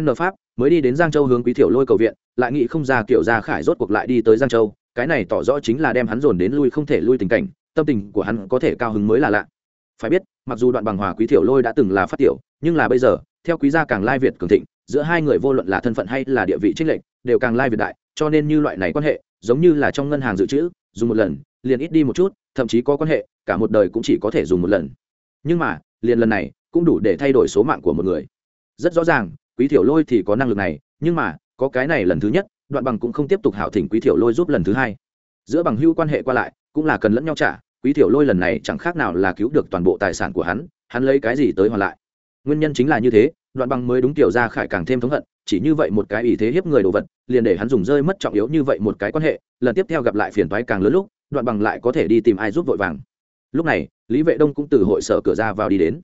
n pháp, mới đi đến giang châu hướng quý thiểu lôi cầu viện, lại nghĩ không ra kiểu gia khải rốt cuộc lại đi tới giang châu, cái này tỏ rõ chính là đem hắn dồn đến lui không thể lui tình cảnh, tâm tình của hắn có thể cao hứng mới là lạ. Phải biết, mặc dù đoạn bằng hòa quý thiểu lôi đã từng là phát tiểu, nhưng là bây giờ, theo quý gia càng lai việt cường thịnh, giữa hai người vô luận là thân phận hay là địa vị trích lệnh đều càng lai việt đại, cho nên như loại này quan hệ, giống như là trong ngân hàng dự trữ, dùng một lần, liền ít đi một chút, thậm chí có quan hệ, cả một đời cũng chỉ có thể dùng một lần. Nhưng mà, liền lần này, cũng đủ để thay đổi số mạng của một người. Rất rõ ràng quý thiểu lôi thì có năng lực này, nhưng mà, có cái này lần thứ nhất, đoạn bằng cũng không tiếp tục hảo thỉnh quý thiểu lôi giúp lần thứ hai. Giữa bằng hưu quan hệ qua lại, cũng là cần lẫn nhau trả, quý thiểu lôi lần này chẳng khác nào là cứu được toàn bộ tài sản của hắn hắn lấy cái gì tới hoàn lại. Nguyên nhân chính là như thế, đoạn bằng mới đúng tiểu ra khải càng thêm thống hận, chỉ như vậy một cái ý thế hiếp người đồ vật, liền để hắn dùng rơi mất trọng yếu như vậy một cái quan hệ, lần tiếp theo gặp lại phiền toái càng lớn lúc, đoạn bằng lại có thể đi tìm ai giúp vội vàng. Lúc này, lý vệ đông cũng từ hội sở cửa ra vào đi đến.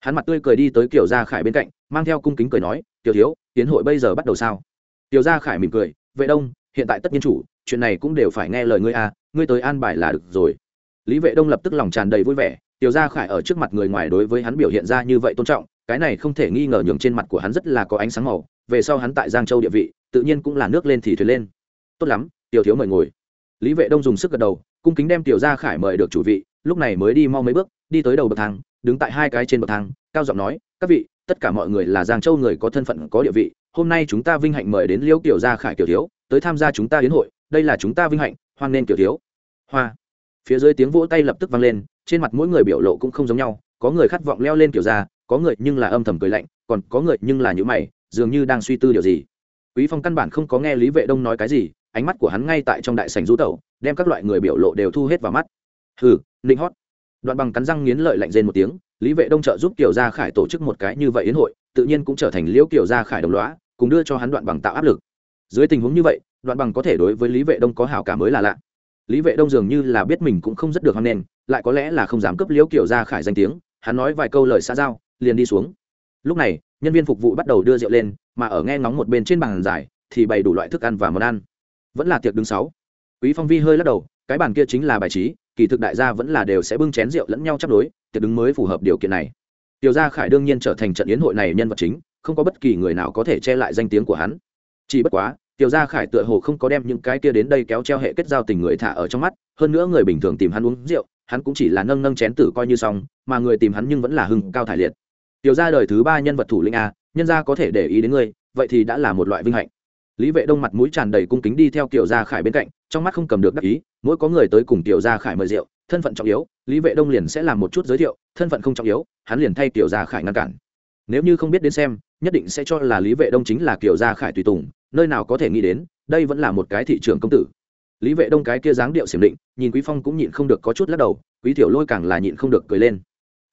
Hắn mặt tươi cười đi tới kiểu gia khải bên cạnh, mang theo cung kính cười nói tiểu thiếu, tiến hội bây giờ bắt đầu sao? Tiểu gia khải mỉm cười, vệ đông, hiện tại tất nhiên chủ, chuyện này cũng đều phải nghe lời ngươi à ngươi tới an bài là được rồi. Lý vệ đông lập tức lòng tràn đầy vui vẻ, tiểu gia khải ở trước mặt người ngoài đối với hắn biểu hiện ra như vậy tôn trọng, cái này không thể nghi ngờ nhường trên mặt của hắn rất là có ánh sáng màu, về sau hắn tại giang châu địa vị, tự nhiên cũng là nước lên thì thuyền lên. Tốt lắm, tiểu thiếu mời ngồi. Lý vệ đông dùng sức gật đầu, cung kính đem tiểu gia khải mời được chủ vị, lúc này mới đi mau mấy bước, đi tới đầu bậc thang, đứng tại hai cái trên bậc thang, cao giọng nói, các vị tất cả mọi người là giang châu người có thân phận, có địa vị, hôm nay chúng ta vinh hạnh mời đến liễu tiểu gia khải tiểu thiếu, tới tham gia chúng ta hiến hội, đây là chúng ta vinh hạnh, hoan nên tiểu thiếu. Hoa. Phía dưới tiếng vỗ tay lập tức vang lên, trên mặt mỗi người biểu lộ cũng không giống nhau, có người khát vọng leo lên kiểu gia, có người nhưng là âm thầm cười lạnh, còn có người nhưng là nhữ mày, dường như đang suy tư điều gì. Quý phong căn bản không có nghe lý vệ đông nói cái gì, ánh mắt của hắn ngay tại trong đại sảnh du tẩu, đem các loại người biểu lộ đều thu hết vào mắt. Hừ ninh hót đoạn bằng cắn răng nghiến lợi lạnh rên một tiếng, lý vệ đông trợ giúp kiều gia khải tổ chức một cái như vậy yến hội, tự nhiên cũng trở thành liễu kiều gia khải đồng lõa, cùng đưa cho hắn đoạn bằng tạo áp lực. Dưới tình huống như vậy, đoạn bằng có thể đối với lý vệ đông có hảo cảm mới là lạ. Lý vệ đông dường như là biết mình cũng không rất được hoan nghênh, lại có lẽ là không dám cấp liễu kiều gia khải danh tiếng, hắn nói vài câu lời xa giao, liền đi xuống. Lúc này, nhân viên phục vụ bắt đầu đưa rượu lên, mà ở nghe ngóng một bên trên bàn giải, thì bày đủ loại thức ăn và món ăn. Vẫn là tiệc đứng sáu. Quý phong vi hơi lắc đầu, cái bàn kia chính là bài trí kỳ thực đại gia vẫn là đều sẽ bưng chén rượu lẫn nhau chấp đối, tiệc đứng mới phù hợp điều kiện này. Tiểu gia khải đương nhiên trở thành trận yến hội này nhân vật chính, không có bất kỳ người nào có thể che lại danh tiếng của hắn. Chỉ bất quá, tiểu gia khải tựa hồ không có đem những cái kia đến đây kéo treo hệ kết giao tình người thả ở trong mắt, hơn nữa người bình thường tìm hắn uống rượu, hắn cũng chỉ là nâng nâng chén tử coi như xong, mà người tìm hắn nhưng vẫn là hưng cao thải liệt. Tiểu gia đời thứ ba nhân vật thủ lĩnh a, nhân gia có thể để ý đến ngươi, vậy thì đã là một loại vinh hạnh lý vệ đông mặt mũi tràn đầy cung kính đi theo kiểu gia khải bên cạnh, trong mắt không cầm được đắc ý, mỗi có người tới cùng tiểu gia khải mời rượu, thân phận trọng yếu, lý vệ đông liền sẽ làm một chút giới thiệu, thân phận không trọng yếu, hắn liền thay tiểu gia khải ngăn cản. Nếu như không biết đến xem, nhất định sẽ cho là lý vệ đông chính là kiểu gia khải tùy tùng, nơi nào có thể nghĩ đến, đây vẫn là một cái thị trường công tử. Lý vệ đông cái kia dáng điệu xiểm định, nhìn quý phong cũng nhịn không được có chút lắc đầu, quý tiểu lôi càng là nhịn không được cười lên.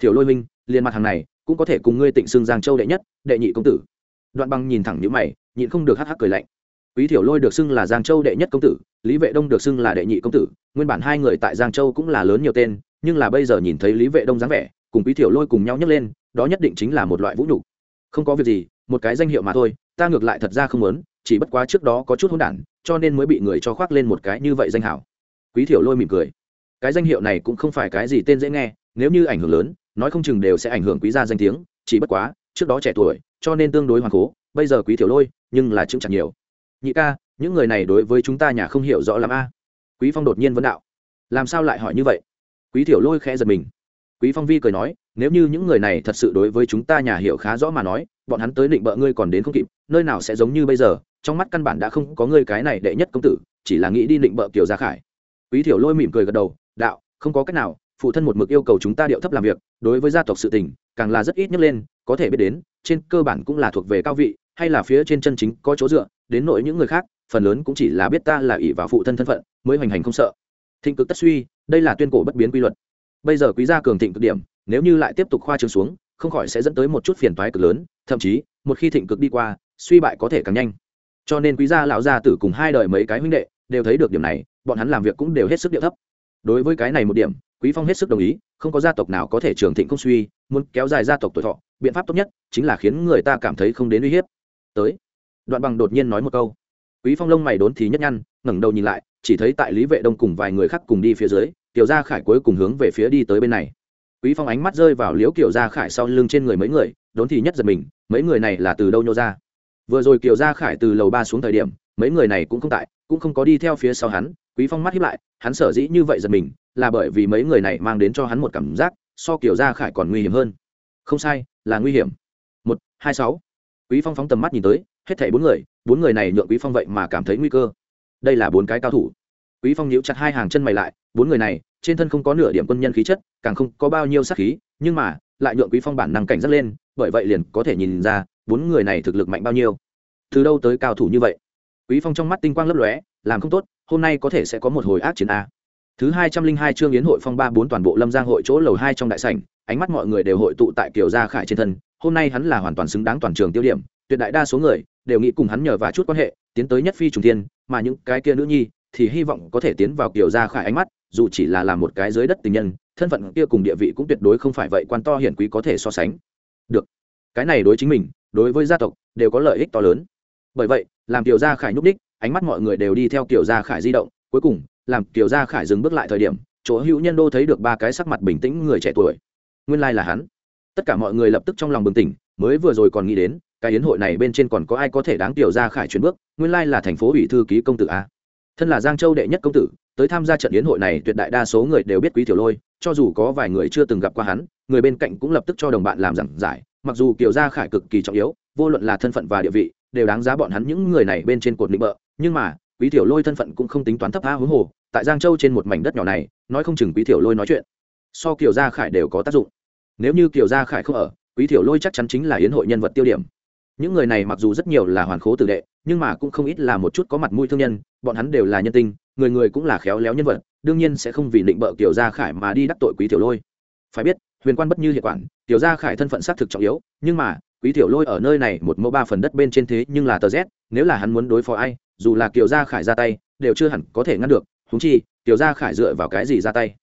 Tiểu lôi minh liền mặt hàng này, cũng có thể cùng ngươi tịnh xương giang châu đệ nhất, đệ nhị công tử. Đoạn băng nhìn thẳng những mày nhịn không được hắc hắc cười lạnh. Quý tiểu lôi được xưng là giang châu đệ nhất công tử, lý vệ đông được xưng là đệ nhị công tử, nguyên bản hai người tại giang châu cũng là lớn nhiều tên, nhưng là bây giờ nhìn thấy lý vệ đông dáng vẻ, cùng quý tiểu lôi cùng nhau nhấc lên, đó nhất định chính là một loại vũ nhục. Không có việc gì, một cái danh hiệu mà thôi, ta ngược lại thật ra không muốn, chỉ bất quá trước đó có chút hỗn đản, cho nên mới bị người cho khoác lên một cái như vậy danh hảo. Quý tiểu lôi mỉm cười. Cái danh hiệu này cũng không phải cái gì tên dễ nghe, nếu như ảnh hưởng lớn, nói không chừng đều sẽ ảnh hưởng quý gia danh tiếng, chỉ bất quá, trước đó trẻ tuổi, cho nên tương đối hoàn cố bây giờ quý tiểu lôi, nhưng là chững chặt nhiều. Nhị ca, những người này đối với chúng ta nhà không hiểu rõ lắm a. À. Quý phong đột nhiên vấn đạo. Làm sao lại hỏi như vậy? Quý tiểu lôi khẽ giật mình. Quý phong vi cười nói, nếu như những người này thật sự đối với chúng ta nhà hiểu khá rõ mà nói, bọn hắn tới định bợ ngươi còn đến không kịp, nơi nào sẽ giống như bây giờ, trong mắt căn bản đã không có ngươi cái này đệ nhất công tử, chỉ là nghĩ đi định bợ kiều gia khải. Quý tiểu lôi mỉm cười gật đầu, đạo, không có cách nào phụ thân một mực yêu cầu chúng ta điệu thấp làm việc, đối với gia tộc sự tình, càng là rất ít nhắc lên, có thể biết đến, trên cơ bản cũng là thuộc về cao vị, hay là phía trên chân chính có chỗ dựa, đến nội những người khác, phần lớn cũng chỉ là biết ta là ỷ vào phụ thân thân phận, mới hoành hành không sợ. Thịnh cực tất suy, đây là tuyên cổ bất biến quy luật. Bây giờ quý gia cường thịnh cực điểm, nếu như lại tiếp tục khoa trường xuống, không khỏi sẽ dẫn tới một chút phiền toái cực lớn, thậm chí, một khi thịnh cực đi qua, suy bại có thể càng nhanh. Cho nên quý gia lão gia tử cùng hai đời mấy cái huynh đệ, đều thấy được điểm này, bọn hắn làm việc cũng đều hết sức điệu thấp đối với cái này một điểm, quý phong hết sức đồng ý, không có gia tộc nào có thể trường thịnh không suy, muốn kéo dài gia tộc tuổi thọ, biện pháp tốt nhất chính là khiến người ta cảm thấy không đến uy hiếp. Tới, đoạn bằng đột nhiên nói một câu. Quý phong lông mày đốn thì nhất nhăn, ngẩng đầu nhìn lại, chỉ thấy tại lý vệ đông cùng vài người khác cùng đi phía dưới, tiểu gia khải cuối cùng hướng về phía đi tới bên này. Quý phong ánh mắt rơi vào liễu kiểu gia khải sau lưng trên người mấy người, đốn thì nhất giật mình, mấy người này là từ đâu nhô ra? Vừa rồi kiểu gia khải từ lầu ba xuống thời điểm, mấy người này cũng không tại, cũng không có đi theo phía sau hắn quý phong mắt hiếp lại, hắn sở dĩ như vậy giật mình, là bởi vì mấy người này mang đến cho hắn một cảm giác, so kiểu gia khải còn nguy hiểm hơn. Không sai, là nguy hiểm. Một, hai, sáu. Quý phong phóng tầm mắt nhìn tới, hết thảy bốn người bốn người này nhượng quý phong vậy mà cảm thấy nguy cơ. Đây là bốn cái cao thủ. Quý phong nhíu chặt hai hàng chân mày lại, bốn người này, trên thân không có nửa điểm quân nhân khí chất, càng không có bao nhiêu sát khí, nhưng mà, lại nhượng quý phong bản năng cảnh giác lên, bởi vậy liền có thể nhìn ra, bốn người này thực lực mạnh bao nhiêu. Từ đâu tới cao thủ như vậy? Quý phong trong mắt tinh quang lấp lóe, làm không tốt hôm nay có thể sẽ có một hồi ác chiến a. Thứ hai trăm linh hai chương yến hội phong ba bốn toàn bộ lâm giang hội chỗ lầu hai trong đại sảnh, ánh mắt mọi người đều hội tụ tại kiều gia khải trên thân, hôm nay hắn là hoàn toàn xứng đáng toàn trường tiêu điểm, tuyệt đại đa số người đều nghĩ cùng hắn nhờ và chút quan hệ, tiến tới nhất phi trùng thiên, mà những cái kia nữ nhi thì hy vọng có thể tiến vào kiều gia khải ánh mắt, dù chỉ là làm một cái dưới đất tình nhân, thân phận kia cùng địa vị cũng tuyệt đối không phải vậy, quan to hiển quý có thể so sánh. Được. Cái này đối chính mình, đối với gia tộc đều có lợi ích to lớn. Bởi vậy, làm kiều gia khải nhúc đích ánh mắt mọi người đều đi theo kiểu gia khải di động. Cuối cùng, làm kiểu gia khải dừng bước lại thời điểm, chỗ hữu nhân đô thấy được ba cái sắc mặt bình tĩnh người trẻ tuổi. Nguyên lai là hắn. Tất cả mọi người lập tức trong lòng bừng tỉnh, mới vừa rồi còn nghĩ đến, cái yến hội này bên trên còn có ai có thể đáng tiểu gia khải chuyển bước, nguyên lai là thành phố ủy thư ký công tử a. Thân là giang châu đệ nhất công tử, tới tham gia trận yến hội này tuyệt đại đa số người đều biết quý tiểu lôi, cho dù có vài người chưa từng gặp qua hắn, người bên cạnh cũng lập tức cho đồng bạn làm giảng giải, mặc dù kiểu gia khải cực kỳ trọng yếu, vô luận là thân phận và địa vị đều đáng giá bọn hắn những người này bên trên cột định bợ. Nhưng mà, quý tiểu lôi thân phận cũng không tính toán thấp tha huống hồ, tại giang châu trên một mảnh đất nhỏ này, nói không chừng quý tiểu lôi nói chuyện. So kiểu gia khải đều có tác dụng. Nếu như kiểu gia khải không ở, quý tiểu lôi chắc chắn chính là yến hội nhân vật tiêu điểm. Những người này mặc dù rất nhiều là hoàn khố tử đệ, nhưng mà cũng không ít là một chút có mặt mũi thương nhân, bọn hắn đều là nhân tinh người người cũng là khéo léo nhân vật, đương nhiên sẽ không vì định bợ kiểu gia khải mà đi đắc tội quý tiểu lôi. Phải biết huyền quan bất như hiệu quản, tiểu gia khải thân phận xác thực trọng yếu, nhưng mà, quý tiểu lôi ở nơi này một mẫu ba phần đất bên trên thế nhưng là tờ z, nếu là hắn muốn đối phó ai, dù là kiều gia khải ra tay, đều chưa hẳn có thể ngăn được húng chi, tiểu gia khải dựa vào cái gì ra tay.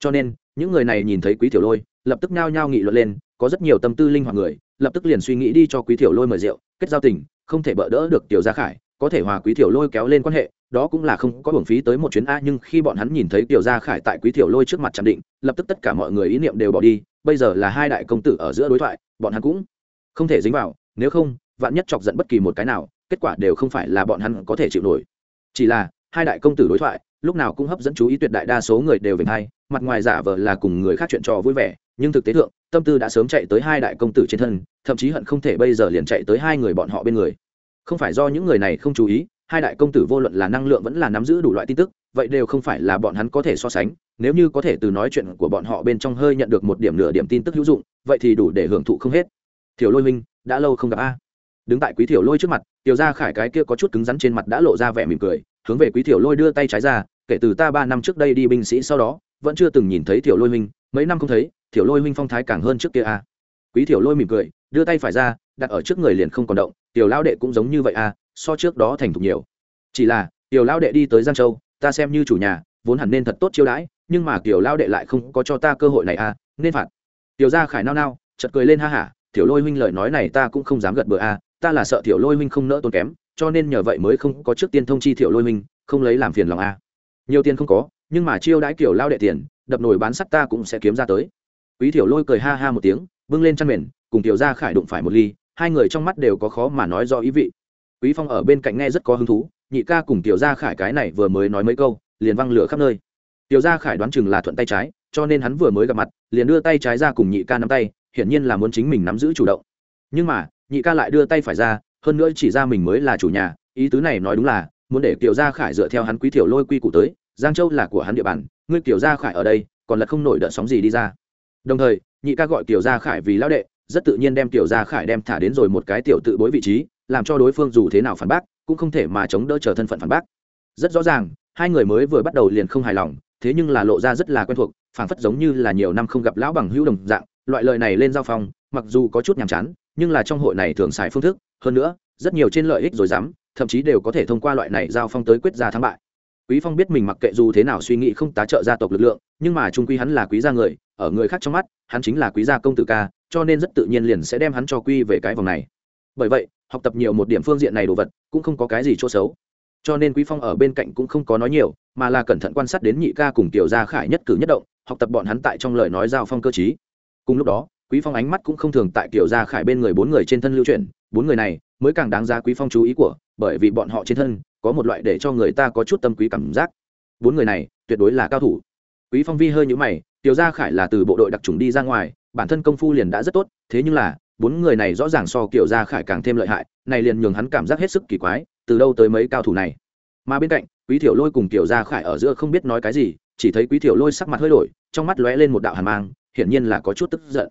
Cho nên, những người này nhìn thấy quý tiểu lôi, lập tức nhao nhao nghị luận lên, có rất nhiều tâm tư linh hoạt người, lập tức liền suy nghĩ đi cho quý tiểu lôi mời rượu, kết giao tình, không thể bỡ đỡ được tiểu gia khải có thể hòa quý tiểu lôi kéo lên quan hệ, đó cũng là không có hưởng phí tới một chuyến a, nhưng khi bọn hắn nhìn thấy tiểu gia khải tại quý tiểu lôi trước mặt chạm định, lập tức tất cả mọi người ý niệm đều bỏ đi, bây giờ là hai đại công tử ở giữa đối thoại, bọn hắn cũng không thể dính vào, nếu không, vạn nhất chọc giận bất kỳ một cái nào, kết quả đều không phải là bọn hắn có thể chịu nổi. Chỉ là, hai đại công tử đối thoại, lúc nào cũng hấp dẫn chú ý tuyệt đại đa số người đều về hai mặt ngoài giả vờ là cùng người khác chuyện trò vui vẻ, nhưng thực tế thượng, tâm tư đã sớm chạy tới hai đại công tử trên thân, thậm chí hận không thể bây giờ liền chạy tới hai người bọn họ bên người không phải do những người này không chú ý, hai đại công tử vô luận là năng lượng vẫn là nắm giữ đủ loại tin tức, vậy đều không phải là bọn hắn có thể so sánh. Nếu như có thể từ nói chuyện của bọn họ bên trong hơi nhận được một điểm nửa điểm tin tức hữu dụng, vậy thì đủ để hưởng thụ không hết. Thiểu lôi minh đã lâu không gặp a. Đứng tại quý thiểu lôi trước mặt, tiểu gia khải cái kia có chút cứng rắn trên mặt đã lộ ra vẻ mỉm cười, hướng về quý thiểu lôi đưa tay trái ra, kể từ ta ba năm trước đây đi binh sĩ sau đó, vẫn chưa từng nhìn thấy thiểu lôi minh mấy năm không thấy, thiểu lôi minh phong thái càng hơn trước kia a. Quý thiểu lôi mỉm cười, đưa tay phải ra đặt ở trước người liền không còn động tiểu lao đệ cũng giống như vậy à? so trước đó thành thục nhiều chỉ là tiểu lao đệ đi tới giang châu ta xem như chủ nhà vốn hẳn nên thật tốt chiêu đãi nhưng mà tiểu lao đệ lại không có cho ta cơ hội này à? nên phạt tiểu gia khải nao nao chật cười lên ha hả tiểu lôi huynh lời nói này ta cũng không dám gật bừa à, ta là sợ tiểu lôi huynh không nỡ tốn kém cho nên nhờ vậy mới không có trước tiên thông chi tiểu lôi huynh không lấy làm phiền lòng à. nhiều tiền không có nhưng mà chiêu đãi kiểu lao đệ tiền đập nồi bán sắt ta cũng sẽ kiếm ra tới quý tiểu lôi cười ha ha một tiếng bưng lên chăn mền cùng tiểu gia khải đụng phải một ly hai người trong mắt đều có khó mà nói do ý vị. Quý phong ở bên cạnh nghe rất có hứng thú, nhị ca cùng tiểu gia khải cái này vừa mới nói mấy câu, liền văng lửa khắp nơi. Tiểu gia khải đoán chừng là thuận tay trái, cho nên hắn vừa mới gặp mặt, liền đưa tay trái ra cùng nhị ca nắm tay, hiển nhiên là muốn chính mình nắm giữ chủ động. Nhưng mà, nhị ca lại đưa tay phải ra, hơn nữa chỉ ra mình mới là chủ nhà, ý tứ này nói đúng là, muốn để tiểu gia khải dựa theo hắn quý tiểu lôi quy củ tới, giang châu là của hắn địa bàn, ngươi tiểu gia khải ở đây, còn là không nổi đợt sóng gì đi ra. Đồng thời, nhị ca gọi tiểu gia khải vì lão đệ rất tự nhiên đem tiểu gia khải đem thả đến rồi một cái tiểu tự bối vị trí, làm cho đối phương dù thế nào phản bác, cũng không thể mà chống đỡ chờ thân phận phản bác. Rất rõ ràng, hai người mới vừa bắt đầu liền không hài lòng, thế nhưng là lộ ra rất là quen thuộc, phảng phất giống như là nhiều năm không gặp lão bằng hữu đồng dạng, loại lời này lên giao phong, mặc dù có chút nhàm chán, nhưng là trong hội này thường xài phương thức, hơn nữa, rất nhiều trên lợi ích rồi dám, thậm chí đều có thể thông qua loại này giao phong tới quyết ra thắng bại. Quý phong biết mình mặc kệ dù thế nào suy nghĩ không tá trợ gia tộc lực lượng, nhưng mà trung quy hắn là quý gia người ở người khác trong mắt, hắn chính là quý gia công tử ca, cho nên rất tự nhiên liền sẽ đem hắn cho quy về cái vòng này. Bởi vậy, học tập nhiều một điểm phương diện này đồ vật, cũng không có cái gì chỗ xấu. Cho nên quý phong ở bên cạnh cũng không có nói nhiều, mà là cẩn thận quan sát đến nhị ca cùng tiểu gia khải nhất cử nhất động, học tập bọn hắn tại trong lời nói giao phong cơ chí cùng lúc đó, quý phong ánh mắt cũng không thường tại tiểu gia khải bên người bốn người trên thân lưu chuyển, bốn người này mới càng đáng giá quý phong chú ý của, bởi vì bọn họ trên thân có một loại để cho người ta có chút tâm quý cảm giác. Bốn người này tuyệt đối là cao thủ. Quý phong vi hơi nhũ mày tiểu gia khải là từ bộ đội đặc trùng đi ra ngoài, bản thân công phu liền đã rất tốt, thế nhưng là, bốn người này rõ ràng so kiểu gia khải càng thêm lợi hại, này liền nhường hắn cảm giác hết sức kỳ quái, từ đâu tới mấy cao thủ này. Mà bên cạnh, quý thiểu lôi cùng tiểu gia khải ở giữa không biết nói cái gì, chỉ thấy quý thiểu lôi sắc mặt hơi đổi, trong mắt lóe lên một đạo hàn mang, hiển nhiên là có chút tức giận.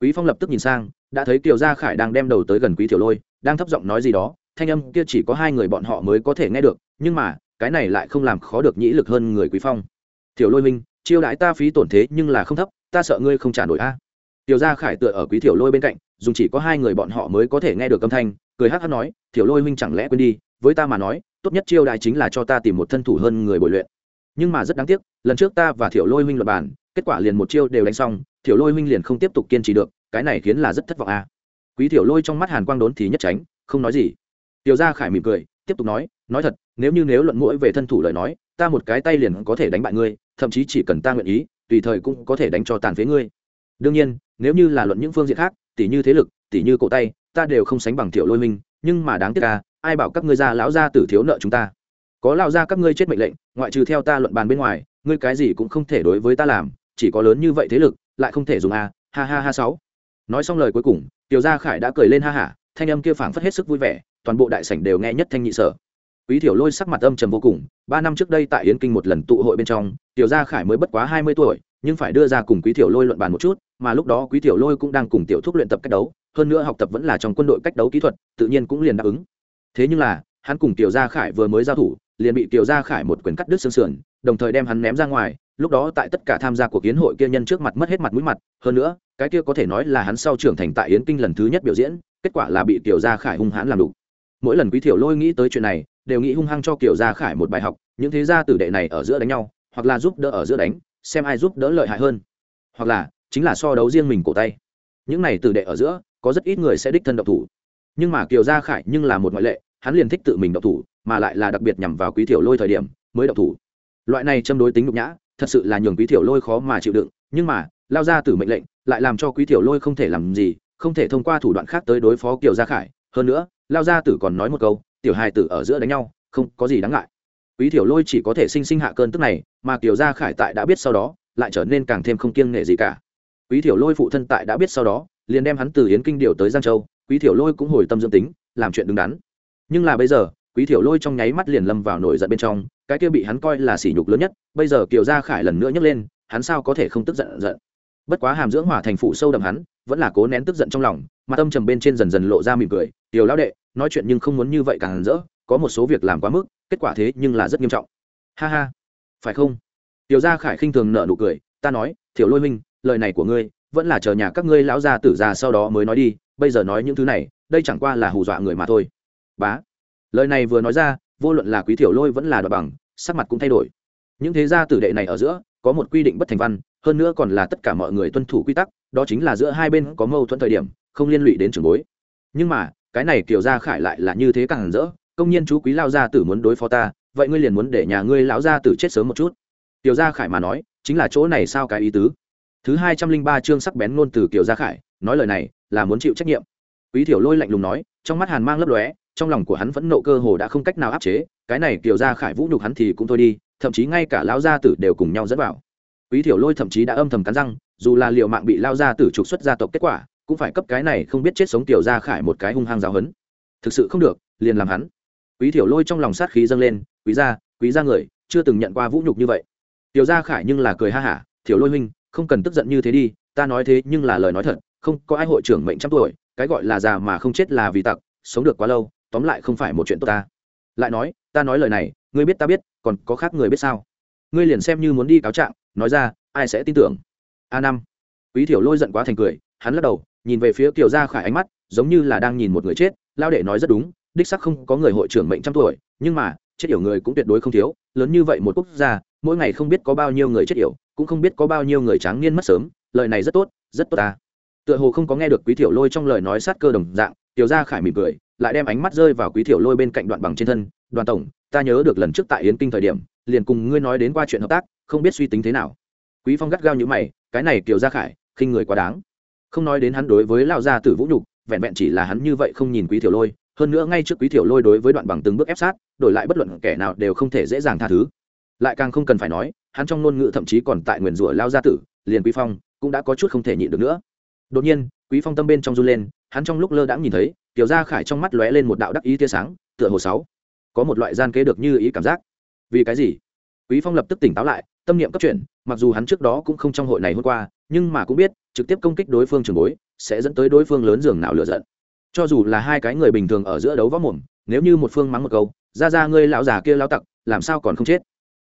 Quý phong lập tức nhìn sang, đã thấy kiều gia khải đang đem đầu tới gần quý thiểu lôi, đang thấp giọng nói gì đó, thanh âm kia chỉ có hai người bọn họ mới có thể nghe được, nhưng mà, cái này lại không làm khó được nhĩ lực hơn người quý phong. Thiểu lôi minh chiêu đãi ta phí tổn thế nhưng là không thấp ta sợ ngươi không trả nổi a. Tiểu gia khải tựa ở quý thiểu lôi bên cạnh dùng chỉ có hai người bọn họ mới có thể nghe được âm thanh cười hát hát nói thiểu lôi minh chẳng lẽ quên đi với ta mà nói tốt nhất chiêu đại chính là cho ta tìm một thân thủ hơn người bồi luyện. Nhưng mà rất đáng tiếc lần trước ta và thiểu lôi minh luật bàn, kết quả liền một chiêu đều đánh xong thiểu lôi minh liền không tiếp tục kiên trì được cái này khiến là rất thất vọng a. Quý thiểu lôi trong mắt hàn quang đốn thì nhất tránh không nói gì. Tiểu gia khải mỉm cười tiếp tục nói nói thật nếu như nếu luận mũi về thân thủ lời nói ta một cái tay liền có thể đánh bại ngươi thậm chí chỉ cần ta nguyện ý tùy thời cũng có thể đánh cho tàn phế ngươi. Đương nhiên nếu như là luận những phương diện khác tỉ như thế lực tỉ như cổ tay ta đều không sánh bằng tiểu lôi minh nhưng mà đáng tiếc à ai bảo các ngươi ra lão gia tử thiếu nợ chúng ta? Có lão gia các ngươi chết mệnh lệnh ngoại trừ theo ta luận bàn bên ngoài ngươi cái gì cũng không thể đối với ta làm chỉ có lớn như vậy thế lực lại không thể dùng a à, ha ha ha sáu. Nói xong lời cuối cùng tiểu gia khải đã cười lên ha hả thanh âm kia phảng phất hết sức vui vẻ toàn bộ đại sảnh đều nghe nhất thanh nhị sở quý thiểu lôi sắc mặt âm trầm vô cùng, ba năm trước đây tại yến kinh một lần tụ hội bên trong, tiểu gia khải mới bất quá hai mươi tuổi, nhưng phải đưa ra cùng quý thiểu lôi luận bàn một chút, mà lúc đó quý thiểu lôi cũng đang cùng tiểu thúc luyện tập cách đấu, hơn nữa học tập vẫn là trong quân đội cách đấu kỹ thuật, tự nhiên cũng liền đáp ứng. Thế nhưng là, hắn cùng tiểu gia khải vừa mới giao thủ, liền bị tiểu gia khải một quyền cắt đứt xương sườn, đồng thời đem hắn ném ra ngoài, lúc đó tại tất cả tham gia cuộc kiến hội kia nhân trước mặt mất hết mặt mũi mặt, hơn nữa, cái kia có thể nói là hắn sau trưởng thành tại yến kinh lần thứ nhất biểu diễn, kết quả là bị tiểu gia khải hung hãn làm đủ mỗi lần quý thiểu lôi nghĩ tới chuyện này đều nghĩ hung hăng cho kiểu gia khải một bài học, những thế gia tử đệ này ở giữa đánh nhau, hoặc là giúp đỡ ở giữa đánh, xem ai giúp đỡ lợi hại hơn. Hoặc là, chính là so đấu riêng mình cổ tay. Những này tử đệ ở giữa, có rất ít người sẽ đích thân độc thủ. Nhưng mà kiều gia khải nhưng là một ngoại lệ, hắn liền thích tự mình độc thủ, mà lại là đặc biệt nhằm vào quý tiểu lôi thời điểm, mới độc thủ. Loại này châm đối tính nhục nhã, thật sự là nhường quý tiểu lôi khó mà chịu đựng, nhưng mà, lao ra từ mệnh lệnh, lại làm cho quý tiểu lôi không thể làm gì, không thể thông qua thủ đoạn khác tới đối phó kiều gia khải. Hơn nữa, lao gia tử còn nói một câu tiểu hài tử ở giữa đánh nhau, không có gì đáng ngại. Quý thiểu lôi chỉ có thể sinh sinh hạ cơn tức này, mà kiều gia khải tại đã biết sau đó, lại trở nên càng thêm không kiêng nể gì cả. Quý thiểu lôi phụ thân tại đã biết sau đó, liền đem hắn từ yến kinh điều tới giang châu, quý thiểu lôi cũng hồi tâm dương tính, làm chuyện đứng đắn. Nhưng là bây giờ, quý thiểu lôi trong nháy mắt liền lâm vào nổi giận bên trong, cái kia bị hắn coi là sỉ nhục lớn nhất, bây giờ kiều gia khải lần nữa nhấc lên, hắn sao có thể không tức giận giận. Bất quá hàm dưỡng hỏa thành phụ sâu đậm hắn, vẫn là cố nén tức giận trong lòng, mà tâm trầm bên trên dần dần lộ ra mỉm cười, tiểu lão đệ nói chuyện nhưng không muốn như vậy càng rỡ, có một số việc làm quá mức, kết quả thế nhưng là rất nghiêm trọng. Ha ha. Phải không? Tiểu gia khải khinh thường nợ nụ cười, ta nói, thiểu lôi minh lời này của ngươi, vẫn là chờ nhà các ngươi lão gia tử già sau đó mới nói đi, bây giờ nói những thứ này, đây chẳng qua là hù dọa người mà thôi. Bá. Lời này vừa nói ra, vô luận là quý thiểu lôi vẫn là đoạt bằng, sắc mặt cũng thay đổi. Những thế gia tử đệ này ở giữa, có một quy định bất thành văn, hơn nữa còn là tất cả mọi người tuân thủ quy tắc, đó chính là giữa hai bên có mâu thuẫn thời điểm, không liên lụy đến trường bối. Nhưng mà cái này kiểu gia khải lại là như thế càng rỡ, công nhân chú quý lao gia tử muốn đối phó ta, vậy ngươi liền muốn để nhà ngươi lão gia tử chết sớm một chút. Tiểu gia khải mà nói, chính là chỗ này sao cái ý tứ? Thứ hai trăm linh ba chương sắc bén ngôn từ kiểu gia khải, nói lời này, là muốn chịu trách nhiệm. Quý thiểu lôi lạnh lùng nói, trong mắt hàn mang lấp lóe, trong lòng của hắn vẫn nộ cơ hồ đã không cách nào áp chế, cái này kiểu gia khải vũ nhục hắn thì cũng thôi đi, thậm chí ngay cả lão gia tử đều cùng nhau dẫn vào. Quý thiểu lôi thậm chí đã âm thầm cắn răng, dù là liệu mạng bị lao gia tử trục xuất gia tộc kết quả cũng phải cấp cái này không biết chết sống tiểu gia khải một cái hung hăng giáo hấn thực sự không được, liền làm hắn. Quý thiểu lôi trong lòng sát khí dâng lên, quý gia quý gia người, chưa từng nhận qua vũ nhục như vậy. Tiểu gia khải nhưng là cười ha hả, thiểu lôi huynh, không cần tức giận như thế đi, ta nói thế nhưng là lời nói thật, không có ai hội trưởng mệnh trăm tuổi, cái gọi là già mà không chết là vì tặc, sống được quá lâu, tóm lại không phải một chuyện tốt ta. Lại nói, ta nói lời này, ngươi biết ta biết, còn có khác người biết sao? Ngươi liền xem như muốn đi cáo trạng, nói ra, ai sẽ tin tưởng? A năm. Quý thiểu lôi giận quá thành cười, hắn lắc đầu nhìn về phía kiều gia khải ánh mắt, giống như là đang nhìn một người chết. Lao đệ nói rất đúng, đích sắc không có người hội trưởng mệnh trăm tuổi, nhưng mà, chết yểu người cũng tuyệt đối không thiếu. Lớn như vậy một quốc gia, mỗi ngày không biết có bao nhiêu người chết yểu, cũng không biết có bao nhiêu người tráng niên mất sớm. Lời này rất tốt rất tốt ta. Tựa hồ không có nghe được quý thiểu lôi trong lời nói sát cơ đồng dạng tiểu gia khải mỉm cười, lại đem ánh mắt rơi vào quý thiểu lôi bên cạnh đoạn bằng trên thân. Đoàn tổng, ta nhớ được lần trước tại yến kinh thời điểm, liền cùng ngươi nói đến qua chuyện hợp tác, không biết suy tính thế nào. Quý phong gắt gao như mày, cái này kiều gia khải, khinh người quá đáng không nói đến hắn đối với lao gia tử vũ nhục, vẹn vẹn chỉ là hắn như vậy không nhìn quý thiểu lôi, hơn nữa ngay trước quý thiểu lôi đối với đoạn bằng từng bước ép sát, đổi lại bất luận kẻ nào đều không thể dễ dàng tha thứ. Lại càng không cần phải nói, hắn trong ngôn ngữ thậm chí còn tại nguyền rủa lao gia tử, liền quý phong cũng đã có chút không thể nhịn được nữa. Đột nhiên, quý phong tâm bên trong run lên, hắn trong lúc lơ đãng nhìn thấy, tiểu gia khải trong mắt lóe lên một đạo đắc ý tia sáng, tựa hồ sáu. Có một loại gian kế được như ý cảm giác. Vì cái gì? Quý phong lập tức tỉnh táo lại, tâm niệm cấp chuyển, mặc dù hắn trước đó cũng không trong hội này hôm qua, nhưng mà cũng biết trực tiếp công kích đối phương trường bối, sẽ dẫn tới đối phương lớn giường nào lựa giận. Cho dù là hai cái người bình thường ở giữa đấu võ mồm, nếu như một phương mắng một câu, ra ra, ngươi lão già kia lão tặc, làm sao còn không chết?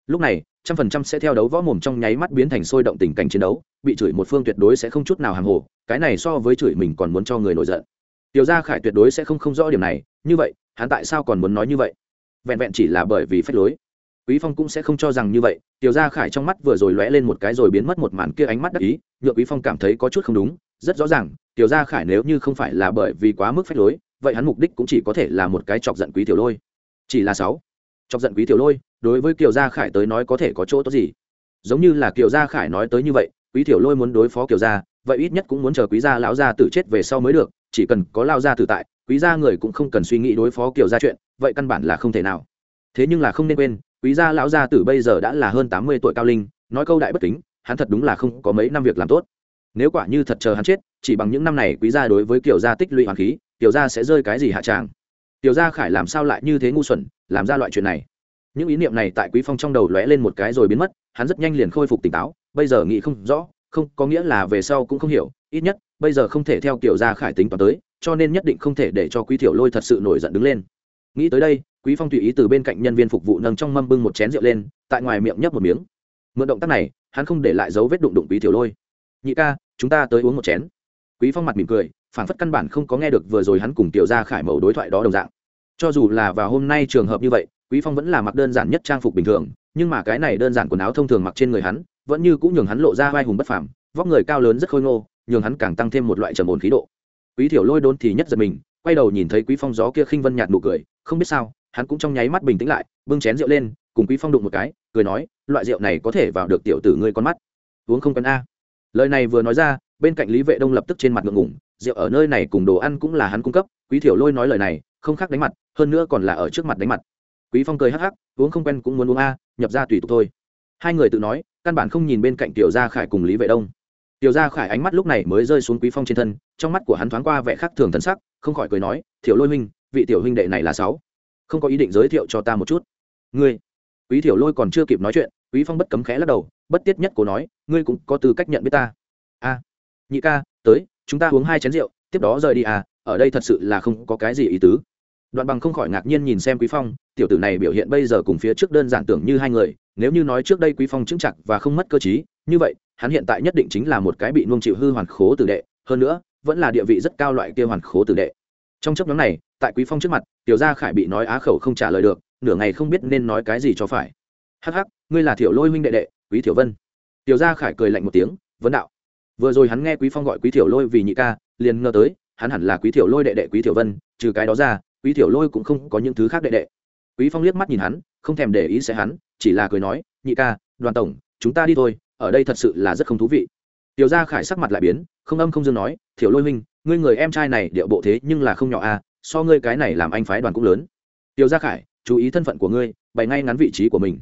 Lúc này, trăm phần trăm sẽ theo đấu võ mồm trong nháy mắt biến thành sôi động tình cảnh chiến đấu, bị chửi một phương tuyệt đối sẽ không chút nào hàng hồ, cái này so với chửi mình còn muốn cho người nổi giận. Tiểu gia khải tuyệt đối sẽ không không rõ điểm này, như vậy, hắn tại sao còn muốn nói như vậy? Vẹn vẹn chỉ là bởi vì phép lối quý phong cũng sẽ không cho rằng như vậy, tiểu gia khải trong mắt vừa rồi lóe lên một cái rồi biến mất một màn kia ánh mắt đắc ý nhựa quý phong cảm thấy có chút không đúng, rất rõ ràng, tiểu gia khải nếu như không phải là bởi vì quá mức phách lối, vậy hắn mục đích cũng chỉ có thể là một cái chọc giận quý tiểu lôi. Chỉ là sáu, chọc giận quý tiểu lôi, đối với kiều gia khải tới nói có thể có chỗ tốt gì? Giống như là kiều gia khải nói tới như vậy, quý tiểu lôi muốn đối phó kiều gia, vậy ít nhất cũng muốn chờ quý gia lão gia tử chết về sau mới được, chỉ cần có lao gia tử tại, quý gia người cũng không cần suy nghĩ đối phó kiều gia chuyện, vậy căn bản là không thể nào. Thế nhưng là không nên quên quý gia lão gia tử bây giờ đã là hơn tám mươi tuổi cao linh, nói câu đại bất kính, hắn thật đúng là không có mấy năm việc làm tốt. Nếu quả như thật chờ hắn chết, chỉ bằng những năm này quý gia đối với kiểu gia tích lũy hoàng khí tiểu gia sẽ rơi cái gì hạ tràng? Tiểu gia khải làm sao lại như thế ngu xuẩn, làm ra loại chuyện này? Những ý niệm này tại quý phong trong đầu lóe lên một cái rồi biến mất, hắn rất nhanh liền khôi phục tỉnh táo, bây giờ nghĩ không rõ, không, có nghĩa là về sau cũng không hiểu, ít nhất, bây giờ không thể theo kiểu gia khải tính toán tới, cho nên nhất định không thể để cho quý thiểu lôi thật sự nổi giận đứng lên. Nghĩ tới đây quý phong tùy ý từ bên cạnh nhân viên phục vụ nâng trong mâm bưng một chén rượu lên, tại ngoài miệng nhấp một miếng. Mượn động tác này, hắn không để lại dấu vết đụng đụng quý tiểu lôi. Nhị ca, chúng ta tới uống một chén. Quý phong mặt mỉm cười phản phất căn bản không có nghe được vừa rồi hắn cùng tiểu gia khải mẫu đối thoại đó đồng dạng. Cho dù là vào hôm nay trường hợp như vậy, quý phong vẫn là mặc đơn giản nhất trang phục bình thường, nhưng mà cái này đơn giản quần áo thông thường mặc trên người hắn, vẫn như cũng nhường hắn lộ ra vai hùng bất phàm, vóc người cao lớn rất khôi ngô, nhường hắn càng tăng thêm một loại trầm ổn khí độ. Quý thiểu lôi đốn thì nhất giật mình, quay đầu nhìn thấy quý phong gió kia khinh vân nhạt nụ cười, không biết sao hắn cũng trong nháy mắt bình tĩnh lại, bưng chén rượu lên, cùng quý phong đụng một cái, cười nói, loại rượu này có thể vào được tiểu tử ngươi con mắt. Uống không cần a. Lời này vừa nói ra, bên cạnh lý vệ đông lập tức trên mặt ngượng ngủng rượu ở nơi này cùng đồ ăn cũng là hắn cung cấp, quý thiểu lôi nói lời này, không khác đánh mặt, hơn nữa còn là ở trước mặt đánh mặt. Quý phong cười hắc hắc, uống không quen cũng muốn uống a, nhập ra tùy tục thôi. Hai người tự nói, căn bản không nhìn bên cạnh tiểu gia khải cùng lý vệ đông. Tiểu gia khải ánh mắt lúc này mới rơi xuống quý phong trên thân, trong mắt của hắn thoáng qua vẻ khác thường thân sắc, không khỏi cười nói, thiểu lôi huynh, vị tiểu huynh đệ này là sáu không có ý định giới thiệu cho ta một chút. Ngươi, quý thiểu lôi còn chưa kịp nói chuyện, quý phong bất cấm khẽ lắc đầu, bất tiết nhất cố nói, ngươi cũng có tư cách nhận biết ta. A nhị ca, tới, chúng ta uống hai chén rượu, tiếp đó rời đi à ở đây thật sự là không có cái gì ý tứ. Đoạn bằng không khỏi ngạc nhiên nhìn xem quý phong, tiểu tử này biểu hiện bây giờ cùng phía trước đơn giản tưởng như hai người, nếu như nói trước đây quý phong chứng chặt và không mất cơ trí, như vậy, hắn hiện tại nhất định chính là một cái bị nuông chịu hư hoàn khố tử đệ, hơn nữa, vẫn là địa vị rất cao loại kia hoàn khố tử đệ. Trong chấp nhóm này tại quý phong trước mặt, tiểu gia khải bị nói á khẩu không trả lời được, nửa ngày không biết nên nói cái gì cho phải. Hắc hắc, ngươi là tiểu lôi huynh đệ đệ, quý tiểu vân. Tiểu gia khải cười lạnh một tiếng, vấn đạo. Vừa rồi hắn nghe quý phong gọi quý tiểu lôi vì nhị ca, liền ngờ tới, hắn hẳn là quý tiểu lôi đệ đệ quý tiểu vân, trừ cái đó ra, quý tiểu lôi cũng không có những thứ khác đệ đệ. Quý phong liếc mắt nhìn hắn, không thèm để ý sẽ hắn, chỉ là cười nói, nhị ca, đoàn tổng, chúng ta đi thôi, ở đây thật sự là rất không thú vị. Tiểu gia khải sắc mặt lại biến, không âm không dương nói, thiểu lôi huynh, ngươi người em trai này điệu bộ thế nhưng là không nhỏ à so ngươi cái này làm anh phái đoàn cũng lớn. Tiêu gia khải, chú ý thân phận của ngươi, bày ngay ngắn vị trí của mình.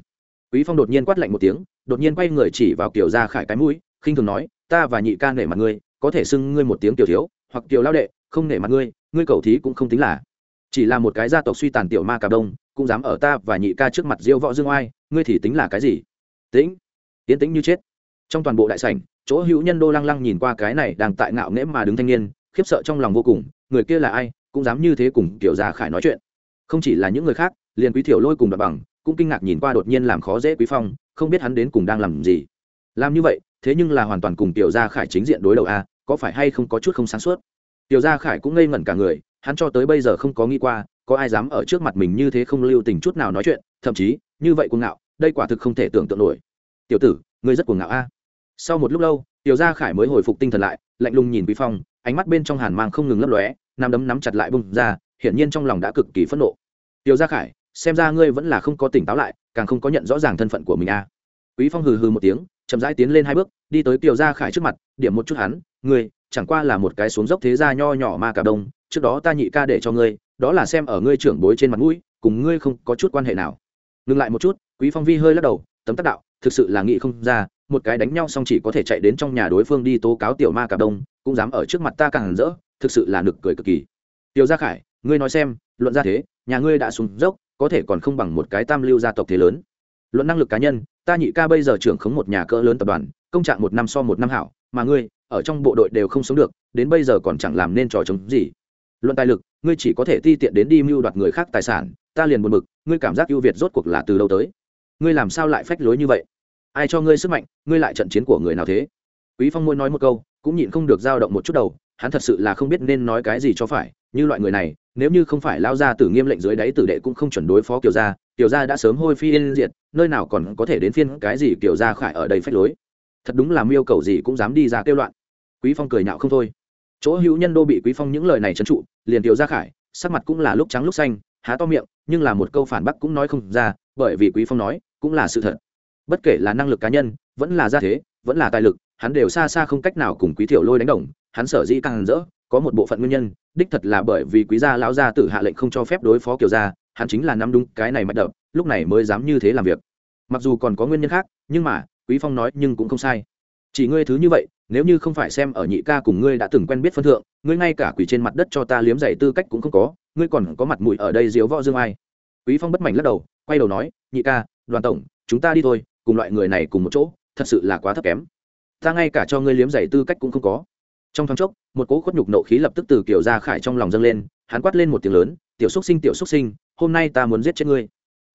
Quý phong đột nhiên quát lạnh một tiếng, đột nhiên quay người chỉ vào kiều gia khải cái mũi, khinh thường nói, ta và nhị ca nể mặt ngươi, có thể xưng ngươi một tiếng tiểu thiếu, hoặc tiểu lao đệ, không nể mặt ngươi ngươi cầu thí cũng không tính là. Chỉ là một cái gia tộc suy tàn tiểu ma cà đông, cũng dám ở ta và nhị ca trước mặt diêu võ dương oai, ngươi thì tính là cái gì? Tĩnh. Tiến tĩnh như chết. Trong toàn bộ đại sảnh, chỗ hữu nhân đô lăng lăng nhìn qua cái này đang tại ngạo nghễ mà đứng thanh niên, khiếp sợ trong lòng vô cùng, người kia là ai? Cũng dám như thế cùng kiểu già khải nói chuyện. Không chỉ là những người khác, liền quý thiểu lôi cùng đập bằng, cũng kinh ngạc nhìn qua đột nhiên làm khó dễ quý phong, không biết hắn đến cùng đang làm gì. Làm như vậy, thế nhưng là hoàn toàn cùng tiểu gia khải chính diện đối đầu a, có phải hay không có chút không sáng suốt? Tiểu gia khải cũng ngây ngẩn cả người, hắn cho tới bây giờ không có nghĩ qua, có ai dám ở trước mặt mình như thế không lưu tình chút nào nói chuyện, thậm chí, như vậy cuồng ngạo, đây quả thực không thể tưởng tượng nổi. Tiểu tử, ngươi rất cuồng ngạo a. Sau một lúc lâu, tiểu gia khải mới hồi phục tinh thần lại, lạnh lùng nhìn quý phong, ánh mắt bên trong hàn mang không ngừng lấp lóe nắm đấm nắm chặt lại bung ra, hiển nhiên trong lòng đã cực kỳ phẫn nộ. Tiểu gia khải, xem ra ngươi vẫn là không có tỉnh táo lại, càng không có nhận rõ ràng thân phận của mình a quý phong hừ hừ một tiếng, chậm rãi tiến lên hai bước, đi tới tiểu gia khải trước mặt, điểm một chút hắn, ngươi, chẳng qua là một cái xuống dốc thế gia nho nhỏ ma cả đông, trước đó ta nhị ca để cho ngươi, đó là xem ở ngươi trưởng bối trên mặt mũi, cùng ngươi không có chút quan hệ nào. Ngừng lại một chút, quý phong vi hơi lắc đầu, tấm tác đạo, thực sự là nghĩ không ra, một cái đánh nhau xong chỉ có thể chạy đến trong nhà đối phương đi tố cáo tiểu ma cả đông, cũng dám ở trước mặt ta càng rỡ thực sự là nực cười cực kỳ. Tiêu gia khải, ngươi nói xem, luận ra thế, nhà ngươi đã sùng dốc, có thể còn không bằng một cái tam lưu gia tộc thế lớn. Luận năng lực cá nhân, ta nhị ca bây giờ trưởng khống một nhà cỡ lớn tập đoàn, công trạng một năm so một năm hảo, mà ngươi, ở trong bộ đội đều không sống được, đến bây giờ còn chẳng làm nên trò chống gì. Luận tài lực, ngươi chỉ có thể ti tiện đến đi mưu đoạt người khác tài sản, ta liền buồn bực, ngươi cảm giác ưu việt rốt cuộc là từ đâu tới? Ngươi làm sao lại phách lối như vậy? Ai cho ngươi sức mạnh, ngươi lại trận chiến của người nào thế? Quý phong muốn nói một câu, cũng nhịn không được dao động một chút đầu hắn thật sự là không biết nên nói cái gì cho phải, như loại người này, nếu như không phải lao ra tử nghiêm lệnh dưới đáy tử đệ cũng không chuẩn đối phó kiều gia kiều gia đã sớm hôi phi yên diệt, nơi nào còn có thể đến phiên cái gì kiều gia khải ở đây phách lối. Thật đúng là miêu cầu gì cũng dám đi ra kêu loạn. Quý phong cười nhạo không thôi. Chỗ hữu nhân đô bị quý phong những lời này trấn trụ, liền kiều gia khải, sắc mặt cũng là lúc trắng lúc xanh, há to miệng, nhưng là một câu phản bác cũng nói không ra, bởi vì quý phong nói, cũng là sự thật. Bất kể là năng lực cá nhân, vẫn là gia thế, vẫn là tài lực, hắn đều xa xa không cách nào cùng quý thiểu lôi đánh đồng hắn sở dĩ càng rỡ, có một bộ phận nguyên nhân, đích thật là bởi vì quý gia lão gia tử hạ lệnh không cho phép đối phó kiều gia, hắn chính là nắm đúng cái này mạch đập, lúc này mới dám như thế làm việc. Mặc dù còn có nguyên nhân khác, nhưng mà, quý phong nói nhưng cũng không sai. Chỉ ngươi thứ như vậy, nếu như không phải xem ở nhị ca cùng ngươi đã từng quen biết phân thượng, ngươi ngay cả quỷ trên mặt đất cho ta liếm dày tư cách cũng không có, ngươi còn có mặt mũi ở đây diếu võ dương ai? Quý phong bất mảnh lắc đầu, quay đầu nói, nhị ca, đoàn tổng, chúng ta đi thôi, cùng loại người này cùng một chỗ, thật sự là quá thấp kém. Ta ngay cả cho ngươi liếm dày tư cách cũng không có trong thoáng chốc, một cỗ khuất nhục nộ khí lập tức từ kiểu ra khải trong lòng dâng lên, hắn quát lên một tiếng lớn, tiểu xúc sinh, tiểu xúc sinh, hôm nay ta muốn giết chết ngươi.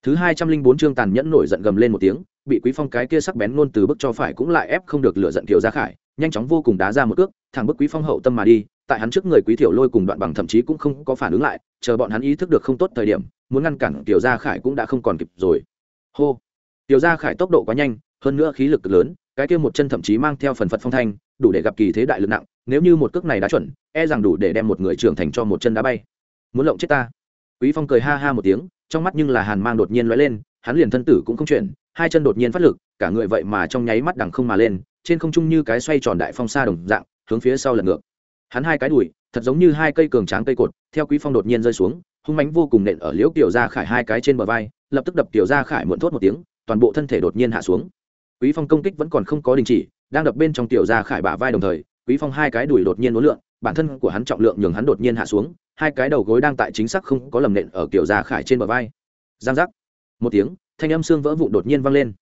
Thứ hai trăm linh bốn chương tàn nhẫn nổi giận gầm lên một tiếng, bị quý phong cái kia sắc bén luôn từ bức cho phải cũng lại ép không được lựa giận kiểu ra khải, nhanh chóng vô cùng đá ra một cước, thẳng bức quý phong hậu tâm mà đi, tại hắn trước người quý thiểu lôi cùng đoạn bằng thậm chí cũng không có phản ứng lại, chờ bọn hắn ý thức được không tốt thời điểm, muốn ngăn cản tiểu gia khải cũng đã không còn kịp rồi. Hô! Tiểu gia khải tốc độ quá nhanh, hơn nữa khí lực lớn, cái kia một chân thậm chí mang theo phần phật phong thanh, đủ để gặp kỳ thế đại lực nặng nếu như một cước này đã chuẩn e rằng đủ để đem một người trưởng thành cho một chân đá bay. Muốn lộng chết ta. Quý phong cười ha ha một tiếng, trong mắt nhưng là hàn mang đột nhiên lóe lên, hắn liền thân tử cũng không chuyển, hai chân đột nhiên phát lực, cả người vậy mà trong nháy mắt đằng không mà lên, trên không trung như cái xoay tròn đại phong xa đồng dạng, hướng phía sau lật ngược. Hắn hai cái đùi, thật giống như hai cây cường tráng cây cột, theo quý phong đột nhiên rơi xuống, hung mánh vô cùng nện ở liễu tiểu gia khải hai cái trên bờ vai, lập tức đập tiểu gia khải muộn thốt một tiếng, toàn bộ thân thể đột nhiên hạ xuống. Quý phong công kích vẫn còn không có đình chỉ, đang đập bên trong tiểu gia khải bả vai đồng thời quý phong hai cái đùi đột nhiên uốn lượn, bản thân của hắn trọng lượng nhường hắn đột nhiên hạ xuống, hai cái đầu gối đang tại chính xác không có lầm nện ở kiểu già khải trên bờ vai. Giang giác. Một tiếng, thanh âm xương vỡ vụn đột nhiên vang lên.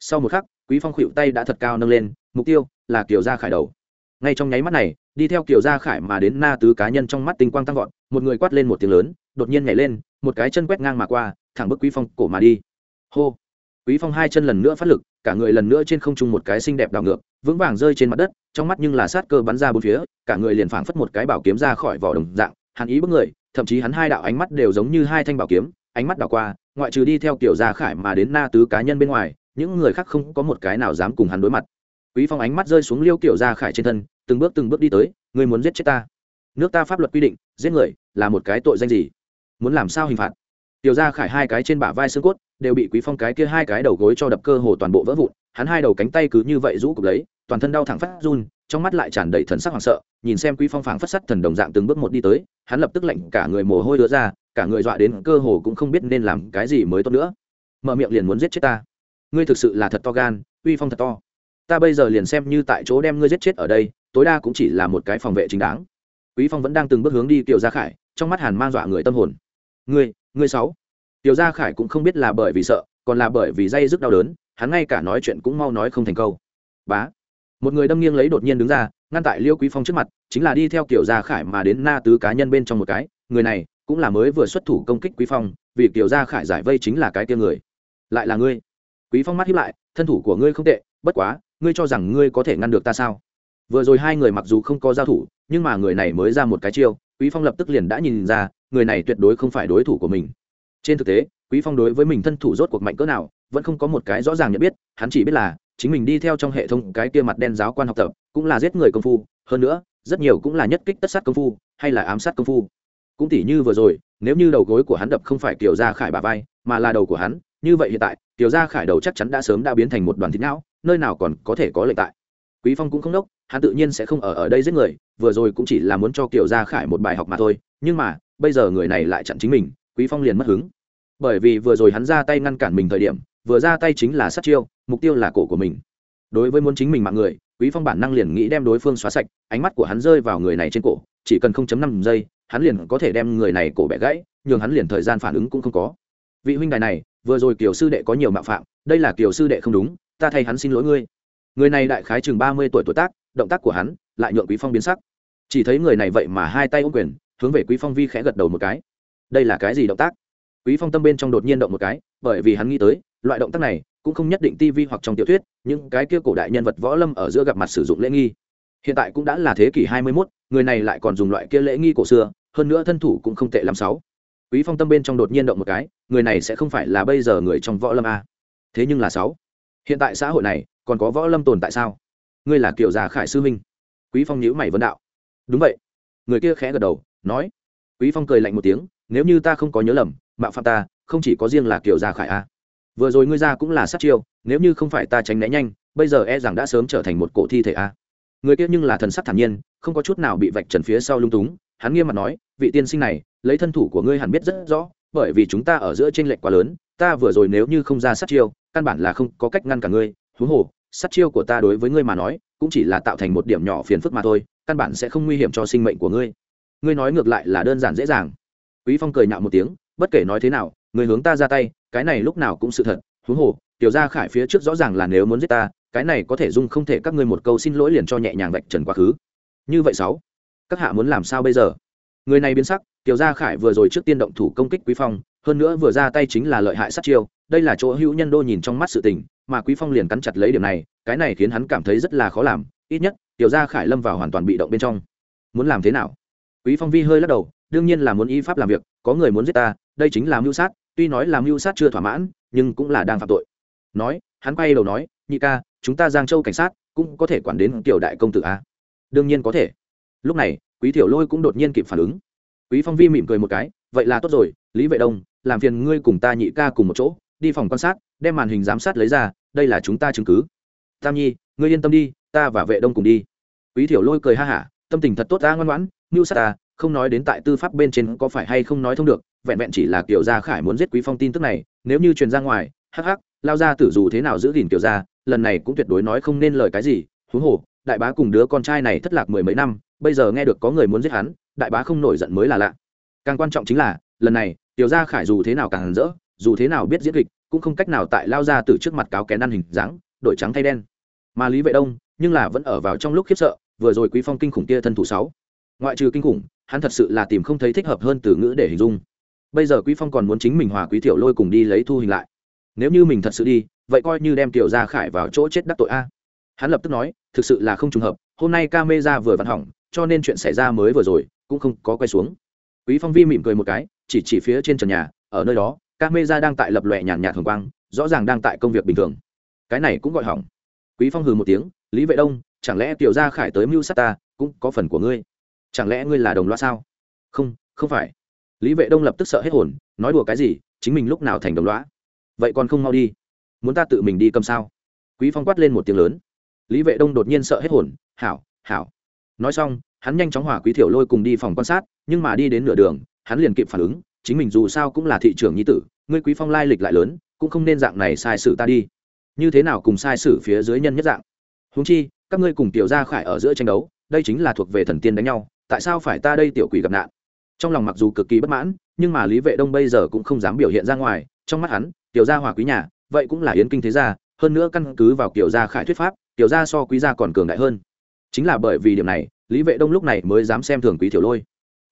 Sau một khắc, quý phong khuỵu tay đã thật cao nâng lên, mục tiêu là kiểu gia khải đầu. Ngay trong nháy mắt này, đi theo kiểu gia khải mà đến na tứ cá nhân trong mắt tinh quang tăng vọt, một người quát lên một tiếng lớn, đột nhiên nhảy lên, một cái chân quét ngang mà qua, thẳng bức quý phong cổ mà đi. Hô quý phong hai chân lần nữa phát lực, cả người lần nữa trên không trung một cái xinh đẹp đảo ngược, vững vàng rơi trên mặt đất, trong mắt nhưng là sát cơ bắn ra bốn phía, cả người liền phảng phất một cái bảo kiếm ra khỏi vỏ đồng dạng hắn ý bức người, thậm chí hắn hai đạo ánh mắt đều giống như hai thanh bảo kiếm, ánh mắt đảo qua, ngoại trừ đi theo kiểu gia khải mà đến na tứ cá nhân bên ngoài, những người khác không có một cái nào dám cùng hắn đối mặt. Quý phong ánh mắt rơi xuống liêu kiểu gia khải trên thân, từng bước từng bước đi tới, ngươi muốn giết chết ta? Nước ta pháp luật quy định, giết người là một cái tội danh gì? Muốn làm sao hình phạt? Tiểu gia khải hai cái trên bả vai xương cốt, đều bị quý phong cái kia hai cái đầu gối cho đập cơ hồ toàn bộ vỡ vụn, hắn hai đầu cánh tay cứ như vậy rũ cục lấy, toàn thân đau thẳng phát run, trong mắt lại tràn đầy thần sắc hoảng sợ, nhìn xem quý phong phảng phất sắt thần đồng dạng từng bước một đi tới, hắn lập tức lạnh cả người mồ hôi đứa ra, cả người dọa đến cơ hồ cũng không biết nên làm cái gì mới tốt nữa. Mở miệng liền muốn giết chết ta. Ngươi thực sự là thật to gan uy phong thật to. Ta bây giờ liền xem như tại chỗ đem ngươi giết chết ở đây, tối đa cũng chỉ là một cái phòng vệ chính đáng. Quý phong vẫn đang từng bước hướng đi tiểu gia khải, trong mắt hàn mang dọa người tâm hồn. Ngươi ngươi sáu. Tiểu gia khải cũng không biết là bởi vì sợ, còn là bởi vì dây dứt đau đớn, hắn ngay cả nói chuyện cũng mau nói không thành câu. Bá. Một người đâm nghiêng lấy đột nhiên đứng ra, ngăn tại liêu quý phong trước mặt, chính là đi theo kiểu gia khải mà đến na tứ cá nhân bên trong một cái, người này cũng là mới vừa xuất thủ công kích quý phong, vì kiểu gia khải giải vây chính là cái kia người. Lại là ngươi. Quý phong mắt hiếp lại, thân thủ của ngươi không tệ, bất quá, ngươi cho rằng ngươi có thể ngăn được ta sao? Vừa rồi hai người mặc dù không có giao thủ, nhưng mà người này mới ra một cái chiêu, quý phong lập tức liền đã nhìn ra người này tuyệt đối không phải đối thủ của mình. Trên thực tế, quý phong đối với mình thân thủ rốt cuộc mạnh cỡ nào, vẫn không có một cái rõ ràng nhận biết, hắn chỉ biết là, chính mình đi theo trong hệ thống cái kia mặt đen giáo quan học tập, cũng là giết người công phu, hơn nữa, rất nhiều cũng là nhất kích tất sát công phu, hay là ám sát công phu. Cũng tỉ như vừa rồi, nếu như đầu gối của hắn đập không phải kiểu ra khải bà vai, mà là đầu của hắn, như vậy hiện tại tiểu gia khải đầu chắc chắn đã sớm đã biến thành một đoàn thịt não, nơi nào còn có thể có lệnh tại quý phong cũng không đốc, hắn tự nhiên sẽ không ở ở đây giết người, vừa rồi cũng chỉ là muốn cho kiều gia khải một bài học mà thôi, nhưng mà, bây giờ người này lại chặn chính mình, quý phong liền mất hứng. Bởi vì vừa rồi hắn ra tay ngăn cản mình thời điểm, vừa ra tay chính là sát chiêu, mục tiêu là cổ của mình. Đối với muốn chính mình mạng người, quý phong bản năng liền nghĩ đem đối phương xóa sạch, ánh mắt của hắn rơi vào người này trên cổ, chỉ cần 0.5 giây, hắn liền có thể đem người này cổ bẻ gãy, nhường hắn liền thời gian phản ứng cũng không có. Vị huynh đài này, vừa rồi kiều sư đệ có nhiều mạo phạm, đây là kiều sư đệ không đúng, ta thay hắn xin lỗi ngươi người này đại khái chừng ba mươi tuổi tuổi tác động tác của hắn lại nhượng quý phong biến sắc. Chỉ thấy người này vậy mà hai tay ôm quyền hướng về quý phong vi khẽ gật đầu một cái. Đây là cái gì động tác? Quý phong tâm bên trong đột nhiên động một cái bởi vì hắn nghĩ tới loại động tác này cũng không nhất định tivi hoặc trong tiểu thuyết những cái kia cổ đại nhân vật võ lâm ở giữa gặp mặt sử dụng lễ nghi. Hiện tại cũng đã là thế kỷ 21, người này lại còn dùng loại kia lễ nghi cổ xưa hơn nữa thân thủ cũng không tệ lắm sáu. Quý phong tâm bên trong đột nhiên động một cái người này sẽ không phải là bây giờ người trong võ lâm a. Thế nhưng là sáu. Hiện tại xã hội này còn có võ lâm tồn tại sao? Ngươi là kiểu già khải sư minh. Quý phong nhíu mày vấn đạo. Đúng vậy. Người kia khẽ gật đầu, nói. Quý phong cười lạnh một tiếng, nếu như ta không có nhớ lầm, mạo phạm ta, không chỉ có riêng là kiểu già khải a. Vừa rồi ngươi ra cũng là sát chiêu, nếu như không phải ta tránh né nhanh, bây giờ e rằng đã sớm trở thành một cổ thi thể a. Người kia nhưng là thần sắc thản nhiên, không có chút nào bị vạch trần phía sau lung túng, hắn nghiêm mặt nói, vị tiên sinh này, lấy thân thủ của ngươi hẳn biết rất rõ, bởi vì chúng ta ở giữa tranh lệch quá lớn, ta vừa rồi nếu như không ra sát chiêu, căn bản là không có cách ngăn cả ngươi, huống hồ sát chiêu của ta đối với ngươi mà nói, cũng chỉ là tạo thành một điểm nhỏ phiền phức mà thôi, căn bản sẽ không nguy hiểm cho sinh mệnh của ngươi. Ngươi nói ngược lại là đơn giản dễ dàng. Quý phong cười nhạo một tiếng, bất kể nói thế nào người hướng ta ra tay, cái này lúc nào cũng sự thật. Huống hồ, tiểu gia khải phía trước rõ ràng là nếu muốn giết ta, cái này có thể dung không thể các ngươi một câu xin lỗi liền cho nhẹ nhàng vạch trần quá khứ. Như vậy sáu, các hạ muốn làm sao bây giờ? Người này biến sắc, tiểu gia khải vừa rồi trước tiên động thủ công kích quý phong, hơn nữa vừa ra tay chính là lợi hại sát chiêu, đây là chỗ hữu nhân đô nhìn trong mắt sự tình mà quý phong liền cắn chặt lấy điểm này, cái này khiến hắn cảm thấy rất là khó làm, ít nhất, tiểu gia khải lâm vào hoàn toàn bị động bên trong. Muốn làm thế nào? Quý phong vi hơi lắc đầu, đương nhiên là muốn y pháp làm việc, có người muốn giết ta, đây chính là mưu sát, tuy nói là mưu sát chưa thỏa mãn, nhưng cũng là đang phạm tội. Nói, hắn quay đầu nói, nhị ca, chúng ta giang châu cảnh sát cũng có thể quản đến tiểu đại công tử a. Đương nhiên có thể. Lúc này, quý tiểu lôi cũng đột nhiên kịp phản ứng. Quý phong vi mỉm cười một cái, vậy là tốt rồi, lý vệ đông, làm phiền ngươi cùng ta nhị ca cùng một chỗ đi phòng quan sát, đem màn hình giám sát lấy ra, đây là chúng ta chứng cứ. Tam nhi, ngươi yên tâm đi, ta và vệ đông cùng đi. Quý tiểu lôi cười ha hả, tâm tình thật tốt ta ngoan ngoãn, mưu sát ta, không nói đến tại tư pháp bên trên có phải hay không nói thông được, vẹn vẹn chỉ là kiểu gia khải muốn giết quý phong tin tức này, nếu như truyền ra ngoài, hắc hắc, lao ra tử dù thế nào giữ gìn kiểu gia, lần này cũng tuyệt đối nói không nên lời cái gì, huống hồ, đại bá cùng đứa con trai này thất lạc mười mấy năm, bây giờ nghe được có người muốn giết hắn, đại bá không nổi giận mới là lạ. Càng quan trọng chính là, lần này tiểu gia khải dù thế nào càng rỡ dù thế nào biết diễn kịch, cũng không cách nào tại lao ra từ trước mặt cáo kén ăn hình dáng đổi trắng thay đen. Mà lý vệ đông, nhưng là vẫn ở vào trong lúc khiếp sợ, vừa rồi quý phong kinh khủng kia thân thủ sáu. Ngoại trừ kinh khủng, hắn thật sự là tìm không thấy thích hợp hơn từ ngữ để hình dung. Bây giờ quý phong còn muốn chính mình hòa quý tiểu lôi cùng đi lấy thu hình lại. Nếu như mình thật sự đi, vậy coi như đem tiểu gia khải vào chỗ chết đắc tội a. Hắn lập tức nói, thực sự là không trùng hợp, hôm nay ca mê ra vừa vặn hỏng, cho nên chuyện xảy ra mới vừa rồi, cũng không có quay xuống. Quý phong vi mỉm cười một cái, chỉ chỉ phía trên trần nhà, ở nơi đó ca mê ra đang tại lập lòe nhàn nhạt thường quang, rõ ràng đang tại công việc bình thường. Cái này cũng gọi hỏng. Quý phong hừ một tiếng, lý vệ đông, chẳng lẽ tiểu gia khải tới mưu sát ta, cũng có phần của ngươi? Chẳng lẽ ngươi là đồng loa sao? Không không phải. Lý vệ đông lập tức sợ hết hồn, nói đùa cái gì, chính mình lúc nào thành đồng loa? Vậy còn không mau đi. Muốn ta tự mình đi cầm sao? Quý phong quát lên một tiếng lớn. Lý vệ đông đột nhiên sợ hết hồn, hảo hảo. Nói xong, hắn nhanh chóng hỏa quý thiểu lôi cùng đi phòng quan sát, nhưng mà đi đến nửa đường, hắn liền kịp phản ứng chính mình dù sao cũng là thị trưởng nhi tử, ngươi quý phong lai lịch lại lớn, cũng không nên dạng này sai sự ta đi. Như thế nào cùng sai sử phía dưới nhân nhất dạng? Húng chi, các ngươi cùng tiểu gia khải ở giữa tranh đấu, đây chính là thuộc về thần tiên đánh nhau, tại sao phải ta đây tiểu quỷ gặp nạn? Trong lòng mặc dù cực kỳ bất mãn, nhưng mà lý vệ đông bây giờ cũng không dám biểu hiện ra ngoài, trong mắt hắn, tiểu gia hòa quý nhà, vậy cũng là yến kinh thế gia, hơn nữa căn cứ vào kiểu gia khải thuyết pháp, tiểu gia so quý gia còn cường đại hơn. Chính là bởi vì điểm này, lý vệ đông lúc này mới dám xem thường quý tiểu lôi.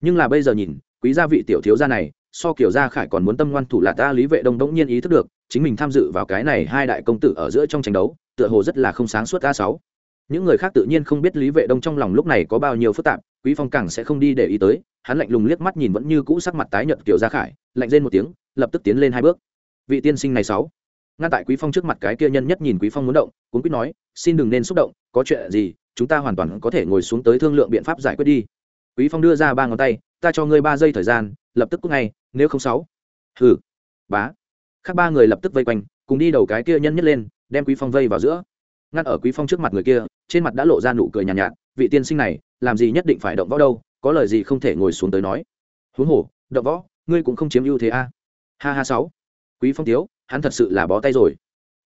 Nhưng là bây giờ nhìn, quý gia vị tiểu thiếu gia này so kiểu gia khải còn muốn tâm ngoan thủ là ta lý vệ đông đống nhiên ý thức được, chính mình tham dự vào cái này hai đại công tử ở giữa trong tranh đấu, tựa hồ rất là không sáng suốt a sáu. Những người khác tự nhiên không biết lý vệ đông trong lòng lúc này có bao nhiêu phức tạp, quý phong càng sẽ không đi để ý tới, hắn lạnh lùng liếc mắt nhìn vẫn như cũ sắc mặt tái nhợt kiểu gia khải, lạnh rên một tiếng, lập tức tiến lên hai bước. Vị tiên sinh này sáu. Ngăn tại quý phong trước mặt cái kia nhân nhất nhìn quý phong muốn động cũng quyết nói, xin đừng nên xúc động, có chuyện gì, chúng ta hoàn toàn có thể ngồi xuống tới thương lượng biện pháp giải quyết đi. Quý phong đưa ra ba ngón tay, ta cho ngươi ba giây thời gian lập tức cúc ngay nếu không sáu. Hừ. Bá. Khác ba người lập tức vây quanh cùng đi đầu cái kia nhân nhất lên đem quý phong vây vào giữa. Ngăn ở quý phong trước mặt người kia trên mặt đã lộ ra nụ cười nhàn nhạt, nhạt vị tiên sinh này làm gì nhất định phải động võ đâu có lời gì không thể ngồi xuống tới nói. Huống hồ động võ ngươi cũng không chiếm ưu thế a. Ha ha sáu. Quý phong tiếu hắn thật sự là bó tay rồi.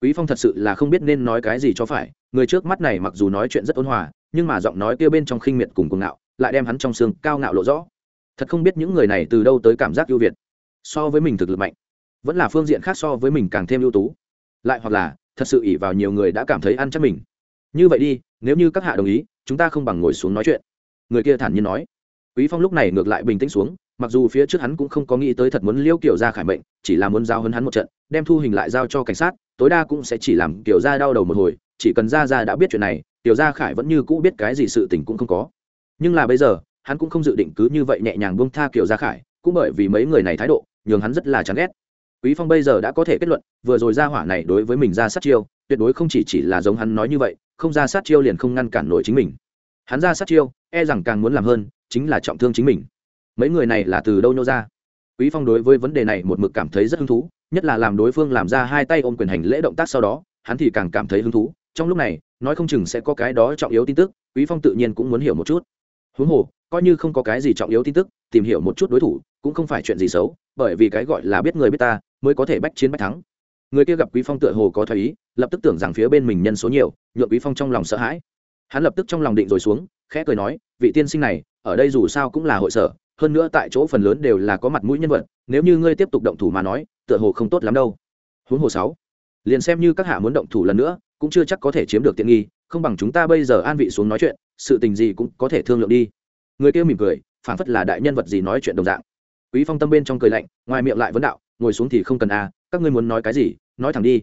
Quý phong thật sự là không biết nên nói cái gì cho phải người trước mắt này mặc dù nói chuyện rất ôn hòa nhưng mà giọng nói kia bên trong khinh miệt cùng cuồng ngạo lại đem hắn trong xương cao ngạo lộ rõ thật không biết những người này từ đâu tới cảm giác ưu việt. So với mình thực lực mạnh, vẫn là phương diện khác so với mình càng thêm ưu tú. Lại hoặc là, thật sự ỉ vào nhiều người đã cảm thấy ăn chắc mình. Như vậy đi, nếu như các hạ đồng ý, chúng ta không bằng ngồi xuống nói chuyện. Người kia thản nhiên nói. Quý phong lúc này ngược lại bình tĩnh xuống, mặc dù phía trước hắn cũng không có nghĩ tới thật muốn liêu kiểu ra khải mệnh, chỉ là muốn giao hơn hắn một trận, đem thu hình lại giao cho cảnh sát, tối đa cũng sẽ chỉ làm kiểu ra đau đầu một hồi, chỉ cần ra ra đã biết chuyện này tiểu gia khải vẫn như cũ biết cái gì sự tình cũng không có. Nhưng là bây giờ hắn cũng không dự định cứ như vậy nhẹ nhàng buông tha kiểu gia khải, cũng bởi vì mấy người này thái độ, nhường hắn rất là chán ghét. Quý phong bây giờ đã có thể kết luận, vừa rồi ra hỏa này đối với mình ra sát chiêu, tuyệt đối không chỉ chỉ là giống hắn nói như vậy, không ra sát chiêu liền không ngăn cản nổi chính mình. Hắn ra sát chiêu e rằng càng muốn làm hơn, chính là trọng thương chính mình. Mấy người này là từ đâu nhô ra? Quý phong đối với vấn đề này một mực cảm thấy rất hứng thú, nhất là làm đối phương làm ra hai tay ôm quyền hành lễ động tác sau đó, hắn thì càng cảm thấy hứng thú. Trong lúc này, nói không chừng sẽ có cái đó trọng yếu tin tức, quý phong tự nhiên cũng muốn hiểu một chút. Huống hồ coi như không có cái gì trọng yếu tin tức, tìm hiểu một chút đối thủ, cũng không phải chuyện gì xấu, bởi vì cái gọi là biết người biết ta, mới có thể bách chiến bách thắng. Người kia gặp quý phong tựa hồ có thoái ý, lập tức tưởng rằng phía bên mình nhân số nhiều, nhượng quý phong trong lòng sợ hãi. Hắn lập tức trong lòng định rồi xuống, khẽ cười nói, vị tiên sinh này, ở đây dù sao cũng là hội sở, hơn nữa tại chỗ phần lớn đều là có mặt mũi nhân vật, nếu như ngươi tiếp tục động thủ mà nói, tựa hồ không tốt lắm đâu. Huống hồ sáu, liền xem như các hạ muốn động thủ lần nữa, cũng chưa chắc có thể chiếm được tiện nghi, không bằng chúng ta bây giờ an vị xuống nói chuyện, sự tình gì cũng có thể thương lượng đi người kia mỉm cười phản phất là đại nhân vật gì nói chuyện đồng dạng. Quý phong tâm bên trong cười lạnh, ngoài miệng lại vấn đạo, ngồi xuống thì không cần a các ngươi muốn nói cái gì, nói thẳng đi.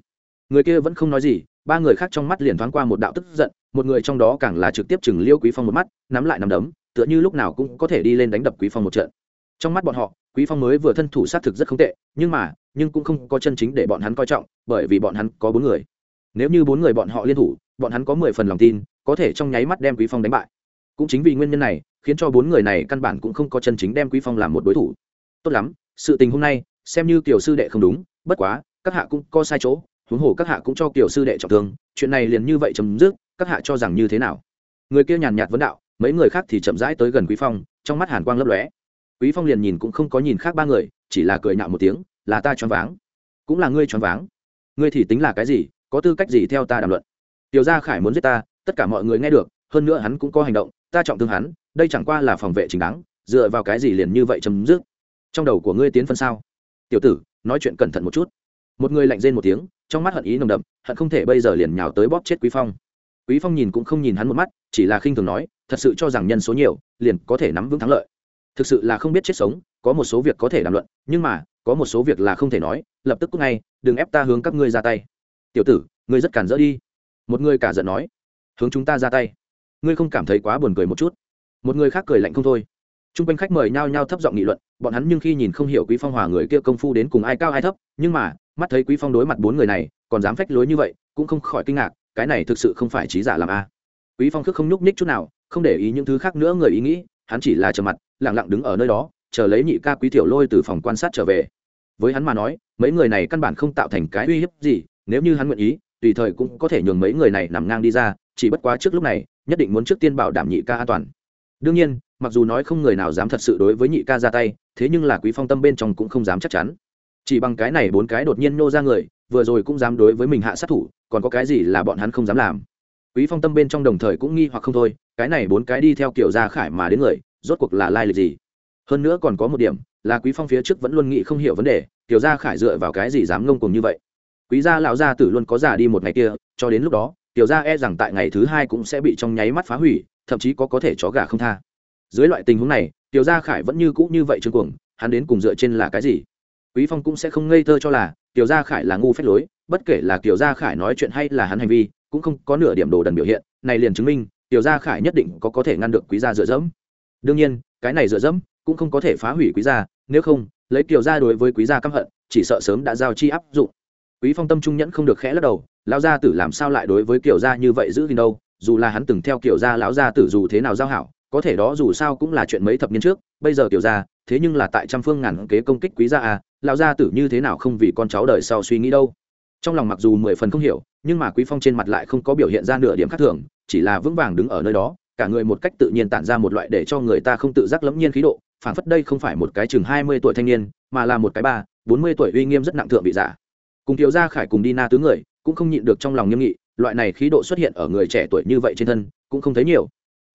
Người kia vẫn không nói gì, ba người khác trong mắt liền thoáng qua một đạo tức giận, một người trong đó càng là trực tiếp chừng liêu quý phong một mắt, nắm lại nắm đấm, tựa như lúc nào cũng có thể đi lên đánh đập quý phong một trận. Trong mắt bọn họ, quý phong mới vừa thân thủ sát thực rất không tệ, nhưng mà, nhưng cũng không có chân chính để bọn hắn coi trọng, bởi vì bọn hắn có bốn người. Nếu như bốn người bọn họ liên thủ, bọn hắn có mười phần lòng tin, có thể trong nháy mắt đem quý phong đánh bại cũng chính vì nguyên nhân này, khiến cho bốn người này căn bản cũng không có chân chính đem quý phong làm một đối thủ. Tốt lắm, sự tình hôm nay, xem như tiểu sư đệ không đúng, bất quá, các hạ cũng có sai chỗ, huống hồ các hạ cũng cho tiểu sư đệ trọng thương, chuyện này liền như vậy chấm dứt, các hạ cho rằng như thế nào? Người kia nhàn nhạt vấn đạo, mấy người khác thì chậm rãi tới gần quý phong, trong mắt hàn quang lấp lóe. Quý phong liền nhìn cũng không có nhìn khác ba người, chỉ là cười nhạo một tiếng, là ta choáng váng. Cũng là ngươi choáng váng. Ngươi thì tính là cái gì, có tư cách gì theo ta đàm luận? Tiểu gia khải muốn giết ta, tất cả mọi người nghe được, hơn nữa hắn cũng có hành động ta trọng thương hắn, đây chẳng qua là phòng vệ chính đáng, dựa vào cái gì liền như vậy chấm dứt? Trong đầu của ngươi tiến phân sao? Tiểu tử, nói chuyện cẩn thận một chút. Một người lạnh rên một tiếng, trong mắt hận ý nồng đậm, hận không thể bây giờ liền nhào tới bóp chết quý phong. Quý phong nhìn cũng không nhìn hắn một mắt, chỉ là khinh thường nói, thật sự cho rằng nhân số nhiều, liền có thể nắm vững thắng lợi. Thực sự là không biết chết sống, có một số việc có thể đàm luận, nhưng mà, có một số việc là không thể nói, lập tức cúc ngay, đừng ép ta hướng các ngươi ra tay. Tiểu tử, ngươi rất cản rỡ đi. Một người cả giận nói, hướng chúng ta ra tay ngươi không cảm thấy quá buồn cười một chút? Một người khác cười lạnh không thôi. T r u n g quanh khách mời nhao nhao thấp giọng nghị luận, bọn hắn nhưng khi nhìn không hiểu quý phong hòa người kia công phu đến cùng ai cao ai thấp, nhưng mà, mắt thấy quý phong đối mặt bốn người này, còn dám phách lối như vậy, cũng không khỏi kinh ngạc, cái này thực sự không phải trí giả làm a. Quý phong khước không nhúc ních chút nào, không để ý những thứ khác nữa người ý nghĩ, hắn chỉ là trầm mặt lẳng lặng đứng ở nơi đó, chờ lấy nhị ca quý tiểu lôi từ phòng quan sát trở về. Với hắn mà nói, mấy người này căn bản không tạo thành cái uy hiếp gì, nếu như hắn nguyện ý, tùy thời cũng có thể nhường mấy người này nằm ngang đi ra, chỉ bất quá trước lúc này nhất định muốn trước tiên bảo đảm nhị ca an toàn. Đương nhiên, mặc dù nói không người nào dám thật sự đối với nhị ca ra tay, thế nhưng là quý phong tâm bên trong cũng không dám chắc chắn. Chỉ bằng cái này bốn cái đột nhiên nô ra người, vừa rồi cũng dám đối với mình hạ sát thủ, còn có cái gì là bọn hắn không dám làm? Quý phong tâm bên trong đồng thời cũng nghi hoặc không thôi, cái này bốn cái đi theo kiểu gia khải mà đến người, rốt cuộc là lai lịch gì? Hơn nữa còn có một điểm, là quý phong phía trước vẫn luôn nghĩ không hiểu vấn đề, kiểu gia khải dựa vào cái gì dám ngông cùng như vậy? Quý gia lão gia tử luôn có già đi một ngày kia, cho đến lúc đó tiểu gia e rằng tại ngày thứ hai cũng sẽ bị trong nháy mắt phá hủy, thậm chí có có thể chó gà không tha. Dưới loại tình huống này, tiểu gia khải vẫn như cũ như vậy trương cuồng, hắn đến cùng dựa trên là cái gì? Quý phong cũng sẽ không ngây thơ cho là tiểu gia khải là ngu phép lối, bất kể là tiểu gia khải nói chuyện hay là hắn hành vi, cũng không có nửa điểm đồ đần biểu hiện, này liền chứng minh tiểu gia khải nhất định có có thể ngăn được quý gia dựa dẫm. Đương nhiên, cái này dựa dẫm cũng không có thể phá hủy quý gia, nếu không, lấy tiểu gia đối với quý gia căm hận, chỉ sợ sớm đã giao chi áp dụng. Quý phong tâm trung nhẫn không được khẽ lắc đầu lão gia tử làm sao lại đối với kiểu gia như vậy giữ gìn đâu? Dù là hắn từng theo kiểu gia lão gia tử dù thế nào giao hảo, có thể đó dù sao cũng là chuyện mấy thập niên trước. Bây giờ kiểu gia, thế nhưng là tại trăm phương ngàn kế công kích quý gia à lão gia tử như thế nào không vì con cháu đời sau suy nghĩ đâu? Trong lòng mặc dù mười phần không hiểu, nhưng mà quý phong trên mặt lại không có biểu hiện ra nửa điểm khác thường, chỉ là vững vàng đứng ở nơi đó, cả người một cách tự nhiên tản ra một loại để cho người ta không tự giác lẫm nhiên khí độ, phảng phất đây không phải một cái chừng hai mươi tuổi thanh niên, mà là một cái ba, bốn mươi tuổi uy nghiêm rất nặng thượng vị giả. Cùng thiếu gia khải cùng đi na tứ người cũng không nhịn được trong lòng nghiêm nghị, loại này khí độ xuất hiện ở người trẻ tuổi như vậy trên thân, cũng không thấy nhiều.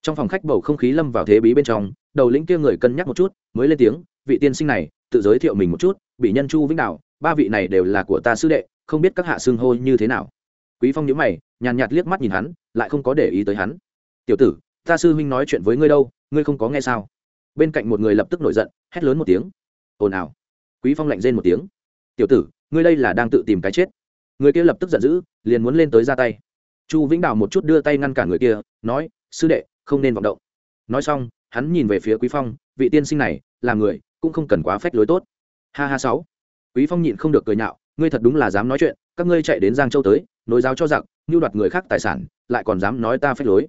Trong phòng khách bầu không khí lâm vào thế bí bên trong, đầu lĩnh kia người cân nhắc một chút, mới lên tiếng, vị tiên sinh này, tự giới thiệu mình một chút, bị nhân chu vĩnh đạo, ba vị này đều là của ta sư đệ, không biết các hạ xưng hô như thế nào. Quý phong nhíu mày, nhàn nhạt liếc mắt nhìn hắn, lại không có để ý tới hắn. Tiểu tử, ta sư huynh nói chuyện với ngươi đâu, ngươi không có nghe sao? Bên cạnh một người lập tức nổi giận, hét lớn một tiếng. Ồn ào. Quý phong lạnh rên một tiếng. Tiểu tử, ngươi đây là đang tự tìm cái chết người kia lập tức giận dữ, liền muốn lên tới ra tay. Chu vĩnh đào một chút đưa tay ngăn cả người kia, nói, sư đệ, không nên vọng động. Nói xong, hắn nhìn về phía quý phong, vị tiên sinh này, là người, cũng không cần quá phách lối tốt. Ha ha sáu. Quý phong nhịn không được cười nhạo, ngươi thật đúng là dám nói chuyện, các ngươi chạy đến giang châu tới, nối giáo cho giặc như đoạt người khác tài sản, lại còn dám nói ta phách lối.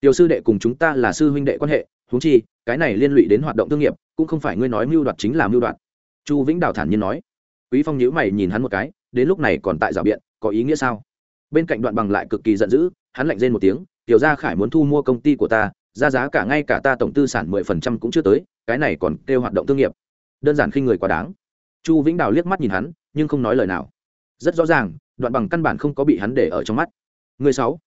Tiểu sư đệ cùng chúng ta là sư huynh đệ quan hệ, huống chi, cái này liên lụy đến hoạt động thương nghiệp, cũng không phải ngươi nói mưu đoạt chính là mưu đoạt. Chu vĩnh đào thản nhiên nói. Quý phong nhíu mày nhìn hắn một cái đến lúc này còn tại rào biện, có ý nghĩa sao? Bên cạnh đoạn bằng lại cực kỳ giận dữ, hắn lạnh rên một tiếng, tiểu gia khải muốn thu mua công ty của ta, ra giá cả ngay cả ta tổng tư sản mười phần trăm cũng chưa tới, cái này còn kêu hoạt động thương nghiệp. Đơn giản khi người quá đáng. Chu vĩnh đào liếc mắt nhìn hắn, nhưng không nói lời nào. Rất rõ ràng, đoạn bằng căn bản không có bị hắn để ở trong mắt. Người sáu.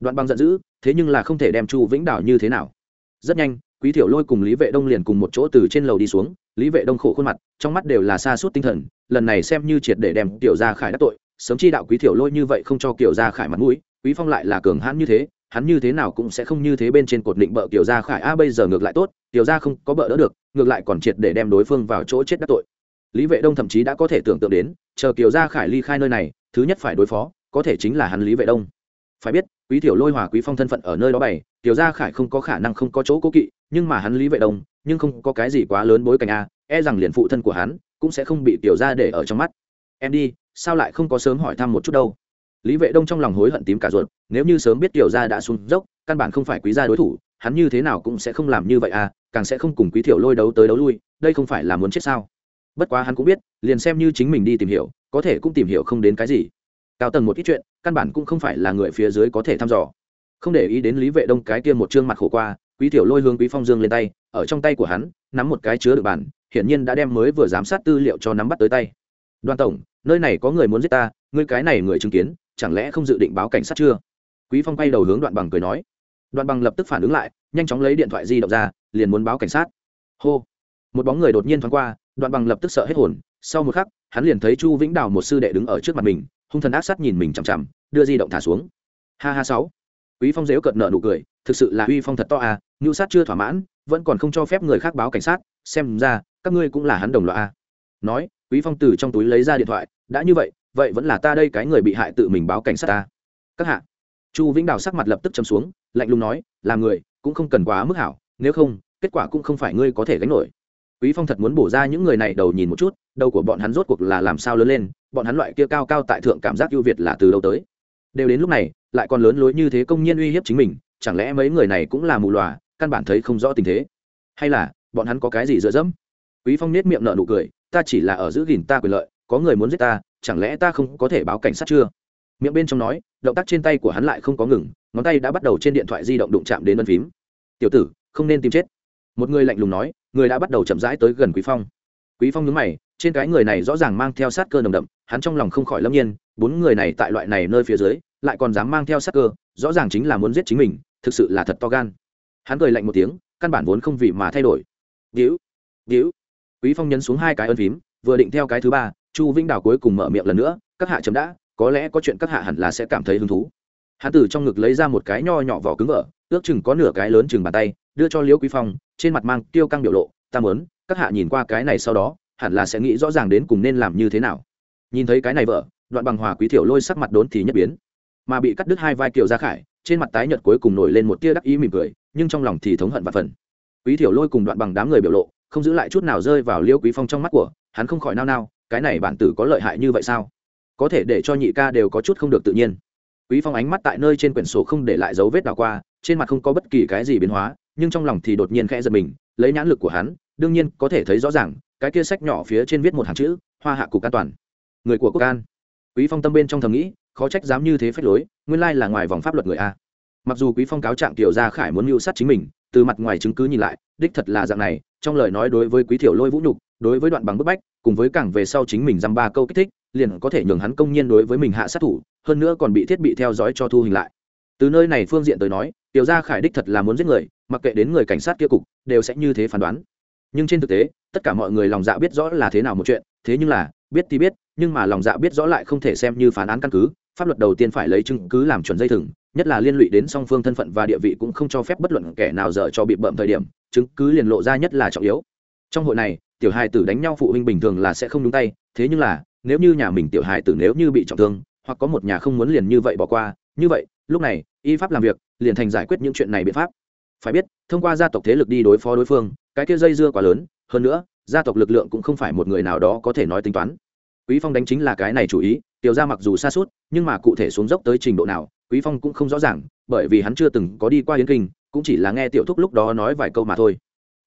Đoạn bằng giận dữ, thế nhưng là không thể đem chu vĩnh đào như thế nào. Rất nhanh quý thiểu lôi cùng lý vệ đông liền cùng một chỗ từ trên lầu đi xuống, lý vệ đông khổ khuôn mặt, trong mắt đều là xa suốt tinh thần, lần này xem như triệt để đem tiểu gia khải đắc tội, sớm chi đạo quý thiểu lôi như vậy không cho kiểu gia khải mặt mũi, quý phong lại là cường hãn như thế, hắn như thế nào cũng sẽ không như thế bên trên cột định bợ kiểu gia khải, a, bây giờ ngược lại tốt, tiểu gia không có bợ đỡ được, ngược lại còn triệt để đem đối phương vào chỗ chết đắc tội. Lý vệ đông thậm chí đã có thể tưởng tượng đến, chờ kiểu gia khải ly khai nơi này, thứ nhất phải đối phó, có thể chính là hắn lý vệ đông. Phải biết, quý tiểu lôi hòa quý phong thân phận ở nơi đó bày, tiểu gia khải không có khả năng không có chỗ cố kỵ nhưng mà hắn lý vệ đông, nhưng không có cái gì quá lớn bối cảnh a e rằng liền phụ thân của hắn cũng sẽ không bị tiểu gia để ở trong mắt. Em đi, sao lại không có sớm hỏi thăm một chút đâu? Lý vệ đông trong lòng hối hận tím cả ruột, nếu như sớm biết tiểu gia đã xuống dốc, căn bản không phải quý gia đối thủ, hắn như thế nào cũng sẽ không làm như vậy à càng sẽ không cùng quý tiểu lôi đấu tới đấu lui, đây không phải là muốn chết sao? Bất quá hắn cũng biết, liền xem như chính mình đi tìm hiểu, có thể cũng tìm hiểu không đến cái gì. Cao tầng một ít chuyện, căn bản cũng không phải là người phía dưới có thể thăm dò. Không để ý đến lý vệ đông cái kia một chương mặt khổ qua quý tiểu lôi hướng quý phong dương lên tay, ở trong tay của hắn, nắm một cái chứa được bản hiển nhiên đã đem mới vừa giám sát tư liệu cho nắm bắt tới tay. Đoàn tổng, nơi này có người muốn giết ta, ngươi cái này người chứng kiến, chẳng lẽ không dự định báo cảnh sát chưa? Quý phong quay đầu hướng đoạn bằng cười nói. Đoạn bằng lập tức phản ứng lại, nhanh chóng lấy điện thoại di động ra, liền muốn báo cảnh sát. Hô! Một bóng người đột nhiên thoáng qua, đoạn bằng lập tức sợ hết hồn. Sau một khắc, hắn liền thấy chu vĩnh đào một sư đệ đứng ở trước mặt mình, hung thần ác sát nhìn mình chằm chằm, đưa di động thả xuống. Ha ha sáu quý phong dếu cợt nợ nụ cười, thực sự là uy phong thật to à nhu sát chưa thỏa mãn, vẫn còn không cho phép người khác báo cảnh sát, xem ra, các ngươi cũng là hắn đồng loại à. Nói, quý phong từ trong túi lấy ra điện thoại, đã như vậy vậy vẫn là ta đây cái người bị hại tự mình báo cảnh sát ta. Các hạ. Chu vĩnh đào sắc mặt lập tức chấm xuống, lạnh lùng nói, là người, cũng không cần quá mức hảo, nếu không, kết quả cũng không phải ngươi có thể gánh nổi. Quý phong thật muốn bổ ra những người này đầu nhìn một chút, đầu của bọn hắn rốt cuộc là làm sao lớn lên, bọn hắn loại kia cao cao tại thượng cảm giác ưu việt là từ đâu tới. Đều đến lúc này lại còn lớn lối như thế công nhiên uy hiếp chính mình, chẳng lẽ mấy người này cũng là mù lòa, căn bản thấy không rõ tình thế? Hay là, bọn hắn có cái gì dựa dẫm? Quý phong nết miệng nở nụ cười, ta chỉ là ở giữ gìn ta quyền lợi, có người muốn giết ta, chẳng lẽ ta không có thể báo cảnh sát chưa? Miệng bên trong nói, động tác trên tay của hắn lại không có ngừng, ngón tay đã bắt đầu trên điện thoại di động đụng chạm đến ân phím. Tiểu tử, không nên tìm chết. Một người lạnh lùng nói, người đã bắt đầu chậm rãi tới gần quý phong. Quý phong nhướng mày, trên cái người này rõ ràng mang theo sát cơ nồng đậm, hắn trong lòng không khỏi lâm nhiên bốn người này tại loại này nơi phía dưới, lại còn dám mang theo sát cơ, rõ ràng chính là muốn giết chính mình, thực sự là thật to gan. Hắn cười lạnh một tiếng, căn bản vốn không vì mà thay đổi. Víu víu quý phong nhấn xuống hai cái ân phím, vừa định theo cái thứ ba, chu vinh đào cuối cùng mở miệng lần nữa, các hạ chấm đã, có lẽ có chuyện các hạ hẳn là sẽ cảm thấy hứng thú. Hắn từ trong ngực lấy ra một cái nho nhỏ vỏ cứng vỡ ước chừng có nửa cái lớn chừng bàn tay, đưa cho liễu quý phong, trên mặt mang tiêu căng biểu lộ, ta muốn, các hạ nhìn qua cái này sau đó, hẳn là sẽ nghĩ rõ ràng đến cùng nên làm như thế nào. Nhìn thấy cái này vợ đoạn bằng hòa quý thiểu lôi sắc mặt đốn thì nhất biến. Mà bị cắt đứt hai vai kiều ra khải, trên mặt tái nhợt cuối cùng nổi lên một tia đắc ý mỉm cười, nhưng trong lòng thì thống hận và phần quý thiểu lôi cùng đoạn bằng đám người biểu lộ, không giữ lại chút nào rơi vào liêu quý phong trong mắt của, hắn không khỏi nao nao, cái này bản tử có lợi hại như vậy sao? Có thể để cho nhị ca đều có chút không được tự nhiên. Quý phong ánh mắt tại nơi trên quyển sổ không để lại dấu vết nào qua, trên mặt không có bất kỳ cái gì biến hóa, nhưng trong lòng thì đột nhiên khẽ giật mình, lấy nhãn lực của hắn, đương nhiên có thể thấy rõ ràng, cái kia sách nhỏ phía trên viết một hàng chữ, hoa hạ cục an toàn. Người của quốc an quý phong tâm bên trong thầm nghĩ, khó trách dám như thế phách lối, nguyên lai là ngoài vòng pháp luật người a. Mặc dù quý phong cáo trạng tiểu gia khải muốn mưu sát chính mình, từ mặt ngoài chứng cứ nhìn lại, đích thật là dạng này, trong lời nói đối với quý thiểu lôi vũ nhục, đối với đoạn bằng bức bách, cùng với càng về sau chính mình dăm ba câu kích thích, liền có thể nhường hắn công nhiên đối với mình hạ sát thủ, hơn nữa còn bị thiết bị theo dõi cho thu hình lại. Từ nơi này phương diện tới nói, tiểu gia khải đích thật là muốn giết người, mặc kệ đến người cảnh sát kia cục, đều sẽ như thế phán đoán. Nhưng trên thực tế, tất cả mọi người lòng dạ biết rõ là thế nào một chuyện, thế nhưng là, biết thì biết nhưng mà lòng dạ biết rõ lại không thể xem như phán án căn cứ, pháp luật đầu tiên phải lấy chứng cứ làm chuẩn dây thừng, nhất là liên lụy đến song phương thân phận và địa vị cũng không cho phép bất luận kẻ nào dở cho bị bợm thời điểm, chứng cứ liền lộ ra nhất là trọng yếu. Trong hội này, tiểu hài tử đánh nhau phụ huynh bình thường là sẽ không đúng tay, thế nhưng là, nếu như nhà mình tiểu hài tử nếu như bị trọng thương, hoặc có một nhà không muốn liền như vậy bỏ qua, như vậy, lúc này, y pháp làm việc, liền thành giải quyết những chuyện này biện pháp. Phải biết, thông qua gia tộc thế lực đi đối phó đối phương, cái kia dây dưa quá lớn, hơn nữa, gia tộc lực lượng cũng không phải một người nào đó có thể nói tính toán quý phong đánh chính là cái này chủ ý, tiểu ra mặc dù xa suốt, nhưng mà cụ thể xuống dốc tới trình độ nào, quý phong cũng không rõ ràng, bởi vì hắn chưa từng có đi qua yến kinh, cũng chỉ là nghe tiểu thúc lúc đó nói vài câu mà thôi.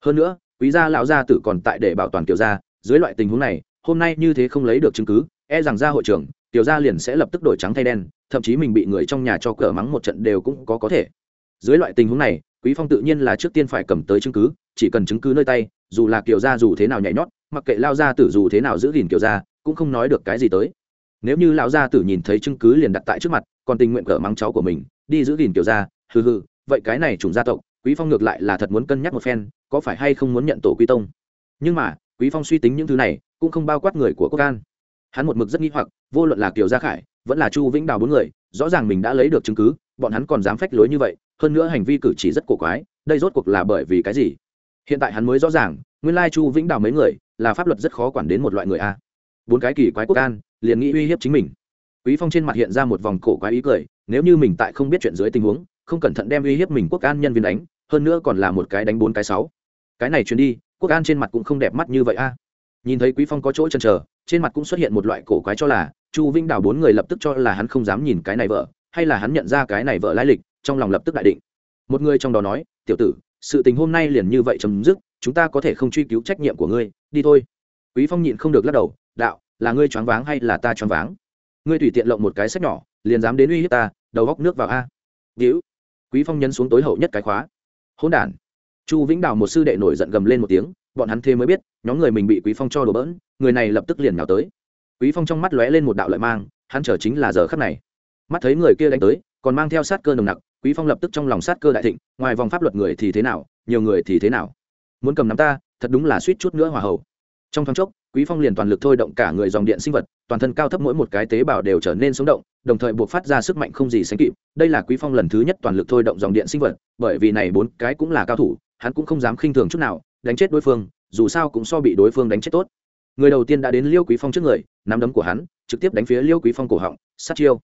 Hơn nữa, quý gia lão gia tử còn tại để bảo toàn tiểu gia, dưới loại tình huống này, hôm nay như thế không lấy được chứng cứ e rằng ra hội trưởng, tiểu gia liền sẽ lập tức đổi trắng thay đen, thậm chí mình bị người trong nhà cho cờ mắng một trận đều cũng có có thể. Dưới loại tình huống này, quý phong tự nhiên là trước tiên phải cầm tới chứng cứ, chỉ cần chứng cứ nơi tay, dù là kiểu gia dù thế nào nhảy nhót, mặc kệ lao gia tử dù thế nào giữ gìn kiểu gia cũng không nói được cái gì tới. Nếu như lão gia tử nhìn thấy chứng cứ liền đặt tại trước mặt, còn tình nguyện cỡ mắng cháu của mình, đi giữ gìn kiểu gia, hừ hừ, vậy cái này chủng gia tộc, quý phong ngược lại là thật muốn cân nhắc một phen, có phải hay không muốn nhận tổ quy tông? Nhưng mà, quý phong suy tính những thứ này, cũng không bao quát người của quốc an. Hắn một mực rất nghi hoặc, vô luận là kiều gia khải, vẫn là chu vĩnh đào bốn người, rõ ràng mình đã lấy được chứng cứ, bọn hắn còn dám phách lối như vậy, hơn nữa hành vi cử chỉ rất cổ quái, đây rốt cuộc là bởi vì cái gì? Hiện tại hắn mới rõ ràng, nguyên lai chu vĩnh đào mấy người, là pháp luật rất khó quản đến một loại người a bốn cái kỳ quái quốc an, liền nghĩ uy hiếp chính mình. Quý phong trên mặt hiện ra một vòng cổ quái ý cười, nếu như mình tại không biết chuyện dưới tình huống, không cẩn thận đem uy hiếp mình quốc an nhân viên đánh, hơn nữa còn là một cái đánh bốn cái sáu. Cái này chuyến đi, quốc an trên mặt cũng không đẹp mắt như vậy a. Nhìn thấy quý phong có chỗ chần chờ, trên mặt cũng xuất hiện một loại cổ quái cho là, chu vinh đào bốn người lập tức cho là hắn không dám nhìn cái này vợ, hay là hắn nhận ra cái này vợ lai lịch, trong lòng lập tức đại định. Một người trong đó nói, tiểu tử, sự tình hôm nay liền như vậy chấm dứt, chúng ta có thể không truy cứu trách nhiệm của ngươi, đi thôi. Quý phong nhịn không được lắc đầu đạo, là ngươi choáng váng hay là ta choáng váng? Ngươi tùy tiện lộng một cái sách nhỏ, liền dám đến uy hiếp ta, đầu góc nước vào a. Víu. Quý phong nhấn xuống tối hậu nhất cái khóa. Hỗn đản. Chu vĩnh đào một sư đệ nổi giận gầm lên một tiếng, bọn hắn thế mới biết, nhóm người mình bị quý phong cho đổ bỡn, người này lập tức liền nhào tới. Quý phong trong mắt lóe lên một đạo lợi mang, hắn chờ chính là giờ khắc này. Mắt thấy người kia đánh tới, còn mang theo sát cơ nồng nặc, quý phong lập tức trong lòng sát cơ đại thịnh, ngoài vòng pháp luật người thì thế nào, nhiều người thì thế nào? Muốn cầm nắm ta, thật đúng là suýt chút nữa hòa hậu. Trong thoáng chốc quý phong liền toàn lực thôi động cả người dòng điện sinh vật, toàn thân cao thấp mỗi một cái tế bào đều trở nên sống động, đồng thời buộc phát ra sức mạnh không gì sánh kịp. Đây là quý phong lần thứ nhất toàn lực thôi động dòng điện sinh vật, bởi vì này bốn cái cũng là cao thủ, hắn cũng không dám khinh thường chút nào, đánh chết đối phương, dù sao cũng so bị đối phương đánh chết tốt. Người đầu tiên đã đến liêu quý phong trước người, nắm đấm của hắn, trực tiếp đánh phía liêu quý phong cổ họng, sát chiêu.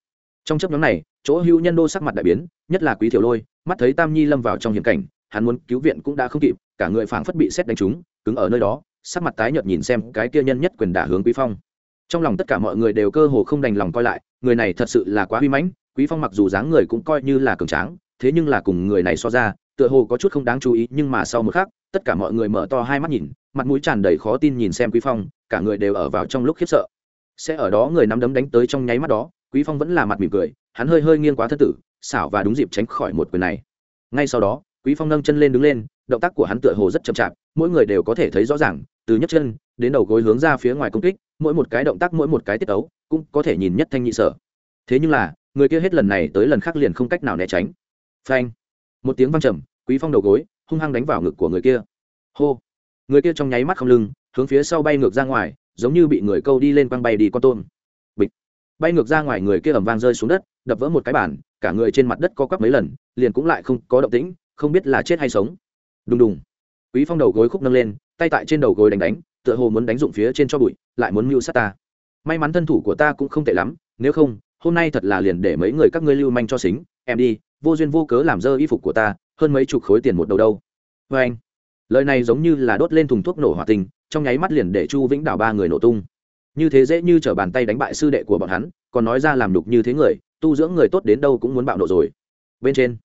Trong chấp nhóm này, chỗ hưu nhân đô sắc mặt đại biến, nhất là quý thiểu lôi, mắt thấy tam nhi lâm vào trong hiểm cảnh, hắn muốn cứu viện cũng đã không kịp, cả người phảng phất bị xét đánh trúng, cứng ở nơi đó sắc mặt tái nhợt nhìn xem cái kia nhân nhất quyền đả hướng quý phong. Trong lòng tất cả mọi người đều cơ hồ không đành lòng coi lại, người này thật sự là quá huy mãnh, quý phong mặc dù dáng người cũng coi như là cường tráng, thế nhưng là cùng người này so ra, tựa hồ có chút không đáng chú ý, nhưng mà sau một khắc, tất cả mọi người mở to hai mắt nhìn, mặt mũi tràn đầy khó tin nhìn xem quý phong, cả người đều ở vào trong lúc khiếp sợ. Sẽ ở đó người nắm đấm đánh tới trong nháy mắt đó, quý phong vẫn là mặt mỉm cười, hắn hơi hơi nghiêng quá thân tử, xảo và đúng dịp tránh khỏi một quyền này. Ngay sau đó, quý phong nâng chân lên đứng lên, động tác của hắn tựa hồ rất chậm chạp, mỗi người đều có thể thấy rõ ràng từ nhấc chân đến đầu gối hướng ra phía ngoài công kích, mỗi một cái động tác, mỗi một cái tiết ấu cũng có thể nhìn nhất thanh nhị sở. Thế nhưng là, người kia hết lần này tới lần khác liền không cách nào né tránh. Phanh! Một tiếng vang trầm, quý phong đầu gối hung hăng đánh vào ngực của người kia. Hô! Người kia trong nháy mắt không lưng, hướng phía sau bay ngược ra ngoài, giống như bị người câu đi lên quăng bay đi con tôm. Bịch! Bay ngược ra ngoài người kia ầm vang rơi xuống đất, đập vỡ một cái bàn, cả người trên mặt đất co quắp mấy lần, liền cũng lại không có động tĩnh, không biết là chết hay sống. Đùng đùng! Quý phong đầu gối khúc nâng lên tay tại trên đầu gối đánh đánh, tựa hồ muốn đánh dụng phía trên cho bụi, lại muốn mưu sát ta. May mắn thân thủ của ta cũng không tệ lắm, nếu không, hôm nay thật là liền để mấy người các ngươi lưu manh cho xính, em đi, vô duyên vô cớ làm dơ y phục của ta, hơn mấy chục khối tiền một đầu đâu. Vê anh, lời này giống như là đốt lên thùng thuốc nổ hỏa tình, trong nháy mắt liền để chu vĩnh Đảo ba người nổ tung. Như thế dễ như t r ở bàn tay đánh bại sư đệ của bọn hắn, còn nói ra làm đục như thế người, tu dưỡng người tốt đến đâu cũng muốn bạo nộ rồi. Bên trên,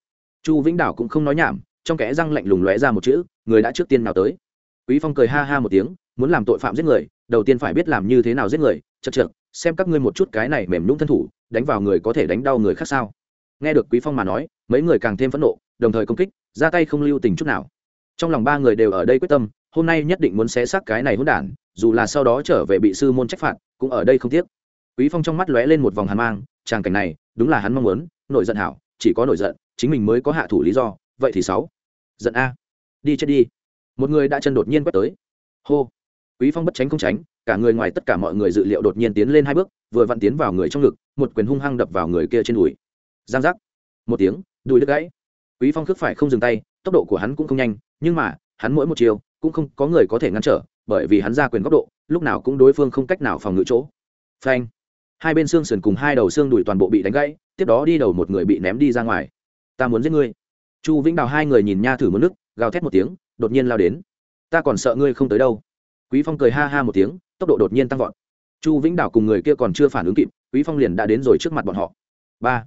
chu vĩnh Đảo cũng không nói nhảm, trong kẽ răng lạnh lùng lóe ra một chữ, người đã trước tiên nào tới quý phong cười ha ha một tiếng, muốn làm tội phạm giết người, đầu tiên phải biết làm như thế nào giết người. Chật chật xem các ngươi một chút cái này mềm nhũng thân thủ, đánh vào người có thể đánh đau người khác sao? Nghe được quý phong mà nói, mấy người càng thêm phẫn nộ, đồng thời công kích, ra tay không lưu tình chút nào. Trong lòng ba người đều ở đây quyết tâm, hôm nay nhất định muốn xé xác cái này hỗn đản, dù là sau đó trở về bị sư môn trách phạt, cũng ở đây không tiếc. Quý phong trong mắt lóe lên một vòng hàn mang tràng cảnh này, đúng là hắn mong muốn, nổi giận hảo, chỉ có nổi giận, chính mình mới có hạ thủ lý do, vậy thì sáu. Giận a. Đi chết đi một người đã chân đột nhiên quét tới. Hô. Quý phong bất tránh không tránh, cả người ngoài tất cả mọi người dự liệu đột nhiên tiến lên hai bước, vừa vặn tiến vào người trong ngực, một quyền hung hăng đập vào người kia trên đùi. Giang giác. Một tiếng, đùi đứt gãy. Quý phong khước phải không dừng tay, tốc độ của hắn cũng không nhanh, nhưng mà, hắn mỗi một chiều, cũng không có người có thể ngăn trở, bởi vì hắn ra quyền góc độ, lúc nào cũng đối phương không cách nào phòng ngự chỗ. Phanh. Hai bên xương sườn cùng hai đầu xương đùi toàn bộ bị đánh gãy, tiếp đó đi đầu một người bị ném đi ra ngoài. Ta muốn giết ngươi. Chu vĩnh đào hai người nhìn nha thử một nước, gào thét một tiếng đột nhiên lao đến. Ta còn sợ ngươi không tới đâu. Quý phong cười ha ha một tiếng, tốc độ đột nhiên tăng vọt. Chu vĩnh Đảo cùng người kia còn chưa phản ứng kịp, quý phong liền đã đến rồi trước mặt bọn họ. Ba.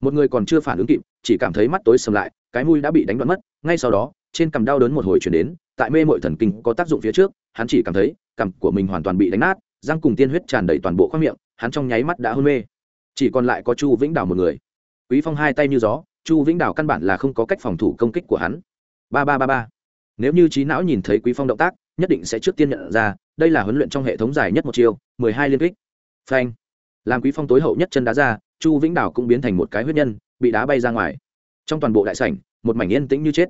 Một người còn chưa phản ứng kịp, chỉ cảm thấy mắt tối sầm lại, cái mũi đã bị đánh đoạn mất, ngay sau đó, trên cằm đau đớn một hồi chuyển đến, tại mê mội thần kinh có tác dụng phía trước, hắn chỉ cảm thấy, cằm của mình hoàn toàn bị đánh nát, răng cùng tiên huyết tràn đầy toàn bộ khoang miệng, hắn trong nháy mắt đã hôn mê. Chỉ còn lại có chu vĩnh Đảo một người. Quý phong hai tay như gió, chu vĩnh Đảo căn bản là không có cách phòng thủ công kích của hắn. Ba ba ba ba nếu như trí não nhìn thấy quý phong động tác, nhất định sẽ trước tiên nhận ra, đây là huấn luyện trong hệ thống dài nhất một chiều mười hai liên kích. Phanh. Làm quý phong tối hậu nhất chân đá ra, chu vĩnh đảo cũng biến thành một cái huyết nhân, bị đá bay ra ngoài. Trong toàn bộ đại sảnh, một mảnh yên tĩnh như chết.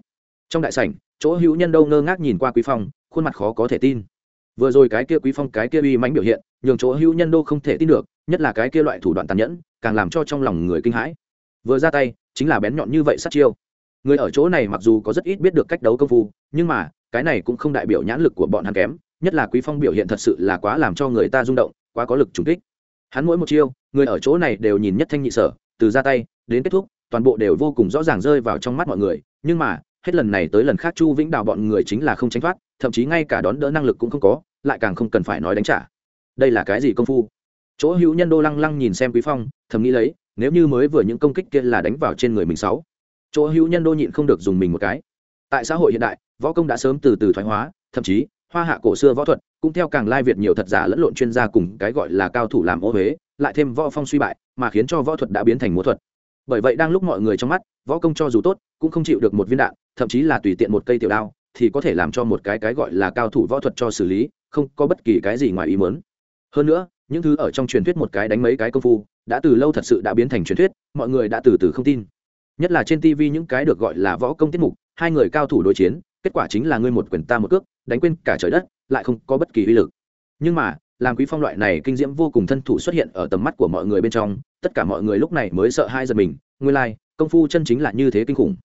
Trong đại sảnh, chỗ hữu nhân đâu ngơ ngác nhìn qua quý phong, khuôn mặt khó có thể tin. Vừa rồi cái kia quý phong cái kia uy mãnh biểu hiện, nhường chỗ hữu nhân đô không thể tin được, nhất là cái kia loại thủ đoạn tàn nhẫn, càng làm cho trong lòng người kinh hãi. Vừa ra tay, chính là bén nhọn như vậy sát chiêu người ở chỗ này mặc dù có rất ít biết được cách đấu công phu, nhưng mà, cái này cũng không đại biểu nhãn lực của bọn hắn kém, nhất là quý phong biểu hiện thật sự là quá làm cho người ta rung động, quá có lực trùng kích. Hắn mỗi một chiêu, người ở chỗ này đều nhìn nhất thanh nhị sở, từ ra tay, đến kết thúc, toàn bộ đều vô cùng rõ ràng rơi vào trong mắt mọi người, nhưng mà, hết lần này tới lần khác chu vĩnh đào bọn người chính là không tránh thoát, thậm chí ngay cả đón đỡ năng lực cũng không có, lại càng không cần phải nói đánh trả. Đây là cái gì công phu? Chỗ hữu nhân đô lăng lăng nhìn xem quý phong, thầm nghĩ lấy, nếu như mới vừa những công kích kia là đánh vào trên người mình sáu chỗ hữu nhân đô nhịn không được dùng mình một cái. Tại xã hội hiện đại, võ công đã sớm từ từ thoái hóa, thậm chí, hoa hạ cổ xưa võ thuật cũng theo càng lai việt nhiều thật giả lẫn lộn chuyên gia cùng cái gọi là cao thủ làm ô huế lại thêm võ phong suy bại, mà khiến cho võ thuật đã biến thành múa thuật. Bởi vậy đang lúc mọi người trong mắt, võ công cho dù tốt, cũng không chịu được một viên đạn, thậm chí là tùy tiện một cây tiểu đao, thì có thể làm cho một cái cái gọi là cao thủ võ thuật cho xử lý, không có bất kỳ cái gì ngoài ý muốn. Hơn nữa, những thứ ở trong truyền thuyết một cái đánh mấy cái công phu, đã từ lâu thật sự đã biến thành truyền thuyết, mọi người đã từ từ không tin nhất là trên tv những cái được gọi là võ công tiết mục hai người cao thủ đối chiến kết quả chính là ngươi một quyền ta một cước đánh quên cả trời đất lại không có bất kỳ uy lực. Nhưng mà làm quý phong loại này kinh diễm vô cùng thân thủ xuất hiện ở tầm mắt của mọi người bên trong tất cả mọi người lúc này mới sợ hai giật mình ngươi lai like, công phu chân chính là như thế kinh khủng.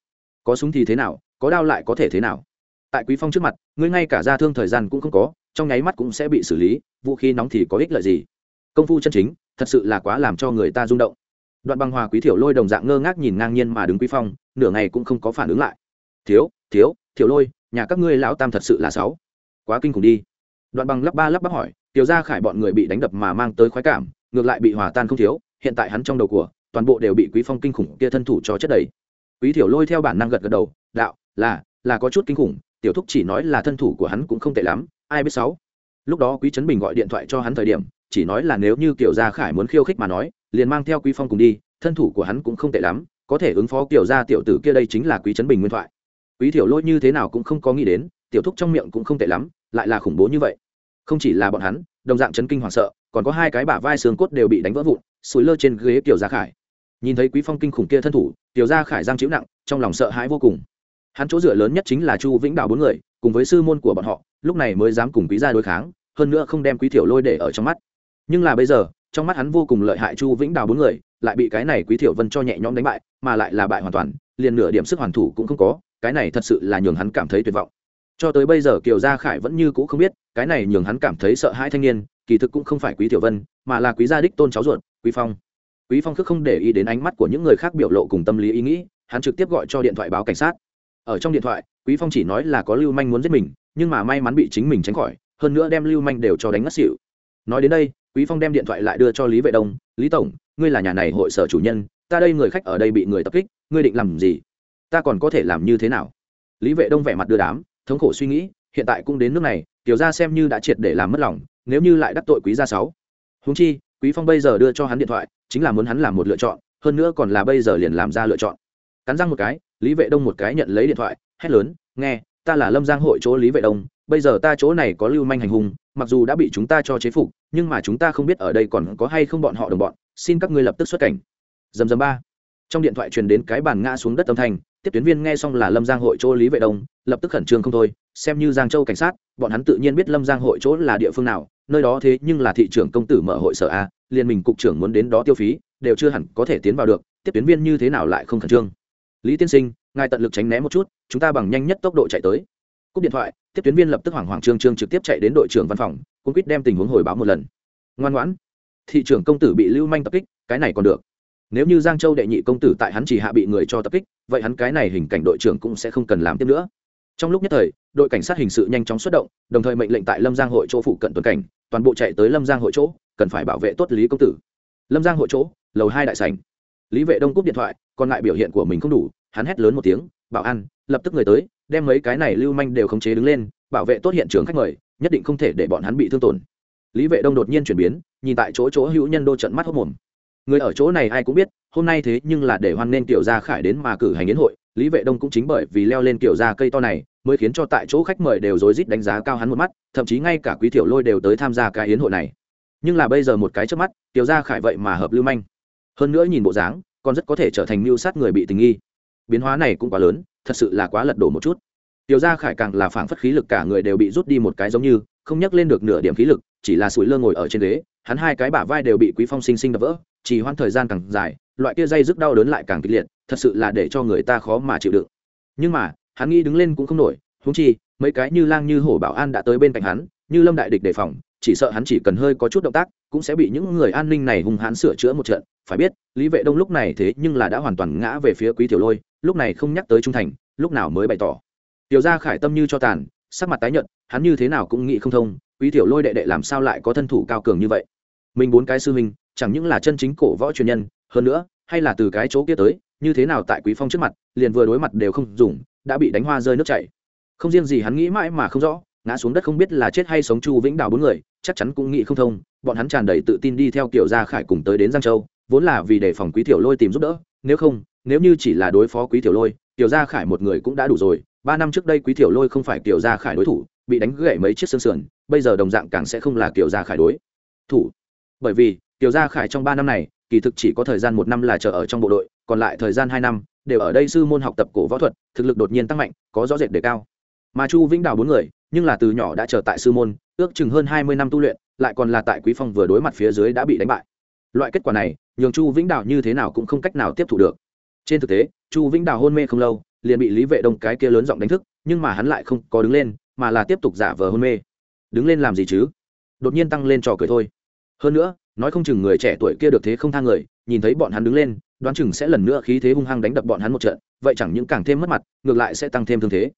Có súng thì thế nào có đao lại có thể thế nào? Tại quý phong trước mặt ngươi ngay cả ra thương thời gian cũng không có trong nháy mắt cũng sẽ bị xử lý vũ khí nóng thì có ích lợi gì? Công phu chân chính thật sự là quá làm cho người ta rung động đoạn băng hòa quý thiểu lôi đồng dạng ngơ ngác nhìn ngang nhiên mà đứng quý phong, nửa ngày cũng không có phản ứng lại. Thiếu thiếu, thiểu lôi, nhà các ngươi lão tam thật sự là sáu quá kinh khủng đi. Đoạn băng lắp ba lắp bắp hỏi, tiểu gia khải bọn người bị đánh đập mà mang tới khoái cảm, ngược lại bị hòa tan không thiếu, hiện tại hắn trong đầu của, toàn bộ đều bị quý phong kinh khủng kia thân thủ cho chất đầy. Quý thiểu lôi theo bản năng gật gật đầu, đạo, là là có chút kinh khủng, tiểu thúc chỉ nói là thân thủ của hắn cũng không tệ lắm, ai biết sáu lúc đó quý trấn bình gọi điện thoại cho hắn thời điểm, chỉ nói là nếu như kiểu gia khải muốn khiêu khích mà nói liền mang theo quý phong cùng đi, thân thủ của hắn cũng không tệ lắm, có thể ứng phó kiểu gia tiểu tử kia đây chính là quý trấn bình nguyên thoại. Quý Tiểu lôi như thế nào cũng không có nghĩ đến, tiểu thúc trong miệng cũng không tệ lắm, lại là khủng bố như vậy. Không chỉ là bọn hắn, đồng dạng chấn kinh hoảng sợ, còn có hai cái bả vai xương cốt đều bị đánh vỡ vụn, sủi lơ trên ghế tiểu gia khải. Nhìn thấy quý phong kinh khủng kia thân thủ tiểu gia khải giang chịu nặng, trong lòng sợ hãi vô cùng. Hắn chỗ dựa lớn nhất chính là chu vĩnh Đào bốn người, cùng với sư môn của bọn họ, lúc này mới dám cùng quý gia đối kháng, hơn nữa không đem quý Tiểu lôi để ở trong mắt. Nhưng là bây giờ trong mắt hắn vô cùng lợi hại chu vĩnh đào bốn người, lại bị cái này quý thiểu vân cho nhẹ nhõm đánh bại, mà lại là bại hoàn toàn, liền nửa điểm sức hoàn thủ cũng không có, cái này thật sự là nhường hắn cảm thấy tuyệt vọng. Cho tới bây giờ kiều gia khải vẫn như cũ không biết, cái này nhường hắn cảm thấy sợ hãi thanh niên, kỳ thực cũng không phải quý tiểu vân, mà là quý gia đích tôn cháu ruột, quý phong. Quý phong khước không để ý đến ánh mắt của những người khác biểu lộ cùng tâm lý ý nghĩ, hắn trực tiếp gọi cho điện thoại báo cảnh sát. Ở trong điện thoại, quý phong chỉ nói là có lưu manh muốn giết mình, nhưng mà may mắn bị chính mình tránh khỏi, hơn nữa đem lưu manh đều cho đánh ngất xỉu. Nói đến đây quý phong đem điện thoại lại đưa cho lý vệ đông. Lý tổng, ngươi là nhà này hội sở chủ nhân, ta đây người khách ở đây bị người tập kích, ngươi định làm gì? Ta còn có thể làm như thế nào? Lý vệ đông vẻ mặt đưa đám, thống khổ suy nghĩ, hiện tại cũng đến nước này, tiểu gia xem như đã triệt để làm mất lòng, nếu như lại đắc tội quý gia sáu. Huống chi, quý phong bây giờ đưa cho hắn điện thoại, chính là muốn hắn làm một lựa chọn, hơn nữa còn là bây giờ liền làm ra lựa chọn. Cắn răng một cái, lý vệ đông một cái nhận lấy điện thoại, hét lớn, nghe, ta là lâm giang hội chỗ lý vệ đông, bây giờ ta chỗ này có lưu manh hành hung mặc dù đã bị chúng ta cho chế phục, nhưng mà chúng ta không biết ở đây còn có hay không bọn họ đồng bọn. Xin các ngươi lập tức xuất cảnh. Dầm dầm ba. Trong điện thoại truyền đến cái bàn ngã xuống đất âm thanh, tiếp tuyến viên nghe xong là lâm giang hội chỗ lý vệ đông, lập tức khẩn trương không thôi, xem như giang châu cảnh sát, bọn hắn tự nhiên biết lâm giang hội chỗ là địa phương nào, nơi đó thế nhưng là thị trưởng công tử mở hội sở a liên mình cục trưởng muốn đến đó tiêu phí, đều chưa hẳn có thể tiến vào được, tiếp tuyến viên như thế nào lại không khẩn trương. Lý tiên sinh, ngài tận lực tránh né một chút, chúng ta bằng nhanh nhất tốc độ chạy tới. Cúp điện thoại tiếp tuyến viên lập tức hoảng hoảng trương trương trực tiếp chạy đến đội trưởng văn phòng cũng quýt đem tình huống hồi báo một lần. Ngoan ngoãn. Thị trưởng công tử bị lưu manh tập kích, cái này còn được. Nếu như giang châu đệ nhị công tử tại hắn chỉ hạ bị người cho tập kích, vậy hắn cái này hình cảnh đội trưởng cũng sẽ không cần làm tiếp nữa. Trong lúc nhất thời, đội cảnh sát hình sự nhanh chóng xuất động, đồng thời mệnh lệnh tại lâm giang hội chỗ phụ cận tuần cảnh, toàn bộ chạy tới lâm giang hội chỗ, cần phải bảo vệ tốt lý công tử. Lâm giang hội chỗ, lầu hai đại sành lý vệ đông cúp điện thoại, còn lại biểu hiện của mình không đủ, hắn hét lớn một tiếng, bảo an, lập tức người tới đem mấy cái này lưu manh đều khống chế đứng lên, bảo vệ tốt hiện trường khách mời, nhất định không thể để bọn hắn bị thương tổn. Lý vệ đông đột nhiên chuyển biến, nhìn tại chỗ chỗ hữu nhân đô trận mắt hốc mồm. Người ở chỗ này ai cũng biết, hôm nay thế nhưng là để hoan nên tiểu gia khải đến mà cử hành yến hội, lý vệ đông cũng chính bởi vì leo lên kiểu gia cây to này, mới khiến cho tại chỗ khách mời đều rối rít đánh giá cao hắn một mắt, thậm chí ngay cả quý tiểu lôi đều tới tham gia cái yến hội này. Nhưng là bây giờ một cái trước mắt, tiểu gia khải vậy mà hợp lưu manh. Hơn nữa nhìn bộ dáng, còn rất có thể trở thành mưu sát người bị tình nghi biến hóa này cũng quá lớn, thật sự là quá lật đổ một chút. Tiểu gia khải càng là phảng phất khí lực cả người đều bị rút đi một cái giống như, không nhắc lên được nửa điểm khí lực, chỉ là sủi lơ ngồi ở trên ghế, hắn hai cái bả vai đều bị quý phong sinh sinh đập vỡ chỉ hoãn thời gian càng dài, loại kia dây rức đau đớn lại càng kịch liệt, thật sự là để cho người ta khó mà chịu đựng. Nhưng mà, hắn nghĩ đứng lên cũng không nổi, huống chi, mấy cái như lang như hổ bảo an đã tới bên cạnh hắn, như lâm đại địch đề phòng, chỉ sợ hắn chỉ cần hơi có chút động tác, cũng sẽ bị những người an ninh này hung hãn sửa chữa một trận, phải biết, lý vệ đông lúc này thế nhưng là đã hoàn toàn ngã về phía quý tiểu lôi lúc này không nhắc tới trung thành, lúc nào mới bày tỏ. Tiểu gia khải tâm như cho tàn, sắc mặt tái nhợt, hắn như thế nào cũng nghĩ không thông, quý tiểu lôi đệ đệ làm sao lại có thân thủ cao cường như vậy? Mình bốn cái sư huynh, chẳng những là chân chính cổ võ truyền nhân, hơn nữa, hay là từ cái chỗ kia tới, như thế nào tại quý phong trước mặt, liền vừa đối mặt đều không dùng, đã bị đánh hoa rơi nước chảy. Không riêng gì hắn nghĩ mãi mà không rõ, ngã xuống đất không biết là chết hay sống chu vĩnh đào bốn người, chắc chắn cũng nghĩ không thông, bọn hắn tràn đầy tự tin đi theo kiểu gia khải cùng tới đến giang châu, vốn là vì đề phòng quý tiểu lôi tìm giúp đỡ, nếu không nếu như chỉ là đối phó quý tiểu lôi tiểu gia khải một người cũng đã đủ rồi. Ba năm trước đây quý tiểu lôi không phải tiểu gia khải đối thủ, bị đánh gãy mấy chiếc xương sườn, bây giờ đồng dạng càng sẽ không là tiểu gia khải đối thủ. Bởi vì tiểu gia khải trong ba năm này, kỳ thực chỉ có thời gian một năm là chờ ở trong bộ đội, còn lại thời gian hai năm đều ở đây sư môn học tập cổ võ thuật, thực lực đột nhiên tăng mạnh, có rõ rệt đề cao. Mà chu vĩnh đào bốn người, nhưng là từ nhỏ đã chờ tại sư môn, ước chừng hơn hai mươi năm tu luyện, lại còn là tại quý phong vừa đối mặt phía dưới đã bị đánh bại. Loại kết quả này, nhường chu vĩnh đào như thế nào cũng không cách nào tiếp thu được trên thực tế, chu vĩnh đào hôn mê không lâu, liền bị lý vệ đông cái kia lớn giọng đánh thức, nhưng mà hắn lại không có đứng lên, mà là tiếp tục giả vờ hôn mê. Đứng lên làm gì chứ? Đột nhiên tăng lên trò cười thôi. Hơn nữa, nói không chừng người trẻ tuổi kia được thế không thang người, nhìn thấy bọn hắn đứng lên, đoán chừng sẽ lần nữa khí thế hung hăng đánh đập bọn hắn một trận, vậy chẳng những càng thêm mất mặt, ngược lại sẽ tăng thêm thương thế.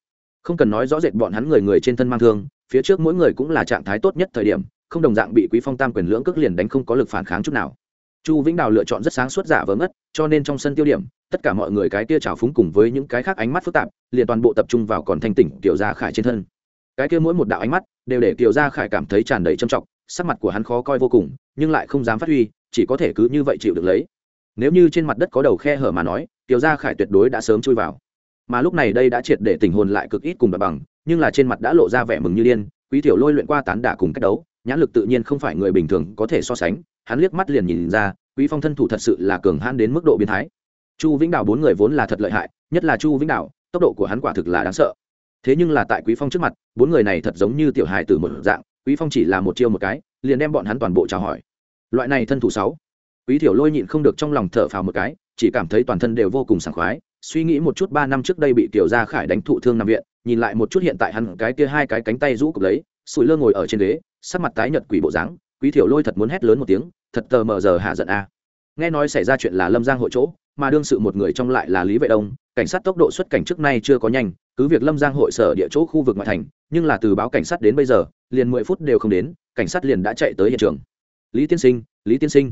Không cần nói rõ rệt bọn hắn người người trên thân mang thương, phía trước mỗi người cũng là trạng thái tốt nhất thời điểm, không đồng dạng bị quý phong tam quyền lưỡng cước liền đánh không có lực phản kháng chút nào chu vĩnh đào lựa chọn rất sáng suốt giả vờ ngất, cho nên trong sân tiêu điểm, tất cả mọi người cái kia trào phúng cùng với những cái khác ánh mắt phức tạp, liền toàn bộ tập trung vào còn thanh tỉnh kiểu gia khải trên thân. Cái kia mỗi một đạo ánh mắt, đều để kiểu gia khải cảm thấy tràn đầy trầm trọng, sắc mặt của hắn khó coi vô cùng, nhưng lại không dám phát huy, chỉ có thể cứ như vậy chịu được lấy. Nếu như trên mặt đất có đầu khe hở mà nói tiểu gia khải tuyệt đối đã sớm chui vào. Mà lúc này đây đã triệt để tình hồn lại cực ít cùng bà bằng, nhưng là trên mặt đã lộ ra vẻ mừng như điên, quý tiểu lôi luyện qua tán đả cùng cách đấu, nhãn lực tự nhiên không phải người bình thường có thể so sánh hắn liếc mắt liền nhìn ra, quý phong thân thủ thật sự là cường hãn đến mức độ biến thái. Chu vĩnh đào bốn người vốn là thật lợi hại, nhất là chu vĩnh đào tốc độ của hắn quả thực là đáng sợ. Thế nhưng là tại quý phong trước mặt, bốn người này thật giống như tiểu hài từ một dạng, quý phong chỉ là một chiêu một cái, liền đem bọn hắn toàn bộ chào hỏi. Loại này thân thủ sáu. Quý tiểu lôi nhịn không được trong lòng thở phào một cái, chỉ cảm thấy toàn thân đều vô cùng sảng khoái, suy nghĩ một chút ba năm trước đây bị tiểu gia khải đánh thụ thương nằm viện, nhìn lại một chút hiện tại hắn cái kia hai cái cánh tay rũ cục lấy, sủi lơ ngồi ở trên ghế, sắc mặt tái nhợt quỷ bộ dáng quý thiểu lôi thật muốn hét lớn một tiếng, thật tờ mờ giờ hạ giận a. Nghe nói xảy ra chuyện là lâm giang hội chỗ, mà đương sự một người trong lại là lý vệ đông, cảnh sát tốc độ xuất cảnh trước nay chưa có nhanh, cứ việc lâm giang hội sở địa chỗ khu vực ngoại thành, nhưng là từ báo cảnh sát đến bây giờ, liền mười phút đều không đến, cảnh sát liền đã chạy tới hiện trường. Lý tiên sinh, lý tiên sinh.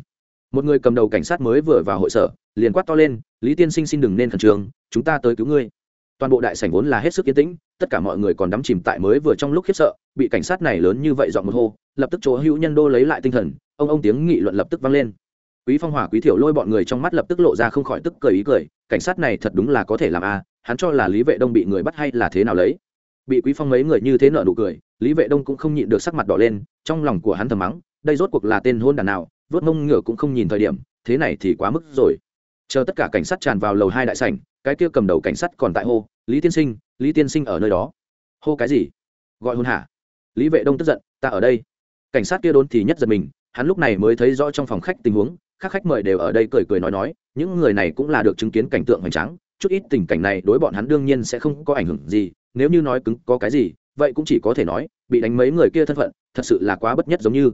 Một người cầm đầu cảnh sát mới vừa vào hội sở, liền quát to lên, lý tiên sinh xin đừng nên khẩn trương, chúng ta tới cứu ngươi toàn bộ đại sảnh vốn là hết sức yên tĩnh, tất cả mọi người còn đắm chìm tại mới vừa trong lúc khiếp sợ, bị cảnh sát này lớn như vậy dọn một hô, lập tức chỗ hữu nhân đô lấy lại tinh thần, ông ông tiếng nghị luận lập tức vang lên. Quý phong hỏa, quý thiểu lôi bọn người trong mắt lập tức lộ ra không khỏi tức cười ý cười, cảnh sát này thật đúng là có thể làm a à, hắn cho là lý vệ đông bị người bắt hay là thế nào lấy? Bị quý phong mấy người như thế nợ nụ cười, lý vệ đông cũng không nhịn được sắc mặt đỏ lên, trong lòng của hắn thầm mắng, đây rốt cuộc là tên hôn đàn nào, vớt mông ngựa cũng không nhìn thời điểm, thế này thì quá mức rồi. Chờ tất cả cảnh sát tràn vào lầu hai đại sảnh, cái kia cầm đầu cảnh sát còn tại hô lý tiên sinh, lý tiên sinh ở nơi đó. Hô cái gì? Gọi hôn hả? Lý vệ đông tức giận, ta ở đây. Cảnh sát kia đốn thì nhất giật mình, hắn lúc này mới thấy rõ trong phòng khách tình huống các khách mời đều ở đây cười cười nói nói, những người này cũng là được chứng kiến cảnh tượng hoành tráng, chút ít tình cảnh này đối bọn hắn đương nhiên sẽ không có ảnh hưởng gì, nếu như nói cứng có cái gì, vậy cũng chỉ có thể nói, bị đánh mấy người kia thân phận, thật sự là quá bất nhất giống như.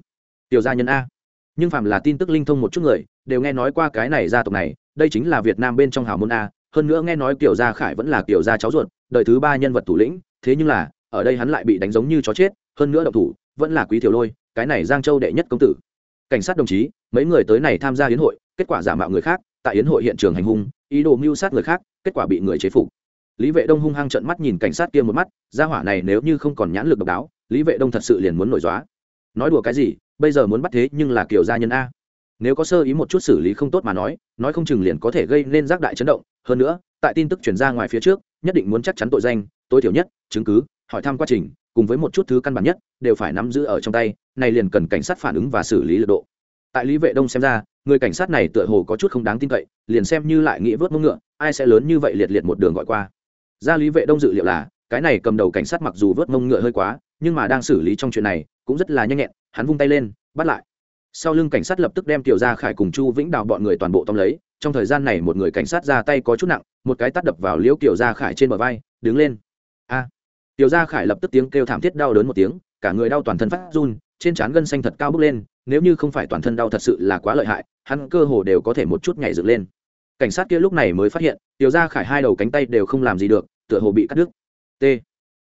Tiểu gia nhân a. Nhưng phàm là tin tức linh thông một chút người, đều nghe nói qua cái này gia tộc này, đây chính là việt nam bên trong hào môn a hơn nữa nghe nói kiểu gia khải vẫn là kiểu gia cháu ruột, đời thứ ba nhân vật thủ lĩnh, thế nhưng là, ở đây hắn lại bị đánh giống như chó chết, hơn nữa độc thủ, vẫn là quý tiểu lôi, cái này giang châu đệ nhất công tử. Cảnh sát đồng chí, mấy người tới này tham gia hiến hội, kết quả giả mạo người khác, tại hiến hội hiện trường hành hung, ý đồ mưu sát người khác, kết quả bị người chế phục. Lý vệ đông hung hăng trận mắt nhìn cảnh sát kia một mắt ra hỏa này nếu như không còn nhãn lực độc đáo, lý vệ đông thật sự liền muốn nổi dóa nói đùa cái gì, bây giờ muốn bắt thế nhưng là kiểu gia nhân a nếu có sơ ý một chút xử lý không tốt mà nói nói không chừng liền có thể gây nên giác đại chấn động. Hơn nữa, tại tin tức chuyển ra ngoài phía trước, nhất định muốn chắc chắn tội danh, tối thiểu nhất, chứng cứ, hỏi thăm quá trình, cùng với một chút thứ căn bản nhất, đều phải nắm giữ ở trong tay, này liền cần cảnh sát phản ứng và xử lý lực độ. Tại lý vệ đông xem ra, người cảnh sát này tựa hồ có chút không đáng tin cậy, liền xem như lại nghĩ vớt mông ngựa, ai sẽ lớn như vậy liệt liệt một đường gọi qua. Ra lý vệ đông dự liệu là, cái này cầm đầu cảnh sát mặc dù vớt mông ngựa hơi quá, nhưng mà đang xử lý trong chuyện này, cũng rất là nhanh nhẹn, hắn vung tay lên, bắt lại sau lưng cảnh sát lập tức đem tiểu gia khải cùng chu vĩnh đào bọn người toàn bộ tóm lấy, trong thời gian này một người cảnh sát ra tay có chút nặng, một cái tắt đập vào liễu tiểu gia khải trên bờ vai, đứng lên. A! Tiểu gia khải lập tức tiếng kêu thảm thiết đau đớn một tiếng, cả người đau toàn thân phát run, trên trán gân xanh thật cao bước lên, nếu như không phải toàn thân đau thật sự là quá lợi hại, hắn cơ hồ đều có thể một chút nhảy dựng lên. Cảnh sát kia lúc này mới phát hiện, tiểu gia khải hai đầu cánh tay đều không làm gì được, tựa hồ bị cắt đứt. T.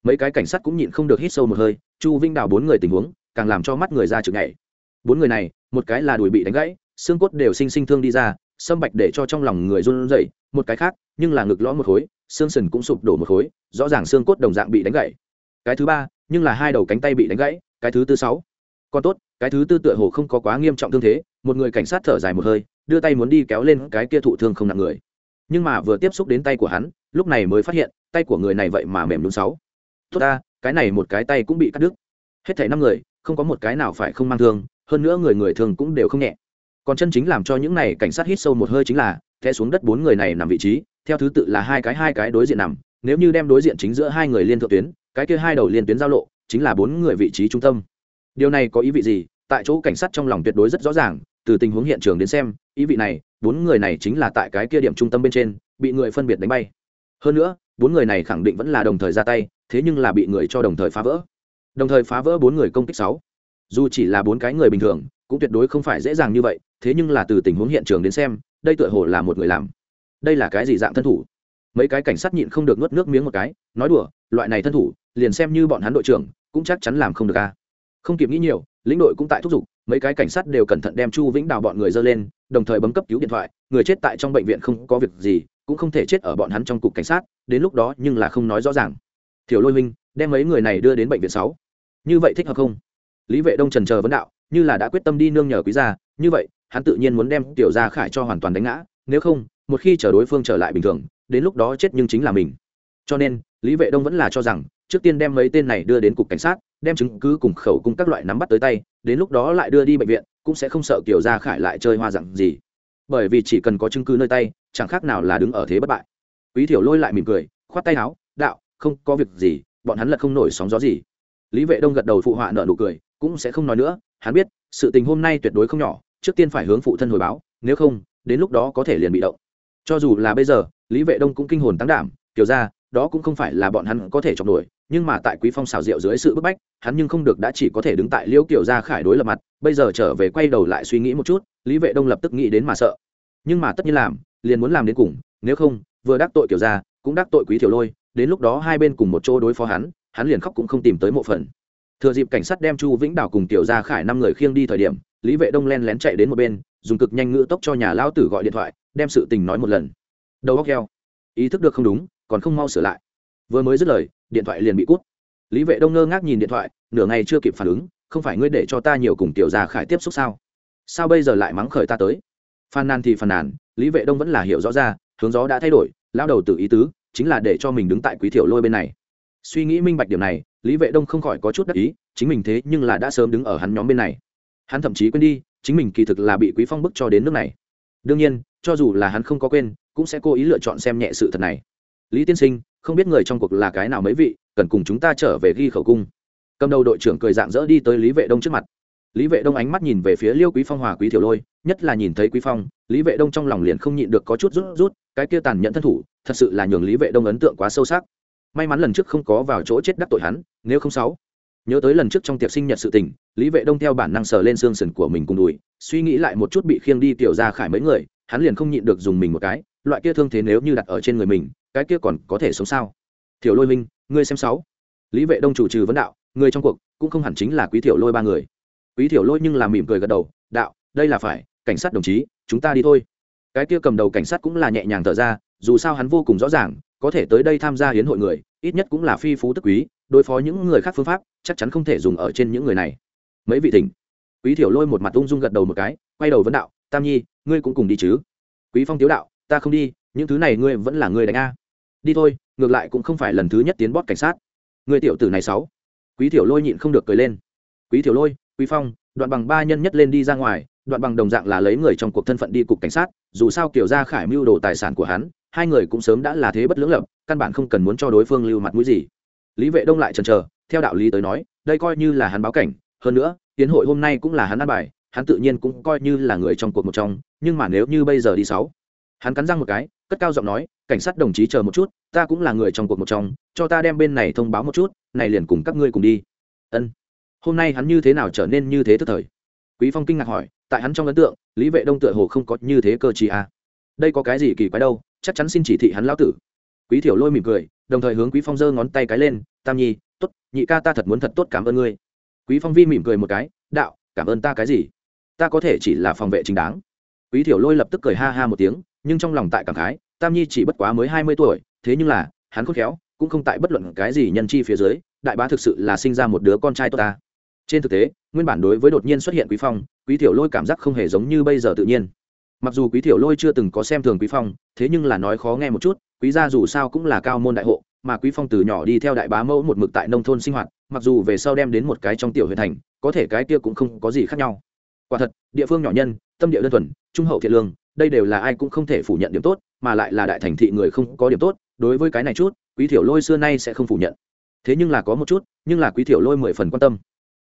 Mấy cái cảnh sát cũng nhịn không được hít sâu một hơi, chu vinh đào bốn người tình huống, càng làm cho mắt người ra chừng nhảy bốn người này, một cái là đùi bị đánh gãy, xương cốt đều sinh sinh thương đi ra, sâm bạch để cho trong lòng người run rẩy, một cái khác, nhưng là ngực lõm một khối, xương sườn cũng sụp đổ một khối, rõ ràng xương cốt đồng dạng bị đánh gãy. Cái thứ ba, nhưng là hai đầu cánh tay bị đánh gãy, cái thứ tư sáu. Còn tốt, cái thứ tư tựa hồ không có quá nghiêm trọng thương thế, một người cảnh sát thở dài một hơi, đưa tay muốn đi kéo lên cái kia thụ thương không nặng người. Nhưng mà vừa tiếp xúc đến tay của hắn, lúc này mới phát hiện, tay của người này vậy mà mềm đúng sáu. Tốt ta, cái này một cái tay cũng bị cắt đứt. Hết thảy năm người, không có một cái nào phải không mang thương hơn nữa người người thường cũng đều không nhẹ. Còn chân chính làm cho những này cảnh sát hít sâu một hơi chính là, té xuống đất bốn người này nằm vị trí, theo thứ tự là hai cái hai cái đối diện nằm. Nếu như đem đối diện chính giữa hai người liên thượng tuyến, cái kia hai đầu liên tuyến giao lộ, chính là bốn người vị trí trung tâm. Điều này có ý vị gì? Tại chỗ cảnh sát trong lòng tuyệt đối rất rõ ràng, từ tình huống hiện trường đến xem, ý vị này, bốn người này chính là tại cái kia điểm trung tâm bên trên, bị người phân biệt đánh bay. Hơn nữa, bốn người này khẳng định vẫn là đồng thời ra tay, thế nhưng là bị người cho đồng thời phá vỡ. Đồng thời phá vỡ bốn người công kích sáu dù chỉ là bốn cái người bình thường, cũng tuyệt đối không phải dễ dàng như vậy, thế nhưng là từ tình huống hiện trường đến xem, đây tựa hồ là một người làm. Đây là cái gì dạng thân thủ? Mấy cái cảnh sát nhịn không được nuốt nước miếng một cái, nói đùa, loại này thân thủ, liền xem như bọn hắn đội trưởng, cũng chắc chắn làm không được a. Không kịp nghĩ nhiều, lĩnh đội cũng tại thúc giục, mấy cái cảnh sát đều cẩn thận đem chu vĩnh đào bọn người dơ lên, đồng thời bấm cấp cứu điện thoại, người chết tại trong bệnh viện không có việc gì, cũng không thể chết ở bọn hắn trong cục cảnh sát, đến lúc đó nhưng là không nói rõ ràng. Thiểu lôi minh đem mấy người này đưa đến bệnh viện sáu. Như vậy thích hợp không? Lý vệ đông trần chờ vấn đạo, như là đã quyết tâm đi nương nhờ quý gia, như vậy, hắn tự nhiên muốn đem tiểu gia khải cho hoàn toàn đánh ngã, nếu không, một khi chờ đối phương trở lại bình thường, đến lúc đó chết nhưng chính là mình. Cho nên, lý vệ đông vẫn là cho rằng, trước tiên đem mấy tên này đưa đến cục cảnh sát, đem chứng cứ cùng khẩu cung các loại nắm bắt tới tay, đến lúc đó lại đưa đi bệnh viện, cũng sẽ không sợ kiểu gia khải lại chơi hoa dặn gì. Bởi vì chỉ cần có chứng cứ nơi tay, chẳng khác nào là đứng ở thế bất bại. Quý thiểu lôi lại mỉm cười, khoát tay áo, đạo, không có việc gì, bọn hắn lật không nổi sóng gió gì. Lý vệ đông gật đầu phụ họa nợ nụ cười cũng sẽ không nói nữa, hắn biết, sự tình hôm nay tuyệt đối không nhỏ, trước tiên phải hướng phụ thân hồi báo, nếu không, đến lúc đó có thể liền bị động. Cho dù là bây giờ, lý vệ đông cũng kinh hồn tăng đảm, kiểu ra, đó cũng không phải là bọn hắn có thể chọc nổi, nhưng mà tại quý phong xào rượu dưới sự bức bách, hắn nhưng không được đã chỉ có thể đứng tại liễu kiểu ra khải đối lập mặt, bây giờ trở về quay đầu lại suy nghĩ một chút, lý vệ đông lập tức nghĩ đến mà sợ. Nhưng mà tất nhiên làm, liền muốn làm đến cùng, nếu không, vừa đắc tội kiểu ra cũng đắc tội quý thiểu lôi, đến lúc đó hai bên cùng một chỗ đối phó hắn hắn liền khóc cũng không tìm tới mộ phần thừa dịp cảnh sát đem chu vĩnh đào cùng tiểu gia khải năm người khiêng đi thời điểm, lý vệ đông len lén chạy đến một bên, dùng cực nhanh ngữ tốc cho nhà lao tử gọi điện thoại, đem sự tình nói một lần. Đầu góc heo ý thức được không đúng, còn không mau sửa lại. Vừa mới dứt lời, điện thoại liền bị cút. Lý vệ đông ngơ ngác nhìn điện thoại, nửa ngày chưa kịp phản ứng, không phải ngươi để cho ta nhiều cùng tiểu gia khải tiếp xúc sao? Sao bây giờ lại mắng khởi ta tới? Phàn nàn thì phàn nàn, lý vệ đông vẫn là hiểu rõ ra, hướng gió đã thay đổi lao đầu tự ý tứ, chính là để cho mình đứng tại quý thiểu lôi bên này. Suy nghĩ minh bạch điểm này lý vệ đông không khỏi có chút đắc ý, chính mình thế nhưng là đã sớm đứng ở hắn nhóm bên này. Hắn thậm chí quên đi, chính mình kỳ thực là bị quý phong bức cho đến nước này. Đương nhiên, cho dù là hắn không có quên, cũng sẽ cố ý lựa chọn xem nhẹ sự thật này. Lý tiên sinh, không biết người trong cuộc là cái nào mấy vị, cần cùng chúng ta trở về ghi khẩu cung. Cầm đầu đội trưởng cười dạng dỡ đi tới lý vệ đông trước mặt. Lý vệ đông ánh mắt nhìn về phía liêu quý phong hòa quý thiểu lôi, nhất là nhìn thấy quý phong, lý vệ đông trong lòng liền không nhịn được có chút rút rút, cái kia tàn nhẫn thân thủ, thật sự là nhường lý vệ đông ấn tượng quá sâu sắc may mắn lần trước không có vào chỗ chết đắc tội hắn, nếu không sáu. Nhớ tới lần trước trong tiệc sinh nhật sự tình, lý vệ đông theo bản năng sờ lên xương sườn của mình cùng đùi, suy nghĩ lại một chút bị khiêng đi tiểu ra khải mấy người, hắn liền không nhịn được dùng mình một cái, loại kia thương thế nếu như đặt ở trên người mình, cái kia còn có thể sống sao? Thiểu lôi minh, ngươi xem sáu. Lý vệ đông chủ trừ vấn đạo, người trong cuộc, cũng không hẳn chính là quý thiểu lôi ba người. Quý thiểu lôi nhưng là mỉm cười gật đầu, đạo, đây là phải, cảnh sát đồng chí, chúng ta đi thôi. Cái kia cầm đầu cảnh sát cũng là nhẹ nhàng thở ra, dù sao hắn vô cùng rõ ràng có thể tới đây tham gia hiến hội người, ít nhất cũng là phi phú tức quý, đối phó những người khác phương pháp, chắc chắn không thể dùng ở trên những người này. Mấy vị thỉnh. Quý thiểu lôi một mặt ung dung gật đầu một cái, quay đầu vấn đạo, tam nhi, ngươi cũng cùng đi chứ? Quý phong tiếu đạo, ta không đi, những thứ này ngươi vẫn là người đánh a. Đi thôi, ngược lại cũng không phải lần thứ nhất tiến bót cảnh sát. Người tiểu tử này sáu. Quý thiểu lôi nhịn không được cười lên. Quý thiểu lôi, quý phong, đoạn bằng ba nhân nhất lên đi ra ngoài, đoạn bằng đồng dạng là lấy người trong cuộc thân phận đi cục cảnh sát, dù sao kiểu ra khải mưu đồ tài sản của hắn hai người cũng sớm đã là thế bất lưỡng lập, căn bản không cần muốn cho đối phương lưu mặt mũi gì. Lý vệ đông lại chần chờ, theo đạo lý tới nói, đây coi như là hắn báo cảnh, hơn nữa, tiến hội hôm nay cũng là hắn ăn bài, hắn tự nhiên cũng coi như là người trong cuộc một trong, nhưng mà nếu như bây giờ đi sáu, hắn cắn răng một cái, cất cao giọng nói, cảnh sát đồng chí chờ một chút, ta cũng là người trong cuộc một trong, cho ta đem bên này thông báo một chút, này liền cùng các ngươi cùng đi. Ân. Hôm nay hắn như thế nào trở nên như thế tức thời? Quý phong kinh ngạc hỏi, tại hắn trong ấn tượng, lý vệ đông tựa hồ không có như thế cơ chí à. đây có cái gì kỳ quái đâu chắc chắn xin chỉ thị hắn lão tử. Quý thiểu lôi mỉm cười, đồng thời hướng quý phong giơ ngón tay cái lên, tam nhi, tốt, nhị ca ta thật muốn thật tốt cảm ơn ngươi. Quý phong vi mỉm cười một cái, đạo, cảm ơn ta cái gì? Ta có thể chỉ là phòng vệ chính đáng. Quý thiểu lôi lập tức cười ha ha một tiếng, nhưng trong lòng tại cảm khái, tam nhi chỉ bất quá mới hai mươi tuổi, thế nhưng là, hắn khôn khéo, cũng không tại bất luận cái gì nhân chi phía dưới, đại bá thực sự là sinh ra một đứa con trai tốt ta. Trên thực tế, nguyên bản đối với đột nhiên xuất hiện quý phong, quý thiểu lôi cảm giác không hề giống như bây giờ tự nhiên mặc dù quý thiểu lôi chưa từng có xem thường quý phong, thế nhưng là nói khó nghe một chút, quý gia dù sao cũng là cao môn đại hộ, mà quý phong từ nhỏ đi theo đại bá mẫu một mực tại nông thôn sinh hoạt, mặc dù về sau đem đến một cái trong tiểu huyện thành, có thể cái kia cũng không có gì khác nhau. Quả thật, địa phương nhỏ nhân, tâm địa đơn thuần, trung hậu thiện lương, đây đều là ai cũng không thể phủ nhận điểm tốt, mà lại là đại thành thị người không có điểm tốt, đối với cái này chút, quý thiểu lôi xưa nay sẽ không phủ nhận. Thế nhưng là có một chút, nhưng là quý thiểu lôi mười phần quan tâm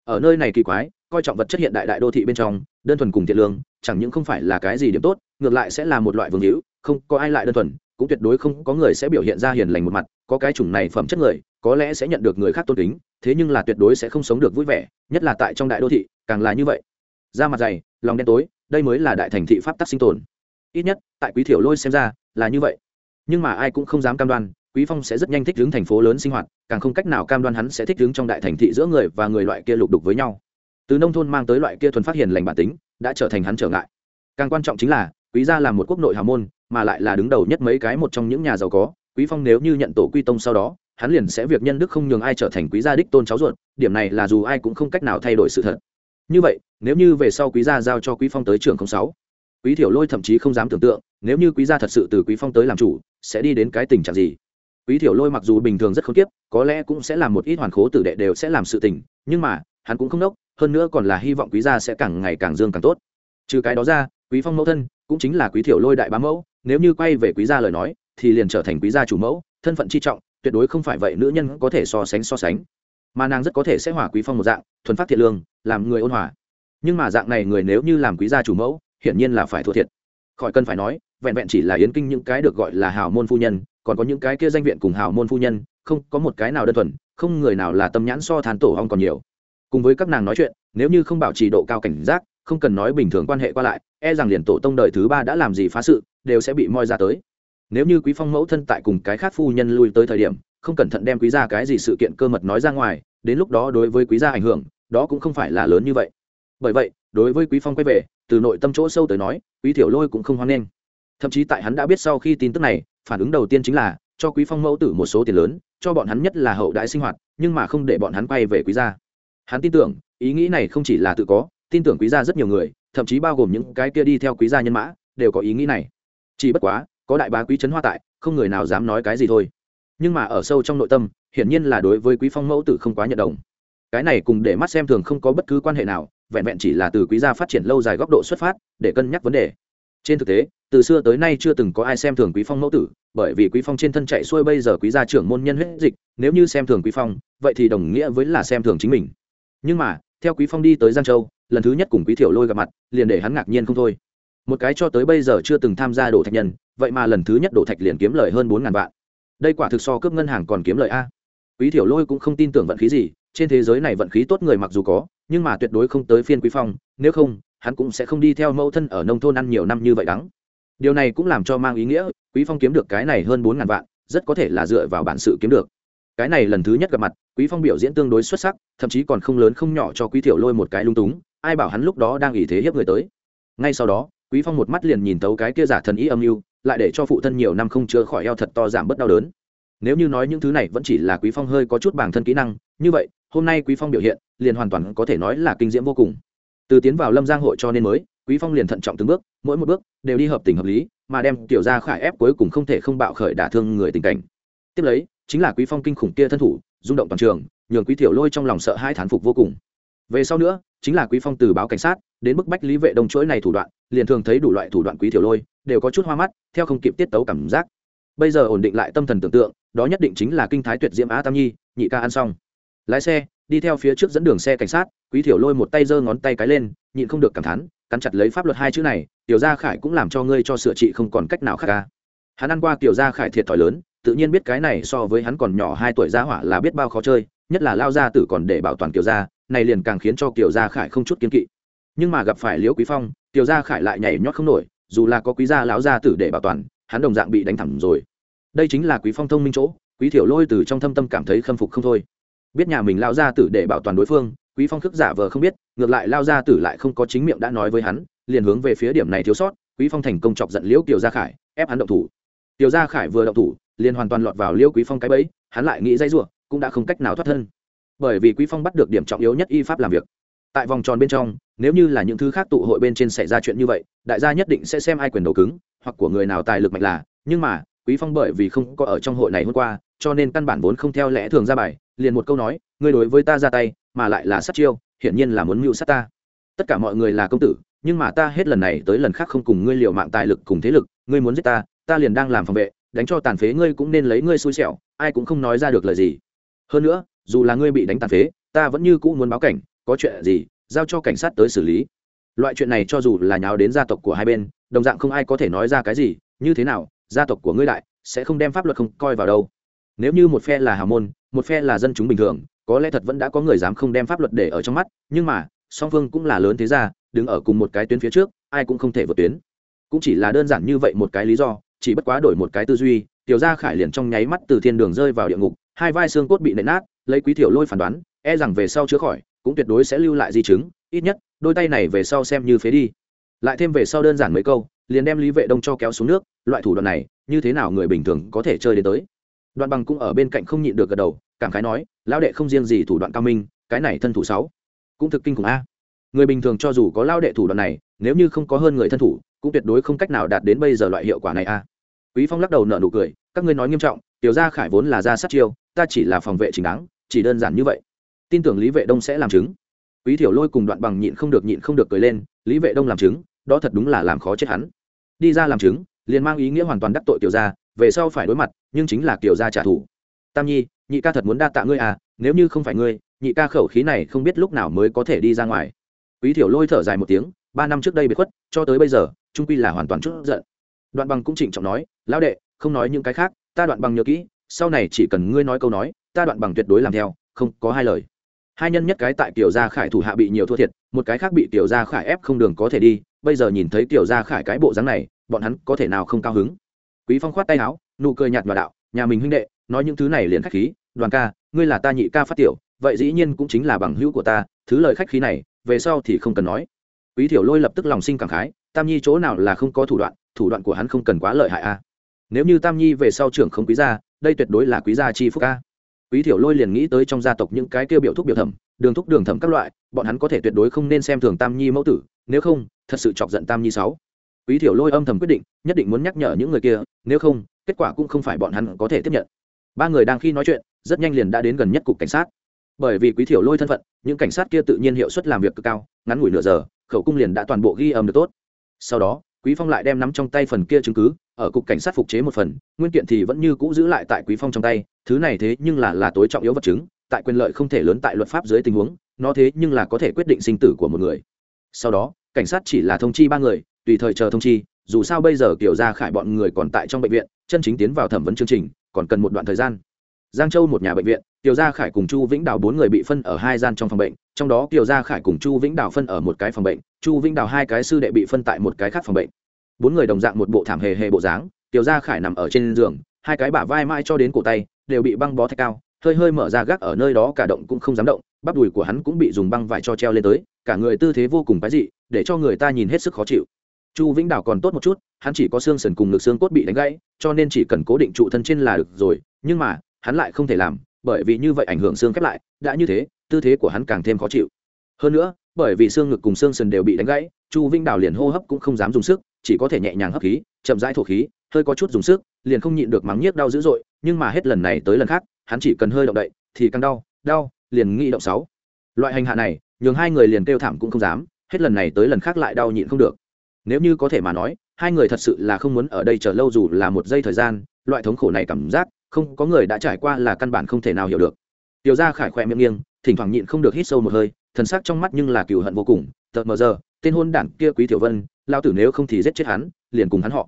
ở nơi này kỳ quái, coi trọng vật chất hiện đại đại đô thị bên trong, đơn thuần cùng thiện lương, chẳng những không phải là cái gì điểm tốt, ngược lại sẽ là một loại vương hữu, không có ai lại đơn thuần, cũng tuyệt đối không có người sẽ biểu hiện ra hiền lành một mặt, có cái chủng này phẩm chất người, có lẽ sẽ nhận được người khác tôn kính, thế nhưng là tuyệt đối sẽ không sống được vui vẻ, nhất là tại trong đại đô thị, càng là như vậy. Da mặt dày, lòng đen tối, đây mới là đại thành thị pháp tắc sinh tồn. Ít nhất, tại quý thiểu lôi xem ra, là như vậy. Nhưng mà ai cũng không dám cam đoan quý phong sẽ rất nhanh thích ứng thành phố lớn sinh hoạt, càng không cách nào cam đoan hắn sẽ thích ứng trong đại thành thị giữa người và người loại kia lục đục với nhau. Từ nông thôn mang tới loại kia thuần phát hiện lành bản tính, đã trở thành hắn trở ngại. Càng quan trọng chính là, quý gia là một quốc nội hào môn, mà lại là đứng đầu nhất mấy cái một trong những nhà giàu có. Quý phong nếu như nhận tổ quy tông sau đó, hắn liền sẽ việc nhân đức không nhường ai trở thành quý gia đích tôn cháu ruột, điểm này là dù ai cũng không cách nào thay đổi sự thật. Như vậy, nếu như về sau quý gia giao cho quý phong tới trường sáu, quý thiểu lôi thậm chí không dám tưởng tượng, nếu như quý gia thật sự từ quý phong tới làm chủ, sẽ đi đến cái tình trạng gì? Quý thiểu lôi mặc dù bình thường rất khốn kiếp, có lẽ cũng sẽ làm một ít hoàn khố tử đệ đều sẽ làm sự tình, nhưng mà, hắn cũng không đốc, hơn nữa còn là hy vọng quý gia sẽ càng ngày càng dương càng tốt. Trừ cái đó ra, quý phong mẫu thân cũng chính là quý thiểu lôi đại bá mẫu, nếu như quay về quý gia lời nói, thì liền trở thành quý gia chủ mẫu, thân phận chi trọng, tuyệt đối không phải vậy nữ nhân có thể so sánh so sánh. Mà nàng rất có thể sẽ hòa quý phong một dạng, thuần phát thiện lương, làm người ôn hòa. Nhưng mà dạng này người nếu như làm quý gia chủ mẫu, hiển nhiên là phải thua thiệt. Khỏi cần phải nói, vẹn vẹn chỉ là yến kinh những cái được gọi là hào môn phu nhân còn có những cái kia danh viện cùng hào môn phu nhân, không, có một cái nào đơn thuần, không người nào là tâm nhãn so than tổ hong còn nhiều. Cùng với các nàng nói chuyện, nếu như không bảo trì độ cao cảnh giác, không cần nói bình thường quan hệ qua lại e rằng liền tổ tông đời thứ ba đã làm gì phá sự, đều sẽ bị moi ra tới. Nếu như quý phong mẫu thân tại cùng cái khác phu nhân lui tới thời điểm, không cẩn thận đem quý gia cái gì sự kiện cơ mật nói ra ngoài, đến lúc đó đối với quý gia ảnh hưởng, đó cũng không phải là lớn như vậy. Bởi vậy, đối với quý phong quay về, từ nội tâm chỗ sâu tới nói, quý thiểu lôi cũng không hoan nghênh thậm chí tại hắn đã biết sau khi tin tức này, phản ứng đầu tiên chính là, cho quý phong mẫu tử một số tiền lớn, cho bọn hắn nhất là hậu đại sinh hoạt, nhưng mà không để bọn hắn quay về quý gia. Hắn tin tưởng, ý nghĩ này không chỉ là tự có, tin tưởng quý gia rất nhiều người, thậm chí bao gồm những cái kia đi theo quý gia nhân mã, đều có ý nghĩ này. Chỉ bất quá, có đại bá quý trấn hoa tại, không người nào dám nói cái gì thôi. Nhưng mà ở sâu trong nội tâm, hiển nhiên là đối với quý phong mẫu tử không quá nhận đồng. Cái này cùng để mắt xem thường không có bất cứ quan hệ nào, vẹn vẹn chỉ là từ quý gia phát triển lâu dài góc độ xuất phát, để cân nhắc vấn đề trên thực tế, từ xưa tới nay chưa từng có ai xem thường quý phong mẫu tử, bởi vì quý phong trên thân chạy xuôi bây giờ quý gia trưởng môn nhân huyết dịch, nếu như xem thường quý phong, vậy thì đồng nghĩa với là xem thường chính mình. Nhưng mà, theo quý phong đi tới giang châu, lần thứ nhất cùng quý thiểu lôi gặp mặt, liền để hắn ngạc nhiên không thôi. Một cái cho tới bây giờ chưa từng tham gia đổ thạch nhân, vậy mà lần thứ nhất đổ thạch liền kiếm lời hơn bốn ngàn vạn. Đây quả thực so cướp ngân hàng còn kiếm lời a. Quý thiểu lôi cũng không tin tưởng vận khí gì, trên thế giới này vận khí tốt người mặc dù có, nhưng mà tuyệt đối không tới phiên quý phong, nếu không hắn cũng sẽ không đi theo mẫu thân ở nông thôn ăn nhiều năm như vậy đắng. Điều này cũng làm cho mang ý nghĩa, quý phong kiếm được cái này hơn bốn ngàn vạn, rất có thể là dựa vào bản sự kiếm được. Cái này lần thứ nhất gặp mặt, quý phong biểu diễn tương đối xuất sắc, thậm chí còn không lớn không nhỏ cho quý thiểu lôi một cái lung túng, ai bảo hắn lúc đó đang ý thế hiếp người tới. Ngay sau đó, quý phong một mắt liền nhìn tấu cái kia giả thần ý âm mưu, lại để cho phụ thân nhiều năm không chữa khỏi eo thật to giảm bớt đau đớn. Nếu như nói những thứ này vẫn chỉ là quý phong hơi có chút bản thân kỹ năng, như vậy, hôm nay quý phong biểu hiện, liền hoàn toàn có thể nói là kinh diễm vô cùng từ tiến vào lâm giang hội cho nên mới, quý phong liền thận trọng từng bước, mỗi một bước đều đi hợp tình hợp lý, mà đem tiểu gia khải ép cuối cùng không thể không bạo khởi đả thương người tình cảnh. Tiếp lấy, chính là quý phong kinh khủng kia thân thủ, rung động toàn trường, nhường quý tiểu lôi trong lòng sợ hai thán phục vô cùng. Về sau nữa, chính là quý phong từ báo cảnh sát, đến bức bách lý vệ đông chuỗi này thủ đoạn, liền thường thấy đủ loại thủ đoạn quý tiểu lôi, đều có chút hoa mắt, theo không kịp tiết tấu cảm giác. Bây giờ ổn định lại tâm thần tưởng tượng, đó nhất định chính là kinh thái tuyệt diễm á tam nhi, nhị ca ăn xong. Lái xe đi theo phía trước dẫn đường xe cảnh sát, quý thiểu lôi một tay giơ ngón tay cái lên, nhịn không được cảm thán, cắn chặt lấy pháp luật hai chữ này, tiểu gia khải cũng làm cho ngươi cho sửa trị không còn cách nào khác ca hắn ăn qua tiểu gia khải thiệt thòi lớn, tự nhiên biết cái này so với hắn còn nhỏ hai tuổi gia hỏa là biết bao khó chơi, nhất là lao gia tử còn để bảo toàn tiểu gia, này liền càng khiến cho tiểu gia khải không chút kiên kỵ. Nhưng mà gặp phải liễu quý phong, tiểu gia khải lại nhảy nhót không nổi, dù là có quý gia lão gia tử để bảo toàn, hắn đồng dạng bị đánh thẳng rồi. Đây chính là quý phong thông minh chỗ, quý thiểu lôi từ trong thâm tâm cảm thấy khâm phục không thôi biết nhà mình lao ra tử để bảo toàn đối phương, quý phong khước giả vờ không biết, ngược lại lao ra tử lại không có chính miệng đã nói với hắn, liền hướng về phía điểm này thiếu sót, quý phong thành công chọc giận liễu kiều gia khải, ép hắn động thủ. Kiều gia khải vừa động thủ, liền hoàn toàn lọt vào liễu quý phong cái bẫy, hắn lại nghĩ dây rủa, cũng đã không cách nào thoát thân. Bởi vì quý phong bắt được điểm trọng yếu nhất y pháp làm việc. Tại vòng tròn bên trong, nếu như là những thứ khác tụ hội bên trên xảy ra chuyện như vậy, đại gia nhất định sẽ xem ai quyền đầu cứng, hoặc của người nào tài lực mạnh là, nhưng mà, quý phong bởi vì không có ở trong hội này hôm qua cho nên căn bản vốn không theo lẽ thường ra bài, liền một câu nói, ngươi đối với ta ra tay, mà lại là sát chiêu, hiển nhiên là muốn mưu sát ta. Tất cả mọi người là công tử, nhưng mà ta hết lần này tới lần khác không cùng ngươi liều mạng tài lực cùng thế lực, ngươi muốn giết ta ta liền đang làm phòng vệ, đánh cho tàn phế ngươi cũng nên lấy ngươi xui xẻo, ai cũng không nói ra được lời gì. Hơn nữa, dù là ngươi bị đánh tàn phế, ta vẫn như cũ muốn báo cảnh, có chuyện gì, giao cho cảnh sát tới xử lý. Loại chuyện này cho dù là nháo đến gia tộc của hai bên, đồng dạng không ai có thể nói ra cái gì, như thế nào, gia tộc của ngươi đại, sẽ không đem pháp luật không coi vào đâu nếu như một phe là hào môn, một phe là dân chúng bình thường, có lẽ thật vẫn đã có người dám không đem pháp luật để ở trong mắt, nhưng mà, song phương cũng là lớn thế ra đứng ở cùng một cái tuyến phía trước, ai cũng không thể vượt tuyến. Cũng chỉ là đơn giản như vậy một cái lý do, chỉ bất quá đổi một cái tư duy, tiểu gia khải liền trong nháy mắt từ thiên đường rơi vào địa ngục, hai vai xương cốt bị nện nát, lấy quý tiểu lôi phản đoán e rằng về sau chữa khỏi, cũng tuyệt đối sẽ lưu lại di chứng, ít nhất, đôi tay này về sau xem như phế đi. Lại thêm về sau đơn giản mấy câu, liền đem lý vệ đông cho kéo xuống nước, loại thủ đoạn này, như thế nào người bình thường có thể chơi đến tới? Đoạn bằng cũng ở bên cạnh không nhịn được gật đầu, cảm khái nói, lão đệ không riêng gì thủ đoạn cao minh, cái này thân thủ sáu, cũng thực kinh khủng a. Người bình thường cho dù có lao đệ thủ đoạn này, nếu như không có hơn người thân thủ, cũng tuyệt đối không cách nào đạt đến bây giờ loại hiệu quả này a. Quý phong lắc đầu nở nụ cười, các ngươi nói nghiêm trọng, tiểu gia khải vốn là gia sát chiêu, ta chỉ là phòng vệ chính đáng, chỉ đơn giản như vậy. Tin tưởng lý vệ đông sẽ làm chứng. Quý thiểu lôi cùng đoạn bằng nhịn không được nhịn không được cười lên, lý vệ đông làm chứng, đó thật đúng là làm khó chết hắn. Đi ra làm chứng, liền mang ý nghĩa hoàn toàn đắc tội tiểu gia về sau phải đối mặt, nhưng chính là tiểu gia trả thù. Tam nhi, nhị ca thật muốn đa tạ ngươi à nếu như không phải ngươi, nhị ca khẩu khí này không biết lúc nào mới có thể đi ra ngoài. Quý thiểu lôi thở dài một tiếng, ba năm trước đây bị khuất, cho tới bây giờ, trung quy là hoàn toàn chút giận. Đoạn bằng cũng trịnh trọng nói, lão đệ, không nói những cái khác, ta đoạn bằng nhớ kỹ, sau này chỉ cần ngươi nói câu nói, ta đoạn bằng tuyệt đối làm theo, không có hai lời. Hai nhân nhất cái tại tiểu gia khải thủ hạ bị nhiều thua thiệt, một cái khác bị tiểu gia khải ép không đường có thể đi, bây giờ nhìn thấy tiểu gia khải cái bộ dáng này, bọn hắn có thể nào không cao hứng? Quý phong khoát tay áo, nụ cười nhạt nhòa đạo, nhà mình huynh đệ, nói những thứ này liền khách khí, đoàn ca, ngươi là ta nhị ca phát tiểu, vậy dĩ nhiên cũng chính là bằng hữu của ta, thứ lời khách khí này, về sau thì không cần nói. Quý thiểu lôi lập tức lòng sinh cảm khái, tam nhi chỗ nào là không có thủ đoạn thủ đoạn của hắn không cần quá lợi hại a. Nếu như tam nhi về sau trưởng không quý gia, đây tuyệt đối là quý gia chi phúc a. Quý thiểu lôi liền nghĩ tới trong gia tộc những cái tiêu biểu thúc biểu thẩm, đường thúc đường thẩm các loại, bọn hắn có thể tuyệt đối không nên xem thường tam nhi mẫu tử, nếu không, thật sự chọc giận tam nhi sáu quý thiểu lôi âm thầm quyết định, nhất định muốn nhắc nhở những người kia, nếu không, kết quả cũng không phải bọn hắn có thể tiếp nhận. Ba người đang khi nói chuyện, rất nhanh liền đã đến gần nhất cục cảnh sát. Bởi vì quý thiểu lôi thân phận, những cảnh sát kia tự nhiên hiệu suất làm việc cực cao, ngắn ngủi nửa giờ, khẩu cung liền đã toàn bộ ghi âm được tốt. Sau đó, quý phong lại đem nắm trong tay phần kia chứng cứ, ở cục cảnh sát phục chế một phần, nguyên kiện thì vẫn như cũ giữ lại tại quý phong trong tay, thứ này thế nhưng là là tối trọng yếu vật chứng, tại quyền lợi không thể lớn tại luật pháp dưới tình huống, nó thế nhưng là có thể quyết định sinh tử của một người. Sau đó, cảnh sát chỉ là thông chi ba người tùy thời chờ thông chi, dù sao bây giờ kiểu ra khải bọn người còn tại trong bệnh viện, chân chính tiến vào thẩm vấn chương trình, còn cần một đoạn thời gian. Giang châu một nhà bệnh viện, kiều gia khải cùng chu vĩnh đào bốn người bị phân ở hai gian trong phòng bệnh, trong đó kiều gia khải cùng chu vĩnh đào phân ở một cái phòng bệnh, chu vĩnh đào hai cái sư đệ bị phân tại một cái khác phòng bệnh. Bốn người đồng dạng một bộ thảm hề hề bộ dáng, kiều gia khải nằm ở trên giường, hai cái bả vai mãi cho đến cổ tay, đều bị băng bó thạch cao, hơi hơi mở ra gác ở nơi đó cả động cũng không dám động, bắp đùi của hắn cũng bị dùng băng vải cho treo lên tới, cả người tư thế vô cùng quái dị, để cho người ta nhìn hết sức khó chịu chu vĩnh đào còn tốt một chút, hắn chỉ có xương sần cùng ngực xương cốt bị đánh gãy, cho nên chỉ cần cố định trụ thân trên là được rồi, nhưng mà, hắn lại không thể làm, bởi vì như vậy ảnh hưởng xương khép lại, đã như thế, tư thế của hắn càng thêm khó chịu. Hơn nữa, bởi vì xương ngực cùng xương sần đều bị đánh gãy, chu vĩnh đào liền hô hấp cũng không dám dùng sức, chỉ có thể nhẹ nhàng hấp khí, chậm rãi thổ khí, hơi có chút dùng sức, liền không nhịn được mắng nhiếc đau dữ dội, nhưng mà hết lần này tới lần khác, hắn chỉ cần hơi động đậy, thì càng đau đau, liền nghĩ động sáu. Loại hành hạ này, nhường hai người liền kêu thảm cũng không dám, hết lần này tới lần khác lại đau nhịn không được nếu như có thể mà nói, hai người thật sự là không muốn ở đây chờ lâu dù là một giây thời gian, loại thống khổ này cảm giác, không, có người đã trải qua là căn bản không thể nào hiểu được. Tiểu gia khải khoe miệng nghiêng, thỉnh thoảng nhịn không được hít sâu một hơi, thần sắc trong mắt nhưng là cừu hận vô cùng tợt mờ giờ, tên hôn đảng kia quý tiểu vân lao tử nếu không thì giết chết hắn, liền cùng hắn họ.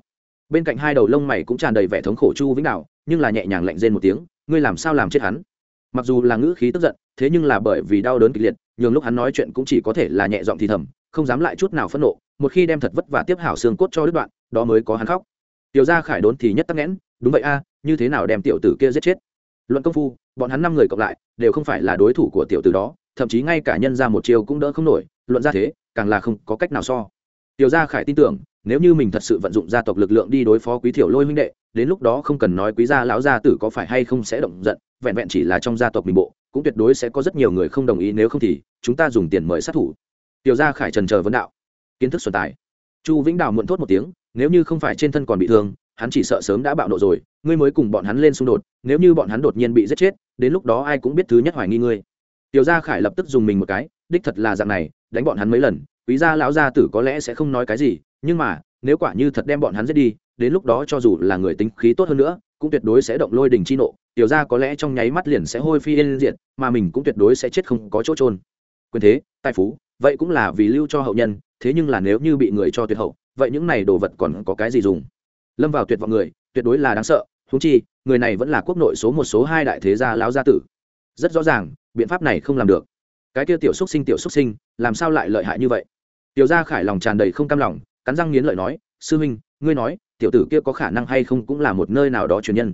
Bên cạnh hai đầu lông mày cũng tràn đầy vẻ thống khổ chu vĩnh đạo, nhưng là nhẹ nhàng lạnh rên một tiếng, ngươi làm sao làm chết hắn? Mặc dù là ngữ khí tức giận, thế nhưng là bởi vì đau đớn kịch liệt, nhường lúc hắn nói chuyện cũng chỉ có thể là nhẹ giọng thì thầm không dám lại chút nào phẫn nộ, một khi đem thật vất vả tiếp hảo xương cốt cho đứt đoạn, đó mới có hắn khóc. Tiểu gia khải đốn thì nhất tắc nghẽn, đúng vậy a, như thế nào đem tiểu tử kia giết chết? Luận công phu, bọn hắn năm người cộng lại, đều không phải là đối thủ của tiểu tử đó, thậm chí ngay cả nhân ra một chiều cũng đỡ không nổi, luận ra thế, càng là không có cách nào so. Tiểu gia khải tin tưởng, nếu như mình thật sự vận dụng gia tộc lực lượng đi đối phó quý thiểu lôi huynh đệ, đến lúc đó không cần nói quý gia lão gia tử có phải hay không sẽ động giận, vẹn vẹn chỉ là trong gia tộc mình bộ, cũng tuyệt đối sẽ có rất nhiều người không đồng ý, nếu không thì chúng ta dùng tiền mời sát thủ tiểu gia khải trần chờ vấn đạo. Kiến thức xuân tài. Chu vĩnh đào muộn thốt một tiếng, nếu như không phải trên thân còn bị thương, hắn chỉ sợ sớm đã bạo nộ rồi, ngươi mới cùng bọn hắn lên xung đột, nếu như bọn hắn đột nhiên bị giết chết, đến lúc đó ai cũng biết thứ nhất hoài nghi ngươi. Tiểu gia khải lập tức dùng mình một cái, đích thật là dạng này, đánh bọn hắn mấy lần, quý gia lão gia tử có lẽ sẽ không nói cái gì, nhưng mà, nếu quả như thật đem bọn hắn giết đi, đến lúc đó cho dù là người tính khí tốt hơn nữa, cũng tuyệt đối sẽ động lôi đình chi nộ, tiểu gia có lẽ trong nháy mắt liền sẽ hôi phi yên diện mà mình cũng tuyệt đối sẽ chết không có chỗ trôn quyền thế, tài phú vậy cũng là vì lưu cho hậu nhân, thế nhưng là nếu như bị người cho tuyệt hậu, vậy những này đồ vật còn có cái gì dùng? Lâm vào tuyệt vọng người, tuyệt đối là đáng sợ húng chi, người này vẫn là quốc nội số một số hai đại thế gia lão gia tử. Rất rõ ràng, biện pháp này không làm được. Cái kia tiểu xúc sinh, tiểu xúc sinh, làm sao lại lợi hại như vậy? Tiểu gia khải lòng tràn đầy không cam lòng, cắn răng nghiến lợi nói, sư huynh, ngươi nói, tiểu tử kia có khả năng hay không cũng là một nơi nào đó truyền nhân.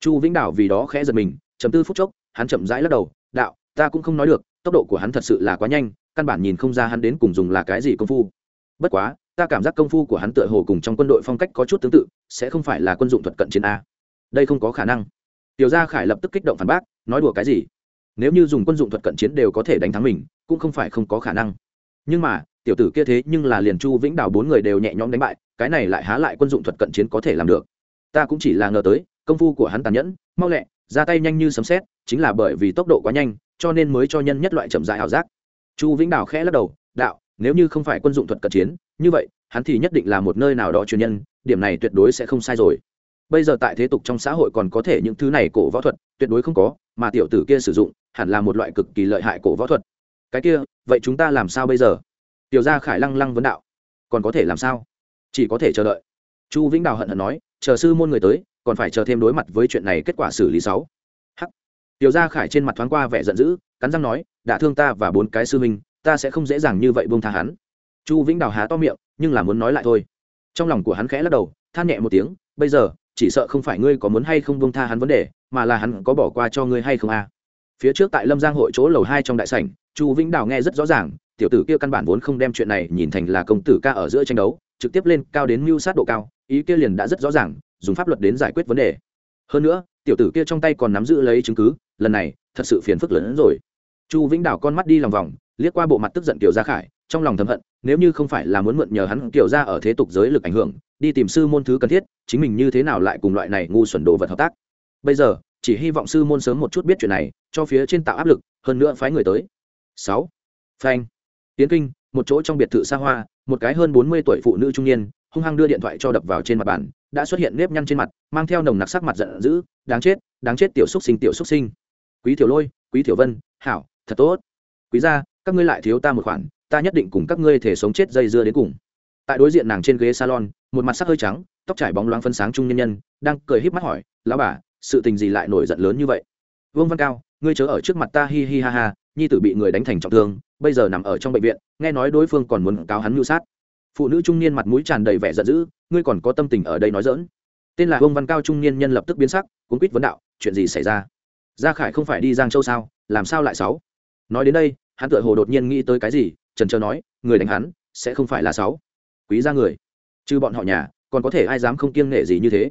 Chu vĩnh đảo vì đó khẽ giật mình, chấm tư phút chốc, hắn chậm rãi lắc đầu, đạo, ta cũng không nói được, tốc độ của hắn thật sự là quá nhanh căn bản nhìn không ra hắn đến cùng dùng là cái gì công phu. Bất quá, ta cảm giác công phu của hắn tựa hồ cùng trong quân đội phong cách có chút tương tự, sẽ không phải là quân dụng thuật cận chiến a. Đây không có khả năng. Tiểu gia khải lập tức kích động phản bác, nói đùa cái gì? Nếu như dùng quân dụng thuật cận chiến đều có thể đánh thắng mình, cũng không phải không có khả năng. Nhưng mà, tiểu tử kia thế nhưng là liền chu vĩnh đào bốn người đều nhẹ nhõm đánh bại, cái này lại há lại quân dụng thuật cận chiến có thể làm được. Ta cũng chỉ là ngờ tới, công phu của hắn tàn nhẫn, mau lẹ, ra tay nhanh như sấm xét chính là bởi vì tốc độ quá nhanh, cho nên mới cho nhân nhất loại chậm dại ảo giác chu vĩnh đào khẽ lắc đầu, đạo, nếu như không phải quân dụng thuật cận chiến, như vậy, hắn thì nhất định là một nơi nào đó truyền nhân, điểm này tuyệt đối sẽ không sai rồi. Bây giờ tại thế tục trong xã hội còn có thể những thứ này cổ võ thuật, tuyệt đối không có, mà tiểu tử kia sử dụng, hẳn là một loại cực kỳ lợi hại cổ võ thuật. Cái kia, vậy chúng ta làm sao bây giờ? Tiểu gia khải lăng lăng vấn đạo. Còn có thể làm sao? Chỉ có thể chờ đợi. Chu vĩnh đào hận hận nói, chờ sư môn người tới, còn phải chờ thêm đối mặt với chuyện này kết quả xử lý sáu. Hắc. Tiểu gia khải trên mặt thoáng qua vẻ giận dữ cắn răng nói đã thương ta và bốn cái sư huynh, ta sẽ không dễ dàng như vậy buông tha hắn. Chu vĩnh đào há to miệng, nhưng là muốn nói lại thôi. Trong lòng của hắn khẽ lắc đầu, than nhẹ một tiếng, bây giờ, chỉ sợ không phải ngươi có muốn hay không buông tha hắn vấn đề, mà là hắn có bỏ qua cho ngươi hay không a? À. phía trước tại lâm giang hội chỗ lầu hai trong đại sảnh, chu vĩnh đào nghe rất rõ ràng, tiểu tử kia căn bản vốn không đem chuyện này nhìn thành là công tử ca ở giữa tranh đấu, trực tiếp lên cao đến mưu sát độ cao, ý kia liền đã rất rõ ràng, dùng pháp luật đến giải quyết vấn đề. Hơn nữa, tiểu tử kia trong tay còn nắm giữ lấy chứng cứ, lần này thật sự phiền phức lớn hơn rồi chu vĩnh đảo con mắt đi lòng vòng, liếc qua bộ mặt tức giận kiểu gia khải, trong lòng thầm hận, nếu như không phải là muốn mượn nhờ hắn kiểu gia ở thế tục giới lực ảnh hưởng, đi tìm sư môn thứ cần thiết, chính mình như thế nào lại cùng loại này ngu xuẩn đồ vật hợp tác? Bây giờ, chỉ hy vọng sư môn sớm một chút biết chuyện này, cho phía trên tạo áp lực, hơn nữa phái người tới. Sáu. Phanh. Tiến kinh, một chỗ trong biệt thự xa hoa, một cái hơn bốn mươi tuổi phụ nữ trung niên, hung hăng đưa điện thoại cho đập vào trên mặt bàn, đã xuất hiện nếp nhăn trên mặt, mang theo nồng nặc sắc mặt giận dữ, đáng chết đáng chết tiểu xúc sinh, tiểu xúc sinh. Quý tiểu lôi, quý tiểu vân, hảo thật tốt. Quý gia, các ngươi lại thiếu ta một khoản, ta nhất định cùng các ngươi thể sống chết dây dưa đến cùng. Tại đối diện nàng trên ghế salon, một mặt sắc hơi trắng, tóc trải bóng loáng phân sáng trung nhân nhân, đang cười híp mắt hỏi, lão bà, sự tình gì lại nổi giận lớn như vậy? Vương văn cao, ngươi chớ ở trước mặt ta hi hi ha ha, nhi tử bị người đánh thành trọng thương, bây giờ nằm ở trong bệnh viện, nghe nói đối phương còn muốn cáo hắn mưu sát. Phụ nữ trung niên mặt mũi tràn đầy vẻ giận dữ, ngươi còn có tâm tình ở đây nói dỡn tên là vương văn cao trung niên nhân lập tức biến sắc cuốn quýt vấn đạo, chuyện gì xảy ra? Gia khải không phải đi giang châu sao? Làm sao lại sáu? Nói đến đây, hắn tựa hồ đột nhiên nghĩ tới cái gì, trần trờ nói, người đánh hắn, sẽ không phải là sáu. Quý gia người. Chứ bọn họ nhà, còn có thể ai dám không kiêng nể gì như thế?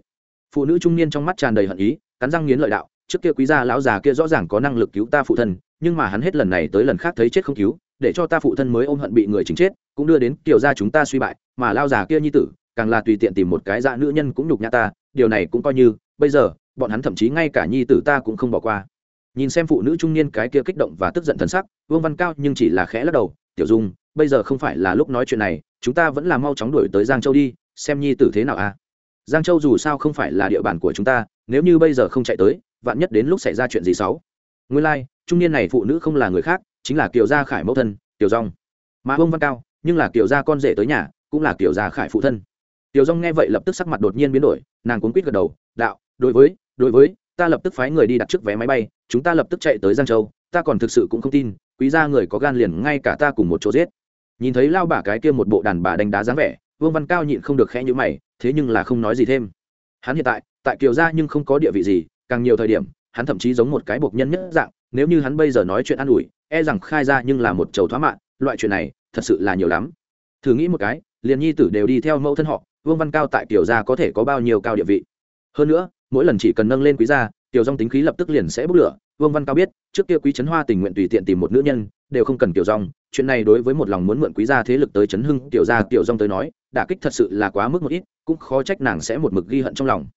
Phụ nữ trung niên trong mắt tràn đầy hận ý, cắn răng nghiến lợi đạo, trước kia quý gia lão già kia rõ ràng có năng lực cứu ta phụ thân, nhưng mà hắn hết lần này tới lần khác thấy chết không cứu, để cho ta phụ thân mới ôm hận bị người chính chết, cũng đưa đến kiểu gia chúng ta suy bại, mà lao già kia nhi tử, càng là tùy tiện tìm một cái dạ nữ nhân cũng nhục nhã ta, điều này cũng coi như, bây giờ, bọn hắn thậm chí ngay cả nhi tử ta cũng không bỏ qua nhìn xem phụ nữ trung niên cái kia kích động và tức giận thần sắc vương văn cao nhưng chỉ là khẽ lắc đầu tiểu dung bây giờ không phải là lúc nói chuyện này chúng ta vẫn là mau chóng đuổi tới giang châu đi xem nhi tử thế nào à? Giang châu dù sao không phải là địa bàn của chúng ta nếu như bây giờ không chạy tới vạn nhất đến lúc xảy ra chuyện gì xấu. Nguyên lai、like, trung niên này phụ nữ không là người khác chính là kiều gia khải mẫu thân tiểu rong mà Vương văn cao nhưng là kiều gia con rể tới nhà cũng là kiều gia khải phụ thân. Tiểu Dung nghe vậy lập tức sắc mặt đột nhiên biến đổi nàng cuốn quýt gật đầu đạo đối với đối với ta lập tức phái người đi đặt trước vé máy bay, chúng ta lập tức chạy tới giang châu, ta còn thực sự cũng không tin, quý gia người có gan liền ngay cả ta cùng một chỗ giết. Nhìn thấy lao bà cái kia một bộ đàn bà đánh đá dáng vẻ, vương văn cao nhịn không được khẽ nhữ mày, thế nhưng là không nói gì thêm. Hắn hiện tại tại kiều gia nhưng không có địa vị gì, càng nhiều thời điểm, hắn thậm chí giống một cái bộc nhân nhất dạng, nếu như hắn bây giờ nói chuyện an ủi e rằng khai ra nhưng là một chầu thoá mạng loại chuyện này, thật sự là nhiều lắm. Thử nghĩ một cái, liền nhi tử đều đi theo mẫu thân họ, vương văn cao tại kiều gia có thể có bao nhiêu cao địa vị? Hơn nữa mỗi lần chỉ cần nâng lên quý gia, tiểu dòng tính khí lập tức liền sẽ bốc lửa. Vương văn cao biết, trước kia quý trấn hoa tình nguyện tùy tiện tìm một nữ nhân, đều không cần tiểu dòng. Chuyện này đối với một lòng muốn mượn quý gia thế lực tới chấn hưng, tiểu gia, tiểu dòng tới nói, đả kích thật sự là quá mức một ít, cũng khó trách nàng sẽ một mực ghi hận trong lòng.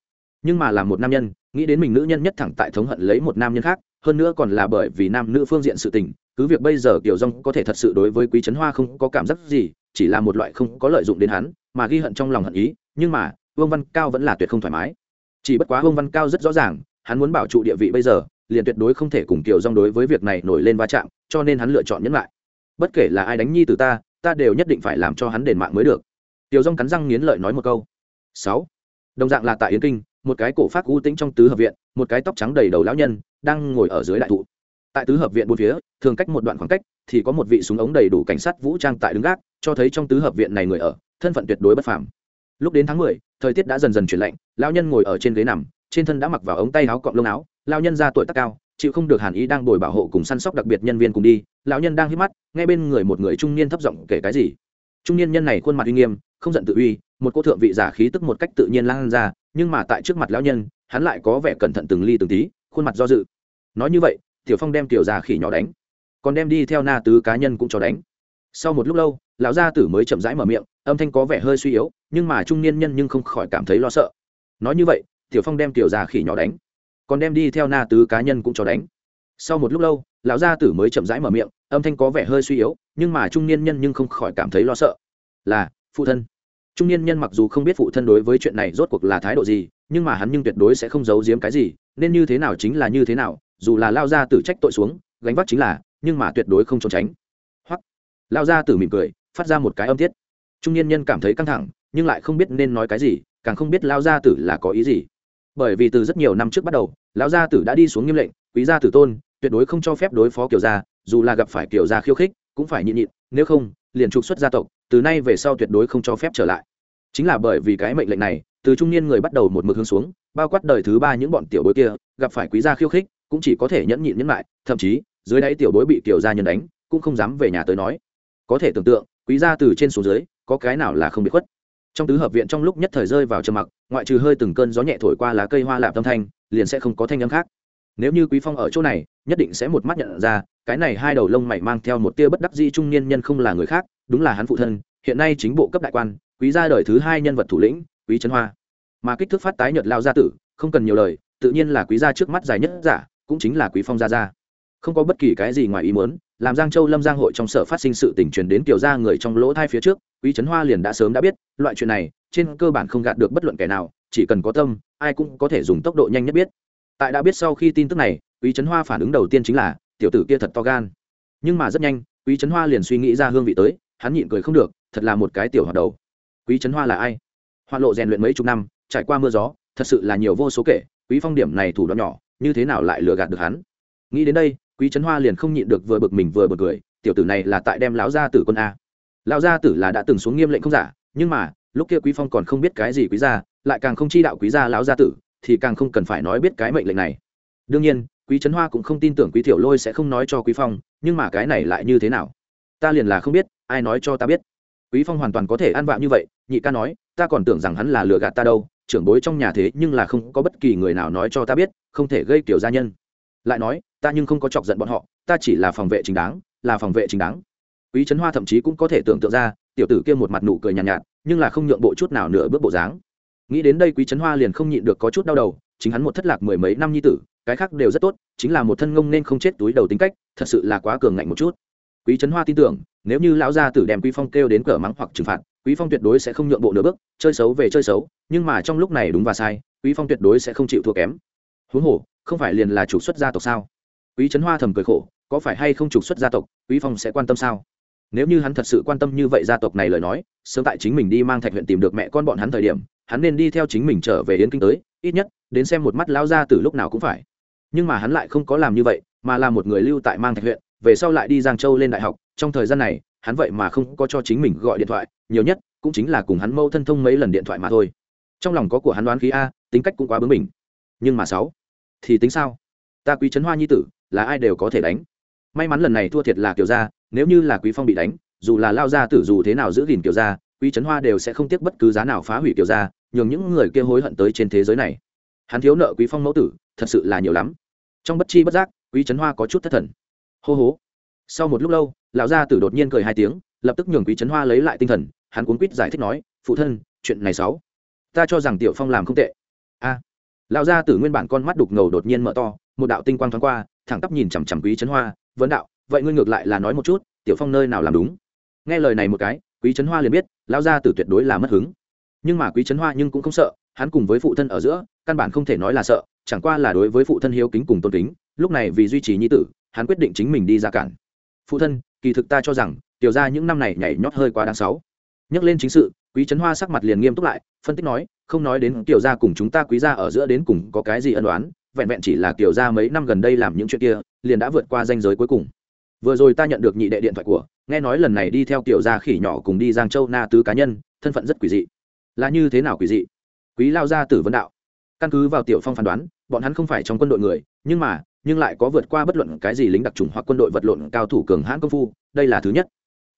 Nhưng mà là một nam nhân, nghĩ đến mình nữ nhân nhất thẳng tại thống hận lấy một nam nhân khác, hơn nữa còn là bởi vì nam nữ phương diện sự tình, cứ việc bây giờ tiểu dòng có thể thật sự đối với quý trấn hoa không có cảm giác gì, chỉ là một loại không có lợi dụng đến hắn, mà ghi hận trong lòng hận ý, nhưng mà vương văn cao vẫn là tuyệt không thoải mái chỉ bất quá vương văn cao rất rõ ràng, hắn muốn bảo trụ địa vị bây giờ, liền tuyệt đối không thể cùng kiều dong đối với việc này nổi lên va chạm, cho nên hắn lựa chọn nhẫn lại. Bất kể là ai đánh nhi từ ta ta đều nhất định phải làm cho hắn đền mạng mới được. Kiều dong cắn răng nghiến lợi nói một câu. Sáu. Đồng dạng là tại yến kinh, một cái cổ phát u tĩnh trong tứ hợp viện, một cái tóc trắng đầy đầu lão nhân, đang ngồi ở dưới đại thụ. Tại tứ hợp viện bốn phía, thường cách một đoạn khoảng cách, thì có một vị súng ống đầy đủ cảnh sát vũ trang tại đứng gác, cho thấy trong tứ hợp viện này người ở, thân phận tuyệt đối bất phàm. Lúc đến tháng mười thời tiết đã dần dần chuyển lạnh, lão nhân ngồi ở trên ghế nằm, trên thân đã mặc vào ống tay áo cọng lông áo lao nhân ra tuổi tác cao, chịu không được hàn ý đang đổi bảo hộ cùng săn sóc đặc biệt nhân viên cùng đi, lão nhân đang hít mắt ngay bên người một người trung niên thấp giọng kể cái gì. Trung niên nhân này khuôn mặt uy nghiêm, không giận tự uy, một cô thượng vị giả khí tức một cách tự nhiên lan ra, nhưng mà tại trước mặt lão nhân, hắn lại có vẻ cẩn thận từng ly từng tí, khuôn mặt do dự. Nói như vậy, tiểu phong đem tiểu già khỉ nhỏ đánh, còn đem đi theo na tứ cá nhân cũng cho đánh sau một lúc lâu, lão gia tử mới chậm rãi mở miệng, âm thanh có vẻ hơi suy yếu, nhưng mà trung niên nhân nhưng không khỏi cảm thấy lo sợ. Nói như vậy, tiểu phong đem tiểu già khỉ nhỏ đánh, còn đem đi theo na tứ cá nhân cũng cho đánh. Sau một lúc lâu, lão gia tử mới chậm rãi mở miệng, âm thanh có vẻ hơi suy yếu, nhưng mà trung niên nhân nhưng không khỏi cảm thấy lo sợ. Là, phụ thân. Trung niên nhân mặc dù không biết phụ thân đối với chuyện này rốt cuộc là thái độ gì, nhưng mà hắn nhưng tuyệt đối sẽ không giấu giếm cái gì, nên như thế nào chính là như thế nào, dù là lao gia tử trách tội xuống, gánh vác chính là, nhưng mà tuyệt đối không trốn tránh lao gia tử mỉm cười, phát ra một cái âm tiết. Trung niên nhân cảm thấy căng thẳng, nhưng lại không biết nên nói cái gì, càng không biết lao gia tử là có ý gì. Bởi vì từ rất nhiều năm trước bắt đầu lão gia tử đã đi xuống nghiêm lệnh, quý gia tử tôn, tuyệt đối không cho phép đối phó kiểu gia, dù là gặp phải kiểu gia khiêu khích, cũng phải nhịn nhịn, nếu không, liền trục xuất gia tộc, từ nay về sau tuyệt đối không cho phép trở lại. Chính là bởi vì cái mệnh lệnh này, từ trung niên người bắt đầu một mực hướng xuống, bao quát đời thứ ba những bọn tiểu bối kia, gặp phải quý gia khiêu khích, cũng chỉ có thể nhẫn nhịn nhẫn lại thậm chí, dưới đáy tiểu bối bị tiểu gia nhân đánh, cũng không dám về nhà tới nói có thể tưởng tượng, quý gia từ trên xuống dưới, có cái nào là không bị khuất. Trong tứ hợp viện trong lúc nhất thời rơi vào trầm mặc, ngoại trừ hơi từng cơn gió nhẹ thổi qua lá cây hoa lạp tâm thanh, liền sẽ không có thanh âm khác. Nếu như quý phong ở chỗ này, nhất định sẽ một mắt nhận ra, cái này hai đầu lông mày mang theo một tia bất đắc dĩ trung niên nhân không là người khác, đúng là hắn phụ thân, hiện nay chính bộ cấp đại quan, quý gia đời thứ hai nhân vật thủ lĩnh, quý trấn hoa. Mà kích thước phát tái nhợt lao gia tử, không cần nhiều lời, tự nhiên là quý gia trước mắt dài nhất giả, cũng chính là quý phong gia gia. Không có bất kỳ cái gì ngoài ý muốn làm giang châu lâm giang hội trong sở phát sinh sự tình truyền đến kiểu gia người trong lỗ thai phía trước, quý trấn hoa liền đã sớm đã biết, loại chuyện này, trên cơ bản không gạt được bất luận kẻ nào, chỉ cần có tâm, ai cũng có thể dùng tốc độ nhanh nhất biết. Tại đã biết sau khi tin tức này, quý trấn hoa phản ứng đầu tiên chính là, tiểu tử kia thật to gan. Nhưng mà rất nhanh, quý trấn hoa liền suy nghĩ ra hương vị tới, hắn nhịn cười không được, thật là một cái tiểu hoạt đầu. Quý trấn hoa là ai? Hoa lộ rèn luyện mấy chục năm, trải qua mưa gió, thật sự là nhiều vô số kể, quý phong điểm này thủ đoạn nhỏ, như thế nào lại lừa gạt được hắn? Nghĩ đến đây quý trấn hoa liền không nhịn được vừa bực mình vừa bực cười, tiểu tử này là tại đem lão gia tử quân a. Lão gia tử là đã từng xuống nghiêm lệnh không giả, nhưng mà, lúc kia quý phong còn không biết cái gì quý gia, lại càng không chi đạo quý gia lão gia tử, thì càng không cần phải nói biết cái mệnh lệnh này. Đương nhiên, quý trấn hoa cũng không tin tưởng quý tiểu lôi sẽ không nói cho quý phong, nhưng mà cái này lại như thế nào? Ta liền là không biết, ai nói cho ta biết? Quý phong hoàn toàn có thể ăn vạ như vậy, nhị ca nói, ta còn tưởng rằng hắn là lừa gạt ta đâu, trưởng bối trong nhà thế nhưng là không có bất kỳ người nào nói cho ta biết, không thể gây kiểu gia nhân lại nói ta nhưng không có chọc giận bọn họ ta chỉ là phòng vệ chính đáng là phòng vệ chính đáng. Quý trấn hoa thậm chí cũng có thể tưởng tượng ra tiểu tử kia một mặt nụ cười nhàn nhạt, nhạt nhưng là không nhượng bộ chút nào nửa bước bộ dáng. Nghĩ đến đây quý trấn hoa liền không nhịn được có chút đau đầu chính hắn một thất lạc mười mấy năm nhi tử cái khác đều rất tốt chính là một thân ngông nên không chết túi đầu tính cách thật sự là quá cường ngạnh một chút. Quý trấn hoa tin tưởng nếu như lão gia tử đem quý phong kêu đến cờ mắng hoặc trừng phạt quý phong tuyệt đối sẽ không nhượng bộ nửa bước chơi xấu về chơi xấu nhưng mà trong lúc này đúng và sai quý phong tuyệt đối sẽ không chịu thua kém. Huống hồ không phải liền là chủ xuất gia tộc sao? Quý trấn hoa thầm cười khổ, có phải hay không trục xuất gia tộc, quý phong sẽ quan tâm sao? Nếu như hắn thật sự quan tâm như vậy gia tộc này lời nói, sớm tại chính mình đi mang thạch huyện tìm được mẹ con bọn hắn thời điểm, hắn nên đi theo chính mình trở về yến kinh tới, ít nhất, đến xem một mắt lao ra từ lúc nào cũng phải. Nhưng mà hắn lại không có làm như vậy, mà là một người lưu tại mang thạch huyện, về sau lại đi giang châu lên đại học, trong thời gian này, hắn vậy mà không có cho chính mình gọi điện thoại, nhiều nhất, cũng chính là cùng hắn mâu thân thông mấy lần điện thoại mà thôi. Trong lòng có của hắn đoán khí a, tính cách cũng quá bướng mình nhưng mà sáu thì tính sao? Ta quý trấn hoa nhi tử, là ai đều có thể đánh. May mắn lần này thua thiệt là kiểu gia, nếu như là quý phong bị đánh, dù là lao gia tử dù thế nào giữ gìn kiểu gia, quý trấn hoa đều sẽ không tiếc bất cứ giá nào phá hủy kiểu gia, nhường những người kia hối hận tới trên thế giới này. Hắn thiếu nợ quý phong mẫu tử, thật sự là nhiều lắm. Trong bất chi bất giác, quý trấn hoa có chút thất thần. Hô hố sau một lúc lâu, lão gia tử đột nhiên cười hai tiếng, lập tức nhường quý trấn hoa lấy lại tinh thần, hắn cuốn quýt giải thích nói, phụ thân, chuyện này xấu. Ta cho rằng tiểu phong làm không tệ lão gia tử nguyên bản con mắt đục ngầu đột nhiên mở to, một đạo tinh quang thoáng qua, thẳng tắp nhìn chằm chằm quý trấn hoa vấn đạo, vậy ngươi ngược lại là nói một chút, tiểu phong nơi nào làm đúng? Nghe lời này một cái, quý trấn hoa liền biết, lão gia tử tuyệt đối là mất hứng. Nhưng mà quý trấn hoa nhưng cũng không sợ, hắn cùng với phụ thân ở giữa, căn bản không thể nói là sợ, chẳng qua là đối với phụ thân hiếu kính cùng tôn kính, lúc này vì duy trì nhi tử, hắn quyết định chính mình đi ra cản. Phụ thân, kỳ thực ta cho rằng, tiểu ra những năm này nhảy nhót hơi quá đáng sáu nhắc lên chính sự quý trấn hoa sắc mặt liền nghiêm túc lại, phân tích nói, không nói đến tiểu gia cùng chúng ta quý gia ở giữa đến cùng có cái gì ân đoán vẹn vẹn chỉ là tiểu gia mấy năm gần đây làm những chuyện kia, liền đã vượt qua danh giới cuối cùng. Vừa rồi ta nhận được nhị đệ điện thoại của, nghe nói lần này đi theo tiểu gia khỉ nhỏ cùng đi giang châu na tứ cá nhân, thân phận rất quỷ dị. Là như thế nào quỷ dị? Quý lao gia tử vấn đạo. Căn cứ vào tiểu phong phán đoán, bọn hắn không phải trong quân đội người, nhưng mà, nhưng lại có vượt qua bất luận cái gì lính đặc trùng hoặc quân đội vật lộn cao thủ cường hãn công phu, đây là thứ nhất.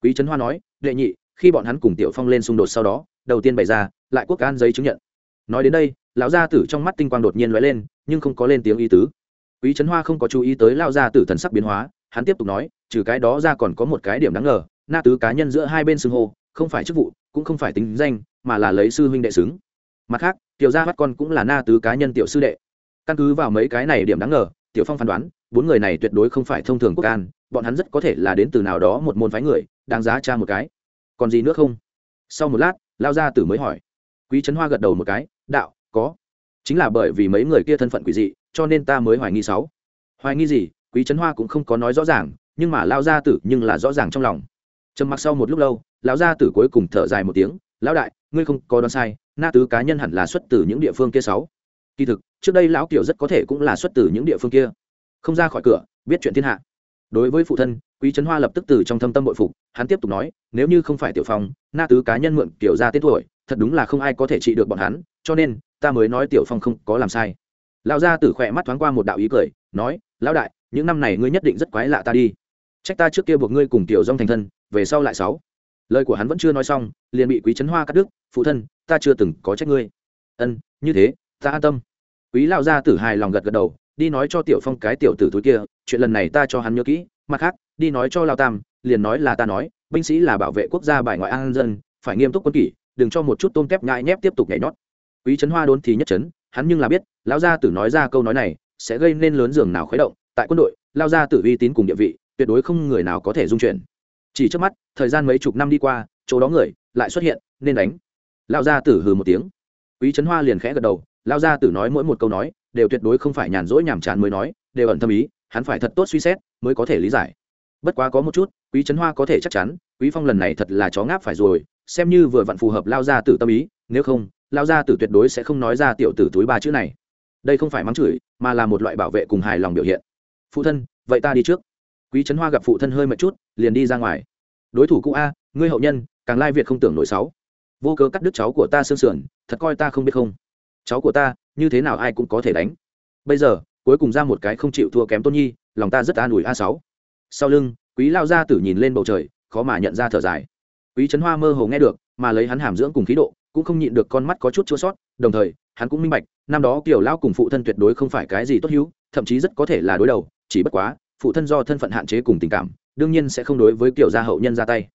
Quý trấn hoa nói, đệ nhị khi bọn hắn cùng tiểu phong lên xung đột sau đó, đầu tiên bày ra, lại quốc an giấy chứng nhận. Nói đến đây, lão gia tử trong mắt tinh quang đột nhiên lóe lên, nhưng không có lên tiếng ý tứ. Quý trấn hoa không có chú ý tới Lão gia tử thần sắc biến hóa, hắn tiếp tục nói, trừ cái đó ra còn có một cái điểm đáng ngờ, na tứ cá nhân giữa hai bên xưng hô, không phải chức vụ, cũng không phải tính danh, mà là lấy sư huynh đệ xứng. Mặt khác, tiểu gia bắt con cũng là na tứ cá nhân tiểu sư đệ. Căn cứ vào mấy cái này điểm đáng ngờ, tiểu phong phán đoán, bốn người này tuyệt đối không phải thông thường quốc an bọn hắn rất có thể là đến từ nào đó một môn phái người, đáng giá tra một cái còn gì nữa không? Sau một lát, lao gia tử mới hỏi. Quý trấn hoa gật đầu một cái, đạo, có. Chính là bởi vì mấy người kia thân phận quỷ dị, cho nên ta mới hoài nghi sáu. Hoài nghi gì? Quý trấn hoa cũng không có nói rõ ràng, nhưng mà lao gia tử nhưng là rõ ràng trong lòng. Trầm mặc sau một lúc lâu, lão gia tử cuối cùng thở dài một tiếng, lão đại, ngươi không có đoán sai, na tứ cá nhân hẳn là xuất từ những địa phương kia sáu. Kỳ thực, trước đây lão kiểu rất có thể cũng là xuất từ những địa phương kia. Không ra khỏi cửa, biết chuyện thiên hạ. Đối với phụ thân quý trấn hoa lập tức từ trong thâm tâm bội phục, hắn tiếp tục nói, nếu như không phải tiểu phong, na tứ cá nhân mượn kiểu ra tên tuổi, thật đúng là không ai có thể trị được bọn hắn, cho nên, ta mới nói tiểu phong không có làm sai. Lão gia tử khỏe mắt thoáng qua một đạo ý cười, nói, lão đại, những năm này ngươi nhất định rất quái lạ ta đi. Trách ta trước kia buộc ngươi cùng tiểu dông thành thân, về sau lại sáu. Lời của hắn vẫn chưa nói xong, liền bị quý trấn hoa cắt đứt, phụ thân, ta chưa từng có trách ngươi. Ân, như thế, ta an tâm. Quý Lão gia tử hài lòng gật gật đầu, đi nói cho tiểu phong cái tiểu tử túi kia, chuyện lần này ta cho hắn nhớ kỹ, mặt khác đi nói cho lao tam, liền nói là ta nói, binh sĩ là bảo vệ quốc gia bài ngoại an dân, phải nghiêm túc quân kỷ, đừng cho một chút tôm tép ngại nhép tiếp tục nhảy nhót. Quý trấn hoa đốn thì nhất trấn, hắn nhưng là biết, lão gia tử nói ra câu nói này, sẽ gây nên lớn giường nào khuấy động, tại quân đội lao gia tử uy tín cùng địa vị, tuyệt đối không người nào có thể dung chuyển. Chỉ trước mắt, thời gian mấy chục năm đi qua, chỗ đó người lại xuất hiện, nên đánh. Lao gia tử hừ một tiếng. Quý trấn hoa liền khẽ gật đầu lao gia tử nói mỗi một câu nói, đều tuyệt đối không phải nhàn rỗi nhàm chán mới nói, đều ẩn thâm ý, hắn phải thật tốt suy xét, mới có thể lý giải bất quá có một chút, quý trấn hoa có thể chắc chắn, quý phong lần này thật là chó ngáp phải rồi, xem như vừa vặn phù hợp lao gia tử tâm ý, nếu không, lao gia tử tuyệt đối sẽ không nói ra tiểu tử túi ba chữ này. Đây không phải mắng chửi, mà là một loại bảo vệ cùng hài lòng biểu hiện. Phụ thân, vậy ta đi trước. Quý trấn hoa gặp phụ thân hơi mệt chút, liền đi ra ngoài. Đối thủ cũ a, ngươi hậu nhân, càng lai việt không tưởng nổi sáu. Vô cớ cắt đứt cháu của ta sương sườn, thật coi ta không biết không. Cháu của ta, như thế nào ai cũng có thể đánh. Bây giờ, cuối cùng ra một cái không chịu thua kém tôn nhi, lòng ta rất an ủi a sáu sau lưng, quý lao gia tử nhìn lên bầu trời, khó mà nhận ra thở dài. Quý trấn hoa mơ hồ nghe được, mà lấy hắn hàm dưỡng cùng khí độ, cũng không nhịn được con mắt có chút chua sót, đồng thời, hắn cũng minh bạch, năm đó kiểu lao cùng phụ thân tuyệt đối không phải cái gì tốt hữu, thậm chí rất có thể là đối đầu, chỉ bất quá, phụ thân do thân phận hạn chế cùng tình cảm, đương nhiên sẽ không đối với kiểu gia hậu nhân ra tay.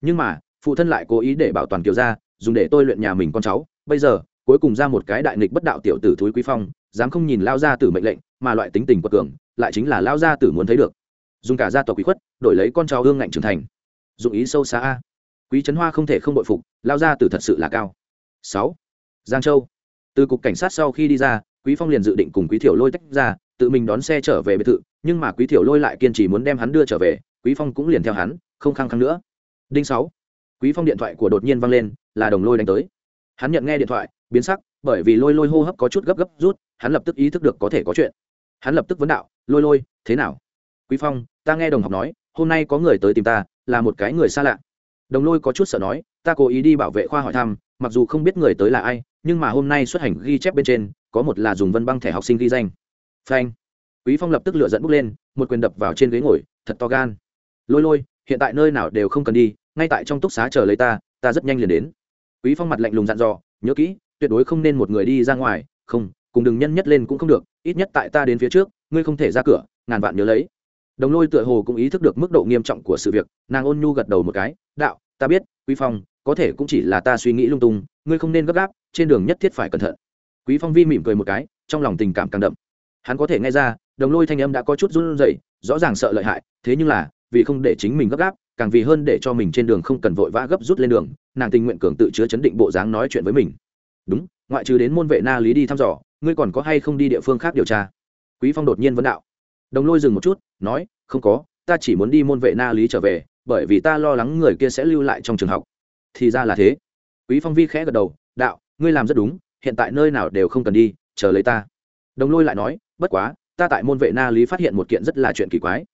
Nhưng mà, phụ thân lại cố ý để bảo toàn kiểu gia, dùng để tôi luyện nhà mình con cháu. Bây giờ, cuối cùng ra một cái đại nghịch bất đạo tiểu tử thúi quý phong, dám không nhìn lao gia tử mệnh lệnh, mà loại tính tình quật cường, lại chính là lao gia tử muốn thấy được dùng cả gia tộc quý khuất đổi lấy con cháu hương ngạnh trưởng thành. Dụng ý sâu xa a. Quý trấn hoa không thể không bội phục, lao ra từ thật sự là cao. Sáu. Giang châu. Từ cục cảnh sát sau khi đi ra, quý phong liền dự định cùng quý thiểu lôi tách ra, tự mình đón xe trở về biệt thự, nhưng mà quý thiểu lôi lại kiên trì muốn đem hắn đưa trở về, quý phong cũng liền theo hắn, không khăng khăng nữa. Đinh sáu. Quý phong điện thoại của đột nhiên vang lên, là đồng lôi đánh tới. Hắn nhận nghe điện thoại, biến sắc, bởi vì lôi lôi hô hấp có chút gấp gấp rút, hắn lập tức ý thức được có thể có chuyện. Hắn lập tức vấn đạo, lôi lôi, thế nào? Quý phong, ta nghe đồng học nói, hôm nay có người tới tìm ta, là một cái người xa lạ. Đồng lôi có chút sợ nói, ta cố ý đi bảo vệ khoa hỏi thăm, mặc dù không biết người tới là ai, nhưng mà hôm nay xuất hành ghi chép bên trên, có một là dùng vân băng thẻ học sinh ghi danh. Phanh. Quý phong lập tức lựa dẫn bốc lên, một quyền đập vào trên ghế ngồi, thật to gan. Lôi lôi, hiện tại nơi nào đều không cần đi, ngay tại trong túc xá chờ lấy ta ta rất nhanh liền đến. Quý phong mặt lạnh lùng dặn dò, nhớ kỹ, tuyệt đối không nên một người đi ra ngoài, không, cùng đừng nhân nhất lên cũng không được, ít nhất tại ta đến phía trước, ngươi không thể ra cửa, ngàn vạn nhớ lấy đồng lôi tựa hồ cũng ý thức được mức độ nghiêm trọng của sự việc, nàng ôn nhu gật đầu một cái, đạo, ta biết, quý phong, có thể cũng chỉ là ta suy nghĩ lung tung, ngươi không nên gấp gáp, trên đường nhất thiết phải cẩn thận. Quý phong vi mỉm cười một cái, trong lòng tình cảm càng đậm. Hắn có thể nghe ra, đồng lôi thanh âm đã có chút run rẩy, rõ ràng sợ lợi hại, thế nhưng là, vì không để chính mình gấp gáp, càng vì hơn để cho mình trên đường không cần vội vã gấp rút lên đường, nàng tình nguyện cường tự chứa chấn định bộ dáng nói chuyện với mình. Đúng, ngoại trừ đến môn vệ na lý đi thăm dò, ngươi còn có hay không đi địa phương khác điều tra? Quý phong đột nhiên vấn đạo đồng lôi dừng một chút, nói, không có, ta chỉ muốn đi môn vệ na lý trở về, bởi vì ta lo lắng người kia sẽ lưu lại trong trường học. Thì ra là thế. Quý phong vi khẽ gật đầu, đạo, ngươi làm rất đúng, hiện tại nơi nào đều không cần đi, chờ lấy ta. Đồng lôi lại nói, bất quá, ta tại môn vệ na lý phát hiện một kiện rất là chuyện kỳ quái.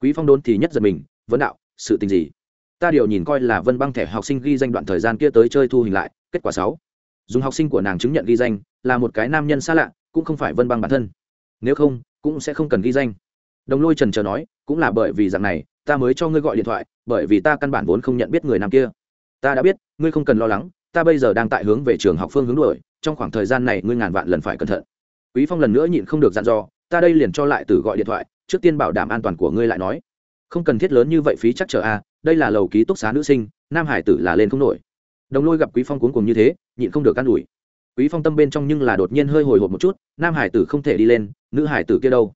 Quý phong đốn thì nhất giật mình, vấn đạo, sự tình gì? Ta điều nhìn coi là vân băng thẻ học sinh ghi danh đoạn thời gian kia tới chơi thu hình lại, kết quả sáu. Dùng học sinh của nàng chứng nhận ghi danh, là một cái nam nhân xa lạ, cũng không phải vân băng bản thân. Nếu không, cũng sẽ không cần ghi danh đồng lôi trần chờ nói, cũng là bởi vì dạng này, ta mới cho ngươi gọi điện thoại, bởi vì ta căn bản vốn không nhận biết người nam kia. Ta đã biết, ngươi không cần lo lắng, ta bây giờ đang tại hướng về trường học phương hướng đuổi, trong khoảng thời gian này ngươi ngàn vạn lần phải cẩn thận. Quý phong lần nữa nhịn không được dặn dò, ta đây liền cho lại từ gọi điện thoại, trước tiên bảo đảm an toàn của ngươi lại nói. Không cần thiết lớn như vậy phí chắc chờ a à, đây là lầu ký túc xá nữ sinh, nam hải tử là lên không nổi. Đồng lôi gặp quý phong cuốn cùng như thế, nhịn không được can ủi. Quý phong tâm bên trong nhưng là đột nhiên hơi hồi hộp một chút, nam hải tử không thể đi lên, nữ hải tử kia đâu?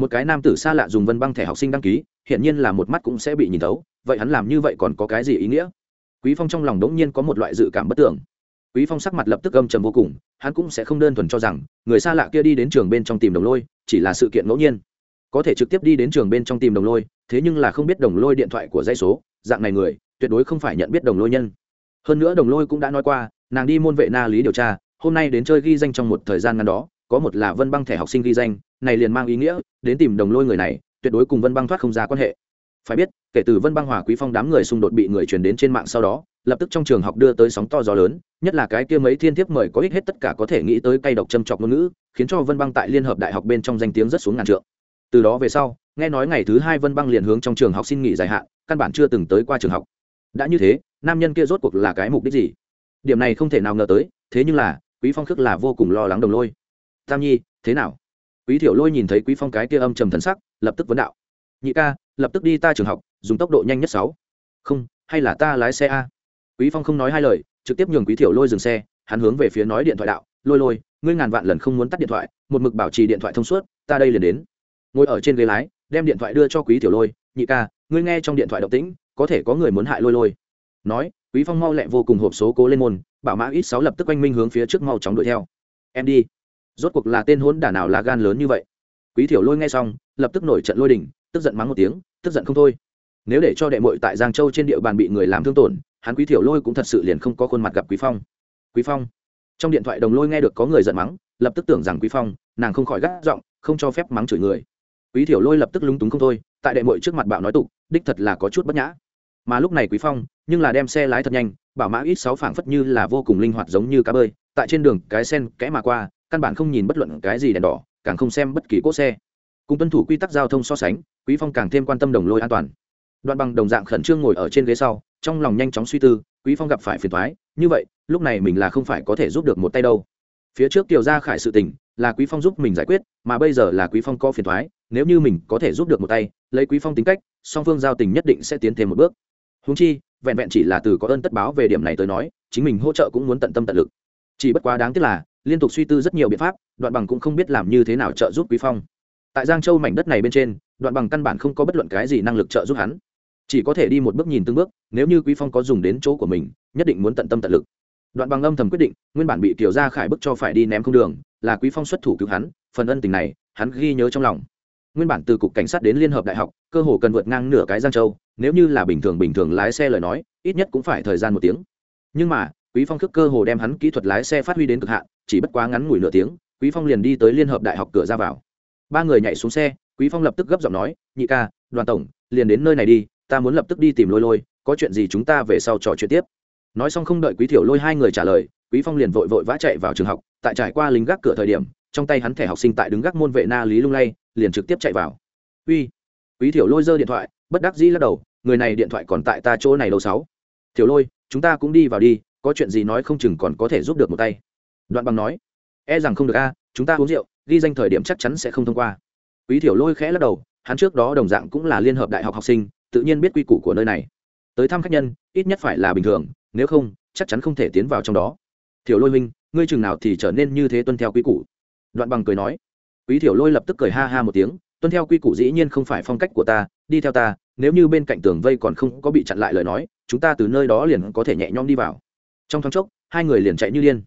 Một cái nam tử xa lạ dùng vân băng thẻ học sinh đăng ký hiện nhiên là một mắt cũng sẽ bị nhìn thấu, vậy hắn làm như vậy còn có cái gì ý nghĩa? Quý phong trong lòng đống nhiên có một loại dự cảm bất tưởng quý phong sắc mặt lập tức âm trầm vô cùng, hắn cũng sẽ không đơn thuần cho rằng, người xa lạ kia đi đến trường bên trong tìm đồng lôi, chỉ là sự kiện ngẫu nhiên. Có thể trực tiếp đi đến trường bên trong tìm đồng lôi, thế nhưng là không biết đồng lôi điện thoại của dây số, dạng này người, tuyệt đối không phải nhận biết đồng lôi nhân. Hơn nữa đồng lôi cũng đã nói qua, nàng đi môn vệ na lý điều tra, hôm nay đến chơi ghi danh trong một thời gian ngắn đó có một là vân băng thẻ học sinh ghi danh, này liền mang ý nghĩa, đến tìm đồng lôi người này, tuyệt đối cùng vân băng thoát không ra quan hệ. Phải biết, kể từ vân băng hòa quý phong đám người xung đột bị người truyền đến trên mạng sau đó, lập tức trong trường học đưa tới sóng to gió lớn, nhất là cái kia mấy thiên thiếp mời có ích hết tất cả có thể nghĩ tới cay độc châm chọc ngôn ngữ, khiến cho vân băng tại liên hợp đại học bên trong danh tiếng rất xuống ngàn trượng. Từ đó về sau, nghe nói ngày thứ hai vân băng liền hướng trong trường học xin nghỉ dài hạn, căn bản chưa từng tới qua trường học. Đã như thế, nam nhân kia rốt cuộc là cái mục đích gì? Điểm này không thể nào ngờ tới, thế nhưng là, quý phong khước là vô cùng lo lắng đồng lôi tam nhi, thế nào? Quý thiểu lôi nhìn thấy quý phong cái kia âm trầm thần sắc, lập tức vấn đạo. Nhị ca, lập tức đi ta trường học, dùng tốc độ nhanh nhất sáu. Không, hay là ta lái xe a? Quý phong không nói hai lời, trực tiếp nhường quý thiểu lôi dừng xe, hắn hướng về phía nói điện thoại đạo, lôi lôi, ngươi ngàn vạn lần không muốn tắt điện thoại, một mực bảo trì điện thoại thông suốt, ta đây liền đến. Ngồi ở trên ghế lái, đem điện thoại đưa cho quý tiểu lôi, nhị ca, ngươi nghe trong điện thoại động tĩnh, có thể có người muốn hại lôi lôi. Nói, quý phong mau lẹ vô cùng hộp số cố lên môn, bảo mã ít sáu lập tức quanh minh hướng phía trước mau chóng đuổi theo. Em đi rốt cuộc là tên hôn đả nào là gan lớn như vậy? Quý thiểu lôi nghe xong, lập tức nổi trận lôi đình, tức giận mắng một tiếng, tức giận không thôi. Nếu để cho đệ muội tại giang châu trên địa bàn bị người làm thương tổn, hắn quý thiểu lôi cũng thật sự liền không có khuôn mặt gặp quý phong. Quý phong. Trong điện thoại đồng lôi nghe được có người giận mắng, lập tức tưởng rằng quý phong, nàng không khỏi gắt giọng, không cho phép mắng chửi người. Quý thiểu lôi lập tức lúng túng không thôi, tại đệ muội trước mặt bạo nói tục, đích thật là có chút bất nhã. Mà lúc này quý phong, nhưng là đem xe lái thật nhanh, bảo mã ít sáu phảng phất như là vô cùng linh hoạt giống như cá bơi, tại trên đường cái sen kẽ mà qua căn bản không nhìn bất luận cái gì đèn đỏ, càng không xem bất kỳ cỗ xe. Cùng tuân thủ quy tắc giao thông so sánh, quý phong càng thêm quan tâm đồng lôi an toàn. Đoạn bằng đồng dạng khẩn trương ngồi ở trên ghế sau, trong lòng nhanh chóng suy tư, quý phong gặp phải phiền thoái như vậy, lúc này mình là không phải có thể giúp được một tay đâu. Phía trước tiểu gia khải sự tình, là quý phong giúp mình giải quyết, mà bây giờ là quý phong có phiền thoái nếu như mình có thể giúp được một tay, lấy quý phong tính cách, song phương giao tình nhất định sẽ tiến thêm một bước. Húng chi, vẹn vẹn chỉ là từ có ơn tất báo về điểm này tới nói, chính mình hỗ trợ cũng muốn tận tâm tận lực. Chỉ bất quá đáng tiếc là liên tục suy tư rất nhiều biện pháp, đoạn bằng cũng không biết làm như thế nào trợ giúp quý phong. Tại giang châu mảnh đất này bên trên, đoạn bằng căn bản không có bất luận cái gì năng lực trợ giúp hắn. Chỉ có thể đi một bước nhìn từng bước, nếu như quý phong có dùng đến chỗ của mình, nhất định muốn tận tâm tận lực. Đoạn bằng âm thầm quyết định, nguyên bản bị tiểu gia khải bức cho phải đi ném không đường, là quý phong xuất thủ cứu hắn, phần ân tình này, hắn ghi nhớ trong lòng. Nguyên bản từ cục cảnh sát đến liên hợp đại học, cơ hồ cần vượt ngang nửa cái giang châu, nếu như là bình thường bình thường lái xe lời nói, ít nhất cũng phải thời gian một tiếng. Nhưng mà quý phong khước cơ hồ đem hắn kỹ thuật lái xe phát huy đến cực hạn, chỉ bất quá ngắn ngủi nửa tiếng, quý phong liền đi tới liên hợp đại học cửa ra vào. Ba người nhảy xuống xe, quý phong lập tức gấp giọng nói, nhị ca, đoàn tổng, liền đến nơi này đi, ta muốn lập tức đi tìm lôi lôi, có chuyện gì chúng ta về sau trò chuyện tiếp. Nói xong không đợi quý thiểu lôi hai người trả lời, quý phong liền vội vội vã chạy vào trường học, tại trải qua lính gác cửa thời điểm, trong tay hắn thẻ học sinh tại đứng gác môn vệ na lý lung lay, liền trực tiếp chạy vào. Uy. Quý thiểu lôi giơ điện thoại, bất đắc dĩ lắc đầu, người này điện thoại còn tại ta chỗ này lâu sáu. Thiểu lôi, chúng ta cũng đi vào đi có chuyện gì nói không chừng còn có thể giúp được một tay. Đoạn bằng nói e rằng không được a, chúng ta uống rượu, ghi danh thời điểm chắc chắn sẽ không thông qua. Quý thiểu lôi khẽ lắc đầu, hắn trước đó đồng dạng cũng là liên hợp đại học học sinh, tự nhiên biết quy củ của nơi này. Tới thăm khách nhân, ít nhất phải là bình thường, nếu không, chắc chắn không thể tiến vào trong đó. Thiểu lôi minh ngươi chừng nào thì trở nên như thế tuân theo quy củ. Đoạn bằng cười nói. Quý thiểu lôi lập tức cười ha ha một tiếng, tuân theo quy củ dĩ nhiên không phải phong cách của ta, đi theo ta, nếu như bên cạnh tường vây còn không có bị chặn lại lời nói, chúng ta từ nơi đó liền có thể nhẹ nhõm đi vào trong thoáng chốc, hai người liền chạy như điên.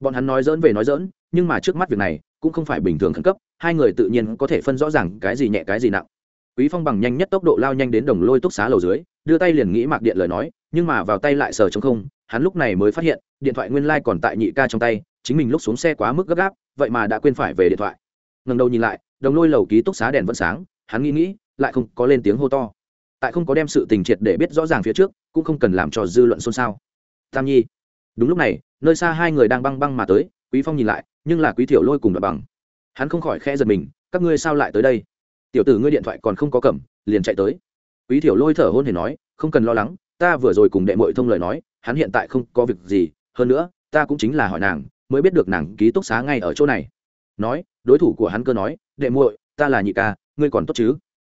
Bọn hắn nói dỡn về nói dỡn nhưng mà trước mắt việc này cũng không phải bình thường khẩn cấp, hai người tự nhiên có thể phân rõ ràng cái gì nhẹ cái gì nặng. Quý phong bằng nhanh nhất tốc độ lao nhanh đến đồng lôi túc xá lầu dưới, đưa tay liền nghĩ mạc điện lời nói, nhưng mà vào tay lại sờ trong không, hắn lúc này mới phát hiện, điện thoại nguyên lai like còn tại nhị ca trong tay, chính mình lúc xuống xe quá mức gấp gáp, vậy mà đã quên phải về điện thoại. Ngần đầu nhìn lại, đồng lôi lầu ký túc xá đèn vẫn sáng, hắn nghĩ nghĩ, lại không có lên tiếng hô to. Tại không có đem sự tình triệt để biết rõ ràng phía trước, cũng không cần làm cho dư luận xôn xao. Tam nhi đúng lúc này, nơi xa hai người đang băng băng mà tới, quý phong nhìn lại, nhưng là quý thiểu lôi cùng đoạn bằng. Hắn không khỏi khẽ giật mình, các ngươi sao lại tới đây? Tiểu tử ngươi điện thoại còn không có cầm, liền chạy tới. Quý thiểu lôi thở hôn hề nói, không cần lo lắng, ta vừa rồi cùng đệ mội thông lời nói, hắn hiện tại không có việc gì, hơn nữa, ta cũng chính là hỏi nàng, mới biết được nàng ký túc xá ngay ở chỗ này. Nói, đối thủ của hắn cơ nói, đệ muội, ta là nhị ca, ngươi còn tốt chứ?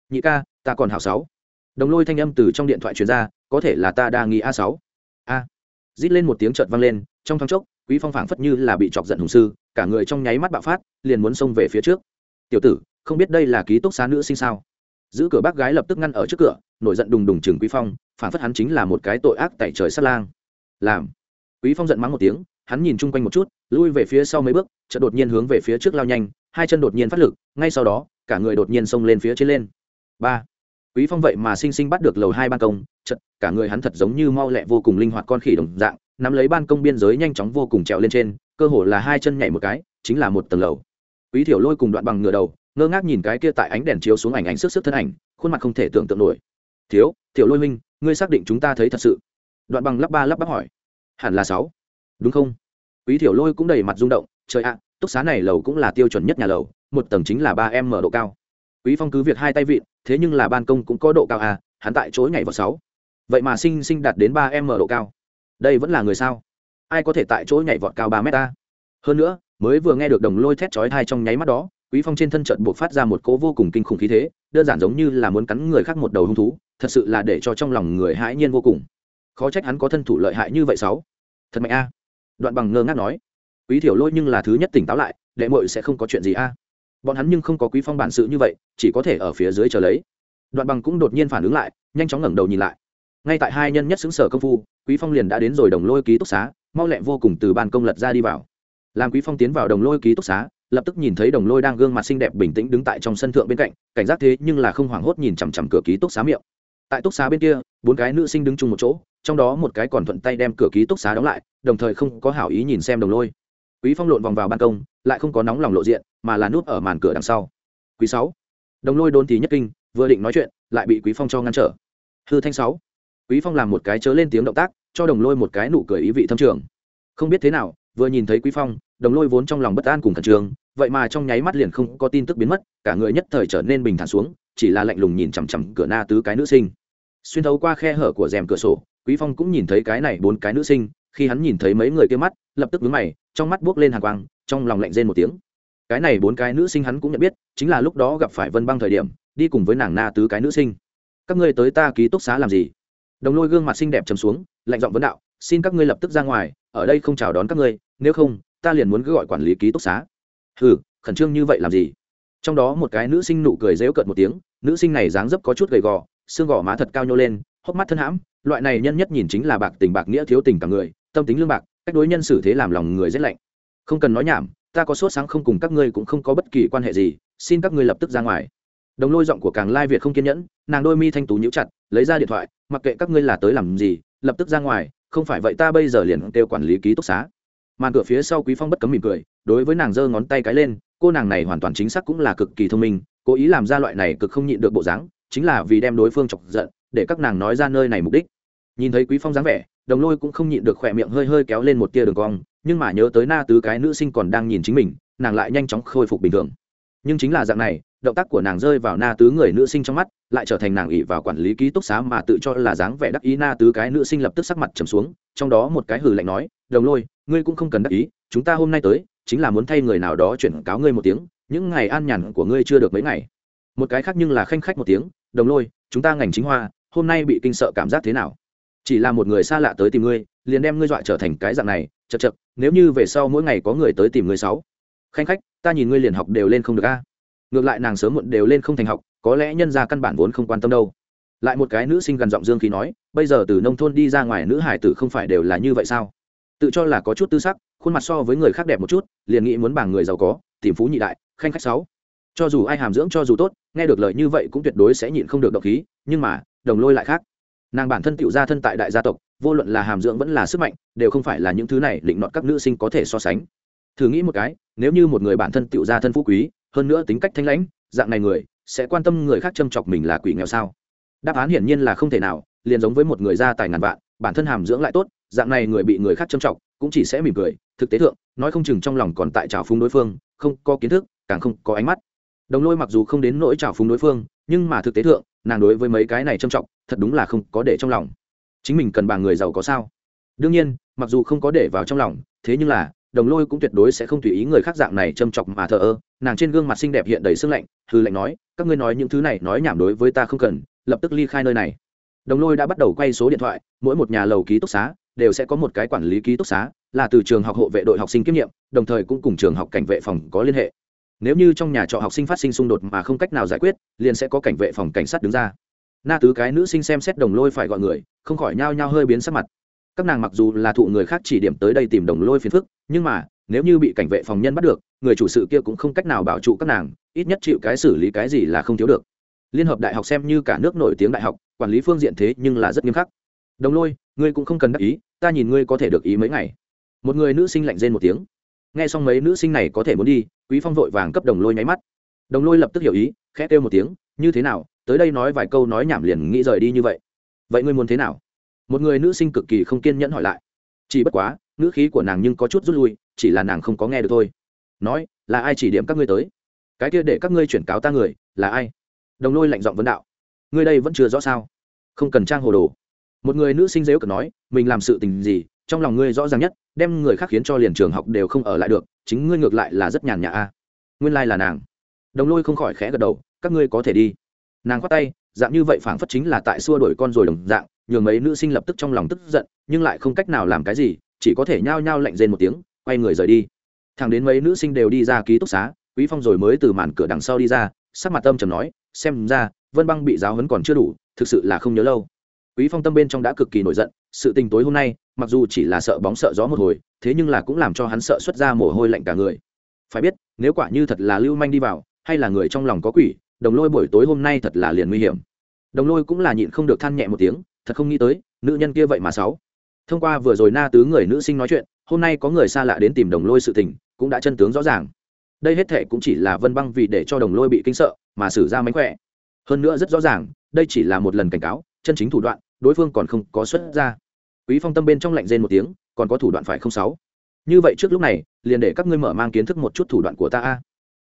Nhị ca, ta còn hảo sáu. Đồng lôi thanh âm từ trong điện thoại truyền ra, có thể là ta đa nghi a sáu. A rít lên một tiếng chợt vang lên, trong thoáng chốc, quý phong phảng phất như là bị chọc giận hùng sư, cả người trong nháy mắt bạo phát, liền muốn xông về phía trước. Tiểu tử, không biết đây là ký túc xá nữ sinh sao? Giữ cửa bác gái lập tức ngăn ở trước cửa, nổi giận đùng đùng chừng quý phong, phảng phất hắn chính là một cái tội ác tại trời sát lang. Làm. Quý phong giận mắng một tiếng, hắn nhìn chung quanh một chút, lui về phía sau mấy bước, chợt đột nhiên hướng về phía trước lao nhanh, hai chân đột nhiên phát lực, ngay sau đó, cả người đột nhiên xông lên phía trên lên. Ba quý phong vậy mà sinh sinh bắt được lầu hai ban công chợt cả người hắn thật giống như mau lẹ vô cùng linh hoạt con khỉ đồng dạng, nắm lấy ban công biên giới nhanh chóng vô cùng trèo lên trên, cơ hồ là hai chân nhảy một cái, chính là một tầng lầu. Quý thiểu lôi cùng đoạn bằng ngửa đầu, ngơ ngác nhìn cái kia tại ánh đèn chiếu xuống ảnh ảnh sức sức thân ảnh, khuôn mặt không thể tưởng tượng nổi. Thiếu, tiểu lôi minh ngươi xác định chúng ta thấy thật sự? Đoạn bằng lắp ba lắp bắp hỏi. Hẳn là sáu. Đúng không? Quý thiểu lôi cũng đầy mặt rung động, trời ạ, túc xá này lầu cũng là tiêu chuẩn nhất nhà lầu, một tầng chính là ba em mở độ cao quý phong cứ việc hai tay vịn, thế nhưng là ban công cũng có độ cao à hắn tại chối nhảy vào sáu. Vậy mà sinh sinh đạt đến ba m độ cao. Đây vẫn là người sao? Ai có thể tại chỗ nhảy vọt cao ba mét ta? Hơn nữa, mới vừa nghe được đồng lôi thét chói thai trong nháy mắt đó, quý phong trên thân trận buộc phát ra một cỗ vô cùng kinh khủng khí thế, đơn giản giống như là muốn cắn người khác một đầu hung thú, thật sự là để cho trong lòng người hãi nhiên vô cùng. Khó trách hắn có thân thủ lợi hại như vậy sáu. Thật mạnh a. Đoạn bằng ngơ ngác nói, quý thiểu lôi nhưng là thứ nhất tỉnh táo lại, đệ muội sẽ không có chuyện gì a bọn hắn nhưng không có quý phong bản sự như vậy, chỉ có thể ở phía dưới chờ lấy. Đoạn bằng cũng đột nhiên phản ứng lại, nhanh chóng ngẩng đầu nhìn lại. Ngay tại hai nhân nhất xứng sở công phu, quý phong liền đã đến rồi đồng lôi ký túc xá, mau lẹ vô cùng từ ban công lật ra đi vào. Làm quý phong tiến vào đồng lôi ký túc xá, lập tức nhìn thấy đồng lôi đang gương mặt xinh đẹp bình tĩnh đứng tại trong sân thượng bên cạnh, cảnh giác thế nhưng là không hoảng hốt nhìn chằm chằm cửa ký túc xá miệng. Tại túc xá bên kia, bốn cái nữ sinh đứng chung một chỗ, trong đó một cái còn thuận tay đem cửa ký túc xá đóng lại, đồng thời không có hảo ý nhìn xem đồng lôi quý phong lộn vòng vào ban công, lại không có nóng lòng lộ diện, mà là núp ở màn cửa đằng sau. Quý sáu, đồng lôi đôn thì nhất kinh, vừa định nói chuyện, lại bị quý phong cho ngăn trở. Hư thanh sáu, quý phong làm một cái chớ lên tiếng động tác, cho đồng lôi một cái nụ cười ý vị thâm trường. Không biết thế nào, vừa nhìn thấy quý phong, đồng lôi vốn trong lòng bất an cùng khẩn trương, vậy mà trong nháy mắt liền không có tin tức biến mất, cả người nhất thời trở nên bình thản xuống, chỉ là lạnh lùng nhìn chằm chằm cửa na tứ cái nữ sinh. Xuyên thấu qua khe hở của rèm cửa sổ, quý phong cũng nhìn thấy cái này bốn cái nữ sinh, khi hắn nhìn thấy mấy người kia mắt, lập tức vướng mày trong mắt buốc lên hàng quang, trong lòng lạnh rên một tiếng. Cái này bốn cái nữ sinh hắn cũng nhận biết, chính là lúc đó gặp phải vân băng thời điểm, đi cùng với nàng na tứ cái nữ sinh. Các ngươi tới ta ký túc xá làm gì? Đồng lôi gương mặt xinh đẹp trầm xuống, lạnh giọng vấn đạo, xin các ngươi lập tức ra ngoài, ở đây không chào đón các ngươi, nếu không, ta liền muốn cứ gọi quản lý ký túc xá. Hừ, khẩn trương như vậy làm gì? Trong đó một cái nữ sinh nụ cười dễu cợt một tiếng, nữ sinh này dáng dấp có chút gầy gò, xương gò má thật cao nhô lên, hốc mắt thân hãm, loại này nhân nhất nhìn chính là bạc tình bạc nghĩa thiếu tình cả người, tâm tính lương bạc cách đối nhân xử thế làm lòng người rét lạnh. Không cần nói nhảm, ta có sốt sáng không cùng các ngươi cũng không có bất kỳ quan hệ gì, xin các ngươi lập tức ra ngoài. Đồng lôi giọng của càng lai việt không kiên nhẫn, nàng đôi mi thanh tú nhíu chặt, lấy ra điện thoại, mặc kệ các ngươi là tới làm gì, lập tức ra ngoài, không phải vậy ta bây giờ liền kêu quản lý ký túc xá. Màn cửa phía sau quý phong bất cấm mỉm cười, đối với nàng giơ ngón tay cái lên, cô nàng này hoàn toàn chính xác cũng là cực kỳ thông minh, cố ý làm ra loại này cực không nhịn được bộ dáng, chính là vì đem đối phương chọc giận, để các nàng nói ra nơi này mục đích. Nhìn thấy quý phong dáng vẻ đồng lôi cũng không nhịn được khỏe miệng hơi hơi kéo lên một tia đường cong, nhưng mà nhớ tới na tứ cái nữ sinh còn đang nhìn chính mình, nàng lại nhanh chóng khôi phục bình thường. Nhưng chính là dạng này, động tác của nàng rơi vào na tứ người nữ sinh trong mắt, lại trở thành nàng ỉ vào quản lý ký túc xá mà tự cho là dáng vẻ đắc ý na tứ cái nữ sinh lập tức sắc mặt trầm xuống, trong đó một cái hừ lạnh nói, đồng lôi, ngươi cũng không cần đắc ý, chúng ta hôm nay tới, chính là muốn thay người nào đó chuyển cáo ngươi một tiếng, những ngày an nhàn của ngươi chưa được mấy ngày. Một cái khác nhưng là khanh khách một tiếng, đồng lôi, chúng ta ngành chính hoa, hôm nay bị kinh sợ cảm giác thế nào? Chỉ là một người xa lạ tới tìm ngươi, liền đem ngươi dọa trở thành cái dạng này, chật chật, nếu như về sau mỗi ngày có người tới tìm ngươi sáu. Khanh khách, ta nhìn ngươi liền học đều lên không được a. Ngược lại nàng sớm muộn đều lên không thành học, có lẽ nhân ra căn bản vốn không quan tâm đâu. Lại một cái nữ sinh gần giọng dương khí nói, bây giờ từ nông thôn đi ra ngoài nữ hải tử không phải đều là như vậy sao? Tự cho là có chút tư sắc, khuôn mặt so với người khác đẹp một chút, liền nghĩ muốn bảng người giàu có, tìm phú nhị đại, khanh khách sáu. Cho dù ai hàm dưỡng cho dù tốt, nghe được lời như vậy cũng tuyệt đối sẽ nhịn không được độc khí, nhưng mà, đồng lôi lại khác nàng bản thân tựu gia thân tại đại gia tộc, vô luận là hàm dưỡng vẫn là sức mạnh, đều không phải là những thứ này định nọt các nữ sinh có thể so sánh. Thử nghĩ một cái, nếu như một người bản thân tựu gia thân phú quý, hơn nữa tính cách thanh lãnh, dạng này người, sẽ quan tâm người khác châm chọc mình là quỷ nghèo sao? Đáp án hiển nhiên là không thể nào, liền giống với một người gia tài ngàn vạn, bản thân hàm dưỡng lại tốt, dạng này người bị người khác châm chọc, cũng chỉ sẽ mỉm cười, thực tế thượng, nói không chừng trong lòng còn tại trào phúng đối phương, không có kiến thức, càng không có ánh mắt. Đồng lôi mặc dù không đến nỗi trào phúng đối phương, nhưng mà thực tế thượng nàng đối với mấy cái này trâm trọng, thật đúng là không có để trong lòng. Chính mình cần bà người giàu có sao? Đương nhiên, mặc dù không có để vào trong lòng, thế nhưng là, đồng lôi cũng tuyệt đối sẽ không tùy ý người khác dạng này châm chọc mà thờ ơ. Nàng trên gương mặt xinh đẹp hiện đầy sương lạnh hư lạnh nói, các ngươi nói những thứ này nói nhảm đối với ta không cần, lập tức ly khai nơi này. Đồng lôi đã bắt đầu quay số điện thoại, mỗi một nhà lầu ký túc xá đều sẽ có một cái quản lý ký túc xá, là từ trường học hộ vệ đội học sinh kiêm nhiệm, đồng thời cũng cùng trường học cảnh vệ phòng có liên hệ nếu như trong nhà trọ học sinh phát sinh xung đột mà không cách nào giải quyết, liền sẽ có cảnh vệ phòng cảnh sát đứng ra. Na tứ cái nữ sinh xem xét đồng lôi phải gọi người, không khỏi nhao nhao hơi biến sắc mặt. Các nàng mặc dù là thụ người khác chỉ điểm tới đây tìm đồng lôi phiền phức, nhưng mà, nếu như bị cảnh vệ phòng nhân bắt được, người chủ sự kia cũng không cách nào bảo trụ các nàng, ít nhất chịu cái xử lý cái gì là không thiếu được. Liên hợp đại học xem như cả nước nổi tiếng đại học, quản lý phương diện thế nhưng là rất nghiêm khắc. Đồng lôi, ngươi cũng không cần đắc ý, ta nhìn ngươi có thể được ý mấy ngày. Một người nữ sinh lạnh rên một tiếng nghe xong mấy nữ sinh này có thể muốn đi, quý phong vội vàng cấp đồng lôi nháy mắt. Đồng lôi lập tức hiểu ý, khẽ kêu một tiếng, như thế nào? Tới đây nói vài câu nói nhảm liền nghĩ rời đi như vậy. Vậy ngươi muốn thế nào? Một người nữ sinh cực kỳ không kiên nhẫn hỏi lại. Chỉ bất quá nữ khí của nàng nhưng có chút rút lui, chỉ là nàng không có nghe được thôi. Nói, là ai chỉ điểm các ngươi tới? Cái kia để các ngươi chuyển cáo ta người, là ai? Đồng lôi lạnh giọng vấn đạo. Ngươi đây vẫn chưa rõ sao? Không cần trang hồ đồ. Một người nữ sinh dếu cần nói, mình làm sự tình gì trong lòng ngươi rõ ràng nhất, đem người khác khiến cho liền trường học đều không ở lại được, chính ngươi ngược lại là rất nhàn nhã a. Nguyên lai là nàng. Đồng lôi không khỏi khẽ gật đầu, các ngươi có thể đi. Nàng khoát tay, dạng như vậy phảng phất chính là tại xua đổi con rồi đồng dạng, nhường mấy nữ sinh lập tức trong lòng tức giận, nhưng lại không cách nào làm cái gì, chỉ có thể nhao nhao lạnh rên một tiếng, quay người rời đi. Thằng đến mấy nữ sinh đều đi ra ký túc xá, quý phong rồi mới từ màn cửa đằng sau đi ra, sắc mặt tâm trầm nói, xem ra, vân băng bị giáo huấn còn chưa đủ, thực sự là không nhớ lâu. Quý phong tâm bên trong đã cực kỳ nổi giận, sự tình tối hôm nay mặc dù chỉ là sợ bóng sợ gió một hồi, thế nhưng là cũng làm cho hắn sợ xuất ra mồ hôi lạnh cả người. Phải biết, nếu quả như thật là lưu manh đi vào, hay là người trong lòng có quỷ, đồng lôi buổi tối hôm nay thật là liền nguy hiểm. Đồng lôi cũng là nhịn không được than nhẹ một tiếng, thật không nghĩ tới, nữ nhân kia vậy mà sáu. Thông qua vừa rồi na tứ người nữ sinh nói chuyện, hôm nay có người xa lạ đến tìm đồng lôi sự tình, cũng đã chân tướng rõ ràng. Đây hết thệ cũng chỉ là vân băng vì để cho đồng lôi bị kinh sợ, mà xử ra mánh khỏe. Hơn nữa rất rõ ràng, đây chỉ là một lần cảnh cáo, chân chính thủ đoạn, đối phương còn không có xuất ra quý phong tâm bên trong lạnh rên một tiếng, còn có thủ đoạn phải không sáu? Như vậy trước lúc này, liền để các ngươi mở mang kiến thức một chút thủ đoạn của ta a.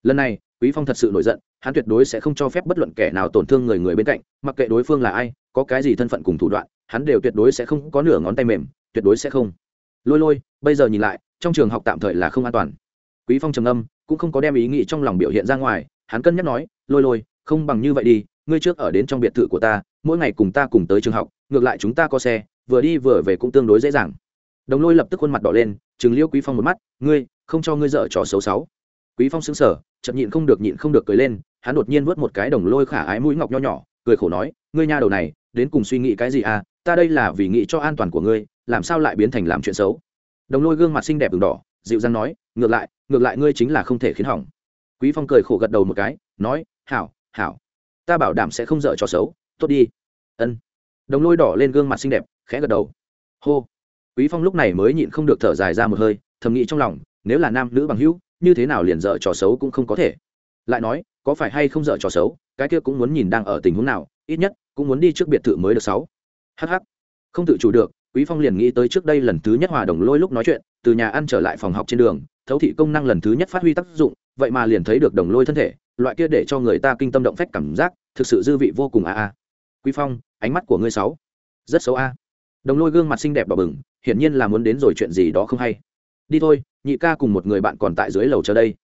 Lần này, quý phong thật sự nổi giận, hắn tuyệt đối sẽ không cho phép bất luận kẻ nào tổn thương người người bên cạnh, mặc kệ đối phương là ai, có cái gì thân phận cùng thủ đoạn, hắn đều tuyệt đối sẽ không có nửa ngón tay mềm, tuyệt đối sẽ không. Lôi lôi, bây giờ nhìn lại, trong trường học tạm thời là không an toàn. Quý phong trầm âm cũng không có đem ý nghĩ trong lòng biểu hiện ra ngoài, hắn cân nhắc nói, lôi lôi, không bằng như vậy đi, ngươi trước ở đến trong biệt thự của ta, mỗi ngày cùng ta cùng tới trường học, ngược lại chúng ta có xe vừa đi vừa về cũng tương đối dễ dàng. Đồng lôi lập tức khuôn mặt đỏ lên chừng liêu quý phong một mắt, ngươi, không cho ngươi dở trò xấu xấu. Quý phong sững sờ, chậm nhịn không được nhịn không được cười lên, hắn đột nhiên vớt một cái đồng lôi khả ái mũi ngọc nho nhỏ, cười khổ nói, ngươi nha đầu này, đến cùng suy nghĩ cái gì à? Ta đây là vì nghĩ cho an toàn của ngươi, làm sao lại biến thành làm chuyện xấu? Đồng lôi gương mặt xinh đẹp đường đỏ, dịu dàng nói, ngược lại ngược lại ngươi chính là không thể khiến hỏng. Quý phong cười khổ gật đầu một cái, nói, hảo hảo. Ta bảo đảm sẽ không dở trò xấu. Tốt đi. Ân. Đồng lôi đỏ lên gương mặt xinh đẹp khẽ gật đầu. Hô. Quý phong lúc này mới nhịn không được thở dài ra một hơi, thầm nghĩ trong lòng, nếu là nam nữ bằng hữu, như thế nào liền dở trò xấu cũng không có thể. Lại nói, có phải hay không dở trò xấu, cái kia cũng muốn nhìn đang ở tình huống nào, ít nhất, cũng muốn đi trước biệt thự mới được sáu. Hh không tự chủ được, quý phong liền nghĩ tới trước đây lần thứ nhất hòa đồng lôi lúc nói chuyện, từ nhà ăn trở lại phòng học trên đường, thấu thị công năng lần thứ nhất phát huy tác dụng, vậy mà liền thấy được đồng lôi thân thể, loại kia để cho người ta kinh tâm động phách cảm giác, thực sự dư vị vô cùng a a. Quý phong, ánh mắt của ngươi sáu. Rất xấu a đồng lôi gương mặt xinh đẹp đỏ bừng, hiển nhiên là muốn đến rồi chuyện gì đó không hay. Đi thôi, nhị ca cùng một người bạn còn tại dưới lầu chờ đây.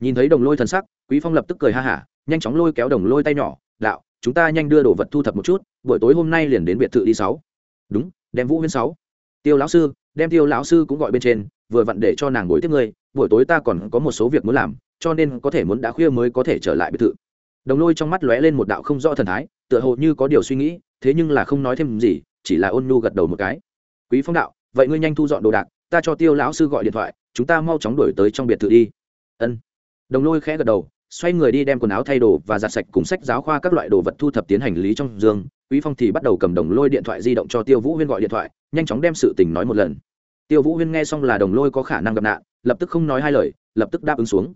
Nhìn thấy đồng lôi thần sắc, quý phong lập tức cười ha hả, nhanh chóng lôi kéo đồng lôi tay nhỏ, đạo, chúng ta nhanh đưa đồ vật thu thập một chút, buổi tối hôm nay liền đến biệt thự đi sáu. Đúng, đem vũ huyên sáu. Tiêu lão sư, đem tiêu lão sư cũng gọi bên trên, vừa vặn để cho nàng ngồi tiếp ngươi, buổi tối ta còn có một số việc muốn làm, cho nên có thể muốn đã khuya mới có thể trở lại biệt thự. Đồng lôi trong mắt lóe lên một đạo không rõ thần thái, tựa hồ như có điều suy nghĩ, thế nhưng là không nói thêm gì chỉ là ôn nhu gật đầu một cái. Quý phong đạo, vậy ngươi nhanh thu dọn đồ đạc, ta cho tiêu lão sư gọi điện thoại, chúng ta mau chóng đuổi tới trong biệt thự đi. Ân. Đồng lôi khẽ gật đầu, xoay người đi đem quần áo thay đồ và giặt sạch cùng sách giáo khoa các loại đồ vật thu thập tiến hành lý trong giường quý phong thì bắt đầu cầm đồng lôi điện thoại di động cho tiêu vũ huyên gọi điện thoại, nhanh chóng đem sự tình nói một lần. Tiêu vũ huyên nghe xong là đồng lôi có khả năng gặp nạn, lập tức không nói hai lời, lập tức đáp ứng xuống.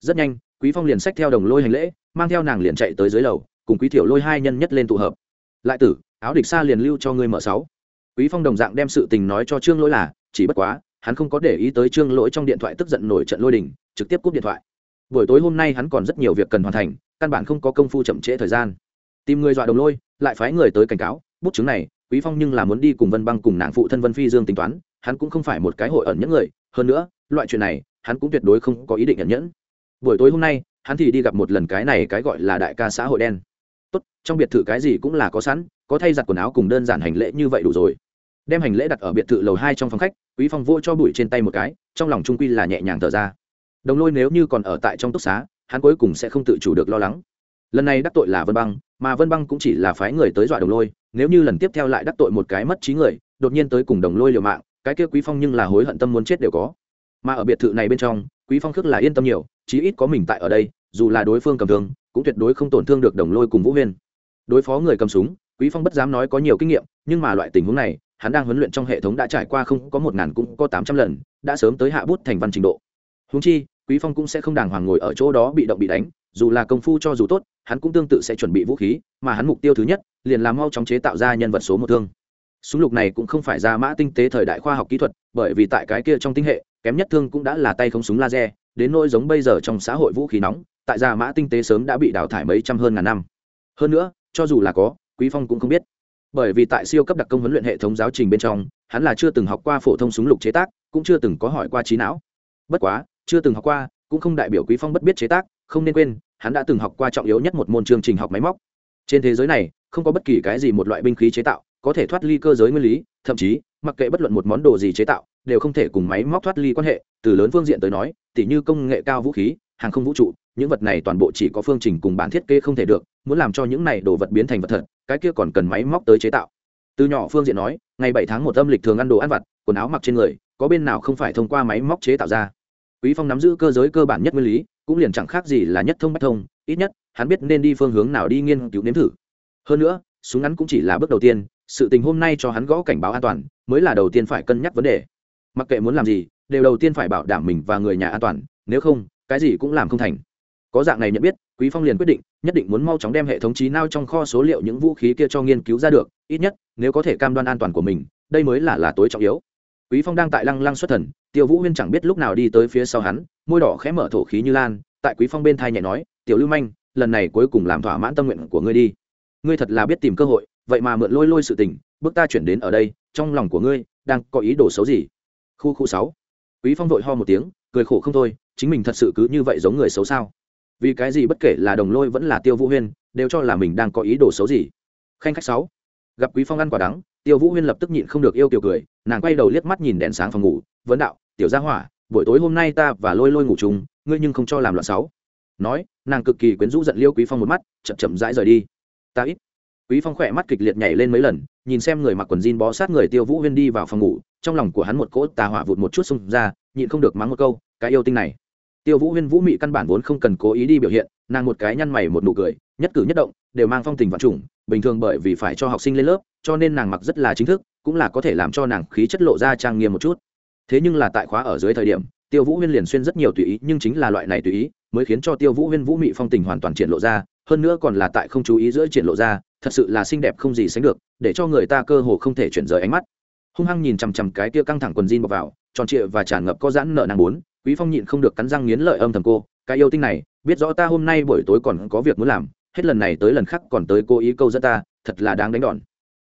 Rất nhanh, quý phong liền sách theo đồng lôi hành lễ, mang theo nàng liền chạy tới dưới lầu, cùng quý thiểu lôi hai nhân nhất lên tụ hợp. Lại tử áo địch xa liền lưu cho ngươi mở sáu. Quý phong đồng dạng đem sự tình nói cho trương lỗi là, chỉ bất quá, hắn không có để ý tới trương lỗi trong điện thoại tức giận nổi trận lôi đình, trực tiếp cúp điện thoại. Buổi tối hôm nay hắn còn rất nhiều việc cần hoàn thành, căn bản không có công phu chậm trễ thời gian. Tìm người dọa đồng lôi, lại phái người tới cảnh cáo, bút chứng này, quý phong nhưng là muốn đi cùng vân băng cùng nàng phụ thân vân phi dương tính toán, hắn cũng không phải một cái hội ẩn những người, hơn nữa, loại chuyện này, hắn cũng tuyệt đối không có ý định nhận nhẫn. Buổi tối hôm nay, hắn thì đi gặp một lần cái này cái gọi là đại ca xã hội đen tốt, trong biệt thự cái gì cũng là có sẵn, có thay giặt quần áo cùng đơn giản hành lễ như vậy đủ rồi. Đem hành lễ đặt ở biệt thự lầu hai trong phòng khách, quý phong vô cho bụi trên tay một cái, trong lòng trung quy là nhẹ nhàng thở ra. Đồng lôi nếu như còn ở tại trong túc xá, hắn cuối cùng sẽ không tự chủ được lo lắng. Lần này đắc tội là vân băng, mà vân băng cũng chỉ là phái người tới dọa đồng lôi, nếu như lần tiếp theo lại đắc tội một cái mất trí người, đột nhiên tới cùng đồng lôi liều mạng, cái kia quý phong nhưng là hối hận tâm muốn chết đều có. Mà ở biệt thự này bên trong, quý phong khước là yên tâm nhiều, chí ít có mình tại ở đây, dù là đối phương cầm thương cũng tuyệt đối không tổn thương được đồng lôi cùng vũ huyên. Đối phó người cầm súng, quý phong bất dám nói có nhiều kinh nghiệm, nhưng mà loại tình huống này, hắn đang huấn luyện trong hệ thống đã trải qua không có một ngàn cũng có tám trăm lần, đã sớm tới hạ bút thành văn trình độ. Húng chi, quý phong cũng sẽ không đàng hoàng ngồi ở chỗ đó bị động bị đánh, dù là công phu cho dù tốt, hắn cũng tương tự sẽ chuẩn bị vũ khí, mà hắn mục tiêu thứ nhất, liền là mau chóng chế tạo ra nhân vật số một thương. Súng lục này cũng không phải ra mã tinh tế thời đại khoa học kỹ thuật, bởi vì tại cái kia trong tinh hệ, kém nhất thương cũng đã là tay không súng laser, đến nỗi giống bây giờ trong xã hội vũ khí nóng tại gia mã tinh tế sớm đã bị đào thải mấy trăm hơn ngàn năm. Hơn nữa, cho dù là có, quý phong cũng không biết. Bởi vì tại siêu cấp đặc công huấn luyện hệ thống giáo trình bên trong, hắn là chưa từng học qua phổ thông súng lục chế tác, cũng chưa từng có hỏi qua trí não. Bất quá, chưa từng học qua, cũng không đại biểu quý phong bất biết chế tác, không nên quên, hắn đã từng học qua trọng yếu nhất một môn chương trình học máy móc. Trên thế giới này, không có bất kỳ cái gì một loại binh khí chế tạo có thể thoát ly cơ giới nguyên lý, thậm chí, mặc kệ bất luận một món đồ gì chế tạo, đều không thể cùng máy móc thoát ly quan hệ. Từ lớn phương diện tới nói, tỉ như công nghệ cao vũ khí, hàng không vũ trụ những vật này toàn bộ chỉ có phương trình cùng bản thiết kế không thể được, muốn làm cho những này đồ vật biến thành vật thật, cái kia còn cần máy móc tới chế tạo. Từ nhỏ phương diện nói, ngày bảy tháng một âm lịch thường ăn đồ ăn vặt, quần áo mặc trên người, có bên nào không phải thông qua máy móc chế tạo ra. Quý phong nắm giữ cơ giới cơ bản nhất nguyên lý, cũng liền chẳng khác gì là nhất thông bách thông, ít nhất, hắn biết nên đi phương hướng nào đi nghiên cứu nếm thử. Hơn nữa, súng ngắn cũng chỉ là bước đầu tiên, sự tình hôm nay cho hắn gõ cảnh báo an toàn, mới là đầu tiên phải cân nhắc vấn đề. Mặc kệ muốn làm gì, đều đầu tiên phải bảo đảm mình và người nhà an toàn, nếu không, cái gì cũng làm không thành có dạng này nhận biết, quý phong liền quyết định, nhất định muốn mau chóng đem hệ thống trí nào trong kho số liệu những vũ khí kia cho nghiên cứu ra được, ít nhất, nếu có thể cam đoan an toàn của mình, đây mới là là tối trọng yếu. Quý phong đang tại lăng lăng xuất thần, tiêu vũ huyên chẳng biết lúc nào đi tới phía sau hắn, môi đỏ khẽ mở thổ khí như lan, tại quý phong bên thai nhẹ nói, tiểu lưu manh, lần này cuối cùng làm thỏa mãn tâm nguyện của ngươi đi. Ngươi thật là biết tìm cơ hội, vậy mà mượn lôi lôi sự tình, bước ta chuyển đến ở đây, trong lòng của ngươi, đang có ý đồ xấu gì? Khu khu sáu. Quý phong vội ho một tiếng, cười khổ không thôi, chính mình thật sự cứ như vậy giống người xấu sao? Vì cái gì bất kể là đồng lôi vẫn là tiêu vũ huyên, đều cho là mình đang có ý đồ xấu gì. Khanh khách sáu, gặp quý phong ăn quả đắng, tiêu vũ huyên lập tức nhịn không được yêu kiều cười, nàng quay đầu liếc mắt nhìn đèn sáng phòng ngủ, vấn đạo, tiểu gia hỏa, buổi tối hôm nay ta và lôi lôi ngủ chung, ngươi nhưng không cho làm loạn sáu. Nói, nàng cực kỳ quyến rũ giận liêu quý phong một mắt, chậm chậm rãi rời đi. Ta ít. Quý phong khỏe mắt kịch liệt nhảy lên mấy lần, nhìn xem người mặc quần jean bó sát người tiêu vũ huyên đi vào phòng ngủ, trong lòng của hắn một cỗ tà hỏa vụt một chút xung ra, nhịn không được mắng một câu, cái yêu tinh này tiêu vũ huyên vũ mị căn bản vốn không cần cố ý đi biểu hiện, nàng một cái nhăn mày một nụ cười, nhất cử nhất động, đều mang phong tình vạn trùng, bình thường bởi vì phải cho học sinh lên lớp, cho nên nàng mặc rất là chính thức, cũng là có thể làm cho nàng khí chất lộ ra trang nghiêm một chút. Thế nhưng là tại khóa ở dưới thời điểm, tiêu vũ huyên liền xuyên rất nhiều tùy ý, nhưng chính là loại này tùy ý, mới khiến cho tiêu vũ huyên vũ mị phong tình hoàn toàn triển lộ ra, hơn nữa còn là tại không chú ý giữa triển lộ ra, thật sự là xinh đẹp không gì sánh được, để cho người ta cơ hồ không thể chuyển rời ánh mắt. Hung hăng nhìn chằm chằm cái kia căng thẳng quần jean bọc vào, tròn trịa và tràn ngập có giãn nợ nàng bốn quý phong nhịn không được cắn răng nghiến lợi âm thầm cô, cái yêu tinh này, biết rõ ta hôm nay buổi tối còn có việc muốn làm, hết lần này tới lần khác còn tới cố ý câu dẫn ta, thật là đáng đánh đòn.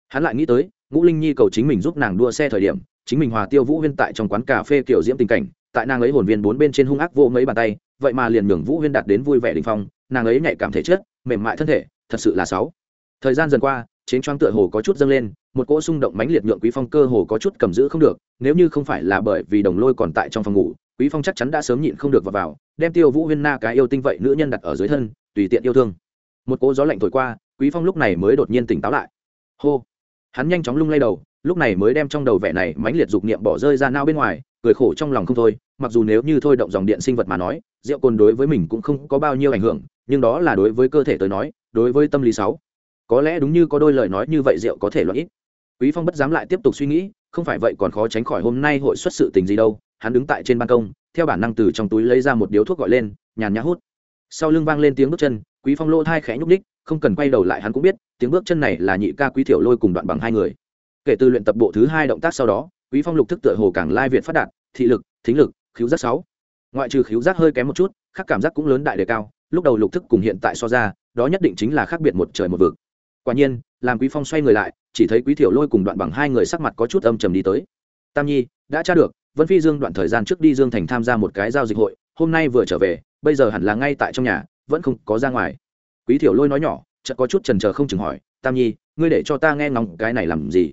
Hắn lại nghĩ tới, ngũ linh nhi cầu chính mình giúp nàng đua xe thời điểm, chính mình hòa tiêu vũ huyên tại trong quán cà phê kiểu diễm tình cảnh, tại nàng ấy hồn viên bốn bên trên hung ác vô mấy bàn tay, vậy mà liền nhường vũ huyên đạt đến vui vẻ đình phong, nàng ấy nhạy cảm thể chất, mềm mại thân thể, thật sự là sáu. Thời gian dần qua, chiến choáng tựa hồ có chút dâng lên, một cỗ xung động mãnh liệt nhượng quý phong cơ hồ có chút cầm giữ không được, nếu như không phải là bởi vì đồng lôi còn tại trong phòng ngủ quý phong chắc chắn đã sớm nhịn không được vào vào, đem tiêu vũ huyên na cái yêu tinh vậy nữ nhân đặt ở dưới thân, tùy tiện yêu thương. Một cỗ gió lạnh thổi qua, quý phong lúc này mới đột nhiên tỉnh táo lại. Hô! Hắn nhanh chóng lung lay đầu, lúc này mới đem trong đầu vẻ này mãnh liệt dục niệm bỏ rơi ra nao bên ngoài, cười khổ trong lòng không thôi, mặc dù nếu như thôi động dòng điện sinh vật mà nói, rượu cồn đối với mình cũng không có bao nhiêu ảnh hưởng, nhưng đó là đối với cơ thể tới nói, đối với tâm lý sáu. Có lẽ đúng như có đôi lời nói như vậy rượu có thể loạn ít. Quý phong bất dám lại tiếp tục suy nghĩ, không phải vậy còn khó tránh khỏi hôm nay hội xuất sự tình gì đâu hắn đứng tại trên ban công, theo bản năng từ trong túi lấy ra một điếu thuốc gọi lên, nhàn nhã hút. Sau lưng vang lên tiếng bước chân, quý phong lỗ thai khẽ nhúc ních không cần quay đầu lại hắn cũng biết, tiếng bước chân này là nhị ca quý thiểu lôi cùng đoạn bằng hai người. Kể từ luyện tập bộ thứ hai động tác sau đó, quý phong lục thức tựa hồ càng lai việt phát đạt, thị lực, thính lực khiếu giác sáu. Ngoại trừ khiếu giác hơi kém một chút khác cảm giác cũng lớn đại đề cao, lúc đầu lục thức cùng hiện tại so ra, đó nhất định chính là khác biệt một trời một vực. Quả nhiên, làm quý phong xoay người lại, chỉ thấy quý thiểu lôi cùng đoạn bằng hai người sắc mặt có chút âm trầm đi tới. Tam nhi, đã tra được vân phi dương đoạn thời gian trước đi dương thành tham gia một cái giao dịch hội, hôm nay vừa trở về, bây giờ hẳn là ngay tại trong nhà, vẫn không có ra ngoài. Quý thiểu lôi nói nhỏ, chợt có chút trần trờ không chừng hỏi, tam nhi, ngươi để cho ta nghe ngóng cái này làm gì?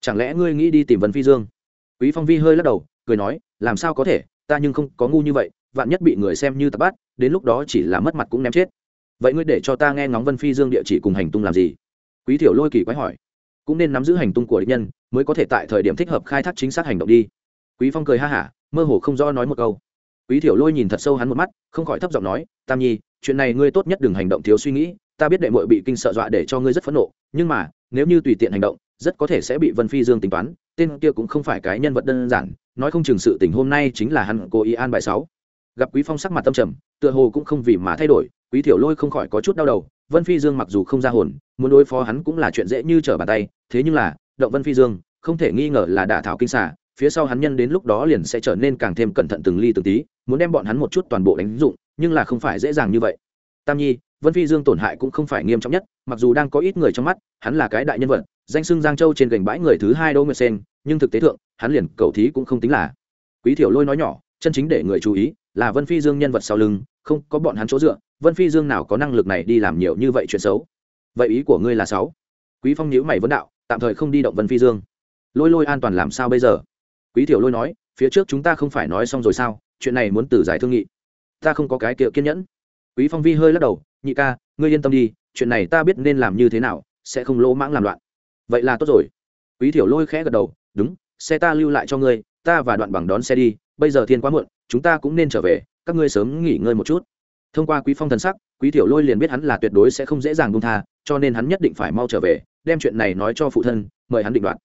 Chẳng lẽ ngươi nghĩ đi tìm vân phi dương? Quý phong vi hơi lắc đầu, cười nói, làm sao có thể, ta nhưng không có ngu như vậy, vạn nhất bị người xem như tập bát, đến lúc đó chỉ là mất mặt cũng ném chết. Vậy ngươi để cho ta nghe ngóng vân phi dương địa chỉ cùng hành tung làm gì? Quý thiểu lôi kỳ quái hỏi, cũng nên nắm giữ hành tung của địch nhân, mới có thể tại thời điểm thích hợp khai thác chính xác hành động đi quý phong cười ha hả, mơ hồ không rõ nói một câu. Quý thiểu lôi nhìn thật sâu hắn một mắt, không khỏi thấp giọng nói, tam nhi, chuyện này ngươi tốt nhất đừng hành động thiếu suy nghĩ, ta biết đệ muội bị kinh sợ dọa để cho ngươi rất phẫn nộ, nhưng mà, nếu như tùy tiện hành động, rất có thể sẽ bị vân phi dương tính toán, tên kia cũng không phải cái nhân vật đơn giản, nói không chừng sự tình hôm nay chính là hắn cố ý an bài sáu. Gặp quý phong sắc mặt tâm trầm, tựa hồ cũng không vì mà thay đổi, quý thiểu lôi không khỏi có chút đau đầu, vân phi dương mặc dù không ra hồn, muốn đối phó hắn cũng là chuyện dễ như trở bàn tay, thế nhưng là, động vân phi dương, không thể nghi ngờ là đả thảo kinh xả phía sau hắn nhân đến lúc đó liền sẽ trở nên càng thêm cẩn thận từng ly từng tí, muốn đem bọn hắn một chút toàn bộ đánh dụng, nhưng là không phải dễ dàng như vậy. Tam nhi, vân phi dương tổn hại cũng không phải nghiêm trọng nhất, mặc dù đang có ít người trong mắt, hắn là cái đại nhân vật, danh xưng giang châu trên gành bãi người thứ hai đỗ nguyệt sen, nhưng thực tế thượng, hắn liền cầu thí cũng không tính là. Quý thiểu lôi nói nhỏ, chân chính để người chú ý là vân phi dương nhân vật sau lưng, không có bọn hắn chỗ dựa, vân phi dương nào có năng lực này đi làm nhiều như vậy chuyện xấu. Vậy ý của ngươi là sáu quý phong nhíu mày vấn đạo, tạm thời không đi động vân phi dương. Lôi lôi an toàn làm sao bây giờ? Quý thiểu lôi nói, phía trước chúng ta không phải nói xong rồi sao? Chuyện này muốn từ giải thương nghị. Ta không có cái kiệu kiên nhẫn. Quý phong vi hơi lắc đầu, nhị ca, ngươi yên tâm đi, chuyện này ta biết nên làm như thế nào, sẽ không lỗ mãng làm loạn. Vậy là tốt rồi. Quý thiểu lôi khẽ gật đầu, đúng, xe ta lưu lại cho ngươi, ta và đoạn bằng đón xe đi, bây giờ thiên quá muộn, chúng ta cũng nên trở về, các ngươi sớm nghỉ ngơi một chút. Thông qua quý phong thần sắc, quý Tiểu lôi liền biết hắn là tuyệt đối sẽ không dễ dàng buông tha, cho nên hắn nhất định phải mau trở về, đem chuyện này nói cho phụ thân, mời hắn định đoạt.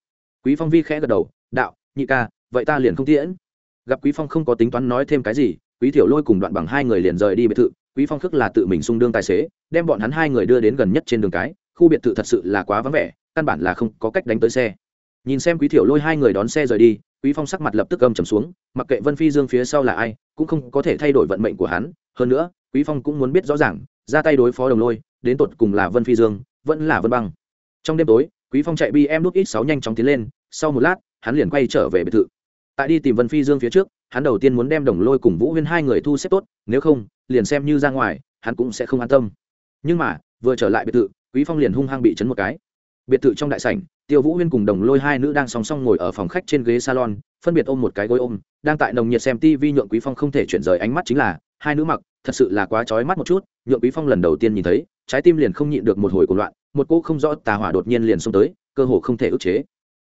Quý phong vi khẽ gật đầu, đạo, nhị ca vậy ta liền không tiễn. Gặp quý phong không có tính toán nói thêm cái gì, quý thiểu lôi cùng đoạn bằng hai người liền rời đi biệt thự. Quý phong khước là tự mình xung đương tài xế, đem bọn hắn hai người đưa đến gần nhất trên đường cái. Khu biệt thự thật sự là quá vắng vẻ, căn bản là không có cách đánh tới xe. Nhìn xem quý thiểu lôi hai người đón xe rời đi, quý phong sắc mặt lập tức âm trầm xuống, mặc kệ vân phi dương phía sau là ai, cũng không có thể thay đổi vận mệnh của hắn. Hơn nữa, quý phong cũng muốn biết rõ ràng, ra tay đối phó đồng lôi, đến tột cùng là vân phi dương, vẫn là vân băng. Trong đêm tối, quý phong chạy bm nút ít sáu nhanh chóng tiến lên, sau một lát, hắn liền quay trở về biệt thự tại đi tìm vân phi dương phía trước, hắn đầu tiên muốn đem đồng lôi cùng vũ huyên hai người thu xếp tốt, nếu không, liền xem như ra ngoài, hắn cũng sẽ không an tâm. Nhưng mà, vừa trở lại biệt thự, quý phong liền hung hăng bị chấn một cái. Biệt thự trong đại sảnh, tiêu vũ huyên cùng đồng lôi hai nữ đang song song ngồi ở phòng khách trên ghế salon, phân biệt ôm một cái gối ôm, đang tại nồng nhiệt xem tv nhượng quý phong không thể chuyển rời ánh mắt chính là, hai nữ mặc, thật sự là quá chói mắt một chút, nhượng quý phong lần đầu tiên nhìn thấy, trái tim liền không nhịn được một hồi cuồng loạn, một cô không rõ tà hỏa đột nhiên liền xông tới, cơ hồ không thể ức chế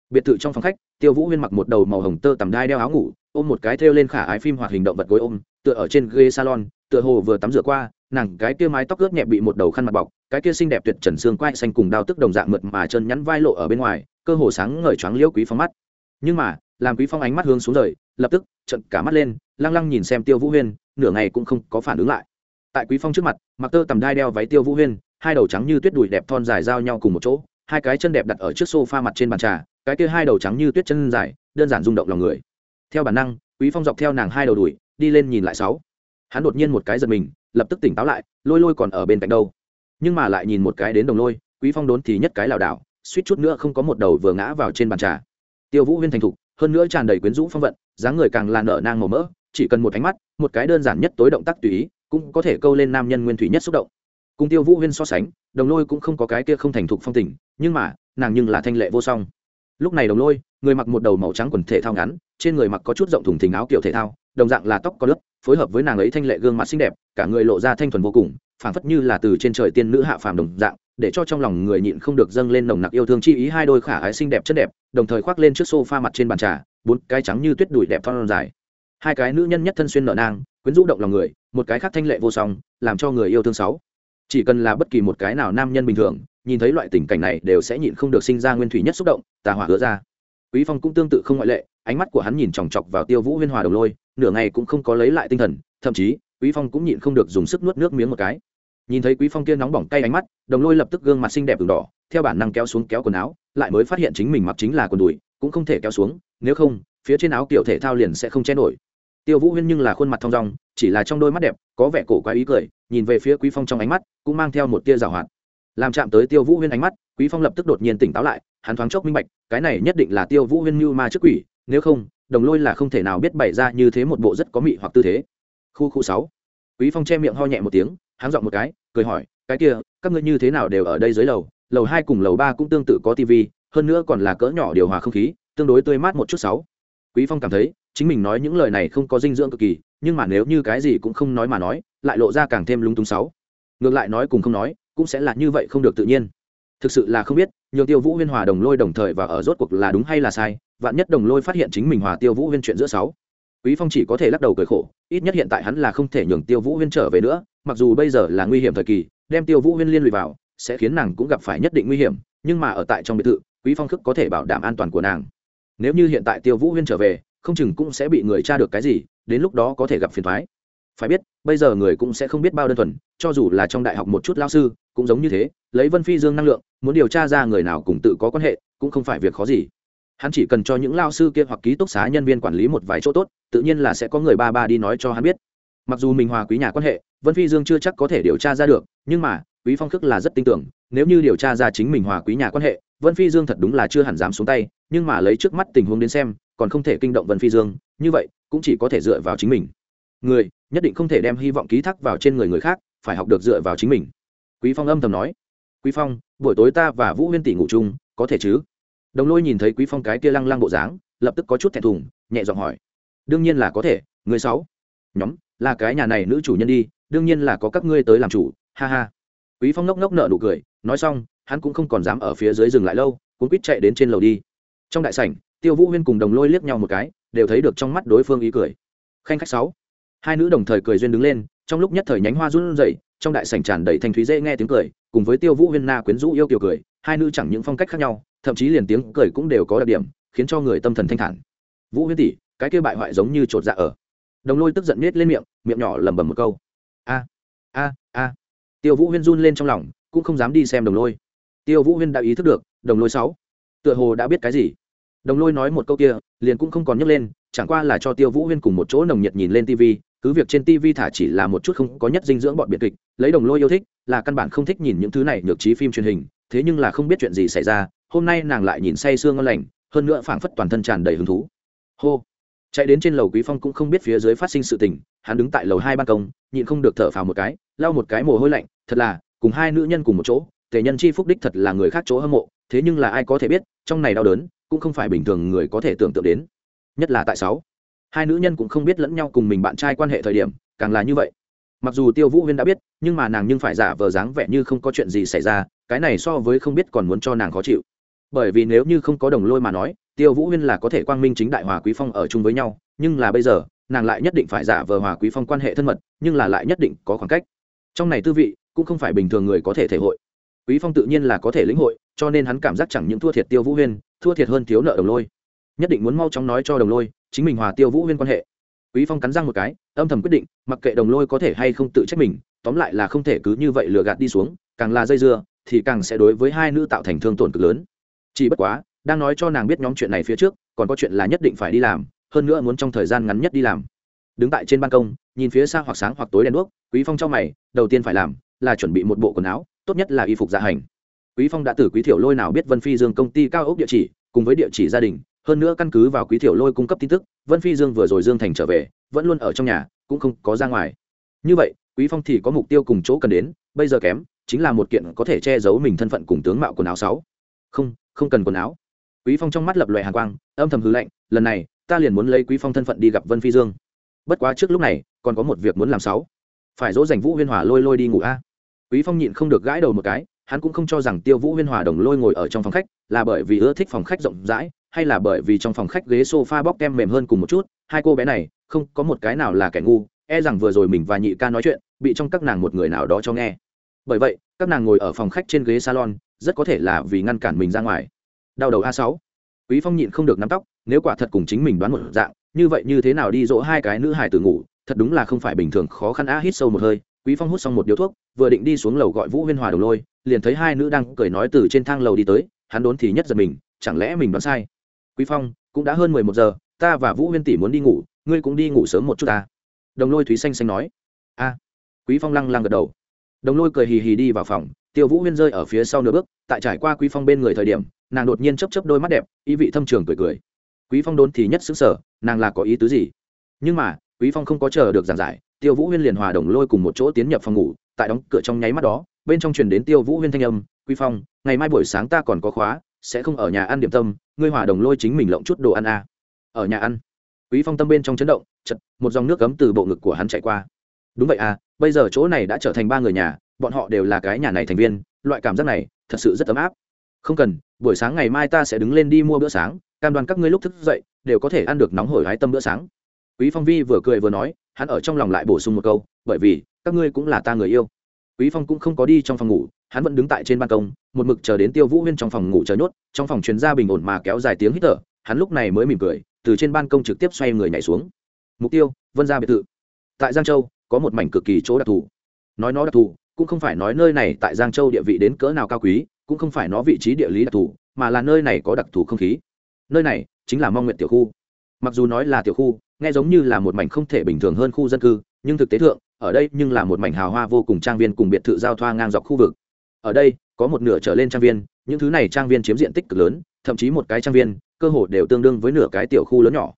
biệt thự trong phòng khách, tiêu vũ huyên mặc một đầu màu hồng tơ tằm đai đeo áo ngủ, ôm một cái thêu lên khả ái phim hoạt hình động vật gối ôm, tựa ở trên ghế salon, tựa hồ vừa tắm rửa qua, nàng cái kia mái tóc ướt nhẹ bị một đầu khăn mặt bọc, cái kia xinh đẹp tuyệt trần xương quai xanh cùng đao tức đồng dạng mượt mà chân nhắn vai lộ ở bên ngoài, cơ hồ sáng ngời choáng liễu quý phong mắt. Nhưng mà, làm quý phong ánh mắt hướng xuống rời, lập tức trận cả mắt lên, lăng lăng nhìn xem tiêu vũ huyên, nửa ngày cũng không có phản ứng lại. Tại quý phong trước mặt, mặc tơ tầm đai đeo váy tiêu vũ huyên, hai đầu trắng như tuyết đùi đẹp thon dài giao nhau cùng một chỗ, hai cái chân đẹp đặt ở trước sofa mặt trên bàn trà cái kia hai đầu trắng như tuyết chân dài đơn giản rung động lòng người. Theo bản năng quý phong dọc theo nàng hai đầu đuổi, đi lên nhìn lại sáu. Hắn đột nhiên một cái giật mình lập tức tỉnh táo lại lôi lôi còn ở bên cạnh đâu. Nhưng mà lại nhìn một cái đến đồng lôi quý phong đốn thì nhất cái lảo đảo suýt chút nữa không có một đầu vừa ngã vào trên bàn trà. Tiêu vũ huyên thành thục hơn nữa tràn đầy quyến rũ phong vận dáng người càng là nở nang màu mỡ chỉ cần một ánh mắt một cái đơn giản nhất tối động tác tùy ý cũng có thể câu lên nam nhân nguyên thủy nhất xúc động. Cùng tiêu vũ huyên so sánh đồng lôi cũng không có cái kia không thành thục phong tình nhưng mà nàng nhưng là thanh lệ vô song lúc này đồng lôi, người mặc một đầu màu trắng quần thể thao ngắn, trên người mặc có chút rộng thùng thình áo kiểu thể thao, đồng dạng là tóc có lớp, phối hợp với nàng ấy thanh lệ gương mặt xinh đẹp, cả người lộ ra thanh thuần vô cùng, phảng phất như là từ trên trời tiên nữ hạ phàm đồng dạng, để cho trong lòng người nhịn không được dâng lên nồng nặc yêu thương chi ý hai đôi khả ái xinh đẹp chất đẹp, đồng thời khoác lên trước sofa mặt trên bàn trà, bốn cái trắng như tuyết đùi đẹp thon dài. Hai cái nữ nhân nhất thân xuyên nợ nang, quyến rũ động lòng người, một cái khác thanh lệ vô song, làm cho người yêu thương sáu. Chỉ cần là bất kỳ một cái nào nam nhân bình thường nhìn thấy loại tình cảnh này đều sẽ nhịn không được sinh ra nguyên thủy nhất xúc động, tà hỏa hứa ra. Quý phong cũng tương tự không ngoại lệ, ánh mắt của hắn nhìn chòng chọc vào tiêu vũ huyên hòa đồng lôi, nửa ngày cũng không có lấy lại tinh thần, thậm chí, quý phong cũng nhịn không được dùng sức nuốt nước miếng một cái. Nhìn thấy quý phong kia nóng bỏng cay ánh mắt, đồng lôi lập tức gương mặt xinh đẹp đường đỏ, theo bản năng kéo xuống kéo quần áo, lại mới phát hiện chính mình mặc chính là quần đùi, cũng không thể kéo xuống, nếu không, phía trên áo kiểu thể thao liền sẽ không che nổi. Tiêu vũ huyên nhưng là khuôn mặt thong dong, chỉ là trong đôi mắt đẹp, có vẻ cổ quái ý cười, nhìn về phía quý phong trong ánh mắt, cũng mang theo một tia giảo hoạt làm chạm tới tiêu vũ huyên ánh mắt, quý phong lập tức đột nhiên tỉnh táo lại, hắn thoáng chốc minh bạch, cái này nhất định là tiêu vũ huyên như ma trước quỷ, nếu không, đồng lôi là không thể nào biết bày ra như thế một bộ rất có mị hoặc tư thế. Khu khu sáu. Quý phong che miệng ho nhẹ một tiếng, hắn giọng một cái, cười hỏi, cái kia, các ngươi như thế nào đều ở đây dưới lầu? Lầu hai cùng lầu ba cũng tương tự có tivi hơn nữa còn là cỡ nhỏ điều hòa không khí, tương đối tươi mát một chút sáu. Quý phong cảm thấy, chính mình nói những lời này không có dinh dưỡng cực kỳ, nhưng mà nếu như cái gì cũng không nói mà nói, lại lộ ra càng thêm lung tung sáu. Ngược lại nói cùng không nói cũng sẽ là như vậy không được tự nhiên. Thực sự là không biết nhường tiêu vũ huyên hòa đồng lôi đồng thời và ở rốt cuộc là đúng hay là sai, vạn nhất đồng lôi phát hiện chính mình hòa tiêu vũ huyên chuyện giữa sáu. Quý phong chỉ có thể lắc đầu cười khổ, ít nhất hiện tại hắn là không thể nhường tiêu vũ huyên trở về nữa, mặc dù bây giờ là nguy hiểm thời kỳ, đem tiêu vũ huyên liên lụy vào, sẽ khiến nàng cũng gặp phải nhất định nguy hiểm, nhưng mà ở tại trong biệt thự, quý phong khức có thể bảo đảm an toàn của nàng. Nếu như hiện tại tiêu vũ huyên trở về, không chừng cũng sẽ bị người tra được cái gì, đến lúc đó có thể gặp phiền thoái phải biết, bây giờ người cũng sẽ không biết bao đơn thuần, cho dù là trong đại học một chút lao sư, cũng giống như thế, lấy vân phi dương năng lượng, muốn điều tra ra người nào cùng tự có quan hệ, cũng không phải việc khó gì. Hắn chỉ cần cho những lao sư kia hoặc ký túc xá nhân viên quản lý một vài chỗ tốt, tự nhiên là sẽ có người ba ba đi nói cho hắn biết. Mặc dù mình hòa quý nhà quan hệ, vân phi dương chưa chắc có thể điều tra ra được, nhưng mà, quý phong khước là rất tin tưởng, nếu như điều tra ra chính mình hòa quý nhà quan hệ, vân phi dương thật đúng là chưa hẳn dám xuống tay, nhưng mà lấy trước mắt tình huống đến xem, còn không thể kinh động vân phi dương, như vậy, cũng chỉ có thể dựa vào chính mình. Người nhất định không thể đem hy vọng ký thác vào trên người người khác, phải học được dựa vào chính mình. Quý phong âm thầm nói. Quý phong, buổi tối ta và vũ huyên tỷ ngủ chung, có thể chứ? Đồng lôi nhìn thấy quý phong cái kia lăng lăng bộ dáng, lập tức có chút thẹn thùng, nhẹ giọng hỏi. Đương nhiên là có thể, người sáu. Nhóm, là cái nhà này nữ chủ nhân đi, đương nhiên là có các ngươi tới làm chủ, ha ha. Quý phong ngốc ngốc nở nụ cười, nói xong, hắn cũng không còn dám ở phía dưới dừng lại lâu cũng quýt chạy đến trên lầu đi. Trong đại sảnh, tiêu vũ huyên cùng đồng lôi liếc nhau một cái, đều thấy được trong mắt đối phương ý cười. Khanh khách sáu hai nữ đồng thời cười duyên đứng lên, trong lúc nhất thời nhánh hoa run rẩy, trong đại sảnh tràn đầy thanh thúy dễ nghe tiếng cười, cùng với tiêu vũ huyên na quyến rũ yêu kiều cười, hai nữ chẳng những phong cách khác nhau, thậm chí liền tiếng cười cũng đều có đặc điểm, khiến cho người tâm thần thanh thản. Vũ huyên tỷ, cái kia bại hoại giống như chột dạ ở. Đồng lôi tức giận nết lên miệng miệng nhỏ lẩm bẩm một câu. A a a. Tiêu vũ huyên run lên trong lòng, cũng không dám đi xem đồng lôi. Tiêu vũ huyên đã ý thức được, đồng lôi sáu. Tựa hồ đã biết cái gì. Đồng lôi nói một câu kia, liền cũng không còn nhấc lên, chẳng qua là cho tiêu vũ huyên cùng một chỗ nồng nhiệt nhìn lên tv cứ việc trên tv thả chỉ là một chút không có nhất dinh dưỡng bọn biệt kịch, lấy đồng lôi yêu thích, là căn bản không thích nhìn những thứ này nhược trí phim truyền hình, thế nhưng là không biết chuyện gì xảy ra, hôm nay nàng lại nhìn say sương ngon lành, hơn nữa phảng phất toàn thân tràn đầy hứng thú. Hô. Chạy đến trên lầu quý phong cũng không biết phía dưới phát sinh sự tình, hắn đứng tại lầu hai ban công, nhịn không được thở phào một cái, lau một cái mồ hôi lạnh, thật là, cùng hai nữ nhân cùng một chỗ, tề nhân chi phúc đích thật là người khác chỗ hâm mộ, thế nhưng là ai có thể biết, trong này đau đớn, cũng không phải bình thường người có thể tưởng tượng đến. Nhất là tại sáu hai nữ nhân cũng không biết lẫn nhau cùng mình bạn trai quan hệ thời điểm, càng là như vậy. Mặc dù tiêu vũ huyên đã biết, nhưng mà nàng nhưng phải giả vờ dáng vẻ như không có chuyện gì xảy ra, cái này so với không biết còn muốn cho nàng khó chịu. Bởi vì nếu như không có đồng lôi mà nói, tiêu vũ huyên là có thể quang minh chính đại hòa quý phong ở chung với nhau, nhưng là bây giờ, nàng lại nhất định phải giả vờ hòa quý phong quan hệ thân mật, nhưng là lại nhất định có khoảng cách. Trong này tư vị, cũng không phải bình thường người có thể thể hội. Quý phong tự nhiên là có thể lĩnh hội, cho nên hắn cảm giác chẳng những thua thiệt tiêu vũ huyên, thua thiệt hơn thiếu nợ đồng lôi. Nhất định muốn mau chóng nói cho đồng lôi chính mình hòa tiêu vũ huyên quan hệ. Quý phong cắn răng một cái, âm thầm quyết định, mặc kệ đồng lôi có thể hay không tự trách mình, tóm lại là không thể cứ như vậy lừa gạt đi xuống, càng là dây dưa, thì càng sẽ đối với hai nữ tạo thành thương tổn cực lớn. Chỉ bất quá, đang nói cho nàng biết nhóm chuyện này phía trước, còn có chuyện là nhất định phải đi làm, hơn nữa muốn trong thời gian ngắn nhất đi làm. Đứng tại trên ban công, nhìn phía xa hoặc sáng hoặc tối đèn đuốc, quý phong trong mày, đầu tiên phải làm, là chuẩn bị một bộ quần áo, tốt nhất là y phục dạ hành. Quý phong đã từ quý thiểu lôi nào biết vân phi dương công ty cao ốc địa chỉ, cùng với địa chỉ gia đình hơn nữa căn cứ vào quý thiểu lôi cung cấp tin tức, vân phi dương vừa rồi dương thành trở về, vẫn luôn ở trong nhà, cũng không có ra ngoài. Như vậy, quý phong thì có mục tiêu cùng chỗ cần đến, bây giờ kém, chính là một kiện có thể che giấu mình thân phận cùng tướng mạo quần áo sáu. Không không cần quần áo. Quý phong trong mắt lập loè hàn quang, âm thầm hư lệnh lần này, ta liền muốn lấy quý phong thân phận đi gặp vân phi dương. Bất quá trước lúc này, còn có một việc muốn làm sáu. Phải dỗ dành vũ huyên hòa lôi lôi đi ngủ a. Quý phong nhịn không được gãi đầu một cái, hắn cũng không cho rằng tiêu vũ huyên hòa đồng lôi ngồi ở trong phòng khách, là bởi vì ưa thích phòng khách rộng rãi hay là bởi vì trong phòng khách ghế sofa bóc kem mềm hơn cùng một chút, hai cô bé này, không có một cái nào là kẻ ngu e rằng vừa rồi mình và nhị ca nói chuyện, bị trong các nàng một người nào đó cho nghe. Bởi vậy, các nàng ngồi ở phòng khách trên ghế salon, rất có thể là vì ngăn cản mình ra ngoài. Đau đầu a sáu. Quý phong nhịn không được nắm tóc, nếu quả thật cùng chính mình đoán một dạng, như vậy như thế nào đi dỗ hai cái nữ hài tử ngủ, thật đúng là không phải bình thường, khó khăn a hít sâu một hơi. Quý phong hút xong một điếu thuốc, vừa định đi xuống lầu gọi vũ huyên hòa đồng lôi, liền thấy hai nữ đang cười nói từ trên thang lầu đi tới, hắn đốn thì nhất giật mình, chẳng lẽ mình đoán sai? Quý phong, cũng đã hơn mười một giờ, ta và vũ huyên tỷ muốn đi ngủ, ngươi cũng đi ngủ sớm một chút ta. Đồng lôi thúy xanh xanh nói. A. Quý phong lăng lăng gật đầu. Đồng lôi cười hì hì đi vào phòng, tiêu vũ huyên rơi ở phía sau nửa bước, tại trải qua quý phong bên người thời điểm, nàng đột nhiên chấp chấp đôi mắt đẹp, ý vị thâm trường cười cười. Quý phong đốn thì nhất xứng sở nàng là có ý tứ gì? Nhưng mà, quý phong không có chờ được giảng giải, tiêu vũ huyên liền hòa đồng lôi cùng một chỗ tiến nhập phòng ngủ, tại đóng cửa trong nháy mắt đó, bên trong truyền đến tiêu vũ huyên thanh âm, quý phong, ngày mai buổi sáng ta còn có khóa sẽ không ở nhà ăn điểm tâm, ngươi hòa đồng lôi chính mình lộng chút đồ ăn à. ở nhà ăn. Quý phong tâm bên trong chấn động, chật, một dòng nước cấm từ bộ ngực của hắn chạy qua. Đúng vậy à bây giờ chỗ này đã trở thành ba người nhà, bọn họ đều là cái nhà này thành viên, loại cảm giác này thật sự rất ấm áp. Không cần, buổi sáng ngày mai ta sẽ đứng lên đi mua bữa sáng, cam đoan các ngươi lúc thức dậy, đều có thể ăn được nóng hổi hái tâm bữa sáng. Quý phong vi vừa cười vừa nói, hắn ở trong lòng lại bổ sung một câu, bởi vì, các ngươi cũng là ta người yêu. Quý phong cũng không có đi trong phòng ngủ hắn vẫn đứng tại trên ban công, một mực chờ đến tiêu vũ huyên trong phòng ngủ chờ nhốt, trong phòng chuyến ra bình ổn mà kéo dài tiếng hít thở, hắn lúc này mới mỉm cười, từ trên ban công trực tiếp xoay người nhảy xuống. Mục tiêu, vân gia biệt thự. Tại giang châu, có một mảnh cực kỳ chỗ đặc thù. Nói nó đặc thù, cũng không phải nói nơi này tại giang châu địa vị đến cỡ nào cao quý, cũng không phải nó vị trí địa lý đặc thù, mà là nơi này có đặc thù không khí. Nơi này chính là mong nguyện tiểu khu. Mặc dù nói là tiểu khu, nghe giống như là một mảnh không thể bình thường hơn khu dân cư, nhưng thực tế thượng, ở đây nhưng là một mảnh hào hoa vô cùng trang viên cùng biệt thự giao thoa ngang dọc khu vực ở đây, có một nửa trở lên trang viên, những thứ này trang viên chiếm diện tích cực lớn, thậm chí một cái trang viên, cơ hồ đều tương đương với nửa cái tiểu khu lớn nhỏ.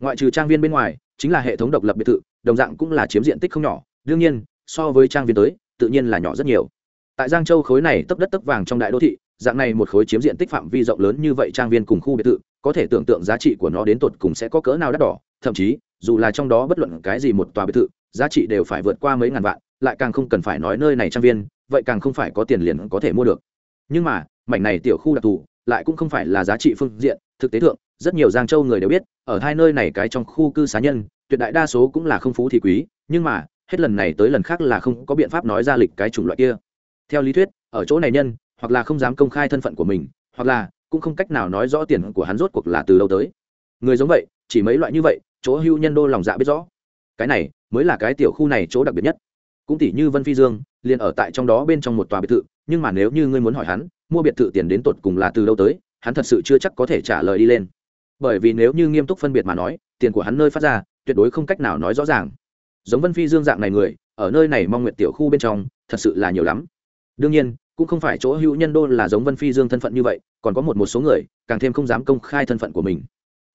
Ngoại trừ trang viên bên ngoài, chính là hệ thống độc lập biệt thự, đồng dạng cũng là chiếm diện tích không nhỏ. Đương nhiên, so với trang viên tới, tự nhiên là nhỏ rất nhiều. Tại giang châu khối này tấp đất tấp vàng trong đại đô thị, dạng này một khối chiếm diện tích phạm vi rộng lớn như vậy trang viên cùng khu biệt thự, có thể tưởng tượng giá trị của nó đến tột cùng sẽ có cỡ nào đắt đỏ, thậm chí, dù là trong đó bất luận cái gì một tòa biệt thự, giá trị đều phải vượt qua mấy ngàn vạn, lại càng không cần phải nói nơi này trang viên vậy càng không phải có tiền liền có thể mua được. Nhưng mà, mảnh này tiểu khu đặc thù lại cũng không phải là giá trị phương diện, thực tế thượng, rất nhiều giang châu người đều biết, ở hai nơi này cái trong khu cư xá nhân, tuyệt đại đa số cũng là không phú thì quý, nhưng mà, hết lần này tới lần khác là không có biện pháp nói ra lịch cái chủng loại kia. Theo lý thuyết, ở chỗ này nhân, hoặc là không dám công khai thân phận của mình, hoặc là cũng không cách nào nói rõ tiền của hắn rốt cuộc là từ đâu tới. Người giống vậy, chỉ mấy loại như vậy, chỗ hưu nhân đô lòng dạ biết rõ. Cái này mới là cái tiểu khu này chỗ đặc biệt nhất. Cũng tỷ như vân phi dương liền ở tại trong đó bên trong một tòa biệt thự, nhưng mà nếu như ngươi muốn hỏi hắn, mua biệt thự tiền đến tột cùng là từ đâu tới, hắn thật sự chưa chắc có thể trả lời đi lên. Bởi vì nếu như nghiêm túc phân biệt mà nói, tiền của hắn nơi phát ra, tuyệt đối không cách nào nói rõ ràng. Giống vân phi dương dạng này người, ở nơi này mong nguyện tiểu khu bên trong, thật sự là nhiều lắm. Đương nhiên, cũng không phải chỗ hữu nhân đô là giống vân phi dương thân phận như vậy, còn có một một số người, càng thêm không dám công khai thân phận của mình.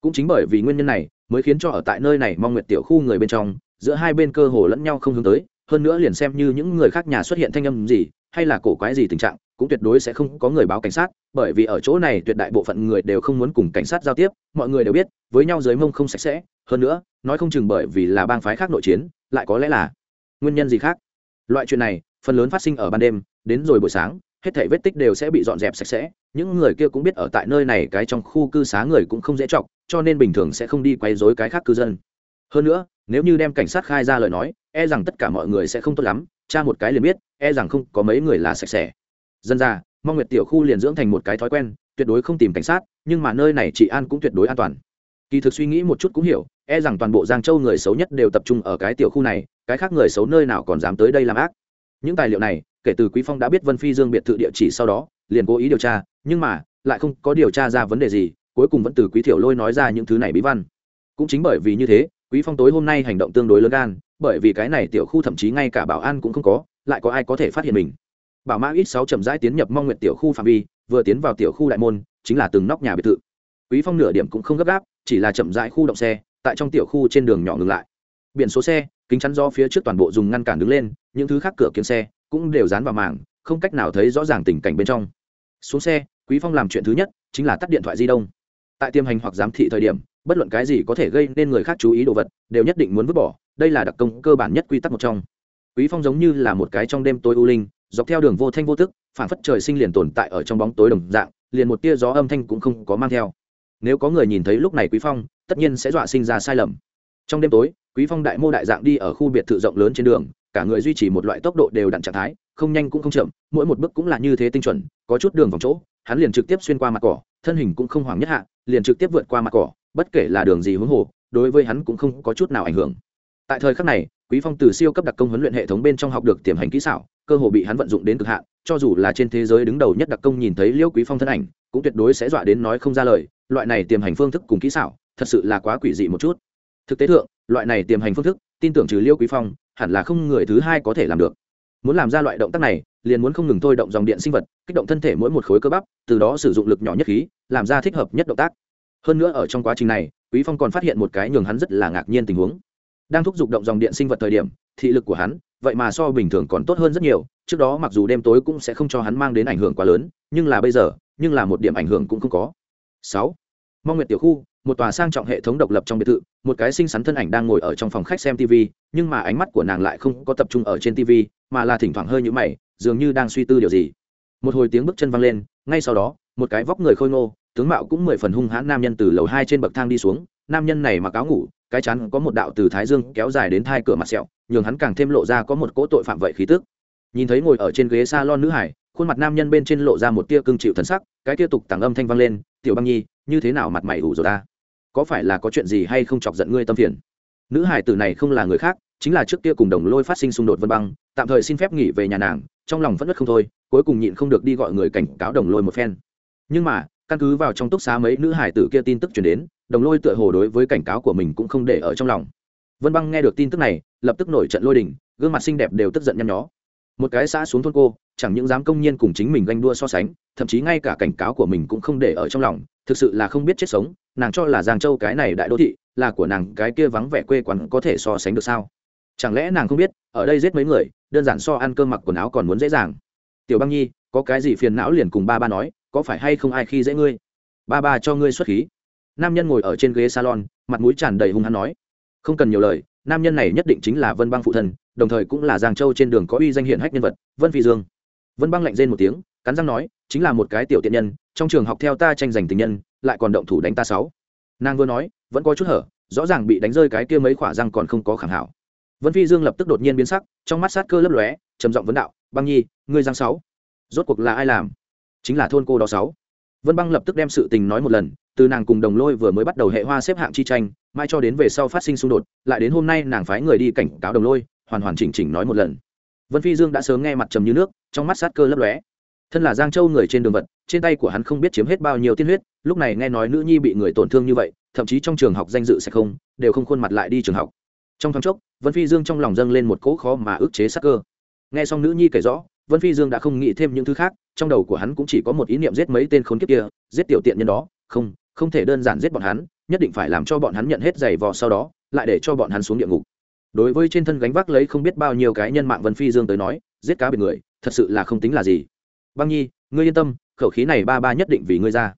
Cũng chính bởi vì nguyên nhân này, mới khiến cho ở tại nơi này mong nguyện tiểu khu người bên trong, giữa hai bên cơ hồ lẫn nhau không hướng tới hơn nữa liền xem như những người khác nhà xuất hiện thanh âm gì, hay là cổ quái gì tình trạng, cũng tuyệt đối sẽ không có người báo cảnh sát, bởi vì ở chỗ này tuyệt đại bộ phận người đều không muốn cùng cảnh sát giao tiếp, mọi người đều biết, với nhau dưới mông không sạch sẽ, hơn nữa, nói không chừng bởi vì là bang phái khác nội chiến, lại có lẽ là nguyên nhân gì khác. Loại chuyện này, phần lớn phát sinh ở ban đêm, đến rồi buổi sáng, hết thảy vết tích đều sẽ bị dọn dẹp sạch sẽ, những người kia cũng biết ở tại nơi này cái trong khu cư xá người cũng không dễ chọc, cho nên bình thường sẽ không đi quay dối cái khác cư dân hơn nữa, nếu như đem cảnh sát khai ra lời nói e rằng tất cả mọi người sẽ không tốt lắm, cha một cái liền biết e rằng không có mấy người là sạch sẽ. Dân ra, mong nguyệt tiểu khu liền dưỡng thành một cái thói quen, tuyệt đối không tìm cảnh sát, nhưng mà nơi này chị an cũng tuyệt đối an toàn. Kỳ thực suy nghĩ một chút cũng hiểu e rằng toàn bộ giang châu người xấu nhất đều tập trung ở cái tiểu khu này, cái khác người xấu nơi nào còn dám tới đây làm ác. Những tài liệu này, kể từ quý phong đã biết vân phi dương biệt thự địa chỉ sau đó, liền cố ý điều tra, nhưng mà, lại không có điều tra ra vấn đề gì, cuối cùng vẫn từ quý thiểu lôi nói ra những thứ này bí văn. Cũng chính bởi vì như thế quý phong tối hôm nay hành động tương đối lớn gan, bởi vì cái này tiểu khu thậm chí ngay cả bảo an cũng không có, lại có ai có thể phát hiện mình. Bảo mã ít sáu chậm rãi tiến nhập mong nguyện tiểu khu phạm vi, vừa tiến vào tiểu khu đại môn, chính là từng nóc nhà biệt thự. Quý phong nửa điểm cũng không gấp gáp, chỉ là chậm rãi khu động xe, tại trong tiểu khu trên đường nhỏ ngừng lại. Biển số xe, kính chắn do phía trước toàn bộ dùng ngăn cản đứng lên, những thứ khác cửa kiếm xe cũng đều dán vào màng không cách nào thấy rõ ràng tình cảnh bên trong. Xuống xe, quý phong làm chuyện thứ nhất chính là tắt điện thoại di động. Tại tiêm hành hoặc giám thị thời điểm bất luận cái gì có thể gây nên người khác chú ý đồ vật, đều nhất định muốn vứt bỏ, đây là đặc công cơ bản nhất quy tắc một trong. Quý phong giống như là một cái trong đêm tối u linh, dọc theo đường vô thanh vô tức phản phất trời sinh liền tồn tại ở trong bóng tối đồng dạng, liền một tia gió âm thanh cũng không có mang theo. Nếu có người nhìn thấy lúc này quý phong, tất nhiên sẽ dọa sinh ra sai lầm. Trong đêm tối, quý phong đại mô đại dạng đi ở khu biệt thự rộng lớn trên đường, cả người duy trì một loại tốc độ đều đặn trạng thái, không nhanh cũng không chậm, mỗi một bước cũng là như thế tinh chuẩn, có chút đường vòng chỗ, hắn liền trực tiếp xuyên qua mặt cỏ, thân hình cũng không hoảng nhất hạ, liền trực tiếp vượt qua mặt cỏ bất kể là đường gì huống hồ, đối với hắn cũng không có chút nào ảnh hưởng. Tại thời khắc này, quý phong từ siêu cấp đặc công huấn luyện hệ thống bên trong học được tiềm hành kỹ xảo, cơ hồ bị hắn vận dụng đến cực hạn, cho dù là trên thế giới đứng đầu nhất đặc công nhìn thấy liêu quý phong thân ảnh, cũng tuyệt đối sẽ dọa đến nói không ra lời, loại này tiềm hành phương thức cùng kỹ xảo, thật sự là quá quỷ dị một chút. Thực tế thượng, loại này tiềm hành phương thức, tin tưởng trừ liêu quý phong, hẳn là không người thứ hai có thể làm được. Muốn làm ra loại động tác này, liền muốn không ngừng thôi động dòng điện sinh vật, kích động thân thể mỗi một khối cơ bắp, từ đó sử dụng lực nhỏ nhất khí, làm ra thích hợp nhất động tác hơn nữa ở trong quá trình này, quý phong còn phát hiện một cái nhường hắn rất là ngạc nhiên tình huống. Đang thúc giục động dòng điện sinh vật thời điểm, thị lực của hắn, vậy mà so bình thường còn tốt hơn rất nhiều, trước đó mặc dù đêm tối cũng sẽ không cho hắn mang đến ảnh hưởng quá lớn, nhưng là bây giờ, nhưng là một điểm ảnh hưởng cũng không có. Sáu, mong nguyện tiểu khu, một tòa sang trọng hệ thống độc lập trong biệt thự, một cái xinh xắn thân ảnh đang ngồi ở trong phòng khách xem tv nhưng mà ánh mắt của nàng lại không có tập trung ở trên tv mà là thỉnh thoảng hơi nhũ mày, dường như đang suy tư điều gì. Một hồi tiếng bước chân vang lên, ngay sau đó, một cái vóc người khôi ngô tướng mạo cũng mười phần hung hãn nam nhân từ lầu hai trên bậc thang đi xuống, nam nhân này mặc áo ngủ, cái chắn có một đạo từ thái dương kéo dài đến thai cửa mặt sẹo, nhường hắn càng thêm lộ ra có một cỗ tội phạm vậy khí tức. Nhìn thấy ngồi ở trên ghế s a lon nữ hải, khuôn mặt nam nhân bên trên lộ ra một tia cưng chịu thần sắc, cái tia tục tàng âm thanh vang lên, tiểu băng nhi, như thế nào mặt mày ủ rồi ta? Có phải là có chuyện gì hay không chọc giận ngươi tâm phiền? Nữ hải tử này không là người khác, chính là trước kia cùng đồng lôi phát sinh xung đột vân băng, tạm thời xin phép nghỉ về nhà nàng, trong lòng vẫn rất không thôi, cuối cùng nhịn không được đi gọi người cảnh cáo đồng lôi một phen. Nhưng mà căn cứ vào trong túc xá mấy nữ hải tử kia tin tức chuyển đến, đồng lôi tựa hồ đối với cảnh cáo của mình cũng không để ở trong lòng. Vân băng nghe được tin tức này, lập tức nổi trận lôi đình, gương mặt xinh đẹp đều tức giận nhăn nhó. Một cái xã xuống thôn cô, chẳng những dám công nhiên cùng chính mình ganh đua so sánh, thậm chí ngay cả cảnh cáo của mình cũng không để ở trong lòng, thực sự là không biết chết sống, nàng cho là giang châu cái này đại đô thị, là của nàng, cái kia vắng vẻ quê quán có thể so sánh được sao? Chẳng lẽ nàng không biết, ở đây giết mấy người, đơn giản so ăn cơm mặc quần áo còn muốn dễ dàng? Tiểu băng nhi, có cái gì phiền não liền cùng ba ba nói có phải hay không ai khi dễ ngươi? Ba ba cho ngươi xuất khí. Nam nhân ngồi ở trên ghế salon, mặt mũi tràn đầy hung hăng nói. Không cần nhiều lời, nam nhân này nhất định chính là vân băng phụ thần đồng thời cũng là giang châu trên đường có uy danh hiển hách nhân vật, vân phi dương. Vân băng lạnh rên một tiếng, cắn răng nói, chính là một cái tiểu tiện nhân, trong trường học theo ta tranh giành tình nhân, lại còn động thủ đánh ta sáu. Nàng vừa nói, vẫn có chút hở, rõ ràng bị đánh rơi cái kia mấy khỏa răng còn không có khảm hảo. Vân phi dương lập tức đột nhiên biến sắc, trong mắt sát cơ lấp lóe, trầm giọng vấn đạo, băng nhi, ngươi giang sáu, rốt cuộc là ai làm? Chính là thôn cô đó sáu. Vân băng lập tức đem sự tình nói một lần, từ nàng cùng đồng lôi vừa mới bắt đầu hệ hoa xếp hạng chi tranh, mai cho đến về sau phát sinh xung đột, lại đến hôm nay nàng phái người đi cảnh cáo đồng lôi, hoàn hoàn chỉnh chỉnh nói một lần. Vân phi dương đã sớm nghe mặt trầm như nước, trong mắt sát cơ lấp lóe. Thân là giang châu người trên đường vật, trên tay của hắn không biết chiếm hết bao nhiêu tiên huyết, lúc này nghe nói nữ nhi bị người tổn thương như vậy, thậm chí trong trường học danh dự sẽ không, đều không khuôn mặt lại đi trường học. Trong thoáng chốc, vân phi dương trong lòng dâng lên một cỗ khó mà ức chế sát cơ. Nghe xong nữ nhi kể rõ vân phi dương đã không nghĩ thêm những thứ khác, trong đầu của hắn cũng chỉ có một ý niệm giết mấy tên khốn kiếp kia, giết tiểu tiện nhân đó. Không không thể đơn giản giết bọn hắn, nhất định phải làm cho bọn hắn nhận hết giày vò sau đó, lại để cho bọn hắn xuống địa ngục. Đối với trên thân gánh vác lấy không biết bao nhiêu cái nhân mạng vân phi dương tới nói, giết cá biệt người, thật sự là không tính là gì. Băng nhi, ngươi yên tâm, khẩu khí này ba ba nhất định vì ngươi ra.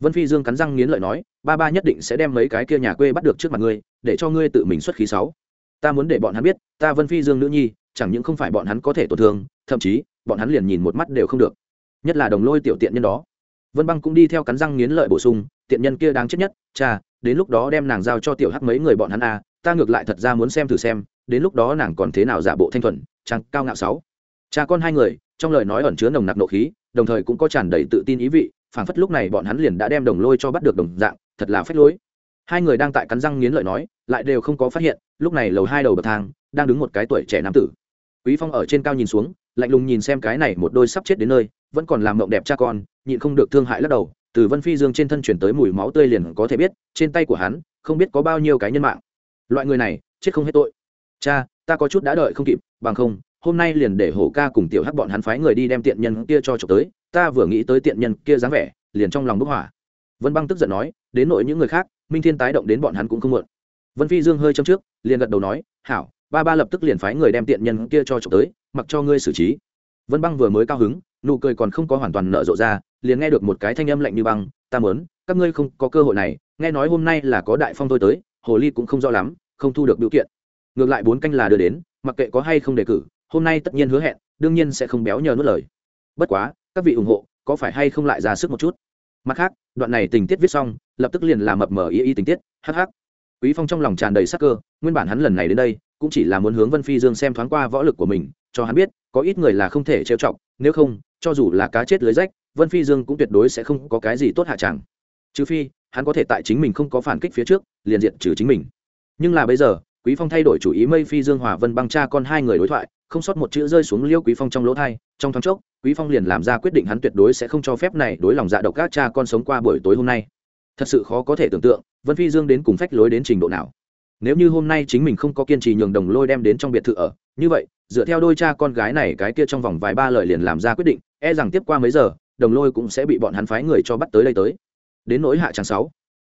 Vân phi dương cắn răng nghiến lợi nói, ba ba nhất định sẽ đem mấy cái kia nhà quê bắt được trước mặt ngươi, để cho ngươi tự mình xuất khí sáu. Ta muốn để bọn hắn biết, ta vân phi dương nữ nhi, chẳng những không phải bọn hắn có thể tổn thương, thậm chí bọn hắn liền nhìn một mắt đều không được. Nhất là đồng lôi tiểu tiện nhân đó. Vân băng cũng đi theo cắn răng nghiến lợi bổ sung tiện nhân kia đáng chết nhất cha đến lúc đó đem nàng giao cho tiểu hắc mấy người bọn hắn a à, ta ngược lại thật ra muốn xem thử xem đến lúc đó nàng còn thế nào giả bộ thanh thuần trang cao ngạo sáu. Cha con hai người trong lời nói ẩn chứa nồng nặc nộ khí đồng thời cũng có tràn đầy tự tin ý vị phảng phất lúc này bọn hắn liền đã đem đồng lôi cho bắt được đồng dạng thật là phách lối. Hai người đang tại cắn răng nghiến lợi nói lại đều không có phát hiện lúc này lầu hai đầu bậc thang đang đứng một cái tuổi trẻ nam tử. Quý phong ở trên cao nhìn xuống lạnh lùng nhìn xem cái này một đôi sắp chết đến nơi, vẫn còn làm mộng đẹp cha con, nhịn không được thương hại lắc đầu, từ vân phi dương trên thân chuyển tới mùi máu tươi liền có thể biết, trên tay của hắn, không biết có bao nhiêu cái nhân mạng. Loại người này, chết không hết tội. Cha, ta có chút đã đợi không kịp, bằng không, hôm nay liền để hổ ca cùng tiểu hắc bọn hắn phái người đi đem tiện nhân kia cho trộm tới, ta vừa nghĩ tới tiện nhân kia dáng vẻ, liền trong lòng bức hỏa. Vân băng tức giận nói, đến nội những người khác, minh thiên tái động đến bọn hắn cũng không muộn. Vân phi dương hơi trong trước, liền gật đầu nói, hảo ba ba lập tức liền phái người đem tiện nhân kia cho trộm tới, mặc cho ngươi xử trí. Vân băng vừa mới cao hứng, nụ cười còn không có hoàn toàn nở rộ ra, liền nghe được một cái thanh âm lạnh như băng, ta mớn các ngươi không có cơ hội này, nghe nói hôm nay là có đại phong tôi tới, hồ ly cũng không rõ lắm, không thu được biểu kiện. Ngược lại bốn canh là đưa đến, mặc kệ có hay không đề cử, hôm nay tất nhiên hứa hẹn, đương nhiên sẽ không béo nhờ nuốt lời. Bất quá, các vị ủng hộ, có phải hay không lại ra sức một chút? Mặt khác, đoạn này tình tiết viết xong, lập tức liền làm mập mờ ý ý tình tiết hh quý phong trong lòng tràn đầy sắc cơ, nguyên bản hắn lần này đến đây cũng chỉ là muốn hướng vân phi dương xem thoáng qua võ lực của mình, cho hắn biết, có ít người là không thể trêu chọc, nếu không, cho dù là cá chết lưới rách, vân phi dương cũng tuyệt đối sẽ không có cái gì tốt hạ chẳng. Trừ phi, hắn có thể tại chính mình không có phản kích phía trước, liền diện trừ chính mình. Nhưng là bây giờ, quý phong thay đổi chủ ý, mây phi dương, hòa vân băng cha con hai người đối thoại, không sót một chữ rơi xuống liêu quý phong trong lỗ thai, trong thoáng chốc, quý phong liền làm ra quyết định hắn tuyệt đối sẽ không cho phép này đối lòng dạ độc các cha con sống qua buổi tối hôm nay. Thật sự khó có thể tưởng tượng, vân phi dương đến cùng phách lối đến trình độ nào nếu như hôm nay chính mình không có kiên trì nhường đồng lôi đem đến trong biệt thự ở, như vậy, dựa theo đôi cha con gái này cái kia trong vòng vài ba lời liền làm ra quyết định e rằng tiếp qua mấy giờ, đồng lôi cũng sẽ bị bọn hắn phái người cho bắt tới đây tới. Đến nỗi hạ tràng sáu,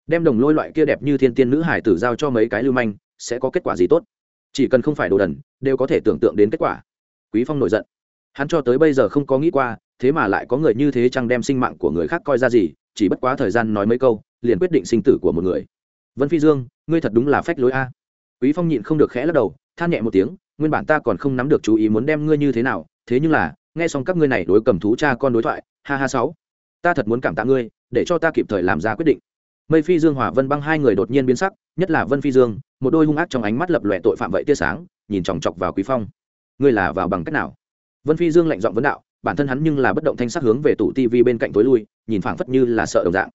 đem đồng lôi loại kia đẹp như thiên tiên nữ hải tử giao cho mấy cái lưu manh, sẽ có kết quả gì tốt? Chỉ cần không phải đồ đần, đều có thể tưởng tượng đến kết quả. Quý phong nổi giận. Hắn cho tới bây giờ không có nghĩ qua, thế mà lại có người như thế chăng đem sinh mạng của người khác coi ra gì, chỉ bất quá thời gian nói mấy câu, liền quyết định sinh tử của một người vân phi dương ngươi thật đúng là phách lối a quý phong nhịn không được khẽ lắc đầu than nhẹ một tiếng nguyên bản ta còn không nắm được chú ý muốn đem ngươi như thế nào thế nhưng là nghe xong các ngươi này đối cầm thú cha con đối thoại ha ha sáu ta thật muốn cảm tạ ngươi để cho ta kịp thời làm ra quyết định mây phi dương hòa vân băng hai người đột nhiên biến sắc nhất là vân phi dương một đôi hung ác trong ánh mắt lập lòe tội phạm vậy tia sáng nhìn chòng chọc vào quý phong ngươi là vào bằng cách nào vân phi dương lạnh giọng vấn đạo bản thân hắn nhưng là bất động thanh sắc hướng về tủ tivi bên cạnh tối lui nhìn phảng phất như là sợ đồng dạng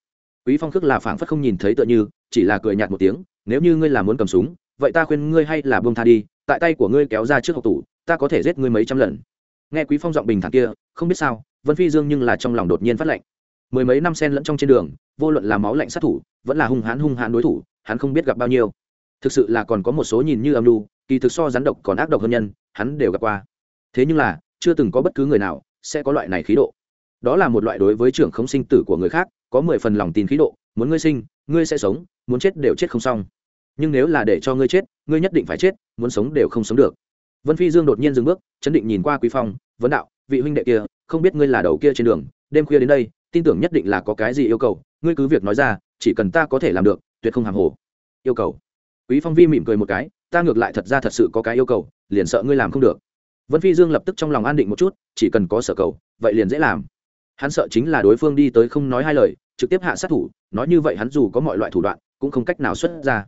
quý phong khước là phảng phất không nhìn thấy tựa như chỉ là cười nhạt một tiếng, nếu như ngươi là muốn cầm súng, vậy ta khuyên ngươi hay là buông tha đi, tại tay của ngươi kéo ra trước học tủ, ta có thể giết ngươi mấy trăm lần. Nghe quý phong giọng bình thản kia, không biết sao, vân phi dương nhưng là trong lòng đột nhiên phát lạnh mười mấy năm sen lẫn trong trên đường, vô luận là máu lạnh sát thủ, vẫn là hung hãn hung hãn đối thủ, hắn không biết gặp bao nhiêu. Thực sự là còn có một số nhìn như âm lưu kỳ thực so rắn độc còn ác độc hơn nhân, hắn đều gặp qua. Thế nhưng là, chưa từng có bất cứ người nào sẽ có loại này khí độ. Đó là một loại đối với trưởng không sinh tử của người khác, có mười phần lòng tin khí độ, muốn ngươi sinh, ngươi sẽ sống muốn chết đều chết không xong. Nhưng nếu là để cho ngươi chết, ngươi nhất định phải chết, muốn sống đều không sống được. Vân phi dương đột nhiên dừng bước, chấn định nhìn qua quý phong, vấn đạo, vị huynh đệ kia, không biết ngươi là đầu kia trên đường, đêm khuya đến đây, tin tưởng nhất định là có cái gì yêu cầu, ngươi cứ việc nói ra, chỉ cần ta có thể làm được, tuyệt không hàng hồ. Yêu cầu? Quý phong vi mỉm cười một cái, ta ngược lại thật ra thật sự có cái yêu cầu, liền sợ ngươi làm không được. Vân phi dương lập tức trong lòng an định một chút, chỉ cần có sở cầu, vậy liền dễ làm. Hắn sợ chính là đối phương đi tới không nói hai lời, trực tiếp hạ sát thủ, nói như vậy hắn dù có mọi loại thủ đoạn cũng không cách nào xuất ra.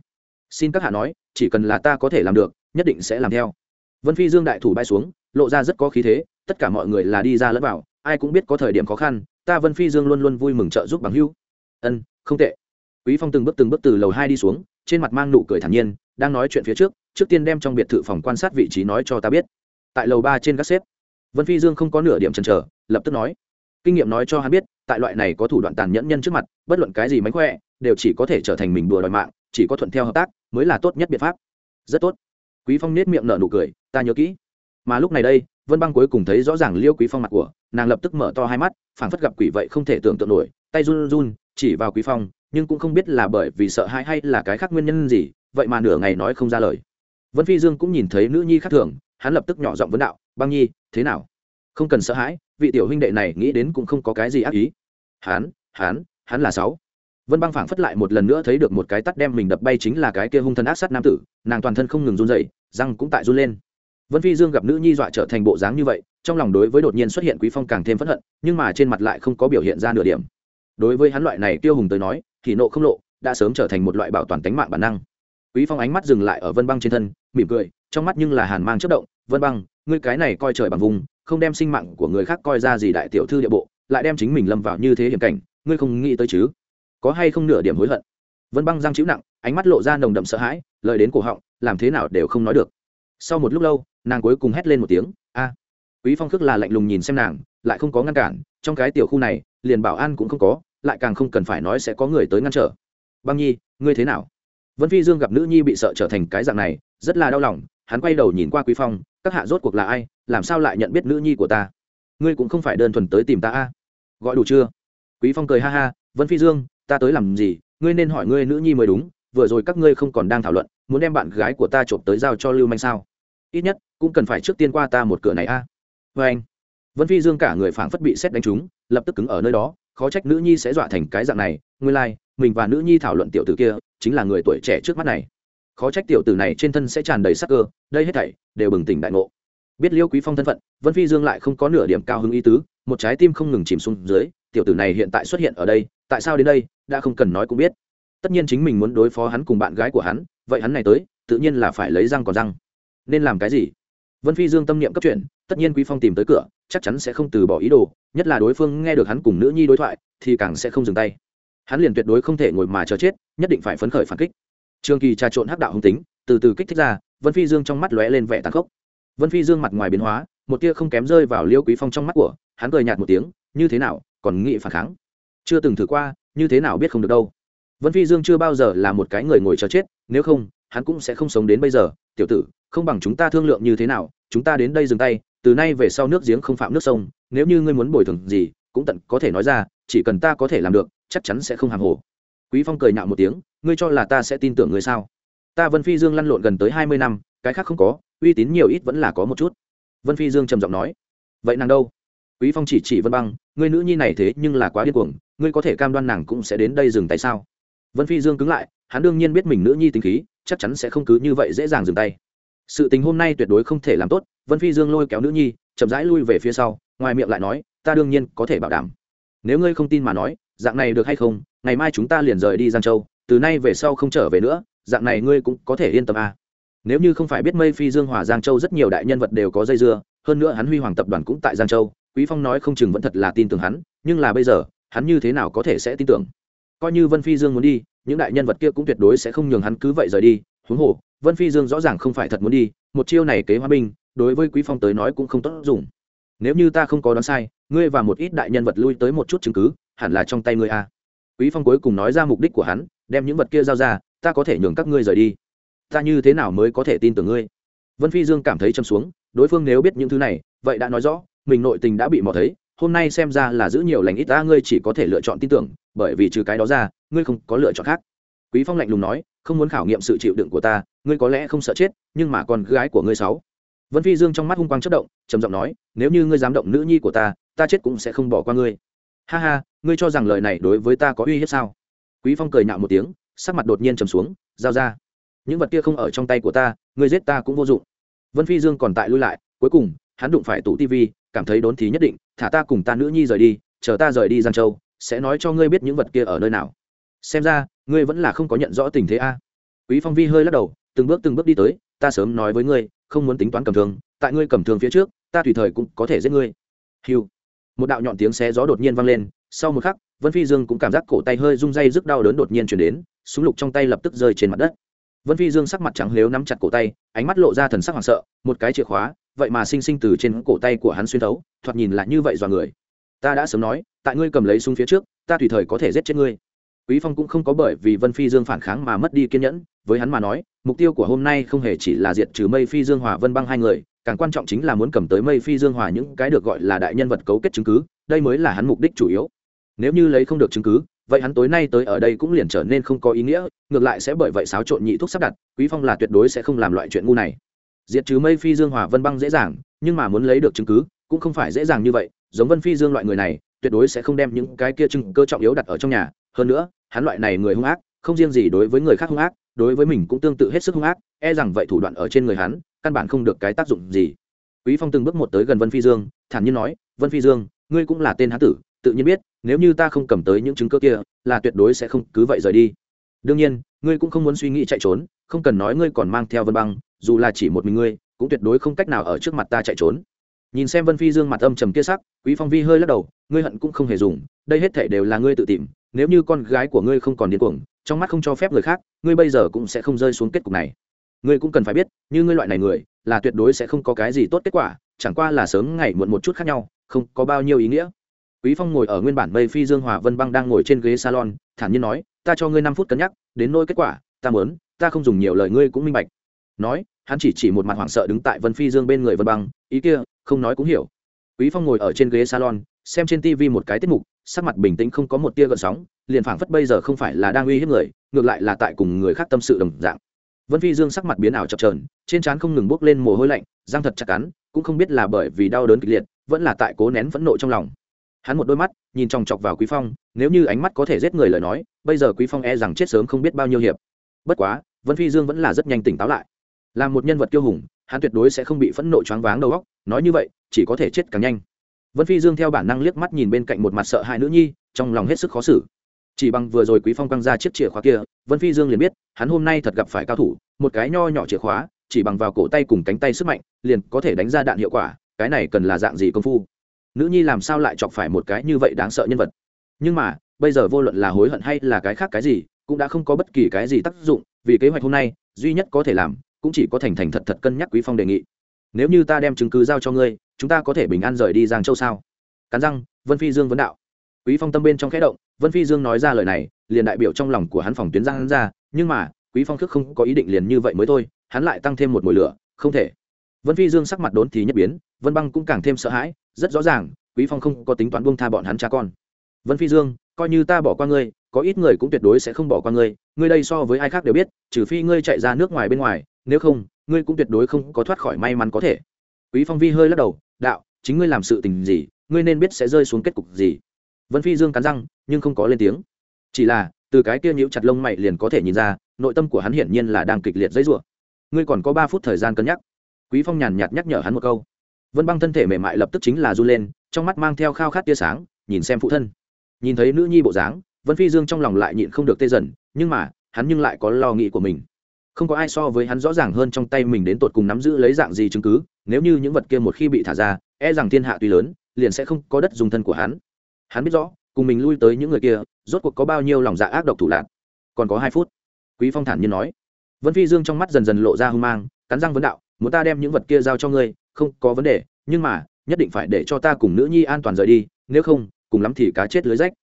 Xin các hạ nói, chỉ cần là ta có thể làm được, nhất định sẽ làm theo. Vân phi dương đại thủ bay xuống, lộ ra rất có khí thế, tất cả mọi người là đi ra lẫn vào, ai cũng biết có thời điểm khó khăn, ta vân phi dương luôn luôn vui mừng trợ giúp bằng hưu ân, không tệ. Quý phong từng bước từng bước từ lầu hai đi xuống, trên mặt mang nụ cười thản nhiên, đang nói chuyện phía trước trước tiên đem trong biệt thự phòng quan sát vị trí nói cho ta biết. Tại lầu ba trên các xếp, vân phi dương không có nửa điểm chần chờ, lập tức nói. Kinh nghiệm nói cho hắn biết, tại loại này có thủ đoạn tàn nhẫn nhân trước mặt, bất luận cái gì mánh khỏe đều chỉ có thể trở thành mình đùa đòi mạng, chỉ có thuận theo hợp tác mới là tốt nhất biện pháp. Rất tốt. Quý phong nết miệng nở nụ cười, ta nhớ kỹ. Mà lúc này đây, vân băng cuối cùng thấy rõ ràng liêu quý phong mặt của, nàng lập tức mở to hai mắt, phảng phất gặp quỷ vậy không thể tưởng tượng nổi, tay run run, chỉ vào quý phong, nhưng cũng không biết là bởi vì sợ hãi hay là cái khác nguyên nhân gì, vậy mà nửa ngày nói không ra lời. Vân phi dương cũng nhìn thấy nữ nhi khác thường, hắn lập tức nhỏ giọng vấn đạo, băng nhi, thế nào? Không cần sợ hãi, vị tiểu huynh đệ này nghĩ đến cũng không có cái gì ác ý. Hắn hắn hắn là sáu vân băng phảng phất lại một lần nữa thấy được một cái tắt đem mình đập bay chính là cái kia hung thần ác sát nam tử, nàng toàn thân không ngừng run dậy răng cũng tại run lên. Vân phi dương gặp nữ nhi dọa trở thành bộ dáng như vậy, trong lòng đối với đột nhiên xuất hiện quý phong càng thêm phẫn hận, nhưng mà trên mặt lại không có biểu hiện ra nửa điểm. Đối với hắn loại này tiêu hùng tới nói, thì nộ không lộ, đã sớm trở thành một loại bảo toàn tính mạng bản năng. Quý phong ánh mắt dừng lại ở vân băng trên thân, mỉm cười, trong mắt nhưng là hàn mang chất động, vân băng, ngươi cái này coi trời bằng vùng, không đem sinh mạng của người khác coi ra gì đại tiểu thư địa bộ, lại đem chính mình lâm vào như thế hiểm cảnh, ngươi không nghĩ tới chứ? Có hay không nửa điểm hối hận. Vân băng răng chịu nặng, ánh mắt lộ ra nồng đậm sợ hãi, lời đến cổ họng, làm thế nào đều không nói được. Sau một lúc lâu, nàng cuối cùng hét lên một tiếng, a! Quý phong khước là lạnh lùng nhìn xem nàng, lại không có ngăn cản, trong cái tiểu khu này, liền bảo an cũng không có, lại càng không cần phải nói sẽ có người tới ngăn trở. Băng nhi, ngươi thế nào? Vân phi dương gặp nữ nhi bị sợ trở thành cái dạng này, rất là đau lòng, hắn quay đầu nhìn qua quý phong, các hạ rốt cuộc là ai, làm sao lại nhận biết nữ nhi của ta? Ngươi cũng không phải đơn thuần tới tìm ta a. Gọi đủ chưa? Quý phong cười ha ha, vân phi dương ta tới làm gì ngươi nên hỏi ngươi nữ nhi mới đúng vừa rồi các ngươi không còn đang thảo luận muốn đem bạn gái của ta trộm tới giao cho lưu manh sao? Ít nhất cũng cần phải trước tiên qua ta một cửa này a. À? vê anh vân phi dương cả người phảng phất bị xét đánh trúng lập tức cứng ở nơi đó khó trách nữ nhi sẽ dọa thành cái dạng này nguyên lai、like, mình và nữ nhi thảo luận tiểu tử kia chính là người tuổi trẻ trước mắt này. Khó trách tiểu tử này trên thân sẽ tràn đầy sắc cơ đây hết thảy đều bừng tỉnh đại ngộ. Biết liêu quý phong thân phận vân phi dương lại không có nửa điểm cao hứng ý tứ một trái tim không ngừng chìm xuống dưới tiểu tử này hiện tại xuất hiện ở đây tại sao đến đây đã không cần nói cũng biết. Tất nhiên chính mình muốn đối phó hắn cùng bạn gái của hắn, vậy hắn này tới, tự nhiên là phải lấy răng còn răng. Nên làm cái gì? Vân phi dương tâm niệm cấp chuyện tất nhiên quý phong tìm tới cửa, chắc chắn sẽ không từ bỏ ý đồ, nhất là đối phương nghe được hắn cùng nữ nhi đối thoại, thì càng sẽ không dừng tay. Hắn liền tuyệt đối không thể ngồi mà chờ chết, nhất định phải phấn khởi phản kích. Trường kỳ trà trộn hắc đạo hung tính, từ từ kích thích ra, vân phi dương trong mắt lóe lên vẻ tàn khốc. Vân phi dương mặt ngoài biến hóa, một tia không kém rơi vào liêu quý phong trong mắt của, hắn cười nhạt một tiếng, như thế nào, còn nghị phản kháng? Chưa từng thử qua như thế nào biết không được đâu. Vân phi dương chưa bao giờ là một cái người ngồi chờ chết, nếu không, hắn cũng sẽ không sống đến bây giờ. Tiểu tử, không bằng chúng ta thương lượng như thế nào, chúng ta đến đây dừng tay, từ nay về sau nước giếng không phạm nước sông, nếu như ngươi muốn bồi thường gì, cũng tận có thể nói ra, chỉ cần ta có thể làm được, chắc chắn sẽ không hàng hồ. Quý phong cười nhạo một tiếng, ngươi cho là ta sẽ tin tưởng ngươi sao? Ta vân phi dương lăn lộn gần tới hai mươi năm, cái khác không có, uy tín nhiều ít vẫn là có một chút. Vân phi dương trầm giọng nói, vậy nàng đâu? Quý phong chỉ chỉ vân băng người nữ nhi này thế nhưng là quá điên cuồng, ngươi có thể cam đoan nàng cũng sẽ đến đây dừng tay sao? Vân phi dương cứng lại, hắn đương nhiên biết mình nữ nhi tính khí, chắc chắn sẽ không cứ như vậy dễ dàng dừng tay. Sự tình hôm nay tuyệt đối không thể làm tốt, vân phi dương lôi kéo nữ nhi, chậm rãi lui về phía sau, ngoài miệng lại nói, ta đương nhiên có thể bảo đảm. Nếu ngươi không tin mà nói, dạng này được hay không? Ngày mai chúng ta liền rời đi giang châu, từ nay về sau không trở về nữa, dạng này ngươi cũng có thể yên tâm à. nếu như không phải biết mây phi dương hòa giang châu rất nhiều đại nhân vật đều có dây dưa, hơn nữa hắn huy hoàng tập đoàn cũng tại giang châu quý phong nói không chừng vẫn thật là tin tưởng hắn, nhưng là bây giờ, hắn như thế nào có thể sẽ tin tưởng? Coi như vân phi dương muốn đi, những đại nhân vật kia cũng tuyệt đối sẽ không nhường hắn cứ vậy rời đi, huống hồ, vân phi dương rõ ràng không phải thật muốn đi, một chiêu này kế hoa binh, đối với quý phong tới nói cũng không tốt dùng. Nếu như ta không có đoán sai, ngươi và một ít đại nhân vật lui tới một chút chứng cứ, hẳn là trong tay ngươi a. Quý phong cuối cùng nói ra mục đích của hắn, đem những vật kia giao ra, ta có thể nhường các ngươi rời đi. Ta như thế nào mới có thể tin tưởng ngươi? Vân phi dương cảm thấy châm xuống, đối phương nếu biết những thứ này, vậy đã nói rõ mình nội tình đã bị mò thấy, hôm nay xem ra là giữ nhiều lành ít ta ngươi chỉ có thể lựa chọn tin tưởng, bởi vì trừ cái đó ra, ngươi không có lựa chọn khác. Quý phong lạnh lùng nói, không muốn khảo nghiệm sự chịu đựng của ta, ngươi có lẽ không sợ chết, nhưng mà con gái của ngươi sáu. Vân phi dương trong mắt hung quang chất động, trầm giọng nói, nếu như ngươi dám động nữ nhi của ta ta chết cũng sẽ không bỏ qua ngươi. Ha ha, ngươi cho rằng lời này đối với ta có uy hiếp sao? Quý phong cười nhạo một tiếng, sắc mặt đột nhiên trầm xuống, giao ra. Những vật kia không ở trong tay của ta, ngươi giết ta cũng vô dụng. Vân phi dương còn tại lui lại, cuối cùng, hắn đụng phải tủ tivi cảm thấy đốn thì nhất định, thả ta cùng ta nữ nhi rời đi, chờ ta rời đi giang châu, sẽ nói cho ngươi biết những vật kia ở nơi nào. Xem ra, ngươi vẫn là không có nhận rõ tình thế a. Quý phong vi hơi lắc đầu, từng bước từng bước đi tới, ta sớm nói với ngươi, không muốn tính toán cầm thường, tại ngươi cầm thường phía trước, ta tùy thời cũng có thể giết ngươi. Hiu một đạo nhọn tiếng xé gió đột nhiên vang lên, sau một khắc, vân phi dương cũng cảm giác cổ tay hơi rung dây rức đau đớn đột nhiên chuyển đến, súng lục trong tay lập tức rơi trên mặt đất. Vân phi dương sắc mặt trắng lếu nắm chặt cổ tay, ánh mắt lộ ra thần sắc hoảng sợ, một cái chìa khóa vậy mà sinh sinh từ trên cổ tay của hắn xuyên thấu, thoạt nhìn lại như vậy dọa người. Ta đã sớm nói, tại ngươi cầm lấy súng phía trước, ta tùy thời có thể giết chết ngươi. Quý phong cũng không có bởi vì vân phi dương phản kháng mà mất đi kiên nhẫn, với hắn mà nói, mục tiêu của hôm nay không hề chỉ là diệt trừ mây phi dương hòa vân băng hai người, càng quan trọng chính là muốn cầm tới mây phi dương hòa những cái được gọi là đại nhân vật cấu kết chứng cứ, đây mới là hắn mục đích chủ yếu. Nếu như lấy không được chứng cứ, vậy hắn tối nay tới ở đây cũng liền trở nên không có ý nghĩa, ngược lại sẽ bởi vậy xáo trộn nhị thuốc sắp đặt, quý phong là tuyệt đối sẽ không làm loại chuyện ngu này diệt trừ mây phi dương hòa vân băng dễ dàng, nhưng mà muốn lấy được chứng cứ, cũng không phải dễ dàng như vậy. Giống vân phi dương loại người này, tuyệt đối sẽ không đem những cái kia chứng cơ trọng yếu đặt ở trong nhà. Hơn nữa, hắn loại này người hung ác, không riêng gì đối với người khác hung ác, đối với mình cũng tương tự hết sức hung ác e rằng vậy thủ đoạn ở trên người hắn, căn bản không được cái tác dụng gì. Quý phong từng bước một tới gần vân phi dương, thản nhiên nói, vân phi dương, ngươi cũng là tên hán tử, tự nhiên biết, nếu như ta không cầm tới những chứng cơ kia, là tuyệt đối sẽ không cứ vậy rời đi. Đương nhiên, ngươi cũng không muốn suy nghĩ chạy trốn không cần nói ngươi còn mang theo vân băng, dù là chỉ một mình ngươi, cũng tuyệt đối không cách nào ở trước mặt ta chạy trốn. Nhìn xem vân phi dương mặt âm trầm kia sắc, quý phong vi hơi lắc đầu, ngươi hận cũng không hề dùng, đây hết thể đều là ngươi tự tìm, nếu như con gái của ngươi không còn điên cuồng, trong mắt không cho phép người khác, ngươi bây giờ cũng sẽ không rơi xuống kết cục này. Ngươi cũng cần phải biết, như ngươi loại này người, là tuyệt đối sẽ không có cái gì tốt kết quả, chẳng qua là sớm ngày muộn một chút khác nhau, không có bao nhiêu ý nghĩa. Quý phong ngồi ở nguyên bản mây phi dương hòa vân băng đang ngồi trên ghế salon, thản nhiên nói, ta cho ngươi năm phút cân nhắc, đến nỗi kết quả, ta muốn ta không dùng nhiều lời ngươi cũng minh bạch. Nói, hắn chỉ chỉ một mặt hoảng sợ đứng tại vân phi dương bên người vân băng, ý kia, không nói cũng hiểu. Quý phong ngồi ở trên ghế salon, xem trên tv một cái tiết mục, sắc mặt bình tĩnh không có một tia gợn sóng, liền phảng phất bây giờ không phải là đang uy hiếp người, ngược lại là tại cùng người khác tâm sự đồng dạng. Vân phi dương sắc mặt biến ảo chập trờn trên trán không ngừng bốc lên mồ hôi lạnh, răng thật chặt cắn, cũng không biết là bởi vì đau đớn kịch liệt, vẫn là tại cố nén phẫn nộ trong lòng. Hắn một đôi mắt, nhìn chòng chọc vào quý phong, nếu như ánh mắt có thể giết người lời nói, bây giờ quý phong e rằng chết sớm không biết bao nhiêu hiệp. Bất quá vân phi dương vẫn là rất nhanh tỉnh táo lại. Là một nhân vật kiêu hùng, hắn tuyệt đối sẽ không bị phẫn nộ choáng váng đầu óc, nói như vậy, chỉ có thể chết càng nhanh. Vân phi dương theo bản năng liếc mắt nhìn bên cạnh một mặt sợ hãi nữ nhi, trong lòng hết sức khó xử. Chỉ bằng vừa rồi quý phong quăng ra chiếc chìa khóa kia, vân phi dương liền biết, hắn hôm nay thật gặp phải cao thủ, một cái nho nhỏ chìa khóa, chỉ bằng vào cổ tay cùng cánh tay sức mạnh, liền có thể đánh ra đạn hiệu quả, cái này cần là dạng gì công phu? Nữ nhi làm sao lại chọc phải một cái như vậy đáng sợ nhân vật? Nhưng mà, bây giờ vô luận là hối hận hay là cái khác cái gì, cũng đã không có bất kỳ cái gì tác dụng vì kế hoạch hôm nay, duy nhất có thể làm, cũng chỉ có thành thành thật thật cân nhắc quý phong đề nghị. Nếu như ta đem chứng cứ giao cho ngươi, chúng ta có thể bình an rời đi giang châu sao? Cắn răng, vân phi dương vấn đạo. Quý phong tâm bên trong khẽ động, vân phi dương nói ra lời này, liền đại biểu trong lòng của hắn phòng tuyến giang hắn ra, nhưng mà, quý phong thức không có ý định liền như vậy mới thôi, hắn lại tăng thêm một mùi lửa, không thể. Vân phi dương sắc mặt đốn thì nhất biến, vân băng cũng càng thêm sợ hãi, rất rõ ràng, quý phong không có tính toán buông tha bọn hắn cha con. Vân phi dương, coi như ta bỏ qua ngươi có ít người cũng tuyệt đối sẽ không bỏ qua ngươi ngươi đây so với ai khác đều biết, trừ phi ngươi chạy ra nước ngoài bên ngoài, nếu không, ngươi cũng tuyệt đối không có thoát khỏi may mắn có thể. Quý phong vi hơi lắc đầu, đạo, chính ngươi làm sự tình gì, ngươi nên biết sẽ rơi xuống kết cục gì. Vân phi dương cắn răng, nhưng không có lên tiếng. Chỉ là, từ cái kia nhíu chặt lông mày liền có thể nhìn ra, nội tâm của hắn hiển nhiên là đang kịch liệt dãy rủa. Ngươi còn có ba phút thời gian cân nhắc. Quý phong nhàn nhạt nhắc nhở hắn một câu. Vân băng thân thể mềm mại lập tức chính là du lên, trong mắt mang theo khao khát tia sáng, nhìn xem phụ thân. Nhìn thấy nữ nhi bộ dáng vân phi dương trong lòng lại nhịn không được tê dần, nhưng mà, hắn nhưng lại có lo nghĩ của mình. Không có ai so với hắn rõ ràng hơn trong tay mình đến tột cùng nắm giữ lấy dạng gì chứng cứ, nếu như những vật kia một khi bị thả ra e rằng thiên hạ tuy lớn, liền sẽ không có đất dùng thân của hắn. Hắn biết rõ, cùng mình lui tới những người kia, rốt cuộc có bao nhiêu lòng dạ ác độc thủ lạc. Còn có hai phút. Quý phong thản nhiên nói. Vân phi dương trong mắt dần dần lộ ra hung mang, cắn răng vấn đạo, muốn ta đem những vật kia giao cho ngươi, không có vấn đề, nhưng mà, nhất định phải để cho ta cùng nữ nhi an toàn rời đi, nếu không, cùng lắm thì cá chết lưới rách.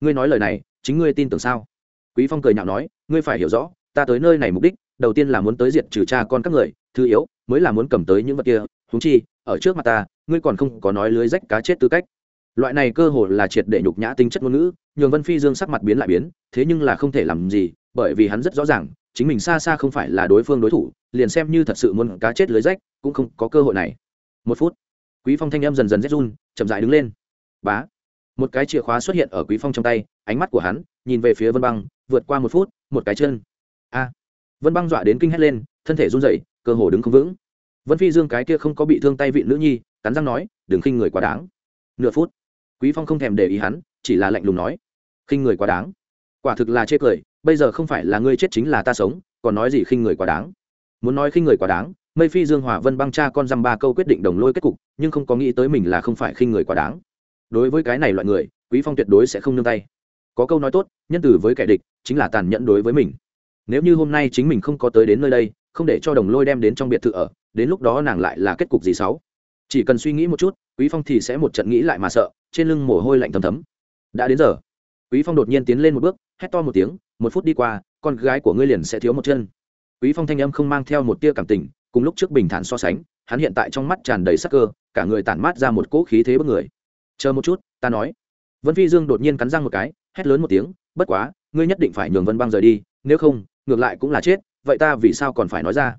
Ngươi nói lời này chính ngươi tin tưởng sao? Quý phong cười nhạo nói, ngươi phải hiểu rõ, ta tới nơi này mục đích, đầu tiên là muốn tới diệt trừ cha con các người, thứ yếu, mới là muốn cầm tới những vật kia húng chi, ở trước mặt ta, ngươi còn không có nói lưới rách cá chết tư cách. Loại này cơ hồ là triệt để nhục nhã tính chất ngôn ngữ, nhường vân phi dương sắc mặt biến lại biến, thế nhưng là không thể làm gì, bởi vì hắn rất rõ ràng, chính mình xa xa không phải là đối phương đối thủ, liền xem như thật sự muốn cá chết lưới rách, cũng không có cơ hội này. Một phút, quý phong thanh âm dần dần rét run, chậm dại đứng lên. Bá một cái chìa khóa xuất hiện ở quý phong trong tay, ánh mắt của hắn nhìn về phía vân băng, vượt qua một phút, một cái chân. A! Vân băng dọa đến kinh hét lên, thân thể run rẩy, cơ hồ đứng không vững. Vân phi dương cái kia không có bị thương tay vị nữ nhi, cắn răng nói, đừng khinh người quá đáng. Nửa phút, quý phong không thèm để ý hắn, chỉ là lạnh lùng nói, khinh người quá đáng. Quả thực là chê cười, bây giờ không phải là ngươi chết chính là ta sống, còn nói gì khinh người quá đáng? Muốn nói khinh người quá đáng, mây phi dương hòa vân băng cha con dăm ba câu quyết định đồng lôi kết cục, nhưng không có nghĩ tới mình là không phải khinh người quá đáng đối với cái này loại người, quý phong tuyệt đối sẽ không nương tay. Có câu nói tốt, nhân từ với kẻ địch, chính là tàn nhẫn đối với mình. Nếu như hôm nay chính mình không có tới đến nơi đây, không để cho đồng lôi đem đến trong biệt thự ở, đến lúc đó nàng lại là kết cục gì xấu chỉ cần suy nghĩ một chút, quý phong thì sẽ một trận nghĩ lại mà sợ, trên lưng mồ hôi lạnh thấm thấm. Đã đến giờ. Quý phong đột nhiên tiến lên một bước, hét to một tiếng, một phút đi qua, con gái của ngươi liền sẽ thiếu một chân. Quý phong thanh âm không mang theo một tia cảm tình, cùng lúc trước bình thản so sánh, hắn hiện tại trong mắt tràn đầy sắc cơ, cả người tản mát ra một cỗ khí thế bất người chờ một chút, ta nói. Vân phi dương đột nhiên cắn răng một cái, hét lớn một tiếng, bất quá, ngươi nhất định phải nhường vân băng rời đi, nếu không, ngược lại cũng là chết, vậy ta vì sao còn phải nói ra?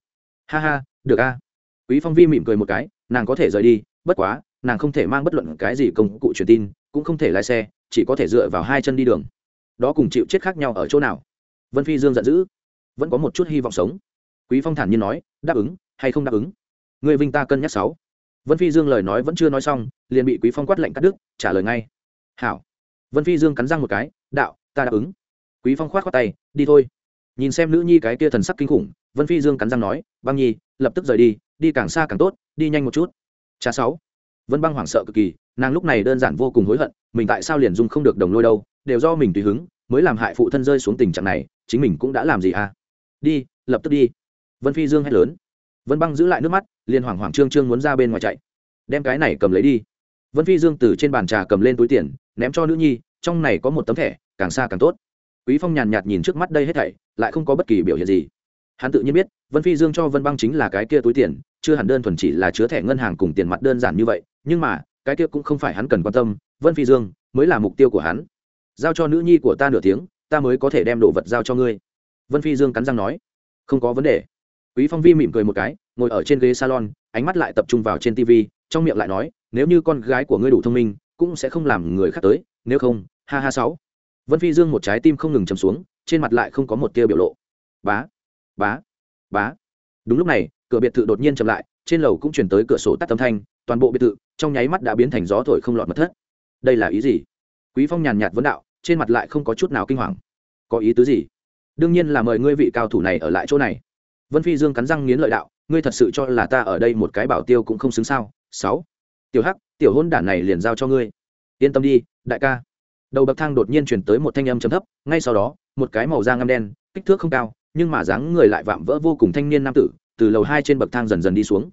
Ha ha, được a. Quý phong vi mỉm cười một cái, nàng có thể rời đi, bất quá, nàng không thể mang bất luận cái gì công cụ truyền tin, cũng không thể lái xe, chỉ có thể dựa vào hai chân đi đường. Đó cùng chịu chết khác nhau ở chỗ nào? Vân phi dương giận dữ. Vẫn có một chút hy vọng sống. Quý phong thản nhiên nói, đáp ứng hay không đáp ứng? Người vinh ta cân nhắc sáu vân phi dương lời nói vẫn chưa nói xong, liền bị quý phong quát lệnh cắt đứt, trả lời ngay. Hảo. Vân phi dương cắn răng một cái, đạo, ta đáp ứng. Quý phong khoát khoát tay, đi thôi. Nhìn xem nữ nhi cái kia thần sắc kinh khủng, vân phi dương cắn răng nói, băng nhi, lập tức rời đi đi càng xa càng tốt, đi nhanh một chút. Cha sáu. Vân băng hoảng sợ cực kỳ, nàng lúc này đơn giản vô cùng hối hận, mình tại sao liền dung không được đồng lôi đâu, đều do mình tùy hứng, mới làm hại phụ thân rơi xuống tình trạng này, chính mình cũng đã làm gì à? Đi, lập tức đi. Vân phi dương hét lớn vân băng giữ lại nước mắt liền hoảng hoảng trương trương muốn ra bên ngoài chạy đem cái này cầm lấy đi vân phi dương từ trên bàn trà cầm lên túi tiền ném cho nữ nhi trong này có một tấm thẻ càng xa càng tốt quý phong nhàn nhạt nhìn trước mắt đây hết thảy lại không có bất kỳ biểu hiện gì hắn tự nhiên biết vân phi dương cho vân băng chính là cái kia túi tiền chưa hẳn đơn thuần chỉ là chứa thẻ ngân hàng cùng tiền mặt đơn giản như vậy nhưng mà cái kia cũng không phải hắn cần quan tâm vân phi dương mới là mục tiêu của hắn giao cho nữ nhi của ta nửa tiếng ta mới có thể đem đồ vật giao cho ngươi vân phi dương cắn răng nói không có vấn đề quý phong vi mỉm cười một cái, ngồi ở trên ghế salon, ánh mắt lại tập trung vào trên tv trong miệng lại nói, nếu như con gái của ngươi đủ thông minh, cũng sẽ không làm người khác tới, nếu không, ha ha sáu. Vân phi dương một trái tim không ngừng chầm xuống, trên mặt lại không có một tia biểu lộ. Bá bá bá. Đúng lúc này, cửa biệt thự đột nhiên chậm lại, trên lầu cũng chuyển tới cửa sổ tắt âm thanh, toàn bộ biệt thự trong nháy mắt đã biến thành gió thổi không lọt mật thất. Đây là ý gì? Quý phong nhàn nhạt vấn đạo, trên mặt lại không có chút nào kinh hoàng. Có ý tứ gì? Đương nhiên là mời ngươi vị cao thủ này ở lại chỗ này vân phi dương cắn răng nghiến lợi đạo, ngươi thật sự cho là ta ở đây một cái bảo tiêu cũng không xứng sao? Sáu, tiểu hắc, tiểu hôn đản này liền giao cho ngươi. Yên tâm đi, đại ca. Đầu bậc thang đột nhiên chuyển tới một thanh âm chấm thấp, ngay sau đó, một cái màu da ngăm đen, kích thước không cao, nhưng mà dáng người lại vạm vỡ vô cùng thanh niên nam tử, từ lầu hai trên bậc thang dần dần đi xuống.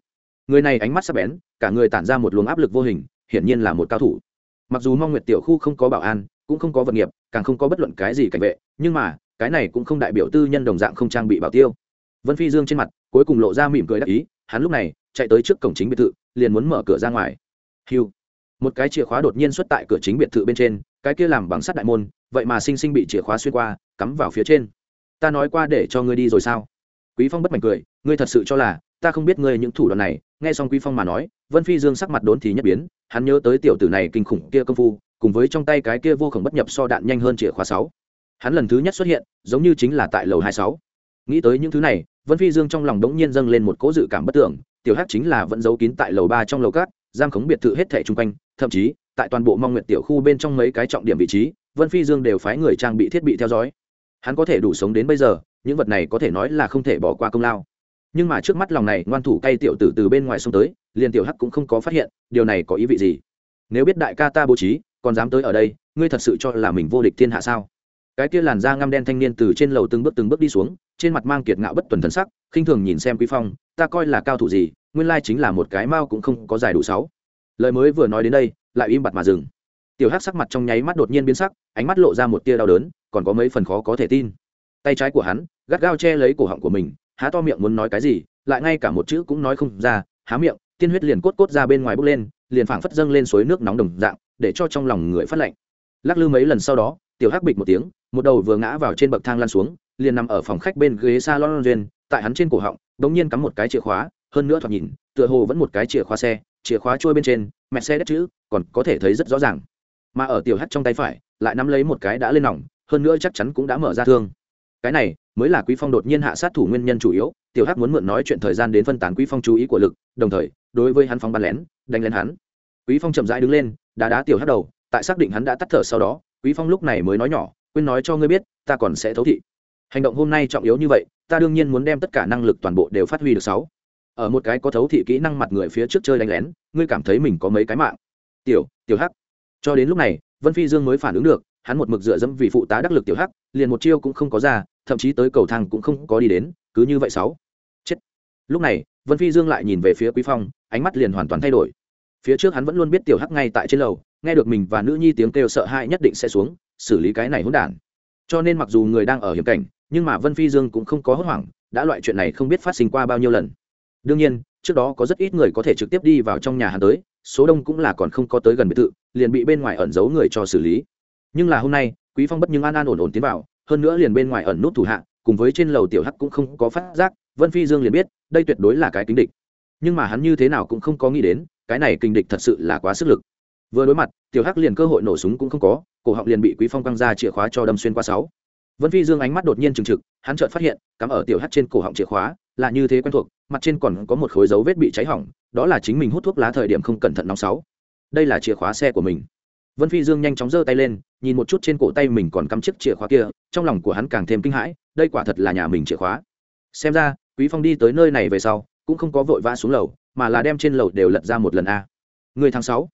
Người này ánh mắt sắc bén, cả người tản ra một luồng áp lực vô hình, hiển nhiên là một cao thủ. Mặc dù mong nguyệt tiểu khu không có bảo an, cũng không có vật nghiệp, càng không có bất luận cái gì cảnh vệ, nhưng mà, cái này cũng không đại biểu tư nhân đồng dạng không trang bị bảo tiêu vân phi dương trên mặt, cuối cùng lộ ra mỉm cười đắc ý, hắn lúc này, chạy tới trước cổng chính biệt thự, liền muốn mở cửa ra ngoài. Hiu một cái chìa khóa đột nhiên xuất tại cửa chính biệt thự bên trên, cái kia làm bằng sắt đại môn, vậy mà sinh sinh bị chìa khóa xuyên qua, cắm vào phía trên. Ta nói qua để cho ngươi đi rồi sao? Quý phong bất mảnh cười, ngươi thật sự cho là, ta không biết ngươi những thủ đoạn này. Nghe xong quý phong mà nói, vân phi dương sắc mặt đốn thì nhất biến, hắn nhớ tới tiểu tử này kinh khủng kia công phu, cùng với trong tay cái kia vô khổng bất nhập so đạn nhanh hơn chìa khóa sáu. Hắn lần thứ nhất xuất hiện, giống như chính là tại lầu hai sáu. Nghĩ tới những thứ này vân phi dương trong lòng đống nhiên dâng lên một cỗ dự cảm bất tưởng, tiểu hắc chính là vẫn giấu kín tại lầu ba trong lầu cát, giam khống biệt thự hết thẻ chung quanh, thậm chí, tại toàn bộ mong nguyện tiểu khu bên trong mấy cái trọng điểm vị trí, vân phi dương đều phái người trang bị thiết bị theo dõi. Hắn có thể đủ sống đến bây giờ, những vật này có thể nói là không thể bỏ qua công lao. Nhưng mà trước mắt lòng này, ngoan thủ cay tiểu tử từ bên ngoài xông tới, liền tiểu hắc cũng không có phát hiện, điều này có ý vị gì? Nếu biết đại ca ta bố trí, còn dám tới ở đây, ngươi thật sự cho là mình vô địch thiên hạ sao? Cái kia làn da ngăm đen thanh niên từ trên lầu từng bước từng bước đi xuống, trên mặt mang kiệt ngạo bất tuần thần sắc, khinh thường nhìn xem quý phong, ta coi là cao thủ gì, nguyên lai chính là một cái mao cũng không có dài đủ sáu. Lời mới vừa nói đến đây, lại im bặt mà dừng. Tiểu hắc sắc mặt trong nháy mắt đột nhiên biến sắc, ánh mắt lộ ra một tia đau đớn, còn có mấy phần khó có thể tin. Tay trái của hắn, gắt gao che lấy cổ họng của mình, há to miệng muốn nói cái gì, lại ngay cả một chữ cũng nói không ra, há miệng, tiên huyết liền cốt cốt ra bên ngoài bốc lên, liền phảng phất dâng lên suối nước nóng đồng dạng, để cho trong lòng người phát lạnh. Lắc lư mấy lần sau đó tiểu hắc bịch một tiếng, một đầu vừa ngã vào trên bậc thang lăn xuống, liền nằm ở phòng khách bên ghế salon duyên, tại hắn trên cổ họng đ nhiên cắm một cái chìa khóa, hơn nữa thoạt nhìn, tựa hồ vẫn một cái chìa khóa xe, chìa khóa trôi bên trên, mẹ xe đất chữ, còn có thể thấy rất rõ ràng. Mà ở tiểu Hắc trong tay phải, lại nắm lấy một cái đã lên nòng, hơn nữa chắc chắn cũng đã mở ra thương. Cái này, mới là quý phong đột nhiên hạ sát thủ nguyên nhân chủ yếu, tiểu hắc muốn mượn nói chuyện thời gian đến phân tán quý phong chú ý của lực, đồng thời, đối với hắn phóng bắn lén, đánh lên hắn. Quý phong chậm rãi đứng lên, đá đá tiểu hắc đầu, tại xác định hắn đã tắt thở sau đó quý phong lúc này mới nói nhỏ quên nói cho ngươi biết, ta còn sẽ thấu thị. Hành động hôm nay trọng yếu như vậy, ta đương nhiên muốn đem tất cả năng lực toàn bộ đều phát huy được sáu. Ở một cái có thấu thị kỹ năng mặt người phía trước chơi đánh lén, ngươi cảm thấy mình có mấy cái mạng? Tiểu tiểu hắc. Cho đến lúc này, vân phi dương mới phản ứng được, hắn một mực dựa dẫm vì phụ tá đắc lực tiểu hắc, liền một chiêu cũng không có ra, thậm chí tới cầu thang cũng không có đi đến, cứ như vậy sáu. Chết. Lúc này, vân phi dương lại nhìn về phía quý phong, ánh mắt liền hoàn toàn thay đổi phía trước hắn vẫn luôn biết tiểu hắc ngay tại trên lầu, nghe được mình và nữ nhi tiếng kêu sợ hãi nhất định sẽ xuống, xử lý cái này hỗn đản. Cho nên mặc dù người đang ở hiểm cảnh, nhưng mà vân phi dương cũng không có hốt hoảng, đã loại chuyện này không biết phát sinh qua bao nhiêu lần. Đương nhiên, trước đó có rất ít người có thể trực tiếp đi vào trong nhà hắn tới, số đông cũng là còn không có tới gần biệt thự, liền bị bên ngoài ẩn giấu người cho xử lý. Nhưng là hôm nay, quý phong bất nhưng an an ổn ổn tiến vào, hơn nữa liền bên ngoài ẩn nút thủ hạ, cùng với trên lầu tiểu hắc cũng không có phát giác, vân phi dương liền biết, đây tuyệt đối là cái kính địch. Nhưng mà hắn như thế nào cũng không có nghĩ đến cái này kinh địch thật sự là quá sức lực. Vừa đối mặt, tiểu hắc liền cơ hội nổ súng cũng không có, cổ họng liền bị quý phong quăng ra chìa khóa cho đâm xuyên qua sáu. Vân phi dương ánh mắt đột nhiên trừng trực, hắn chợt phát hiện, cắm ở tiểu hắc trên cổ họng chìa khóa, là như thế quen thuộc, mặt trên còn có một khối dấu vết bị cháy hỏng, đó là chính mình hút thuốc lá thời điểm không cẩn thận nóng sáu. Đây là chìa khóa xe của mình. Vân phi dương nhanh chóng giơ tay lên, nhìn một chút trên cổ tay mình còn cắm chiếc chìa khóa kia, trong lòng của hắn càng thêm kinh hãi, đây quả thật là nhà mình chìa khóa. Xem ra, quý phong đi tới nơi này về sau, cũng không có vội vã xuống lầu mà là đem trên lầu đều lật ra một lần a. Người tháng sáu.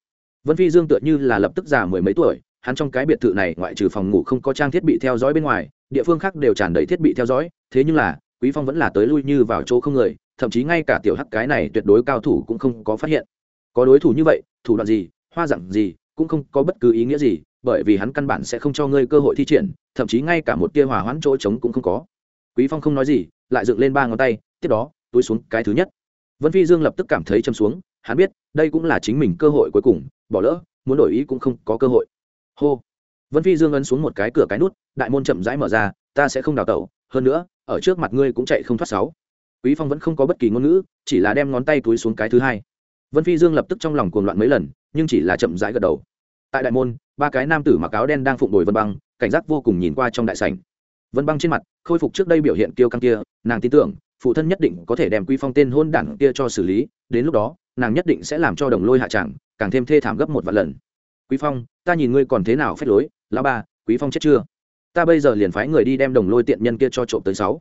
Vân phi dương tựa như là lập tức già mười mấy tuổi, hắn trong cái biệt thự này ngoại trừ phòng ngủ không có trang thiết bị theo dõi bên ngoài, địa phương khác đều tràn đầy thiết bị theo dõi, thế nhưng là, quý phong vẫn là tới lui như vào chỗ không người, thậm chí ngay cả tiểu hắc cái này tuyệt đối cao thủ cũng không có phát hiện. Có đối thủ như vậy, thủ đoạn gì, hoa dặn gì, cũng không có bất cứ ý nghĩa gì, bởi vì hắn căn bản sẽ không cho ngươi cơ hội thi triển, thậm chí ngay cả một tia hòa hoãn chỗ trống cũng không có. Quý phong không nói gì, lại dựng lên ba ngón tay, tiếp đó, túi xuống cái thứ nhất vân phi dương lập tức cảm thấy châm xuống, hắn biết, đây cũng là chính mình cơ hội cuối cùng, bỏ lỡ, muốn đổi ý cũng không có cơ hội. Hô. Vân phi dương ấn xuống một cái cửa cái nút, đại môn chậm rãi mở ra, ta sẽ không đào tẩu, hơn nữa, ở trước mặt ngươi cũng chạy không thoát sáu. Quý phong vẫn không có bất kỳ ngôn ngữ, chỉ là đem ngón tay túi xuống cái thứ hai. Vân phi dương lập tức trong lòng cuồng loạn mấy lần, nhưng chỉ là chậm rãi gật đầu. Tại đại môn, ba cái nam tử mặc áo đen đang phụng đổi vân băng, cảnh giác vô cùng nhìn qua trong đại sảnh. Vân băng trên mặt, khôi phục trước đây biểu hiện kiêu căng kia, nàng tin tưởng phụ thân nhất định có thể đem quý phong tên hôn đảng kia cho xử lý, đến lúc đó, nàng nhất định sẽ làm cho đồng lôi hạ chẳng, càng thêm thê thảm gấp một vạn lần. Quý phong, ta nhìn ngươi còn thế nào phép lối, lão ba, quý phong chết chưa? Ta bây giờ liền phái người đi đem đồng lôi tiện nhân kia cho trộm tới sáu.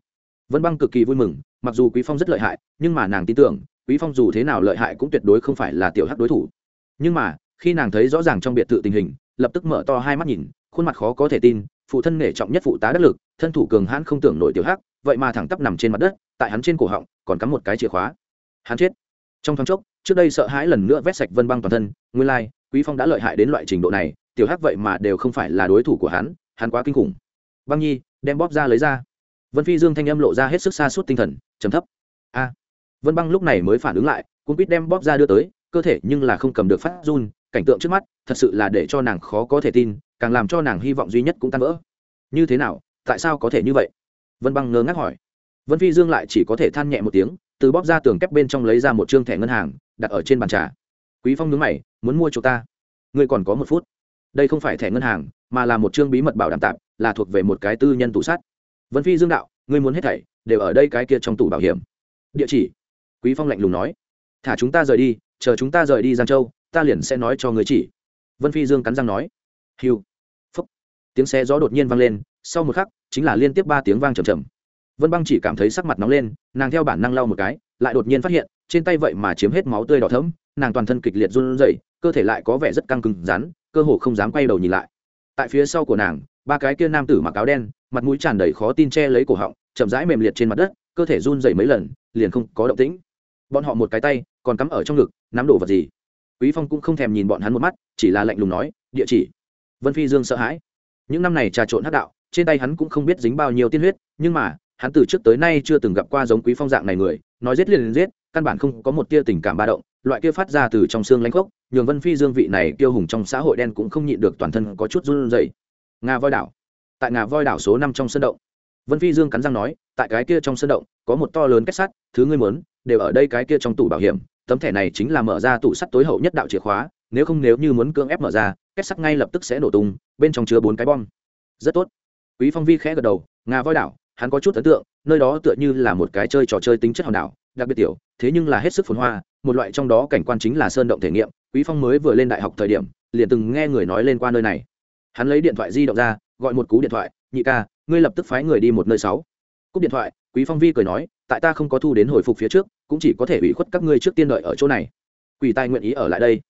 Vân băng cực kỳ vui mừng, mặc dù quý phong rất lợi hại, nhưng mà nàng tin tưởng, quý phong dù thế nào lợi hại cũng tuyệt đối không phải là tiểu hắc đối thủ. Nhưng mà, khi nàng thấy rõ ràng trong biệt thự tình hình, lập tức mở to hai mắt nhìn, khuôn mặt khó có thể tin, phụ thân nể trọng nhất phụ tá đắc lực, thân thủ cường hãn không tưởng nổi tiểu hắc, vậy mà thẳng tắp nằm trên mặt đất tại hắn trên cổ họng còn cắm một cái chìa khóa. Hắn chết. Trong thoáng chốc trước đây sợ hãi lần nữa vét sạch vân băng toàn thân nguyên lai、like, quý phong đã lợi hại đến loại trình độ này tiểu hắc vậy mà đều không phải là đối thủ của hắn hắn quá kinh khủng. Băng nhi đem bóp ra lấy ra. Vân phi dương thanh âm lộ ra hết sức xa suốt tinh thần trầm thấp. A. Vân băng lúc này mới phản ứng lại cũng biết đem bóp ra đưa tới cơ thể nhưng là không cầm được phát run cảnh tượng trước mắt thật sự là để cho nàng khó có thể tin càng làm cho nàng hy vọng duy nhất cũng tan vỡ. Như thế nào tại sao có thể như vậy? Vân băng ngơ ngác hỏi vân phi dương lại chỉ có thể than nhẹ một tiếng, từ bóp ra tường kép bên trong lấy ra một chương thẻ ngân hàng, đặt ở trên bàn trà. Quý phong nhướng mày, muốn mua chỗ ta? Ngươi còn có một phút. Đây không phải thẻ ngân hàng, mà là một chương bí mật bảo đảm tạm, là thuộc về một cái tư nhân tủ sát vân phi dương đạo, ngươi muốn hết thảy, đều ở đây cái kia trong tủ bảo hiểm. Địa chỉ? Quý phong lạnh lùng nói. Thả chúng ta rời đi, chờ chúng ta rời đi giang châu, ta liền sẽ nói cho người chỉ. Vân phi dương cắn răng nói. Hiu. Phúc. Tiếng xe gió đột nhiên vang lên, sau một khắc, chính là liên tiếp ba tiếng vang trầm trầm vân băng chỉ cảm thấy sắc mặt nóng lên, nàng theo bản năng lau một cái, lại đột nhiên phát hiện, trên tay vậy mà chiếm hết máu tươi đỏ thẫm, nàng toàn thân kịch liệt run rẩy, cơ thể lại có vẻ rất căng cứng, rắn, cơ hồ không dám quay đầu nhìn lại. Tại phía sau của nàng, ba cái kia nam tử mặc áo đen, mặt mũi tràn đầy khó tin che lấy cổ họng, chậm rãi mềm liệt trên mặt đất, cơ thể run rẩy mấy lần, liền không có động tĩnh. Bọn họ một cái tay, còn cắm ở trong ngực, nắm đồ vật gì? Quý phong cũng không thèm nhìn bọn hắn một mắt, chỉ là lạnh lùng nói, địa chỉ. Vân phi dương sợ hãi. Những năm này trà trộn hắc đạo, trên tay hắn cũng không biết dính bao nhiêu tiên huyết, nhưng mà hắn từ trước tới nay chưa từng gặp qua giống quý phong dạng này người, nói giết liền giết, căn bản không có một tia tình cảm ba động, loại kia phát ra từ trong xương lãnh khốc, nhường vân phi dương vị này tiêu hùng trong xã hội đen cũng không nhịn được toàn thân có chút run rẩy. Ngà voi đảo. Tại ngà voi đảo số năm trong sân động, vân phi dương cắn răng nói, tại cái kia trong sân động, có một to lớn kết sắt, thứ ngươi muốn, đều ở đây cái kia trong tủ bảo hiểm, tấm thẻ này chính là mở ra tủ sắt tối hậu nhất đạo chìa khóa, nếu không nếu như muốn cưỡng ép mở ra, kết sắt ngay lập tức sẽ nổ tung, bên trong chứa bốn cái bom. Rất tốt. Quý phong vi khẽ gật đầu, ngà voi đảo hắn có chút ấn tượng, nơi đó tựa như là một cái chơi trò chơi tính chất hòn đảo, đặc biệt tiểu, thế nhưng là hết sức phồn hoa, một loại trong đó cảnh quan chính là sơn động thể nghiệm, quý phong mới vừa lên đại học thời điểm, liền từng nghe người nói lên qua nơi này. Hắn lấy điện thoại di động ra, gọi một cú điện thoại, nhị ca, ngươi lập tức phái người đi một nơi sáu. Cúp điện thoại, quý phong vi cười nói, tại ta không có thu đến hồi phục phía trước, cũng chỉ có thể ủy khuất các ngươi trước tiên đợi ở chỗ này. Quỷ tài nguyện ý ở lại đây.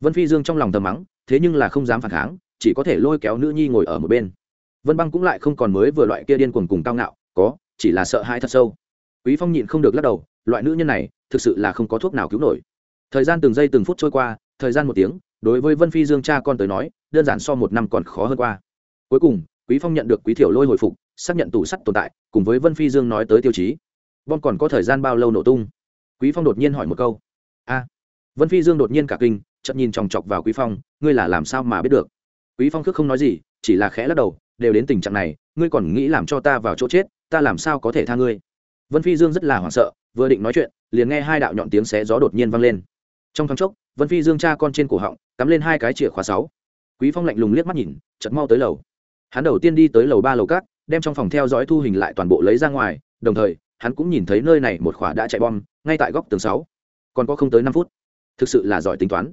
Vân phi dương trong lòng tầm mắng, thế nhưng là không dám phản kháng, chỉ có thể lôi kéo nữ nhi ngồi ở một bên. Vân băng cũng lại không còn mới vừa loại kia điên cuồng cùng cao ngạo có, chỉ là sợ hãi thật sâu. Quý phong nhịn không được lắc đầu, loại nữ nhân này, thực sự là không có thuốc nào cứu nổi. Thời gian từng giây từng phút trôi qua, thời gian một tiếng, đối với vân phi dương cha con tới nói, đơn giản so một năm còn khó hơn qua. Cuối cùng, quý phong nhận được quý thiểu lôi hồi phục, xác nhận tủ sắt tồn tại, cùng với vân phi dương nói tới tiêu chí. Bom còn có thời gian bao lâu nổ tung? Quý phong đột nhiên hỏi một câu. A. Vân phi dương đột nhiên cả kinh chậm nhìn chòng chọc vào quý phong, ngươi là làm sao mà biết được? Quý phong khước không nói gì, chỉ là khẽ lắc đầu, đều đến tình trạng này ngươi còn nghĩ làm cho ta vào chỗ chết, ta làm sao có thể tha ngươi? Vân phi dương rất là hoảng sợ, vừa định nói chuyện, liền nghe hai đạo nhọn tiếng xé gió đột nhiên vang lên. Trong thoáng chốc, vân phi dương cha con trên cổ họng, cắm lên hai cái chìa khóa sáu. Quý phong lạnh lùng liếc mắt nhìn, chợt mau tới lầu. Hắn đầu tiên đi tới lầu ba lầu cát đem trong phòng theo dõi thu hình lại toàn bộ lấy ra ngoài, đồng thời, hắn cũng nhìn thấy nơi này một khỏa đã chạy bom, ngay tại góc tường sáu. Còn có không tới năm phút. Thực sự là giỏi tính toán.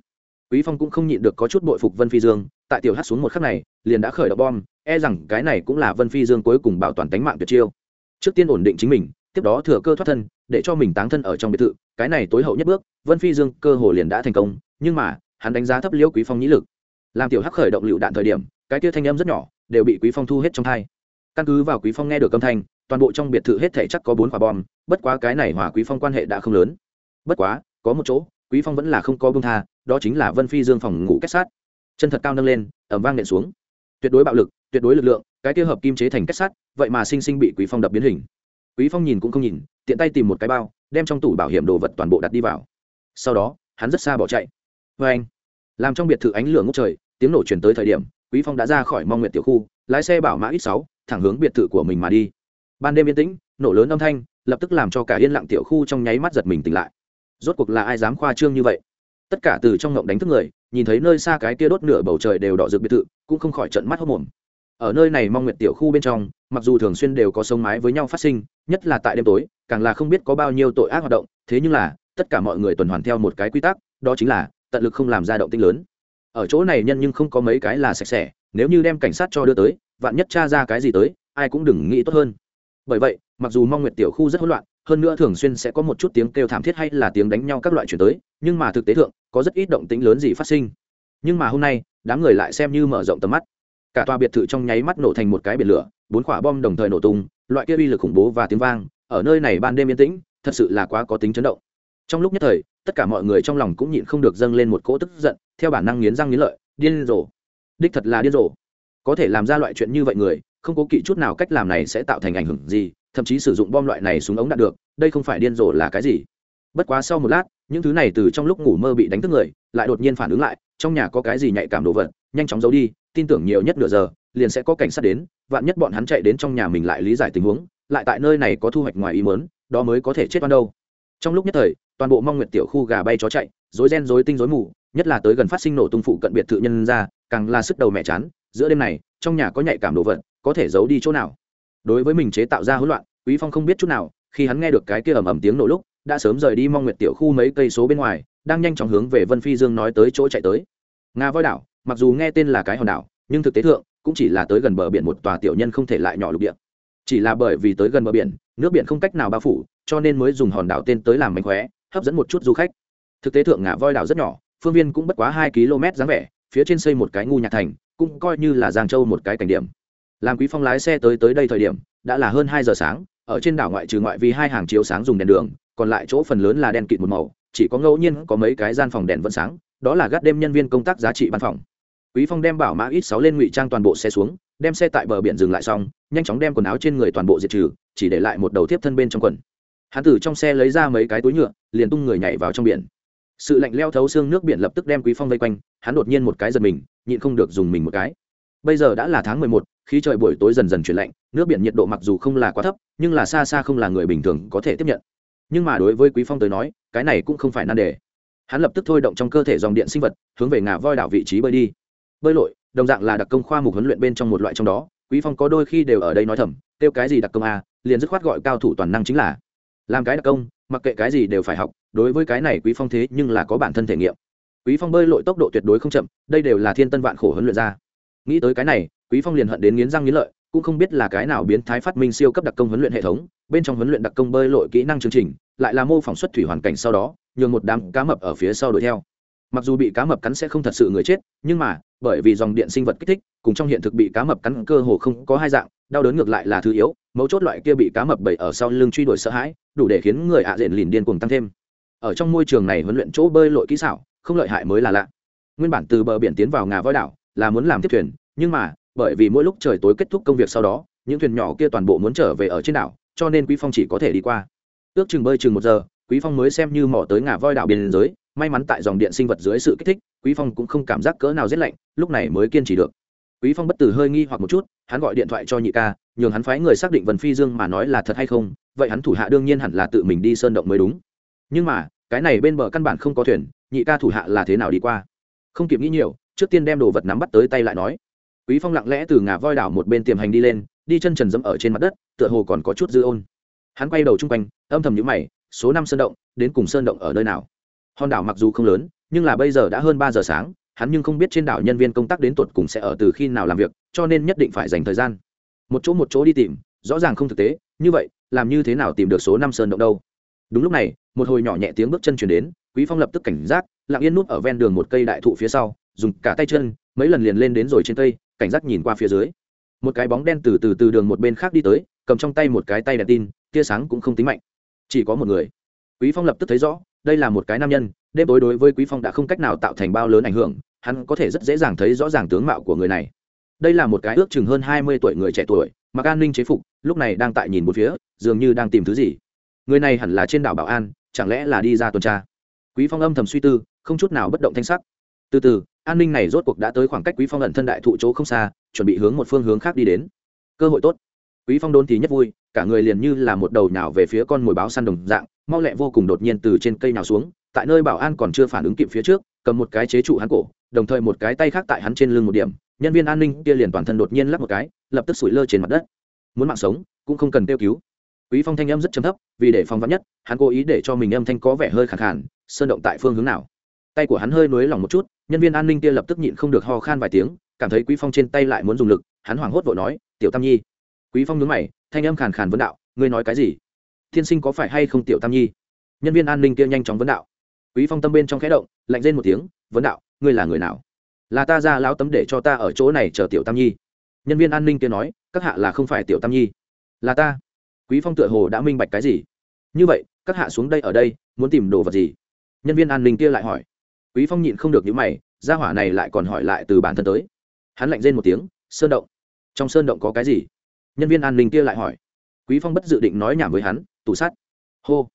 Quý phong cũng không nhịn được có chút bội phục vân phi dương, tại tiểu hát xuống một khắc này, liền đã khởi động bom e rằng cái này cũng là vân phi dương cuối cùng bảo toàn tính mạng tuyệt chiêu. Trước tiên ổn định chính mình, tiếp đó thừa cơ thoát thân, để cho mình táng thân ở trong biệt thự, cái này tối hậu nhất bước, vân phi dương cơ hồ liền đã thành công, nhưng mà, hắn đánh giá thấp liễu quý phong nhĩ lực. Làm tiểu hắc khởi động lựu đạn thời điểm, cái kia thanh âm rất nhỏ, đều bị quý phong thu hết trong thai căn cứ vào quý phong nghe được âm thanh, toàn bộ trong biệt thự hết thể chắc có bốn quả bom, bất quá cái này hòa quý phong quan hệ đã không lớn. Bất quá, có một chỗ, quý phong vẫn là không có bông tha, đó chính là vân phi dương phòng ngủ kết sát. Chân thật cao nâng lên ẩm vang nện xuống. Tuyệt đối bạo lực tuyệt đối lực lượng, cái kia hợp kim chế thành kết sắt, vậy mà sinh sinh bị quý phong đập biến hình. Quý phong nhìn cũng không nhìn, tiện tay tìm một cái bao, đem trong tủ bảo hiểm đồ vật toàn bộ đặt đi vào. Sau đó, hắn rất xa bỏ chạy. Với anh, làm trong biệt thự ánh lửa ngút trời, tiếng nổ chuyển tới thời điểm, quý phong đã ra khỏi mong nguyện tiểu khu, lái xe bảo mã ít sáu, thẳng hướng biệt thự của mình mà đi. Ban đêm yên tĩnh, nổ lớn âm thanh, lập tức làm cho cả yên lặng tiểu khu trong nháy mắt giật mình tỉnh lại. Rốt cuộc là ai dám khoa trương như vậy? Tất cả từ trong ngộng đánh thức người, nhìn thấy nơi xa cái kia đốt nửa bầu trời đều đỏ rực biệt thự, cũng không khỏi trận mắt hốc mồm ở nơi này mong nguyện tiểu khu bên trong, mặc dù thường xuyên đều có sông mái với nhau phát sinh, nhất là tại đêm tối, càng là không biết có bao nhiêu tội ác hoạt động, thế nhưng là, tất cả mọi người tuần hoàn theo một cái quy tắc, đó chính là, tận lực không làm ra động tinh lớn. Ở chỗ này nhân nhưng không có mấy cái là sạch sẽ, nếu như đem cảnh sát cho đưa tới, vạn nhất tra ra cái gì tới, ai cũng đừng nghĩ tốt hơn. Bởi vậy, mặc dù mong nguyệt tiểu khu rất hỗn loạn, hơn nữa thường xuyên sẽ có một chút tiếng kêu thảm thiết hay là tiếng đánh nhau các loại chuyển tới, nhưng mà thực tế thượng, có rất ít động tĩnh lớn gì phát sinh. Nhưng mà hôm nay, đám người lại xem như mở rộng tầm mắt cả tòa biệt thự trong nháy mắt nổ thành một cái biển lửa, bốn quả bom đồng thời nổ tung, loại kia uy lực khủng bố và tiếng vang, ở nơi này ban đêm yên tĩnh, thật sự là quá có tính chấn động. Trong lúc nhất thời, tất cả mọi người trong lòng cũng nhịn không được dâng lên một cỗ tức giận, theo bản năng nghiến răng nghiến lợi, điên rồ. Đích thật là điên rồ. Có thể làm ra loại chuyện như vậy người, không có kỹ chút nào cách làm này sẽ tạo thành ảnh hưởng gì, thậm chí sử dụng bom loại này xuống ống đạn được, đây không phải điên rồ là cái gì. Bất quá sau một lát, những thứ này từ trong lúc ngủ mơ bị đánh thức người, lại đột nhiên phản ứng lại, trong nhà có cái gì nhạy cảm đồ vật, nhanh chóng giấu đi tin tưởng nhiều nhất nửa giờ, liền sẽ có cảnh sát đến, vạn nhất bọn hắn chạy đến trong nhà mình lại lý giải tình huống, lại tại nơi này có thu hoạch ngoài ý mớn đó mới có thể chết ban đâu. Trong lúc nhất thời, toàn bộ mong nguyệt tiểu khu gà bay chó chạy, rối ren rối tinh rối mù, nhất là tới gần phát sinh nổ tung phụ cận biệt thự nhân ra, càng là sức đầu mẹ chán, giữa đêm này, trong nhà có nhạy cảm đồ vật, có thể giấu đi chỗ nào. Đối với mình chế tạo ra hỗn loạn, quý phong không biết chút nào, khi hắn nghe được cái kia ầm ầm tiếng nổ lúc, đã sớm rời đi mong nguyệt tiểu khu mấy cây số bên ngoài, đang nhanh chóng hướng về vân phi dương nói tới chỗ chạy tới. Nga voi đảo mặc dù nghe tên là cái hòn đảo, nhưng thực tế thượng, cũng chỉ là tới gần bờ biển một tòa tiểu nhân không thể lại nhỏ lục địa. Chỉ là bởi vì tới gần bờ biển, nước biển không cách nào bao phủ, cho nên mới dùng hòn đảo tên tới làm mánh khóe, hấp dẫn một chút du khách. Thực tế thượng ngã voi đảo rất nhỏ, phương viên cũng bất quá hai km dáng vẻ, phía trên xây một cái ngu nhạc thành, cũng coi như là giang châu một cái cảnh điểm. Làm quý phong lái xe tới tới đây thời điểm, đã là hơn hai giờ sáng, ở trên đảo ngoại trừ ngoại vì hai hàng chiếu sáng dùng đèn đường, còn lại chỗ phần lớn là đèn kịt một màu, chỉ có ngẫu nhiên có mấy cái gian phòng đèn vẫn sáng, đó là gác đêm nhân viên công tác giá trị văn phòng quý phong đem bảo mã ít sáu lên ngụy trang toàn bộ xe xuống đem xe tại bờ biển dừng lại xong nhanh chóng đem quần áo trên người toàn bộ diệt trừ chỉ để lại một đầu tiếp thân bên trong quần. Hắn từ trong xe lấy ra mấy cái túi nhựa liền tung người nhảy vào trong biển. Sự lạnh leo thấu xương nước biển lập tức đem quý phong vây quanh hắn đột nhiên một cái giật mình nhịn không được dùng mình một cái. Bây giờ đã là tháng mười một, khí trời buổi tối dần dần chuyển lạnh nước biển nhiệt độ mặc dù không là quá thấp nhưng là xa xa không là người bình thường có thể tiếp nhận. Nhưng mà đối với quý phong tới nói cái này cũng không phải nan đề. Hắn lập tức thôi động trong cơ thể dòng điện sinh vật hướng về ngà voi đảo vị trí bơi đi bơi lội, đồng dạng là đặc công khoa mục huấn luyện bên trong một loại trong đó, quý phong có đôi khi đều ở đây nói thầm, kêu cái gì đặc công a, liền dứt khoát gọi cao thủ toàn năng chính là. Làm cái đặc công, mặc kệ cái gì đều phải học, đối với cái này quý phong thế nhưng là có bản thân thể nghiệm. Quý phong bơi lội tốc độ tuyệt đối không chậm, đây đều là thiên tân vạn khổ huấn luyện ra. Nghĩ tới cái này, quý phong liền hận đến nghiến răng nghiến lợi, cũng không biết là cái nào biến thái phát minh siêu cấp đặc công huấn luyện hệ thống, bên trong huấn luyện đặc công bơi lội kỹ năng chương trình, lại là mô phỏng xuất thủy hoàn cảnh sau đó, nhường một đám cá mập ở phía sau đuổi theo mặc dù bị cá mập cắn sẽ không thật sự người chết, nhưng mà, bởi vì dòng điện sinh vật kích thích, cùng trong hiện thực bị cá mập cắn cơ hồ không có hai dạng, đau đớn ngược lại là thứ yếu, mấu chốt loại kia bị cá mập bẩy ở sau lưng truy đuổi sợ hãi, đủ để khiến người ạ à diện lìn điên cuồng tăng thêm. Ở trong môi trường này huấn luyện chỗ bơi lội kỹ xảo, không lợi hại mới là lạ. Nguyên bản từ bờ biển tiến vào ngà voi đảo, là muốn làm tiếp thuyền, nhưng mà, bởi vì mỗi lúc trời tối kết thúc công việc sau đó, những thuyền nhỏ kia toàn bộ muốn trở về ở trên đảo, cho nên quý phong chỉ có thể đi qua. Ước chừng bơi chừng một giờ, quý phong mới xem như mò tới ngà voi đảo biên giới may mắn tại dòng điện sinh vật dưới sự kích thích, quý phong cũng không cảm giác cỡ nào rét lạnh, lúc này mới kiên trì được. Quý phong bất tử hơi nghi hoặc một chút, hắn gọi điện thoại cho nhị ca, nhường hắn phái người xác định vân phi dương mà nói là thật hay không, vậy hắn thủ hạ đương nhiên hẳn là tự mình đi sơn động mới đúng. Nhưng mà, cái này bên bờ căn bản không có thuyền, nhị ca thủ hạ là thế nào đi qua? Không kịp nghĩ nhiều, trước tiên đem đồ vật nắm bắt tới tay lại nói. Quý phong lặng lẽ từ ngà voi đảo một bên tiềm hành đi lên, đi chân trần dẫm ở trên mặt đất, tựa hồ còn có chút dư ôn. Hắn quay đầu chung quanh, âm thầm nhíu mày, số năm sơn động, đến cùng sơn động ở nơi nào? Hòn đảo mặc dù không lớn, nhưng là bây giờ đã hơn ba giờ sáng, hắn nhưng không biết trên đảo nhân viên công tác đến tuột cùng sẽ ở từ khi nào làm việc, cho nên nhất định phải dành thời gian. Một chỗ một chỗ đi tìm, rõ ràng không thực tế, như vậy, làm như thế nào tìm được số năm sơn động đâu? Đúng lúc này, một hồi nhỏ nhẹ tiếng bước chân chuyển đến, quý phong lập tức cảnh giác, lặng yên nút ở ven đường một cây đại thụ phía sau, dùng cả tay chân, mấy lần liền lên đến rồi trên cây, cảnh giác nhìn qua phía dưới. Một cái bóng đen từ từ từ đường một bên khác đi tới, cầm trong tay một cái tay đèn tin, tia sáng cũng không tính mạnh. Chỉ có một người. Quý phong lập tức thấy rõ đây là một cái nam nhân, đêm tối đối với quý phong đã không cách nào tạo thành bao lớn ảnh hưởng, hắn có thể rất dễ dàng thấy rõ ràng tướng mạo của người này. Đây là một cái ước chừng hơn hai mươi tuổi người trẻ tuổi, mặc an ninh chế phục, lúc này đang tại nhìn một phía, dường như đang tìm thứ gì. Người này hẳn là trên đảo bảo an, chẳng lẽ là đi ra tuần tra? Quý phong âm thầm suy tư, không chút nào bất động thanh sắc. Từ từ, an ninh này rốt cuộc đã tới khoảng cách quý phong ẩn thân đại thụ chỗ không xa, chuẩn bị hướng một phương hướng khác đi đến. Cơ hội tốt. Quý phong đốn thì nhất vui, cả người liền như là một đầu nhào về phía con mồi báo săn đồng dạng mau lẹ vô cùng đột nhiên từ trên cây nào xuống, tại nơi bảo an còn chưa phản ứng kịp phía trước, cầm một cái chế trụ hắn cổ, đồng thời một cái tay khác tại hắn trên lưng một điểm, nhân viên an ninh kia liền toàn thân đột nhiên lắp một cái, lập tức sủi lơ trên mặt đất. Muốn mạng sống, cũng không cần kêu cứu. Quý phong thanh âm rất trầm thấp, vì để phòng vắn nhất, hắn cố ý để cho mình âm thanh có vẻ hơi khẳng khàn, sơn động tại phương hướng nào. Tay của hắn hơi nối lỏng một chút, nhân viên an ninh kia lập tức nhịn không được ho khan vài tiếng, cảm thấy quý phong trên tay lại muốn dùng lực, hắn hoảng hốt vội nói, tiểu tam nhi. Quý phong nhướng mày, thanh âm khàn khàn vấn đạo, ngươi nói cái gì? Thiên sinh có phải hay không tiểu tam nhi? Nhân viên an ninh kia nhanh chóng vấn đạo. Quý phong tâm bên trong khẽ động, lạnh lên một tiếng, vấn đạo, ngươi là người nào? Là ta ra lão tấm để cho ta ở chỗ này chờ tiểu tam nhi. Nhân viên an ninh kia nói, các hạ là không phải tiểu tam nhi. Là ta. Quý phong tựa hồ đã minh bạch cái gì. Như vậy, các hạ xuống đây ở đây, muốn tìm đồ vật gì? Nhân viên an ninh kia lại hỏi. Quý phong nhịn không được những mày, gia hỏa này lại còn hỏi lại từ bản thân tới. Hắn lạnh rên một tiếng, sơn động. Trong sơn động có cái gì? Nhân viên an ninh kia lại hỏi. Quý phong bất dự định nói nhảm với hắn tủ sắt hô.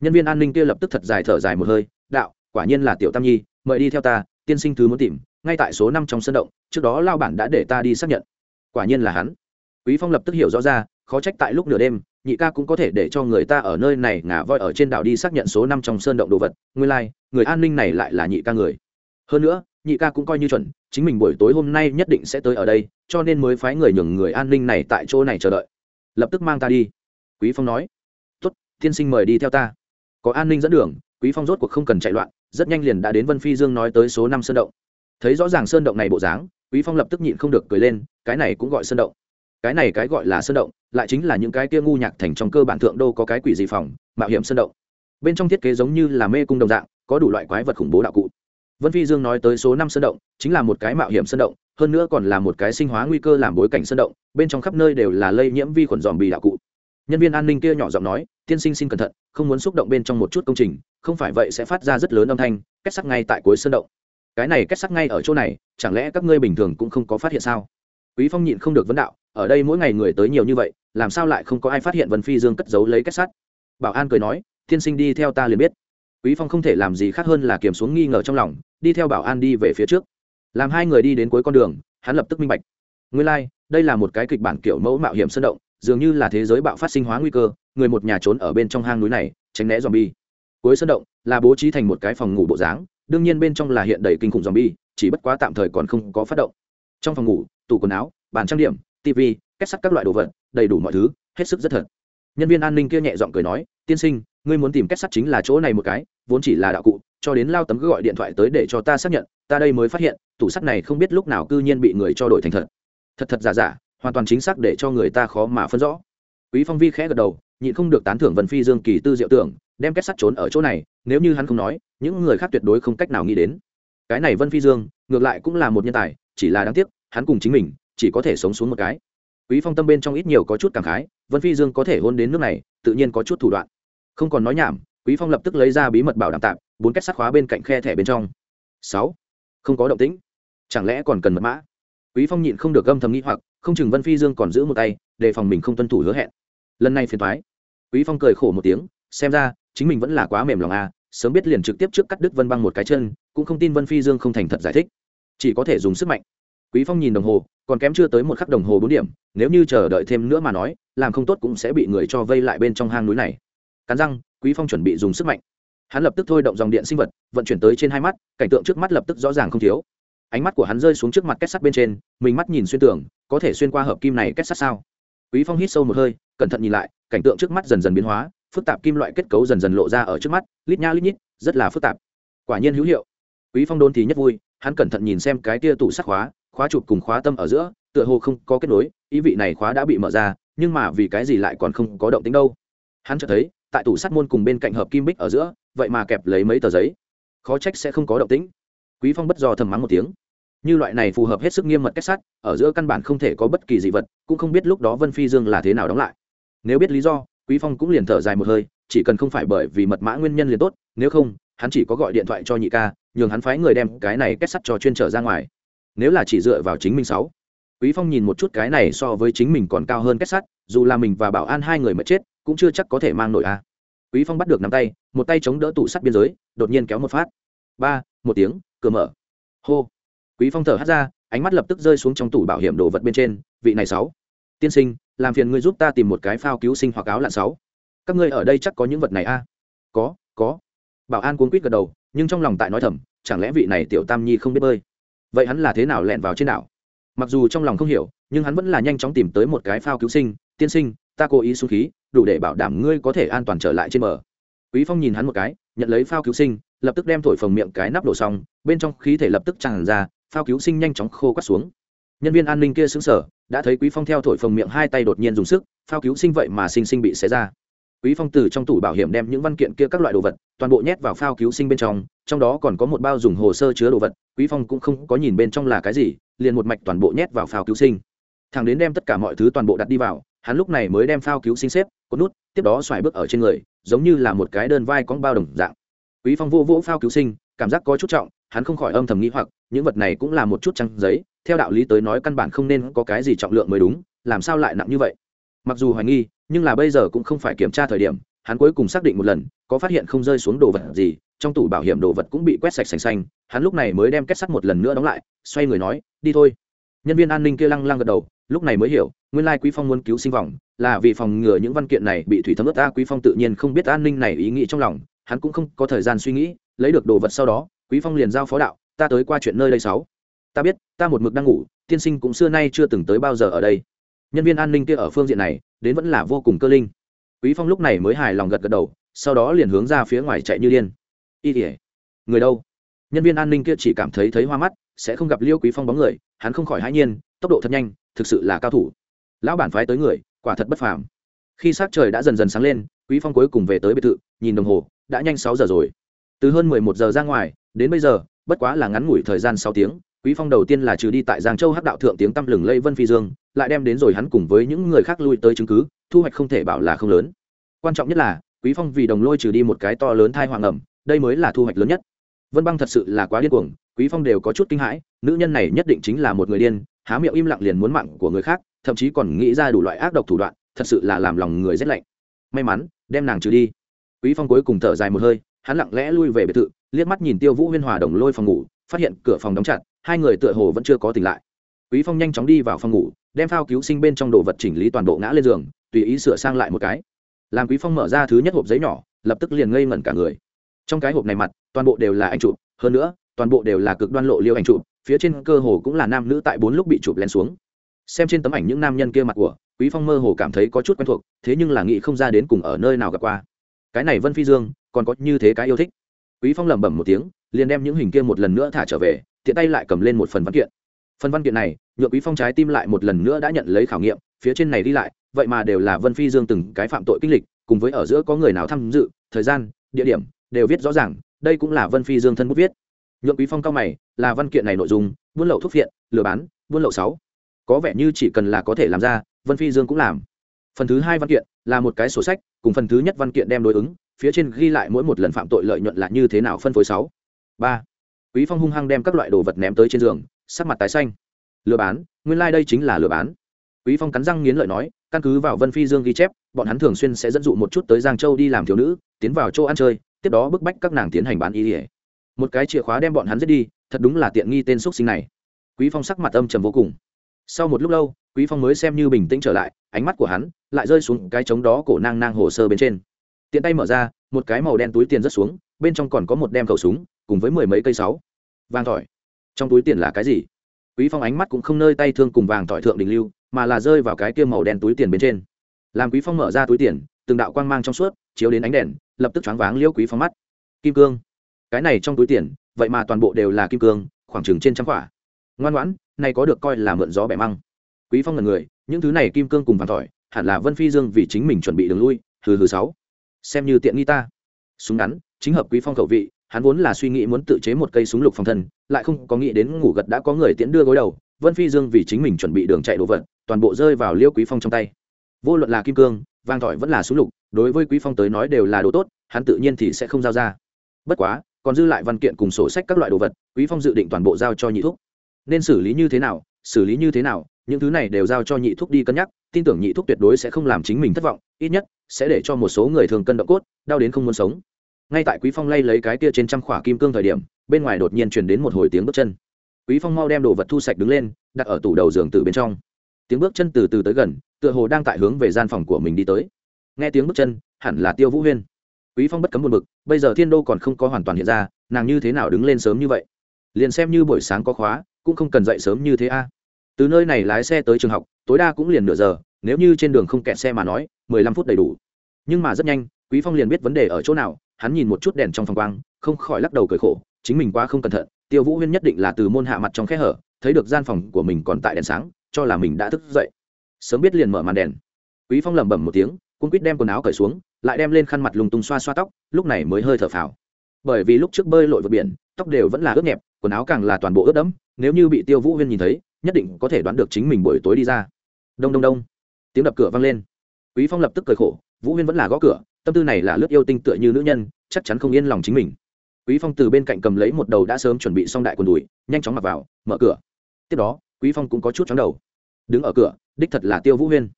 Nhân viên an ninh kia lập tức thật dài thở dài một hơi đạo quả nhiên là tiểu tam nhi mời đi theo ta tiên sinh thứ muốn tìm ngay tại số năm trong sân động trước đó lao bản đã để ta đi xác nhận. Quả nhiên là hắn. Quý phong lập tức hiểu rõ ra khó trách tại lúc nửa đêm nhị ca cũng có thể để cho người ta ở nơi này ngả voi ở trên đảo đi xác nhận số năm trong sơn động đồ vật nguyên lai、like, người an ninh này lại là nhị ca người. Hơn nữa nhị ca cũng coi như chuẩn chính mình buổi tối hôm nay nhất định sẽ tới ở đây cho nên mới phái người nhường người an ninh này tại chỗ này chờ đợi. Lập tức mang ta đi. Quý phong nói tiên sinh mời đi theo ta. Có an ninh dẫn đường, quý phong rốt cuộc không cần chạy loạn, rất nhanh liền đã đến vân phi dương nói tới số năm sơn động. Thấy rõ ràng sơn động này bộ dáng, quý phong lập tức nhịn không được cười lên, cái này cũng gọi sơn động. Cái này cái gọi là sơn động, lại chính là những cái kia ngu nhạc thành trong cơ bản thượng đô có cái quỷ gì phòng, mạo hiểm sơn động. Bên trong thiết kế giống như là mê cung đồng dạng, có đủ loại quái vật khủng bố đạo cụ. Vân phi dương nói tới số năm sơn động, chính là một cái mạo hiểm sơn động, hơn nữa còn là một cái sinh hóa nguy cơ làm bối cảnh sơn động, bên trong khắp nơi đều là lây nhiễm vi khuẩn dòm bì đạo cụ nhân viên an ninh kia nhỏ giọng nói tiên sinh xin cẩn thận không muốn xúc động bên trong một chút công trình không phải vậy sẽ phát ra rất lớn âm thanh kết sắc ngay tại cuối sơn động. Cái này kết sắc ngay ở chỗ này chẳng lẽ các ngươi bình thường cũng không có phát hiện sao? Quý phong nhịn không được vấn đạo ở đây mỗi ngày người tới nhiều như vậy làm sao lại không có ai phát hiện vân phi dương cất giấu lấy kết sắt? Bảo an cười nói tiên sinh đi theo ta liền biết. Quý phong không thể làm gì khác hơn là kiềm xuống nghi ngờ trong lòng đi theo bảo an đi về phía trước. Làm hai người đi đến cuối con đường hắn lập tức minh bạch. Nguyên lai、like, đây là một cái kịch bản kiểu mẫu mạo hiểm sơn động dường như là thế giới bạo phát sinh hóa nguy cơ, người một nhà trốn ở bên trong hang núi này, tránh né dòm bi cuối sân động là bố trí thành một cái phòng ngủ bộ dáng, đương nhiên bên trong là hiện đầy kinh khủng dòm bi chỉ bất quá tạm thời còn không có phát động. Trong phòng ngủ, tủ quần áo, bàn trang điểm tv kết sắt các loại đồ vật, đầy đủ mọi thứ, hết sức rất thật. Nhân viên an ninh kia nhẹ giọng cười nói, tiên sinh, ngươi muốn tìm kết sắt chính là chỗ này một cái, vốn chỉ là đạo cụ, cho đến lao tấm cứ gọi điện thoại tới để cho ta xác nhận, ta đây mới phát hiện, tủ sắt này không biết lúc nào cư nhiên bị người cho đổi thành thật. Thật thật giả giả hoàn toàn chính xác để cho người ta khó mà phân rõ. Quý phong vi khẽ gật đầu, nhịn không được tán thưởng vân phi dương kỳ tư diệu tưởng, đem kết sắt trốn ở chỗ này, nếu như hắn không nói, những người khác tuyệt đối không cách nào nghĩ đến. Cái này vân phi dương, ngược lại cũng là một nhân tài, chỉ là đáng tiếc, hắn cùng chính mình, chỉ có thể sống xuống một cái. Quý phong tâm bên trong ít nhiều có chút cảm khái, vân phi dương có thể hôn đến nước này, tự nhiên có chút thủ đoạn. Không còn nói nhảm, quý phong lập tức lấy ra bí mật bảo đảm tạm, bốn kết sắt khóa bên cạnh khe thẻ bên trong. Sáu. Không có động tĩnh. Chẳng lẽ còn cần mật mã? Quý phong nhịn không được gâm thầm nghĩ hoặc không chừng vân phi dương còn giữ một tay đề phòng mình không tuân thủ hứa hẹn. Lần này phiền thoái quý phong cười khổ một tiếng xem ra chính mình vẫn là quá mềm lòng a à, sớm biết liền trực tiếp trước cắt đứt vân băng một cái chân cũng không tin vân phi dương không thành thật giải thích. Chỉ có thể dùng sức mạnh. Quý phong nhìn đồng hồ còn kém chưa tới một khắc đồng hồ bốn điểm nếu như chờ đợi thêm nữa mà nói làm không tốt cũng sẽ bị người cho vây lại bên trong hang núi này. Cắn răng quý phong chuẩn bị dùng sức mạnh. Hắn lập tức thôi động dòng điện sinh vật vận chuyển tới trên hai mắt cảnh tượng trước mắt lập tức rõ ràng không thiếu ánh mắt của hắn rơi xuống trước mặt kết sắt bên trên, mình mắt nhìn xuyên tưởng có thể xuyên qua hợp kim này kết sắt sao? Quý phong hít sâu một hơi, cẩn thận nhìn lại, cảnh tượng trước mắt dần dần biến hóa, phức tạp kim loại kết cấu dần dần lộ ra ở trước mắt, lít nha lít nhít, rất là phức tạp. Quả nhiên hữu hiệu. Quý phong đôn thì nhất vui, hắn cẩn thận nhìn xem cái tia tủ sắc khóa khóa chụp cùng khóa tâm ở giữa, tựa hồ không có kết nối, ý vị này khóa đã bị mở ra, nhưng mà vì cái gì lại còn không có động tính đâu? Hắn chợt thấy, tại tủ sắt môn cùng bên cạnh hợp kim bích ở giữa, vậy mà kẹp lấy mấy tờ giấy. Khó trách sẽ không có động tĩnh quý phong bất do thầm mắng một tiếng. Như loại này phù hợp hết sức nghiêm mật kết sắt ở giữa căn bản không thể có bất kỳ dị vật, cũng không biết lúc đó vân phi dương là thế nào đóng lại. Nếu biết lý do, quý phong cũng liền thở dài một hơi, chỉ cần không phải bởi vì mật mã nguyên nhân liền tốt, nếu không, hắn chỉ có gọi điện thoại cho nhị ca, nhường hắn phái người đem cái này kết sắt cho chuyên trở ra ngoài. Nếu là chỉ dựa vào chính mình sáu. Quý phong nhìn một chút cái này so với chính mình còn cao hơn kết sắt dù là mình và bảo an hai người mà chết, cũng chưa chắc có thể mang nổi a. Quý phong bắt được nắm tay, một tay chống đỡ tủ sắt biên giới, đột nhiên kéo một phát. Ba, một tiếng cửa mở. Hô. Quý phong thở hắt ra, ánh mắt lập tức rơi xuống trong tủ bảo hiểm đồ vật bên trên, vị này sáu. Tiên sinh, làm phiền ngươi giúp ta tìm một cái phao cứu sinh hoặc áo lặn sáu. Các ngươi ở đây chắc có những vật này a? Có có. Bảo an cuốn quýt gật đầu, nhưng trong lòng tại nói thầm, chẳng lẽ vị này tiểu tam nhi không biết bơi? Vậy hắn là thế nào lẹn vào trên đảo? Mặc dù trong lòng không hiểu, nhưng hắn vẫn là nhanh chóng tìm tới một cái phao cứu sinh. Tiên sinh, ta cố ý xuống khí, đủ để bảo đảm ngươi có thể an toàn trở lại trên bờ. Quý phong nhìn hắn một cái, nhận lấy phao cứu sinh lập tức đem thổi phồng miệng cái nắp đổ xong, bên trong khí thể lập tức tràn ra, phao cứu sinh nhanh chóng khô quắt xuống. Nhân viên an ninh kia xứng sở đã thấy quý phong theo thổi phồng miệng hai tay đột nhiên dùng sức, phao cứu sinh vậy mà sinh sinh bị xé ra. Quý phong từ trong tủ bảo hiểm đem những văn kiện kia các loại đồ vật, toàn bộ nhét vào phao cứu sinh bên trong trong đó còn có một bao dùng hồ sơ chứa đồ vật, quý phong cũng không có nhìn bên trong là cái gì, liền một mạch toàn bộ nhét vào phao cứu sinh. Thằng đến đem tất cả mọi thứ toàn bộ đặt đi vào, hắn lúc này mới đem phao cứu sinh xếp có nút, tiếp đó xoài bước ở trên người, giống như là một cái đơn vai con bao đồng dạng quý phong vô vỗ phao cứu sinh, cảm giác có chút trọng, hắn không khỏi âm thầm nghĩ hoặc, những vật này cũng là một chút trăng giấy, theo đạo lý tới nói căn bản không nên có cái gì trọng lượng mới đúng, làm sao lại nặng như vậy? Mặc dù hoài nghi, nhưng là bây giờ cũng không phải kiểm tra thời điểm, hắn cuối cùng xác định một lần, có phát hiện không rơi xuống đồ vật gì, trong tủ bảo hiểm đồ vật cũng bị quét sạch sành xanh, hắn lúc này mới đem kết sắt một lần nữa đóng lại, xoay người nói, đi thôi. Nhân viên an ninh kia lăng lăng gật đầu, lúc này mới hiểu, nguyên lai quý phong muốn cứu sinh vọng là vì phòng ngừa những văn kiện này bị thủy thấm ướt ta quý phong tự nhiên không biết an ninh này ý nghĩ trong lòng hắn cũng không có thời gian suy nghĩ, lấy được đồ vật sau đó, quý phong liền giao phó đạo, ta tới qua chuyện nơi đây sáu. Ta biết, ta một mực đang ngủ, tiên sinh cũng xưa nay chưa từng tới bao giờ ở đây. Nhân viên an ninh kia ở phương diện này, đến vẫn là vô cùng cơ linh. Quý phong lúc này mới hài lòng gật gật đầu, sau đó liền hướng ra phía ngoài chạy như điên. Y tỉa người đâu? Nhân viên an ninh kia chỉ cảm thấy thấy hoa mắt, sẽ không gặp liêu quý phong bóng người, hắn không khỏi hãi nhiên, tốc độ thật nhanh, thực sự là cao thủ. Lão bản phái tới người, quả thật bất phàm. Khi sát trời đã dần dần sáng lên, quý phong cuối cùng về tới biệt thự, nhìn đồng hồ đã nhanh sáu giờ rồi. Từ hơn mười một giờ ra ngoài, đến bây giờ, bất quá là ngắn ngủi thời gian sáu tiếng, quý phong đầu tiên là trừ đi tại giang châu hắc đạo thượng tiếng tăm lừng lây vân phi dương, lại đem đến rồi hắn cùng với những người khác lui tới chứng cứ, thu hoạch không thể bảo là không lớn. Quan trọng nhất là, quý phong vì đồng lôi trừ đi một cái to lớn thai hoàng ẩm, đây mới là thu hoạch lớn nhất. Vân băng thật sự là quá điên cuồng, quý phong đều có chút kinh hãi, nữ nhân này nhất định chính là một người điên, há miệng im lặng liền muốn mạng của người khác, thậm chí còn nghĩ ra đủ loại ác độc thủ đoạn, thật sự là làm lòng người rét lạnh. May mắn, đem nàng trừ đi quý phong cuối cùng thở dài một hơi, hắn lặng lẽ lui về biệt thự, liếc mắt nhìn tiêu vũ huyên hòa đồng lôi phòng ngủ, phát hiện cửa phòng đóng chặt, hai người tựa hồ vẫn chưa có tỉnh lại. Quý phong nhanh chóng đi vào phòng ngủ, đem phao cứu sinh bên trong đồ vật chỉnh lý toàn bộ ngã lên giường, tùy ý sửa sang lại một cái. Làm quý phong mở ra thứ nhất hộp giấy nhỏ, lập tức liền ngây ngẩn cả người. Trong cái hộp này mặt, toàn bộ đều là anh chụp, hơn nữa, toàn bộ đều là cực đoan lộ liêu anh chụp, phía trên cơ hồ cũng là nam nữ tại bốn lúc bị chụp lên xuống. Xem trên tấm ảnh những nam nhân kia mặt của, quý phong mơ hồ cảm thấy có chút quen thuộc, thế nhưng là nghĩ không ra đến cùng ở nơi nào gặp qua cái này vân phi dương, còn có như thế cái yêu thích. Quý phong lẩm bẩm một tiếng, liền đem những hình kia một lần nữa thả trở về, tiện tay lại cầm lên một phần văn kiện. Phần văn kiện này nhựa quý phong trái tim lại một lần nữa đã nhận lấy khảo nghiệm, phía trên này đi lại, vậy mà đều là vân phi dương từng cái phạm tội kinh lịch, cùng với ở giữa có người nào tham dự, thời gian, địa điểm, đều viết rõ ràng, đây cũng là vân phi dương thân bút viết. Nhượng quý phong cao mày, là văn kiện này nội dung, buôn lậu thuốc viện lừa bán, buôn lậu sáu. Có vẻ như chỉ cần là có thể làm ra, vân phi dương cũng làm phần thứ hai văn kiện là một cái sổ sách, cùng phần thứ nhất văn kiện đem đối ứng, phía trên ghi lại mỗi một lần phạm tội lợi nhuận là như thế nào phân phối sáu. Ba. Quý phong hung hăng đem các loại đồ vật ném tới trên giường, sắc mặt tái xanh. Lừa bán, nguyên lai đây chính là lừa bán. Quý phong cắn răng nghiến lợi nói, căn cứ vào vân phi dương ghi chép, bọn hắn thường xuyên sẽ dẫn dụ một chút tới giang châu đi làm thiếu nữ, tiến vào chỗ ăn chơi, tiếp đó bức bách các nàng tiến hành bán y ỉa một cái chìa khóa đem bọn hắn giết đi, thật đúng là tiện nghi tên x sinh này. Quý phong sắc mặt âm trầm vô cùng. Sau một lúc lâu quý phong mới xem như bình tĩnh trở lại, ánh mắt của hắn lại rơi xuống cái trống đó cổ nang nang hồ sơ bên trên. Tiện tay mở ra, một cái màu đen túi tiền rất xuống, bên trong còn có một đem khẩu súng, cùng với mười mấy cây sáu vàng tỏi trong túi tiền là cái gì? Quý phong ánh mắt cũng không nơi tay thương cùng vàng tỏi thượng đình lưu, mà là rơi vào cái kia màu đen túi tiền bên trên. Làm quý phong mở ra túi tiền, từng đạo quang mang trong suốt, chiếu đến ánh đèn, lập tức choáng váng liêu quý phong mắt. Kim cương. Cái này trong túi tiền, vậy mà toàn bộ đều là kim cương, khoảng chừng trên trăm quả. Ngoan ngoãn, này có được coi là mượn gió bẻ măng quý phong là người, những thứ này kim cương cùng vàng tỏi hẳn là vân phi dương vì chính mình chuẩn bị đường lui, hừ hừ sáu. Xem như tiện nghi ta. Súng ngắn, chính hợp quý phong khẩu vị, hắn vốn là suy nghĩ muốn tự chế một cây súng lục phòng thân, lại không có nghĩ đến ngủ gật đã có người tiễn đưa gối đầu, vân phi dương vì chính mình chuẩn bị đường chạy đồ vật, toàn bộ rơi vào liêu quý phong trong tay. Vô luận là kim cương vàng tỏi vẫn là súng lục, đối với quý phong tới nói đều là đồ tốt, hắn tự nhiên thì sẽ không giao ra. Bất quá, còn dư lại văn kiện cùng sổ sách các loại đồ vật, quý phong dự định toàn bộ giao cho nhị thúc. Nên xử lý như thế nào xử lý như thế nào, những thứ này đều giao cho nhị thúc đi cân nhắc, tin tưởng nhị thúc tuyệt đối sẽ không làm chính mình thất vọng, ít nhất, sẽ để cho một số người thường cân động cốt, đau đến không muốn sống. Ngay tại quý phong lay lấy cái kia trên trăm khỏa kim cương thời điểm, bên ngoài đột nhiên truyền đến một hồi tiếng bước chân. Quý phong mau đem đồ vật thu sạch đứng lên, đặt ở tủ đầu giường từ bên trong. Tiếng bước chân từ từ tới gần, tựa hồ đang tại hướng về gian phòng của mình đi tới. Nghe tiếng bước chân, hẳn là tiêu vũ huyên. Quý phong bất cấm buồn bực, bây giờ thiên đô còn không có hoàn toàn hiện ra, nàng như thế nào đứng lên sớm như vậy? Liền xem như buổi sáng có khóa, cũng không cần dậy sớm như thế a từ nơi này lái xe tới trường học, tối đa cũng liền nửa giờ, nếu như trên đường không kẹt xe mà nói, mười lăm phút đầy đủ. Nhưng mà rất nhanh, quý phong liền biết vấn đề ở chỗ nào, hắn nhìn một chút đèn trong phòng quang, không khỏi lắc đầu cười khổ, chính mình quá không cẩn thận, tiêu vũ huyên nhất định là từ môn hạ mặt trong khe hở, thấy được gian phòng của mình còn tại đèn sáng, cho là mình đã thức dậy. Sớm biết liền mở màn đèn. Quý phong lẩm bẩm một tiếng cung quýt đem quần áo cởi xuống, lại đem lên khăn mặt lùng tung xoa xoa tóc, lúc này mới hơi thở phào. Bởi vì lúc trước bơi lội vượt biển, tóc đều vẫn là ướt nhẹp, quần áo càng là toàn bộ ướt đẫm, nếu như bị tiêu vũ huyên nhìn thấy nhất định có thể đoán được chính mình buổi tối đi ra. Đông đông đông. Tiếng đập cửa vang lên. Quý phong lập tức cười khổ, vũ huyên vẫn là gõ cửa, tâm tư này là lướt yêu tinh tựa như nữ nhân, chắc chắn không yên lòng chính mình. Quý phong từ bên cạnh cầm lấy một đầu đã sớm chuẩn bị xong đại quần đùi, nhanh chóng mặc vào, mở cửa. Tiếp đó, quý phong cũng có chút chóng đầu. Đứng ở cửa, đích thật là tiêu vũ huyên.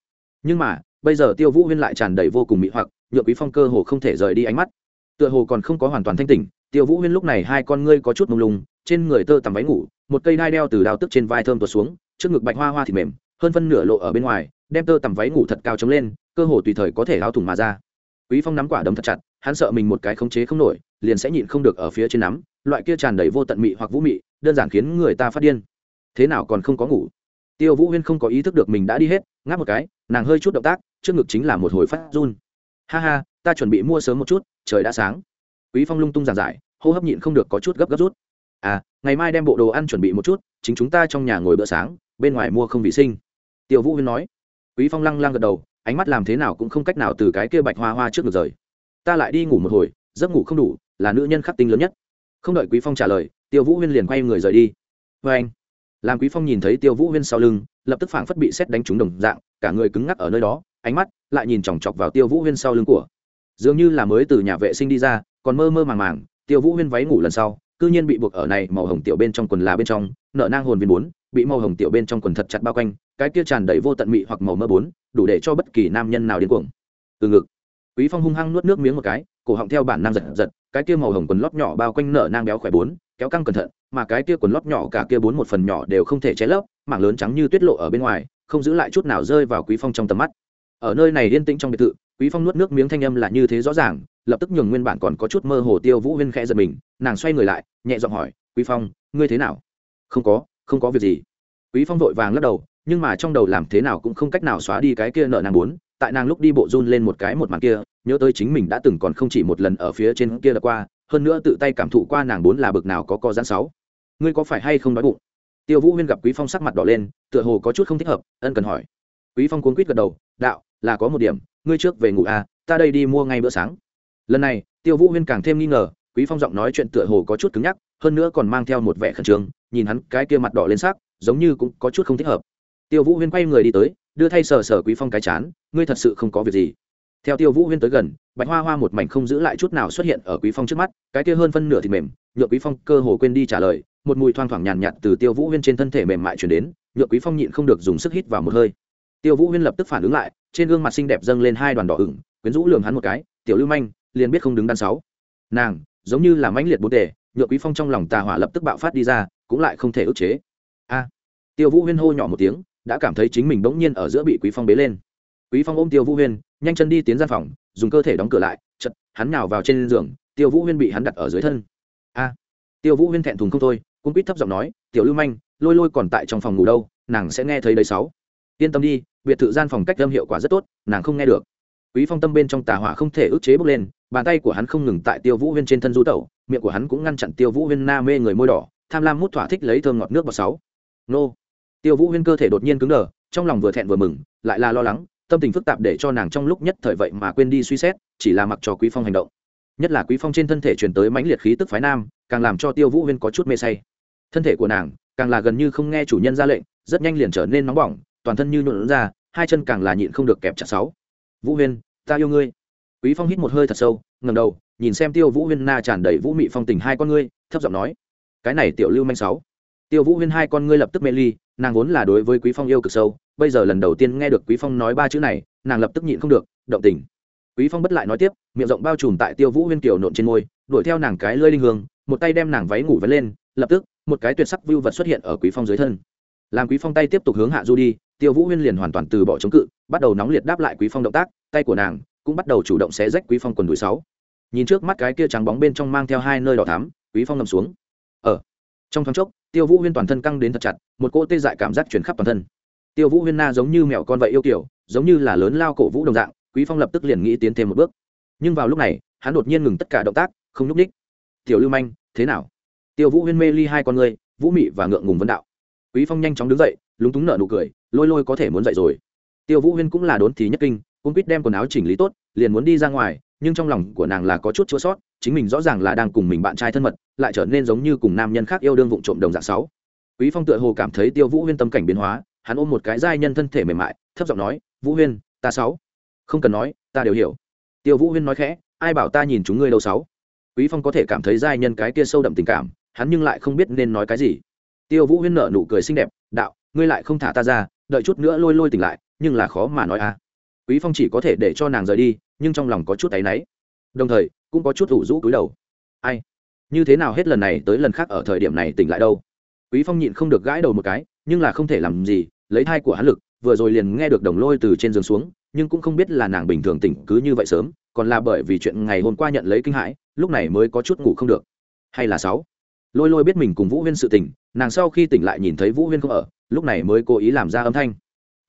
Nhưng mà, bây giờ tiêu vũ huyên lại tràn đầy vô cùng mị hoặc nhựa quý phong cơ hồ không thể rời đi ánh mắt. Tựa hồ còn không có hoàn toàn thanh tỉnh, tiêu vũ huyên lúc này hai con ngươi có chút mông lung trên người tơ tằm váy ngủ, một cây đai đeo từ đào tức trên vai thơm tuột xuống, trước ngực bạch hoa hoa thịt mềm, hơn phân nửa lộ ở bên ngoài, đem tơ tằm váy ngủ thật cao chống lên, cơ hồ tùy thời có thể áo thủng mà ra. Quý phong nắm quả đấm thật chặt, hắn sợ mình một cái khống chế không nổi, liền sẽ nhịn không được ở phía trên nắm, loại kia tràn đầy vô tận mị hoặc vũ mị, đơn giản khiến người ta phát điên. Thế nào còn không có ngủ? Tiêu vũ huyên không có ý thức được mình đã đi hết, ngáp một cái, nàng hơi chút động tác, trước ngực chính là một hồi phát run. Ha ha, ta chuẩn bị mua sớm một chút, trời đã sáng. Quý phong lung tung giảng giải, hô hấp nhịn không được có chút gấp gấp rút à ngày mai đem bộ đồ ăn chuẩn bị một chút, chính chúng ta trong nhà ngồi bữa sáng, bên ngoài mua không vệ sinh. Tiêu vũ huyên nói. Quý phong lăng lăng gật đầu, ánh mắt làm thế nào cũng không cách nào từ cái kia bạch hoa hoa trước được rời. Ta lại đi ngủ một hồi, giấc ngủ không đủ, là nữ nhân khắc tinh lớn nhất. Không đợi quý phong trả lời tiêu vũ huyên liền quay người rời đi. Vê anh, làm quý phong nhìn thấy tiêu vũ huyên sau lưng, lập tức phảng phất bị xét đánh trúng đồng dạng, cả người cứng ngắc ở nơi đó, ánh mắt lại nhìn chòng chọc vào tiêu vũ huyên sau lưng của. Dường như là mới từ nhà vệ sinh đi ra, còn mơ mơ màng màng tiêu vũ huyên váy ngủ lần sau cư nhiên bị buộc ở này màu hồng tiểu bên trong quần là bên trong, nợ nang hồn viên bốn, bị màu hồng tiểu bên trong quần thật chặt bao quanh, cái kia tràn đầy vô tận mị hoặc màu mơ bốn, đủ để cho bất kỳ nam nhân nào điên cuồng. Từ ngực, quý phong hung hăng nuốt nước miếng một cái, cổ họng theo bản năng giật giật, cái kia màu hồng quần lót nhỏ bao quanh nở nang béo khỏe bốn, kéo căng cẩn thận, mà cái kia quần lót nhỏ cả kia bốn một phần nhỏ đều không thể che lấp, mảng lớn trắng như tuyết lộ ở bên ngoài, không giữ lại chút nào rơi vào quý phong trong tầm mắt. Ở nơi này yên tĩnh trong biệt thự quý phong nuốt nước miếng thanh âm là như thế rõ ràng, lập tức nhường nguyên bản còn có chút mơ hồ tiêu vũ huyên khẽ giật mình, nàng xoay người lại, nhẹ giọng hỏi, quý phong, ngươi thế nào? Không có không có việc gì. Quý phong vội vàng lắc đầu, nhưng mà trong đầu làm thế nào cũng không cách nào xóa đi cái kia nợ nàng muốn, tại nàng lúc đi bộ run lên một cái một màn kia, nhớ tới chính mình đã từng còn không chỉ một lần ở phía trên kia đã qua, hơn nữa tự tay cảm thụ qua nàng bốn là bực nào có co giãn sáu. Ngươi có phải hay không đói bụng? Tiêu vũ huyên gặp quý phong sắc mặt đỏ lên, tựa hồ có chút không thích hợp, ân cần hỏi quý phong cuốn quýt gật đầu, đạo, là có một điểm, ngươi trước về ngủ à ta đây đi mua ngay bữa sáng. Lần này, tiêu vũ huyên càng thêm nghi ngờ, quý phong giọng nói chuyện tựa hồ có chút cứng nhắc, hơn nữa còn mang theo một vẻ khẩn trương, nhìn hắn cái kia mặt đỏ lên sắc, giống như cũng có chút không thích hợp. Tiêu vũ huyên quay người đi tới, đưa thay sờ sờ quý phong cái chán, ngươi thật sự không có việc gì. Theo tiêu vũ huyên tới gần, bạch hoa hoa một mảnh không giữ lại chút nào xuất hiện ở quý phong trước mắt, cái kia hơn phân nửa thịt mềm nhựa quý phong cơ hồ quên đi trả lời, một mùi thoang thoảng nhàn nhạt từ tiêu vũ huyên trên thân thể mềm mại chuyển đến nhựa quý phong nhịn không được dùng sức hít vào một hơi tiêu vũ huyên lập tức phản ứng lại, trên gương mặt xinh đẹp dâng lên hai đoàn đỏ ửng, quyến rũ lường hắn một cái, tiểu lưu manh, liền biết không đứng đắn sáu. Nàng, giống như là mãnh liệt bốn đề nhựa quý phong trong lòng tà hỏa lập tức bạo phát đi ra, cũng lại không thể ức chế. A! Tiêu vũ huyên hô nhỏ một tiếng, đã cảm thấy chính mình bỗng nhiên ở giữa bị quý phong bế lên. Quý phong ôm tiêu vũ huyên, nhanh chân đi tiến gian phòng, dùng cơ thể đóng cửa lại chật hắn nhào vào trên giường, tiêu vũ huyên bị hắn đặt ở dưới thân. A! Tiêu vũ huyên thẹn thùng không thôi cũng quýt thấp giọng nói, tiểu lưu manh, lôi lôi còn tại trong phòng ngủ đâu, nàng sẽ nghe thấy đấy sáu yên tâm đi, biệt thự gian phòng cách âm hiệu quả rất tốt, nàng không nghe được. Quý phong tâm bên trong tà hỏa không thể ức chế bốc lên, bàn tay của hắn không ngừng tại tiêu vũ huyên trên thân du tẩu, miệng của hắn cũng ngăn chặn tiêu vũ huyên na mê người môi đỏ, tham lam mút thỏa thích lấy thơm ngọt nước vào sáu. Nô. Tiêu vũ huyên cơ thể đột nhiên cứng đờ, trong lòng vừa thẹn vừa mừng, lại là lo lắng, tâm tình phức tạp để cho nàng trong lúc nhất thời vậy mà quên đi suy xét, chỉ là mặc cho quý phong hành động. Nhất là quý phong trên thân thể truyền tới mãnh liệt khí tức phái nam, càng làm cho tiêu vũ huyên có chút mê say. Thân thể của nàng, càng là gần như không nghe chủ nhân ra lệnh, rất nhanh liền trở nên nóng bỏng toàn thân như nhuộn ra, hai chân càng là nhịn không được kẹp chặt sáu. Vũ huyên, ta yêu ngươi. Quý phong hít một hơi thật sâu ngầm đầu, nhìn xem tiêu vũ huyên na tràn đầy vũ mị phong tình hai con ngươi, thấp giọng nói, cái này tiểu lưu manh sáu. Tiêu vũ huyên hai con ngươi lập tức mê ly, nàng vốn là đối với quý phong yêu cực sâu, bây giờ lần đầu tiên nghe được quý phong nói ba chữ này, nàng lập tức nhịn không được, động tình. Quý phong bất lại nói tiếp, miệng rộng bao trùm tại tiêu vũ huyên kiểu nộn trên môi, đuổi theo nàng cái lơi linh hương, một tay đem nàng váy ngủ vấn lên, lập tức, một cái tuyệt sắc vưu vật xuất hiện ở quý phong dưới thân làm quý phong tay tiếp tục hướng hạ du đi, tiêu vũ huyên liền hoàn toàn từ bỏ chống cự, bắt đầu nóng liệt đáp lại quý phong động tác, tay của nàng cũng bắt đầu chủ động xé rách quý phong quần đùi sáu. Nhìn trước mắt cái kia trắng bóng bên trong mang theo hai nơi đỏ thắm, quý phong nằm xuống. Ở trong thoáng chốc, tiêu vũ huyên toàn thân căng đến thật chặt, một cỗ tê dại cảm giác chuyển khắp toàn thân. Tiêu vũ huyên na giống như mèo con vậy yêu kiểu, giống như là lớn lao cổ vũ đồng dạng, quý phong lập tức liền nghĩ tiến thêm một bước. Nhưng vào lúc này, hắn đột nhiên ngừng tất cả động tác, không nhúc ních tiểu lưu manh, thế nào? Tiêu vũ huyên mê ly hai con người, vũ mị và ngượng ngùng vấn đạo quý phong nhanh chóng đứng dậy, lúng túng nở nụ cười, lôi lôi có thể muốn dậy rồi. Tiêu vũ huyên cũng là đốn thì nhất kinh cung quýt đem quần áo chỉnh lý tốt, liền muốn đi ra ngoài, nhưng trong lòng của nàng là có chút chua sót, chính mình rõ ràng là đang cùng mình bạn trai thân mật, lại trở nên giống như cùng nam nhân khác yêu đương vụng trộm đồng dạng sáu. Quý phong tựa hồ cảm thấy tiêu vũ huyên tâm cảnh biến hóa, hắn ôm một cái giai nhân thân thể mềm mại, thấp giọng nói, vũ huyên, ta sáu. Không cần nói, ta đều hiểu. Tiêu vũ huyên nói khẽ, ai bảo ta nhìn chúng ngươi đâu sáu? Quý phong có thể cảm thấy giai nhân cái kia sâu đậm tình cảm, hắn nhưng lại không biết nên nói cái gì tiêu vũ huyên nở nụ cười xinh đẹp, đạo, ngươi lại không thả ta ra, đợi chút nữa lôi lôi tỉnh lại, nhưng là khó mà nói à. Quý phong chỉ có thể để cho nàng rời đi, nhưng trong lòng có chút áy náy. Đồng thời, cũng có chút ủ rũ cúi đầu. Ai? Như thế nào hết lần này tới lần khác ở thời điểm này tỉnh lại đâu? Quý phong nhịn không được gãi đầu một cái, nhưng là không thể làm gì, lấy thai của hắn lực, vừa rồi liền nghe được đồng lôi từ trên giường xuống, nhưng cũng không biết là nàng bình thường tỉnh cứ như vậy sớm, còn là bởi vì chuyện ngày hôm qua nhận lấy kinh hãi, lúc này mới có chút ngủ không được. Hay là sáu? Lôi lôi biết mình cùng vũ huyên sự tỉnh nàng sau khi tỉnh lại nhìn thấy vũ huyên không ở lúc này mới cố ý làm ra âm thanh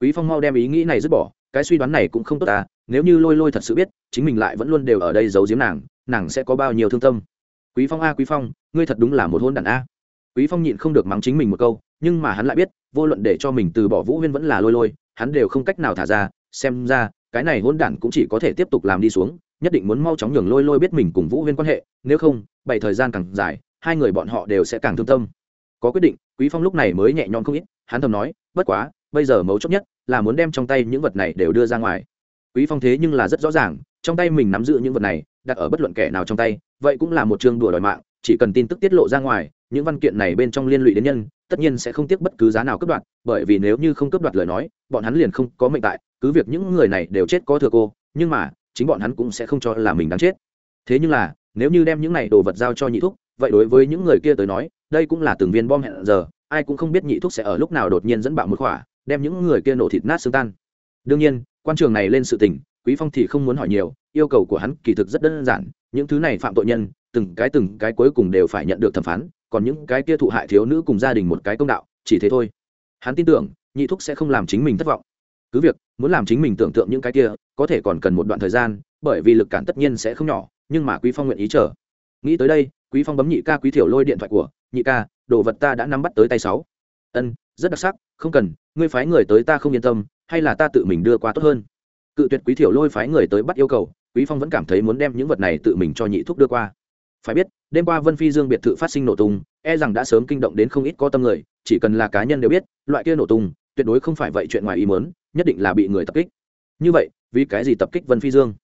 quý phong mau đem ý nghĩ này dứt bỏ cái suy đoán này cũng không tốt à nếu như lôi lôi thật sự biết chính mình lại vẫn luôn đều ở đây giấu giếm nàng nàng sẽ có bao nhiêu thương tâm quý phong a quý phong ngươi thật đúng là một hôn đàn a quý phong nhịn không được mắng chính mình một câu nhưng mà hắn lại biết vô luận để cho mình từ bỏ vũ huyên vẫn là lôi lôi hắn đều không cách nào thả ra xem ra cái này hôn đản cũng chỉ có thể tiếp tục làm đi xuống nhất định muốn mau chóng nhường lôi lôi biết mình cùng vũ huyên quan hệ nếu không bảy thời gian càng dài hai người bọn họ đều sẽ càng thương tâm có quyết định, quý phong lúc này mới nhẹ nhõm không ít, hắn thầm nói, bất quá, bây giờ mấu chốt nhất là muốn đem trong tay những vật này đều đưa ra ngoài. Quý phong thế nhưng là rất rõ ràng, trong tay mình nắm giữ những vật này, đặt ở bất luận kẻ nào trong tay, vậy cũng là một chương đùa đòi mạng, chỉ cần tin tức tiết lộ ra ngoài, những văn kiện này bên trong liên lụy đến nhân, tất nhiên sẽ không tiếc bất cứ giá nào cướp đoạt, bởi vì nếu như không cướp đoạt lời nói, bọn hắn liền không có mệnh tại, cứ việc những người này đều chết có thừa cô, nhưng mà, chính bọn hắn cũng sẽ không cho là mình đáng chết. Thế nhưng là, nếu như đem những này đồ vật giao cho nhị thúc, vậy đối với những người kia tới nói đây cũng là từng viên bom hẹn giờ, ai cũng không biết nhị thuốc sẽ ở lúc nào đột nhiên dẫn bạo một khỏa, đem những người kia nổ thịt nát xương tan. Đương nhiên, quan trường này lên sự tình, quý phong thì không muốn hỏi nhiều, yêu cầu của hắn kỳ thực rất đơn giản, những thứ này phạm tội nhân, từng cái từng cái cuối cùng đều phải nhận được thẩm phán, còn những cái kia thụ hại thiếu nữ cùng gia đình một cái công đạo, chỉ thế thôi. Hắn tin tưởng, nhị thúc sẽ không làm chính mình thất vọng. Cứ việc, muốn làm chính mình tưởng tượng những cái kia, có thể còn cần một đoạn thời gian, bởi vì lực cản tất nhiên sẽ không nhỏ, nhưng mà quý phong nguyện ý chờ. Nghĩ tới đây, quý phong bấm nhị ca quý thiểu lôi điện thoại của nhị ca, đồ vật ta đã nắm bắt tới tay sáu. Ân, rất đặc sắc, không cần, ngươi phái người tới ta không yên tâm, hay là ta tự mình đưa qua tốt hơn. Cự tuyệt quý thiểu lôi phái người tới bắt yêu cầu, quý phong vẫn cảm thấy muốn đem những vật này tự mình cho nhị thúc đưa qua. Phải biết, đêm qua vân phi dương biệt thự phát sinh nổ tung e rằng đã sớm kinh động đến không ít có tâm người, chỉ cần là cá nhân đều biết, loại kia nổ tung, tuyệt đối không phải vậy chuyện ngoài ý muốn, nhất định là bị người tập kích. Như vậy, vì cái gì tập kích vân phi dương?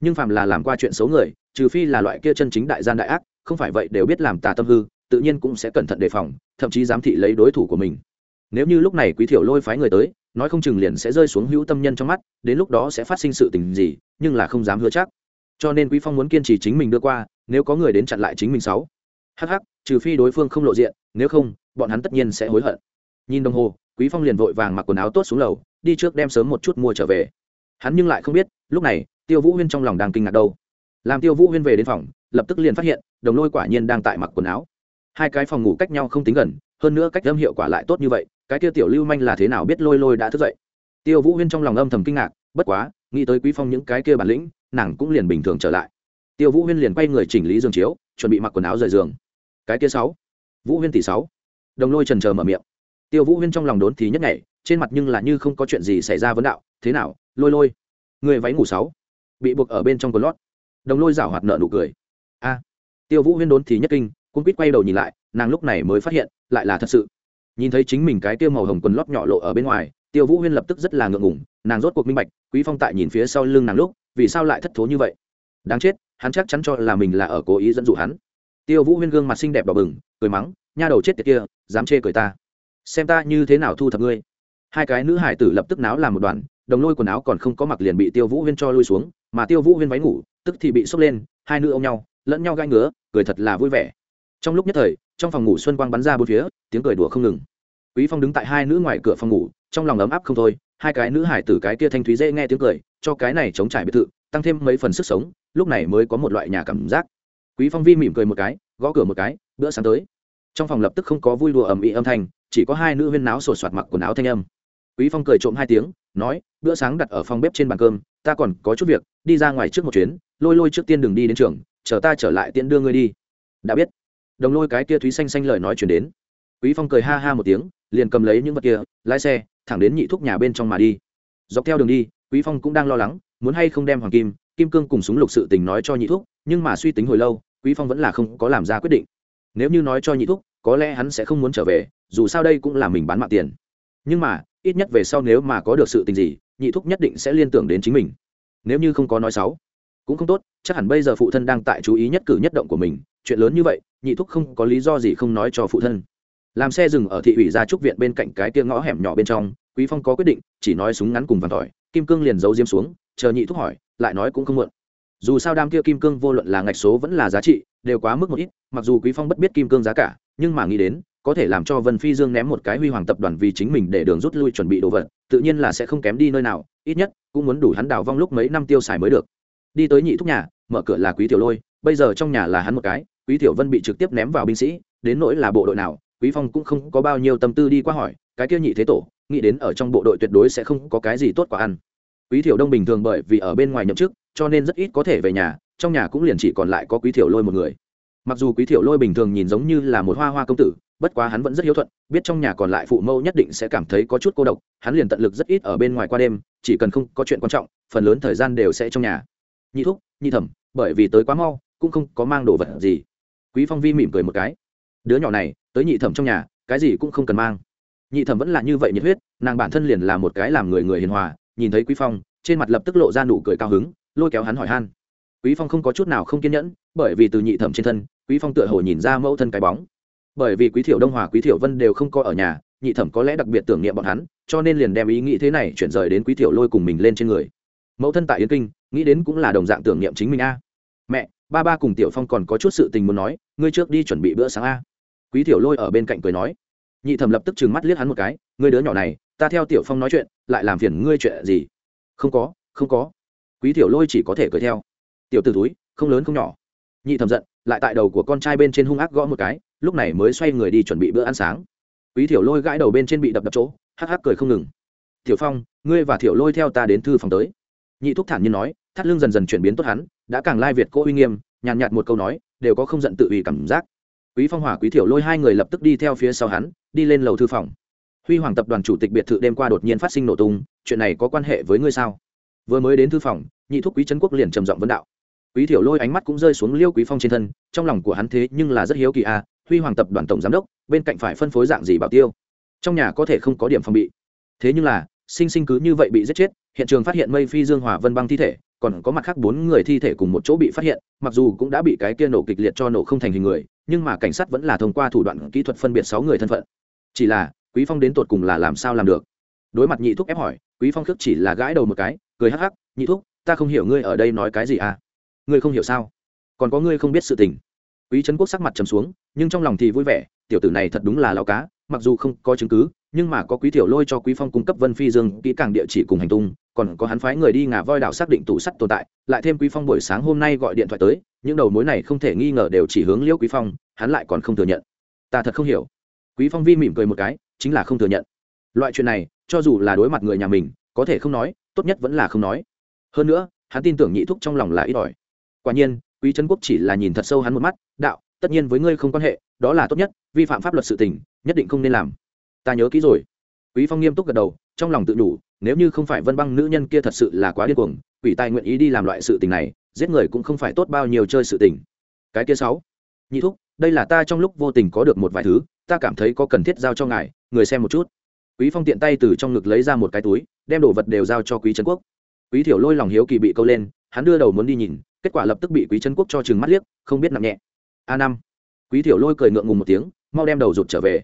Nhưng phàm là làm qua chuyện xấu người, trừ phi là loại kia chân chính đại gian đại ác, không phải vậy đều biết làm tà tâm hư tự nhiên cũng sẽ cẩn thận đề phòng, thậm chí giám thị lấy đối thủ của mình. Nếu như lúc này quý thiểu lôi phái người tới, nói không chừng liền sẽ rơi xuống hữu tâm nhân trong mắt, đến lúc đó sẽ phát sinh sự tình gì, nhưng là không dám hứa chắc. Cho nên quý phong muốn kiên trì chính mình đưa qua, nếu có người đến chặn lại chính mình sáu. Hh trừ phi đối phương không lộ diện, nếu không, bọn hắn tất nhiên sẽ hối hận. Nhìn đồng hồ, quý phong liền vội vàng mặc quần áo tốt xuống lầu, đi trước đem sớm một chút mua trở về. Hắn nhưng lại không biết, lúc này, tiêu vũ huyên trong lòng đang kinh ngạc đâu. Làm tiêu vũ huyên về đến phòng, lập tức liền phát hiện, đồng lôi quả nhiên đang tại mặc quần áo hai cái phòng ngủ cách nhau không tính gần, hơn nữa cách âm hiệu quả lại tốt như vậy, cái kia tiểu lưu manh là thế nào biết lôi lôi đã thức dậy. Tiêu vũ huyên trong lòng âm thầm kinh ngạc, bất quá, nghĩ tới quý phong những cái kia bản lĩnh, nàng cũng liền bình thường trở lại. Tiêu vũ huyên liền quay người chỉnh lý giường chiếu, chuẩn bị mặc quần áo rời giường. Cái kia sáu, vũ huyên tỷ sáu. Đồng lôi trần chờ mở miệng. Tiêu vũ huyên trong lòng đốn thì nhất ngày trên mặt nhưng là như không có chuyện gì xảy ra vấn đạo, thế nào, lôi lôi, người váy ngủ sáu? Bị buộc ở bên trong quần lót. Đồng lôi rảo hoạt nợ nụ cười. A. Tiêu vũ huyên đốn thì nhất kinh cung quýt quay đầu nhìn lại, nàng lúc này mới phát hiện, lại là thật sự. Nhìn thấy chính mình cái tiêu màu hồng quần lót nhỏ lộ ở bên ngoài, tiêu vũ huyên lập tức rất là ngượng ngủng nàng rốt cuộc minh bạch, quý phong tại nhìn phía sau lưng nàng lúc, vì sao lại thất thố như vậy? Đáng chết, hắn chắc chắn cho là mình là ở cố ý dẫn dụ hắn. Tiêu vũ huyên gương mặt xinh đẹp đỏ bừng, cười mắng, nha đầu chết tiệt kia, dám chê cười ta. Xem ta như thế nào thu thập ngươi. Hai cái nữ hải tử lập tức náo làm một đoàn, đồng lôi quần áo còn không có mặc liền bị tiêu vũ huyên cho lui xuống, mà tiêu vũ huyên váy ngủ, tức thì bị sốc lên, hai nữ ôm nhau, lẫn nhau gai ngứa, cười thật là vui vẻ trong lúc nhất thời, trong phòng ngủ xuân quang bắn ra bốn phía, tiếng cười đùa không ngừng. Quý phong đứng tại hai nữ ngoài cửa phòng ngủ, trong lòng ấm áp không thôi, hai cái nữ hải tử cái kia thanh thúy dễ nghe tiếng cười, cho cái này chống trải biệt thự, tăng thêm mấy phần sức sống, lúc này mới có một loại nhà cảm giác. Quý phong vi mỉm cười một cái, gõ cửa một cái, bữa sáng tới. Trong phòng lập tức không có vui đùa ầm ĩ âm thanh, chỉ có hai nữ viên náo sột soạt mặc quần áo thanh âm. Quý phong cười trộm hai tiếng, nói, bữa sáng đặt ở phòng bếp trên bàn cơm, ta còn có chút việc, đi ra ngoài trước một chuyến, lôi lôi trước tiên đừng đi đến trường, chờ ta trở lại tiện đưa ngươi đi. Đã biết đồng lôi cái kia thúy xanh xanh lời nói chuyển đến. Quý phong cười ha ha một tiếng, liền cầm lấy những vật kia, lái xe, thẳng đến nhị thúc nhà bên trong mà đi. Dọc theo đường đi, quý phong cũng đang lo lắng, muốn hay không đem hoàng kim kim cương cùng súng lục sự tình nói cho nhị thúc, nhưng mà suy tính hồi lâu, quý phong vẫn là không có làm ra quyết định. Nếu như nói cho nhị thúc, có lẽ hắn sẽ không muốn trở về, dù sao đây cũng là mình bán mạng tiền. Nhưng mà, ít nhất về sau nếu mà có được sự tình gì, nhị thúc nhất định sẽ liên tưởng đến chính mình. Nếu như không có nói xấu cũng không tốt, chắc hẳn bây giờ phụ thân đang tại chú ý nhất cử nhất động của mình, chuyện lớn như vậy, nhị thúc không có lý do gì không nói cho phụ thân. Làm xe dừng ở thị ủy gia trúc viện bên cạnh cái kia ngõ hẻm nhỏ bên trong, quý phong có quyết định, chỉ nói súng ngắn cùng vàng tỏi, kim cương liền giấu diêm xuống, chờ nhị thúc hỏi, lại nói cũng không muộn. Dù sao đam kia kim cương vô luận là ngạch số vẫn là giá trị, đều quá mức một ít, mặc dù quý phong bất biết kim cương giá cả, nhưng mà nghĩ đến, có thể làm cho vân phi dương ném một cái huy hoàng tập đoàn vì chính mình để đường rút lui chuẩn bị đồ vật, tự nhiên là sẽ không kém đi nơi nào, ít nhất, cũng muốn đủ hắn đào vong lúc mấy năm tiêu xài mới được đi tới nhị thúc nhà, mở cửa là quý tiểu lôi, bây giờ trong nhà là hắn một cái, quý tiểu vân bị trực tiếp ném vào binh sĩ, đến nỗi là bộ đội nào, quý phong cũng không có bao nhiêu tâm tư đi qua hỏi, cái kia nhị thế tổ, nghĩ đến ở trong bộ đội tuyệt đối sẽ không có cái gì tốt quả ăn. Quý tiểu đông bình thường bởi vì ở bên ngoài nhậm chức, cho nên rất ít có thể về nhà, trong nhà cũng liền chỉ còn lại có quý tiểu lôi một người. Mặc dù quý tiểu lôi bình thường nhìn giống như là một hoa hoa công tử, bất quá hắn vẫn rất hiếu thuận, biết trong nhà còn lại phụ mẫu nhất định sẽ cảm thấy có chút cô độc, hắn liền tận lực rất ít ở bên ngoài qua đêm, chỉ cần không có chuyện quan trọng, phần lớn thời gian đều sẽ trong nhà nhị thúc, nhị thẩm, bởi vì tới quá mau, cũng không có mang đồ vật gì. Quý phong vi mỉm cười một cái. Đứa nhỏ này, tới nhị thẩm trong nhà, cái gì cũng không cần mang. Nhị thẩm vẫn là như vậy nhiệt huyết, nàng bản thân liền là một cái làm người người hiền hòa, nhìn thấy quý phong, trên mặt lập tức lộ ra nụ cười cao hứng, lôi kéo hắn hỏi han. Quý phong không có chút nào không kiên nhẫn, bởi vì từ nhị thẩm trên thân, quý phong tựa hồ nhìn ra mẫu thân cái bóng. Bởi vì quý thiểu đông hòa, quý thiểu vân đều không có ở nhà, nhị thẩm có lẽ đặc biệt tưởng niệm bọn hắn, cho nên liền đem ý nghĩ thế này chuyển rời đến quý thiểu lôi cùng mình lên trên người mẫu thân tại yên kinh, nghĩ đến cũng là đồng dạng tưởng niệm chính mình a. Mẹ, ba ba cùng tiểu phong còn có chút sự tình muốn nói, ngươi trước đi chuẩn bị bữa sáng a. Quý tiểu lôi ở bên cạnh cười nói. Nhị thẩm lập tức trừng mắt liếc hắn một cái, ngươi đứa nhỏ này, ta theo tiểu phong nói chuyện, lại làm phiền ngươi chuyện gì? Không có không có. Quý tiểu lôi chỉ có thể cười theo. Tiểu t túi không lớn không nhỏ. Nhị thẩm giận, lại tại đầu của con trai bên trên hung ác gõ một cái, lúc này mới xoay người đi chuẩn bị bữa ăn sáng. Quý tiểu lôi gãi đầu bên trên bị đập đập chỗ, hắc hắc cười không ngừng. Tiểu phong, ngươi và tiểu lôi theo ta đến thư phòng tới nhị thúc thản nhiên nói thắt lưng dần dần chuyển biến tốt hắn đã càng lai việt cô uy nghiêm nhàn nhạt một câu nói đều có không giận tự ủy cảm giác. Quý phong hỏa quý thiểu lôi hai người lập tức đi theo phía sau hắn đi lên lầu thư phòng. Huy hoàng tập đoàn chủ tịch biệt thự đêm qua đột nhiên phát sinh nổ tung chuyện này có quan hệ với ngươi sao? Vừa mới đến thư phòng nhị thúc quý trấn quốc liền trầm giọng vấn đạo. Quý thiểu lôi ánh mắt cũng rơi xuống liêu quý phong trên thân trong lòng của hắn thế nhưng là rất hiếu kỳ a à, huy hoàng tập đoàn tổng giám đốc bên cạnh phải phân phối dạng gì bảo tiêu? Trong nhà có thể không có điểm phòng bị. Thế nhưng là sinh sinh cứ như vậy bị giết chết, hiện trường phát hiện mây phi dương hòa vân băng thi thể, còn có mặt khác bốn người thi thể cùng một chỗ bị phát hiện, mặc dù cũng đã bị cái kia nổ kịch liệt cho nổ không thành hình người, nhưng mà cảnh sát vẫn là thông qua thủ đoạn kỹ thuật phân biệt sáu người thân phận. Chỉ là, quý phong đến tột cùng là làm sao làm được? Đối mặt nhị thúc ép hỏi, quý phong khước chỉ là gãi đầu một cái, cười hắc hắc, nhị thúc, ta không hiểu ngươi ở đây nói cái gì à? Ngươi không hiểu sao? Còn có ngươi không biết sự tình. Quý trấn quốc sắc mặt trầm xuống, nhưng trong lòng thì vui vẻ, tiểu tử này thật đúng là lao cá, mặc dù không có chứng cứ nhưng mà có quý tiểu lôi cho quý phong cung cấp vân phi dương kỹ càng địa chỉ cùng hành tung, còn có hắn phái người đi ngả voi đảo xác định tủ sắt tồn tại, lại thêm quý phong buổi sáng hôm nay gọi điện thoại tới, những đầu mối này không thể nghi ngờ đều chỉ hướng liễu quý phong, hắn lại còn không thừa nhận. Ta thật không hiểu. Quý phong vi mỉm cười một cái, chính là không thừa nhận. Loại chuyện này, cho dù là đối mặt người nhà mình, có thể không nói, tốt nhất vẫn là không nói. Hơn nữa, hắn tin tưởng nhị thúc trong lòng là ít ỏi. Quả nhiên, quý trấn quốc chỉ là nhìn thật sâu hắn một mắt, đạo, tất nhiên với ngươi không quan hệ, đó là tốt nhất, vi phạm pháp luật sự tình, nhất định không nên làm ta nhớ kỹ rồi. Quý phong nghiêm túc gật đầu, trong lòng tự đủ nếu như không phải vân băng nữ nhân kia thật sự là quá điên cuồng, quỷ tài nguyện ý đi làm loại sự tình này, giết người cũng không phải tốt bao nhiêu chơi sự tình. Cái kia sáu. Nhị thúc, đây là ta trong lúc vô tình có được một vài thứ, ta cảm thấy có cần thiết giao cho ngài, người xem một chút. Quý phong tiện tay từ trong ngực lấy ra một cái túi, đem đồ vật đều giao cho quý trấn quốc. Quý thiểu lôi lòng hiếu kỳ bị câu lên, hắn đưa đầu muốn đi nhìn, kết quả lập tức bị quý trấn quốc cho chừng mắt liếc, không biết nặng nhẹ. A năm. Quý thiểu lôi cười ngượng ngùng một tiếng, mau đem đầu rụt trở về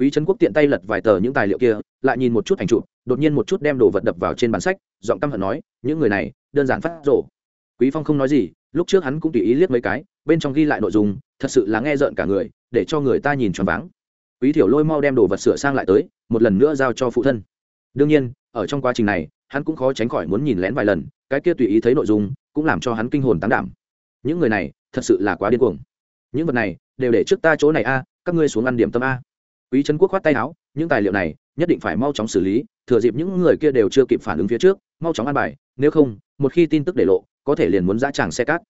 quý trấn quốc tiện tay lật vài tờ những tài liệu kia, lại nhìn một chút ảnh chụp, đột nhiên một chút đem đồ vật đập vào trên bản sách, giọng căm hận nói, những người này, đơn giản phát rổ quý phong không nói gì, lúc trước hắn cũng tùy ý liếc mấy cái, bên trong ghi lại nội dung, thật sự là nghe rợn cả người, để cho người ta nhìn choáng váng. Quý thiểu lôi mau đem đồ vật sửa sang lại tới, một lần nữa giao cho phụ thân. Đương nhiên, ở trong quá trình này, hắn cũng khó tránh khỏi muốn nhìn lén vài lần, cái kia tùy ý thấy nội dung, cũng làm cho hắn kinh hồn tán đảm. Những người này, thật sự là quá điên cuồng. Những vật này, đều để trước ta chỗ này a, các ngươi xuống ăn điểm tâm a quý trấn quốc khoát tay áo, những tài liệu này, nhất định phải mau chóng xử lý, thừa dịp những người kia đều chưa kịp phản ứng phía trước, mau chóng an bài, nếu không, một khi tin tức để lộ, có thể liền muốn dã tràng xe cát.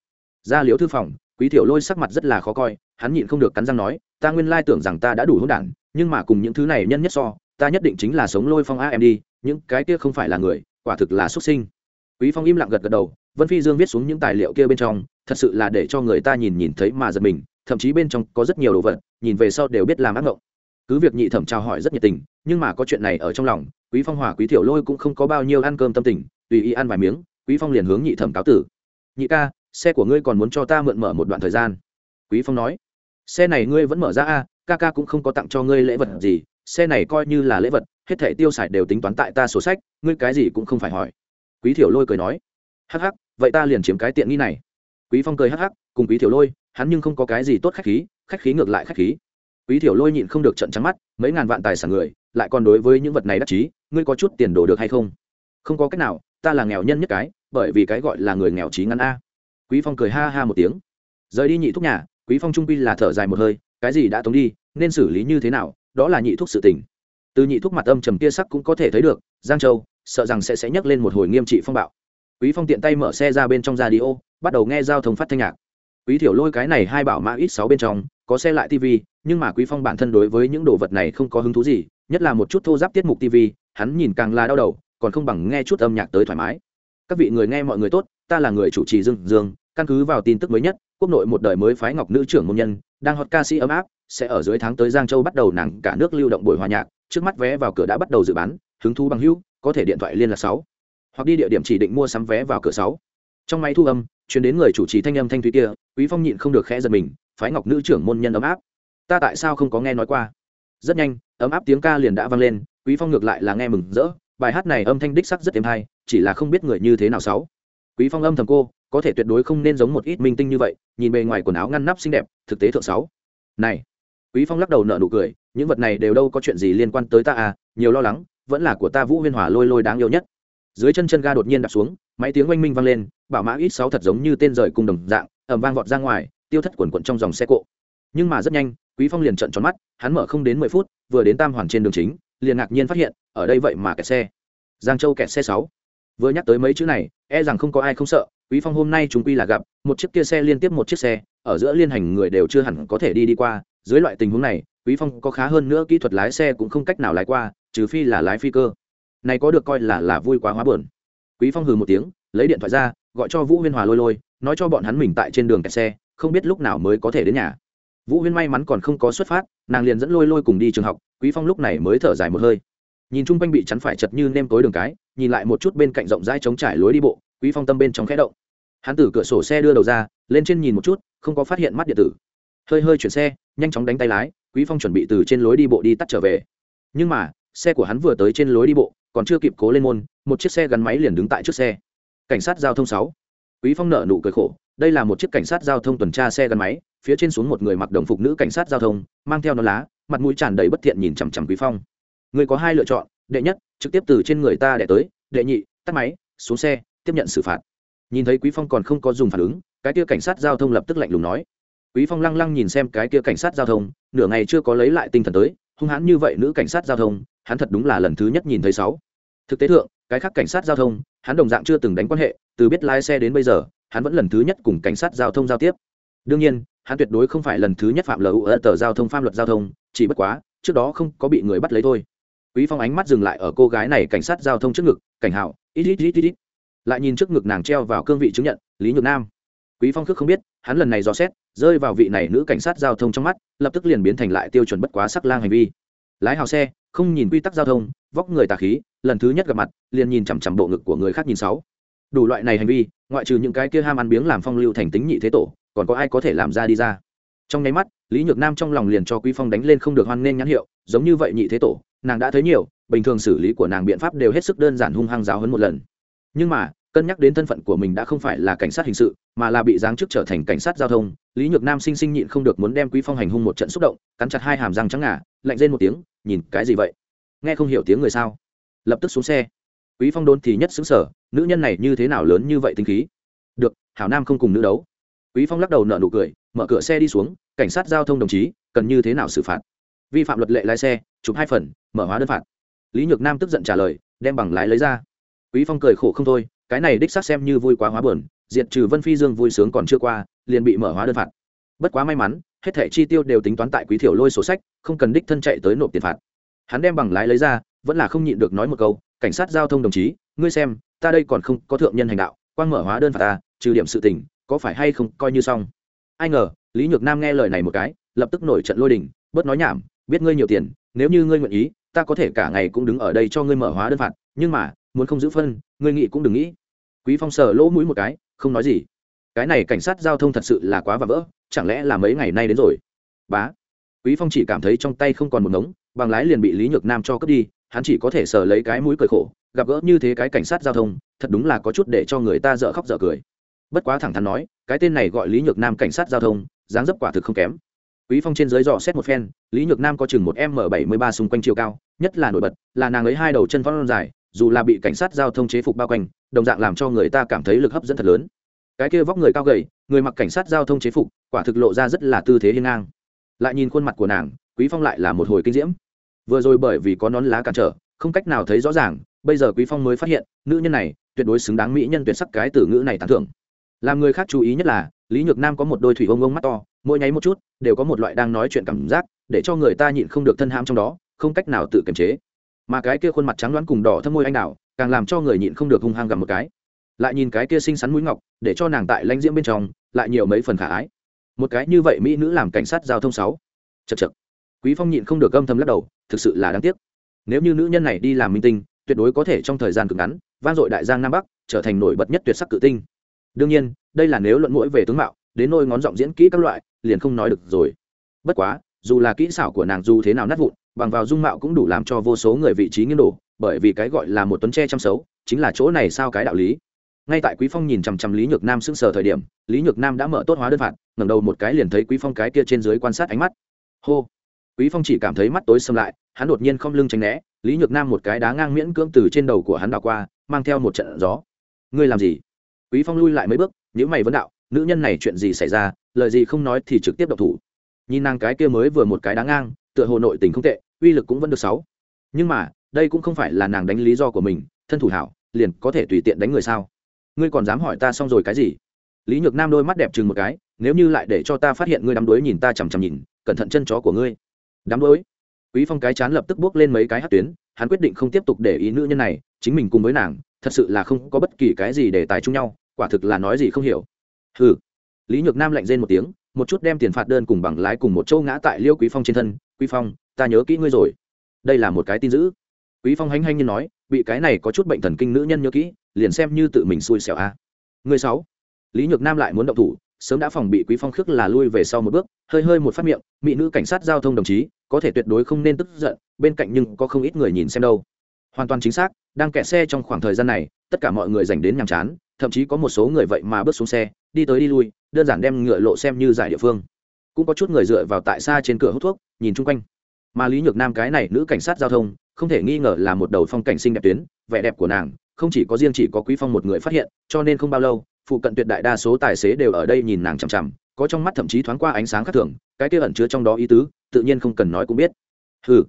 Ra liếu thư phòng, quý thiểu lôi sắc mặt rất là khó coi, hắn nhịn không được cắn răng nói, ta nguyên lai tưởng rằng ta đã đủ hỗn đản, nhưng mà cùng những thứ này nhân nhất so, ta nhất định chính là sống lôi phong a em đi những cái kia không phải là người, quả thực là xuất sinh. Quý phong im lặng gật gật đầu, vân phi dương viết xuống những tài liệu kia bên trong, thật sự là để cho người ta nhìn nhìn thấy mà giật mình, thậm chí bên trong có rất nhiều đồ vật, nhìn về sau đều biết làm ác ngộng cứ việc nhị thẩm chào hỏi rất nhiệt tình, nhưng mà có chuyện này ở trong lòng, quý phong hòa, quý tiểu lôi cũng không có bao nhiêu ăn cơm tâm tình, tùy ý ăn vài miếng, quý phong liền hướng nhị thẩm cáo tử. Nhị ca, xe của ngươi còn muốn cho ta mượn mở một đoạn thời gian? Quý phong nói. Xe này ngươi vẫn mở ra a, ca ca cũng không có tặng cho ngươi lễ vật gì, xe này coi như là lễ vật, hết thể tiêu xài đều tính toán tại ta sổ sách, ngươi cái gì cũng không phải hỏi. Quý thiểu lôi cười nói. Hắc hắc, vậy ta liền chiếm cái tiện nghi này. Quý phong cười hắc hắc, cùng quý thiểu lôi, hắn nhưng không có cái gì tốt khách khí khách khí ngược lại khách khí quý thiểu lôi nhịn không được trận trắng mắt, mấy ngàn vạn tài sản người, lại còn đối với những vật này đắc chí, ngươi có chút tiền đổ được hay không? Không có cách nào, ta là nghèo nhân nhất cái, bởi vì cái gọi là người nghèo trí ngắn a. Quý phong cười ha ha một tiếng. Rời đi nhị thúc nhà, quý phong trung quy là thở dài một hơi, cái gì đã tống đi, nên xử lý như thế nào, đó là nhị thúc sự tình. Từ nhị thúc mặt âm trầm kia sắc cũng có thể thấy được, giang châu, sợ rằng sẽ sẽ nhắc lên một hồi nghiêm trị phong bạo. Quý phong tiện tay mở xe ra bên trong radio, bắt đầu nghe giao thông phát thanh nhạc quý thiểu lôi cái này hai bảo mã ít sáu bên trong, có xe lại tv nhưng mà quý phong bản thân đối với những đồ vật này không có hứng thú gì, nhất là một chút thô giáp tiết mục tv hắn nhìn càng là đau đầu, còn không bằng nghe chút âm nhạc tới thoải mái. Các vị người nghe mọi người tốt, ta là người chủ trì dương dương, căn cứ vào tin tức mới nhất, quốc nội một đời mới phái ngọc nữ trưởng môn nhân, đang hot ca sĩ ấm áp, sẽ ở dưới tháng tới giang châu bắt đầu nàng cả nước lưu động buổi hòa nhạc, trước mắt vé vào cửa đã bắt đầu dự bán, hứng thú bằng hữu, có thể điện thoại liên lạc sáu, hoặc đi địa điểm chỉ định mua sắm vé vào cửa sáu. Trong máy thu âm chuyển đến người chủ trì thanh âm thanh thúy kia, quý phong nhịn không được khẽ giật mình, phái ngọc nữ trưởng môn nhân ấm áp. Ta tại sao không có nghe nói qua? Rất nhanh, ấm áp tiếng ca liền đã vang lên, quý phong ngược lại là nghe mừng rỡ, bài hát này âm thanh đích sắc rất êm hay, chỉ là không biết người như thế nào sáu. Quý phong âm thầm cô, có thể tuyệt đối không nên giống một ít minh tinh như vậy, nhìn bề ngoài quần áo ngăn nắp xinh đẹp, thực tế thượng sáu. Này, quý phong lắc đầu nở nụ cười, những vật này đều đâu có chuyện gì liên quan tới ta à nhiều lo lắng, vẫn là của ta vũ huyên hòa lôi lôi đáng yêu nhất. Dưới chân chân ga đột nhiên đạp xuống máy tiếng oanh minh vang lên, bảo mã ít sáu thật giống như tên rời cung đồng dạng ẩm vang vọt ra ngoài, tiêu thất quần quận trong dòng xe cộ. Nhưng mà rất nhanh, quý phong liền trận tròn mắt, hắn mở không đến mười phút, vừa đến tam hoàn trên đường chính, liền ngạc nhiên phát hiện, ở đây vậy mà kẹt xe. Giang châu kẹt xe sáu. Vừa nhắc tới mấy chữ này e rằng không có ai không sợ, quý phong hôm nay chúng quy là gặp, một chiếc kia xe liên tiếp một chiếc xe, ở giữa liên hành người đều chưa hẳn có thể đi đi qua, dưới loại tình huống này, quý phong có khá hơn nữa kỹ thuật lái xe cũng không cách nào lái qua, trừ phi là lái phi cơ. Này có được coi là là vui quá hóa buồn quý phong hừ một tiếng, lấy điện thoại ra, gọi cho vũ huyên hòa lôi lôi, nói cho bọn hắn mình tại trên đường kẹt xe, không biết lúc nào mới có thể đến nhà. Vũ huyên may mắn còn không có xuất phát, nàng liền dẫn lôi lôi cùng đi trường học, quý phong lúc này mới thở dài một hơi. Nhìn chung quanh bị chắn phải chật như nêm tối đường cái, nhìn lại một chút bên cạnh rộng rãi trống trải lối đi bộ, quý phong tâm bên trong khẽ động. Hắn từ cửa sổ xe đưa đầu ra, lên trên nhìn một chút, không có phát hiện mắt điện tử. Hơi hơi chuyển xe, nhanh chóng đánh tay lái, quý phong chuẩn bị từ trên lối đi bộ đi tắt trở về. Nhưng mà, xe của hắn vừa tới trên lối đi bộ còn chưa kịp cố lên môn, một chiếc xe gắn máy liền đứng tại trước xe. Cảnh sát giao thông sáu. Quý phong nợ nụ cười khổ, đây là một chiếc cảnh sát giao thông tuần tra xe gắn máy, phía trên xuống một người mặc đồng phục nữ cảnh sát giao thông, mang theo nó lá, mặt mũi tràn đầy bất thiện nhìn chằm chằm quý phong. Người có hai lựa chọn, đệ nhất, trực tiếp từ trên người ta để tới, đệ nhị, tắt máy, xuống xe, tiếp nhận xử phạt. Nhìn thấy quý phong còn không có dùng phản ứng, cái kia cảnh sát giao thông lập tức lạnh lùng nói. Quý phong lăng lăng nhìn xem cái kia cảnh sát giao thông, nửa ngày chưa có lấy lại tinh thần tới, hung hãn như vậy nữ cảnh sát giao thông hắn thật đúng là lần thứ nhất nhìn thấy sáu. Thực tế thượng, cái khác cảnh sát giao thông, hắn đồng dạng chưa từng đánh quan hệ, từ biết lái xe đến bây giờ, hắn vẫn lần thứ nhất cùng cảnh sát giao thông giao tiếp. Đương nhiên, hắn tuyệt đối không phải lần thứ nhất phạm lỗi ở tờ giao thông pháp luật giao thông, chỉ bất quá, trước đó không có bị người bắt lấy thôi. Quý phong ánh mắt dừng lại ở cô gái này cảnh sát giao thông trước ngực, cảnh hảo ít ít ít ít ít. Lại nhìn trước ngực nàng treo vào cương vị chứng nhận, lý nhược nam. Quý phong khước không biết, hắn lần này dò xét, rơi vào vị này nữ cảnh sát giao thông trong mắt, lập tức liền biến thành lại tiêu chuẩn bất quá sắc lang hành vi. Lái hào xe không nhìn quy tắc giao thông, vóc người tà khí, lần thứ nhất gặp mặt, liền nhìn chằm chằm bộ ngực của người khác nhìn sáu. Đủ loại này hành vi, ngoại trừ những cái kia ham ăn biếng làm phong lưu thành tính nhị thế tổ, còn có ai có thể làm ra đi ra? Trong nháy mắt, lý nhược nam trong lòng liền cho quý phong đánh lên không được hoan nên nhãn hiệu, giống như vậy nhị thế tổ, nàng đã thấy nhiều, bình thường xử lý của nàng biện pháp đều hết sức đơn giản hung hăng giáo hơn một lần. Nhưng mà, cân nhắc đến thân phận của mình đã không phải là cảnh sát hình sự, mà là bị giáng chức trở thành cảnh sát giao thông, lý nhược nam sinh sinh nhịn không được muốn đem quý phong hành hung một trận xúc động, cắn chặt hai hàm răng trắng ngà, lạnh rên một tiếng nhìn cái gì vậy? Nghe không hiểu tiếng người sao? Lập tức xuống xe. Quý phong đốn thì nhất xứng sở nữ nhân này như thế nào lớn như vậy tinh khí? Được, hảo nam không cùng nữ đấu. Quý phong lắc đầu nở nụ cười, mở cửa xe đi xuống, cảnh sát giao thông đồng chí, cần như thế nào xử phạt? Vi phạm luật lệ lái xe, chụp hai phần, mở hóa đơn phạt. Lý nhược nam tức giận trả lời, đem bằng lái lấy ra. Quý phong cười khổ không thôi, cái này đích xác xem như vui quá hóa buồn, diệt trừ vân phi dương vui sướng còn chưa qua, liền bị mở hóa đơn phạt. Bất quá may mắn hết thẻ chi tiêu đều tính toán tại quý thiểu lôi sổ sách, không cần đích thân chạy tới nộp tiền phạt. Hắn đem bằng lái lấy ra, vẫn là không nhịn được nói một câu, cảnh sát giao thông đồng chí, ngươi xem, ta đây còn không có thượng nhân hành đạo, quang mở hóa đơn phạt ta, trừ điểm sự tình, có phải hay không coi như xong? Ai ngờ, lý nhược nam nghe lời này một cái, lập tức nổi trận lôi đình, bớt nói nhảm, biết ngươi nhiều tiền, nếu như ngươi nguyện ý, ta có thể cả ngày cũng đứng ở đây cho ngươi mở hóa đơn phạt, nhưng mà, muốn không giữ phân, ngươi nghĩ cũng đừng nghĩ. Quý phong sờ lỗ mũi một cái, không nói gì. Cái này cảnh sát giao thông thật sự là quá và vỡ chẳng lẽ là mấy ngày nay đến rồi? Bá. Quý phong chỉ cảm thấy trong tay không còn một ngống, bằng lái liền bị lý nhược nam cho cướp đi, hắn chỉ có thể sờ lấy cái mũi cười khổ, gặp gỡ như thế cái cảnh sát giao thông, thật đúng là có chút để cho người ta dở khóc dở cười. Bất quá thẳng thắn nói, cái tên này gọi lý nhược nam cảnh sát giao thông, dáng dấp quả thực không kém. Quý phong trên dưới dò xét một phen, lý nhược nam có chừng một m bảy mươi ba xung quanh chiều cao, nhất là nổi bật, là nàng ấy hai đầu chân phong dài, dù là bị cảnh sát giao thông chế phục bao quanh, đồng dạng làm cho người ta cảm thấy lực hấp dẫn thật lớn cái kia vóc người cao gầy, người mặc cảnh sát giao thông chế phục, quả thực lộ ra rất là tư thế hiên ngang. Lại nhìn khuôn mặt của nàng, quý phong lại là một hồi kinh diễm. Vừa rồi bởi vì có nón lá cản trở, không cách nào thấy rõ ràng, bây giờ quý phong mới phát hiện, nữ nhân này tuyệt đối xứng đáng mỹ nhân tuyệt sắc cái từ ngữ này tán thưởng. Làm người khác chú ý nhất là, lý nhược nam có một đôi thủy ông ông mắt to, mỗi nháy một chút, đều có một loại đang nói chuyện cảm giác, để cho người ta nhịn không được thân ham trong đó, không cách nào tự kiềm chế. Mà cái kia khuôn mặt trắng đoán cùng đỏ thâm môi anh đào, càng làm cho người nhịn không được hung hăng gặp một cái lại nhìn cái kia xinh xắn mũi ngọc, để cho nàng tại lãnh diễm bên trong lại nhiều mấy phần khả ái. Một cái như vậy mỹ nữ làm cảnh sát giao thông sáu. Chật chật quý phong nhịn không được âm thầm lắc đầu, thực sự là đáng tiếc. Nếu như nữ nhân này đi làm minh tinh, tuyệt đối có thể trong thời gian cực ngắn, vang dội đại giang nam bắc, trở thành nổi bật nhất tuyệt sắc cự tinh. Đương nhiên, đây là nếu luận mũi về tướng mạo, đến nôi ngón giọng diễn kỹ các loại, liền không nói được rồi. Bất quá, dù là kỹ xảo của nàng dù thế nào nát vụn, bằng vào dung mạo cũng đủ làm cho vô số người vị trí nghiêng đổ, bởi vì cái gọi là một tuấn tre chăm xấu, chính là chỗ này sao cái đạo lý? Ngay tại quý phong nhìn chằm chằm lý nhược nam sững sờ thời điểm, lý nhược nam đã mở tốt hóa đơn phạt, ngẩng đầu một cái liền thấy quý phong cái kia trên dưới quan sát ánh mắt. Hô! Quý phong chỉ cảm thấy mắt tối sầm lại, hắn đột nhiên không lưng tránh né, lý nhược nam một cái đá ngang miễn cưỡng từ trên đầu của hắn đảo qua, mang theo một trận gió. Ngươi làm gì? Quý phong lui lại mấy bước nếu mày vấn đạo, nữ nhân này chuyện gì xảy ra, lời gì không nói thì trực tiếp độc thủ. Nhìn nàng cái kia mới vừa một cái đá ngang, tựa hồ nội tình không tệ, uy lực cũng vẫn được sáu. Nhưng mà, đây cũng không phải là nàng đánh lý do của mình, thân thủ hảo, liền có thể tùy tiện đánh người sao? Ngươi còn dám hỏi ta xong rồi cái gì? Lý nhược nam đôi mắt đẹp chừng một cái, nếu như lại để cho ta phát hiện ngươi đắm đuối nhìn ta chằm chằm nhìn, cẩn thận chân chó của ngươi. Đắm đuối? Quý phong cái chán lập tức bước lên mấy cái hát tuyến, hắn quyết định không tiếp tục để ý nữ nhân này, chính mình cùng với nàng, thật sự là không có bất kỳ cái gì để tài chung nhau, quả thực là nói gì không hiểu. Ừ lý nhược nam lạnh rên một tiếng, một chút đem tiền phạt đơn cùng bằng lái cùng một châu ngã tại liêu quý phong trên thân. Quý phong, ta nhớ kỹ ngươi rồi. Đây là một cái tin dữ quý phong hánh hanh như nói, bị cái này có chút bệnh thần kinh nữ nhân nhớ kỹ, liền xem như tự mình xui xẻo a. Người sáu. Lý nhược nam lại muốn động thủ, sớm đã phòng bị quý phong khước là lui về sau một bước, hơi hơi một phát miệng, mỹ nữ cảnh sát giao thông đồng chí, có thể tuyệt đối không nên tức giận, bên cạnh nhưng có không ít người nhìn xem đâu. Hoàn toàn chính xác, đang kẹt xe trong khoảng thời gian này, tất cả mọi người dành đến nhàm chán, thậm chí có một số người vậy mà bước xuống xe, đi tới đi lui, đơn giản đem ngựa lộ xem như giải địa phương. Cũng có chút người dựa vào tại xa trên cửa hút thuốc, nhìn chung quanh. Mà lý nhược nam cái này nữ cảnh sát giao thông không thể nghi ngờ là một đầu phong cảnh xinh đẹp tuyến, vẻ đẹp của nàng, không chỉ có riêng chỉ có quý phong một người phát hiện, cho nên không bao lâu, phụ cận tuyệt đại đa số tài xế đều ở đây nhìn nàng chằm chằm, có trong mắt thậm chí thoáng qua ánh sáng khác thường, cái kia ẩn chứa trong đó ý tứ, tự nhiên không cần nói cũng biết. Hừ.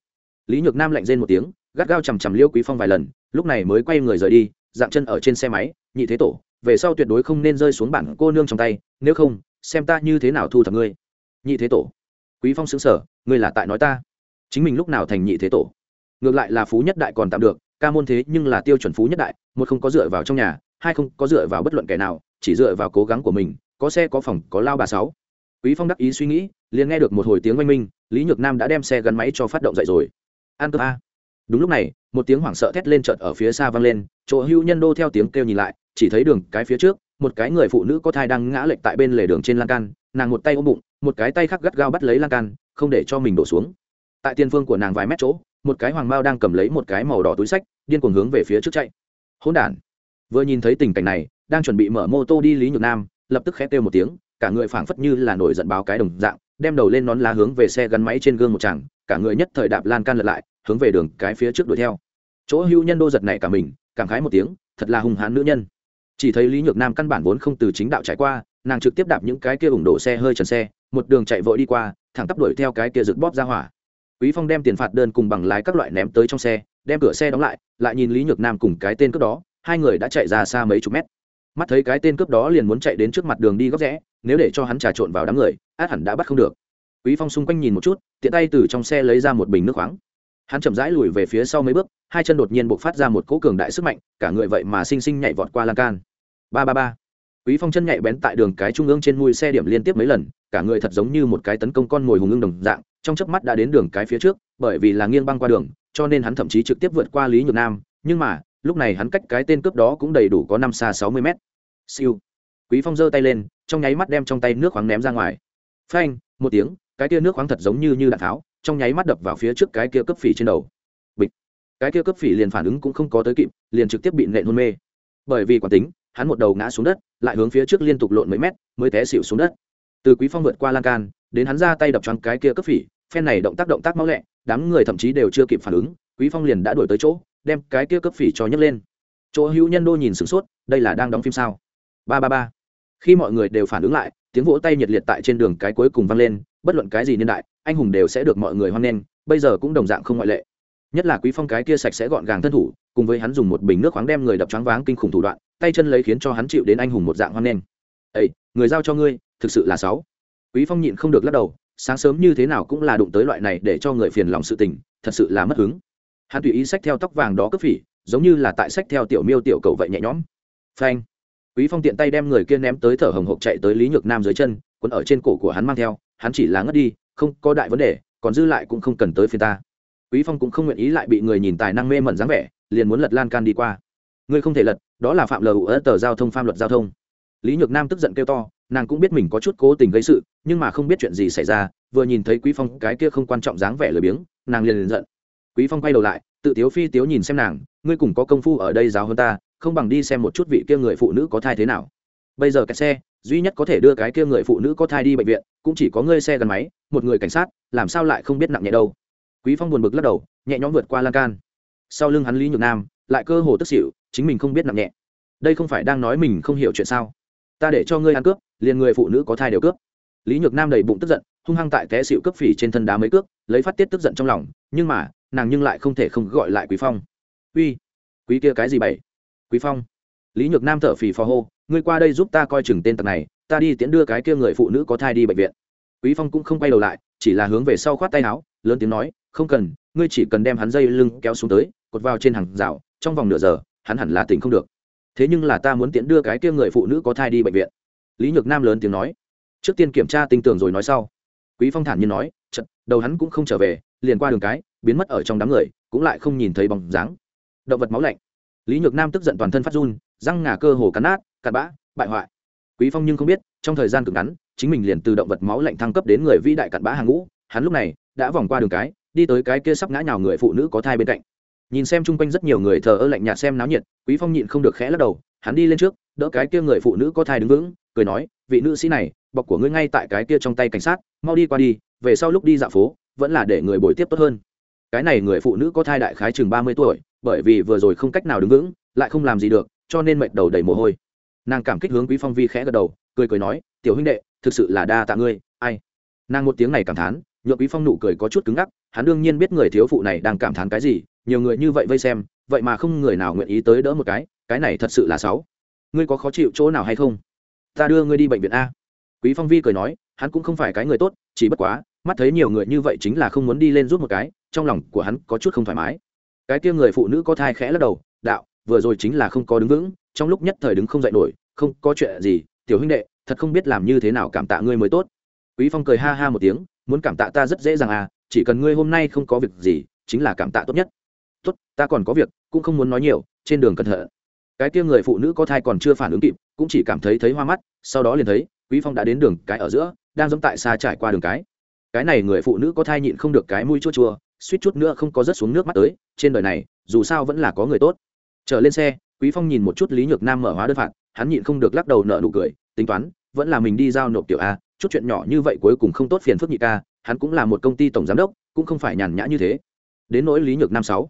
Lý nhược nam lạnh rên một tiếng, gắt gao chằm chằm liêu quý phong vài lần, lúc này mới quay người rời đi, dạng chân ở trên xe máy, nhị thế tổ, về sau tuyệt đối không nên rơi xuống bản cô nương trong tay, nếu không, xem ta như thế nào thu thập ngươi. Nhị thế tổ. Quý phong xứng sở ngươi là tại nói ta. Chính mình lúc nào thành nhị thế tổ? Ngược lại là phú nhất đại còn tạm được, ca môn thế nhưng là tiêu chuẩn phú nhất đại, một không có dựa vào trong nhà, hai không có dựa vào bất luận kẻ nào, chỉ dựa vào cố gắng của mình, có xe có phòng, có lao bà sáu. Quý phong đắc ý suy nghĩ, liền nghe được một hồi tiếng oanh minh, lý nhược nam đã đem xe gắn máy cho phát động dậy rồi. An cơ a. Đúng lúc này, một tiếng hoảng sợ thét lên chợt ở phía xa vang lên, chỗ hưu nhân đô theo tiếng kêu nhìn lại, chỉ thấy đường cái phía trước, một cái người phụ nữ có thai đang ngã lệch tại bên lề đường trên lan can, nàng một tay ôm bụng, một cái tay khác gắt gao bắt lấy lan can, không để cho mình đổ xuống. Tại tiền phương của nàng vài mét chỗ một cái hoàng mao đang cầm lấy một cái màu đỏ túi sách, điên cuồng hướng về phía trước chạy. Hỗn đản. Vừa nhìn thấy tình cảnh này, đang chuẩn bị mở mô tô đi lý nhược nam, lập tức khẽ kêu một tiếng, cả người phảng phất như là nổi giận báo cái đồng dạng, đem đầu lên nón lá hướng về xe gắn máy trên gương một chàng cả người nhất thời đạp lan can lật lại, hướng về đường cái phía trước đuổi theo. Chỗ hưu nhân đô giật này cả mình, cảm khái một tiếng, thật là hung hãn nữ nhân. Chỉ thấy lý nhược nam căn bản vốn không từ chính đạo trải qua, nàng trực tiếp đạp những cái kia ủng đổ xe hơi trần xe, một đường chạy vội đi qua, thẳng tắp đuổi theo cái kia rực bóp ra hỏa quý phong đem tiền phạt đơn cùng bằng lái các loại ném tới trong xe, đem cửa xe đóng lại lại nhìn lý nhược nam cùng cái tên cướp đó, hai người đã chạy ra xa mấy chục mét. Mắt thấy cái tên cướp đó liền muốn chạy đến trước mặt đường đi góc rẽ, nếu để cho hắn trà trộn vào đám người, át hẳn đã bắt không được. Quý phong xung quanh nhìn một chút, tiện tay từ trong xe lấy ra một bình nước khoáng. Hắn chậm rãi lùi về phía sau mấy bước, hai chân đột nhiên buộc phát ra một cỗ cường đại sức mạnh, cả người vậy mà sinh sinh nhảy vọt qua lan can. Ba ba ba. Quý phong chân nhạy bén tại đường cái trung ương trên mui xe điểm liên tiếp mấy lần cả người thật giống như một cái tấn công con mồi hùng ưng đồng dạng, trong chớp mắt đã đến đường cái phía trước, bởi vì là nghiêng băng qua đường, cho nên hắn thậm chí trực tiếp vượt qua lý nhược nam, nhưng mà, lúc này hắn cách cái tên cướp đó cũng đầy đủ có năm xa sáu mươi mét. Siêu. Quý phong giơ tay lên, trong nháy mắt đem trong tay nước khoáng ném ra ngoài. Phanh, một tiếng, cái kia nước khoáng thật giống như như đạn tháo, trong nháy mắt đập vào phía trước cái kia cướp phỉ trên đầu. Bịch. Cái kia cướp phỉ liền phản ứng cũng không có tới kịp, liền trực tiếp bị nện hôn mê. Bởi vì quả tính, hắn một đầu ngã xuống đất, lại hướng phía trước liên tục lộn mấy mét, mới té xỉu xuống đất từ quý phong vượt qua lan can, đến hắn ra tay đập choáng cái kia cướp phỉ, phen này động tác động tác máu lẹ, đám người thậm chí đều chưa kịp phản ứng, quý phong liền đã đuổi tới chỗ, đem cái kia cướp phỉ cho nhấc lên. Chỗ hữu nhân đô nhìn sửng sốt, đây là đang đóng phim sao? Ba ba ba. Khi mọi người đều phản ứng lại, tiếng vỗ tay nhiệt liệt tại trên đường cái cuối cùng vang lên, bất luận cái gì niên đại, anh hùng đều sẽ được mọi người hoan nghênh, bây giờ cũng đồng dạng không ngoại lệ. Nhất là quý phong cái kia sạch sẽ gọn gàng thân thủ, cùng với hắn dùng một bình nước khoáng đem người đập choáng váng kinh khủng thủ đoạn, tay chân lấy khiến cho hắn chịu đến anh hùng một dạng hoan nghênh. Ây người giao cho ngươi thực sự là sáu. Quý phong nhịn không được lắc đầu, sáng sớm như thế nào cũng là đụng tới loại này để cho người phiền lòng sự tình, thật sự là mất hứng. Hắn tùy ý sách theo tóc vàng đó cướp phỉ, giống như là tại sách theo tiểu miêu tiểu cầu vậy nhẹ nhõm. Phanh. Quý phong tiện tay đem người kia ném tới thở hồng hộc chạy tới lý nhược nam dưới chân, quấn ở trên cổ của hắn mang theo, hắn chỉ là ngất đi, không có đại vấn đề, còn dư lại cũng không cần tới phiền ta. Quý phong cũng không nguyện ý lại bị người nhìn tài năng mê mẩn dáng vẻ, liền muốn lật lan can đi qua. Ngươi không thể lật, đó là phạm lờ ở tờ giao thông, phạm luật giao thông. Lý nhược nam tức giận kêu to nàng cũng biết mình có chút cố tình gây sự, nhưng mà không biết chuyện gì xảy ra, vừa nhìn thấy quý phong, cái kia không quan trọng dáng vẻ lười biếng, nàng liền liền giận. Quý phong quay đầu lại, tự tiếu phi tiếu nhìn xem nàng, ngươi cùng có công phu ở đây giáo hơn ta, không bằng đi xem một chút vị kia người phụ nữ có thai thế nào. Bây giờ cái xe, duy nhất có thể đưa cái kia người phụ nữ có thai đi bệnh viện, cũng chỉ có ngươi xe gắn máy, một người cảnh sát, làm sao lại không biết nặng nhẹ đâu. Quý phong buồn bực lắc đầu, nhẹ nhõm vượt qua lan can. Sau lưng hắn lý nhược nam, lại cơ hồ tức xỉu, chính mình không biết nặng nhẹ. Đây không phải đang nói mình không hiểu chuyện sao? Ta để cho ngươi ăn cướp liền người phụ nữ có thai đều cướp. Lý nhược nam đầy bụng tức giận, hung hăng tại té xịu cướp phỉ trên thân đá mấy cước, lấy phát tiết tức giận trong lòng, nhưng mà, nàng nhưng lại không thể không gọi lại quý phong. Uy, quý kia cái gì bảy quý phong. Lý nhược nam thở phì phò hô, ngươi qua đây giúp ta coi chừng tên tặc này, ta đi tiễn đưa cái kia người phụ nữ có thai đi bệnh viện. Quý phong cũng không quay đầu lại, chỉ là hướng về sau khoát tay áo, lớn tiếng nói, không cần, ngươi chỉ cần đem hắn dây lưng kéo xuống tới, cột vào trên hàng rào, trong vòng nửa giờ, hắn hẳn là tỉnh không được. Thế nhưng là ta muốn tiễn đưa cái kia người phụ nữ có thai đi bệnh viện lý nhược nam lớn tiếng nói. Trước tiên kiểm tra tinh tường rồi nói sau. Quý phong thản nhiên nói trận đầu hắn cũng không trở về, liền qua đường cái, biến mất ở trong đám người, cũng lại không nhìn thấy bóng dáng. Động vật máu lạnh. Lý nhược nam tức giận toàn thân phát run, răng ngà cơ hồ cắn nát, cặn bã, bại hoại. Quý phong nhưng không biết, trong thời gian cực ngắn, chính mình liền từ động vật máu lạnh thăng cấp đến người vĩ đại cặn bã hàng ngũ, hắn lúc này đã vòng qua đường cái, đi tới cái kia sắp ngã nhào người phụ nữ có thai bên cạnh nhìn xem chung quanh rất nhiều người thờ ơ lạnh nhạt xem náo nhiệt, quý phong nhịn không được khẽ lắc đầu, hắn đi lên trước, đỡ cái kia người phụ nữ có thai đứng vững, cười nói, vị nữ sĩ này, bọc của ngươi ngay tại cái kia trong tay cảnh sát, mau đi qua đi, về sau lúc đi dạo phố, vẫn là để người bồi tiếp tốt hơn. Cái này người phụ nữ có thai đại khái chừng ba mươi tuổi, bởi vì vừa rồi không cách nào đứng vững, lại không làm gì được, cho nên mệt đầu đầy mồ hôi. Nàng cảm kích hướng quý phong vi khẽ gật đầu, cười cười nói, tiểu huynh đệ, thực sự là đa tạ ngươi, ai? Nàng một tiếng này cảm thán, nhượng quý phong nụ cười có chút cứng ngắc, hắn đương nhiên biết người thiếu phụ này đang cảm thán cái gì nhiều người như vậy vây xem, vậy mà không người nào nguyện ý tới đỡ một cái cái này thật sự là xấu. Ngươi có khó chịu chỗ nào hay không? Ta đưa ngươi đi bệnh viện a. Quý phong vi cười nói, hắn cũng không phải cái người tốt, chỉ bất quá, mắt thấy nhiều người như vậy chính là không muốn đi lên giúp một cái, trong lòng của hắn có chút không thoải mái. Cái kia người phụ nữ có thai khẽ lắc đầu, đạo, vừa rồi chính là không có đứng vững, trong lúc nhất thời đứng không dậy nổi, không có chuyện gì, tiểu huynh đệ, thật không biết làm như thế nào cảm tạ ngươi mới tốt. Quý phong cười ha ha một tiếng, muốn cảm tạ ta rất dễ dàng à chỉ cần ngươi hôm nay không có việc gì, chính là cảm tạ tốt nhất tốt, ta còn có việc, cũng không muốn nói nhiều, trên đường cẩn thận. Cái kia người phụ nữ có thai còn chưa phản ứng kịp, cũng chỉ cảm thấy thấy hoa mắt, sau đó liền thấy, quý phong đã đến đường cái ở giữa, đang giống tại xa trải qua đường cái. Cái này người phụ nữ có thai nhịn không được cái mũi chua chua, suýt chút nữa không có rớt xuống nước mắt tới, trên đời này, dù sao vẫn là có người tốt. Trở lên xe, quý phong nhìn một chút lý nhược nam mở hóa đơn phạt, hắn nhịn không được lắc đầu nợ nụ cười, tính toán, vẫn là mình đi giao nộp tiểu a, chút chuyện nhỏ như vậy cuối cùng không tốt phiền phức nhị ca, hắn cũng là một công ty tổng giám đốc, cũng không phải nhàn nhã như thế. Đến nỗi lý nhược nam sáu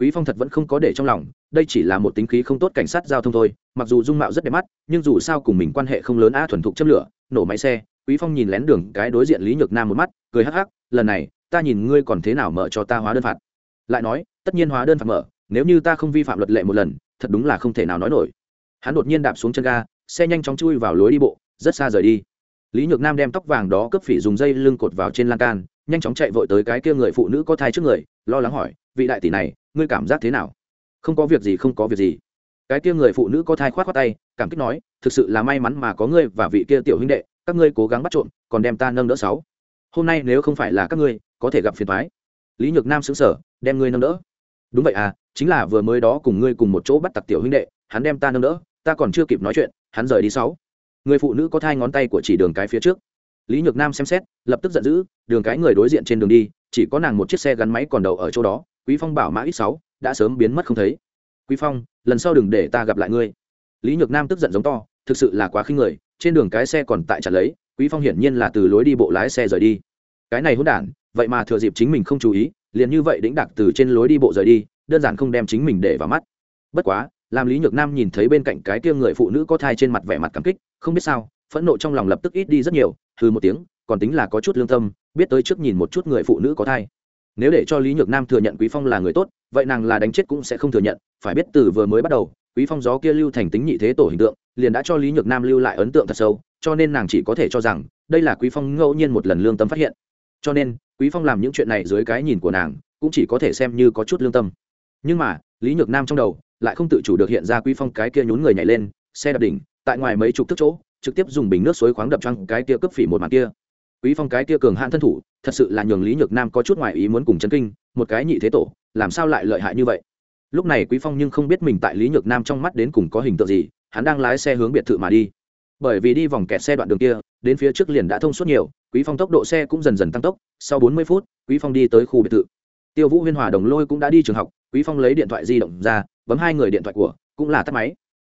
quý phong thật vẫn không có để trong lòng, đây chỉ là một tính khí không tốt cảnh sát giao thông thôi, mặc dù dung mạo rất đẹp mắt, nhưng dù sao cùng mình quan hệ không lớn a thuần thục châm lửa, nổ máy xe, quý phong nhìn lén đường cái đối diện lý nhược nam một mắt, cười hắc hắc, lần này, ta nhìn ngươi còn thế nào mở cho ta hóa đơn phạt. Lại nói, tất nhiên hóa đơn phạt mở, nếu như ta không vi phạm luật lệ một lần, thật đúng là không thể nào nói nổi. Hắn đột nhiên đạp xuống chân ga, xe nhanh chóng chui vào lối đi bộ, rất xa rời đi. Lý nhược nam đem tóc vàng đó cướp phỉ dùng dây lưng cột vào trên lan can, nhanh chóng chạy vội tới cái kia người phụ nữ có thai trước người, lo lắng hỏi, vị đại tỷ này ngươi cảm giác thế nào? Không có việc gì, không có việc gì. Cái kia người phụ nữ có thai khoát khoát tay, cảm kích nói, thực sự là may mắn mà có ngươi và vị kia tiểu huynh đệ, các ngươi cố gắng bắt trộm, còn đem ta nâng đỡ sáu. Hôm nay nếu không phải là các ngươi, có thể gặp phiền thoái lý nhược nam xứng sở đem ngươi nâng đỡ. Đúng vậy à chính là vừa mới đó cùng ngươi cùng một chỗ bắt tặc tiểu huynh đệ, hắn đem ta nâng đỡ, ta còn chưa kịp nói chuyện, hắn rời đi sáu. Người phụ nữ có thai ngón tay của chỉ đường cái phía trước. Lý nhược nam xem xét, lập tức giận dữ, đường cái người đối diện trên đường đi, chỉ có nàng một chiếc xe gắn máy còn đầu ở chỗ đó quý phong bảo mã ít sáu, đã sớm biến mất không thấy. Quý phong, lần sau đừng để ta gặp lại ngươi. Lý nhược nam tức giận giống to, thực sự là quá khinh người, trên đường cái xe còn tại chặt lấy, quý phong hiển nhiên là từ lối đi bộ lái xe rời đi. Cái này hỗn đản, vậy mà thừa dịp chính mình không chú ý, liền như vậy đĩnh đạc từ trên lối đi bộ rời đi, đơn giản không đem chính mình để vào mắt. Bất quá, làm lý nhược nam nhìn thấy bên cạnh cái kia người phụ nữ có thai trên mặt vẻ mặt cảm kích, không biết sao, phẫn nộ trong lòng lập tức ít đi rất nhiều, hừ một tiếng, còn tính là có chút lương tâm, biết tới trước nhìn một chút người phụ nữ có thai nếu để cho lý nhược nam thừa nhận quý phong là người tốt, vậy nàng là đánh chết cũng sẽ không thừa nhận, phải biết từ vừa mới bắt đầu, quý phong gió kia lưu thành tính nhị thế tổ hình tượng, liền đã cho lý nhược nam lưu lại ấn tượng thật sâu, cho nên nàng chỉ có thể cho rằng, đây là quý phong ngẫu nhiên một lần lương tâm phát hiện. Cho nên, quý phong làm những chuyện này dưới cái nhìn của nàng, cũng chỉ có thể xem như có chút lương tâm. Nhưng mà, lý nhược nam trong đầu, lại không tự chủ được hiện ra quý phong cái kia nhún người nhảy lên, xe đạp đỉnh, tại ngoài mấy chục thước chỗ, trực tiếp dùng bình nước suối khoáng đập trăng cái kia cướp phỉ một màn kia quý phong cái kia cường hạn thân thủ, thật sự là nhường lý nhược nam có chút ngoài ý muốn cùng chấn kinh, một cái nhị thế tổ, làm sao lại lợi hại như vậy? Lúc này quý phong nhưng không biết mình tại lý nhược nam trong mắt đến cùng có hình tượng gì, hắn đang lái xe hướng biệt thự mà đi. Bởi vì đi vòng kẹt xe đoạn đường kia, đến phía trước liền đã thông suốt nhiều, quý phong tốc độ xe cũng dần dần tăng tốc, sau 40 phút, quý phong đi tới khu biệt thự. Tiêu vũ huyên hòa đồng lôi cũng đã đi trường học, quý phong lấy điện thoại di động ra, bấm hai người điện thoại của, cũng là tắt máy.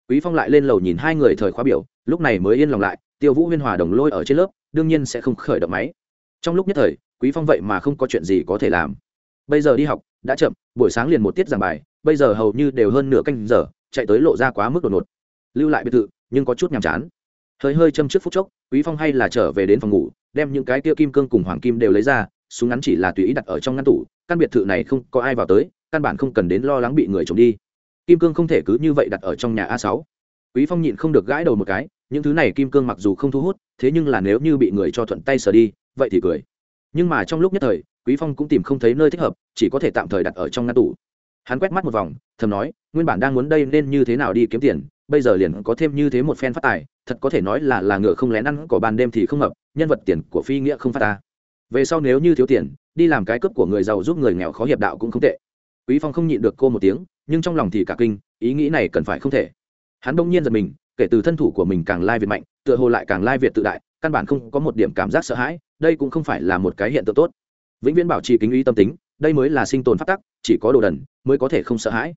Quý phong lại lên lầu nhìn hai người thời khóa biểu, lúc này mới yên lòng lại, tiêu vũ huyên hòa đồng lôi ở trên lớp đương nhiên sẽ không khởi động máy. Trong lúc nhất thời, quý phong vậy mà không có chuyện gì có thể làm. Bây giờ đi học, đã chậm, buổi sáng liền một tiết giảng bài, bây giờ hầu như đều hơn nửa canh giờ, chạy tới lộ ra quá mức đột ngột. Lưu lại biệt thự, nhưng có chút nhàm chán. Hơi hơi châm trước phút chốc, quý phong hay là trở về đến phòng ngủ, đem những cái kia kim cương cùng hoàng kim đều lấy ra, súng ngắn chỉ là tùy ý đặt ở trong ngăn tủ, căn biệt thự này không có ai vào tới, căn bản không cần đến lo lắng bị người trộm đi. Kim cương không thể cứ như vậy đặt ở trong nhà a 6 quý phong nhịn không được gãi đầu một cái những thứ này kim cương mặc dù không thu hút, thế nhưng là nếu như bị người cho thuận tay sờ đi, vậy thì cười. Nhưng mà trong lúc nhất thời, quý phong cũng tìm không thấy nơi thích hợp, chỉ có thể tạm thời đặt ở trong ngăn tủ. Hắn quét mắt một vòng, thầm nói, nguyên bản đang muốn đây nên như thế nào đi kiếm tiền, bây giờ liền có thêm như thế một phen phát tài, thật có thể nói là là ngựa không lén ăn của ban đêm thì không hợp, nhân vật tiền của phi nghĩa không phát ta. Về sau nếu như thiếu tiền, đi làm cái cướp của người giàu giúp người nghèo khó hiệp đạo cũng không tệ. Quý phong không nhịn được cô một tiếng, nhưng trong lòng thì cả kinh, ý nghĩ này cần phải không thể. Hắn đông nhiên giật mình kể từ thân thủ của mình càng lai việt mạnh, tựa hồ lại càng lai việt tự đại, căn bản không có một điểm cảm giác sợ hãi, đây cũng không phải là một cái hiện tượng tốt. Vĩnh viễn bảo trì kính ý tâm tính, đây mới là sinh tồn phát tắc, chỉ có đồ đần mới có thể không sợ hãi.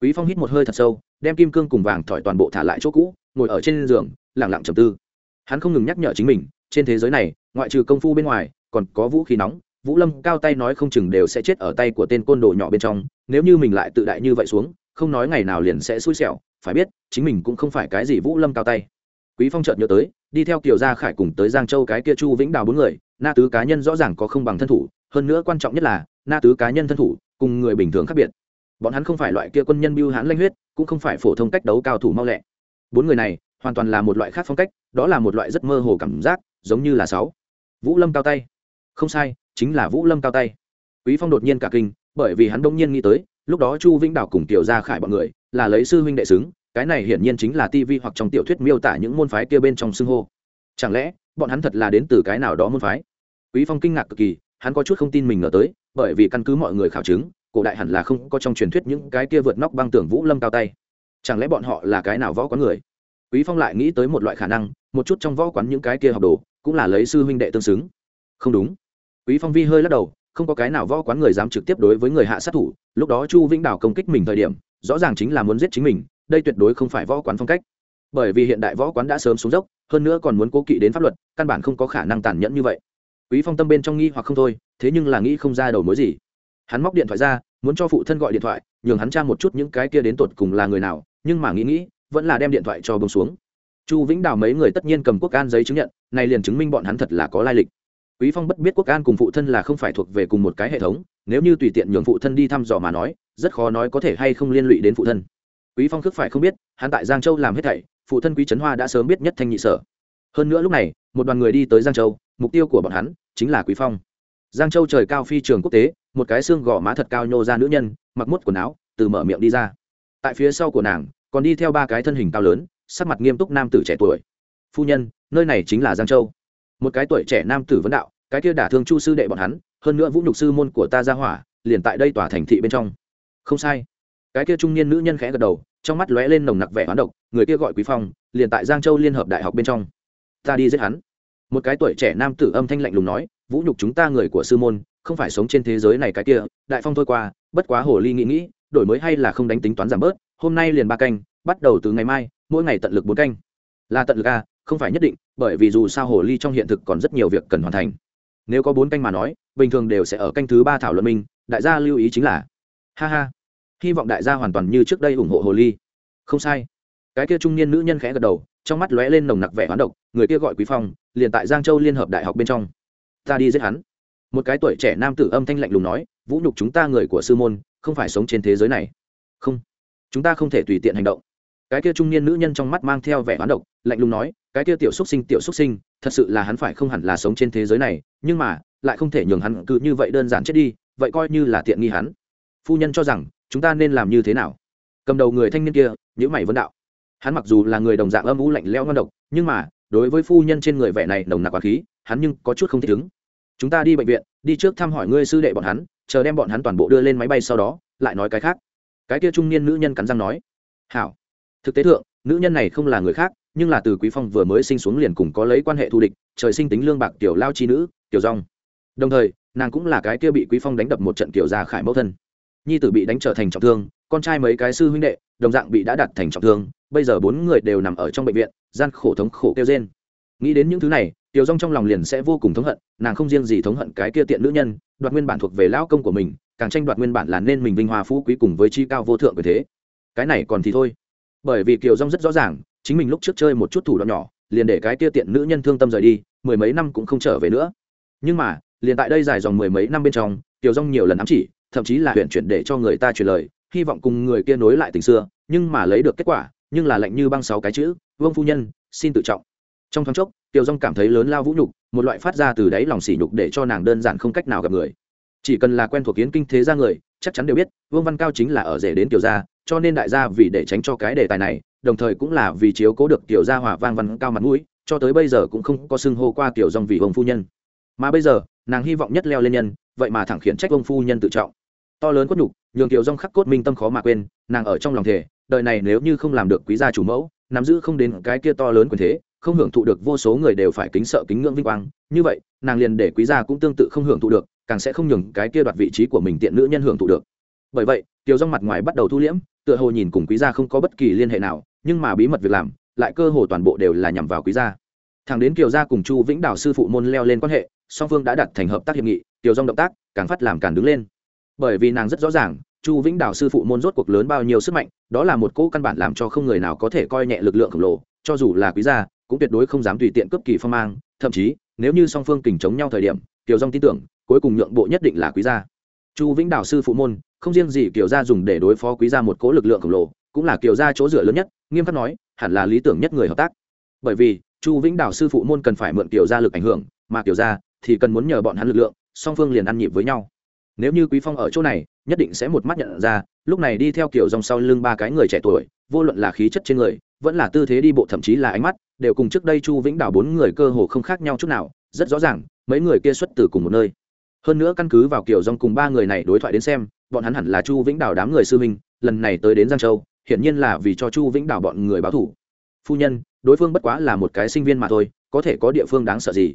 Quý phong hít một hơi thật sâu, đem kim cương cùng vàng thỏi toàn bộ thả lại chỗ cũ, ngồi ở trên giường lẳng lặng trầm tư. Hắn không ngừng nhắc nhở chính mình, trên thế giới này, ngoại trừ công phu bên ngoài, còn có vũ khí nóng, vũ lâm cao tay nói không chừng đều sẽ chết ở tay của tên côn đồ nhỏ bên trong, nếu như mình lại tự đại như vậy xuống, không nói ngày nào liền sẽ xui xẻo phải biết, chính mình cũng không phải cái gì vũ lâm cao tay. Quý phong chợt nhớ tới, đi theo kiều gia khải cùng tới giang châu cái kia chu vĩnh đào bốn người, na tứ cá nhân rõ ràng có không bằng thân thủ, hơn nữa quan trọng nhất là, na tứ cá nhân thân thủ, cùng người bình thường khác biệt. Bọn hắn không phải loại kia quân nhân biêu hãn lanh huyết, cũng không phải phổ thông cách đấu cao thủ mau lẹ. Bốn người này, hoàn toàn là một loại khác phong cách, đó là một loại rất mơ hồ cảm giác, giống như là sáu. Vũ lâm cao tay. Không sai, chính là vũ lâm cao tay. Quý phong đột nhiên cả kinh, bởi vì hắn đông nhiên nghĩ tới, lúc đó chu vĩnh đào cùng tiểu gia khải bọn người là lấy sư huynh đệ xứng, cái này hiển nhiên chính là tivi hoặc trong tiểu thuyết miêu tả những môn phái kia bên trong xưng hô. Chẳng lẽ, bọn hắn thật là đến từ cái nào đó môn phái? Quý phong kinh ngạc cực kỳ, hắn có chút không tin mình ngờ tới, bởi vì căn cứ mọi người khảo chứng, cổ đại hẳn là không có trong truyền thuyết những cái kia vượt nóc băng tường vũ lâm cao tay. Chẳng lẽ bọn họ là cái nào võ quán người? Quý phong lại nghĩ tới một loại khả năng, một chút trong võ quán những cái kia học đồ, cũng là lấy sư huynh đệ tương xứng. Không đúng. Quý phong vi hơi lắc đầu, không có cái nào võ quán người dám trực tiếp đối với người hạ sát thủ, lúc đó chu vĩnh đào công kích mình thời điểm rõ ràng chính là muốn giết chính mình, đây tuyệt đối không phải võ quán phong cách. Bởi vì hiện đại võ quán đã sớm xuống dốc, hơn nữa còn muốn cố kỵ đến pháp luật, căn bản không có khả năng tàn nhẫn như vậy. Quý phong tâm bên trong nghi hoặc không thôi, thế nhưng là nghĩ không ra đầu mối gì. Hắn móc điện thoại ra, muốn cho phụ thân gọi điện thoại, nhường hắn tra một chút những cái kia đến tột cùng là người nào, nhưng mà nghĩ nghĩ, vẫn là đem điện thoại cho bông xuống. Chu vĩnh đào mấy người tất nhiên cầm quốc an giấy chứng nhận, này liền chứng minh bọn hắn thật là có lai lịch quý phong bất biết quốc an cùng phụ thân là không phải thuộc về cùng một cái hệ thống, nếu như tùy tiện nhường phụ thân đi thăm dò mà nói, rất khó nói có thể hay không liên lụy đến phụ thân. Quý phong khước phải không biết, hắn tại giang châu làm hết thảy, phụ thân quý trấn hoa đã sớm biết nhất thanh nhị sở. Hơn nữa lúc này, một đoàn người đi tới giang châu, mục tiêu của bọn hắn chính là quý phong. Giang châu trời cao phi trường quốc tế, một cái xương gò má thật cao nhô ra nữ nhân, mặc mốt quần áo, từ mở miệng đi ra. Tại phía sau của nàng, còn đi theo ba cái thân hình cao lớn, sắc mặt nghiêm túc nam tử trẻ tuổi. Phu nhân, nơi này chính là giang châu. Một cái tuổi trẻ nam tử vấn đạo cái kia đả thương chu sư đệ bọn hắn, hơn nữa vũ nhục sư môn của ta ra hỏa, liền tại đây tòa thành thị bên trong. Không sai. Cái kia trung niên nữ nhân khẽ gật đầu, trong mắt lóe lên nồng nặc vẻ hoán độc, người kia gọi quý phong, liền tại giang châu liên hợp đại học bên trong. Ta đi giết hắn. Một cái tuổi trẻ nam tử âm thanh lạnh lùng nói, vũ nhục chúng ta người của sư môn, không phải sống trên thế giới này cái kia, đại phong thôi qua, bất quá hồ ly nghĩ nghĩ, đổi mới hay là không đánh tính toán giảm bớt, hôm nay liền ba canh, bắt đầu từ ngày mai, mỗi ngày tận lực bốn canh. Là tận lực a không phải nhất định, bởi vì dù sao hồ ly trong hiện thực còn rất nhiều việc cần hoàn thành nếu có bốn canh mà nói, bình thường đều sẽ ở canh thứ ba thảo luận minh đại gia lưu ý chính là, ha ha, hy vọng đại gia hoàn toàn như trước đây ủng hộ hồ ly. Không sai. Cái kia trung niên nữ nhân khẽ gật đầu, trong mắt lóe lên nồng nặc vẻ hoán độc, người kia gọi quý phong, liền tại giang châu liên hợp đại học bên trong. Ta đi giết hắn. Một cái tuổi trẻ nam tử âm thanh lạnh lùng nói, vũ nhục chúng ta người của sư môn, không phải sống trên thế giới này. Không. Chúng ta không thể tùy tiện hành động cái kia trung niên nữ nhân trong mắt mang theo vẻ hoán độc, lạnh lùng nói, cái kia tiểu xúc sinh, tiểu xúc sinh, thật sự là hắn phải không hẳn là sống trên thế giới này, nhưng mà, lại không thể nhường hắn cứ như vậy đơn giản chết đi, vậy coi như là tiện nghi hắn. Phu nhân cho rằng, chúng ta nên làm như thế nào? Cầm đầu người thanh niên kia nhữ mày vân đạo. Hắn mặc dù là người đồng dạng âm u lạnh leo ngon độc, nhưng mà, đối với phu nhân trên người vẻ này nồng nặc quá khí, hắn nhưng có chút không thích ứng. Chúng ta đi bệnh viện, đi trước thăm hỏi ngươi sư đệ bọn hắn, chờ đem bọn hắn toàn bộ đưa lên máy bay sau đó, lại nói cái khác. Cái kia trung niên nữ nhân cắn răng nói. Hảo thực tế thượng, nữ nhân này không là người khác, nhưng là từ quý phong vừa mới sinh xuống liền cùng có lấy quan hệ thù địch, trời sinh tính lương bạc tiểu lao chi nữ, tiểu rong đồng thời, nàng cũng là cái kia bị quý phong đánh đập một trận tiểu gia khải mẫu thân. Nhi tử bị đánh trở thành trọng thương, con trai mấy cái sư huynh đệ, đồng dạng bị đã đặt thành trọng thương, bây giờ bốn người đều nằm ở trong bệnh viện, gian khổ thống khổ kêu trên nghĩ đến những thứ này, tiểu rong trong lòng liền sẽ vô cùng thống hận, nàng không riêng gì thống hận cái kia tiện nữ nhân, đoạt nguyên bản thuộc về lão công của mình, càng tranh đoạt nguyên bản là nên mình vinh hoa phú quý cùng với chi cao vô thượng về thế. Cái này còn thì thôi bởi vì kiều dong rất rõ ràng, chính mình lúc trước chơi một chút thủ đoạn nhỏ, liền để cái kia tiện nữ nhân thương tâm rời đi, mười mấy năm cũng không trở về nữa. Nhưng mà, liền tại đây dài dòng mười mấy năm bên trong, kiều dong nhiều lần ám chỉ, thậm chí là huyện chuyển để cho người ta truyền lời, hy vọng cùng người kia nối lại tình xưa, nhưng mà lấy được kết quả, nhưng là lạnh như băng sáu cái chữ, vương phu nhân, xin tự trọng. Trong thoáng chốc tiểu dong cảm thấy lớn lao vũ nhục, một loại phát ra từ đáy lòng sỉ nhục để cho nàng đơn giản không cách nào gặp người. Chỉ cần là quen thuộc kiến kinh thế gia người, chắc chắn đều biết, vương văn cao chính là ở rể đến tiểu gia cho nên đại gia vì để tránh cho cái đề tài này, đồng thời cũng là vì chiếu cố được tiểu gia hỏa vang văn cao mặt mũi, cho tới bây giờ cũng không có xưng hô qua tiểu dòng vì ông phu nhân. Mà bây giờ, nàng hy vọng nhất leo lên nhân, vậy mà thẳng khiển trách ông phu nhân tự trọng. To lớn cốt nhục, nhường tiểu dòng khắc cốt minh tâm khó mà quên, nàng ở trong lòng thể đời này nếu như không làm được quý gia chủ mẫu, nắm giữ không đến cái kia to lớn quyền thế, không hưởng thụ được vô số người đều phải kính sợ kính ngưỡng vinh quang. Như vậy, nàng liền để quý gia cũng tương tự không hưởng thụ được, càng sẽ không nhường cái kia đoạt vị trí của mình tiện nữ nhân hưởng thụ được. Bởi vậy tiểu Dung mặt ngoài bắt đầu thu liễm, tựa hồ nhìn cùng quý gia không có bất kỳ liên hệ nào, nhưng mà bí mật việc làm, lại cơ hồ toàn bộ đều là nhằm vào quý gia. Thẳng đến kiều gia cùng chu vĩnh đào sư phụ môn leo lên quan hệ, song phương đã đặt thành hợp tác hiệp nghị, tiểu dong động tác, càng phát làm càng đứng lên. Bởi vì nàng rất rõ ràng, chu vĩnh đào sư phụ môn rốt cuộc lớn bao nhiêu sức mạnh, đó là một cỗ căn bản làm cho không người nào có thể coi nhẹ lực lượng khổng lồ, cho dù là quý gia, cũng tuyệt đối không dám tùy tiện cướp kỳ phong mang, thậm chí, nếu như song phương kình chống nhau thời điểm kiều dong tin tưởng, cuối cùng nhượng bộ nhất định là quý gia chu vĩnh Đảo sư phụ môn, không riêng gì kiều gia dùng để đối phó quý gia một cỗ lực lượng khổng lồ, cũng là kiều gia chỗ dựa lớn nhất, nghiêm khắc nói, hẳn là lý tưởng nhất người hợp tác. Bởi vì, chu vĩnh Đảo sư phụ môn cần phải mượn kiều gia lực ảnh hưởng, mà kiều gia thì cần muốn nhờ bọn hắn lực lượng, song phương liền ăn nhịp với nhau. Nếu như quý phong ở chỗ này, nhất định sẽ một mắt nhận ra, lúc này đi theo kiểu dòng sau lưng ba cái người trẻ tuổi, vô luận là khí chất trên người, vẫn là tư thế đi bộ thậm chí là ánh mắt, đều cùng trước đây chu vĩnh đảo bốn người cơ hồ không khác nhau chút nào, rất rõ ràng, mấy người kia xuất từ cùng một nơi hơn nữa căn cứ vào kiểu dòng cùng ba người này đối thoại đến xem, bọn hắn hẳn là chu vĩnh đảo đám người sư minh lần này tới đến giang châu, hiển nhiên là vì cho chu vĩnh đảo bọn người báo thủ. Phu nhân, đối phương bất quá là một cái sinh viên mà thôi, có thể có địa phương đáng sợ gì?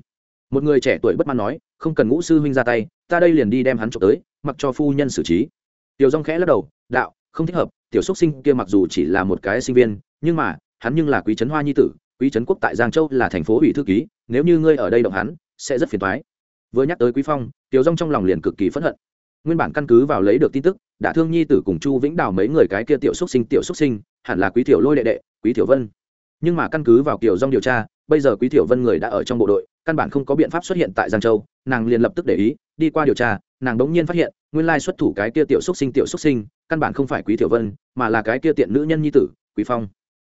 Một người trẻ tuổi bất mãn nói, không cần ngũ sư huynh ra tay, ta đây liền đi đem hắn trộm tới, mặc cho phu nhân xử trí. Tiểu dong khẽ lắc đầu, đạo, không thích hợp, tiểu xúc sinh kia mặc dù chỉ là một cái sinh viên, nhưng mà, hắn nhưng là quý trấn hoa nhi tử, quý trấn quốc tại giang châu là thành phố ủy thư ký, nếu như ngươi ở đây động hắn, sẽ rất phiền toái vừa nhắc tới quý phong tiểu dong trong lòng liền cực kỳ phẫn hận. Nguyên bản căn cứ vào lấy được tin tức, đã thương nhi tử cùng chu vĩnh đào mấy người cái kia tiểu xúc sinh, tiểu xúc sinh, hẳn là quý tiểu lôi đệ đệ, quý tiểu vân. Nhưng mà căn cứ vào kiểu dong điều tra, bây giờ quý tiểu vân người đã ở trong bộ đội, căn bản không có biện pháp xuất hiện tại giang châu, nàng liền lập tức để ý, đi qua điều tra, nàng đống nhiên phát hiện, nguyên lai xuất thủ cái kia tiểu xúc sinh, tiểu xúc sinh, căn bản không phải quý tiểu vân, mà là cái kia tiện nữ nhân nhi tử, quý phong.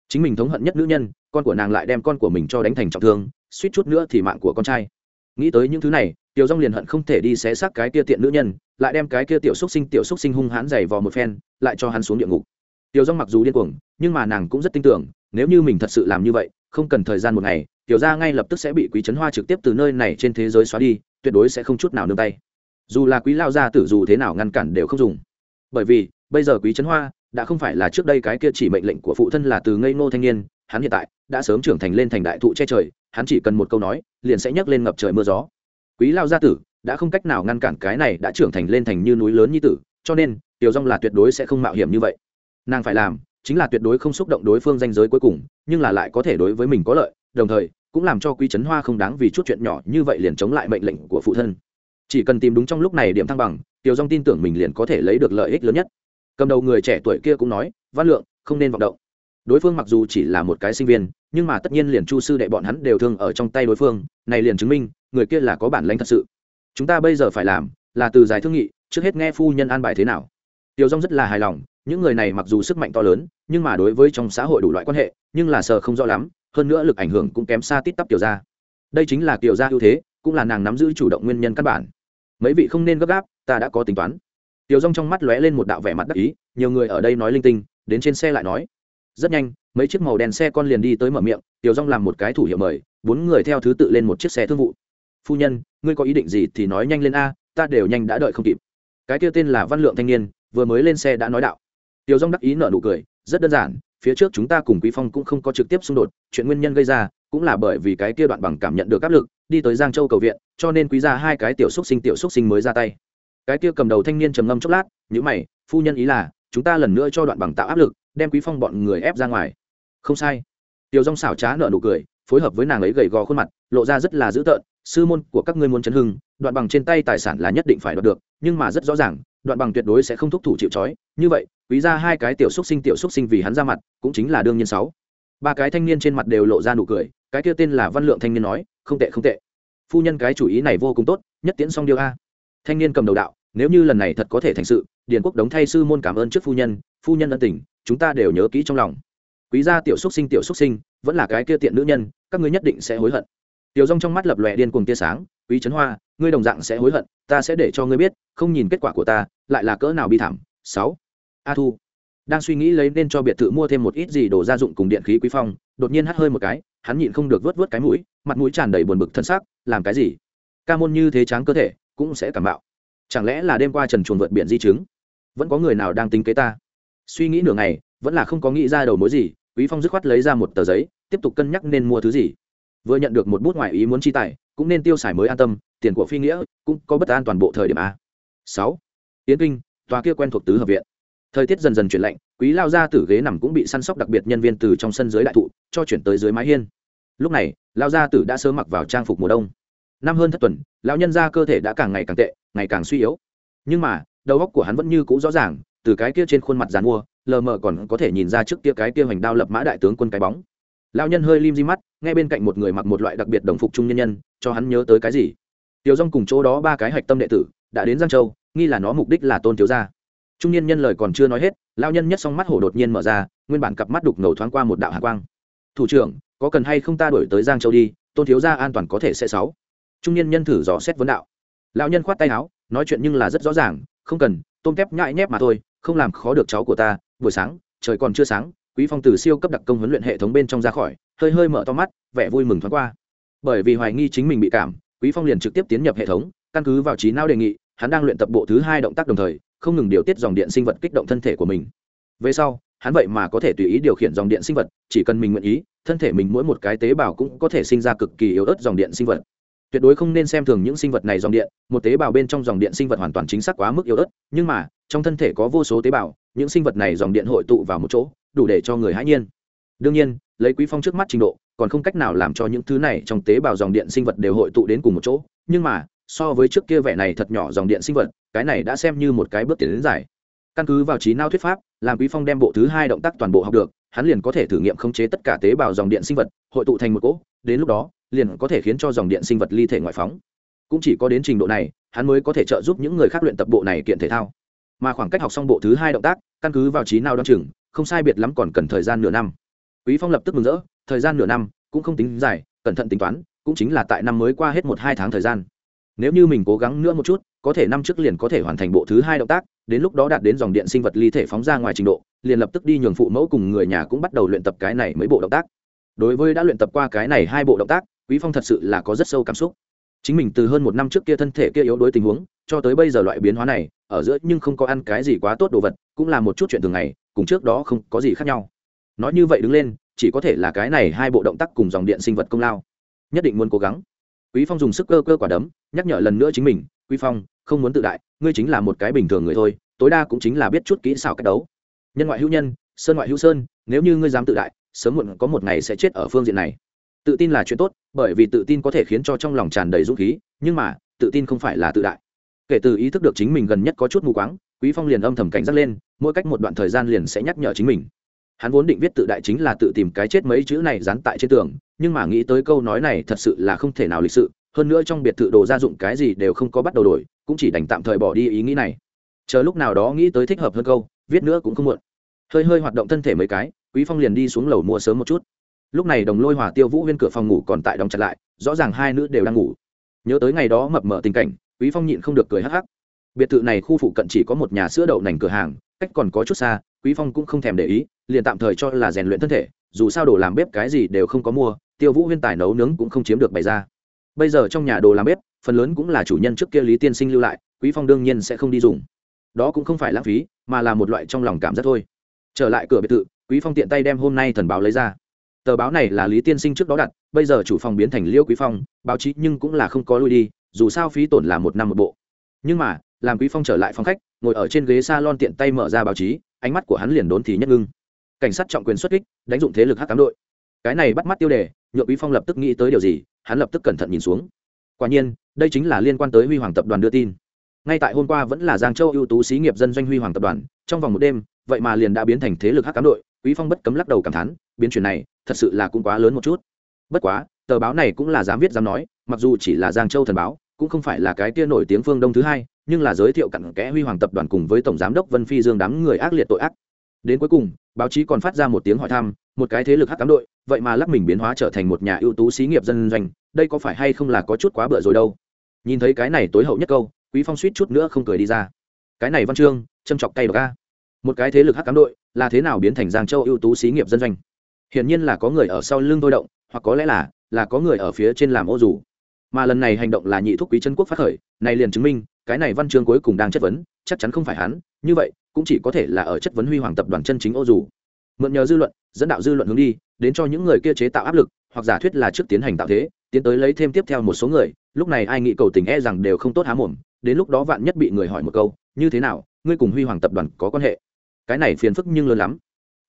Chính mình thống hận nhất nữ nhân, con của nàng lại đem con của mình cho đánh thành trọng thương, suýt chút nữa thì mạng của con trai nghĩ tới những thứ này, tiểu dong liền hận không thể đi xé xác cái kia tiện nữ nhân, lại đem cái kia tiểu xúc sinh, tiểu xúc sinh hung hãn dày vò một phen, lại cho hắn xuống địa ngục. Tiểu dong mặc dù điên cuồng, nhưng mà nàng cũng rất tin tưởng, nếu như mình thật sự làm như vậy, không cần thời gian một ngày, tiểu ra ngay lập tức sẽ bị quý trấn hoa trực tiếp từ nơi này trên thế giới xóa đi, tuyệt đối sẽ không chút nào nương tay. Dù là quý lao gia tử dù thế nào ngăn cản đều không dùng. Bởi vì, bây giờ quý trấn hoa đã không phải là trước đây cái kia chỉ mệnh lệnh của phụ thân là từ ngây ngô thanh niên, hắn hiện tại đã sớm trưởng thành lên thành đại thụ che trời hắn chỉ cần một câu nói, liền sẽ nhấc lên ngập trời mưa gió. Quý lao gia tử, đã không cách nào ngăn cản cái này đã trưởng thành lên thành như núi lớn như tử, cho nên, tiểu dong là tuyệt đối sẽ không mạo hiểm như vậy. Nàng phải làm, chính là tuyệt đối không xúc động đối phương danh giới cuối cùng, nhưng là lại có thể đối với mình có lợi, đồng thời, cũng làm cho quý trấn hoa không đáng vì chút chuyện nhỏ như vậy liền chống lại mệnh lệnh của phụ thân. Chỉ cần tìm đúng trong lúc này điểm thăng bằng, tiểu dong tin tưởng mình liền có thể lấy được lợi ích lớn nhất. Cầm đầu người trẻ tuổi kia cũng nói, văn lượng, không nên vọng động đối phương mặc dù chỉ là một cái sinh viên, nhưng mà tất nhiên liền chu sư đệ bọn hắn đều thương ở trong tay đối phương, này liền chứng minh, người kia là có bản lãnh thật sự. Chúng ta bây giờ phải làm, là từ giải thương nghị, trước hết nghe phu nhân an bài thế nào. Tiểu dông rất là hài lòng, những người này mặc dù sức mạnh to lớn, nhưng mà đối với trong xã hội đủ loại quan hệ, nhưng là sợ không rõ lắm, hơn nữa lực ảnh hưởng cũng kém xa tít tắp tiểu gia. Đây chính là tiểu gia ưu thế, cũng là nàng nắm giữ chủ động nguyên nhân căn bản. Mấy vị không nên gấp gáp, ta đã có tính toán. Tiểu dông trong mắt lóe lên một đạo vẻ mặt đắc ý, nhiều người ở đây nói linh tinh, đến trên xe lại nói rất nhanh, mấy chiếc màu đèn xe con liền đi tới mở miệng, tiểu rong làm một cái thủ hiệu mời, bốn người theo thứ tự lên một chiếc xe thương vụ. Phu nhân, ngươi có ý định gì thì nói nhanh lên a, ta đều nhanh đã đợi không kịp. Cái kia tên là văn lượng thanh niên, vừa mới lên xe đã nói đạo. Tiểu rong đắc ý nở nụ cười, rất đơn giản, phía trước chúng ta cùng quý phong cũng không có trực tiếp xung đột, chuyện nguyên nhân gây ra cũng là bởi vì cái kia đoạn bằng cảm nhận được áp lực, đi tới giang châu cầu viện, cho nên quý ra hai cái tiểu xúc sinh tiểu xúc sinh mới ra tay. Cái kia cầm đầu thanh niên trầm ngâm chốc lát nhữ mày, phu nhân ý là, chúng ta lần nữa cho đoạn bằng tạo áp lực đem quý phong bọn người ép ra ngoài. Không sai. Tiểu rong xảo trá nợ nụ cười, phối hợp với nàng ấy gầy gò khuôn mặt, lộ ra rất là dữ tợn, sư môn của các ngươi muốn chấn hưng, đoạn bằng trên tay tài sản là nhất định phải đoạt được, nhưng mà rất rõ ràng, đoạn bằng tuyệt đối sẽ không thúc thủ chịu trói. Như vậy, quý ra hai cái tiểu xúc sinh tiểu xúc sinh vì hắn ra mặt, cũng chính là đương nhiên sáu. Ba cái thanh niên trên mặt đều lộ ra nụ cười, cái kia tên là văn lượng thanh niên nói, không tệ không tệ. Phu nhân cái chủ ý này vô cùng tốt, nhất tiễn song điêu a. Thanh niên cầm đầu đạo nếu như lần này thật có thể thành sự, điền quốc đống thay sư môn cảm ơn trước phu nhân phu nhân ân tình, chúng ta đều nhớ kỹ trong lòng. Quý gia tiểu xúc sinh tiểu xúc sinh, vẫn là cái kia tiện nữ nhân, các ngươi nhất định sẽ hối hận. Tiểu rong trong mắt lập lòe điên cuồng tia sáng, quý trấn hoa, ngươi đồng dạng sẽ hối hận, ta sẽ để cho ngươi biết, không nhìn kết quả của ta, lại là cỡ nào bi thảm. Sáu. A thu. Đang suy nghĩ lấy nên cho biệt thự mua thêm một ít gì đồ gia dụng cùng điện khí quý phong, đột nhiên hắt hơi một cái, hắn nhịn không được vớt vớt cái mũi, mặt mũi tràn đầy buồn bực thân xác, làm cái gì? Ca môn như thế tráng cơ thể, cũng sẽ cảm bạo chẳng lẽ là đêm qua trần chuồn vượt biển di chứng? Vẫn có người nào đang tính kế ta? Suy nghĩ nửa ngày, vẫn là không có nghĩ ra đầu mối gì, quý phong dứt khoát lấy ra một tờ giấy, tiếp tục cân nhắc nên mua thứ gì. Vừa nhận được một bút ngoại ý muốn chi tài, cũng nên tiêu xài mới an tâm, tiền của phi nghĩa cũng có bất an toàn bộ thời điểm a. Sáu. Tiến kinh, tòa kia quen thuộc tứ hợp viện. Thời tiết dần dần chuyển lạnh, quý lao ra tử ghế nằm cũng bị săn sóc đặc biệt nhân viên từ trong sân dưới đại thụ, cho chuyển tới dưới mái hiên. Lúc này, lao gia tử đã sớm mặc vào trang phục mùa đông năm hơn thất tuần, lão nhân ra cơ thể đã càng ngày càng tệ, ngày càng suy yếu. Nhưng mà, đầu óc của hắn vẫn như cũ rõ ràng, từ cái kia trên khuôn mặt dàn mua lờ mờ còn có thể nhìn ra trước kia cái kia hoành đao lập mã đại tướng quân cái bóng. Lão nhân hơi lim di mắt ngay bên cạnh một người mặc một loại đặc biệt đồng phục trung nhân nhân, cho hắn nhớ tới cái gì. Tiểu dông cùng chỗ đó ba cái hạch tâm đệ tử, đã đến giang châu, nghi là nó mục đích là tôn thiếu gia. Trung niên nhân lời còn chưa nói hết, lão nhân nhất song mắt hổ đột nhiên mở ra, nguyên bản cặp mắt đục ngầu thoáng qua một đạo hạ quang. Thủ trưởng, có cần hay không ta đổi tới giang châu đi, tôn thiếu gia an toàn có thể sẽ sáu trung niên nhân thử dò xét vấn đạo. Lão nhân khoát tay áo, nói chuyện nhưng là rất rõ ràng, không cần, tôm tép nhại nhép mà thôi, không làm khó được cháu của ta, buổi sáng, trời còn chưa sáng, quý phong từ siêu cấp đặc công huấn luyện hệ thống bên trong ra khỏi, hơi hơi mở to mắt, vẻ vui mừng thoáng qua. Bởi vì hoài nghi chính mình bị cảm, quý phong liền trực tiếp tiến nhập hệ thống, căn cứ vào trí não đề nghị, hắn đang luyện tập bộ thứ hai động tác đồng thời, không ngừng điều tiết dòng điện sinh vật kích động thân thể của mình. Về sau, hắn vậy mà có thể tùy ý điều khiển dòng điện sinh vật, chỉ cần mình nguyện ý, thân thể mình mỗi một cái tế bào cũng có thể sinh ra cực kỳ yếu ớt dòng điện sinh vật tuyệt đối không nên xem thường những sinh vật này dòng điện, một tế bào bên trong dòng điện sinh vật hoàn toàn chính xác quá mức yếu ớt, nhưng mà, trong thân thể có vô số tế bào, những sinh vật này dòng điện hội tụ vào một chỗ, đủ để cho người hãi nhiên. Đương nhiên, lấy quý phong trước mắt trình độ, còn không cách nào làm cho những thứ này trong tế bào dòng điện sinh vật đều hội tụ đến cùng một chỗ, nhưng mà, so với trước kia vẻ này thật nhỏ dòng điện sinh vật, cái này đã xem như một cái bước tiến đến giải. Căn cứ vào trí não thuyết pháp, làm quý phong đem bộ thứ hai động tác toàn bộ học được, hắn liền có thể thử nghiệm khống chế tất cả tế bào dòng điện sinh vật, hội tụ thành một cỗ, đến lúc đó liền có thể khiến cho dòng điện sinh vật ly thể ngoại phóng. Cũng chỉ có đến trình độ này, hắn mới có thể trợ giúp những người khác luyện tập bộ này kiện thể thao. Mà khoảng cách học xong bộ thứ hai động tác, căn cứ vào trí nào đ o chừng, không sai biệt lắm còn cần thời gian nửa năm. Quý phong lập tức mừng rỡ, thời gian nửa năm cũng không tính dài, cẩn thận tính toán, cũng chính là tại năm mới qua hết một hai tháng thời gian. Nếu như mình cố gắng nữa một chút, có thể năm trước liền có thể hoàn thành bộ thứ hai động tác, đến lúc đó đạt đến dòng điện sinh vật ly thể phóng ra ngoài trình độ, liền lập tức đi nhường phụ mẫu cùng người nhà cũng bắt đầu luyện tập cái này mấy bộ động tác. Đối với đã luyện tập qua cái này hai bộ động tác quý phong thật sự là có rất sâu cảm xúc. Chính mình từ hơn một năm trước kia thân thể kia yếu đuối tình huống, cho tới bây giờ loại biến hóa này, ở giữa nhưng không có ăn cái gì quá tốt đồ vật, cũng là một chút chuyện thường ngày, cùng trước đó không có gì khác nhau. Nói như vậy đứng lên, chỉ có thể là cái này hai bộ động tác cùng dòng điện sinh vật công lao. Nhất định muốn cố gắng. Quý phong dùng sức cơ cơ quả đấm, nhắc nhở lần nữa chính mình, quý phong, không muốn tự đại, ngươi chính là một cái bình thường người thôi, tối đa cũng chính là biết chút kỹ xảo cách đấu. Nhân ngoại hữu nhân, sơn ngoại hữu sơn, nếu như ngươi dám tự đại, sớm muộn có một ngày sẽ chết ở phương diện này tự tin là chuyện tốt, bởi vì tự tin có thể khiến cho trong lòng tràn đầy dũng khí, nhưng mà, tự tin không phải là tự đại. Kể từ ý thức được chính mình gần nhất có chút mù quáng, quý phong liền âm thầm cảnh giác lên, mỗi cách một đoạn thời gian liền sẽ nhắc nhở chính mình. Hắn vốn định viết tự đại chính là tự tìm cái chết mấy chữ này dán tại trên tường, nhưng mà nghĩ tới câu nói này thật sự là không thể nào lịch sự, hơn nữa trong biệt thự đồ gia dụng cái gì đều không có bắt đầu đổi, cũng chỉ đành tạm thời bỏ đi ý nghĩ này. Chờ lúc nào đó nghĩ tới thích hợp hơn câu, viết nữa cũng không muộn. Hơi hơi hoạt động thân thể mấy cái, quý phong liền đi xuống lầu mua sớm một chút lúc này đồng lôi hòa tiêu vũ huyên cửa phòng ngủ còn tại đóng chặt lại, rõ ràng hai nữ đều đang ngủ. Nhớ tới ngày đó mập mờ tình cảnh, quý phong nhịn không được cười hắc hắc. Biệt thự này khu phụ cận chỉ có một nhà sữa đậu nành cửa hàng, cách còn có chút xa, quý phong cũng không thèm để ý, liền tạm thời cho là rèn luyện thân thể, dù sao đồ làm bếp cái gì đều không có mua, tiêu vũ huyên tài nấu nướng cũng không chiếm được bày ra. Bây giờ trong nhà đồ làm bếp, phần lớn cũng là chủ nhân trước kia lý tiên sinh lưu lại, quý phong đương nhiên sẽ không đi dùng. Đó cũng không phải lãng phí, mà là một loại trong lòng cảm giác thôi. Trở lại cửa biệt thự, quý phong tiện tay đem hôm nay thần báo lấy ra tờ báo này là lý tiên sinh trước đó đặt, bây giờ chủ phòng biến thành liêu quý phong, báo chí nhưng cũng là không có lui đi, dù sao phí tổn là một năm một bộ. Nhưng mà, làm quý phong trở lại phòng khách, ngồi ở trên ghế salon tiện tay mở ra báo chí, ánh mắt của hắn liền đốn thì nhất ngưng. Cảnh sát trọng quyền xuất kích, đánh dụng thế lực hắc cám đội. Cái này bắt mắt tiêu đề, nhượng quý phong lập tức nghĩ tới điều gì, hắn lập tức cẩn thận nhìn xuống. Quả nhiên, đây chính là liên quan tới huy hoàng tập đoàn đưa tin. Ngay tại hôm qua vẫn là giang châu ưu tú xí nghiệp dân doanh huy hoàng tập đoàn, trong vòng một đêm, vậy mà liền đã biến thành thế lực hắc cám đội, quý phong bất cấm lắc đầu cảm thán, biến chuyển này thật sự là cũng quá lớn một chút. Bất quá tờ báo này cũng là dám viết dám nói mặc dù chỉ là giang châu thần báo cũng không phải là cái kia nổi tiếng phương đông thứ hai nhưng là giới thiệu cặn kẽ huy hoàng tập đoàn cùng với tổng giám đốc vân phi dương đám người ác liệt tội ác. Đến cuối cùng báo chí còn phát ra một tiếng hỏi thăm một cái thế lực hắc cám đội vậy mà lắc mình biến hóa trở thành một nhà ưu tú xí nghiệp dân doanh đây có phải hay không là có chút quá bựa rồi đâu? Nhìn thấy cái này tối hậu nhất câu quý phong suýt chút nữa không cười đi ra. Cái này văn chương châm chọc tay bậc a, một cái thế lực hắc cám đội là thế nào biến thành giang châu ưu tú xí nghiệp dân doanh? Hiển nhiên là có người ở sau lưng thôi động, hoặc có lẽ là là có người ở phía trên làm ô dù. Mà lần này hành động là nhị thúc quý chân quốc phát khởi, này liền chứng minh, cái này văn chương cuối cùng đang chất vấn, chắc chắn không phải hắn, như vậy, cũng chỉ có thể là ở chất vấn huy hoàng tập đoàn chân chính ô dù. Mượn nhờ dư luận, dẫn đạo dư luận hướng đi, đến cho những người kia chế tạo áp lực, hoặc giả thuyết là trước tiến hành tạo thế, tiến tới lấy thêm tiếp theo một số người, lúc này ai nghĩ cầu tình e rằng đều không tốt há mồm, đến lúc đó vạn nhất bị người hỏi một câu, như thế nào? Ngươi cùng huy hoàng tập đoàn có quan hệ? Cái này phiền phức nhưng lớn lắm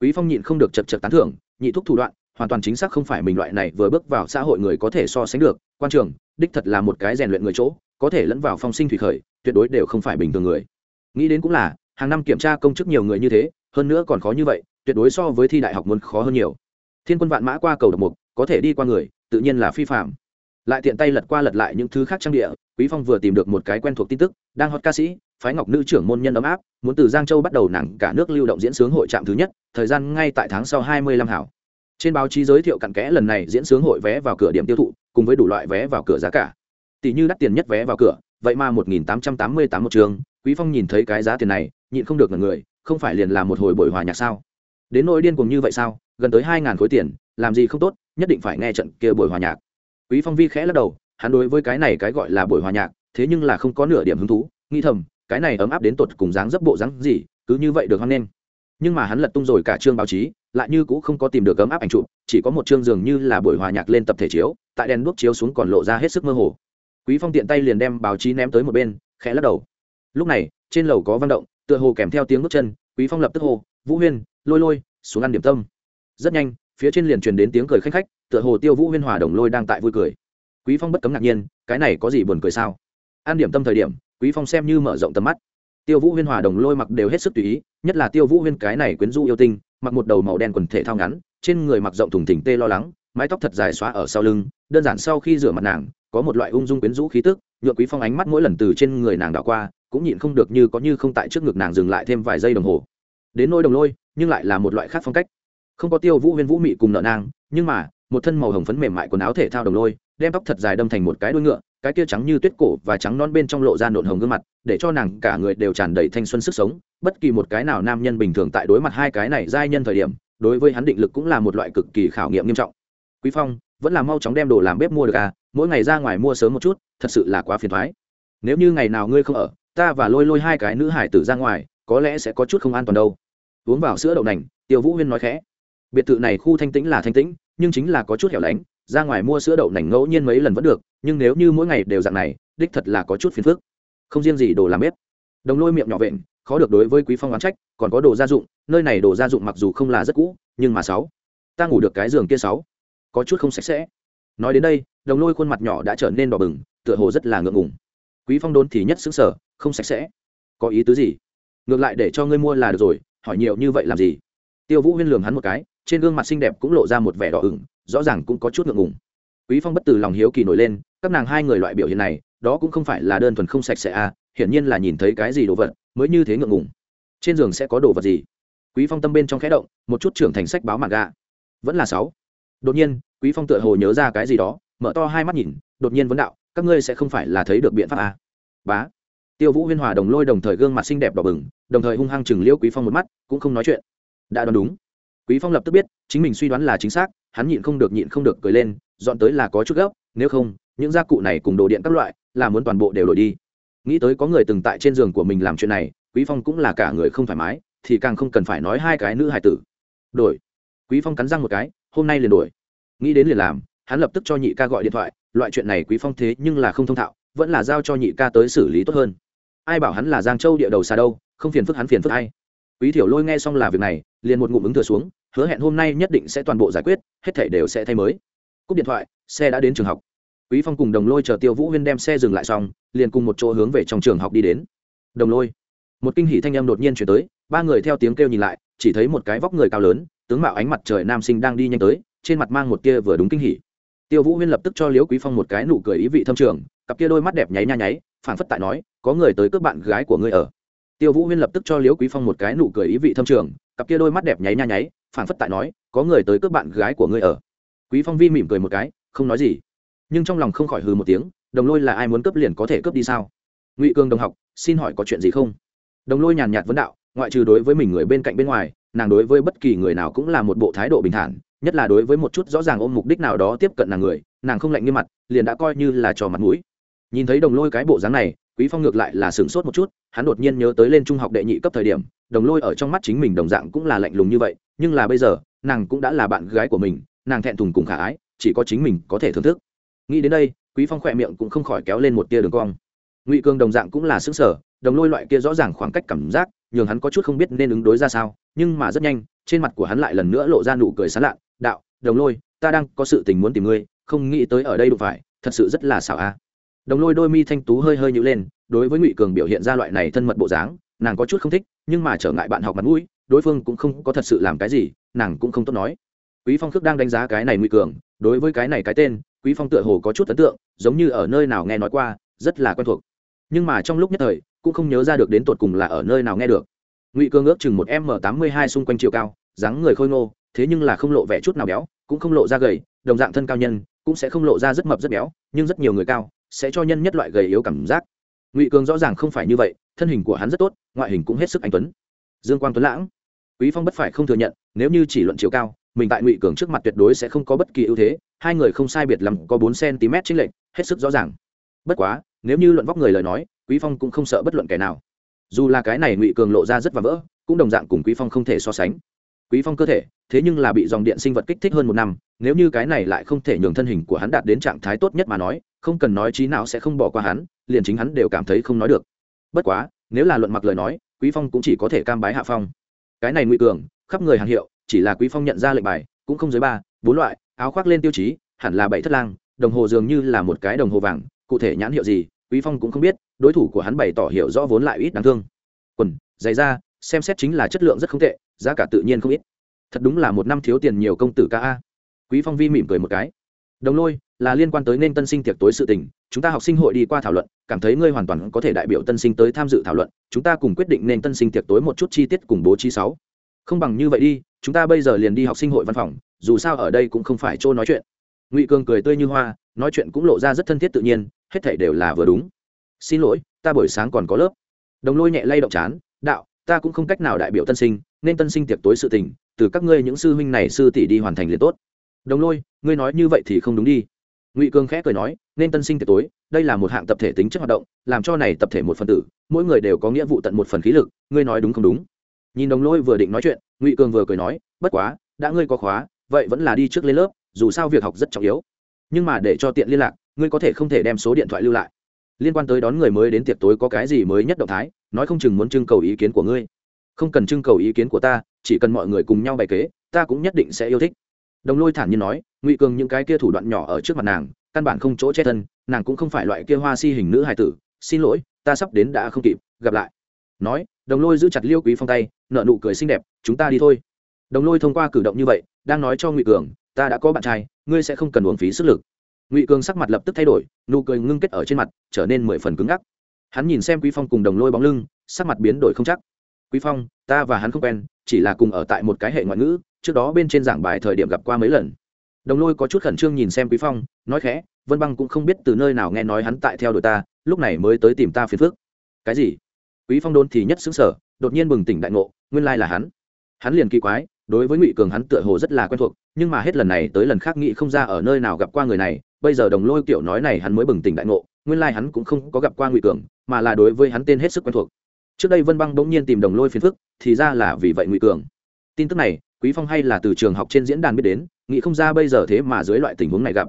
quý phong nhịn không được chật chật tán thưởng, nhị thúc thủ đoạn, hoàn toàn chính xác không phải mình loại này vừa bước vào xã hội người có thể so sánh được. Quan trường, đích thật là một cái rèn luyện người chỗ, có thể lẫn vào phong sinh thủy khởi, tuyệt đối đều không phải bình thường người. Nghĩ đến cũng là, hàng năm kiểm tra công chức nhiều người như thế, hơn nữa còn khó như vậy, tuyệt đối so với thi đại học muốn khó hơn nhiều. Thiên quân vạn mã qua cầu độc mục, có thể đi qua người, tự nhiên là phi phạm lại tiện tay lật qua lật lại những thứ khác trang địa, quý phong vừa tìm được một cái quen thuộc tin tức, đang hot ca sĩ, phái ngọc nữ trưởng môn nhân ấm áp, muốn từ giang châu bắt đầu nặng cả nước lưu động diễn sướng hội trạm thứ nhất, thời gian ngay tại tháng sau 25 hảo. Trên báo chí giới thiệu cặn kẽ lần này diễn sướng hội vé vào cửa điểm tiêu thụ, cùng với đủ loại vé vào cửa giá cả. Tỷ như đắt tiền nhất vé vào cửa, vậy mà 1.888 một trường, quý phong nhìn thấy cái giá tiền này, nhịn không được ngẩn người, không phải liền là một hồi buổi hòa nhạc sao? Đến nỗi điên cùng như vậy sao? Gần tới hai ngàn khối tiền, làm gì không tốt, nhất định phải nghe trận kia buổi hòa nhạc quý phong vi khẽ lắc đầu, hắn đối với cái này cái gọi là buổi hòa nhạc, thế nhưng là không có nửa điểm hứng thú nghi thầm, cái này ấm áp đến tột cùng dáng dấp bộ dáng gì, cứ như vậy được hoan nên nhưng mà hắn lật tung rồi cả chương báo chí, lại như cũng không có tìm được ấm áp ảnh chụp, chỉ có một chương dường như là buổi hòa nhạc lên tập thể chiếu, tại đèn đuốc chiếu xuống còn lộ ra hết sức mơ hồ. Quý phong tiện tay liền đem báo chí ném tới một bên, khẽ lắc đầu. Lúc này, trên lầu có văn động, tựa hồ kèm theo tiếng bước chân, quý phong lập tức hô, vũ huyên, lôi lôi, xuống ăn điểm tâm. Rất nhanh phía trên liền truyền đến tiếng cười khách khách, tựa hồ tiêu vũ huyên hòa đồng lôi đang tại vui cười. Quý phong bất cấm ngạc nhiên, cái này có gì buồn cười sao? An điểm tâm thời điểm, quý phong xem như mở rộng tầm mắt. Tiêu vũ huyên hòa đồng lôi mặc đều hết sức tùy ý, nhất là tiêu vũ huyên cái này quyến rũ yêu tinh, mặc một đầu màu đen quần thể thao ngắn, trên người mặc rộng thùng thình tê lo lắng, mái tóc thật dài xóa ở sau lưng, đơn giản sau khi rửa mặt nàng, có một loại ung dung quyến rũ khí tức nhựa quý phong ánh mắt mỗi lần từ trên người nàng đảo qua, cũng nhịn không được như có như không tại trước ngực nàng dừng lại thêm vài giây đồng hồ. Đến nôi đồng lôi, nhưng lại là một loại khác phong cách không có tiêu vũ huyên vũ mị cùng nợ nang nhưng mà, một thân màu hồng phấn mềm mại quần áo thể thao đồng lôi, đem tóc thật dài đâm thành một cái đuôi ngựa, cái kia trắng như tuyết cổ và trắng non bên trong lộ ra nộn hồng gương mặt, để cho nàng cả người đều tràn đầy thanh xuân sức sống. Bất kỳ một cái nào nam nhân bình thường tại đối mặt hai cái này giai nhân thời điểm, đối với hắn định lực cũng là một loại cực kỳ khảo nghiệm nghiêm trọng. Quý phong, vẫn là mau chóng đem đồ làm bếp mua được à mỗi ngày ra ngoài mua sớm một chút, thật sự là quá phiền thoái nếu như ngày nào ngươi không ở, ta và lôi lôi hai cái nữ hải tử ra ngoài, có lẽ sẽ có chút không an toàn đâu. Uống vào sữa đậu nành, tiêu vũ huyên nói khẽ biệt thự này khu thanh tĩnh là thanh tĩnh, nhưng chính là có chút hẻo lánh, ra ngoài mua sữa đậu nành ngẫu nhiên mấy lần vẫn được, nhưng nếu như mỗi ngày đều dạng này, đích thật là có chút phiền phức. Không riêng gì đồ làm bếp. Đồng lôi miệng nhỏ vện, khó được đối với quý phong oán trách, còn có đồ gia dụng, nơi này đồ gia dụng mặc dù không là rất cũ, nhưng mà sáu. Ta ngủ được cái giường kia sáu. Có chút không sạch sẽ. Nói đến đây, đồng lôi khuôn mặt nhỏ đã trở nên đỏ bừng, tựa hồ rất là ngượng ngùng. Quý phong đốn thì nhất xứng sở không sạch sẽ. Có ý tứ gì? Ngược lại để cho ngươi mua là được rồi, hỏi nhiều như vậy làm gì? Tiêu vũ huyên lường hắn một cái trên gương mặt xinh đẹp cũng lộ ra một vẻ đỏ ửng, rõ ràng cũng có chút ngượng ngùng. Quý phong bất từ lòng hiếu kỳ nổi lên, các nàng hai người loại biểu hiện này, đó cũng không phải là đơn thuần không sạch sẽ à hiển nhiên là nhìn thấy cái gì đồ vật mới như thế ngượng ngùng. Trên giường sẽ có đồ vật gì? Quý phong tâm bên trong khẽ động, một chút trưởng thành sách báo mặt gà vẫn là sáu. Đột nhiên, quý phong tựa hồ nhớ ra cái gì đó, mở to hai mắt nhìn, đột nhiên vấn đạo, các ngươi sẽ không phải là thấy được biện pháp à? bá. Tiêu vũ huyên hòa đồng lôi đồng thời gương mặt xinh đẹp đỏ bừng, đồng thời hung hăng chừng liêu quý phong một mắt, cũng không nói chuyện. Đã đoán đúng quý phong lập tức biết, chính mình suy đoán là chính xác, hắn nhịn không được, nhịn không được cười lên, dọn tới là có chút gấp, nếu không, những gia cụ này cùng đồ điện các loại, là muốn toàn bộ đều đổi đi. Nghĩ tới có người từng tại trên giường của mình làm chuyện này, quý phong cũng là cả người không thoải mái, thì càng không cần phải nói hai cái nữ hài tử. Đổi. Quý phong cắn răng một cái, hôm nay liền đổi. Nghĩ đến liền làm, hắn lập tức cho nhị ca gọi điện thoại, loại chuyện này quý phong thế nhưng là không thông thạo, vẫn là giao cho nhị ca tới xử lý tốt hơn. Ai bảo hắn là giang châu địa đầu xa đâu, không phiền phức hắn phiền phức hay quý thiểu lôi nghe xong là việc này, liền một ngụm ứng thừa xuống, hứa hẹn hôm nay nhất định sẽ toàn bộ giải quyết, hết thể đều sẽ thay mới. Cúp điện thoại, xe đã đến trường học. Quý phong cùng đồng lôi chờ tiêu vũ huyên đem xe dừng lại xong, liền cùng một chỗ hướng về trong trường học đi đến. Đồng lôi. Một kinh hỉ thanh âm đột nhiên chuyển tới, ba người theo tiếng kêu nhìn lại, chỉ thấy một cái vóc người cao lớn, tướng mạo ánh mặt trời nam sinh đang đi nhanh tới, trên mặt mang một kia vừa đúng kinh hỉ. Tiêu vũ huyên lập tức cho liễu quý phong một cái nụ cười ý vị thâm trường, cặp kia đôi mắt đẹp nháy nha nháy phản phất tại nói, có người tới cướp bạn gái của ngươi ở tiêu vũ huyên lập tức cho liễu quý phong một cái nụ cười ý vị thâm trường, cặp kia đôi mắt đẹp nháy nha nháy phản phất tại nói, có người tới cướp bạn gái của ngươi ở. Quý phong vi mỉm cười một cái, không nói gì. Nhưng trong lòng không khỏi hừ một tiếng, đồng lôi là ai muốn cướp liền có thể cướp đi sao? Ngụy cương đồng học, xin hỏi có chuyện gì không? Đồng lôi nhàn nhạt vấn đạo, ngoại trừ đối với mình người bên cạnh bên ngoài, nàng đối với bất kỳ người nào cũng là một bộ thái độ bình thản, nhất là đối với một chút rõ ràng ôm mục đích nào đó tiếp cận nàng người, nàng không lạnh nghiêm mặt, liền đã coi như là trò mặt mũi. Nhìn thấy đồng lôi cái bộ dáng này quý phong ngược lại là sửng sốt một chút, hắn đột nhiên nhớ tới lên trung học đệ nhị cấp thời điểm, đồng lôi ở trong mắt chính mình đồng dạng cũng là lạnh lùng như vậy, nhưng là bây giờ, nàng cũng đã là bạn gái của mình, nàng thẹn thùng cùng khả ái, chỉ có chính mình có thể thưởng thức. Nghĩ đến đây, quý phong khỏe miệng cũng không khỏi kéo lên một tia đường cong. Ngụy Cương đồng dạng cũng là xứng sở đồng lôi loại kia rõ ràng khoảng cách cảm giác, nhường hắn có chút không biết nên ứng đối ra sao, nhưng mà rất nhanh, trên mặt của hắn lại lần nữa lộ ra nụ cười sán lạ đạo, đồng lôi, ta đang có sự tình muốn tìm ngươi, không nghĩ tới ở đây đụng phải, thật sự rất là xảo a đồng lôi đôi mi thanh tú hơi hơi nhữ lên, đối với ngụy cường biểu hiện ra loại này thân mật bộ dáng, nàng có chút không thích, nhưng mà trở ngại bạn học mặt mũi, đối phương cũng không có thật sự làm cái gì, nàng cũng không tốt nói. Quý phong khước đang đánh giá cái này ngụy cường, đối với cái này cái tên, quý phong tựa hồ có chút ấn tượng, giống như ở nơi nào nghe nói qua, rất là quen thuộc. Nhưng mà trong lúc nhất thời, cũng không nhớ ra được đến tột cùng là ở nơi nào nghe được. Ngụy cường ước chừng một m tám mươi hai xung quanh chiều cao, dáng người khôi ngô, thế nhưng là không lộ vẻ chút nào béo, cũng không lộ ra gầy, đồng dạng thân cao nhân, cũng sẽ không lộ ra rất mập rất béo, nhưng rất nhiều người cao sẽ cho nhân nhất loại gầy yếu cảm giác. Ngụy cường rõ ràng không phải như vậy, thân hình của hắn rất tốt, ngoại hình cũng hết sức anh tuấn. Dương quang tuấn lãng, quý phong bất phải không thừa nhận, nếu như chỉ luận chiều cao, mình tại ngụy cường trước mặt tuyệt đối sẽ không có bất kỳ ưu thế, hai người không sai biệt lắm, có bốn cm chênh lệch, hết sức rõ ràng. Bất quá, nếu như luận vóc người lời nói, quý phong cũng không sợ bất luận kẻ nào. Dù là cái này ngụy cường lộ ra rất và vỡ, cũng đồng dạng cùng quý phong không thể so sánh. Quý phong cơ thể, thế nhưng là bị dòng điện sinh vật kích thích hơn một năm, nếu như cái này lại không thể nhường thân hình của hắn đạt đến trạng thái tốt nhất mà nói không cần nói trí nào sẽ không bỏ qua hắn, liền chính hắn đều cảm thấy không nói được. Bất quá, nếu là luận mặc lời nói, quý phong cũng chỉ có thể cam bái hạ phong. Cái này ngụy cường, khắp người hàng hiệu, chỉ là quý phong nhận ra lệnh bài, cũng không dưới ba, bốn loại, áo khoác lên tiêu chí, hẳn là bảy thất lang, đồng hồ dường như là một cái đồng hồ vàng, cụ thể nhãn hiệu gì, quý phong cũng không biết, đối thủ của hắn bày tỏ hiểu rõ vốn lại ít đáng thương. Quần, giày da, xem xét chính là chất lượng rất không tệ, giá cả tự nhiên không ít. Thật đúng là một năm thiếu tiền nhiều công tử ca a. Quý phong vi mỉm cười một cái đồng lôi, là liên quan tới nên tân sinh tiệc tối sự tình, chúng ta học sinh hội đi qua thảo luận, cảm thấy ngươi hoàn toàn có thể đại biểu tân sinh tới tham dự thảo luận, chúng ta cùng quyết định nên tân sinh tiệc tối một chút chi tiết cùng bố trí sáu. Không bằng như vậy đi, chúng ta bây giờ liền đi học sinh hội văn phòng, dù sao ở đây cũng không phải chỗ nói chuyện. Ngụy cường cười tươi như hoa, nói chuyện cũng lộ ra rất thân thiết tự nhiên, hết thảy đều là vừa đúng. Xin lỗi, ta buổi sáng còn có lớp. Đồng lôi nhẹ lay động chán, đạo, ta cũng không cách nào đại biểu tân sinh, nên tân sinh tiệc tối sự tình, từ các ngươi những sư huynh này sư tỷ đi hoàn thành liền tốt đồng lôi, ngươi nói như vậy thì không đúng đi. Ngụy cường khẽ cười nói, nên tân sinh tiệc tối, đây là một hạng tập thể tính chất hoạt động, làm cho này tập thể một phần tử, mỗi người đều có nghĩa vụ tận một phần khí lực, ngươi nói đúng không đúng? Nhìn đồng lôi vừa định nói chuyện, ngụy cường vừa cười nói, bất quá, đã ngươi có khóa, vậy vẫn là đi trước lên lớp, dù sao việc học rất trọng yếu. Nhưng mà để cho tiện liên lạc, ngươi có thể không thể đem số điện thoại lưu lại. Liên quan tới đón người mới đến tiệc tối có cái gì mới nhất động thái, nói không chừng muốn trưng cầu ý kiến của ngươi. Không cần trưng cầu ý kiến của ta, chỉ cần mọi người cùng nhau bày kế, ta cũng nhất định sẽ yêu thích đồng lôi thản nhiên nói, ngụy cường những cái kia thủ đoạn nhỏ ở trước mặt nàng, căn bản không chỗ che thân, nàng cũng không phải loại kia hoa si hình nữ hài tử, xin lỗi, ta sắp đến đã không kịp, gặp lại. Nói, đồng lôi giữ chặt liêu quý phong tay nợ nụ cười xinh đẹp, chúng ta đi thôi. Đồng lôi thông qua cử động như vậy, đang nói cho ngụy cường, ta đã có bạn trai, ngươi sẽ không cần uống phí sức lực. Ngụy cường sắc mặt lập tức thay đổi, nụ cười ngưng kết ở trên mặt, trở nên mười phần cứng ngắc. Hắn nhìn xem quý phong cùng đồng lôi bóng lưng, sắc mặt biến đổi không chắc. Quý phong, ta và hắn không quen, chỉ là cùng ở tại một cái hệ ngoại ngữ trước đó bên trên giảng bài thời điểm gặp qua mấy lần. Đồng lôi có chút khẩn trương nhìn xem quý phong, nói khẽ, vân băng cũng không biết từ nơi nào nghe nói hắn tại theo đuổi ta, lúc này mới tới tìm ta phiền phức. Cái gì? Quý phong đôn thì nhất xứng sở đột nhiên bừng tỉnh đại ngộ, nguyên lai là hắn. Hắn liền kỳ quái, đối với ngụy cường hắn tựa hồ rất là quen thuộc, nhưng mà hết lần này tới lần khác nghĩ không ra ở nơi nào gặp qua người này, bây giờ đồng lôi kiểu nói này hắn mới bừng tỉnh đại ngộ, nguyên lai hắn cũng không có gặp qua ngụy cường, mà là đối với hắn tên hết sức quen thuộc. Trước đây vân băng bỗng nhiên tìm đồng lôi phiền phức, thì ra là vì vậy ngụy cường. Tin tức này quý phong hay là từ trường học trên diễn đàn biết đến, nghĩ không ra bây giờ thế mà dưới loại tình huống này gặp.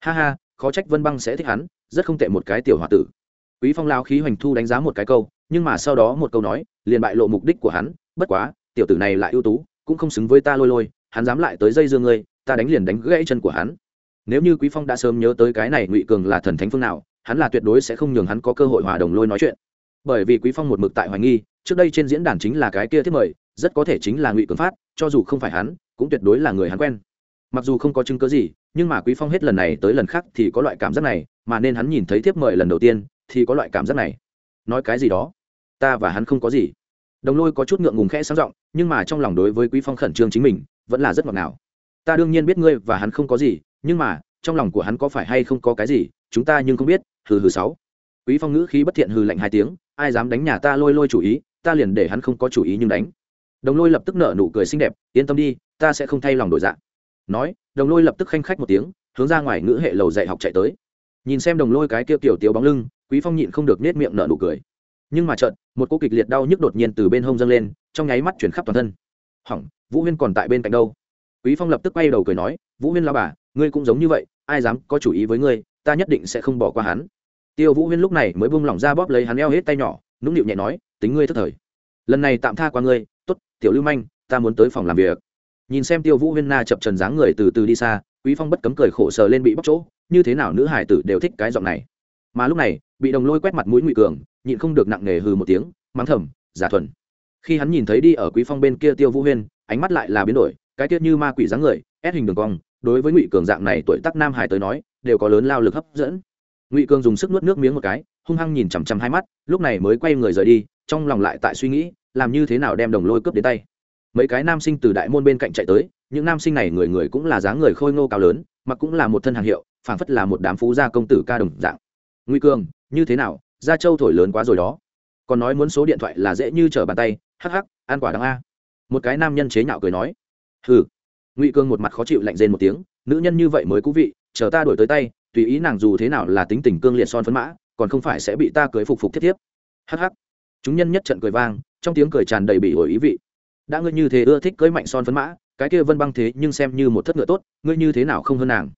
Ha ha, khó trách vân băng sẽ thích hắn, rất không tệ một cái tiểu h o a tử. Quý phong lao khí hoành thu đánh giá một cái câu, nhưng mà sau đó một câu nói, liền bại lộ mục đích của hắn, bất quá, tiểu tử này lại ưu tú, cũng không xứng với ta lôi lôi, hắn dám lại tới dây dương ngươi, ta đánh liền đánh gãy chân của hắn. Nếu như quý phong đã sớm nhớ tới cái này ngụy cường là thần thánh phương nào, hắn là tuyệt đối sẽ không nhường hắn có cơ hội hòa đồng lôi nói chuyện. Bởi vì quý phong một mực tại hoài nghi, trước đây trên diễn đàn chính là cái kia thiết mời, rất có thể chính là ngụy cường phát cho dù không phải hắn, cũng tuyệt đối là người hắn quen. Mặc dù không có chứng cứ gì, nhưng mà quý phong hết lần này tới lần khác thì có loại cảm giác này, mà nên hắn nhìn thấy thiếp mời lần đầu tiên, thì có loại cảm giác này. Nói cái gì đó? Ta và hắn không có gì. Đồng lôi có chút ngượng ngùng khẽ sáng giọng, nhưng mà trong lòng đối với quý phong khẩn trương chính mình, vẫn là rất ngọt ngào. Ta đương nhiên biết ngươi và hắn không có gì, nhưng mà, trong lòng của hắn có phải hay không có cái gì, chúng ta nhưng không biết, hừ hừ sáu. Quý phong ngữ khí bất thiện hừ lạnh hai tiếng, ai dám đánh nhà ta lôi lôi chủ ý, ta liền để hắn không có chủ ý nhưng đánh đồng lôi lập tức nở nụ cười xinh đẹp, yên tâm đi, ta sẽ không thay lòng đổi dạng nói, đồng lôi lập tức khanh khách một tiếng, hướng ra ngoài ngữ hệ lầu dạy học chạy tới. Nhìn xem đồng lôi cái kia kiểu tiếu bóng lưng, quý phong nhịn không được nết miệng nở nụ cười. Nhưng mà chợt, một cô kịch liệt đau nhức đột nhiên từ bên hông dâng lên, trong nháy mắt chuyển khắp toàn thân. Hỏng, vũ huyên còn tại bên cạnh đâu? Quý phong lập tức quay đầu cười nói, vũ huyên la bà, ngươi cũng giống như vậy, ai dám có chủ ý với ngươi, ta nhất định sẽ không bỏ qua hắn. Tiêu vũ huyên lúc này mới buông lỏng ra bóp lấy hắn eo hết tay nhỏ, nũng nịu nhẹ nói, tính ngươi thất thời. Lần này tạm tha qua ngươi tốt, tiểu lưu manh, ta muốn tới phòng làm việc. Nhìn xem tiêu vũ huyên na chập trần dáng người từ từ đi xa, quý phong bất cấm cười khổ sờ lên bị bóc chỗ, như thế nào nữ hải tử đều thích cái giọng này? Mà lúc này, bị đồng lôi quét mặt mũi ngụy cường, nhịn không được nặng nề hừ một tiếng, mắng thầm, giả thuần. Khi hắn nhìn thấy đi ở quý phong bên kia tiêu vũ huyên, ánh mắt lại là biến đổi, cái tiết như ma quỷ dáng người, ép hình đường cong, đối với ngụy cường dạng này tuổi tác nam hải tới nói, đều có lớn lao lực hấp dẫn. Ngụy cường dùng sức nuốt nước miếng một cái, hung hăng nhìn chằm chằm hai mắt, lúc này mới quay người rời đi, trong lòng lại tại suy nghĩ làm như thế nào đem đồng lôi cướp đến tay. Mấy cái nam sinh từ đại môn bên cạnh chạy tới, những nam sinh này người người cũng là dáng người khôi ngô cao lớn mà cũng là một thân hàng hiệu, phảng phất là một đám phú gia công tử ca đồng dạng. Nguy cường, như thế nào? Gia châu thổi lớn quá rồi đó. Còn nói muốn số điện thoại là dễ như trở bàn tay, hắc hắc, ăn quả đáng a. Một cái nam nhân chế nhạo cười nói. Hừ. Ngụy cương một mặt khó chịu lạnh rên một tiếng, nữ nhân như vậy mới cú vị, chờ ta đổi tới tay, tùy ý nàng dù thế nào là tính tình cương liệt son phấn mã, còn không phải sẽ bị ta cưới phục phục thiết thiếp. Hắc hắc. Chúng nhân nhất trận cười vang trong tiếng cười tràn đầy bị ổi ý vị. Đã ngươi như thế ưa thích cưới mạnh son phấn mã, cái kia vân băng thế nhưng xem như một thất ngựa tốt, ngươi như thế nào không hơn nàng?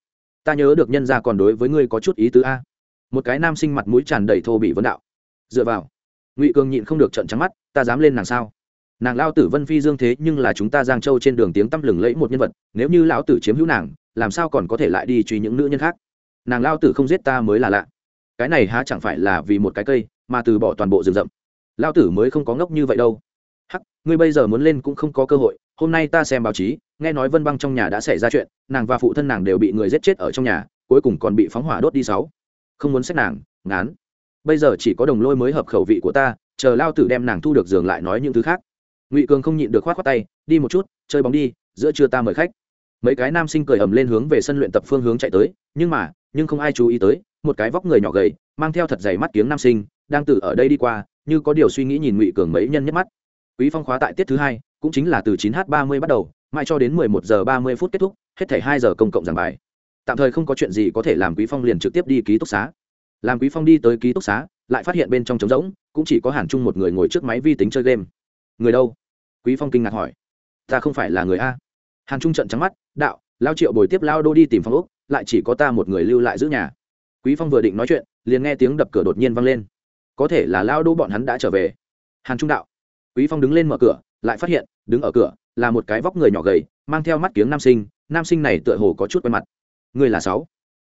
Ta nhớ được nhân ra còn đối với ngươi có chút ý tứ a. Một cái nam sinh mặt mũi tràn đầy thô bị vấn đạo. Dựa vào, ngụy cường nhịn không được trận trắng mắt, ta dám lên nàng sao? Nàng lao tử vân phi dương thế nhưng là chúng ta giang châu trên đường tiếng tăm lừng lẫy một nhân vật, nếu như lão tử chiếm hữu nàng, làm sao còn có thể lại đi truy những nữ nhân khác? Nàng lao tử không giết ta mới là lạ. Cái này há chẳng phải là vì một cái cây, mà từ bỏ toàn bộ rừng rậm lao tử mới không có ngốc như vậy đâu. Hắc, ngươi bây giờ muốn lên cũng không có cơ hội, hôm nay ta xem báo chí, nghe nói vân băng trong nhà đã xảy ra chuyện, nàng và phụ thân nàng đều bị người giết chết ở trong nhà, cuối cùng còn bị phóng hỏa đốt đi sáu. Không muốn xét nàng, ngán. Bây giờ chỉ có đồng lôi mới hợp khẩu vị của ta, chờ lao tử đem nàng thu được giường lại nói những thứ khác. Ngụy cường không nhịn được khoát khoát tay, đi một chút, chơi bóng đi, giữa trưa ta mời khách. Mấy cái nam sinh cười ầm lên hướng về sân luyện tập phương hướng chạy tới, nhưng mà, nhưng không ai chú ý tới, một cái vóc người nhỏ gầy, mang theo thật dày mắt kiếng nam sinh, đang từ ở đây đi qua như có điều suy nghĩ nhìn ngụy cường mấy nhân nhất mắt. Quý phong khóa tại tiết thứ hai, cũng chính là từ 9 h 30 bắt đầu, mãi cho đến 11 giờ 30 phút kết thúc, hết thể hai giờ công cộng giảng bài. Tạm thời không có chuyện gì có thể làm quý phong liền trực tiếp đi ký túc xá. Làm quý phong đi tới ký túc xá, lại phát hiện bên trong trống rỗng, cũng chỉ có hàn chung một người ngồi trước máy vi tính chơi game. Người đâu? Quý phong kinh ngạc hỏi. Ta không phải là người a. Hàn trung trận trắng mắt, đạo, lao triệu bồi tiếp lao đô đi tìm phong úc lại chỉ có ta một người lưu lại giữ nhà. Quý phong vừa định nói chuyện, liền nghe tiếng đập cửa đột nhiên vang lên có thể là lao đô bọn hắn đã trở về. Hàn trung đạo, quý phong đứng lên mở cửa, lại phát hiện, đứng ở cửa, là một cái vóc người nhỏ gầy, mang theo mắt kiếng nam sinh nam sinh này tựa hồ có chút quen mặt. Người là sáu.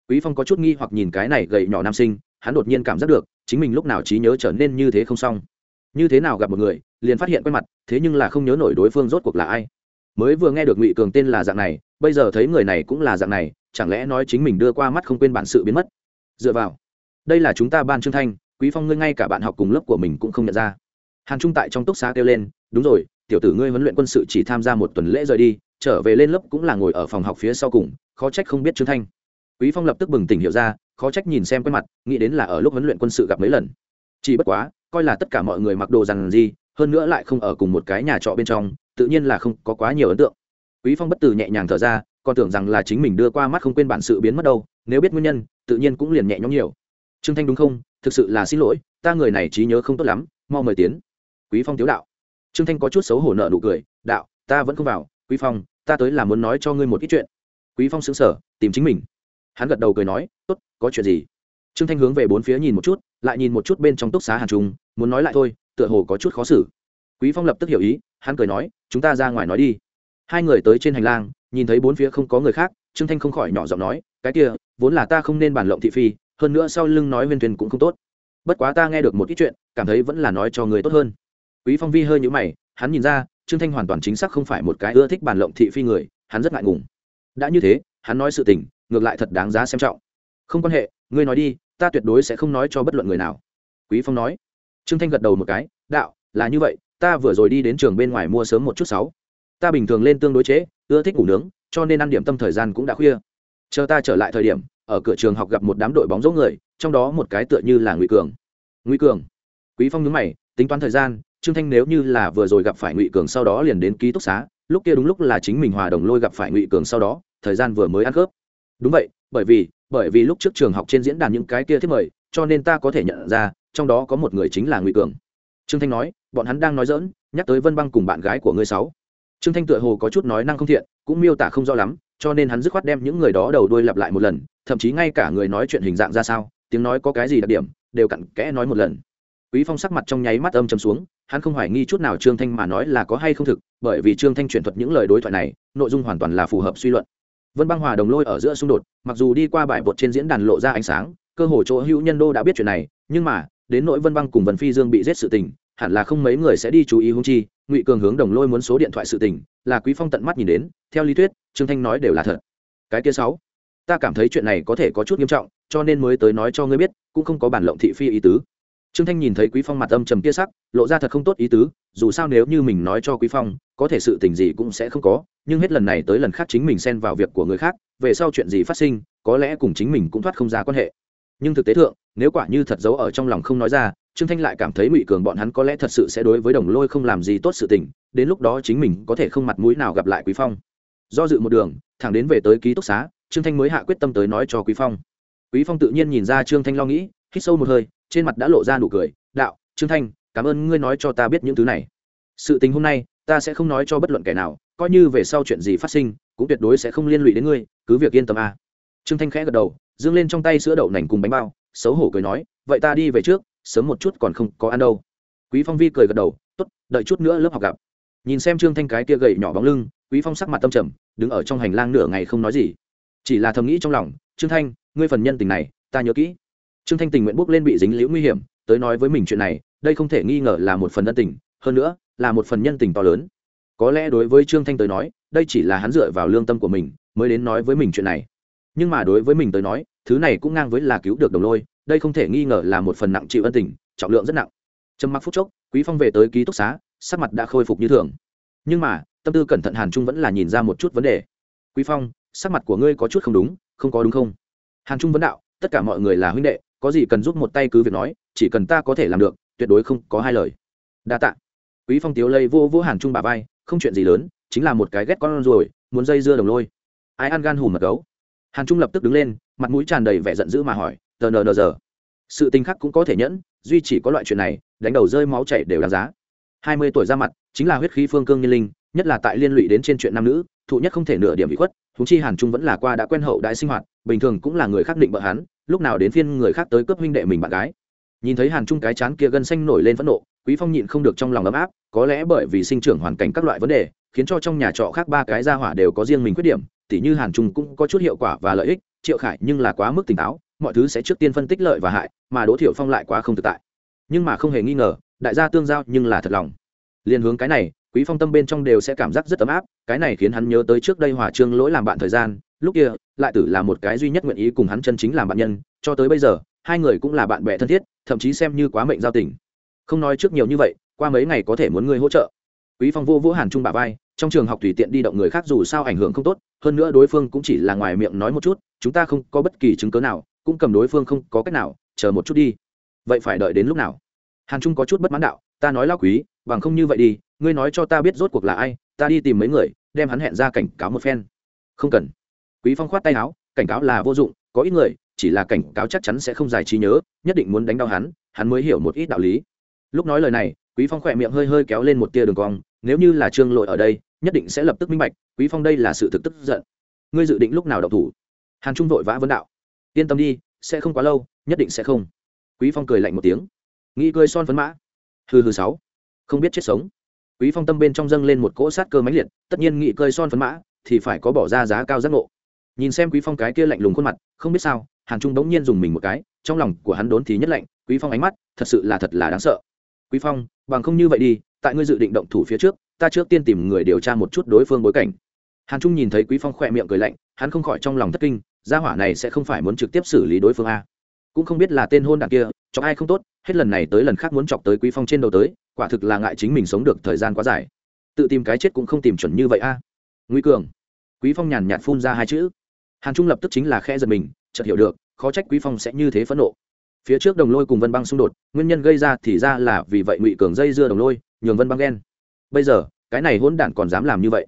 Quý phong có chút nghi hoặc nhìn cái này gầy nhỏ nam sinh, hắn đột nhiên cảm giác được, chính mình lúc nào trí nhớ trở nên như thế không xong. Như thế nào gặp một người, liền phát hiện quen mặt, thế nhưng là không nhớ nổi đối phương rốt cuộc là ai. Mới vừa nghe được ngụy cường tên là dạng này, bây giờ thấy người này cũng là dạng này, chẳng lẽ nói chính mình đưa qua mắt không quên bản sự biến mất? Dựa vào, đây là chúng ta ban trương thanh quý phong ngươi ngay cả bạn học cùng lớp của mình cũng không nhận ra. Hàn trung tại trong túc xá kêu lên, đúng rồi, tiểu tử ngươi huấn luyện quân sự chỉ tham gia một tuần lễ rời đi, trở về lên lớp cũng là ngồi ở phòng học phía sau cùng, khó trách không biết trương thanh. Quý phong lập tức bừng tỉnh hiểu ra, khó trách nhìn xem quen mặt, nghĩ đến là ở lúc huấn luyện quân sự gặp mấy lần. Chỉ bất quá, coi là tất cả mọi người mặc đồ rằng gì, hơn nữa lại không ở cùng một cái nhà trọ bên trong, tự nhiên là không có quá nhiều ấn tượng. Quý phong bất từ nhẹ nhàng thở ra, còn tưởng rằng là chính mình đưa qua mắt không quên bản sự biến mất đâu, nếu biết nguyên nhân, tự nhiên cũng liền nhẹ nhõm nhiều. Trương thanh đúng không? Thực sự là xin lỗi, ta người này trí nhớ không tốt lắm, mau mời tiến. Quý phong tiếu đạo. Trương thanh có chút xấu hổ nợ nụ cười, đạo, ta vẫn không vào, quý phong, ta tới là muốn nói cho ngươi một ít chuyện. Quý phong sững sờ, tìm chính mình. Hắn gật đầu cười nói, tốt, có chuyện gì? Trương thanh hướng về bốn phía nhìn một chút, lại nhìn một chút bên trong túc xá hàn trung, muốn nói lại thôi, tựa hồ có chút khó xử. Quý phong lập tức hiểu ý, hắn cười nói, chúng ta ra ngoài nói đi. Hai người tới trên hành lang, nhìn thấy bốn phía không có người khác, trương thanh không khỏi nhỏ giọng nói, cái kia, vốn là ta không nên bàn lộng thị phi hơn nữa sau lưng nói huyên thuyền cũng không tốt. Bất quá ta nghe được một ít chuyện cảm thấy vẫn là nói cho người tốt hơn. Quý phong vi hơi nhũ mày hắn nhìn ra trương thanh hoàn toàn chính xác không phải một cái ưa thích bàn lộng thị phi người hắn rất ngại ngùng. Đã như thế hắn nói sự tình ngược lại thật đáng giá xem trọng. Không quan hệ ngươi nói đi ta tuyệt đối sẽ không nói cho bất luận người nào. Quý phong nói. Trương thanh gật đầu một cái đạo là như vậy ta vừa rồi đi đến trường bên ngoài mua sớm một chút sáu. Ta bình thường lên tương đối chế, ưa thích ngủ nướng cho nên ăn điểm tâm thời gian cũng đã khuya. Chờ ta trở lại thời điểm ở cửa trường học gặp một đám đội bóng dỗ người, trong đó một cái tựa như là ngụy cường. Ngụy cường. Quý phong nhướng mày, tính toán thời gian, trương thanh nếu như là vừa rồi gặp phải ngụy cường sau đó liền đến ký túc xá, lúc kia đúng lúc là chính mình hòa đồng lôi gặp phải ngụy cường sau đó, thời gian vừa mới ăn khớp. Đúng vậy, bởi vì bởi vì lúc trước trường học trên diễn đàn những cái kia thiết mời, cho nên ta có thể nhận ra, trong đó có một người chính là ngụy cường. Trương thanh nói, bọn hắn đang nói dỡn nhắc tới vân băng cùng bạn gái của ngươi sáu. Trương thanh tựa hồ có chút nói năng không thiện, cũng miêu tả không rõ lắm cho nên hắn dứt khoát đem những người đó đầu đuôi lặp lại một lần, thậm chí ngay cả người nói chuyện hình dạng ra sao, tiếng nói có cái gì đặc điểm, đều cặn kẽ nói một lần. Quý phong sắc mặt trong nháy mắt âm chầm xuống, hắn không hoài nghi chút nào trương thanh mà nói là có hay không thực, bởi vì trương thanh chuyển thuật những lời đối thoại này, nội dung hoàn toàn là phù hợp suy luận. Vân băng hòa đồng lôi ở giữa xung đột, mặc dù đi qua bài bột trên diễn đàn lộ ra ánh sáng, cơ hồ chỗ hữu nhân đô đã biết chuyện này, nhưng mà, đến nỗi vân băng cùng vân phi dương bị giết sự tình, hẳn là không mấy người sẽ đi chú ý hung chi ngụy cường hướng đồng lôi muốn số điện thoại sự tình là quý phong tận mắt nhìn đến theo lý thuyết trương thanh nói đều là thật cái kia sáu ta cảm thấy chuyện này có thể có chút nghiêm trọng cho nên mới tới nói cho ngươi biết cũng không có bản lộng thị phi ý tứ trương thanh nhìn thấy quý phong mặt âm trầm kia sắc lộ ra thật không tốt ý tứ dù sao nếu như mình nói cho quý phong có thể sự tình gì cũng sẽ không có nhưng hết lần này tới lần khác chính mình xen vào việc của người khác về sau chuyện gì phát sinh có lẽ cùng chính mình cũng thoát không ra quan hệ nhưng thực tế thượng nếu quả như thật giấu ở trong lòng không nói ra trương thanh lại cảm thấy ngụy cường bọn hắn có lẽ thật sự sẽ đối với đồng lôi không làm gì tốt sự tình, đến lúc đó chính mình có thể không mặt mũi nào gặp lại quý phong. Do dự một đường, thẳng đến về tới ký túc xá, trương thanh mới hạ quyết tâm tới nói cho quý phong. Quý phong tự nhiên nhìn ra trương thanh lo nghĩ, hít sâu một hơi, trên mặt đã lộ ra nụ cười, đạo, trương thanh, cảm ơn ngươi nói cho ta biết những thứ này. Sự tình hôm nay, ta sẽ không nói cho bất luận kẻ nào, coi như về sau chuyện gì phát sinh, cũng tuyệt đối sẽ không liên lụy đến ngươi, cứ việc yên tâm a. Trương thanh khẽ gật đầu, dương lên trong tay sữa đậu nành cùng bánh bao, xấu hổ cười nói, vậy ta đi về trước sớm một chút còn không có ăn đâu. Quý phong vi cười gật đầu, tốt, đợi chút nữa lớp học gặp. Nhìn xem trương thanh cái kia gầy nhỏ bóng lưng, quý phong sắc mặt tâm trầm, đứng ở trong hành lang nửa ngày không nói gì. Chỉ là thầm nghĩ trong lòng, trương thanh, ngươi phần nhân tình này, ta nhớ kỹ. Trương thanh tình nguyện bước lên bị dính liễu nguy hiểm, tới nói với mình chuyện này, đây không thể nghi ngờ là một phần ân tình, hơn nữa, là một phần nhân tình to lớn. Có lẽ đối với trương thanh tới nói, đây chỉ là hắn dựa vào lương tâm của mình, mới đến nói với mình chuyện này. Nhưng mà đối với mình tới nói thứ này cũng ngang với là cứu được đồng lôi, đây không thể nghi ngờ là một phần nặng chịu ân tình, trọng lượng rất nặng. Trầm mặc phút chốc, quý phong về tới ký túc xá, sắc mặt đã khôi phục như thường. Nhưng mà, tâm tư cẩn thận hàn trung vẫn là nhìn ra một chút vấn đề. Quý phong, sắc mặt của ngươi có chút không đúng, không có đúng không? Hàn trung vấn đạo, tất cả mọi người là huynh đệ, có gì cần giúp một tay cứ việc nói, chỉ cần ta có thể làm được, tuyệt đối không có hai lời. Đa tạ. Quý phong tiếu lây vô vô hàn trung bà vai, không chuyện gì lớn, chính là một cái ghét con rồi muốn dây dưa đồng lôi. Ai ăn gan hùm mật gấu hàn trung lập tức đứng lên mặt mũi tràn đầy vẻ giận dữ mà hỏi, tờ nờ nờ giờ? Sự tình khắc cũng có thể nhẫn, duy chỉ có loại chuyện này, đánh đầu rơi máu chảy đều đáng giá. Hai mươi tuổi ra mặt, chính là huyết khí phương cương nhiên linh, nhất là tại liên lụy đến trên chuyện nam nữ, thụ nhất không thể nửa điểm bị khuất húng chi hàn trung vẫn là qua đã quen hậu đại sinh hoạt, bình thường cũng là người khác định vợ hắn, lúc nào đến phiên người khác tới cướp huynh đệ mình bạn gái. Nhìn thấy hàn trung cái chán kia gân xanh nổi lên phẫn nộ, quý phong nhịn không được trong lòng ấm áp, có lẽ bởi vì sinh trưởng hoàn cảnh các loại vấn đề, khiến cho trong nhà trọ khác ba cái gia hỏa đều có riêng mình khuyết điểm, tỉ như hàn trung cũng có chút hiệu quả và lợi ích triệu khải nhưng là quá mức tỉnh táo, mọi thứ sẽ trước tiên phân tích lợi và hại, mà đỗ thiệu phong lại quá không thực tại. Nhưng mà không hề nghi ngờ, đại gia tương giao nhưng là thật lòng. Liền hướng cái này, quý phong tâm bên trong đều sẽ cảm giác rất ấm áp, cái này khiến hắn nhớ tới trước đây hòa trương lỗi làm bạn thời gian, lúc kia, lại tử là một cái duy nhất nguyện ý cùng hắn chân chính làm bạn nhân, cho tới bây giờ, hai người cũng là bạn bè thân thiết, thậm chí xem như quá mệnh giao tình. Không nói trước nhiều như vậy, qua mấy ngày có thể muốn ngươi hỗ trợ. Quý phong vô vũ hàn trung bà vai trong trường học tùy tiện đi động người khác dù sao ảnh hưởng không tốt, hơn nữa đối phương cũng chỉ là ngoài miệng nói một chút, chúng ta không có bất kỳ chứng cớ nào, cũng cầm đối phương không có cách nào, chờ một chút đi. Vậy phải đợi đến lúc nào? Hàn trung có chút bất mãn đạo, ta nói lao quý, bằng không như vậy đi, ngươi nói cho ta biết rốt cuộc là ai, ta đi tìm mấy người, đem hắn hẹn ra cảnh cáo một phen. Không cần. Quý phong khoát tay áo, cảnh cáo là vô dụng, có ít người, chỉ là cảnh cáo chắc chắn sẽ không giải trí nhớ, nhất định muốn đánh đau hắn hắn mới hiểu một ít đạo lý. Lúc nói lời này, quý phong khỏe miệng hơi hơi kéo lên một tia đường cong, nếu như là trương lội ở đây nhất định sẽ lập tức minh bạch, quý phong đây là sự thực tức giận. Ngươi dự định lúc nào đậu thủ? Hàn trung vội vã vấn đạo. Yên tâm đi, sẽ không quá lâu, nhất định sẽ không. Quý phong cười lạnh một tiếng. Nghĩ cười son phấn mã. Hừ hừ sáu. Không biết chết sống. Quý phong tâm bên trong dâng lên một cỗ sát cơ mãnh liệt, tất nhiên nghị cười son phấn mã, thì phải có bỏ ra giá cao giác ngộ. Nhìn xem quý phong cái kia lạnh lùng khuôn mặt, không biết sao, hàn trung đống nhiên dùng mình một cái, trong lòng của hắn đốn thì nhất lạnh, quý phong ánh mắt thật sự là thật là đáng sợ. Quý phong, bằng không như vậy đi, tại ngươi dự định động thủ phía trước ta trước tiên tìm người điều tra một chút đối phương bối cảnh. Hàn trung nhìn thấy quý phong khỏe miệng cười lạnh, hắn không khỏi trong lòng thất kinh, gia hỏa này sẽ không phải muốn trực tiếp xử lý đối phương a. Cũng không biết là tên hôn đảng kia, chọc ai không tốt, hết lần này tới lần khác muốn chọc tới quý phong trên đầu tới, quả thực là ngại chính mình sống được thời gian quá dài. Tự tìm cái chết cũng không tìm chuẩn như vậy a. Nguy cường. Quý phong nhàn nhạt phun ra hai chữ. Hàn trung lập tức chính là khe giật mình, chợt hiểu được, khó trách quý phong sẽ như thế phẫn nộ. Phía trước đồng lôi cùng vân băng xung đột, nguyên nhân gây ra thì ra là vì vậy ngụy cường dây dưa đồng lôi, nhường vân băng ghen. Bây giờ cái này hỗn đản còn dám làm như vậy?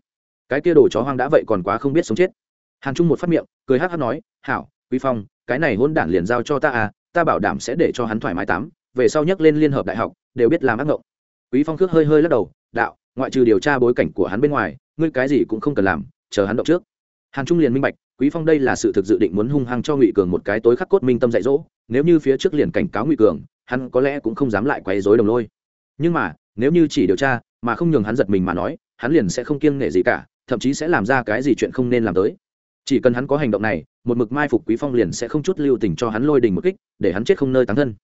Cái kia đồ chó hoang đã vậy còn quá không biết sống chết. Hàn trung một phát miệng, cười hát hát nói, hảo, quý phong, cái này hỗn đản liền giao cho ta à ta bảo đảm sẽ để cho hắn thoải mái tắm, về sau nhắc lên liên hợp đại học, đều biết làm ác ngộng. Quý phong khước hơi hơi lắc đầu, đạo, ngoại trừ điều tra bối cảnh của hắn bên ngoài, ngươi cái gì cũng không cần làm, chờ hắn động trước. Hàn trung liền minh bạch, quý phong đây là sự thực dự định muốn hung hăng cho ngụy cường một cái tối khắc cốt minh tâm dạy dỗ, nếu như phía trước liền cảnh cáo ngụy cường, hắn có lẽ cũng không dám lại quấy rối đồng lôi. Nhưng mà, nếu như chỉ điều tra mà không nhường hắn giật mình mà nói, hắn liền sẽ không kiêng nể gì cả, thậm chí sẽ làm ra cái gì chuyện không nên làm tới. Chỉ cần hắn có hành động này, một mực mai phục quý phong liền sẽ không chút lưu tình cho hắn lôi đình một kích, để hắn chết không nơi tán thân.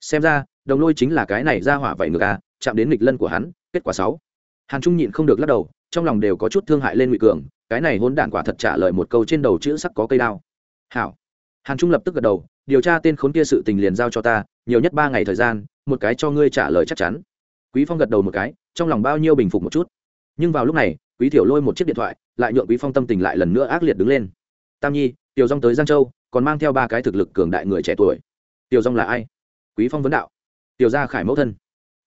Xem ra, đồng lôi chính là cái này ra hỏa vậy ngược à chạm đến nghịch lân của hắn, kết quả sáu. Hàn trung nhịn không được lắc đầu, trong lòng đều có chút thương hại lên ngụy cường, cái này hôn đản quả thật trả lời một câu trên đầu chữ sắc có cây đao. Hảo. Hàn trung lập tức gật đầu, điều tra tên khốn kia sự tình liền giao cho ta, nhiều nhất ba ngày thời gian, một cái cho ngươi trả lời chắc chắn. Quý phong gật đầu một cái trong lòng bao nhiêu bình phục một chút. Nhưng vào lúc này, quý thiểu lôi một chiếc điện thoại, lại nhượng quý phong tâm tình lại lần nữa ác liệt đứng lên. Tam nhi, tiểu dong tới giang châu, còn mang theo ba cái thực lực cường đại người trẻ tuổi. Tiểu dong là ai? Quý phong vấn đạo. Tiểu gia khải mẫu thân.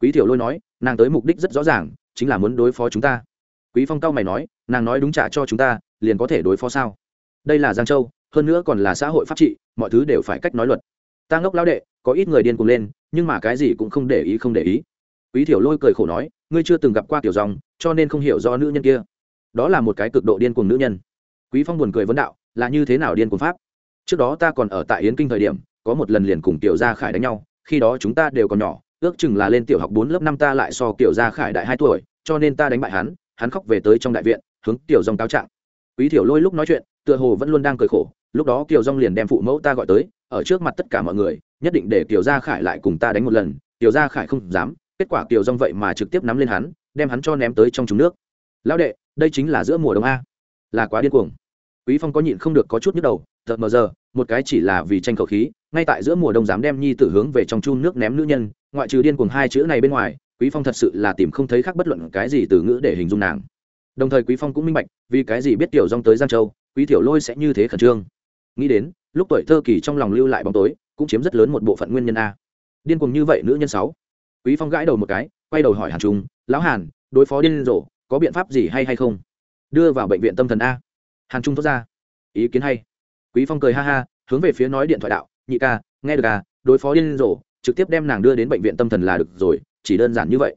Quý thiểu lôi nói, nàng tới mục đích rất rõ ràng, chính là muốn đối phó chúng ta. Quý phong cao mày nói, nàng nói đúng trả cho chúng ta, liền có thể đối phó sao? Đây là giang châu, hơn nữa còn là xã hội pháp trị, mọi thứ đều phải cách nói luật. Ta ngốc lao đệ, có ít người điên cùng lên, nhưng mà cái gì cũng không để ý, không để ý quý thiểu lôi cười khổ nói, ngươi chưa từng gặp qua tiểu dòng, cho nên không hiểu do nữ nhân kia. Đó là một cái cực độ điên cuồng nữ nhân. Quý phong buồn cười vấn đạo, là như thế nào điên cuồng pháp? Trước đó ta còn ở tại yến kinh thời điểm, có một lần liền cùng tiểu gia khải đánh nhau, khi đó chúng ta đều còn nhỏ, ước chừng là lên tiểu học bốn lớp năm ta lại so tiểu gia khải đại hai tuổi, cho nên ta đánh bại hắn hắn khóc về tới trong đại viện, hướng tiểu dòng cáo trạng. Quý tiểu lôi lúc nói chuyện, tựa hồ vẫn luôn đang cười khổ, lúc đó kiều dong liền đem phụ mẫu ta gọi tới, ở trước mặt tất cả mọi người, nhất định để kiều gia khải lại cùng ta đánh một lần kiều gia khải không dám kết quả kiều dông vậy mà trực tiếp nắm lên hắn, đem hắn cho ném tới trong trúng nước. Lão đệ, đây chính là giữa mùa đông a. Là quá điên cuồng. Quý phong có nhịn không được có chút nhức đầu thật mờ giờ, một cái chỉ là vì tranh khẩu khí, ngay tại giữa mùa đông dám đem nhi tử hướng về trong chun nước ném nữ nhân, ngoại trừ điên cuồng hai chữ này bên ngoài, quý phong thật sự là tìm không thấy khác bất luận cái gì từ ngữ để hình dung nàng. Đồng thời quý phong cũng minh bạch, vì cái gì biết tiểu dông tới giang châu, quý tiểu lôi sẽ như thế khẩn trương. Nghĩ đến, lúc tuổi thơ kỳ trong lòng lưu lại bóng tối, cũng chiếm rất lớn một bộ phận nguyên nhân a. Điên cuồng như vậy nữ nhân sáu quý phong gãi đầu một cái, quay đầu hỏi hàn trung, lão hàn, đối phó điên rồ, có biện pháp gì hay hay không? Đưa vào bệnh viện tâm thần a. Hàn trung thốt ra, ý kiến hay. Quý phong cười ha ha, hướng về phía nói điện thoại đạo, nhị ca, nghe được à đối phó điên rồ, trực tiếp đem nàng đưa đến bệnh viện tâm thần là được rồi, chỉ đơn giản như vậy.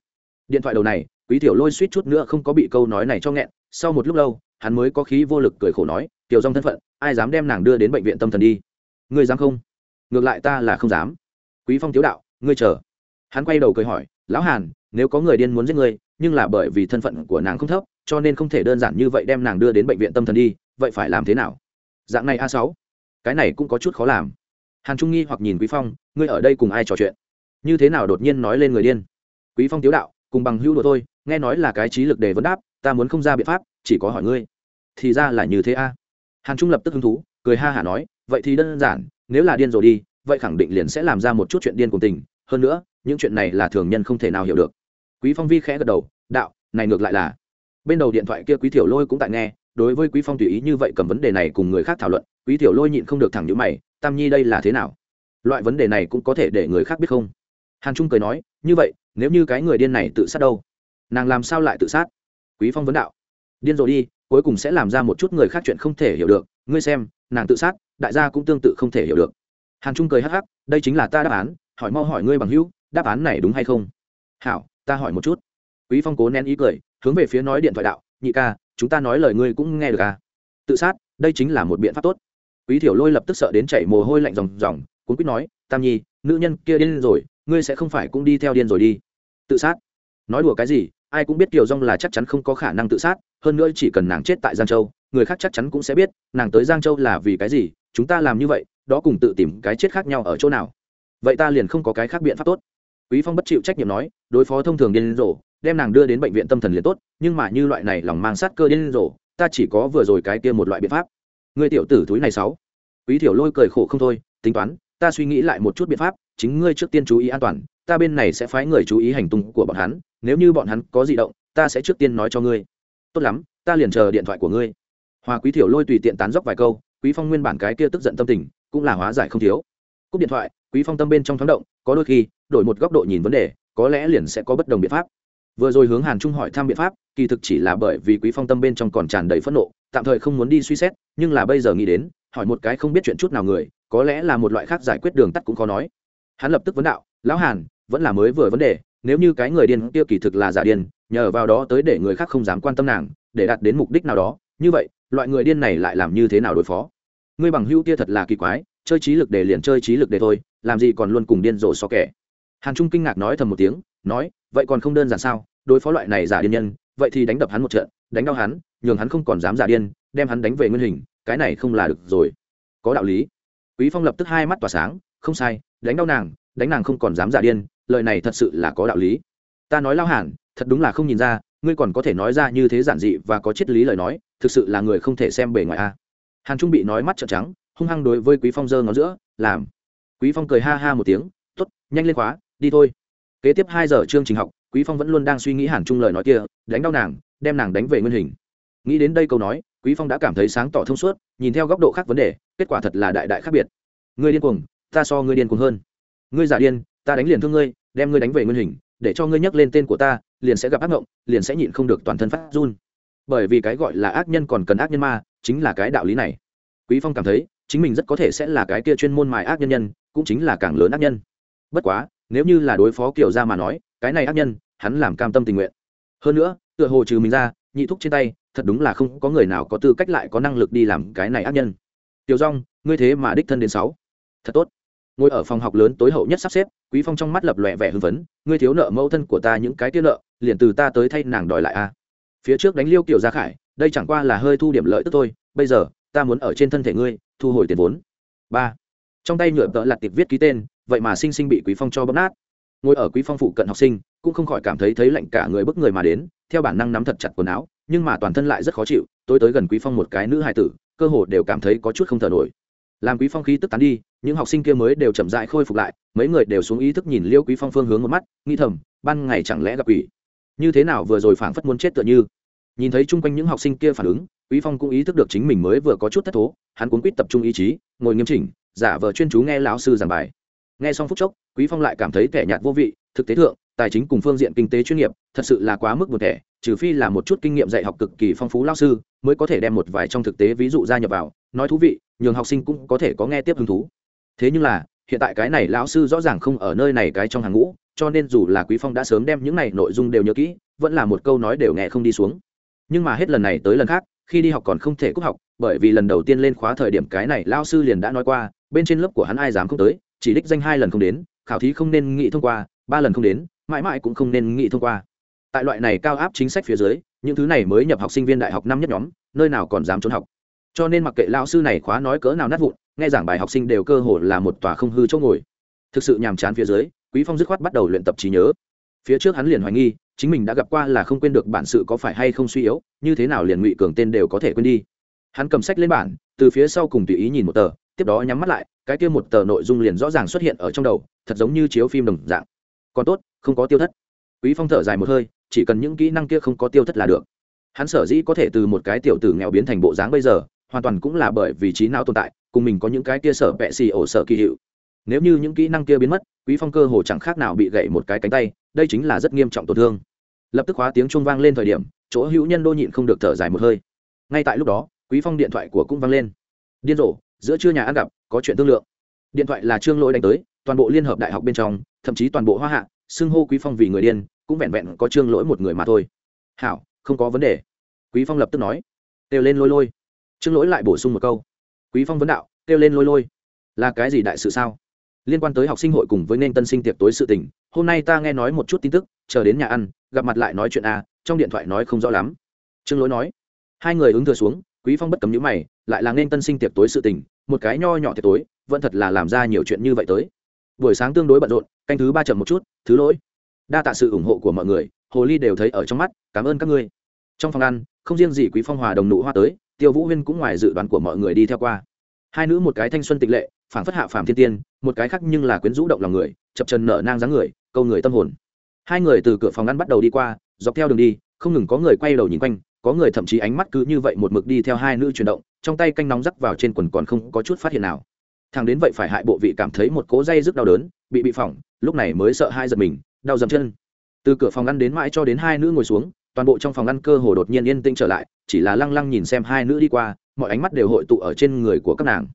Điện thoại đầu này, quý tiểu lôi suýt chút nữa không có bị câu nói này cho nghẹn, sau một lúc lâu, hắn mới có khí vô lực cười khổ nói, tiểu dòng thân phận, ai dám đem nàng đưa đến bệnh viện tâm thần đi? Ngươi dám không? Ngược lại ta là không dám. Quý phong tiếu đạo, ngươi chờ hắn quay đầu cười hỏi, lão hàn, nếu có người điên muốn giết ngươi, nhưng là bởi vì thân phận của nàng không thấp, cho nên không thể đơn giản như vậy đem nàng đưa đến bệnh viện tâm thần đi, vậy phải làm thế nào? Dạng này a sáu, cái này cũng có chút khó làm. Hàn trung nghi hoặc nhìn quý phong, ngươi ở đây cùng ai trò chuyện? Như thế nào đột nhiên nói lên người điên? Quý phong tiếu đạo, cùng bằng hữu đùa thôi, nghe nói là cái trí lực để vấn đáp, ta muốn không ra biện pháp, chỉ có hỏi ngươi. Thì ra là như thế a. Hàn trung lập tức hứng thú, cười ha hả nói, vậy thì đơn giản, nếu là điên rồi đi, vậy khẳng định liền sẽ làm ra một chút chuyện điên cùng tình. Hơn nữa những chuyện này là thường nhân không thể nào hiểu được. Quý phong vi khẽ gật đầu, đạo, này ngược lại là. Bên đầu điện thoại kia quý tiểu lôi cũng tại nghe, đối với quý phong tùy ý như vậy cầm vấn đề này cùng người khác thảo luận, quý tiểu lôi nhịn không được thẳng nhíu mày, tam nhi đây là thế nào? Loại vấn đề này cũng có thể để người khác biết không? Hàn trung cười nói, như vậy, nếu như cái người điên này tự sát đâu? Nàng làm sao lại tự sát? Quý phong vấn đạo, điên rồi đi, cuối cùng sẽ làm ra một chút người khác chuyện không thể hiểu được. Ngươi xem, nàng tự sát, đại gia cũng tương tự không thể hiểu được. Hàn trung cười hắc hắc, đây chính là ta đáp án, hỏi mau hỏi ngươi bằng hữu đáp án này đúng hay không? Hảo, ta hỏi một chút. Quý phong cố nén ý cười, hướng về phía nói điện thoại đạo, nhị ca, chúng ta nói lời ngươi cũng nghe được à? Tự sát, đây chính là một biện pháp tốt. Quý thiểu lôi lập tức sợ đến chảy mồ hôi lạnh ròng ròng, cuốn quýt nói, tam nhi, nữ nhân kia điên rồi, ngươi sẽ không phải cũng đi theo điên rồi đi. Tự sát. Nói đùa cái gì, ai cũng biết kiều dong là chắc chắn không có khả năng tự sát, hơn nữa chỉ cần nàng chết tại giang châu, người khác chắc chắn cũng sẽ biết, nàng tới giang châu là vì cái gì, chúng ta làm như vậy, đó cùng tự tìm cái chết khác nhau ở chỗ nào. Vậy ta liền không có cái khác biện pháp tốt quý phong bất chịu trách nhiệm nói, đối phó thông thường điên rồ, đem nàng đưa đến bệnh viện tâm thần liền tốt, nhưng mà như loại này lòng mang sát cơ điên rồ, ta chỉ có vừa rồi cái kia một loại biện pháp. Người tiểu tử túi này sáu. Quý tiểu lôi cười khổ không thôi, tính toán, ta suy nghĩ lại một chút biện pháp, chính ngươi trước tiên chú ý an toàn, ta bên này sẽ phái người chú ý hành tung của bọn hắn, nếu như bọn hắn có gì động, ta sẽ trước tiên nói cho ngươi. Tốt lắm, ta liền chờ điện thoại của ngươi. Hòa quý tiểu lôi tùy tiện tán dốc vài câu, quý phong nguyên bản cái kia tức giận tâm tình, cũng là hóa giải không thiếu. Cúp điện thoại quý phong tâm bên trong thoáng động, có đôi khi, đổi một góc độ nhìn vấn đề, có lẽ liền sẽ có bất đồng biện pháp. Vừa rồi hướng hàn trung hỏi thăm biện pháp, kỳ thực chỉ là bởi vì quý phong tâm bên trong còn tràn đầy phẫn nộ, tạm thời không muốn đi suy xét, nhưng là bây giờ nghĩ đến, hỏi một cái không biết chuyện chút nào người, có lẽ là một loại khác giải quyết đường tắt cũng khó nói. Hắn lập tức vấn đạo, lão hàn, vẫn là mới vừa vấn đề, nếu như cái người điên kia kỳ thực là giả điên, nhờ vào đó tới để người khác không dám quan tâm nàng, để đạt đến mục đích nào đó, như vậy, loại người điên này lại làm như thế nào đối phó? Ngươi bằng hữu kia thật là kỳ quái, chơi trí lực để liền chơi trí lực để thôi làm gì còn luôn cùng điên rồ so kẻ. Hàn trung kinh ngạc nói thầm một tiếng, nói, vậy còn không đơn giản sao? Đối phó loại này giả điên nhân, vậy thì đánh đập hắn một trận, đánh đau hắn, nhường hắn không còn dám giả điên, đem hắn đánh về nguyên hình, cái này không là được rồi. Có đạo lý. Quý phong lập tức hai mắt tỏa sáng, không sai, đánh đau nàng, đánh nàng không còn dám giả điên, lời này thật sự là có đạo lý. Ta nói lao hàn, thật đúng là không nhìn ra, ngươi còn có thể nói ra như thế giản dị và có triết lý lời nói, thực sự là người không thể xem bề ngoài a. Hàn trung bị nói mắt trợn trắng, hung hăng đối với quý phong giơ ngón giữa, làm quý phong cười ha ha một tiếng, tốt, nhanh lên khóa, đi thôi. Kế tiếp hai giờ chương trình học, quý phong vẫn luôn đang suy nghĩ hàn trung lời nói kia, đánh đau nàng, đem nàng đánh về nguyên hình. Nghĩ đến đây câu nói, quý phong đã cảm thấy sáng tỏ thông suốt, nhìn theo góc độ khác vấn đề, kết quả thật là đại đại khác biệt. Ngươi điên cuồng, ta so ngươi điên cuồng hơn. Ngươi giả điên, ta đánh liền thương ngươi, đem ngươi đánh về nguyên hình, để cho ngươi nhắc lên tên của ta, liền sẽ gặp ác ngộng liền sẽ nhịn không được toàn thân phát run. Bởi vì cái gọi là ác nhân còn cần ác nhân ma, chính là cái đạo lý này. Quý phong cảm thấy chính mình rất có thể sẽ là cái kia chuyên môn mài ác nhân nhân, cũng chính là càng lớn ác nhân. Bất quá, nếu như là đối phó kiểu ra mà nói, cái này ác nhân, hắn làm cam tâm tình nguyện. Hơn nữa, tựa hồ trừ mình ra, nhị thúc trên tay, thật đúng là không có người nào có tư cách lại có năng lực đi làm cái này ác nhân. Tiểu rong ngươi thế mà đích thân đến sáu. Thật tốt. Ngồi ở phòng học lớn tối hậu nhất sắp xếp, quý phong trong mắt lập lòe vẻ hưng phấn, ngươi thiếu nợ mẫu thân của ta những cái tiết nợ, liền từ ta tới thay nàng đòi lại a phía trước đánh liêu kiểu gia khải, đây chẳng qua là hơi thu điểm lợi tức thôi, bây giờ, ta muốn ở trên thân thể ngươi thu hồi tiền vốn. Ba. Trong tay nhựa tợ lặt tiệp viết ký tên, vậy mà sinh sinh bị quý phong cho bóp nát. Ngồi ở quý phong phụ cận học sinh, cũng không khỏi cảm thấy thấy lạnh cả người bức người mà đến, theo bản năng nắm thật chặt quần áo, nhưng mà toàn thân lại rất khó chịu, tôi tới gần quý phong một cái nữ hài tử, cơ hồ đều cảm thấy có chút không thở nổi. Làm quý phong khí tức tán đi, những học sinh kia mới đều chậm rãi khôi phục lại, mấy người đều xuống ý thức nhìn liêu quý phong phương hướng một mắt nghi thầm, ban ngày chẳng lẽ gặp quỷ. Như thế nào vừa rồi phảng phất muốn chết tựa như nhìn thấy chung quanh những học sinh kia phản ứng, quý phong cũng ý thức được chính mình mới vừa có chút thất thố, hắn cuốn quýt tập trung ý chí, ngồi nghiêm chỉnh, giả vờ chuyên chú nghe lão sư giảng bài. Nghe xong phút chốc, quý phong lại cảm thấy kẻ nhạt vô vị, thực tế thượng, tài chính cùng phương diện kinh tế chuyên nghiệp, thật sự là quá mức một thẻ, trừ phi là một chút kinh nghiệm dạy học cực kỳ phong phú lao sư, mới có thể đem một vài trong thực tế ví dụ ra nhập vào. Nói thú vị, nhường học sinh cũng có thể có nghe tiếp hứng thú. Thế nhưng là, hiện tại cái này lão sư rõ ràng không ở nơi này cái trong hàng ngũ, cho nên dù là quý phong đã sớm đem những này nội dung đều nhớ kỹ, vẫn là một câu nói đều nghe không đi xuống nhưng mà hết lần này tới lần khác, khi đi học còn không thể cúp học, bởi vì lần đầu tiên lên khóa thời điểm cái này lao sư liền đã nói qua, bên trên lớp của hắn ai dám không tới, chỉ đích danh hai lần không đến, khảo thí không nên nghị thông qua, ba lần không đến, mãi mãi cũng không nên nghị thông qua. Tại loại này cao áp chính sách phía dưới, những thứ này mới nhập học sinh viên đại học năm nhất nhóm, nơi nào còn dám trốn học. Cho nên mặc kệ lao sư này khóa nói cỡ nào nát vụn, nghe giảng bài học sinh đều cơ hồ là một tòa không hư chỗ ngồi. Thực sự nhàm chán phía dưới, quý phong dứt khoát bắt đầu luyện tập trí nhớ. Phía trước hắn liền hoài nghi chính mình đã gặp qua là không quên được bản sự có phải hay không suy yếu, như thế nào liền ngụy cường tên đều có thể quên đi. Hắn cầm sách lên bản, từ phía sau cùng tùy ý nhìn một tờ, tiếp đó nhắm mắt lại, cái kia một tờ nội dung liền rõ ràng xuất hiện ở trong đầu, thật giống như chiếu phim đồng dạng. Còn tốt, không có tiêu thất. Quý phong thở dài một hơi, chỉ cần những kỹ năng kia không có tiêu thất là được. Hắn sở dĩ có thể từ một cái tiểu tử nghèo biến thành bộ dáng bây giờ, hoàn toàn cũng là bởi vì trí não tồn tại, cùng mình có những cái kia sở vẹ xì ổ sở kỳ hiệu. Nếu như những kỹ năng kia biến mất, quý phong cơ hồ chẳng khác nào bị gãy một cái cánh tay đây chính là rất nghiêm trọng tổn thương. Lập tức hóa tiếng chuông vang lên thời điểm, chỗ hữu nhân đô nhịn không được thở dài một hơi. Ngay tại lúc đó, quý phong điện thoại của cũng vang lên. Điên rồ, giữa trưa nhà ăn gặp, có chuyện thương lượng. Điện thoại là trương lỗi đánh tới, toàn bộ liên hợp đại học bên trong, thậm chí toàn bộ hoa hạ, xưng hô quý phong vì người điên, cũng vẹn vẹn có trương lỗi một người mà thôi. Hảo, không có vấn đề. Quý phong lập tức nói. Kêu lên lôi lôi. Trương lỗi lại bổ sung một câu. Quý phong vấn đạo, kêu lên lôi lôi. Là cái gì đại sự sao? Liên quan tới học sinh hội cùng với nên tân sinh tiệc tối sự tình, hôm nay ta nghe nói một chút tin tức, chờ đến nhà ăn, gặp mặt lại nói chuyện a trong điện thoại nói không rõ lắm. Trương lỗi nói, hai người ứng thừa xuống, quý phong bất cấm nhíu mày, lại là nên tân sinh tiệc tối sự tình, một cái nho nhỏ tiệc tối, vẫn thật là làm ra nhiều chuyện như vậy tới. Buổi sáng tương đối bận rộn, canh thứ ba chậm một chút, thứ lỗi. Đa tạ sự ủng hộ của mọi người, hồ ly đều thấy ở trong mắt, cảm ơn các ngươi. Trong phòng ăn, không riêng gì quý phong hòa đồng nụ hoa tới, tiêu vũ huyên cũng ngoài dự đoán của mọi người đi theo qua. Hai nữ một cái thanh xuân tịch lệ phảng phất hạ phàm thiên tiên, một cái khác nhưng là quyến rũ động lòng người, chập trần nở nang dáng người, câu người tâm hồn. Hai người từ cửa phòng ăn bắt đầu đi qua, dọc theo đường đi, không ngừng có người quay đầu nhìn quanh, có người thậm chí ánh mắt cứ như vậy một mực đi theo hai nữ chuyển động, trong tay canh nóng rắc vào trên quần còn không có chút phát hiện nào. Thằng đến vậy phải hại bộ vị cảm thấy một cố dây rất đau đớn, bị bị phỏng, lúc này mới sợ hai giật mình, đau dầm chân. Từ cửa phòng ăn đến mãi cho đến hai nữ ngồi xuống, toàn bộ trong phòng ăn cơ hồ đột nhiên yên tĩnh trở lại, chỉ là lăng lăng nhìn xem hai nữ đi qua, mọi ánh mắt đều hội tụ ở trên người của các nàng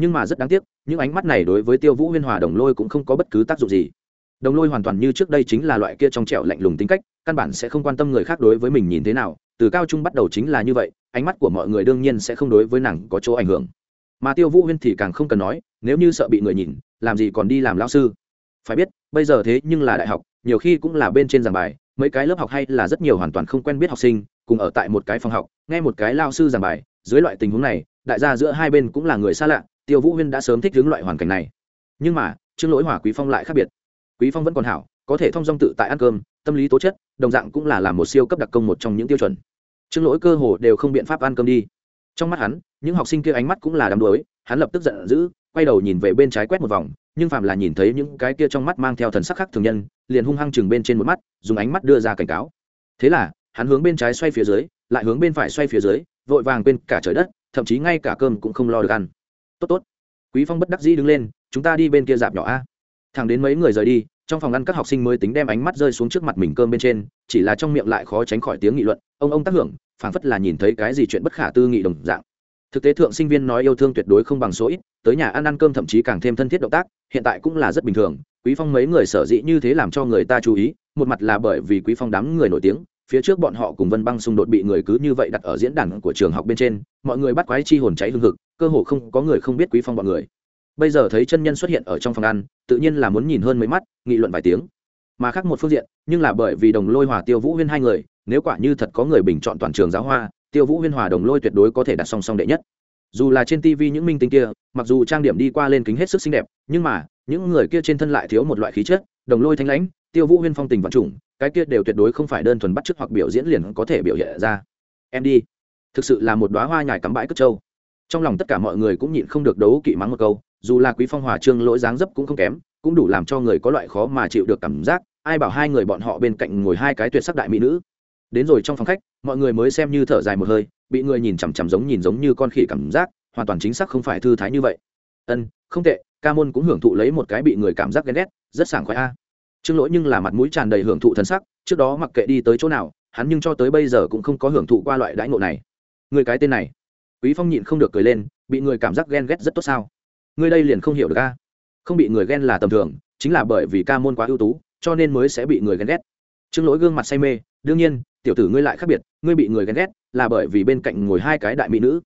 nhưng mà rất đáng tiếc, những ánh mắt này đối với tiêu vũ huyên hòa đồng lôi cũng không có bất cứ tác dụng gì. Đồng lôi hoàn toàn như trước đây chính là loại kia trong trẻo lạnh lùng tính cách, căn bản sẽ không quan tâm người khác đối với mình nhìn thế nào, từ cao trung bắt đầu chính là như vậy, ánh mắt của mọi người đương nhiên sẽ không đối với nàng có chỗ ảnh hưởng. Mà tiêu vũ huyên thì càng không cần nói, nếu như sợ bị người nhìn, làm gì còn đi làm lao sư? Phải biết, bây giờ thế nhưng là đại học, nhiều khi cũng là bên trên giảng bài, mấy cái lớp học hay là rất nhiều hoàn toàn không quen biết học sinh, cùng ở tại một cái phòng học, nghe một cái lao sư giảng bài, dưới loại tình huống này, đại gia giữa hai bên cũng là người xa lạ tiêu vũ huyên đã sớm thích hướng loại hoàn cảnh này. Nhưng mà, trương lỗi hỏa quý phong lại khác biệt. Quý phong vẫn còn hảo, có thể thông dong tự tại ăn cơm, tâm lý tố chất, đồng dạng cũng là làm một siêu cấp đặc công một trong những tiêu chuẩn. Trương lỗi cơ hồ đều không biện pháp ăn cơm đi. Trong mắt hắn, những học sinh kia ánh mắt cũng là đắm đuối, hắn lập tức giận dữ, quay đầu nhìn về bên trái quét một vòng, nhưng phạm là nhìn thấy những cái kia trong mắt mang theo thần sắc khác thường nhân, liền hung hăng chừng bên trên một mắt, dùng ánh mắt đưa ra cảnh cáo. Thế là, hắn hướng bên trái xoay phía dưới, lại hướng bên phải xoay phía dưới, vội vàng bên cả trời đất, thậm chí ngay cả cơm cũng không lo được ăn tốt tốt. Quý phong bất đắc dĩ đứng lên, chúng ta đi bên kia dạp nhỏ a. Thẳng đến mấy người rời đi, trong phòng ăn các học sinh mới tính đem ánh mắt rơi xuống trước mặt mình cơm bên trên, chỉ là trong miệng lại khó tránh khỏi tiếng nghị luận, ông ông tác hưởng, phảng phất là nhìn thấy cái gì chuyện bất khả tư nghị đồng dạng. Thực tế thượng sinh viên nói yêu thương tuyệt đối không bằng số ít, tới nhà ăn ăn cơm thậm chí càng thêm thân thiết động tác, hiện tại cũng là rất bình thường. Quý phong mấy người sở dĩ như thế làm cho người ta chú ý, một mặt là bởi vì quý phong đám người nổi tiếng phía trước bọn họ cùng vân băng xung đột bị người cứ như vậy đặt ở diễn đàn của trường học bên trên, mọi người bắt quái chi hồn cháy hương hực, cơ hồ không có người không biết quý phong bọn người. Bây giờ thấy chân nhân xuất hiện ở trong phòng ăn, tự nhiên là muốn nhìn hơn mấy mắt, nghị luận vài tiếng. Mà khác một phương diện, nhưng là bởi vì đồng lôi hòa, tiêu vũ huyên hai người, nếu quả như thật có người bình chọn toàn trường giáo hoa, tiêu vũ huyên hòa, đồng lôi tuyệt đối có thể đặt song song đệ nhất. Dù là trên tv những minh tinh kia, mặc dù trang điểm đi qua lên kính hết sức xinh đẹp, nhưng mà, những người kia trên thân lại thiếu một loại khí chất đồng lôi thanh lãnh, tiêu vũ huyên phong tình vật chủng cái kia đều tuyệt đối không phải đơn thuần bắt chước hoặc biểu diễn liền có thể biểu hiện ra. Em đi. Thực sự là một đoá hoa nhài cắm bãi cất trâu. Trong lòng tất cả mọi người cũng nhịn không được đấu kỵ mắng một câu, dù là quý phong hòa trương lỗi dáng dấp cũng không kém, cũng đủ làm cho người có loại khó mà chịu được cảm giác, ai bảo hai người bọn họ bên cạnh ngồi hai cái tuyệt sắc đại mỹ nữ. Đến rồi trong phòng khách, mọi người mới xem như thở dài một hơi, bị người nhìn chằm chằm giống nhìn giống như con khỉ cảm giác, hoàn toàn chính xác không phải thư thái như vậy. Ân, không tệ, ca môn cũng hưởng thụ lấy một cái bị người cảm giác ghen ghét rất sảng khoái a. Trương lỗi nhưng là mặt mũi tràn đầy hưởng thụ thân sắc, trước đó mặc kệ đi tới chỗ nào, hắn nhưng cho tới bây giờ cũng không có hưởng thụ qua loại đãi ngộ này. Người cái tên này, quý phong nhịn không được cười lên, bị người cảm giác ghen ghét rất tốt sao? Người đây liền không hiểu được a. Không bị người ghen là tầm thường, chính là bởi vì ca môn quá ưu tú, cho nên mới sẽ bị người ghen ghét. Trương lỗi gương mặt say mê, đương nhiên, tiểu tử ngươi lại khác biệt, ngươi bị người ghen ghét là bởi vì bên cạnh ngồi hai cái đại mỹ nữ.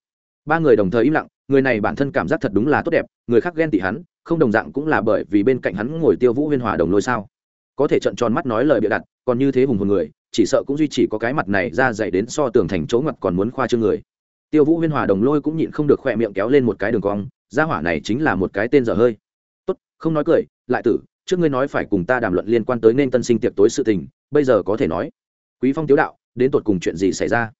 Ba người đồng thời im lặng, người này bản thân cảm giác thật đúng là tốt đẹp, người khác ghen tị hắn không đồng dạng cũng là bởi vì bên cạnh hắn ngồi tiêu vũ huyên hòa đồng lôi sao. Có thể trận tròn mắt nói lời bịa đặt, còn như thế hùng hồn người, chỉ sợ cũng duy chỉ có cái mặt này ra dạy đến so tường thành chỗ ngặt còn muốn khoa trương người. Tiêu vũ huyên hòa đồng lôi cũng nhịn không được khỏe miệng kéo lên một cái đường cong, gia hỏa này chính là một cái tên dở hơi. Tốt, không nói cười, lại tử, trước ngươi nói phải cùng ta đàm luận liên quan tới nên tân sinh tiệc tối sự tình, bây giờ có thể nói. Quý phong tiếu đạo, đến tột cùng chuyện gì xảy ra?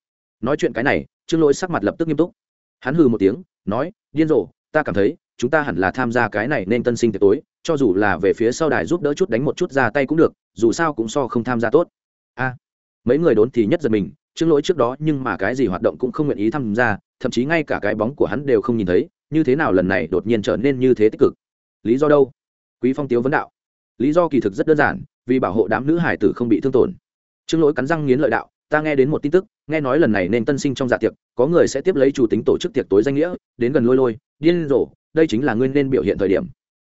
Nói chuyện cái này, trương lỗi sắc mặt lập tức nghiêm túc. Hắn hừ một tiếng, nói, điên rồ, ta cảm thấy chúng ta hẳn là tham gia cái này nên tân sinh tiệc tối, cho dù là về phía sau đài giúp đỡ chút đánh một chút ra tay cũng được, dù sao cũng so không tham gia tốt. A, mấy người đốn thì nhất giật mình trương lỗi trước đó nhưng mà cái gì hoạt động cũng không nguyện ý tham gia, thậm chí ngay cả cái bóng của hắn đều không nhìn thấy, như thế nào lần này đột nhiên trở nên như thế tích cực? Lý do đâu? Quý phong tiếu vấn đạo. Lý do kỳ thực rất đơn giản, vì bảo hộ đám nữ hải tử không bị thương tổn. Trương lỗi cắn răng nghiến lợi đạo, ta nghe đến một tin tức, nghe nói lần này nên tân sinh trong dạ tiệc, có người sẽ tiếp lấy chủ tính tổ chức tiệc tối danh nghĩa, đến gần lôi lôi, điên rồ đây chính là ngươi nên biểu hiện thời điểm.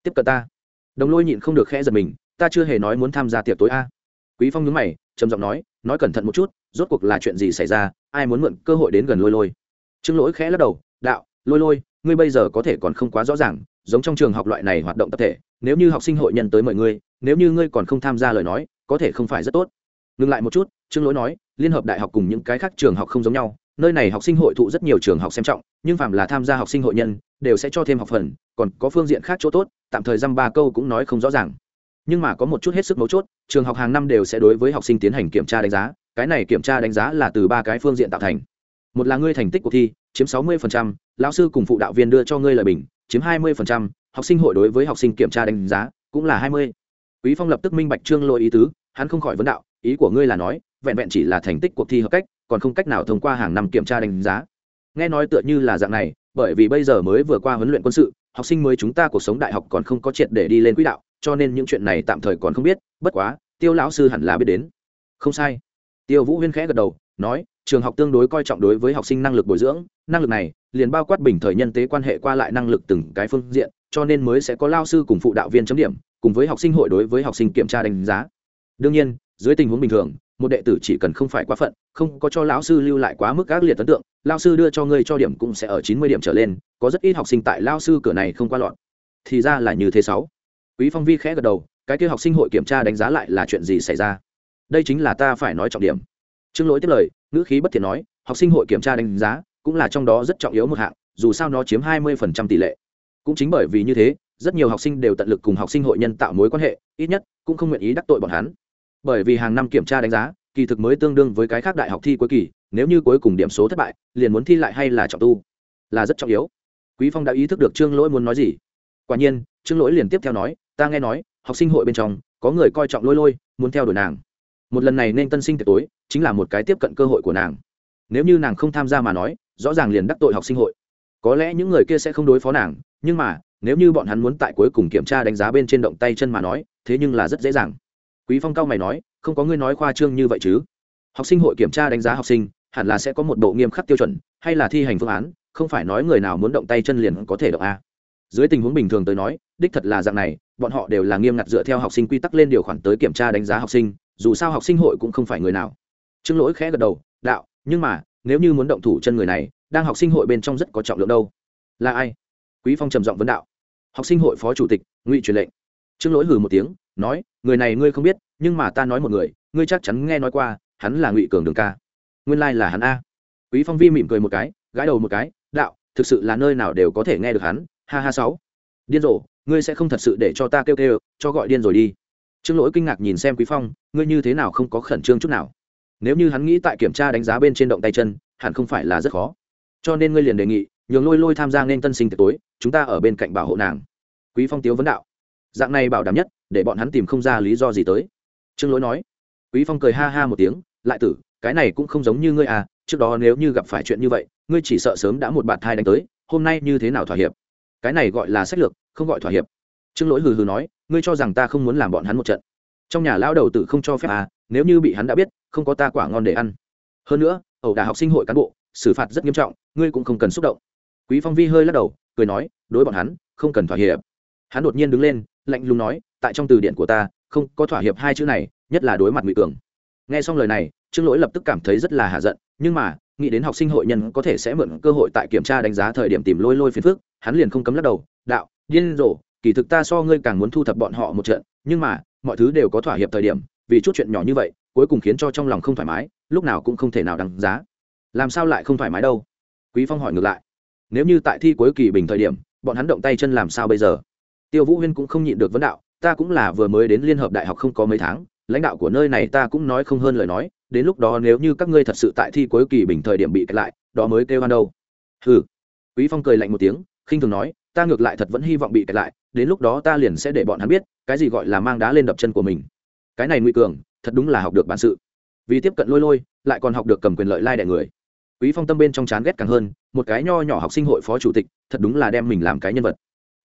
Tiếp cận ta. Đồng lôi nhịn không được khẽ giật mình, ta chưa hề nói muốn tham gia tiệc tối a. Quý phong nhướng mày, trầm giọng nói nói cẩn thận một chút, rốt cuộc là chuyện gì xảy ra, ai muốn mượn cơ hội đến gần lôi lôi. Trương lỗi khẽ lắc đầu, đạo, lôi lôi, ngươi bây giờ có thể còn không quá rõ ràng, giống trong trường học loại này hoạt động tập thể, nếu như học sinh hội nhân tới mời ngươi, nếu như ngươi còn không tham gia lời nói, có thể không phải rất tốt. Ngừng lại một chút, trương lỗi nói, liên hợp đại học cùng những cái khác trường học không giống nhau nơi này học sinh hội thụ rất nhiều trường học xem trọng, nhưng phạm là tham gia học sinh hội nhân, đều sẽ cho thêm học phần, còn có phương diện khác chỗ tốt, tạm thời dăm ba câu cũng nói không rõ ràng. Nhưng mà có một chút hết sức mấu chốt, trường học hàng năm đều sẽ đối với học sinh tiến hành kiểm tra đánh giá, cái này kiểm tra đánh giá là từ ba cái phương diện tạo thành. Một là ngươi thành tích cuộc thi, chiếm sáu mươi lão sư cùng phụ đạo viên đưa cho ngươi lời bình, chiếm hai mươi học sinh hội đối với học sinh kiểm tra đánh giá cũng là hai mươi. Quý phong lập tức minh bạch trương lỗi ý tứ, hắn không khỏi vấn đạo, ý của ngươi là nói vẹn vẹn chỉ là thành tích cuộc thi hợp cách, còn không cách nào thông qua hàng năm kiểm tra đánh giá. Nghe nói tựa như là dạng này, bởi vì bây giờ mới vừa qua huấn luyện quân sự, học sinh mới chúng ta cuộc sống đại học còn không có triệt để đi lên quỹ đạo, cho nên những chuyện này tạm thời còn không biết, bất quá, tiêu lão sư hẳn là biết đến. Không sai. Tiêu vũ huyên khẽ gật đầu, nói, trường học tương đối coi trọng đối với học sinh năng lực bồi dưỡng, năng lực này liền bao quát bình thời nhân tế quan hệ qua lại năng lực từng cái phương diện, cho nên mới sẽ có lao sư cùng phụ đạo viên chấm điểm, cùng với học sinh hội đối với học sinh kiểm tra đánh giá. Đương nhiên, dưới tình huống bình thường một đệ tử chỉ cần không phải quá phận, không có cho lão sư lưu lại quá mức ác liệt ấn tượng lao sư đưa cho ngươi cho điểm cũng sẽ ở chín mươi điểm trở lên, có rất ít học sinh tại lao sư cửa này không qua lọt thì ra là như thế sáu. Quý phong vi khẽ gật đầu, cái kia học sinh hội kiểm tra đánh giá lại là chuyện gì xảy ra? Đây chính là ta phải nói trọng điểm. Trương lỗi tiếp lời, ngữ khí bất thiện nói, học sinh hội kiểm tra đánh giá cũng là trong đó rất trọng yếu một hạng, dù sao nó chiếm hai mươi tỷ lệ. Cũng chính bởi vì như thế, rất nhiều học sinh đều tận lực cùng học sinh hội nhân tạo mối quan hệ, ít nhất cũng không nguyện ý đắc tội bọn hắn bởi vì hàng năm kiểm tra đánh giá, kỳ thực mới tương đương với cái khác đại học thi cuối kỳ, nếu như cuối cùng điểm số thất bại, liền muốn thi lại hay là trọng tu? Là rất trọng yếu. Quý phong đã ý thức được trương lỗi muốn nói gì. Quả nhiên, trương lỗi liền tiếp theo nói, ta nghe nói, học sinh hội bên trong, có người coi trọng lôi lôi, muốn theo đuổi nàng. Một lần này nên tân sinh tiệc tối, chính là một cái tiếp cận cơ hội của nàng. Nếu như nàng không tham gia mà nói, rõ ràng liền đắc tội học sinh hội. Có lẽ những người kia sẽ không đối phó nàng, nhưng mà, nếu như bọn hắn muốn tại cuối cùng kiểm tra đánh giá bên trên động tay chân mà nói, thế nhưng là rất dễ dàng quý phong cao mày nói, không có ngươi nói khoa trương như vậy chứ? Học sinh hội kiểm tra đánh giá học sinh, hẳn là sẽ có một bộ nghiêm khắc tiêu chuẩn, hay là thi hành phương án, không phải nói người nào muốn động tay chân liền có thể động a. Dưới tình huống bình thường tới nói, đích thật là dạng này, bọn họ đều là nghiêm ngặt dựa theo học sinh quy tắc lên điều khoản tới kiểm tra đánh giá học sinh, dù sao học sinh hội cũng không phải người nào. Trương lỗi khẽ gật đầu, đạo, nhưng mà, nếu như muốn động thủ chân người này, đang học sinh hội bên trong rất có trọng lượng đâu. Là ai? Quý phong trầm giọng vấn đạo. Học sinh hội phó chủ tịch, ngụy truyền lệnh. Trương lỗi hừ một tiếng nói, người này ngươi không biết, nhưng mà ta nói một người, ngươi chắc chắn nghe nói qua, hắn là ngụy cường đường ca. Nguyên lai、like、là hắn a. Quý phong vi mỉm cười một cái, gãi đầu một cái, đạo, thực sự là nơi nào đều có thể nghe được hắn, ha ha sáu. Điên rồ, ngươi sẽ không thật sự để cho ta kêu kêu, cho gọi điên rồi đi. Trương lỗi kinh ngạc nhìn xem quý phong, ngươi như thế nào không có khẩn trương chút nào? Nếu như hắn nghĩ tại kiểm tra đánh giá bên trên động tay chân, hẳn không phải là rất khó. Cho nên ngươi liền đề nghị, nhường lôi lôi tham gia nên tân sinh tiệc tối, chúng ta ở bên cạnh bảo hộ nàng. Quý phong tiếu vấn đạo. Dạng này bảo đảm nhất để bọn hắn tìm không ra lý do gì tới. Trương lỗi nói. Quý phong cười ha ha một tiếng, lại tử, cái này cũng không giống như ngươi à trước đó nếu như gặp phải chuyện như vậy, ngươi chỉ sợ sớm đã một bạt thai đánh tới, hôm nay như thế nào thỏa hiệp? Cái này gọi là sách lược, không gọi thỏa hiệp. Trương lỗi hừ hừ nói, ngươi cho rằng ta không muốn làm bọn hắn một trận. Trong nhà lão đầu tử không cho phép à nếu như bị hắn đã biết, không có ta quả ngon để ăn. Hơn nữa, ẩu đà học sinh hội cán bộ, xử phạt rất nghiêm trọng, ngươi cũng không cần xúc động. Quý phong vi hơi lắc đầu, cười nói, đối bọn hắn, không cần thỏa hiệp. Hắn đột nhiên đứng lên lạnh lùng nói, tại trong từ điển của ta, không có thỏa hiệp hai chữ này, nhất là đối mặt ngụy cường. Nghe xong lời này, trương lỗi lập tức cảm thấy rất là hạ giận, nhưng mà, nghĩ đến học sinh hội nhân có thể sẽ mượn cơ hội tại kiểm tra đánh giá thời điểm tìm lôi lôi phiền phức, hắn liền không cấm lắc đầu, đạo, điên rồ, kỳ thực ta so ngươi càng muốn thu thập bọn họ một trận, nhưng mà, mọi thứ đều có thỏa hiệp thời điểm, vì chút chuyện nhỏ như vậy, cuối cùng khiến cho trong lòng không thoải mái, lúc nào cũng không thể nào đăng giá. Làm sao lại không thoải mái đâu? Quý phong hỏi ngược lại, nếu như tại thi cuối kỳ bình thời điểm, bọn hắn động tay chân làm sao bây giờ? Tiêu vũ huyên cũng không nhịn được vấn đạo, ta cũng là vừa mới đến liên hợp đại học không có mấy tháng, lãnh đạo của nơi này ta cũng nói không hơn lời nói, đến lúc đó nếu như các ngươi thật sự tại thi cuối kỳ bình thời điểm bị kẹt lại, đó mới kêu ăn đâu. Ừ quý phong cười lạnh một tiếng, khinh thường nói, ta ngược lại thật vẫn hy vọng bị kẹt lại, đến lúc đó ta liền sẽ để bọn hắn biết, cái gì gọi là mang đá lên đập chân của mình. Cái này nguy cường, thật đúng là học được bản sự. Vì tiếp cận lôi lôi, lại còn học được cầm quyền lợi lai like người. Quý phong tâm bên trong chán ghét càng hơn, một cái nho nhỏ học sinh hội phó chủ tịch, thật đúng là đem mình làm cái nhân vật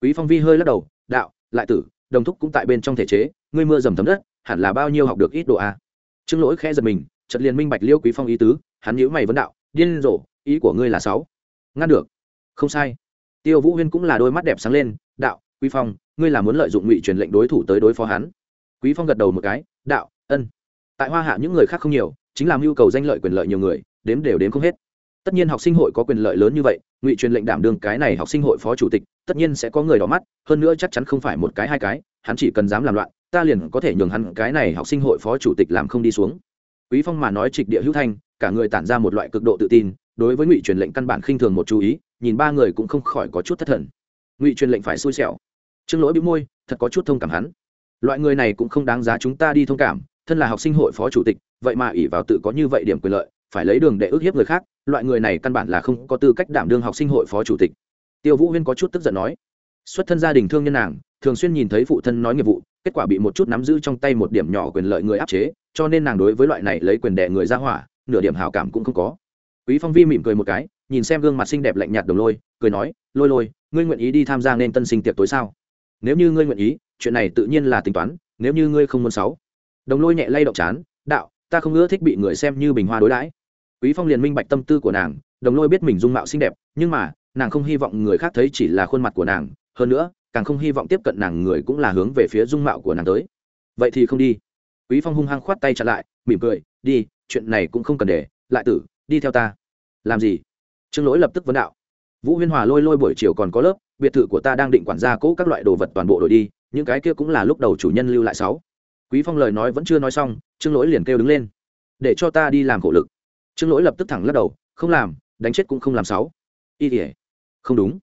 quý phong vi hơi lắc đầu, đạo, lại tử, đồng thúc cũng tại bên trong thể chế, ngươi mưa dầm thấm đất, hẳn là bao nhiêu học được ít độ a? Trương lỗi khẽ giật mình, chợt liền minh bạch liêu quý phong ý tứ, hắn nhíu mày vấn đạo, điên rồ, ý của ngươi là sáu. Ngăn được. Không sai. Tiêu vũ huyên cũng là đôi mắt đẹp sáng lên, đạo, quý phong, ngươi là muốn lợi dụng ngụy truyền lệnh đối thủ tới đối phó hắn? Quý phong gật đầu một cái, đạo, ân. Tại hoa hạ những người khác không nhiều, chính là mưu cầu danh lợi quyền lợi nhiều người, đếm đều đếm không hết tất nhiên học sinh hội có quyền lợi lớn như vậy, ngụy truyền lệnh đảm đương cái này học sinh hội phó chủ tịch, tất nhiên sẽ có người đỏ mắt, hơn nữa chắc chắn không phải một cái hai cái, hắn chỉ cần dám làm loạn, ta liền có thể nhường hắn cái này học sinh hội phó chủ tịch làm không đi xuống. Quý phong mà nói trịch địa hữu thanh, cả người tản ra một loại cực độ tự tin, đối với ngụy truyền lệnh căn bản khinh thường một chú ý, nhìn ba người cũng không khỏi có chút thất thần. Ngụy truyền lệnh phải xui xẻo. Trương lỗi bĩu môi, thật có chút thông cảm hắn. Loại người này cũng không đáng giá chúng ta đi thông cảm, thân là học sinh hội phó chủ tịch, vậy mà ỷ vào tự có như vậy điểm quyền lợi phải lấy đường để ước hiếp người khác, loại người này căn bản là không có tư cách đảm đương học sinh hội phó chủ tịch. Tiêu vũ huyên có chút tức giận nói, xuất thân gia đình thương nhân nàng, thường xuyên nhìn thấy phụ thân nói nghiệp vụ, kết quả bị một chút nắm giữ trong tay một điểm nhỏ quyền lợi người áp chế, cho nên nàng đối với loại này lấy quyền đẻ người ra hỏa, nửa điểm hảo cảm cũng không có. Quý phong vi mỉm cười một cái, nhìn xem gương mặt xinh đẹp lạnh nhạt đồng lôi, cười nói, lôi lôi, ngươi nguyện ý đi tham gia nên tân sinh tiệc tối sao? Nếu như ngươi nguyện ý, chuyện này tự nhiên là tính toán, nếu như ngươi không muốn sáu. Đồng lôi nhẹ lay động chán, đạo, ta không ưa thích bị người xem như bình hoa đối đãi quý phong liền minh bạch tâm tư của nàng, đồng lôi biết mình dung mạo xinh đẹp, nhưng mà, nàng không hy vọng người khác thấy chỉ là khuôn mặt của nàng, hơn nữa, càng không hy vọng tiếp cận nàng người cũng là hướng về phía dung mạo của nàng tới. Vậy thì không đi. Quý phong hung hăng khoát tay chặn lại, mỉm cười, đi, chuyện này cũng không cần để, lại tử, đi theo ta. Làm gì? Trương lỗi lập tức vấn đạo. Vũ huyên hòa lôi lôi buổi chiều còn có lớp, biệt thự của ta đang định quản gia cỗ các loại đồ vật toàn bộ đổi đi, những cái kia cũng là lúc đầu chủ nhân lưu lại sáu. Quý phong lời nói vẫn chưa nói xong, trương lỗi liền kêu đứng lên. Để cho ta đi làm khổ lực trương lỗi lập tức thẳng lắc đầu, không làm, đánh chết cũng không làm sáu. Y tỉa không đúng.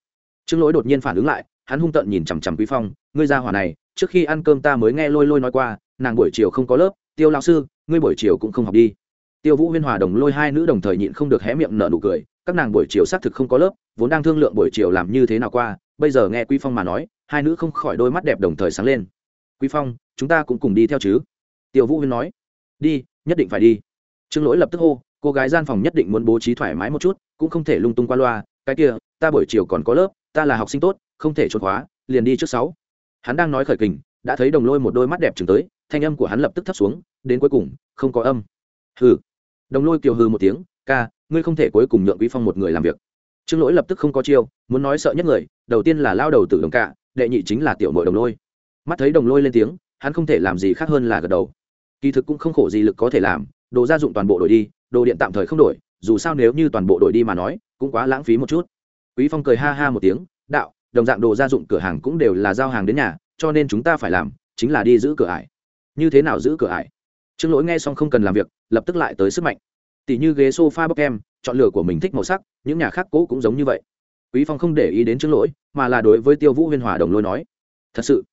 Trương lỗi đột nhiên phản ứng lại, hắn hung tợn nhìn chằm chằm quý phong, ngươi ra hỏa này, trước khi ăn cơm ta mới nghe lôi lôi nói qua, nàng buổi chiều không có lớp, tiêu lão sư, ngươi buổi chiều cũng không học đi. Tiêu vũ huyên hòa đồng lôi hai nữ đồng thời nhịn không được hé miệng nở nụ cười, các nàng buổi chiều xác thực không có lớp, vốn đang thương lượng buổi chiều làm như thế nào qua, bây giờ nghe quý phong mà nói, hai nữ không khỏi đôi mắt đẹp đồng thời sáng lên. Quý phong, chúng ta cũng cùng đi theo chứ? Tiêu vũ huyên nói. Đi, nhất định phải đi. Trương lỗi lập tức hô cô gái gian phòng nhất định muốn bố trí thoải mái một chút, cũng không thể lung tung qua loa, cái kia, ta buổi chiều còn có lớp, ta là học sinh tốt, không thể trốn khóa, liền đi trước sáu. Hắn đang nói khởi kình, đã thấy đồng lôi một đôi mắt đẹp chừng tới, thanh âm của hắn lập tức thấp xuống, đến cuối cùng, không có âm. Hừ. Đồng lôi kiều hừ một tiếng, ca, ngươi không thể cuối cùng nhượng quý phong một người làm việc. Trương lỗi lập tức không có chiêu, muốn nói sợ nhất người, đầu tiên là lao đầu tử đồng cạ, đệ nhị chính là tiểu mội đồng lôi. Mắt thấy đồng lôi lên tiếng, hắn không thể làm gì khác hơn là gật đầu. Kỳ thực cũng không khổ gì lực có thể làm, đồ gia dụng toàn bộ đổi đi đồ điện tạm thời không đổi, dù sao nếu như toàn bộ đổi đi mà nói, cũng quá lãng phí một chút. Quý phong cười ha ha một tiếng, đạo, đồng dạng đồ gia dụng cửa hàng cũng đều là giao hàng đến nhà, cho nên chúng ta phải làm, chính là đi giữ cửa ải. Như thế nào giữ cửa ải? Trương lỗi nghe xong không cần làm việc, lập tức lại tới sức mạnh. Tỷ như ghế sofa bọc em, chọn lựa của mình thích màu sắc, những nhà khác cố cũng giống như vậy. Quý phong không để ý đến trương lỗi, mà là đối với tiêu vũ huyên hòa đồng lôi nói, thật sự.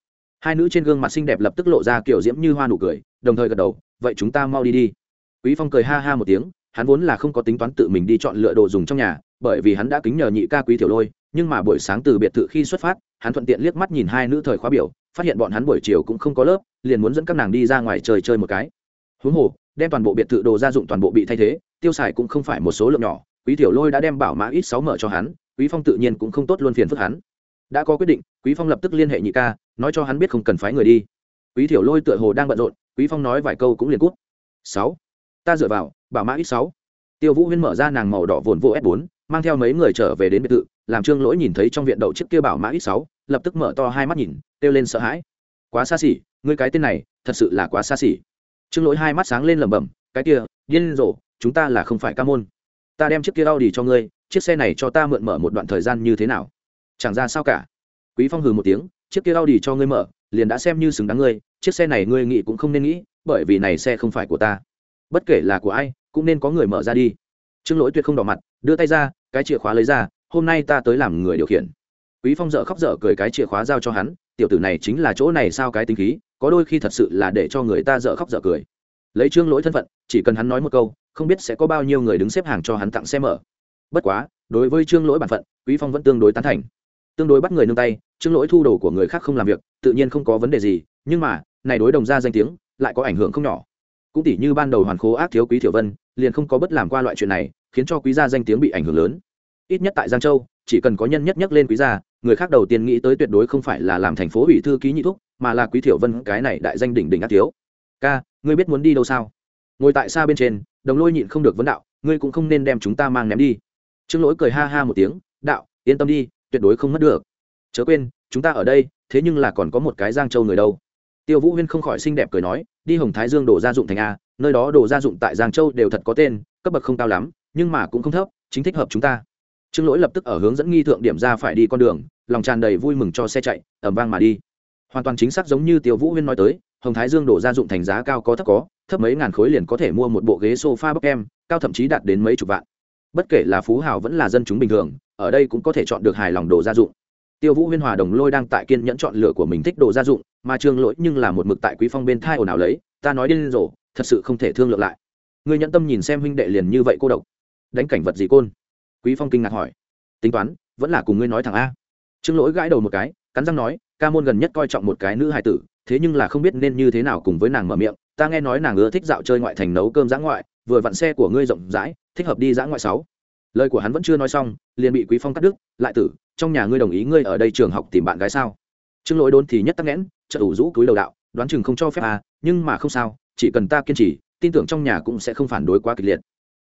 Hai nữ trên gương mặt xinh đẹp lập tức lộ ra kiểu diễm như hoa nụ cười, đồng thời gật đầu, vậy chúng ta mau đi đi quý phong cười ha ha một tiếng, hắn vốn là không có tính toán tự mình đi chọn lựa đồ dùng trong nhà, bởi vì hắn đã kính nhờ nhị ca quý tiểu lôi, nhưng mà buổi sáng từ biệt thự khi xuất phát, hắn thuận tiện liếc mắt nhìn hai nữ thời khóa biểu, phát hiện bọn hắn buổi chiều cũng không có lớp, liền muốn dẫn các nàng đi ra ngoài chơi chơi một cái. Huống hồ, đem toàn bộ biệt thự đồ gia dụng toàn bộ bị thay thế, tiêu xài cũng không phải một số lượng nhỏ, quý tiểu lôi đã đem bảo mã ít sáu mở cho hắn, quý phong tự nhiên cũng không tốt luôn phiền phức hắn. Đã có quyết định, quý phong lập tức liên hệ nhị ca, nói cho hắn biết không cần phái người đi. Quý tiểu lôi tựa hồ đang bận rộn, quý phong nói vài câu cũng liền cút. Sáu ta dựa vào, bảo mã ít sáu. Tiêu vũ huyên mở ra nàng màu đỏ vồn vô s 4 mang theo mấy người trở về đến biệt thự, làm trương lỗi nhìn thấy trong viện đậu chiếc kia bảo mã ít sáu, lập tức mở to hai mắt nhìn, kêu lên sợ hãi. Quá xa xỉ, ngươi cái tên này, thật sự là quá xa xỉ. Trương lỗi hai mắt sáng lên lẩm bẩm, cái kia, điên rồ, chúng ta là không phải ca môn. Ta đem chiếc kia đau đi cho ngươi, chiếc xe này cho ta mượn mở một đoạn thời gian như thế nào? Chẳng ra sao cả. Quý phong hừ một tiếng, chiếc kia đau đi cho ngươi mở, liền đã xem như xứng đáng ngươi, chiếc xe này ngươi nghĩ cũng không nên nghĩ, bởi vì này xe không phải của ta bất kể là của ai, cũng nên có người mở ra đi. Trương lỗi tuyệt không đỏ mặt, đưa tay ra, cái chìa khóa lấy ra, hôm nay ta tới làm người điều khiển. Quý phong dợ khóc dở cười cái chìa khóa giao cho hắn, tiểu tử này chính là chỗ này sao cái tính khí, có đôi khi thật sự là để cho người ta dở khóc dở cười. Lấy trương lỗi thân phận, chỉ cần hắn nói một câu, không biết sẽ có bao nhiêu người đứng xếp hàng cho hắn tặng xe mở. Bất quá, đối với trương lỗi bản phận, quý phong vẫn tương đối tán thành. Tương đối bắt người nương tay, trương lỗi thu đồ của người khác không làm việc, tự nhiên không có vấn đề gì, nhưng mà, này đối đồng ra danh tiếng, lại có ảnh hưởng không nhỏ cũng tỷ như ban đầu hoàn khố ác thiếu quý thiểu vân, liền không có bất làm qua loại chuyện này, khiến cho quý gia danh tiếng bị ảnh hưởng lớn. Ít nhất tại giang châu, chỉ cần có nhân nhất nhắc lên quý gia, người khác đầu tiên nghĩ tới tuyệt đối không phải là làm thành phố ủy thư ký nhị thúc, mà là quý thiểu vân cái này đại danh đỉnh đỉnh ác thiếu. Ca, ngươi biết muốn đi đâu sao? Ngồi tại xa bên trên, đồng lôi nhịn không được vấn đạo, ngươi cũng không nên đem chúng ta mang ném đi. Trương lỗi cười ha ha một tiếng, đạo, yên tâm đi, tuyệt đối không mất được. Chớ quên, chúng ta ở đây, thế nhưng là còn có một cái giang châu người đâu tiêu vũ huyên không khỏi xinh đẹp cười nói, đi hồng thái dương đổ gia dụng thành a, nơi đó đồ gia dụng tại giang châu đều thật có tên, cấp bậc không cao lắm, nhưng mà cũng không thấp, chính thích hợp chúng ta. Trương lỗi lập tức ở hướng dẫn nghi thượng điểm ra phải đi con đường, lòng tràn đầy vui mừng cho xe chạy ẩm vang mà đi. Hoàn toàn chính xác giống như tiêu vũ huyên nói tới, hồng thái dương đổ gia dụng thành giá cao có thấp có, thấp mấy ngàn khối liền có thể mua một bộ ghế sofa bọc em, cao thậm chí đạt đến mấy chục vạn. Bất kể là phú hào vẫn là dân chúng bình thường, ở đây cũng có thể chọn được hài lòng đồ gia dụng tiêu vũ huyên hòa đồng lôi đang tại kiên nhẫn chọn lựa của mình thích đồ gia dụng, mà trương lỗi nhưng là một mực tại quý phong bên thai ồn ào lấy, ta nói điên rồ, thật sự không thể thương lượng lại. Người nhận tâm nhìn xem huynh đệ liền như vậy cô độc. Đánh cảnh vật gì côn? Quý phong kinh ngạc hỏi. Tính toán, vẫn là cùng ngươi nói thẳng a. Trương lỗi gãi đầu một cái, cắn răng nói, ca môn gần nhất coi trọng một cái nữ hài tử, thế nhưng là không biết nên như thế nào cùng với nàng mở miệng, ta nghe nói nàng ưa thích dạo chơi ngoại thành nấu cơm dã ngoại, vừa vặn xe của ngươi rộng rãi, thích hợp đi dã ngoại sáu. Lời của hắn vẫn chưa nói xong, liền bị quý phong cắt đứt, lại tử trong nhà ngươi đồng ý ngươi ở đây trường học tìm bạn gái sao? Trương lỗi đốn thì nhất tắc nghẽn, chợt ủ rũ túi đầu đạo, đoán chừng không cho phép à nhưng mà không sao, chỉ cần ta kiên trì, tin tưởng trong nhà cũng sẽ không phản đối quá kịch liệt.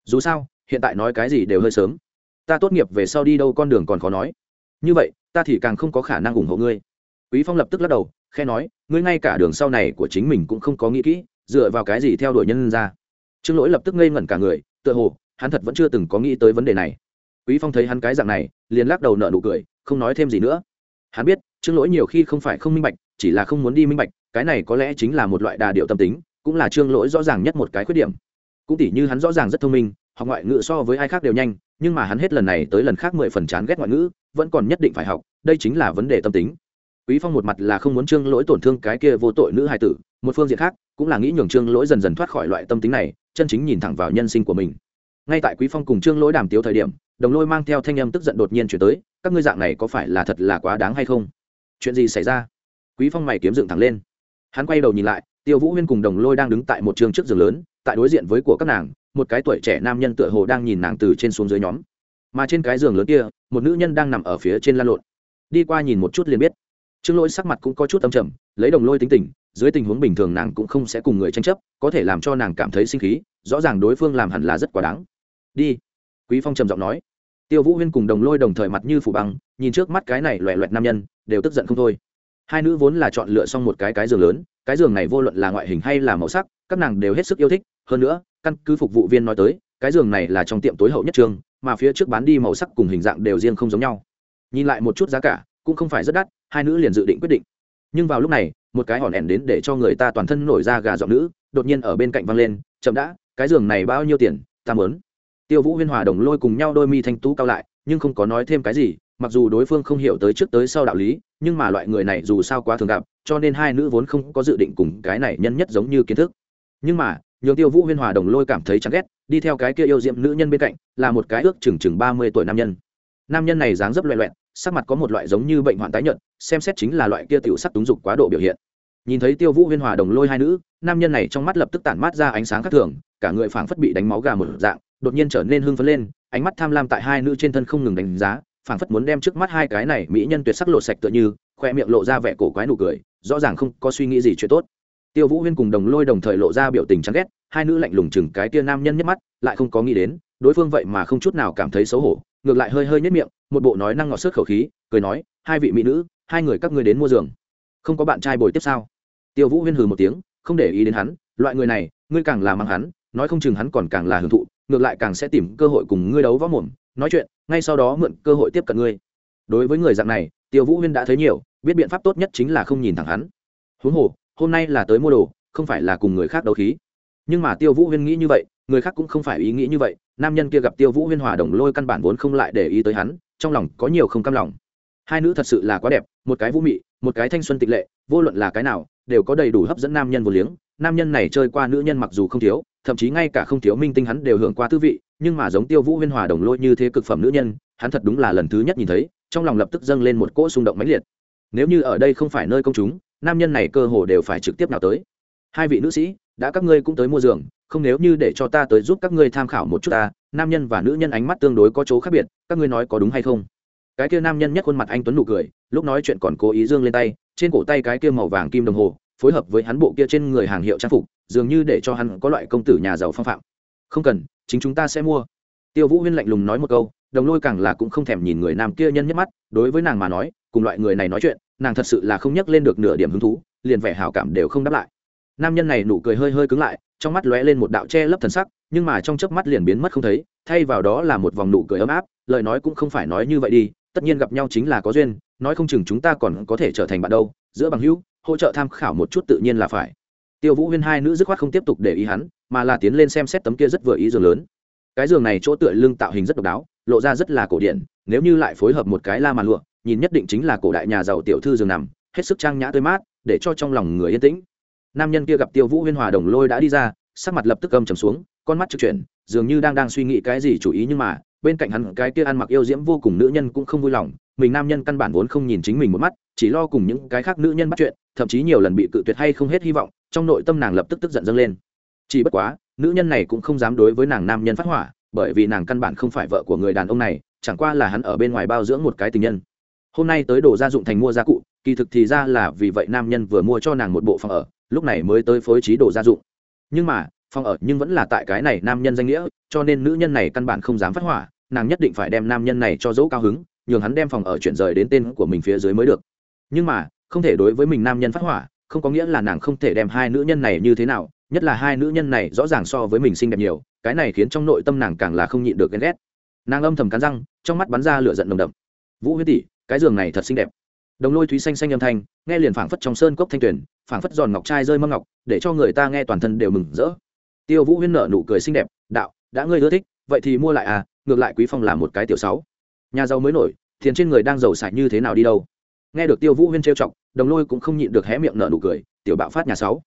Dù sao, hiện tại nói cái gì đều hơi sớm. Ta tốt nghiệp về sau đi đâu con đường còn khó nói. Như vậy, ta thì càng không có khả năng ủng hộ ngươi. Quý phong lập tức lắc đầu khe nói, ngươi ngay cả đường sau này của chính mình cũng không có nghĩ kỹ, dựa vào cái gì theo đuổi nhân ra? Trương lỗi lập tức ngây ngẩn cả người, tựa hồ, hắn thật vẫn chưa từng có nghĩ tới vấn đề này quý phong thấy hắn cái dạng này, liền lắc đầu nợ nụ cười, không nói thêm gì nữa. Hắn biết, trương lỗi nhiều khi không phải không minh bạch, chỉ là không muốn đi minh bạch, cái này có lẽ chính là một loại đà điệu tâm tính, cũng là trương lỗi rõ ràng nhất một cái khuyết điểm. Cũng tỉ như hắn rõ ràng rất thông minh, học ngoại ngữ so với ai khác đều nhanh, nhưng mà hắn hết lần này tới lần khác mười phần chán ghét ngoại ngữ, vẫn còn nhất định phải học, đây chính là vấn đề tâm tính. Quý phong một mặt là không muốn trương lỗi tổn thương cái kia vô tội nữ hài tử, một phương diện khác, cũng là nghĩ nhường trương lỗi dần dần thoát khỏi loại tâm tính này, chân chính nhìn thẳng vào nhân sinh của mình. Ngay tại quý phong cùng trương lỗi đàm tiếu thời điểm đồng lôi mang theo thanh âm tức giận đột nhiên chuyển tới, các ngươi dạng này có phải là thật là quá đáng hay không? Chuyện gì xảy ra? Quý phong mày kiếm dựng thẳng lên. Hắn quay đầu nhìn lại, tiêu vũ huyên cùng đồng lôi đang đứng tại một trường trước giường lớn, tại đối diện với của các nàng, một cái tuổi trẻ nam nhân tựa hồ đang nhìn nàng từ trên xuống dưới nhóm. Mà trên cái giường lớn kia, một nữ nhân đang nằm ở phía trên lan lộn. Đi qua nhìn một chút liền biết. Trương lỗi sắc mặt cũng có chút âm trầm, lấy đồng lôi tính tình, dưới tình huống bình thường nàng cũng không sẽ cùng người tranh chấp, có thể làm cho nàng cảm thấy sinh khí, rõ ràng đối phương làm hẳn là rất quá đáng. Đi. Quý phong trầm giọng nói tiêu vũ huyên cùng đồng lôi đồng thời mặt như phủ băng, nhìn trước mắt cái này loẹ loẹt nam nhân, đều tức giận không thôi. Hai nữ vốn là chọn lựa xong một cái cái giường lớn, cái giường này vô luận là ngoại hình hay là màu sắc, các nàng đều hết sức yêu thích. Hơn nữa, căn cứ phục vụ viên nói tới, cái giường này là trong tiệm tối hậu nhất trường, mà phía trước bán đi màu sắc cùng hình dạng đều riêng không giống nhau. Nhìn lại một chút giá cả, cũng không phải rất đắt, hai nữ liền dự định quyết định. Nhưng vào lúc này, một cái hòn ẻn đến để cho người ta toàn thân nổi ra gà giọng nữ, đột nhiên ở bên cạnh văng lên, chậm đã, cái giường này bao nhiêu tiền? Ta mớn tiêu vũ huyên hòa đồng lôi cùng nhau đôi mi thanh tú cao lại, nhưng không có nói thêm cái gì, mặc dù đối phương không hiểu tới trước tới sau đạo lý, nhưng mà loại người này dù sao quá thường gặp, cho nên hai nữ vốn không có dự định cùng cái này nhân nhất giống như kiến thức. Nhưng mà, nhường tiêu vũ huyên hòa đồng lôi cảm thấy chán ghét, đi theo cái kia yêu diệm nữ nhân bên cạnh, là một cái ước chừng chừng ba mươi tuổi nam nhân. Nam nhân này dáng dấp loẹ loẹn sắc mặt có một loại giống như bệnh hoạn tái nhợt, xem xét chính là loại kia tiểu sắc túng dục quá độ biểu hiện. Nhìn thấy tiêu vũ huyên hòa đồng lôi hai nữ, nam nhân này trong mắt lập tức tản mát ra ánh sáng khác thường, cả người phảng phất bị đánh máu gà một dạng đột nhiên trở nên hưng phấn lên, ánh mắt tham lam tại hai nữ trên thân không ngừng đánh giá, phảng phất muốn đem trước mắt hai cái này mỹ nhân tuyệt sắc lộ sạch tựa như, khoe miệng lộ ra vẻ cổ quái nụ cười, rõ ràng không có suy nghĩ gì chuyện tốt. Tiêu vũ huyên cùng đồng lôi đồng thời lộ ra biểu tình chán ghét, hai nữ lạnh lùng chừng cái tia nam nhân nhất mắt, lại không có nghĩ đến, đối phương vậy mà không chút nào cảm thấy xấu hổ, ngược lại hơi hơi nhất miệng, một bộ nói năng ngọt sướt khẩu khí, cười nói, hai vị mỹ nữ, hai người các ngươi đến mua giường. Không có bạn trai bồi tiếp sao? Tiêu vũ huyên hừ một tiếng, không để ý đến hắn, loại người này, ngươi càng là mang hắn nói không chừng hắn còn càng là hưởng thụ, ngược lại càng sẽ tìm cơ hội cùng ngươi đấu võ mồm. Nói chuyện, ngay sau đó mượn cơ hội tiếp cận ngươi. Đối với người dạng này, tiêu vũ huyên đã thấy nhiều, biết biện pháp tốt nhất chính là không nhìn thẳng hắn. Huống hồ, hôm nay là tới mua đồ, không phải là cùng người khác đấu khí. Nhưng mà tiêu vũ huyên nghĩ như vậy, người khác cũng không phải ý nghĩ như vậy, nam nhân kia gặp tiêu vũ huyên hòa đồng lôi căn bản vốn không lại để ý tới hắn, trong lòng có nhiều không cam lòng. Hai nữ thật sự là quá đẹp, một cái vũ mị, một cái thanh xuân tịch lệ, vô luận là cái nào, đều có đầy đủ hấp dẫn nam nhân vô liếng. Nam nhân này chơi qua nữ nhân mặc dù không thiếu thậm chí ngay cả không thiếu minh tinh hắn đều hưởng qua tư vị, nhưng mà giống tiêu vũ huyên hòa đồng lôi như thế cực phẩm nữ nhân, hắn thật đúng là lần thứ nhất nhìn thấy, trong lòng lập tức dâng lên một cỗ xung động mãnh liệt. Nếu như ở đây không phải nơi công chúng, nam nhân này cơ hồ đều phải trực tiếp nào tới. Hai vị nữ sĩ, đã các ngươi cũng tới mua giường, không nếu như để cho ta tới giúp các ngươi tham khảo một chút ta, nam nhân và nữ nhân ánh mắt tương đối có chỗ khác biệt, các ngươi nói có đúng hay không? Cái kia nam nhân nhất khuôn mặt anh tuấn nụ cười, lúc nói chuyện còn cố ý dương lên tay, trên cổ tay cái kia màu vàng kim đồng hồ phối hợp với hắn bộ kia trên người hàng hiệu trang phục, dường như để cho hắn có loại công tử nhà giàu phong phạm. Không cần, chính chúng ta sẽ mua. Tiêu vũ huyên lạnh lùng nói một câu, đồng lôi càng là cũng không thèm nhìn người nam kia nhân nhất mắt, đối với nàng mà nói, cùng loại người này nói chuyện, nàng thật sự là không nhắc lên được nửa điểm hứng thú, liền vẻ hào cảm đều không đáp lại. Nam nhân này nụ cười hơi hơi cứng lại, trong mắt lóe lên một đạo che lấp thần sắc, nhưng mà trong chớp mắt liền biến mất không thấy, thay vào đó là một vòng nụ cười ấm áp, lời nói cũng không phải nói như vậy đi, tất nhiên gặp nhau chính là có duyên, nói không chừng chúng ta còn có thể trở thành bạn đâu, giữa bằng hữu hỗ trợ tham khảo một chút tự nhiên là phải. Tiêu vũ huyên hai nữ dứt khoát không tiếp tục để ý hắn, mà là tiến lên xem xét tấm kia rất vừa ý giường lớn. Cái giường này chỗ tựa lưng tạo hình rất độc đáo, lộ ra rất là cổ điển, nếu như lại phối hợp một cái la màn lụa, nhìn nhất định chính là cổ đại nhà giàu tiểu thư giường nằm, hết sức trang nhã tươi mát, để cho trong lòng người yên tĩnh. Nam nhân kia gặp tiêu vũ huyên hòa đồng lôi đã đi ra, sắc mặt lập tức âm trầm xuống, con mắt trực chuyển, dường như đang đang suy nghĩ cái gì chủ ý nhưng mà bên cạnh hắn cái kia ăn mặc yêu diễm vô cùng nữ nhân cũng không vui lòng, mình nam nhân căn bản vốn không nhìn chính mình một mắt, chỉ lo cùng những cái khác nữ nhân bắt chuyện, thậm chí nhiều lần bị cự tuyệt hay không hết hy vọng, trong nội tâm nàng lập tức tức giận dâng lên. Chỉ bất quá, nữ nhân này cũng không dám đối với nàng nam nhân phát hỏa, bởi vì nàng căn bản không phải vợ của người đàn ông này, chẳng qua là hắn ở bên ngoài bao dưỡng một cái tình nhân. Hôm nay tới đồ gia dụng thành mua gia cụ, kỳ thực thì ra là vì vậy nam nhân vừa mua cho nàng một bộ phòng ở, lúc này mới tới phối trí đồ gia dụng. Nhưng mà, phòng ở nhưng vẫn là tại cái này nam nhân danh nghĩa, cho nên nữ nhân này căn bản không dám phát hỏa nàng nhất định phải đem nam nhân này cho dỗ cao hứng, nhường hắn đem phòng ở chuyển rời đến tên của mình phía dưới mới được. Nhưng mà, không thể đối với mình nam nhân phát hỏa, không có nghĩa là nàng không thể đem hai nữ nhân này như thế nào, nhất là hai nữ nhân này rõ ràng so với mình xinh đẹp nhiều, cái này khiến trong nội tâm nàng càng là không nhịn được ghen ghét. Nàng âm thầm cắn răng, trong mắt bắn ra lửa giận nồng đậm. Vũ huyết tỷ, cái giường này thật xinh đẹp. Đồng lôi thúy xanh xanh âm thanh, nghe liền phảng phất trong sơn cốc thanh tuyển phảng phất giòn ngọc trai rơi mâm ngọc, để cho người ta nghe toàn thân đều mừng rỡ. Tiêu vũ huyên nở nụ cười xinh đẹp, đạo, đã ngươi ưa thích, vậy thì mua lại à ngược lại quý phong là một cái tiểu sáu. Nhà giàu mới nổi, tiền trên người đang giàu sải như thế nào đi đâu? Nghe được tiêu vũ huyên trêu chọc, đồng lôi cũng không nhịn được hé miệng nở nụ cười, tiểu bạo phát nhà sáu.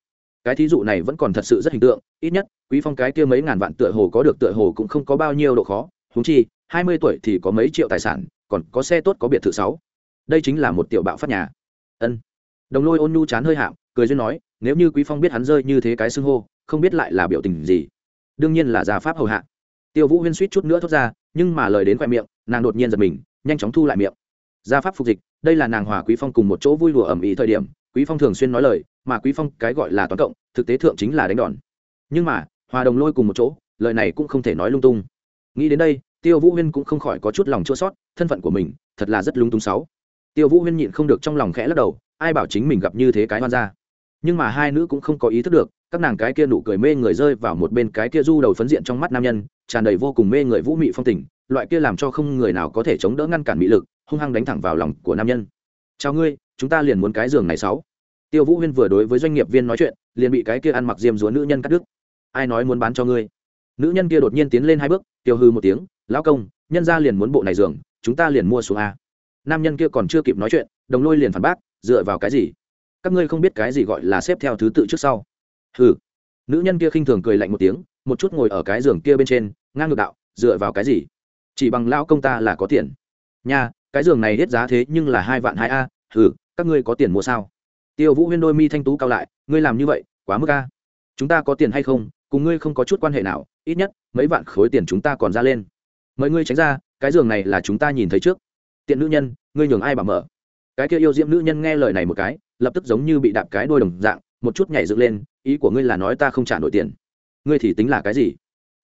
Cái thí dụ này vẫn còn thật sự rất hình tượng, ít nhất, quý phong cái kia mấy ngàn vạn tựa hồ có được tựa hồ cũng không có bao nhiêu độ khó húng chi, hai mươi tuổi thì có mấy triệu tài sản, còn có xe tốt có biệt thự sáu. Đây chính là một tiểu bạo phát nhà. Ân. Đồng lôi ôn nhu chán hơi hạm, cười duyên nói, nếu như quý phong biết hắn rơi như thế cái xưng hô, không biết lại là biểu tình gì. Đương nhiên là gia pháp hầu hạ tiêu vũ huyên suýt chút nữa thốt ra, nhưng mà lời đến khoe miệng, nàng đột nhiên giật mình, nhanh chóng thu lại miệng. Gia pháp phục dịch, đây là nàng hòa quý phong cùng một chỗ vui lùa ẩm ý thời điểm, quý phong thường xuyên nói lời, mà quý phong cái gọi là toán cộng, thực tế thượng chính là đánh đòn. Nhưng mà, hòa đồng lôi cùng một chỗ, lời này cũng không thể nói lung tung. Nghĩ đến đây, tiêu vũ huyên cũng không khỏi có chút lòng chua sót thân phận của mình, thật là rất lung tung sáu. Tiêu vũ huyên nhịn không được trong lòng khẽ lắc đầu, ai bảo chính mình gặp như thế cái hoan ra nhưng mà hai nữ cũng không có ý thức được các nàng cái kia nụ cười mê người rơi vào một bên cái kia du đầu phấn diện trong mắt nam nhân, tràn đầy vô cùng mê người vũ mị phong tình, loại kia làm cho không người nào có thể chống đỡ ngăn cản mị lực, hung hăng đánh thẳng vào lòng của nam nhân. Chào ngươi, chúng ta liền muốn cái giường này sáu. Tiêu vũ huyên vừa đối với doanh nghiệp viên nói chuyện, liền bị cái kia ăn mặc diêm rúa nữ nhân cắt đứt. Ai nói muốn bán cho ngươi? Nữ nhân kia đột nhiên tiến lên hai bước, tiêu hư một tiếng, lão công, nhân ra liền muốn bộ này giường, chúng ta liền mua xuống a. Nam nhân kia còn chưa kịp nói chuyện, đồng lôi liền phản bác, dựa vào cái gì? Các ngươi không biết cái gì gọi là xếp theo thứ tự trước sau hừ. Nữ nhân kia khinh thường cười lạnh một tiếng, một chút ngồi ở cái giường kia bên trên, ngang ngược đạo, dựa vào cái gì? Chỉ bằng lao công ta là có tiền. Nha, cái giường này hết giá thế nhưng là hai vạn hai a, hừ, các ngươi có tiền mua sao? Tiêu vũ huyên đôi mi thanh tú cao lại, ngươi làm như vậy, quá mức a. Chúng ta có tiền hay không, cùng ngươi không có chút quan hệ nào, ít nhất, mấy vạn khối tiền chúng ta còn ra lên. Mời ngươi tránh ra, cái giường này là chúng ta nhìn thấy trước. Tiện nữ nhân, ngươi nhường ai bảo mở? Cái kia yêu diễm nữ nhân nghe lời này một cái, lập tức giống như bị đạp cái đôi đồng dạng, một chút nhảy dựng lên ý của ngươi là nói ta không trả nổi tiền. Ngươi thì tính là cái gì?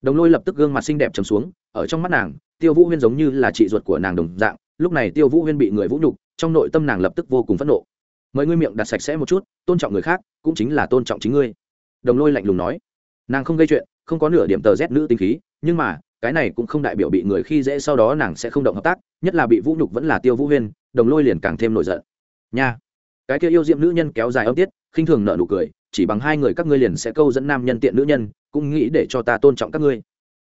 Đồng lôi lập tức gương mặt xinh đẹp trầm xuống, ở trong mắt nàng, tiêu vũ huyên giống như là chị ruột của nàng đồng dạng, lúc này tiêu vũ huyên bị người vũ nhục, trong nội tâm nàng lập tức vô cùng phẫn nộ. Mời ngươi miệng đặt sạch sẽ một chút, tôn trọng người khác, cũng chính là tôn trọng chính ngươi. Đồng lôi lạnh lùng nói. Nàng không gây chuyện, không có nửa điểm tờ rét nữ tinh khí, nhưng mà, cái này cũng không đại biểu bị người khi dễ sau đó nàng sẽ không động hợp tác, nhất là bị vũ nhục vẫn là tiêu vũ huyên, đồng lôi liền càng thêm nổi giận. Nha. Cái kia yêu diệm nữ nhân kéo dài âm tiết, khinh thường nợ nụ cười chỉ bằng hai người các ngươi liền sẽ câu dẫn nam nhân tiện nữ nhân, cũng nghĩ để cho ta tôn trọng các ngươi.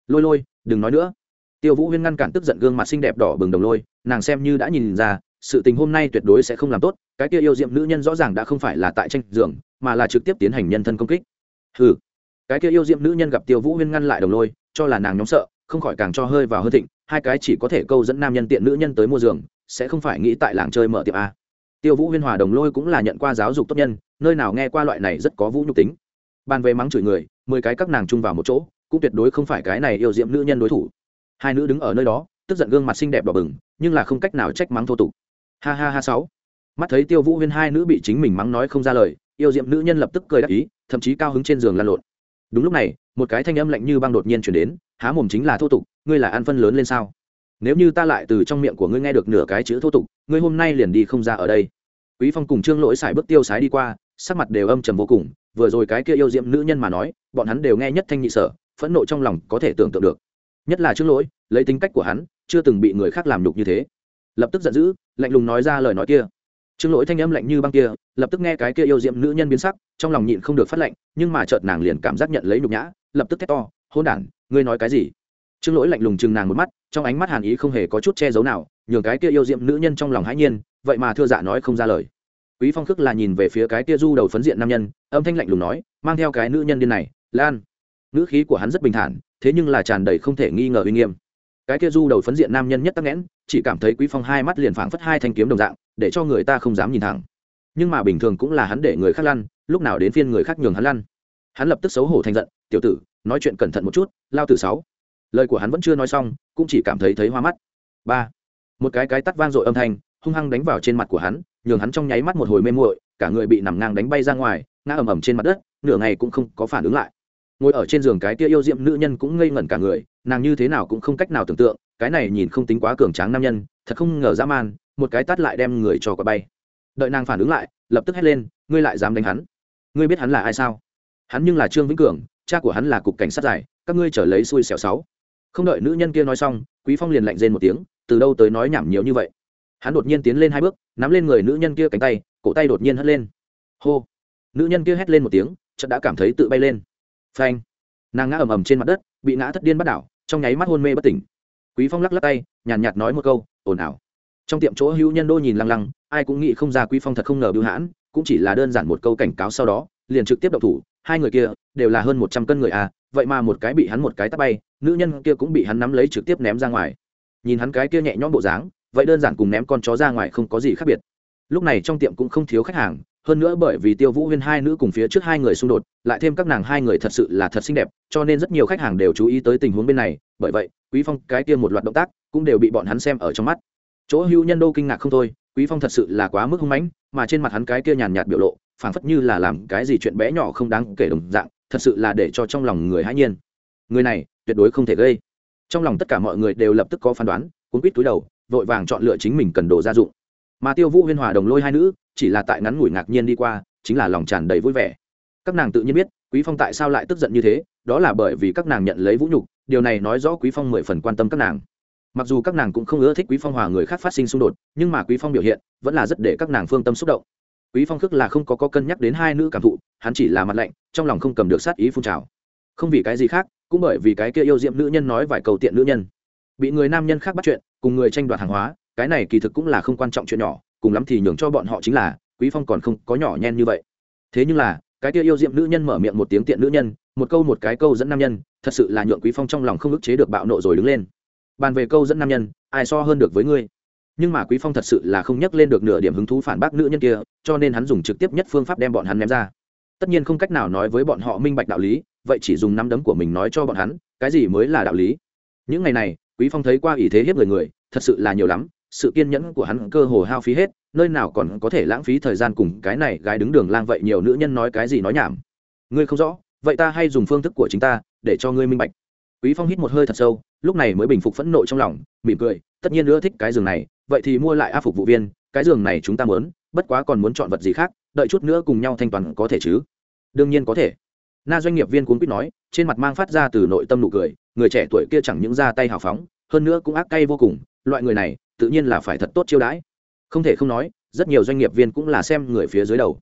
Lôi lôi, đừng nói nữa. Tiêu vũ huyên ngăn cản tức giận gương mặt xinh đẹp đỏ bừng đồng lôi, nàng xem như đã nhìn ra, sự tình hôm nay tuyệt đối sẽ không làm tốt, cái kia yêu diệm nữ nhân rõ ràng đã không phải là tại tranh giường, mà là trực tiếp tiến hành nhân thân công kích. Ừ cái kia yêu diệm nữ nhân gặp tiêu vũ huyên ngăn lại đồng lôi, cho là nàng nhóm sợ, không khỏi càng cho hơi vào hơi thịnh, hai cái chỉ có thể câu dẫn nam nhân tiện nữ nhân tới mua giường, sẽ không phải nghĩ tại làng chơi mở tiệm a tiêu vũ huyên hòa đồng lôi cũng là nhận qua giáo dục tốt nhân, nơi nào nghe qua loại này rất có vũ nhục tính. Bàn về mắng chửi người, mười cái các nàng chung vào một chỗ, cũng tuyệt đối không phải cái này yêu diệm nữ nhân đối thủ. Hai nữ đứng ở nơi đó, tức giận gương mặt xinh đẹp đỏ bừng, nhưng là không cách nào trách mắng thô tục. Ha ha ha sáu. Mắt thấy tiêu vũ huyên hai nữ bị chính mình mắng nói không ra lời, yêu diệm nữ nhân lập tức cười đắc ý, thậm chí cao hứng trên giường lăn lộn. Đúng lúc này, một cái thanh âm lạnh như băng đột nhiên chuyển đến, há mồm chính là thô tục, ngươi là ăn phân lớn lên sao? Nếu như ta lại từ trong miệng của ngươi nghe được nửa cái chữ thô tục, ngươi hôm nay liền đi không ra ở đây. Quý phong cùng trương lỗi xài bước tiêu sái đi qua, sắc mặt đều âm trầm vô cùng, vừa rồi cái kia yêu diệm nữ nhân mà nói, bọn hắn đều nghe nhất thanh nhị sở, phẫn nộ trong lòng có thể tưởng tượng được. Nhất là Trương lỗi, lấy tính cách của hắn, chưa từng bị người khác làm nhục như thế. Lập tức giận dữ, lạnh lùng nói ra lời nói kia. Trương lỗi thanh âm lạnh như băng kia, lập tức nghe cái kia yêu diệm nữ nhân biến sắc, trong lòng nhịn không được phát lạnh nhưng mà chợt nàng liền cảm giác nhận lấy nhục nhã, lập tức thét to hôn đản, ngươi nói cái gì? Trương lỗi lạnh lùng chừng nàng một mắt, trong ánh mắt hàn ý không hề có chút che giấu nào, nhường cái kia yêu diệm nữ nhân trong lòng hãi nhiên, vậy mà thưa dạ nói không ra lời. Quý phong khước là nhìn về phía cái kia du đầu phấn diện nam nhân, âm thanh lạnh lùng nói, mang theo cái nữ nhân điên này, lan. Nữ khí của hắn rất bình thản, thế nhưng là tràn đầy không thể nghi ngờ uy nghiêm. Cái kia du đầu phấn diện nam nhân nhất tắc nghẽn, chỉ cảm thấy quý phong hai mắt liền phảng phất hai thanh kiếm đồng dạng, để cho người ta không dám nhìn thẳng. Nhưng mà bình thường cũng là hắn để người khác lăn, lúc nào đến phiên người khác nhường hắn lăn. Hắn lập tức xấu hổ thành giận, tiểu tử, nói chuyện cẩn thận một chút, lao tử sáu lời của hắn vẫn chưa nói xong, cũng chỉ cảm thấy thấy hoa mắt. Ba. Một cái cái tắt vang dội âm thanh, hung hăng đánh vào trên mặt của hắn, nhường hắn trong nháy mắt một hồi mê muội, cả người bị nằm ngang đánh bay ra ngoài, ngã ầm ầm trên mặt đất, nửa ngày cũng không có phản ứng lại. Ngồi ở trên giường cái kia yêu diệm nữ nhân cũng ngây ngẩn cả người, nàng như thế nào cũng không cách nào tưởng tượng, cái này nhìn không tính quá cường tráng nam nhân, thật không ngờ dã man, một cái tát lại đem người cho quả bay. Đợi nàng phản ứng lại, lập tức hét lên, ngươi lại dám đánh hắn? Ngươi biết hắn là ai sao? Hắn nhưng là trương vĩnh cường, cha của hắn là cục cảnh sát giải các ngươi trở lấy xui xẻo sáu không đợi nữ nhân kia nói xong quý phong liền lạnh rên một tiếng từ đâu tới nói nhảm nhiều như vậy? Hắn đột nhiên tiến lên hai bước nắm lên người nữ nhân kia cánh tay cổ tay đột nhiên hất lên. Hô! Nữ nhân kia hét lên một tiếng chợt đã cảm thấy tự bay lên. Phanh! Nàng ngã ầm ầm trên mặt đất bị ngã thất điên bắt đảo trong nháy mắt hôn mê bất tỉnh. Quý phong lắc lắc tay nhàn nhạt, nói một câu ồn ào. Trong tiệm chỗ hữu nhân đô nhìn lăng lăng ai cũng nghĩ không ra quý phong thật không ngờ bưu hãn cũng chỉ là đơn giản một câu cảnh cáo sau đó liền trực tiếp động thủ hai người kia đều là hơn một trăm cân người à vậy mà một cái bị hắn một cái tắt bay, nữ nhân kia cũng bị hắn nắm lấy trực tiếp ném ra ngoài. Nhìn hắn cái kia nhẹ nhõm bộ dáng, vậy đơn giản cùng ném con chó ra ngoài không có gì khác biệt. Lúc này trong tiệm cũng không thiếu khách hàng, hơn nữa bởi vì tiêu vũ huyên hai nữ cùng phía trước hai người xung đột, lại thêm các nàng hai người thật sự là thật xinh đẹp, cho nên rất nhiều khách hàng đều chú ý tới tình huống bên này. Bởi vậy, quý phong cái kia một loạt động tác cũng đều bị bọn hắn xem ở trong mắt. Chỗ hữu nhân đô kinh ngạc không thôi, quý phong thật sự là quá mức hung mãnh, mà trên mặt hắn cái kia nhàn nhạt biểu lộ, phảng phất như là làm cái gì chuyện bé nhỏ không đáng kể đồng dạng thật sự là để cho trong lòng người hãi nhiên. Người này, tuyệt đối không thể gây. Trong lòng tất cả mọi người đều lập tức có phán đoán, cuốn quýt túi đầu, vội vàng chọn lựa chính mình cần đồ gia dụng. Mà tiêu vũ huyên hòa đồng lôi hai nữ, chỉ là tại ngắn ngủi ngạc nhiên đi qua, chính là lòng tràn đầy vui vẻ. Các nàng tự nhiên biết, quý phong tại sao lại tức giận như thế, đó là bởi vì các nàng nhận lấy vũ nhục, điều này nói rõ quý phong mười phần quan tâm các nàng. Mặc dù các nàng cũng không ưa thích quý phong hòa người khác phát sinh xung đột, nhưng mà quý phong biểu hiện vẫn là rất để các nàng phương tâm xúc động quý phong khước là không có, có cân nhắc đến hai nữ cảm thụ hắn chỉ là mặt lạnh trong lòng không cầm được sát ý phun trào. Không vì cái gì khác cũng bởi vì cái kia yêu diệm nữ nhân nói vài cầu tiện nữ nhân. Bị người nam nhân khác bắt chuyện cùng người tranh đoạt hàng hóa cái này kỳ thực cũng là không quan trọng chuyện nhỏ cùng lắm thì nhường cho bọn họ chính là quý phong còn không có nhỏ nhen như vậy. Thế nhưng là cái kia yêu diệm nữ nhân mở miệng một tiếng tiện nữ nhân một câu một cái câu dẫn nam nhân thật sự là nhượng quý phong trong lòng không ức chế được bạo nộ rồi đứng lên. Bàn về câu dẫn nam nhân ai so hơn được với ngươi? Nhưng mà quý phong thật sự là không nhắc lên được nửa điểm hứng thú phản bác nữ nhân kia, cho nên hắn dùng trực tiếp nhất phương pháp đem bọn hắn ném ra. Tất nhiên không cách nào nói với bọn họ minh bạch đạo lý, vậy chỉ dùng nắm đấm của mình nói cho bọn hắn, cái gì mới là đạo lý? Những ngày này, quý phong thấy qua ý thế hiếp người người, thật sự là nhiều lắm, sự kiên nhẫn của hắn cơ hồ hao phí hết, nơi nào còn có thể lãng phí thời gian cùng cái này gái đứng đường lang vậy nhiều nữ nhân nói cái gì nói nhảm. Ngươi không rõ, vậy ta hay dùng phương thức của chính ta, để cho ngươi minh bạch quý phong hít một hơi thật sâu, lúc này mới bình phục phẫn nộ trong lòng, mỉm cười, tất nhiên nữa thích cái giường này, vậy thì mua lại a phục vụ viên, cái giường này chúng ta muốn, bất quá còn muốn chọn vật gì khác, đợi chút nữa cùng nhau thanh toán có thể chứ? Đương nhiên có thể. Na doanh nghiệp viên cuốn quýt nói, trên mặt mang phát ra từ nội tâm nụ cười, người trẻ tuổi kia chẳng những ra tay hào phóng, hơn nữa cũng ác cay vô cùng, loại người này, tự nhiên là phải thật tốt chiêu đãi. Không thể không nói, rất nhiều doanh nghiệp viên cũng là xem người phía dưới đầu.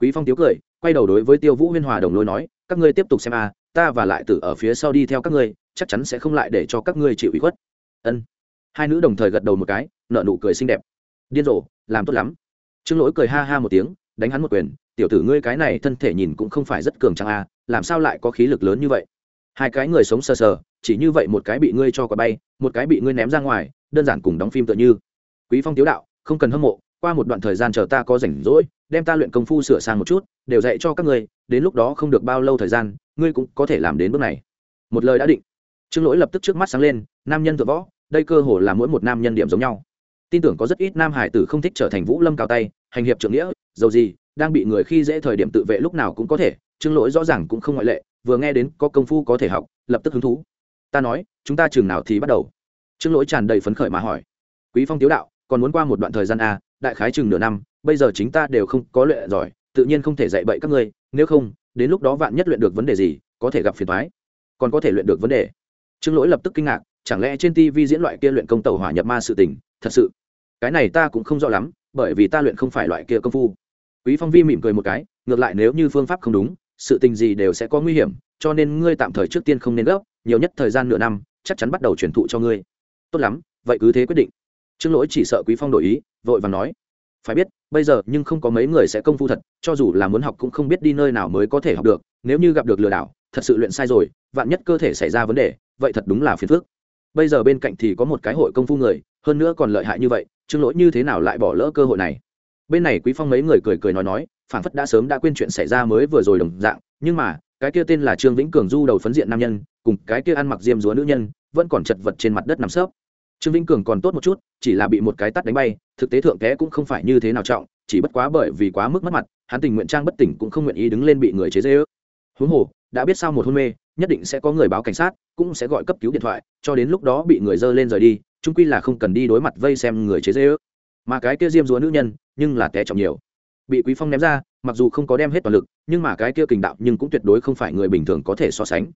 Quý phong tiếu cười, quay đầu đối với tiêu vũ huyên hòa đồng lôi nói, các ngươi tiếp tục xem a ta và lại tử ở phía sau đi theo các ngươi, chắc chắn sẽ không lại để cho các ngươi chịu ủy khuất. Ân. Hai nữ đồng thời gật đầu một cái nợ nụ cười xinh đẹp. Điên rồ, làm tốt lắm. Trương lỗi cười ha ha một tiếng, đánh hắn một quyền, tiểu tử ngươi cái này thân thể nhìn cũng không phải rất cường trang a à, làm sao lại có khí lực lớn như vậy? Hai cái người sống sờ sờ, chỉ như vậy một cái bị ngươi cho quả bay, một cái bị ngươi ném ra ngoài, đơn giản cùng đóng phim tựa như. Quý phong tiếu đạo, không cần hâm mộ, qua một đoạn thời gian chờ ta có rảnh rỗi, đem ta luyện công phu sửa sang một chút, đều dạy cho các ngươi, đến lúc đó không được bao lâu thời gian ngươi cũng có thể làm đến bước này. Một lời đã định. Trương lỗi lập tức trước mắt sáng lên nam nhân thượng võ đây cơ hồ là mỗi một nam nhân điểm giống nhau. Tin tưởng có rất ít nam hải tử không thích trở thành vũ lâm cao tay hành hiệp trưởng nghĩa dầu gì đang bị người khi dễ thời điểm tự vệ lúc nào cũng có thể trương lỗi rõ ràng cũng không ngoại lệ vừa nghe đến có công phu có thể học lập tức hứng thú. Ta nói chúng ta chừng nào thì bắt đầu? Trương lỗi tràn đầy phấn khởi mà hỏi. Quý phong tiếu đạo còn muốn qua một đoạn thời gian à, đại khái chừng nửa năm bây giờ chính ta đều không có luyện giỏi tự nhiên không thể dạy bậy các ngươi nếu không đến lúc đó vạn nhất luyện được vấn đề gì, có thể gặp phiền thoái còn có thể luyện được vấn đề. Trương lỗi lập tức kinh ngạc, chẳng lẽ trên tv diễn loại kia luyện công tàu hỏa nhập ma sự tình, thật sự? Cái này ta cũng không rõ lắm, bởi vì ta luyện không phải loại kia công phu. Quý phong vi mỉm cười một cái, ngược lại nếu như phương pháp không đúng, sự tình gì đều sẽ có nguy hiểm, cho nên ngươi tạm thời trước tiên không nên gấp, nhiều nhất thời gian nửa năm, chắc chắn bắt đầu truyền thụ cho ngươi. Tốt lắm, vậy cứ thế quyết định. Trương lỗi chỉ sợ quý phong đổi ý, vội vàng nói phải biết, bây giờ nhưng không có mấy người sẽ công phu thật, cho dù là muốn học cũng không biết đi nơi nào mới có thể học được, nếu như gặp được lừa đảo, thật sự luyện sai rồi, vạn nhất cơ thể xảy ra vấn đề, vậy thật đúng là phiền phức. Bây giờ bên cạnh thì có một cái hội công phu người, hơn nữa còn lợi hại như vậy, trương lỗi như thế nào lại bỏ lỡ cơ hội này? Bên này quý phong mấy người cười cười nói nói phản phất đã sớm đã quên chuyện xảy ra mới vừa rồi đồng dạng, nhưng mà, cái kia tên là trương vĩnh cường du đầu phấn diện nam nhân, cùng cái kia ăn mặc diêm dúa nữ nhân, vẫn còn chật vật trên mặt đất nằm sấp trương vĩnh cường còn tốt một chút, chỉ là bị một cái tắt đánh bay, thực tế thượng té cũng không phải như thế nào trọng, chỉ bất quá bởi vì quá mức mất mặt, hắn tình nguyện trang bất tỉnh cũng không nguyện ý đứng lên bị người chế dễ ước huống hồ, đã biết sau một hôn mê, nhất định sẽ có người báo cảnh sát, cũng sẽ gọi cấp cứu điện thoại, cho đến lúc đó bị người dơ lên rời đi trung quy là không cần đi đối mặt vây xem người chế dễ ước mà cái kia diêm dúa nữ nhân, nhưng là té trọng nhiều. Bị quý phong ném ra, mặc dù không có đem hết toàn lực, nhưng mà cái kia kình đạo nhưng cũng tuyệt đối không phải người bình thường có thể so sánh.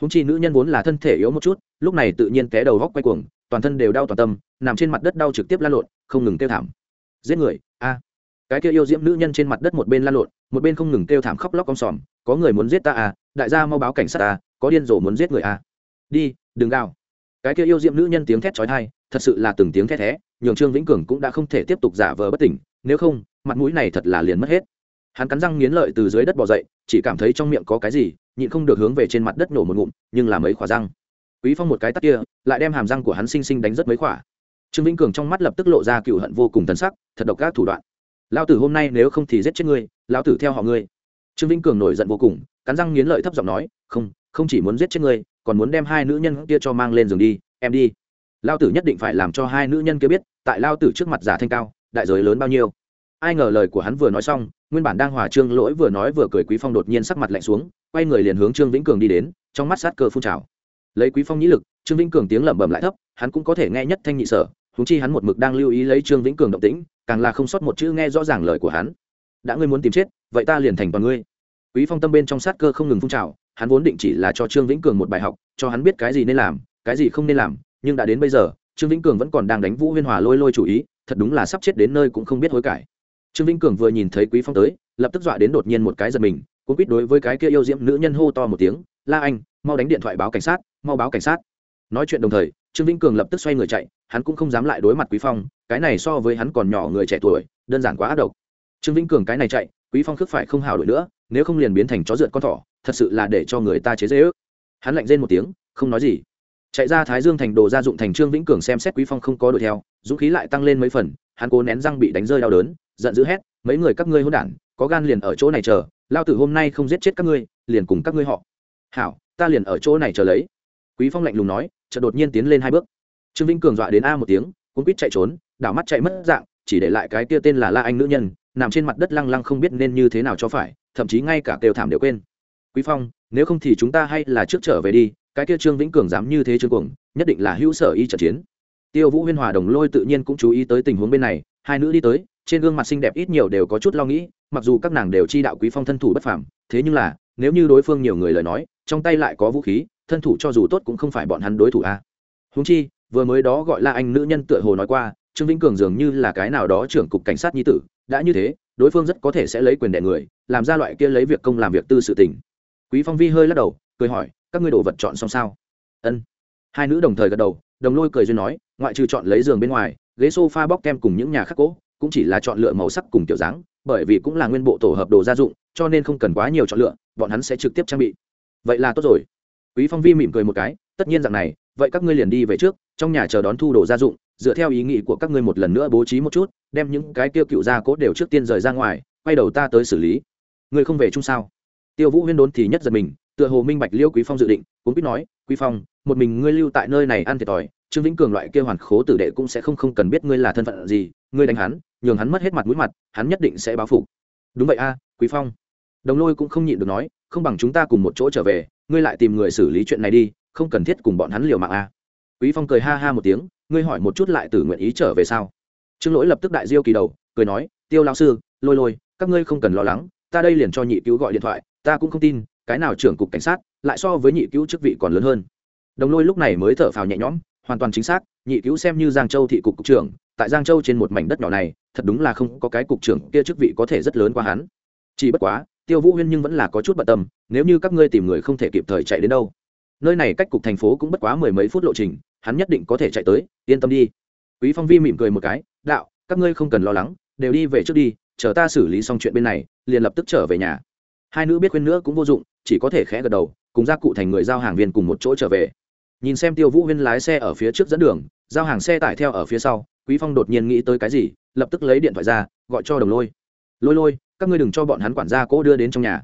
Húng chi nữ nhân vốn là thân thể yếu một chút, lúc này tự nhiên té đầu góc quay cuồng toàn thân đều đau toàn tâm, nằm trên mặt đất đau trực tiếp lan lộn, không ngừng kêu thảm. Giết người, a. Cái kia yêu diễm nữ nhân trên mặt đất một bên lan lộn, một bên không ngừng kêu thảm khóc lóc con sòm, có người muốn giết ta à đại gia mau báo cảnh sát à có điên rồ muốn giết người à. Đi, đừng gào. Cái kia yêu diễm nữ nhân tiếng thét chói tai, thật sự là từng tiếng thét thé nhường trương vĩnh cường cũng đã không thể tiếp tục giả vờ bất tỉnh, nếu không, mặt mũi này thật là liền mất hết. Hắn cắn răng nghiến lợi từ dưới đất bò dậy, chỉ cảm thấy trong miệng có cái gì, nhịn không được hướng về trên mặt đất nổ một ngụm, nhưng là mấy khỏa răng quý phong một cái tắt kia, lại đem hàm răng của hắn sinh sinh đánh rất mấy khỏa. Trương vĩnh cường trong mắt lập tức lộ ra cựu hận vô cùng tấn sắc, thật độc các thủ đoạn. Lão tử hôm nay nếu không thì giết chết ngươi, lão tử theo họ ngươi. Trương vĩnh cường nổi giận vô cùng, cắn răng nghiến lợi thấp giọng nói, không không chỉ muốn giết chết ngươi, còn muốn đem hai nữ nhân kia cho mang lên giường đi, em đi. Lao tử nhất định phải làm cho hai nữ nhân kia biết, tại lao tử trước mặt giả thanh cao, đại giới lớn bao nhiêu. Ai ngờ lời của hắn vừa nói xong, nguyên bản đang hòa trương lỗi vừa nói vừa cười quý phong đột nhiên sắc mặt lạnh xuống, quay người liền hướng trương vĩnh cường đi đến, trong mắt sát cơ phun trào lấy quý phong nhĩ lực, trương vĩnh cường tiếng lẩm bẩm lại thấp, hắn cũng có thể nghe nhất thanh nhị sở húng chi hắn một mực đang lưu ý lấy trương vĩnh cường động tĩnh, càng là không sót một chữ nghe rõ ràng lời của hắn. Đã ngươi muốn tìm chết, vậy ta liền thành toàn ngươi. Quý phong tâm bên trong sát cơ không ngừng phun trào, hắn vốn định chỉ là cho trương vĩnh cường một bài học, cho hắn biết cái gì nên làm, cái gì không nên làm, nhưng đã đến bây giờ, trương vĩnh cường vẫn còn đang đánh vũ huyên hòa lôi lôi chủ ý, thật đúng là sắp chết đến nơi cũng không biết hối cải. Trương vĩnh cường vừa nhìn thấy quý phong tới, lập tức dọa đến đột nhiên một cái giật mình cũng quýt đối với cái kia yêu diễm nữ nhân hô to một tiếng, la anh mau đánh điện thoại báo cảnh sát, mau báo cảnh sát. Nói chuyện đồng thời, trương vĩnh cường lập tức xoay người chạy, hắn cũng không dám lại đối mặt quý phong, cái này so với hắn còn nhỏ người trẻ tuổi, đơn giản quá ác độc. Trương vĩnh cường cái này chạy, quý phong khước phải không hào đổi nữa, nếu không liền biến thành chó rượt con thỏ, thật sự là để cho người ta chế dễ ước. Hắn lạnh rên một tiếng, không nói gì. Chạy ra thái dương thành đồ gia dụng thành trương vĩnh cường xem xét quý phong không có đuổi theo, dũng khí lại tăng lên mấy phần, hắn cố nén răng bị đánh rơi đau đớn, giận dữ hét, mấy người các ngươi hỗn đản, có gan liền ở chỗ này chờ, lao tử hôm nay không giết chết các ngươi, liền cùng các ngươi họ. Hảo ta liền ở chỗ này chờ lấy. Quý phong lạnh lùng nói, chợt đột nhiên tiến lên hai bước. Trương vĩnh cường dọa đến a một tiếng cũng quýt chạy trốn, đảo mắt chạy mất dạng, chỉ để lại cái kia tên là la anh nữ nhân, nằm trên mặt đất lăng lăng không biết nên như thế nào cho phải, thậm chí ngay cả kêu thảm đều quên. Quý phong, nếu không thì chúng ta hay là trước trở về đi, cái kia trương vĩnh cường dám như thế trương cuồng, nhất định là hữu sở y trận chiến. Tiêu vũ huyên hòa đồng lôi tự nhiên cũng chú ý tới tình huống bên này, hai nữ đi tới, trên gương mặt xinh đẹp ít nhiều đều có chút lo nghĩ, mặc dù các nàng đều chi đạo quý phong thân thủ bất phàm, thế nhưng là, nếu như đối phương nhiều người lời nói trong tay lại có vũ khí, thân thủ cho dù tốt cũng không phải bọn hắn đối thủ a. À. húng chi, vừa mới đó gọi là anh nữ nhân tựa hồ nói qua, trương vĩnh cường dường như là cái nào đó trưởng cục cảnh sát nhi tử, đã như thế, đối phương rất có thể sẽ lấy quyền đệ người, làm ra loại kia lấy việc công làm việc tư sự tình. Quý phong vi hơi lắc đầu, cười hỏi, các ngươi đồ vật chọn xong sao? Ân. Hai nữ đồng thời gật đầu, đồng lôi cười duyên nói, ngoại trừ chọn lấy giường bên ngoài, ghế sofa, bóc kem cùng những nhà khắc cỗ cũng chỉ là chọn lựa màu sắc cùng kiểu dáng, bởi vì cũng là nguyên bộ tổ hợp đồ gia dụng, cho nên không cần quá nhiều chọn lựa, bọn hắn sẽ trực tiếp trang bị vậy là tốt rồi. Quý phong vi mỉm cười một cái, tất nhiên rằng này, vậy các ngươi liền đi về trước, trong nhà chờ đón thu đồ gia dụng, dựa theo ý nghĩ của các ngươi một lần nữa bố trí một chút, đem những cái tiêu cựu gia cốt đều trước tiên rời ra ngoài, quay đầu ta tới xử lý. Ngươi không về chung sao? Tiêu vũ huyên đốn thì nhất giật mình, tựa hồ minh bạch liêu quý phong dự định, cũng biết nói, quý phong, một mình ngươi lưu tại nơi này ăn thiệt thòi, trương vĩnh cường loại kia hoàn khố tử đệ cũng sẽ không không cần biết ngươi là thân phận gì, ngươi đánh hắn, nhường hắn mất hết mặt mũi mặt, hắn nhất định sẽ báo phục. Đúng vậy a, quý phong. Đồng lôi cũng không nhịn được nói không bằng chúng ta cùng một chỗ trở về, ngươi lại tìm người xử lý chuyện này đi, không cần thiết cùng bọn hắn liều mạng a. Quý phong cười ha ha một tiếng, ngươi hỏi một chút lại tử nguyện ý trở về sao? Trương lỗi lập tức đại diêu kỳ đầu, cười nói, tiêu lão sư, lôi lôi, các ngươi không cần lo lắng, ta đây liền cho nhị cứu gọi điện thoại, ta cũng không tin, cái nào trưởng cục cảnh sát, lại so với nhị cứu chức vị còn lớn hơn. Đồng lôi lúc này mới thở phào nhẹ nhõm, hoàn toàn chính xác, nhị cứu xem như giang châu thị cục cục trưởng, tại giang châu trên một mảnh đất nhỏ này, thật đúng là không có cái cục trưởng kia chức vị có thể rất lớn qua hắn. Chỉ bất quá tiêu vũ huyên nhưng vẫn là có chút bận tâm, nếu như các ngươi tìm người không thể kịp thời chạy đến đâu. Nơi này cách cục thành phố cũng bất quá mười mấy phút lộ trình, hắn nhất định có thể chạy tới, yên tâm đi. Quý phong vi mỉm cười một cái, đạo, các ngươi không cần lo lắng, đều đi về trước đi, chờ ta xử lý xong chuyện bên này, liền lập tức trở về nhà. Hai nữ biết khuyên nữa cũng vô dụng, chỉ có thể khẽ gật đầu, cùng Ra cụ thành người giao hàng viên cùng một chỗ trở về. Nhìn xem tiêu vũ huyên lái xe ở phía trước dẫn đường, giao hàng xe tải theo ở phía sau, quý phong đột nhiên nghĩ tới cái gì, lập tức lấy điện thoại ra, gọi cho đồng lôi. Lôi lôi các ngươi đừng cho bọn hắn quản gia cố đưa đến trong nhà.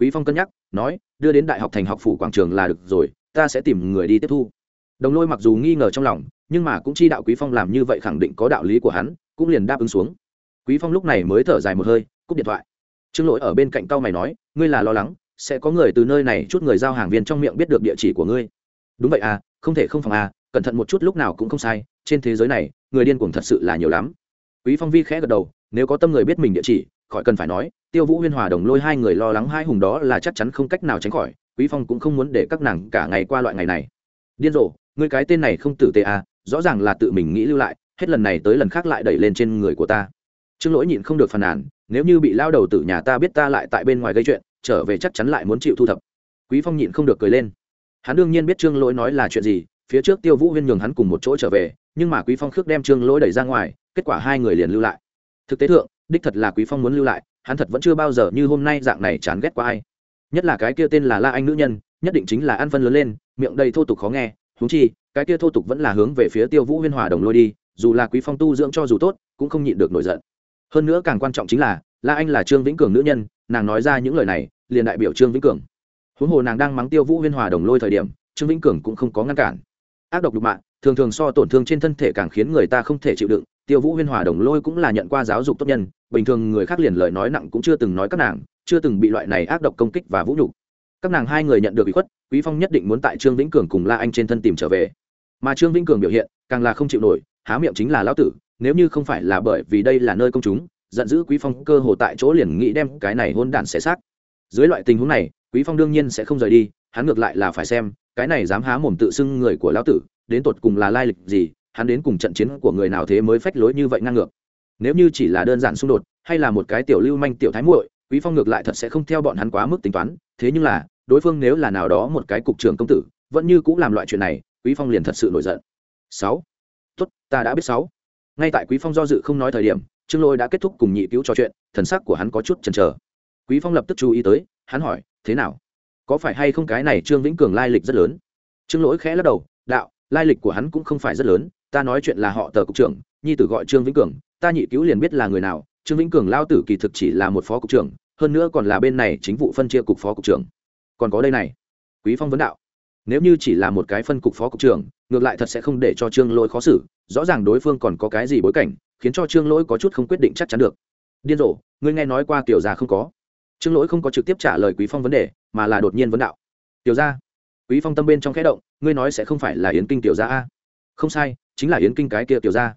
Quý phong cân nhắc, nói, đưa đến đại học thành học phủ quảng trường là được rồi, ta sẽ tìm người đi tiếp thu. Đồng lôi mặc dù nghi ngờ trong lòng, nhưng mà cũng chi đạo quý phong làm như vậy khẳng định có đạo lý của hắn, cũng liền đáp ứng xuống. Quý phong lúc này mới thở dài một hơi, cúp điện thoại. Trương lỗi ở bên cạnh cao mày nói, ngươi là lo lắng, sẽ có người từ nơi này chút người giao hàng viên trong miệng biết được địa chỉ của ngươi. Đúng vậy à không thể không phòng à cẩn thận một chút lúc nào cũng không sai, trên thế giới này, người điên cuồng thật sự là nhiều lắm. Quý phong vi khẽ gật đầu, nếu có tâm người biết mình địa chỉ khỏi cần phải nói, tiêu vũ huyên hòa đồng lôi hai người lo lắng hai hùng đó là chắc chắn không cách nào tránh khỏi, quý phong cũng không muốn để các nàng cả ngày qua loại ngày này. Điên rồ, ngươi cái tên này không tử tế à rõ ràng là tự mình nghĩ lưu lại, hết lần này tới lần khác lại đẩy lên trên người của ta. Trương lỗi nhịn không được phàn nàn, nếu như bị lao đầu tử nhà ta biết ta lại tại bên ngoài gây chuyện, trở về chắc chắn lại muốn chịu thu thập. Quý phong nhịn không được cười lên. Hắn đương nhiên biết trương lỗi nói là chuyện gì, phía trước tiêu vũ huyên nhường hắn cùng một chỗ trở về, nhưng mà quý phong khước đem trương lỗi đẩy ra ngoài, kết quả hai người liền lưu lại. Thực tế thượng đích thật là quý phong muốn lưu lại, hắn thật vẫn chưa bao giờ như hôm nay dạng này chán ghét qua ai. Nhất là cái kia tên là la anh nữ nhân, nhất định chính là ăn phân lớn lên, miệng đầy thô tục khó nghe, huống chi, cái kia thô tục vẫn là hướng về phía tiêu vũ huyên hòa đồng lôi đi, dù là quý phong tu dưỡng cho dù tốt, cũng không nhịn được nổi giận. Hơn nữa càng quan trọng chính là, la anh là trương vĩnh cường nữ nhân, nàng nói ra những lời này, liền đại biểu trương vĩnh cường. Huống hồ nàng đang mắng tiêu vũ huyên hòa đồng lôi thời điểm, trương vĩnh cường cũng không có ngăn cản. Ác độc đục mạng thường thường so tổn thương trên thân thể càng khiến người ta không thể chịu đựng. Tiêu vũ huyên hòa đồng lôi cũng là nhận qua giáo dục tốt nhân, bình thường người khác liền lời nói nặng cũng chưa từng nói các nàng, chưa từng bị loại này ác độc công kích và vũ nhục. Các nàng hai người nhận được bị khuất, quý phong nhất định muốn tại trương vĩnh cường cùng la anh trên thân tìm trở về. Mà trương vĩnh cường biểu hiện, càng là không chịu nổi, há miệng chính là lão tử, nếu như không phải là bởi vì đây là nơi công chúng, giận dữ quý phong cơ hồ tại chỗ liền nghĩ đem cái này hôn đản xé xác. Dưới loại tình huống này, quý phong đương nhiên sẽ không rời đi, hắn ngược lại là phải xem, cái này dám há mồm tự xưng người của lão tử đến tột cùng là lai lịch gì, hắn đến cùng trận chiến của người nào thế mới phách lối như vậy ngang ngược. Nếu như chỉ là đơn giản xung đột, hay là một cái tiểu lưu manh tiểu thái muội, quý phong ngược lại thật sẽ không theo bọn hắn quá mức tính toán, thế nhưng là, đối phương nếu là nào đó một cái cục trưởng công tử, vẫn như cũng làm loại chuyện này, quý phong liền thật sự nổi giận. Sáu. Tốt, ta đã biết sáu. Ngay tại quý phong do dự không nói thời điểm, trương lôi đã kết thúc cùng nhị cứu trò chuyện, thần sắc của hắn có chút chần chờ. Quý phong lập tức chú ý tới, hắn hỏi, thế nào? Có phải hay không cái này trương vĩnh cường lai lịch rất lớn? Trương lỗi khẽ lắc đầu lai lịch của hắn cũng không phải rất lớn, ta nói chuyện là họ tờ cục trưởng, nhi tử gọi trương vĩnh cường, ta nhị cứu liền biết là người nào, trương vĩnh cường lao tử kỳ thực chỉ là một phó cục trưởng, hơn nữa còn là bên này chính vụ phân chia cục phó cục trưởng. Còn có đây này, quý phong vấn đạo, nếu như chỉ là một cái phân cục phó cục trưởng, ngược lại thật sẽ không để cho trương lỗi khó xử, rõ ràng đối phương còn có cái gì bối cảnh, khiến cho trương lỗi có chút không quyết định chắc chắn được. Điên rồ, ngươi nghe nói qua tiểu già không có. Trương lỗi không có trực tiếp trả lời quý phong vấn đề, mà là đột nhiên vấn đạo. Tiểu gia quý phong tâm bên trong khẽ động, ngươi nói sẽ không phải là yến kinh tiểu gia a? Không sai, chính là yến kinh cái kia tiểu gia.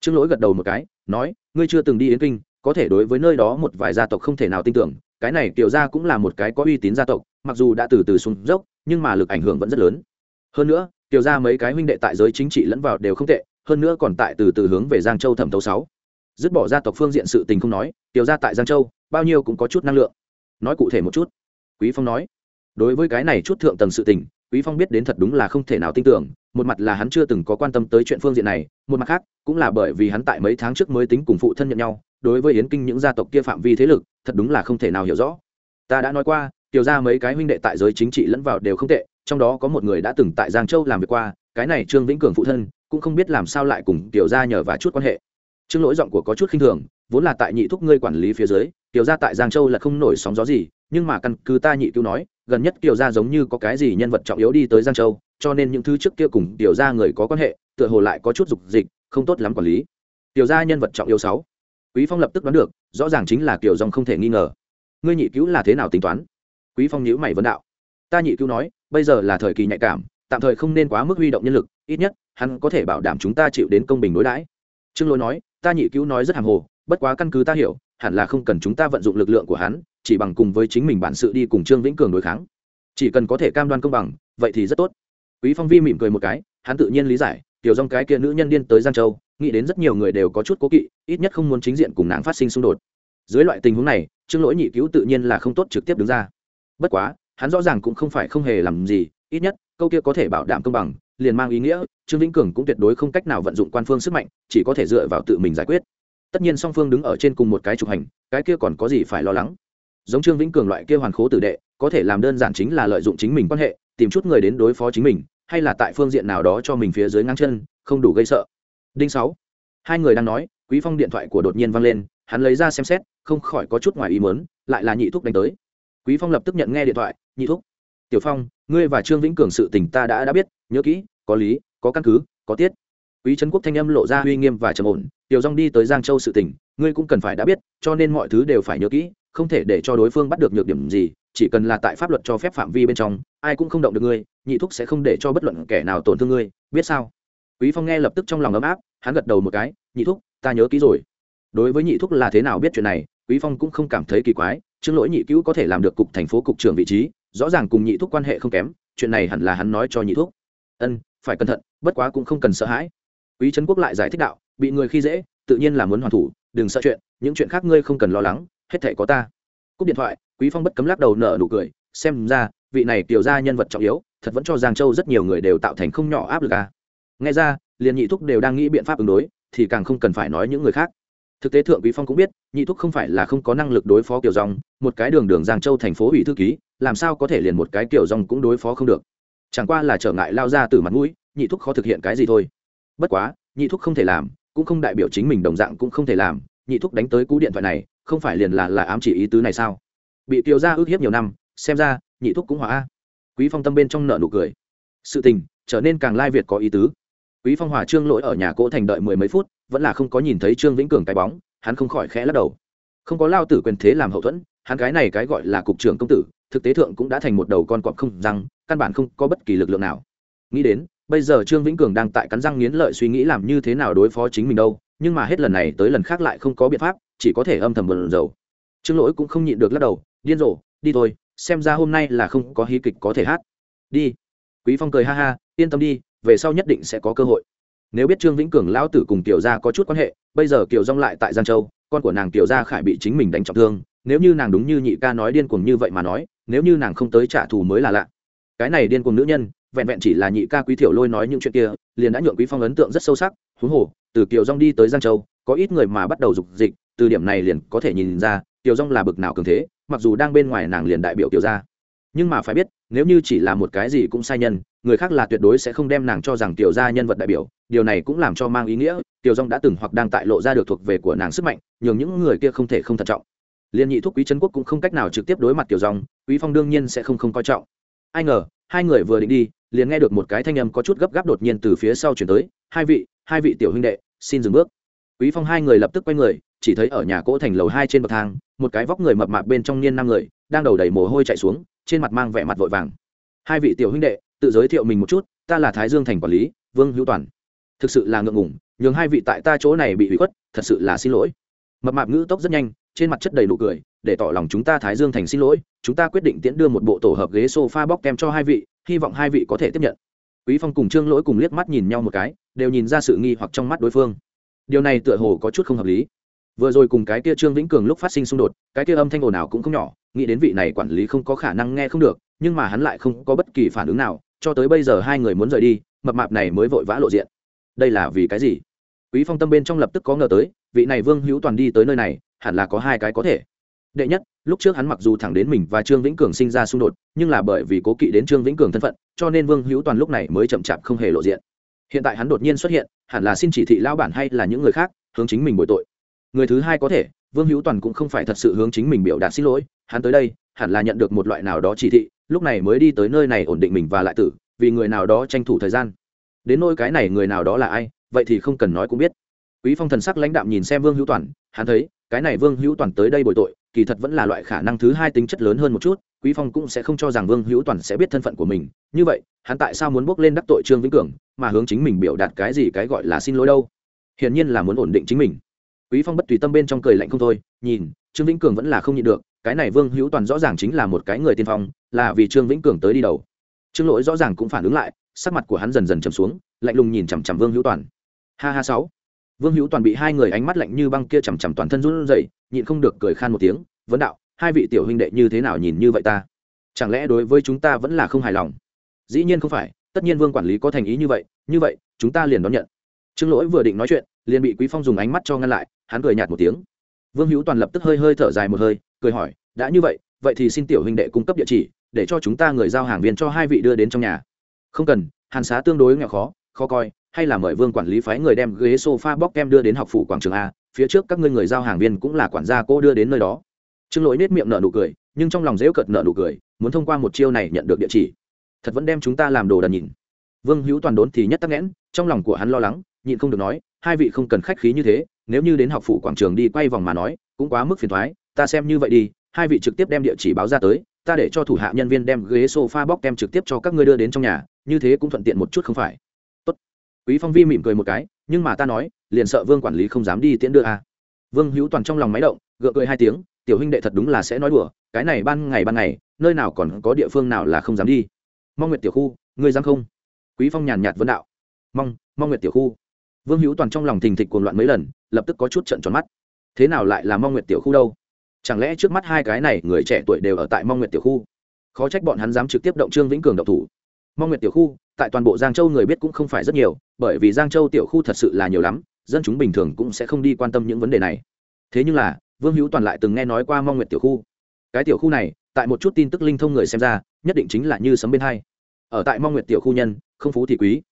Trương lỗi gật đầu một cái, nói, ngươi chưa từng đi yến kinh, có thể đối với nơi đó một vài gia tộc không thể nào tin tưởng, cái này tiểu gia cũng là một cái có uy tín gia tộc, mặc dù đã từ từ xuống dốc, nhưng mà lực ảnh hưởng vẫn rất lớn. Hơn nữa, tiểu gia mấy cái huynh đệ tại giới chính trị lẫn vào đều không tệ, hơn nữa còn tại từ từ hướng về giang châu thẩm thấu sáu. Dứt bỏ gia tộc phương diện sự tình không nói, tiểu gia tại giang châu, bao nhiêu cũng có chút năng lượng. Nói cụ thể một chút. Quý phong nói đối với cái này chút thượng tầng sự tình, quý phong biết đến thật đúng là không thể nào tin tưởng, một mặt là hắn chưa từng có quan tâm tới chuyện phương diện này, một mặt khác, cũng là bởi vì hắn tại mấy tháng trước mới tính cùng phụ thân nhận nhau, đối với yến kinh những gia tộc kia phạm vi thế lực, thật đúng là không thể nào hiểu rõ. Ta đã nói qua, tiểu ra mấy cái huynh đệ tại giới chính trị lẫn vào đều không tệ, trong đó có một người đã từng tại giang châu làm việc qua, cái này trương vĩnh cường phụ thân, cũng không biết làm sao lại cùng tiểu ra nhờ và chút quan hệ. Trương lỗi giọng của có chút khinh thường, vốn là tại nhị thúc ngươi quản lý phía dưới tiểu gia tại giang châu là không nổi sóng gió gì, nhưng mà căn cứ ta nhị cứu nói, gần nhất tiểu gia giống như có cái gì nhân vật trọng yếu đi tới giang châu, cho nên những thứ trước kia cùng tiểu gia người có quan hệ, tựa hồ lại có chút dục dịch, không tốt lắm quản lý. Tiểu gia nhân vật trọng yếu sáu. Quý phong lập tức đoán được, rõ ràng chính là Tiểu dòng không thể nghi ngờ. Ngươi nhị cứu là thế nào tính toán? Quý phong nhíu mày vấn đạo. Ta nhị cứu nói, bây giờ là thời kỳ nhạy cảm, tạm thời không nên quá mức huy động nhân lực, ít nhất, hắn có thể bảo đảm chúng ta chịu đến công bình đối đãi. Trương lỗi nói, ta nhị cứu nói rất hàng hồ, bất quá căn cứ ta hiểu hẳn là không cần chúng ta vận dụng lực lượng của hắn, chỉ bằng cùng với chính mình bản sự đi cùng trương vĩnh cường đối kháng. Chỉ cần có thể cam đoan công bằng, vậy thì rất tốt. Quý phong vi mỉm cười một cái, hắn tự nhiên lý giải, tiểu dòng cái kia nữ nhân điên tới giang châu, nghĩ đến rất nhiều người đều có chút cố kỵ, ít nhất không muốn chính diện cùng nàng phát sinh xung đột. Dưới loại tình huống này, trương lỗi nhị cứu tự nhiên là không tốt trực tiếp đứng ra. Bất quá, hắn rõ ràng cũng không phải không hề làm gì, ít nhất, câu kia có thể bảo đảm công bằng, liền mang ý nghĩa, trương vĩnh cường cũng tuyệt đối không cách nào vận dụng quan phương sức mạnh, chỉ có thể dựa vào tự mình giải quyết tất nhiên song phương đứng ở trên cùng một cái trục hành, cái kia còn có gì phải lo lắng? Giống trương vĩnh cường loại kia hoàn khố tử đệ, có thể làm đơn giản chính là lợi dụng chính mình quan hệ, tìm chút người đến đối phó chính mình, hay là tại phương diện nào đó cho mình phía dưới ngang chân, không đủ gây sợ. Đinh sáu. Hai người đang nói, quý phong điện thoại của đột nhiên vang lên, hắn lấy ra xem xét, không khỏi có chút ngoài ý muốn, lại là nhị thúc đánh tới. Quý phong lập tức nhận nghe điện thoại, nhị thúc, tiểu phong, ngươi và trương vĩnh cường sự tình ta đã đã biết, nhớ kỹ, có lý, có căn cứ, có tiết quý trấn quốc thanh âm lộ ra uy nghiêm và trầm ổn, tiểu Dung đi tới giang châu sự tình, ngươi cũng cần phải đã biết, cho nên mọi thứ đều phải nhớ kỹ, không thể để cho đối phương bắt được nhược điểm gì, chỉ cần là tại pháp luật cho phép phạm vi bên trong, ai cũng không động được ngươi, nhị thúc sẽ không để cho bất luận kẻ nào tổn thương ngươi, biết sao? Quý phong nghe lập tức trong lòng ấm áp, hắn gật đầu một cái, nhị thúc, ta nhớ kỹ rồi. Đối với nhị thúc là thế nào biết chuyện này, quý phong cũng không cảm thấy kỳ quái, trương lỗi nhị cứu có thể làm được cục thành phố cục trưởng vị trí, rõ ràng cùng nhị thúc quan hệ không kém, chuyện này hẳn là hắn nói cho nhị thúc. Ân, phải cẩn thận, bất quá cũng không cần sợ hãi quý trấn quốc lại giải thích đạo, bị người khi dễ, tự nhiên là muốn hoàn thủ, đừng sợ chuyện, những chuyện khác ngươi không cần lo lắng, hết thể có ta. Cúp điện thoại, quý phong bất cấm lắc đầu nở nụ cười, xem ra, vị này tiểu ra nhân vật trọng yếu, thật vẫn cho giang châu rất nhiều người đều tạo thành không nhỏ áp lực à. nghe ra, liền nhị thúc đều đang nghĩ biện pháp ứng đối, thì càng không cần phải nói những người khác. Thực tế thượng quý phong cũng biết, nhị thúc không phải là không có năng lực đối phó kiểu dòng, một cái đường đường giang châu thành phố ủy thư ký, làm sao có thể liền một cái kiểu dòng cũng đối phó không được. Chẳng qua là trở ngại lao ra từ mặt mũi, nhị thúc khó thực hiện cái gì thôi bất quá, nhị thúc không thể làm, cũng không đại biểu chính mình đồng dạng cũng không thể làm, nhị thúc đánh tới cú điện thoại này, không phải liền là là ám chỉ ý tứ này sao? Bị kiều ra ước hiếp nhiều năm, xem ra, nhị thúc cũng hòa quý phong tâm bên trong nợ nụ cười. Sự tình, trở nên càng lai việt có ý tứ. Quý phong hòa trương lỗi ở nhà cỗ thành đợi mười mấy phút, vẫn là không có nhìn thấy trương vĩnh cường cái bóng, hắn không khỏi khẽ lắc đầu. Không có lao tử quyền thế làm hậu thuẫn, hắn cái này cái gọi là cục trưởng công tử, thực tế thượng cũng đã thành một đầu con cọp không răng, căn bản không có bất kỳ lực lượng nào. Nghĩ đến bây giờ trương vĩnh cường đang tại cắn răng nghiến lợi suy nghĩ làm như thế nào đối phó chính mình đâu, nhưng mà hết lần này tới lần khác lại không có biện pháp, chỉ có thể âm thầm bần dầu trương lỗi cũng không nhịn được lắc đầu, điên rồ, đi thôi, xem ra hôm nay là không có hí kịch có thể hát. Đi. Quý phong cười ha ha, yên tâm đi, về sau nhất định sẽ có cơ hội. Nếu biết trương vĩnh cường lão tử cùng tiểu gia có chút quan hệ, bây giờ kiều rong lại tại giang châu, con của nàng tiểu gia khải bị chính mình đánh trọng thương, nếu như nàng đúng như nhị ca nói điên cuồng như vậy mà nói, nếu như nàng không tới trả thù mới là lạ cái này điên cuồng nữ nhân, vẹn vẹn chỉ là nhị ca quý tiểu lôi nói những chuyện kia, liền đã nhượng quý phong ấn tượng rất sâu sắc huống hồ, từ kiều rong đi tới giang châu, có ít người mà bắt đầu dục dịch, từ điểm này liền có thể nhìn ra, kiều rong là bực nào cường thế, mặc dù đang bên ngoài nàng liền đại biểu kiều gia. Nhưng mà phải biết, nếu như chỉ là một cái gì cũng sai nhân, người khác là tuyệt đối sẽ không đem nàng cho rằng tiểu gia nhân vật đại biểu, điều này cũng làm cho mang ý nghĩa tiểu dong đã từng hoặc đang tại lộ ra được thuộc về của nàng sức mạnh, nhường những người kia không thể không thận trọng. Liên nhị thúc quý trấn quốc cũng không cách nào trực tiếp đối mặt tiểu dong quý phong đương nhiên sẽ không không coi trọng ai ngờ, hai người vừa định đi, liền nghe được một cái thanh âm có chút gấp gáp đột nhiên từ phía sau chuyển tới, hai vị hai vị tiểu huynh đệ, xin dừng bước. Quý phong hai người lập tức quay người, chỉ thấy ở nhà cỗ thành lầu hai trên bậc thang, một cái vóc người mập mạp bên trong niên năm người, đang đầu đầy mồ hôi chạy xuống, trên mặt mang vẻ mặt vội vàng. Hai vị tiểu huynh đệ, tự giới thiệu mình một chút, ta là thái dương thành quản lý, vương hữu toàn. Thực sự là ngượng ngủng nhường hai vị tại ta chỗ này bị hủy khuất, thật sự là xin lỗi. Mập mạp ngữ tốc rất nhanh, trên mặt chất đầy nụ cười để tỏ lòng chúng ta thái dương thành xin lỗi, chúng ta quyết định tiễn đưa một bộ tổ hợp ghế s o f a bóc kem cho hai vị, hy vọng hai vị có thể tiếp nhận. Quý phong cùng trương lỗi cùng liếc mắt nhìn nhau một cái, đều nhìn ra sự nghi hoặc trong mắt đối phương. Điều này tựa hồ có chút không hợp lý. Vừa rồi cùng cái kia trương vĩnh cường lúc phát sinh xung đột, cái kia âm thanh ồn ào cũng không nhỏ, nghĩ đến vị này quản lý không có khả năng nghe không được, nhưng mà hắn lại không có bất kỳ phản ứng nào, cho tới bây giờ hai người muốn rời đi, mập mạp này mới vội vã lộ diện. Đây là vì cái gì? Quý phong tâm bên trong lập tức có ngờ tới, vị này vương hữu toàn đi tới nơi này, hẳn là có hai cái có thể đệ nhất, lúc trước hắn mặc dù thẳng đến mình và trương vĩnh cường sinh ra xung đột, nhưng là bởi vì cố kỵ đến trương vĩnh cường thân phận, cho nên vương hữu toàn lúc này mới chậm chạp không hề lộ diện. Hiện tại hắn đột nhiên xuất hiện, hẳn là xin chỉ thị lao bản hay là những người khác, hướng chính mình bồi tội. Người thứ hai có thể, vương hữu toàn cũng không phải thật sự hướng chính mình biểu đạt xin lỗi, hắn tới đây, hẳn là nhận được một loại nào đó chỉ thị, lúc này mới đi tới nơi này ổn định mình và lại tử, vì người nào đó tranh thủ thời gian. Đến nôi cái này người nào đó là ai, vậy thì không cần nói cũng biết. Quý phong thần sắc lãnh đạm nhìn xem vương hữu toàn, hắn thấy cái này vương hữu toàn tới đây bồi tội, kỳ thật vẫn là loại khả năng thứ hai tính chất lớn hơn một chút, quý phong cũng sẽ không cho rằng vương hữu toàn sẽ biết thân phận của mình. Như vậy, hắn tại sao muốn bước lên đắc tội trương vĩnh cường, mà hướng chính mình biểu đạt cái gì cái gọi là xin lỗi đâu? Hiển nhiên là muốn ổn định chính mình. Quý phong bất tùy tâm bên trong cười lạnh không thôi, nhìn, trương vĩnh cường vẫn là không nhịn được, cái này vương hữu toàn rõ ràng chính là một cái người tiên phong, là vì trương vĩnh cường tới đi đầu. Trương lỗi rõ ràng cũng phản ứng lại, sắc mặt của hắn dần dần trầm xuống, lạnh lùng nhìn chằm chằm vương hữu toàn. Ha ha sáu vương hữu toàn bị hai người ánh mắt lạnh như băng kia chằm chằm toàn thân run rẩy, nhịn không được cười khan một tiếng, vấn đạo, hai vị tiểu huynh đệ như thế nào nhìn như vậy ta? Chẳng lẽ đối với chúng ta vẫn là không hài lòng? Dĩ nhiên không phải, tất nhiên vương quản lý có thành ý như vậy như vậy, chúng ta liền đón nhận. Trương lỗi vừa định nói chuyện, liền bị quý phong dùng ánh mắt cho ngăn lại, hắn cười nhạt một tiếng. Vương hữu toàn lập tức hơi hơi thở dài một hơi, cười hỏi, đã như vậy vậy thì xin tiểu huynh đệ cung cấp địa chỉ, để cho chúng ta người giao hàng viên cho hai vị đưa đến trong nhà. Không cần, hàn xá tương đối nghèo khó khó coi hay là mời vương quản lý phái người đem ghế sofa bóc kem đưa đến học phủ quảng trường a, phía trước các ngươi người giao hàng viên cũng là quản gia cô đưa đến nơi đó. Trương lỗi nết miệng nở nụ cười, nhưng trong lòng dễu cợt nở nụ cười, muốn thông qua một chiêu này nhận được địa chỉ. Thật vẫn đem chúng ta làm đồ đần nhìn. Vương hữu toàn đốn thì nhất tắc nghẽn, trong lòng của hắn lo lắng, nhịn không được nói, hai vị không cần khách khí như thế, nếu như đến học phủ quảng trường đi quay vòng mà nói, cũng quá mức phiền thoái ta xem như vậy đi, hai vị trực tiếp đem địa chỉ báo ra tới, ta để cho thủ hạ nhân viên đem ghế sofa bóc kem trực tiếp cho các ngươi đưa đến trong nhà, như thế cũng thuận tiện một chút không phải? Quý phong vi mỉm cười một cái, nhưng mà ta nói, liền sợ vương quản lý không dám đi tiễn đưa a. À. vương hữu toàn trong lòng máy động, gượng cười hai tiếng, tiểu huynh đệ thật đúng là sẽ nói đùa, cái này ban ngày ban ngày, nơi nào còn có địa phương nào là không dám đi. Mong nguyệt tiểu khu, ngươi dám không? Quý phong nhàn nhạt vấn đạo. Mong mong nguyệt tiểu khu. Vương hữu toàn trong lòng thình thịch cuồng loạn mấy lần, lập tức có chút trận tròn mắt. Thế nào lại là mong nguyệt tiểu khu đâu? Chẳng lẽ trước mắt hai cái này người trẻ tuổi đều ở tại mong nguyệt tiểu khu? Khó trách bọn hắn dám trực tiếp động trương vĩnh cường độc thủ mong nguyệt tiểu khu, tại toàn bộ giang châu người biết cũng không phải rất nhiều, bởi vì giang châu tiểu khu thật sự là nhiều lắm, dân chúng bình thường cũng sẽ không đi quan tâm những vấn đề này. Thế nhưng là, vương hữu toàn lại từng nghe nói qua mong nguyệt tiểu khu. Cái tiểu khu này, tại một chút tin tức linh thông người xem ra, nhất định chính là như sấm bên hai. Ở tại mong nguyệt tiểu khu nhân, không phú thì quý.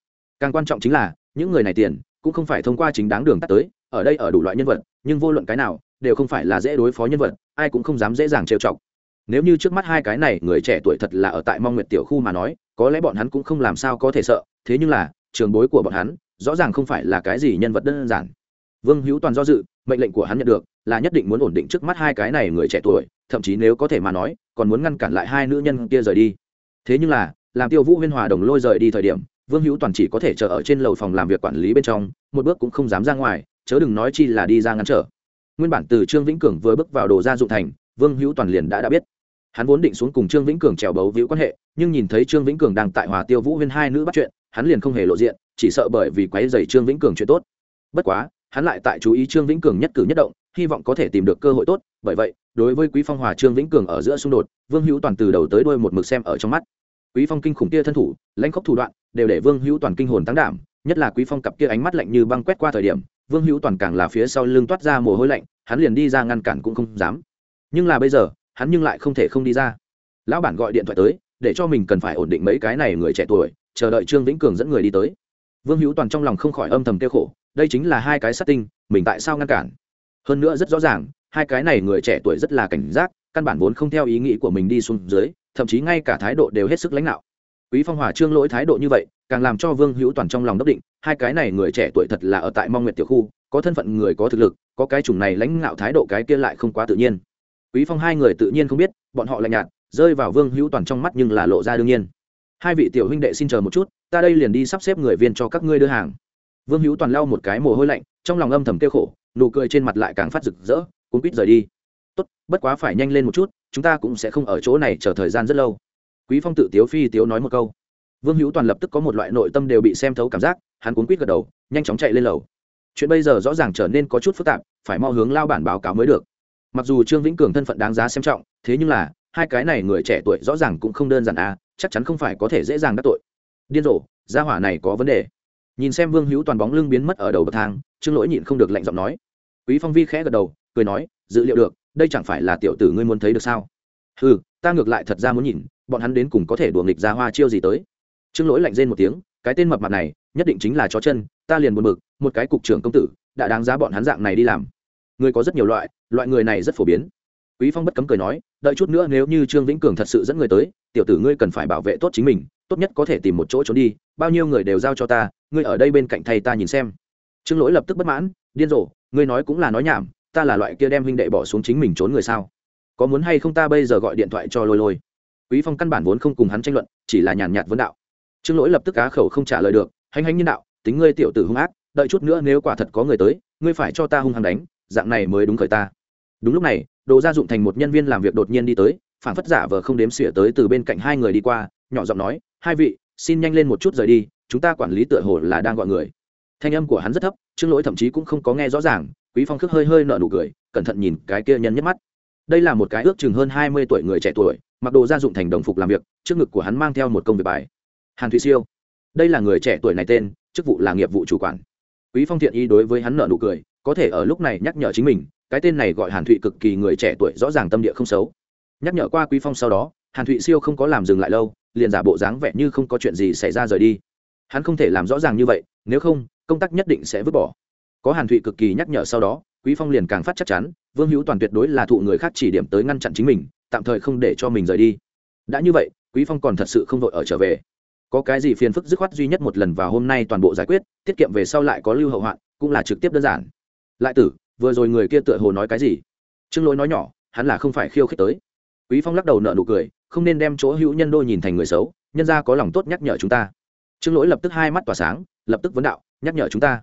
Càng quan trọng chính là, những người này tiền, cũng không phải thông qua chính đáng đường tắt tới, ở đây ở đủ loại nhân vật, nhưng vô luận cái nào, đều không phải là dễ đối phó nhân vật, ai cũng không dám dễ dàng trêu chọc. Nếu như trước mắt hai cái này, người trẻ tuổi thật là ở tại mong nguyệt tiểu khu mà nói có lẽ bọn hắn cũng không làm sao có thể sợ, thế nhưng là, trường bối của bọn hắn, rõ ràng không phải là cái gì nhân vật đơn giản. Vương hữu toàn do dự, mệnh lệnh của hắn nhận được, là nhất định muốn ổn định trước mắt hai cái này người trẻ tuổi, thậm chí nếu có thể mà nói, còn muốn ngăn cản lại hai nữ nhân kia rời đi. Thế nhưng là, làm tiêu vũ huyên hòa đồng lôi rời đi thời điểm, vương hữu toàn chỉ có thể chờ ở trên lầu phòng làm việc quản lý bên trong, một bước cũng không dám ra ngoài, chớ đừng nói chi là đi ra ngăn trở. Nguyên bản từ trương vĩnh cường vừa bước vào đồ gia dụng thành, vương hữu toàn liền đã đã biết. Hắn vốn định xuống cùng trương vĩnh cường trèo bấu víu quan hệ nhưng nhìn thấy trương vĩnh cường đang tại hòa tiêu vũ huyên hai nữ bắt chuyện, hắn liền không hề lộ diện, chỉ sợ bởi vì quáy dày trương vĩnh cường chuyện tốt. Bất quá, hắn lại tại chú ý trương vĩnh cường nhất cử nhất động, hy vọng có thể tìm được cơ hội tốt, bởi vậy, đối với quý phong hòa trương vĩnh cường ở giữa xung đột, vương hữu toàn từ đầu tới đuôi một mực xem ở trong mắt. Quý phong kinh khủng kia thân thủ, lãnh khốc thủ đoạn, đều để vương hữu toàn kinh hồn tăng đảm, nhất là quý phong cặp kia ánh mắt lạnh như băng quét qua thời điểm, vương hữu toàn càng là phía sau lưng toát ra mồ hôi lạnh, hắn liền đi ra ngăn cản cũng không dám. Nhưng là bây giờ, hắn nhưng lại không thể không đi ra. Lão bản gọi điện thoại tới để cho mình cần phải ổn định mấy cái này người trẻ tuổi, chờ đợi trương vĩnh cường dẫn người đi tới. Vương hữu toàn trong lòng không khỏi âm thầm kêu khổ, đây chính là hai cái sát tinh, mình tại sao ngăn cản? Hơn nữa rất rõ ràng, hai cái này người trẻ tuổi rất là cảnh giác, căn bản vốn không theo ý nghĩ của mình đi xuống dưới, thậm chí ngay cả thái độ đều hết sức lãnh đạo. Quý phong hòa trương lỗi thái độ như vậy, càng làm cho vương hữu toàn trong lòng đắc định, hai cái này người trẻ tuổi thật là ở tại mong nguyệt tiểu khu, có thân phận người có thực lực, có cái chủng này lãnh ngạo thái độ cái kia lại không quá tự nhiên. Quý phong hai người tự nhiên không biết, bọn họ lạnh nhạt rơi vào vương hữu toàn trong mắt nhưng là lộ ra đương nhiên. Hai vị tiểu huynh đệ xin chờ một chút, ta đây liền đi sắp xếp người viên cho các ngươi đưa hàng. Vương hữu toàn lau một cái mồ hôi lạnh, trong lòng âm thầm kêu khổ, nụ cười trên mặt lại càng phát rực rỡ cũng quýt rời đi. Tốt, bất quá phải nhanh lên một chút, chúng ta cũng sẽ không ở chỗ này chờ thời gian rất lâu. Quý phong tự tiếu phi tiếu nói một câu. Vương hữu toàn lập tức có một loại nội tâm đều bị xem thấu cảm giác, hắn cuốn quýt gật đầu, nhanh chóng chạy lên lầu. Chuyện bây giờ rõ ràng trở nên có chút phức tạp, phải mau hướng lao bản báo cáo mới được. Mặc dù trương vĩnh cường thân phận đáng giá xem trọng, thế nhưng là hai cái này người trẻ tuổi rõ ràng cũng không đơn giản à chắc chắn không phải có thể dễ dàng đắc tội. Điên rồ, gia hỏa này có vấn đề. Nhìn xem vương hữu toàn bóng lưng biến mất ở đầu bậc thang, trương lỗi nhịn không được lạnh giọng nói. Quý phong vi khẽ gật đầu, cười nói, dự liệu được, đây chẳng phải là tiểu tử ngươi muốn thấy được sao? Ừ ta ngược lại thật ra muốn nhìn, bọn hắn đến cùng có thể đùa nghịch ra hoa chiêu gì tới. Trương lỗi lạnh rên một tiếng, cái tên mập mặt này, nhất định chính là chó chân, ta liền buồn bực, một cái cục trưởng công tử, đã đáng giá bọn hắn dạng này đi làm. Người có rất nhiều loại loại người này rất phổ biến quý phong bất cấm cười nói, đợi chút nữa nếu như trương vĩnh cường thật sự dẫn người tới, tiểu tử ngươi cần phải bảo vệ tốt chính mình, tốt nhất có thể tìm một chỗ trốn đi, bao nhiêu người đều giao cho ta, ngươi ở đây bên cạnh thầy ta nhìn xem. Trương lỗi lập tức bất mãn, điên rồ, ngươi nói cũng là nói nhảm, ta là loại kia đem huynh đệ bỏ xuống chính mình trốn người sao? Có muốn hay không ta bây giờ gọi điện thoại cho lôi lôi? Quý phong căn bản vốn không cùng hắn tranh luận, chỉ là nhàn nhạt vấn đạo. Trương lỗi lập tức cá khẩu không trả lời được hành hành nhân đạo, tính ngươi tiểu tử hung ác, đợi chút nữa nếu quả thật có người tới, ngươi phải cho ta hung hăng đánh, dạng này mới đúng khởi ta. Đúng lúc này đồ gia dụng thành một nhân viên làm việc đột nhiên đi tới phản phất giả vờ không đếm xỉa tới từ bên cạnh hai người đi qua, nhỏ giọng nói, hai vị, xin nhanh lên một chút rời đi, chúng ta quản lý tựa hồ là đang gọi người. Thanh âm của hắn rất thấp, trương lỗi thậm chí cũng không có nghe rõ ràng, quý phong khước hơi hơi nở nụ cười, cẩn thận nhìn cái kia nhân nhất mắt. Đây là một cái ước chừng hơn hai mươi tuổi người trẻ tuổi, mặc đồ gia dụng thành đồng phục làm việc, trước ngực của hắn mang theo một công việc bài. Hàn thụy siêu. Đây là người trẻ tuổi này tên, chức vụ là nghiệp vụ chủ quản. Quý phong thiện ý đối với hắn nở nụ cười, có thể ở lúc này nhắc nhở chính mình cái tên này gọi hàn thụy cực kỳ người trẻ tuổi, rõ ràng tâm địa không xấu. Nhắc nhở qua quý phong sau đó, hàn thụy siêu không có làm dừng lại lâu, liền giả bộ dáng vẻ như không có chuyện gì xảy ra rời đi. Hắn không thể làm rõ ràng như vậy, nếu không, công tác nhất định sẽ vứt bỏ. Có hàn thụy cực kỳ nhắc nhở sau đó, quý phong liền càng phát chắc chắn, vương hữu toàn tuyệt đối là thụ người khác chỉ điểm tới ngăn chặn chính mình, tạm thời không để cho mình rời đi. Đã như vậy, quý phong còn thật sự không vội ở trở về. Có cái gì phiền phức dứt khoát duy nhất một lần vào hôm nay toàn bộ giải quyết, tiết kiệm về sau lại có lưu hậu hoạn, cũng là trực tiếp đơn giản. Lại tử vừa rồi người kia tựa hồ nói cái gì? Trương lỗi nói nhỏ, hắn là không phải khiêu khích tới. Quý phong lắc đầu nợ nụ cười, không nên đem chỗ hữu nhân đôi nhìn thành người xấu, nhân ra có lòng tốt nhắc nhở chúng ta. Trương lỗi lập tức hai mắt tỏa sáng, lập tức vấn đạo, nhắc nhở chúng ta.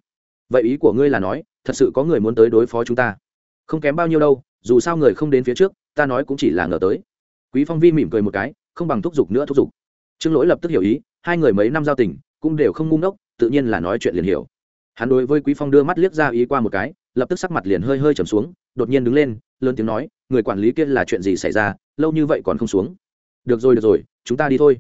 Vậy ý của ngươi là nói, thật sự có người muốn tới đối phó chúng ta? Không kém bao nhiêu đâu, dù sao người không đến phía trước, ta nói cũng chỉ là ngờ tới. Quý phong vi mỉm cười một cái, không bằng thúc giục nữa thúc giục. Trương lỗi lập tức hiểu ý, hai người mấy năm giao tình, cũng đều không ngu ngốc, tự nhiên là nói chuyện liền hiểu. Hắn đối với quý phong đưa mắt liếc ra ý qua một cái lập tức sắc mặt liền hơi hơi trầm xuống, đột nhiên đứng lên, lớn tiếng nói, người quản lý kia là chuyện gì xảy ra, lâu như vậy còn không xuống. Được rồi được rồi, chúng ta đi thôi.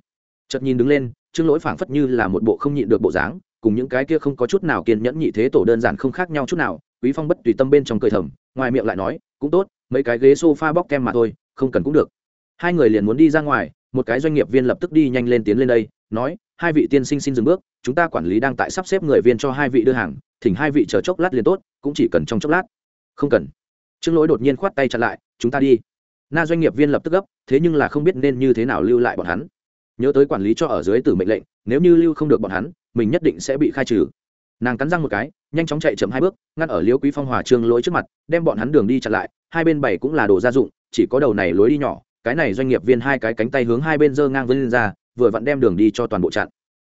Chợt nhìn đứng lên, trương lỗi phảng phất như là một bộ không nhịn được bộ dáng, cùng những cái kia không có chút nào kiên nhẫn nhị thế tổ đơn giản không khác nhau chút nào, quý phong bất tùy tâm bên trong cười thầm, ngoài miệng lại nói, cũng tốt, mấy cái ghế sofa bóc kem mà thôi, không cần cũng được. Hai người liền muốn đi ra ngoài, một cái doanh nghiệp viên lập tức đi nhanh lên tiến lên đây, nói hai vị tiên sinh xin dừng bước, chúng ta quản lý đang tại sắp xếp người viên cho hai vị đưa hàng, thỉnh hai vị chờ chốc lát liền tốt, cũng chỉ cần trong chốc lát. Không cần. Trương lỗi đột nhiên khoát tay chặn lại, chúng ta đi. Na doanh nghiệp viên lập tức gấp, thế nhưng là không biết nên như thế nào lưu lại bọn hắn. Nhớ tới quản lý cho ở dưới tử mệnh lệnh, nếu như lưu không được bọn hắn, mình nhất định sẽ bị khai trừ. Nàng cắn răng một cái, nhanh chóng chạy chậm hai bước, ngăn ở liêu quý phong hòa trương lỗi trước mặt, đem bọn hắn đường đi chặn lại, hai bên bảy cũng là đồ gia dụng, chỉ có đầu này lối đi nhỏ, cái này doanh nghiệp viên hai cái cánh tay hướng hai bên dơ ngang vân lên ra vừa vặn đem đường đi cho toàn bộ chặn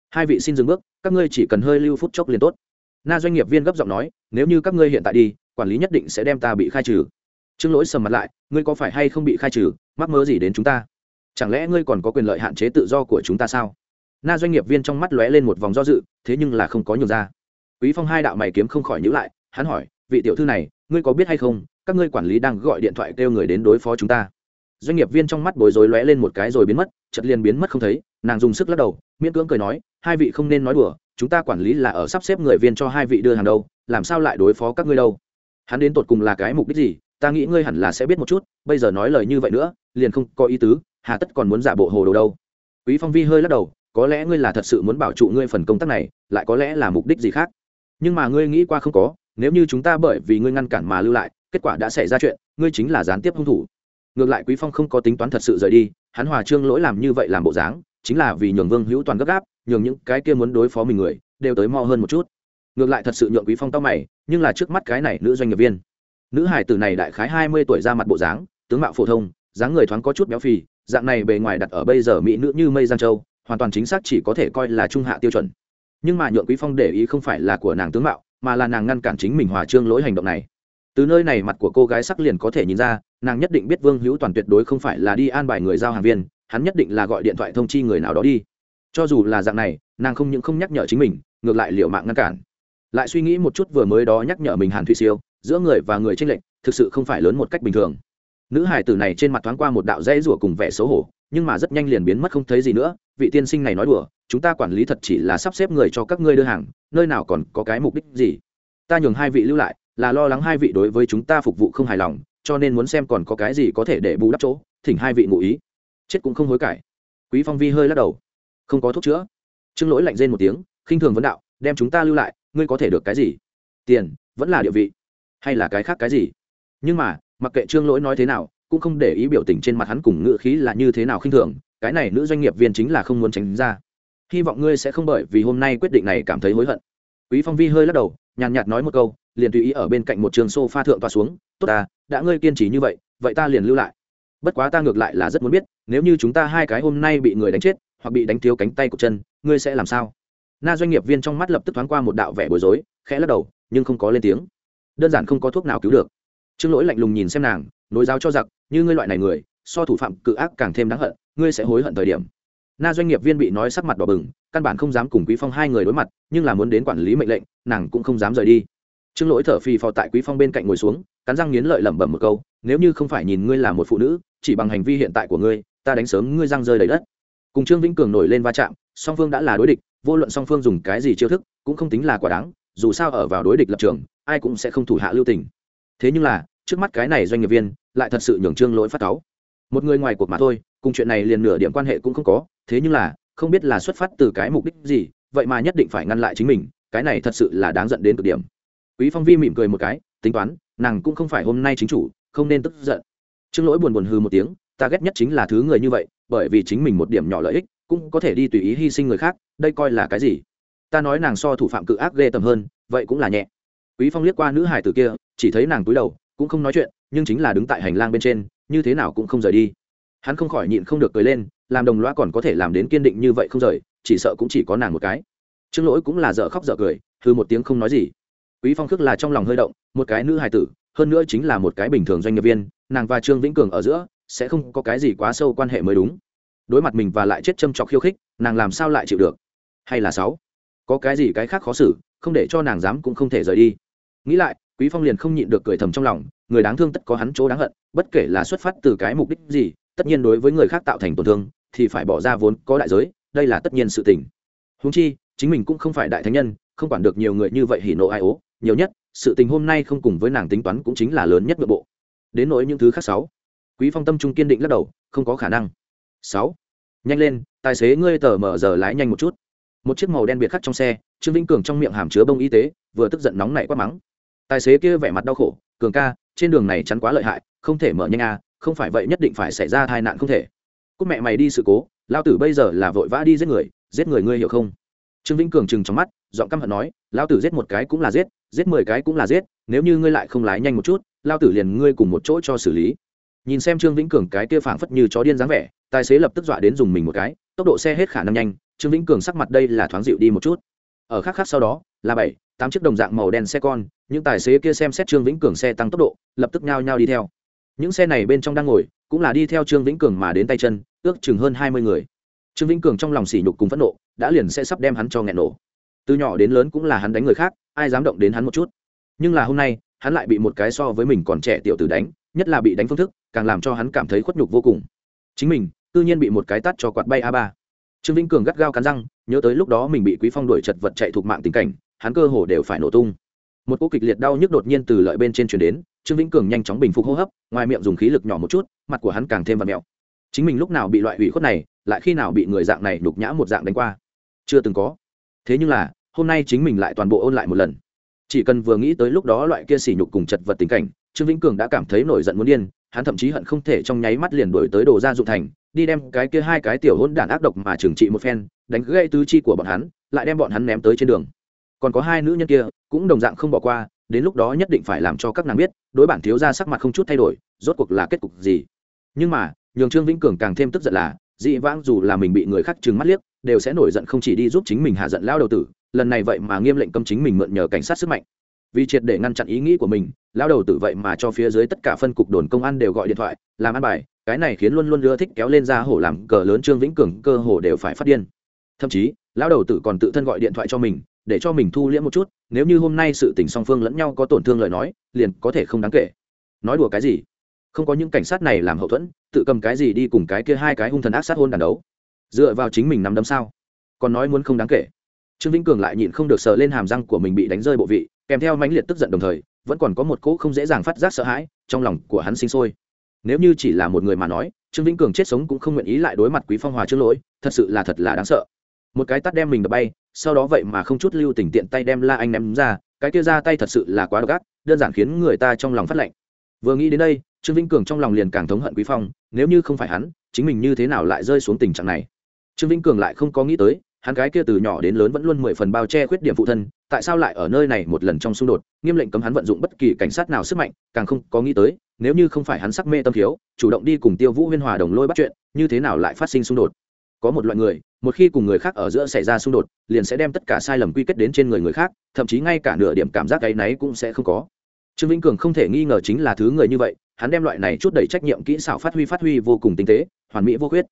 hai vị xin dừng bước, các ngươi chỉ cần hơi lưu phút chốc liền tốt. Na doanh nghiệp viên gấp giọng nói, nếu như các ngươi hiện tại đi, quản lý nhất định sẽ đem ta bị khai trừ. Trương lỗi sầm mặt lại, ngươi có phải hay không bị khai trừ, mắc mơ gì đến chúng ta? Chẳng lẽ ngươi còn có quyền lợi hạn chế tự do của chúng ta sao? Na doanh nghiệp viên trong mắt lóe lên một vòng do dự, thế nhưng là không có nhiều ra. Quý phong hai đạo mày kiếm không khỏi nhữ lại, hắn hỏi, vị tiểu thư này, ngươi có biết hay không, các ngươi quản lý đang gọi điện thoại kêu người đến đối phó chúng ta? Doanh nghiệp viên trong mắt bối rối lóe lên một cái rồi biến mất chật liền biến mất không thấy nàng dùng sức lắc đầu, miễn cưỡng cười nói, hai vị không nên nói đùa, chúng ta quản lý là ở sắp xếp người viên cho hai vị đưa hàng đâu, làm sao lại đối phó các ngươi đâu? Hắn đến tột cùng là cái mục đích gì? Ta nghĩ ngươi hẳn là sẽ biết một chút, bây giờ nói lời như vậy nữa, liền không có ý tứ, hà tất còn muốn giả bộ hồ đồ đâu. Quý phong vi hơi lắc đầu, có lẽ ngươi là thật sự muốn bảo trụ ngươi phần công tác này, lại có lẽ là mục đích gì khác? Nhưng mà ngươi nghĩ qua không có, nếu như chúng ta bởi vì ngươi ngăn cản mà lưu lại, kết quả đã xảy ra chuyện, ngươi chính là gián tiếp hung thủ. Ngược lại quý phong không có tính toán thật sự rời đi, hắn hòa trương lỗi làm như vậy làm bộ dáng chính là vì nhường vương hữu toàn gấp gáp, nhường những cái kia muốn đối phó mình người đều tới mo hơn một chút. Ngược lại thật sự nhượng quý phong tao mày, nhưng là trước mắt cái này nữ doanh nghiệp viên. Nữ hải tử này đại khái hai mươi tuổi ra mặt bộ dáng, tướng mạo phổ thông, dáng người thoáng có chút béo phì, dạng này bề ngoài đặt ở bây giờ mỹ nữ như mây giang châu, hoàn toàn chính xác chỉ có thể coi là trung hạ tiêu chuẩn. Nhưng mà nhượng quý phong để ý không phải là của nàng tướng mạo, mà là nàng ngăn cản chính mình hòa trương lỗi hành động này. Từ nơi này mặt của cô gái sắc liền có thể nhìn ra, nàng nhất định biết vương hữu toàn tuyệt đối không phải là đi an bài người giao hàng viên hắn nhất định là gọi điện thoại thông chi người nào đó đi. Cho dù là dạng này, nàng không những không nhắc nhở chính mình, ngược lại liệu mạng ngăn cản. Lại suy nghĩ một chút vừa mới đó nhắc nhở mình hàn thụy siêu, giữa người và người tranh lệch, thực sự không phải lớn một cách bình thường. Nữ hải tử này trên mặt thoáng qua một đạo dây rủa cùng vẻ xấu hổ, nhưng mà rất nhanh liền biến mất không thấy gì nữa. Vị tiên sinh này nói đùa, chúng ta quản lý thật chỉ là sắp xếp người cho các ngươi đưa hàng, nơi nào còn có cái mục đích gì? Ta nhường hai vị lưu lại, là lo lắng hai vị đối với chúng ta phục vụ không hài lòng, cho nên muốn xem còn có cái gì có thể để bù đắp chỗ, thỉnh hai vị ngụ ý chết cũng không hối cải. Quý phong vi hơi lắc đầu. Không có thuốc chữa. Trương lỗi lạnh rên một tiếng, khinh thường vấn đạo, đem chúng ta lưu lại, ngươi có thể được cái gì? Tiền, vẫn là địa vị. Hay là cái khác cái gì? Nhưng mà, mặc kệ trương lỗi nói thế nào, cũng không để ý biểu tình trên mặt hắn cùng ngựa khí là như thế nào khinh thường, cái này nữ doanh nghiệp viên chính là không muốn tránh ra. Hy vọng ngươi sẽ không bởi vì hôm nay quyết định này cảm thấy hối hận. Quý phong vi hơi lắc đầu, nhàn nhạt nói một câu, liền tùy ý ở bên cạnh một trường sofa thượng tòa xuống, tốt ta, đã ngươi kiên trì như vậy vậy ta liền lưu lại bất quá ta ngược lại là rất muốn biết, nếu như chúng ta hai cái hôm nay bị người đánh chết, hoặc bị đánh thiếu cánh tay của chân, ngươi sẽ làm sao? Na doanh nghiệp viên trong mắt lập tức thoáng qua một đạo vẻ bối rối, khẽ lắc đầu, nhưng không có lên tiếng. Đơn giản không có thuốc nào cứu được. Trương lỗi lạnh lùng nhìn xem nàng, nối giáo cho giặc, như ngươi loại này người, so thủ phạm cự ác càng thêm đáng hận, ngươi sẽ hối hận thời điểm. Na doanh nghiệp viên bị nói sắc mặt đỏ bừng, căn bản không dám cùng quý phong hai người đối mặt, nhưng là muốn đến quản lý mệnh lệnh, nàng cũng không dám rời đi. Trương lỗi thở phì phò tại quý phong bên cạnh ngồi xuống cắn răng nghiến lợi lẩm bẩm một câu, nếu như không phải nhìn ngươi là một phụ nữ, chỉ bằng hành vi hiện tại của ngươi, ta đánh sớm ngươi răng rơi đầy đất. Cùng trương vĩnh cường nổi lên va chạm, song phương đã là đối địch, vô luận song phương dùng cái gì chiêu thức, cũng không tính là quả đáng, dù sao ở vào đối địch lập trường, ai cũng sẽ không thủ hạ lưu tình. Thế nhưng là, trước mắt cái này doanh nghiệp viên, lại thật sự nhường trương lỗi phát táo một người ngoài cuộc mà thôi, cùng chuyện này liền nửa điểm quan hệ cũng không có, thế nhưng là, không biết là xuất phát từ cái mục đích gì, vậy mà nhất định phải ngăn lại chính mình, cái này thật sự là đáng giận đến cực điểm. Quý phong vi mỉm cười một cái, tính toán nàng cũng không phải hôm nay chính chủ, không nên tức giận. Trương lỗi buồn buồn hư một tiếng, ta ghét nhất chính là thứ người như vậy, bởi vì chính mình một điểm nhỏ lợi ích, cũng có thể đi tùy ý hy sinh người khác, đây coi là cái gì? Ta nói nàng so thủ phạm cự ác ghê tầm hơn, vậy cũng là nhẹ. Quý phong liếc qua nữ hải tử kia, chỉ thấy nàng túi đầu, cũng không nói chuyện, nhưng chính là đứng tại hành lang bên trên, như thế nào cũng không rời đi. Hắn không khỏi nhịn không được cười lên, làm đồng loa còn có thể làm đến kiên định như vậy không rời, chỉ sợ cũng chỉ có nàng một cái. Trương lỗi cũng là dở khóc dở cười thư một tiếng không nói gì quý phong khước là trong lòng hơi động, một cái nữ hài tử, hơn nữa chính là một cái bình thường doanh nghiệp viên, nàng và trương vĩnh cường ở giữa, sẽ không có cái gì quá sâu quan hệ mới đúng. Đối mặt mình và lại chết châm trọc khiêu khích, nàng làm sao lại chịu được? Hay là sáu? Có cái gì cái khác khó xử, không để cho nàng dám cũng không thể rời đi. Nghĩ lại, quý phong liền không nhịn được cười thầm trong lòng, người đáng thương tất có hắn chỗ đáng hận, bất kể là xuất phát từ cái mục đích gì, tất nhiên đối với người khác tạo thành tổn thương, thì phải bỏ ra vốn có đại giới, đây là tất nhiên sự tình. Huống chi, chính mình cũng không phải đại thánh nhân, không quản được nhiều người như vậy hỉ nộ ai ố nhiều nhất, sự tình hôm nay không cùng với nàng tính toán cũng chính là lớn nhất nội bộ. Đến nỗi những thứ khác sáu. Quý phong tâm trung kiên định lắc đầu, không có khả năng. Sáu. Nhanh lên, tài xế ngươi tờ mở giờ lái nhanh một chút. Một chiếc màu đen biệt khắc trong xe, trương vĩnh cường trong miệng hàm chứa bông y tế, vừa tức giận nóng nảy quát mắng. Tài xế kia vẻ mặt đau khổ, cường ca, trên đường này chắn quá lợi hại, không thể mở nhanh à không phải vậy nhất định phải xảy ra tai nạn không thể. Cúc mẹ mày đi sự cố lao tử bây giờ là vội vã đi giết người giết người ngươi hiểu không? Trương vĩnh cường chừng trong mắt, giọng căm hận nói lao tử giết một cái cũng là giết giết mười cái cũng là giết, nếu như ngươi lại không lái nhanh một chút, lao tử liền ngươi cùng một chỗ cho xử lý. Nhìn xem trương vĩnh cường cái kia phảng phất như chó điên dáng vẻ, tài xế lập tức dọa đến dùng mình một cái, tốc độ xe hết khả năng nhanh, trương vĩnh cường sắc mặt đây là thoáng dịu đi một chút. Ở khác khác sau đó, là bảy, tám chiếc đồng dạng màu đen xe con, những tài xế kia xem xét trương vĩnh cường xe tăng tốc độ, lập tức nhao nhao đi theo. Những xe này bên trong đang ngồi, cũng là đi theo trương vĩnh cường mà đến tay chân, ước chừng hơn hai mươi người. Trương vĩnh cường trong lòng sỉ nhục cùng phẫn nộ, đã liền sẽ sắp đem hắn cho nghẹn nổ. Từ nhỏ đến lớn cũng là hắn đánh người khác ai dám động đến hắn một chút. Nhưng là hôm nay, hắn lại bị một cái so với mình còn trẻ tiểu tử đánh, nhất là bị đánh phương thức, càng làm cho hắn cảm thấy khuất nhục vô cùng. Chính mình tự nhiên bị một cái tắt cho quạt bay a ba. Trương vĩnh cường gắt gao cắn răng, nhớ tới lúc đó mình bị quý phong đuổi chật vật chạy thuộc mạng tình cảnh, hắn cơ hồ đều phải nổ tung. Một cú kịch liệt đau nhức đột nhiên từ lợi bên trên truyền đến, trương vĩnh cường nhanh chóng bình phục hô hấp, ngoài miệng dùng khí lực nhỏ một chút, mặt của hắn càng thêm và mẹo chính mình lúc nào bị loại hủy khuất này, lại khi nào bị người dạng này đục nhã một dạng đánh qua? Chưa từng có. Thế nhưng là hôm nay chính mình lại toàn bộ ôn lại một lần. Chỉ cần vừa nghĩ tới lúc đó loại kia sỉ nhục cùng chật vật tình cảnh, trương vĩnh cường đã cảm thấy nổi giận muốn điên, hắn thậm chí hận không thể trong nháy mắt liền đổi tới đồ gia dụng thành, đi đem cái kia hai cái tiểu hỗn đản ác độc mà trừng trị một phen, đánh gây tứ chi của bọn hắn, lại đem bọn hắn ném tới trên đường. Còn có hai nữ nhân kia, cũng đồng dạng không bỏ qua, đến lúc đó nhất định phải làm cho các nàng biết, đối bản thiếu gia sắc mặt không chút thay đổi, rốt cuộc là kết cục gì. Nhưng mà, nhường trương vĩnh cường càng thêm tức giận là, dị vãng dù là mình bị người khác trừng mắt liếc, đều sẽ nổi giận không chỉ đi giúp chính mình hạ giận lao đầu tử lần này vậy mà nghiêm lệnh cấm chính mình mượn nhờ cảnh sát sức mạnh. Vì triệt để ngăn chặn ý nghĩ của mình lao đầu tử vậy mà cho phía dưới tất cả phân cục đồn công an đều gọi điện thoại, làm ăn bài, cái này khiến luôn luôn đưa thích kéo lên ra hổ làm cờ lớn trương vĩnh cường, cơ hồ đều phải phát điên. Thậm chí, lão đầu tử còn tự thân gọi điện thoại cho mình, để cho mình thu liễm một chút, nếu như hôm nay sự tình song phương lẫn nhau có tổn thương lời nói, liền có thể không đáng kể. Nói đùa cái gì? Không có những cảnh sát này làm hậu thuẫn, tự cầm cái gì đi cùng cái kia hai cái hung thần ác sát hôn đàn đấu? Dựa vào chính mình nắm đấm sao? Còn nói muốn không đáng kể trương vĩnh cường lại nhịn không được sờ lên hàm răng của mình bị đánh rơi bộ vị, kèm theo mãnh liệt tức giận đồng thời, vẫn còn có một cỗ không dễ dàng phát giác sợ hãi trong lòng của hắn sinh sôi. Nếu như chỉ là một người mà nói, trương vĩnh cường chết sống cũng không nguyện ý lại đối mặt quý phong hòa trước lỗi, thật sự là thật là đáng sợ. Một cái tắt đem mình đập bay, sau đó vậy mà không chút lưu tình tiện tay đem la anh ném ra, cái kia ra tay thật sự là quá độc ác, đơn giản khiến người ta trong lòng phát lạnh. Vừa nghĩ đến đây, trương vĩnh cường trong lòng liền càng thống hận quý phong, nếu như không phải hắn, chính mình như thế nào lại rơi xuống tình trạng này? Trương vĩnh cường lại không có nghĩ tới hắn gái kia từ nhỏ đến lớn vẫn luôn mười phần bao che khuyết điểm phụ thân, tại sao lại ở nơi này một lần trong xung đột? Nghiêm lệnh cấm hắn vận dụng bất kỳ cảnh sát nào sức mạnh, càng không có nghĩ tới, nếu như không phải hắn sắc mê tâm thiếu, chủ động đi cùng tiêu vũ huyên hòa đồng lôi bắt chuyện, như thế nào lại phát sinh xung đột? Có một loại người, một khi cùng người khác ở giữa xảy ra xung đột, liền sẽ đem tất cả sai lầm quy kết đến trên người người khác, thậm chí ngay cả nửa điểm cảm giác áy náy cũng sẽ không có. Trương vĩnh cường không thể nghi ngờ chính là thứ người như vậy, hắn đem loại này chút đẩy trách nhiệm kỹ xảo phát huy phát huy vô cùng tinh tế, hoàn mỹ vô khuyết.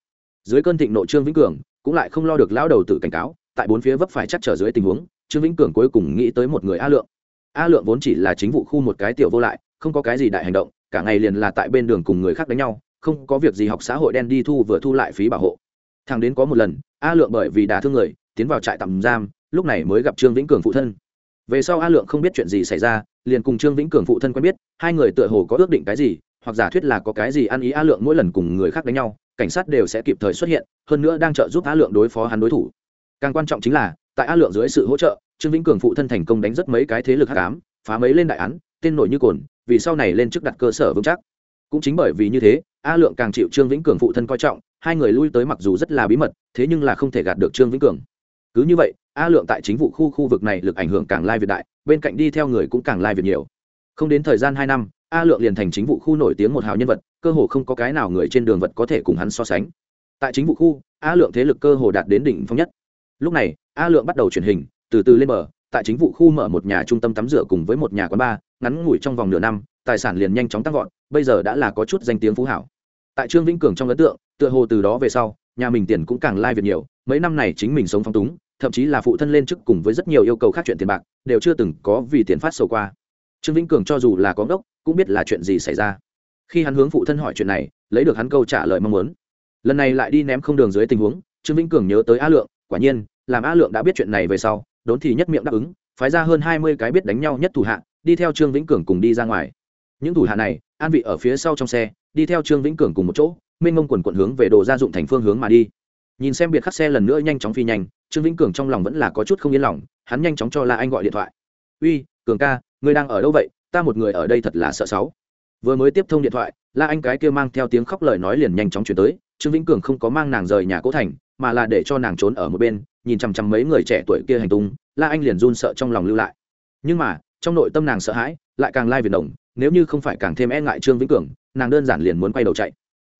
Dưới cơn thịnh nộ trương vĩnh cường cũng lại không lo được lão đầu tự cảnh cáo, tại bốn phía vấp phải chắc trở dưới tình huống, trương vĩnh cường cuối cùng nghĩ tới một người a lượng. A lượng vốn chỉ là chính vụ khu một cái tiểu vô lại, không có cái gì đại hành động, cả ngày liền là tại bên đường cùng người khác đánh nhau, không có việc gì học xã hội đen đi thu vừa thu lại phí bảo hộ. Thằng đến có một lần, a lượng bởi vì đả thương người, tiến vào trại tạm giam, lúc này mới gặp trương vĩnh cường phụ thân. Về sau a lượng không biết chuyện gì xảy ra, liền cùng trương vĩnh cường phụ thân quen biết, hai người tựa hồ có ước định cái gì, hoặc giả thuyết là có cái gì ăn ý a lượng mỗi lần cùng người khác đánh nhau cảnh sát đều sẽ kịp thời xuất hiện, hơn nữa đang trợ giúp a lượng đối phó hắn đối thủ. Càng quan trọng chính là, tại a lượng dưới sự hỗ trợ, trương vĩnh cường phụ thân thành công đánh rất mấy cái thế lực hắc ám, phá mấy lên đại án, tên nổi như cồn, vì sau này lên chức đặt cơ sở vững chắc. Cũng chính bởi vì như thế, a lượng càng chịu trương vĩnh cường phụ thân coi trọng, hai người lui tới mặc dù rất là bí mật, thế nhưng là không thể gạt được trương vĩnh cường. Cứ như vậy, a lượng tại chính vụ khu khu vực này lực ảnh hưởng càng lai việt đại, bên cạnh đi theo người cũng càng lai việt nhiều. Không đến thời gian hai năm a lượng liền thành chính vụ khu nổi tiếng một hào nhân vật, cơ hồ không có cái nào người trên đường vật có thể cùng hắn so sánh. Tại chính vụ khu, a lượng thế lực cơ hồ đạt đến đỉnh phong nhất. Lúc này, a lượng bắt đầu chuyển hình, từ từ lên bờ, tại chính vụ khu mở một nhà trung tâm tắm rửa cùng với một nhà quán bar, ngắn ngủi trong vòng nửa năm, tài sản liền nhanh chóng tăng vọt, bây giờ đã là có chút danh tiếng phú hảo. Tại trương vĩnh cường trong ấn tượng, tựa hồ từ đó về sau, nhà mình tiền cũng càng lai việc nhiều, mấy năm này chính mình sống phong túng, thậm chí là phụ thân lên chức cùng với rất nhiều yêu cầu khác chuyện tiền bạc, đều chưa từng có vì tiền phát sầu qua. Trương vĩnh cường cho dù là có ngốc cũng biết là chuyện gì xảy ra. Khi hắn hướng phụ thân hỏi chuyện này, lấy được hắn câu trả lời mong muốn. Lần này lại đi ném không đường dưới tình huống, trương vĩnh cường nhớ tới a lượng, quả nhiên, làm a lượng đã biết chuyện này về sau, đốn thì nhất miệng đáp ứng, phái ra hơn hai mươi cái biết đánh nhau nhất thủ hạ, đi theo trương vĩnh cường cùng đi ra ngoài. Những thủ hạ này, an vị ở phía sau trong xe, đi theo trương vĩnh cường cùng một chỗ minh ngông quần quận hướng về đồ gia dụng thành phương hướng mà đi. Nhìn xem biệt khắc xe lần nữa nhanh chóng phi nhanh, trương vĩnh cường trong lòng vẫn là có chút không yên lòng, hắn nhanh chóng cho la anh gọi điện thoại. Uy, cường ca, ngươi đang ở đâu vậy? Ta một người ở đây thật là sợ sáu. Vừa mới tiếp thông điện thoại, la anh cái kia mang theo tiếng khóc lời nói liền nhanh chóng chuyển tới, trương vĩnh cường không có mang nàng rời nhà cố thành, mà là để cho nàng trốn ở một bên, nhìn chằm chằm mấy người trẻ tuổi kia hành tung, la anh liền run sợ trong lòng lưu lại. Nhưng mà, trong nội tâm nàng sợ hãi, lại càng lai việt đồng nếu như không phải càng thêm e ngại trương vĩnh cường, nàng đơn giản liền muốn quay đầu chạy.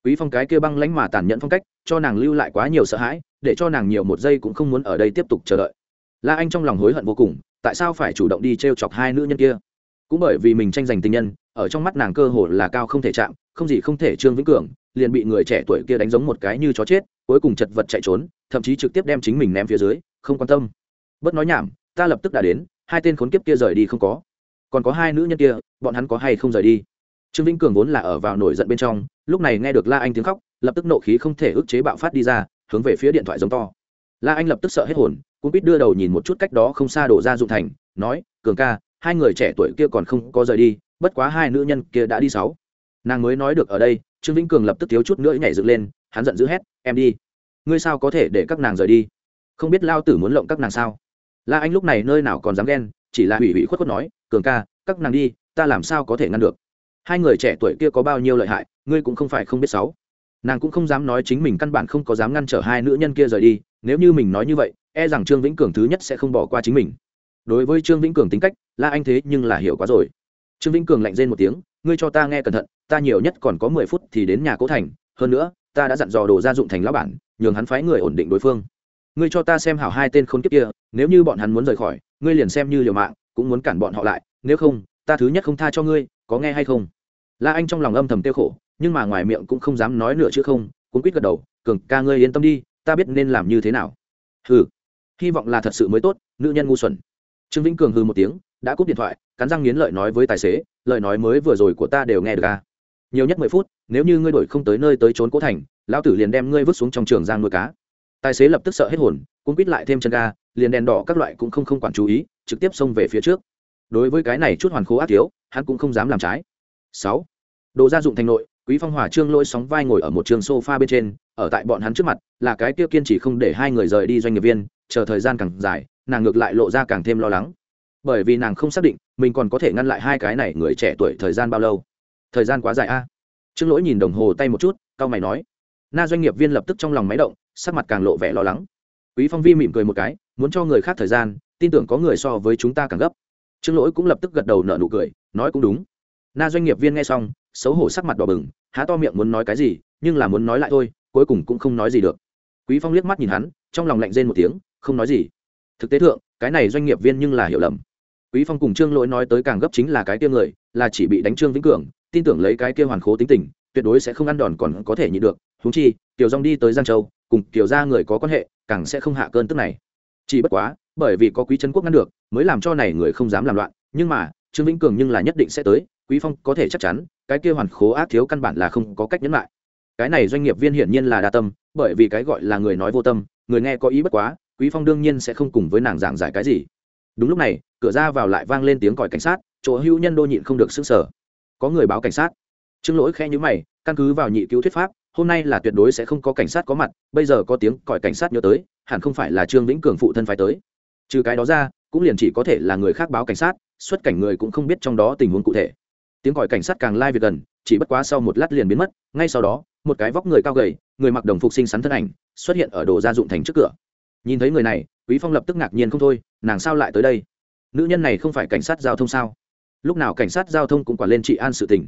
Quý phong cái kia băng lãnh mà tàn nhẫn phong cách, cho nàng lưu lại quá nhiều sợ hãi, để cho nàng nhiều một giây cũng không muốn ở đây tiếp tục chờ đợi. La anh trong lòng hối hận vô cùng, tại sao phải chủ động đi t chọc hai nữ nhân kia? Cũng bởi vì mình tranh giành tình nhân, ở trong mắt nàng cơ hồ là cao không thể chạm, không gì không thể trương vĩnh cường, liền bị người trẻ tuổi kia đánh giống một cái như chó chết, cuối cùng chật vật chạy trốn, thậm chí trực tiếp đem chính mình ném phía dưới, không quan tâm. Bớt nói nhảm, ta lập tức đã đến, hai tên khốn kiếp kia rời đi không có. Còn có hai nữ nhân kia, bọn hắn có hay không rời đi? Trương vĩnh cường vốn là ở vào nổi giận bên trong, lúc này nghe được la anh tiếng khóc, lập tức nộ khí không thể ức chế bạo phát đi ra, hướng về phía điện thoại giống to. La anh lập tức sợ hết hồn cũng biết đưa đầu nhìn một chút cách đó không xa đổ ra dụng thành, nói, cường ca hai người trẻ tuổi kia còn không có rời đi, bất quá hai nữ nhân kia đã đi sáu. Nàng mới nói được ở đây, trương vĩnh cường lập tức thiếu chút nữa nhảy dựng lên, hắn giận dữ hét, em đi. Ngươi sao có thể để các nàng rời đi? Không biết lao tử muốn lộng các nàng sao? La anh lúc này nơi nào còn dám ghen, chỉ là hủy hủy khuất khuất nói, cường ca, các nàng đi, ta làm sao có thể ngăn được? Hai người trẻ tuổi kia có bao nhiêu lợi hại, ngươi cũng không phải không biết sáu. Nàng cũng không dám nói chính mình căn bản không có dám ngăn trở hai nữ nhân kia rời đi, nếu như mình nói như vậy e rằng trương vĩnh cường thứ nhất sẽ không bỏ qua chính mình đối với trương vĩnh cường tính cách, la anh thế nhưng là hiểu quá rồi. Trương vĩnh cường lạnh rên một tiếng, ngươi cho ta nghe cẩn thận, ta nhiều nhất còn có mười phút thì đến nhà cố thành, hơn nữa, ta đã dặn dò đồ gia dụng thành lão bản, nhường hắn phái người ổn định đối phương. Ngươi cho ta xem hảo hai tên khốn kiếp kia, nếu như bọn hắn muốn rời khỏi, ngươi liền xem như liều mạng, cũng muốn cản bọn họ lại, nếu không, ta thứ nhất không tha cho ngươi, có nghe hay không? La anh trong lòng âm thầm tiêu khổ, nhưng mà ngoài miệng cũng không dám nói nửa chữ không cuốn quýt gật đầu, cường ca ngươi yên tâm đi, ta biết nên làm như thế nào. Ừ hy vọng là thật sự mới tốt, nữ nhân ngu xuẩn trương vĩnh cường hư một tiếng, đã cúp điện thoại, cắn răng nghiến lợi nói với tài xế, lời nói mới vừa rồi của ta đều nghe được à. nhiều nhất mười phút, nếu như ngươi đổi không tới nơi tới trốn cố thành, lão tử liền đem ngươi vứt xuống trong trường giang nuôi cá. Tài xế lập tức sợ hết hồn cũng quýt lại thêm chân ga, liền đèn đỏ các loại cũng không không quản chú ý, trực tiếp xông về phía trước. Đối với cái này chút hoàn khố ác thiếu, hắn cũng không dám làm trái. Sáu. Đồ gia dụng thành nội, quý phong hòa trương lỗi sóng vai ngồi ở một trường sofa bên trên, ở tại bọn hắn trước mặt, là cái kia kiên trì không để hai người rời đi doanh nghiệp viên, chờ thời gian càng dài nàng ngược lại lộ ra càng thêm lo lắng. Bởi vì nàng không xác định mình còn có thể ngăn lại hai cái này người trẻ tuổi thời gian bao lâu. Thời gian quá dài a. Trương lỗi nhìn đồng hồ tay một chút cao mày nói. Na doanh nghiệp viên lập tức trong lòng máy động, sắc mặt càng lộ vẻ lo lắng. Quý phong vi mỉm cười một cái, muốn cho người khác thời gian, tin tưởng có người so với chúng ta càng gấp. Trương lỗi cũng lập tức gật đầu nở nụ cười, nói cũng đúng. Na doanh nghiệp viên nghe xong, xấu hổ sắc mặt đỏ bừng, há to miệng muốn nói cái gì, nhưng là muốn nói lại thôi, cuối cùng cũng không nói gì được. Quý phong liếc mắt nhìn hắn, trong lòng lạnh rên một tiếng, không nói gì thực tế thượng, cái này doanh nghiệp viên nhưng là hiểu lầm. Quý phong cùng trương lỗi nói tới càng gấp chính là cái kia người, là chỉ bị đánh trương vĩnh cường, tin tưởng lấy cái kia hoàn khố tính tình, tuyệt đối sẽ không ăn đòn còn có thể nhịn được. Húng chi, tiểu dong đi tới giang châu, cùng tiểu ra người có quan hệ, càng sẽ không hạ cơn tức này. Chỉ bất quá, bởi vì có quý trấn quốc ngăn được, mới làm cho này người không dám làm loạn, nhưng mà, trương vĩnh cường nhưng là nhất định sẽ tới, quý phong có thể chắc chắn, cái kia hoàn khố ác thiếu căn bản là không có cách nhấn lại. Cái này doanh nghiệp viên hiển nhiên là đa tâm, bởi vì cái gọi là người nói vô tâm, người nghe có ý bất quá quý phong đương nhiên sẽ không cùng với nàng giảng giải cái gì. Đúng lúc này, cửa ra vào lại vang lên tiếng còi cảnh sát, chỗ hưu nhân đô nhịn không được sức sở có người báo cảnh sát. Trương lỗi khe nhữ mày, căn cứ vào nhị cứu thuyết pháp, hôm nay là tuyệt đối sẽ không có cảnh sát có mặt, bây giờ có tiếng còi cảnh sát nhớ tới, hẳn không phải là trương vĩnh cường phụ thân phải tới. Trừ cái đó ra, cũng liền chỉ có thể là người khác báo cảnh sát, xuất cảnh người cũng không biết trong đó tình huống cụ thể. Tiếng còi cảnh sát càng lai việc gần, chỉ bất quá sau một lát liền biến mất, ngay sau đó, một cái vóc người cao gầy, người mặc đồng phục xinh xắn thân ảnh, xuất hiện ở đồ gia dụng thành trước cửa nhìn thấy người này, quý phong lập tức ngạc nhiên không thôi, nàng sao lại tới đây? Nữ nhân này không phải cảnh sát giao thông sao? Lúc nào cảnh sát giao thông cũng quản lên trị an sự tình.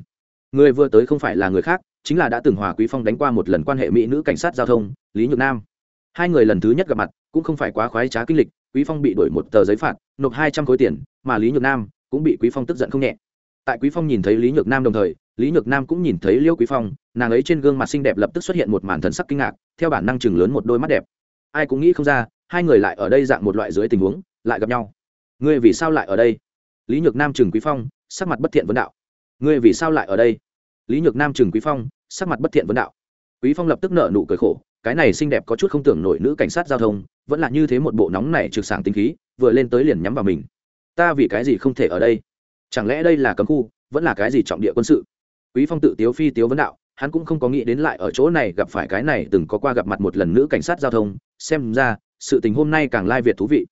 Người vừa tới không phải là người khác, chính là đã từng hòa quý phong đánh qua một lần quan hệ mỹ nữ cảnh sát giao thông, lý nhược nam. Hai người lần thứ nhất gặp mặt, cũng không phải quá khoái trá kinh lịch, quý phong bị đổi một tờ giấy phạt, nộp hai trăm khối tiền, mà lý nhược nam cũng bị quý phong tức giận không nhẹ. Tại quý phong nhìn thấy lý nhược nam đồng thời, lý nhược nam cũng nhìn thấy liêu quý phong, nàng ấy trên gương mặt xinh đẹp lập tức xuất hiện một màn thần sắc kinh ngạc, theo bản năng chừng lớn một đôi mắt đẹp ai cũng nghĩ không ra, hai người lại ở đây dạng một loại dưới tình huống, lại gặp nhau. Ngươi vì sao lại ở đây? Lý nhược nam Trừng quý phong, sắc mặt bất thiện vấn đạo. Ngươi vì sao lại ở đây? Lý nhược nam Trừng quý phong, sắc mặt bất thiện vấn đạo. Quý phong lập tức nợ nụ cười khổ, cái này xinh đẹp có chút không tưởng nổi nữ cảnh sát giao thông, vẫn là như thế một bộ nóng này trực sảng tinh khí, vừa lên tới liền nhắm vào mình. Ta vì cái gì không thể ở đây? Chẳng lẽ đây là cấm khu, vẫn là cái gì trọng địa quân sự? Quý phong tự tiếu phi tiếu vấn đạo hắn cũng không có nghĩ đến lại ở chỗ này gặp phải cái này, từng có qua gặp mặt một lần nữ cảnh sát giao thông. Xem ra, sự tình hôm nay càng lai việt thú vị.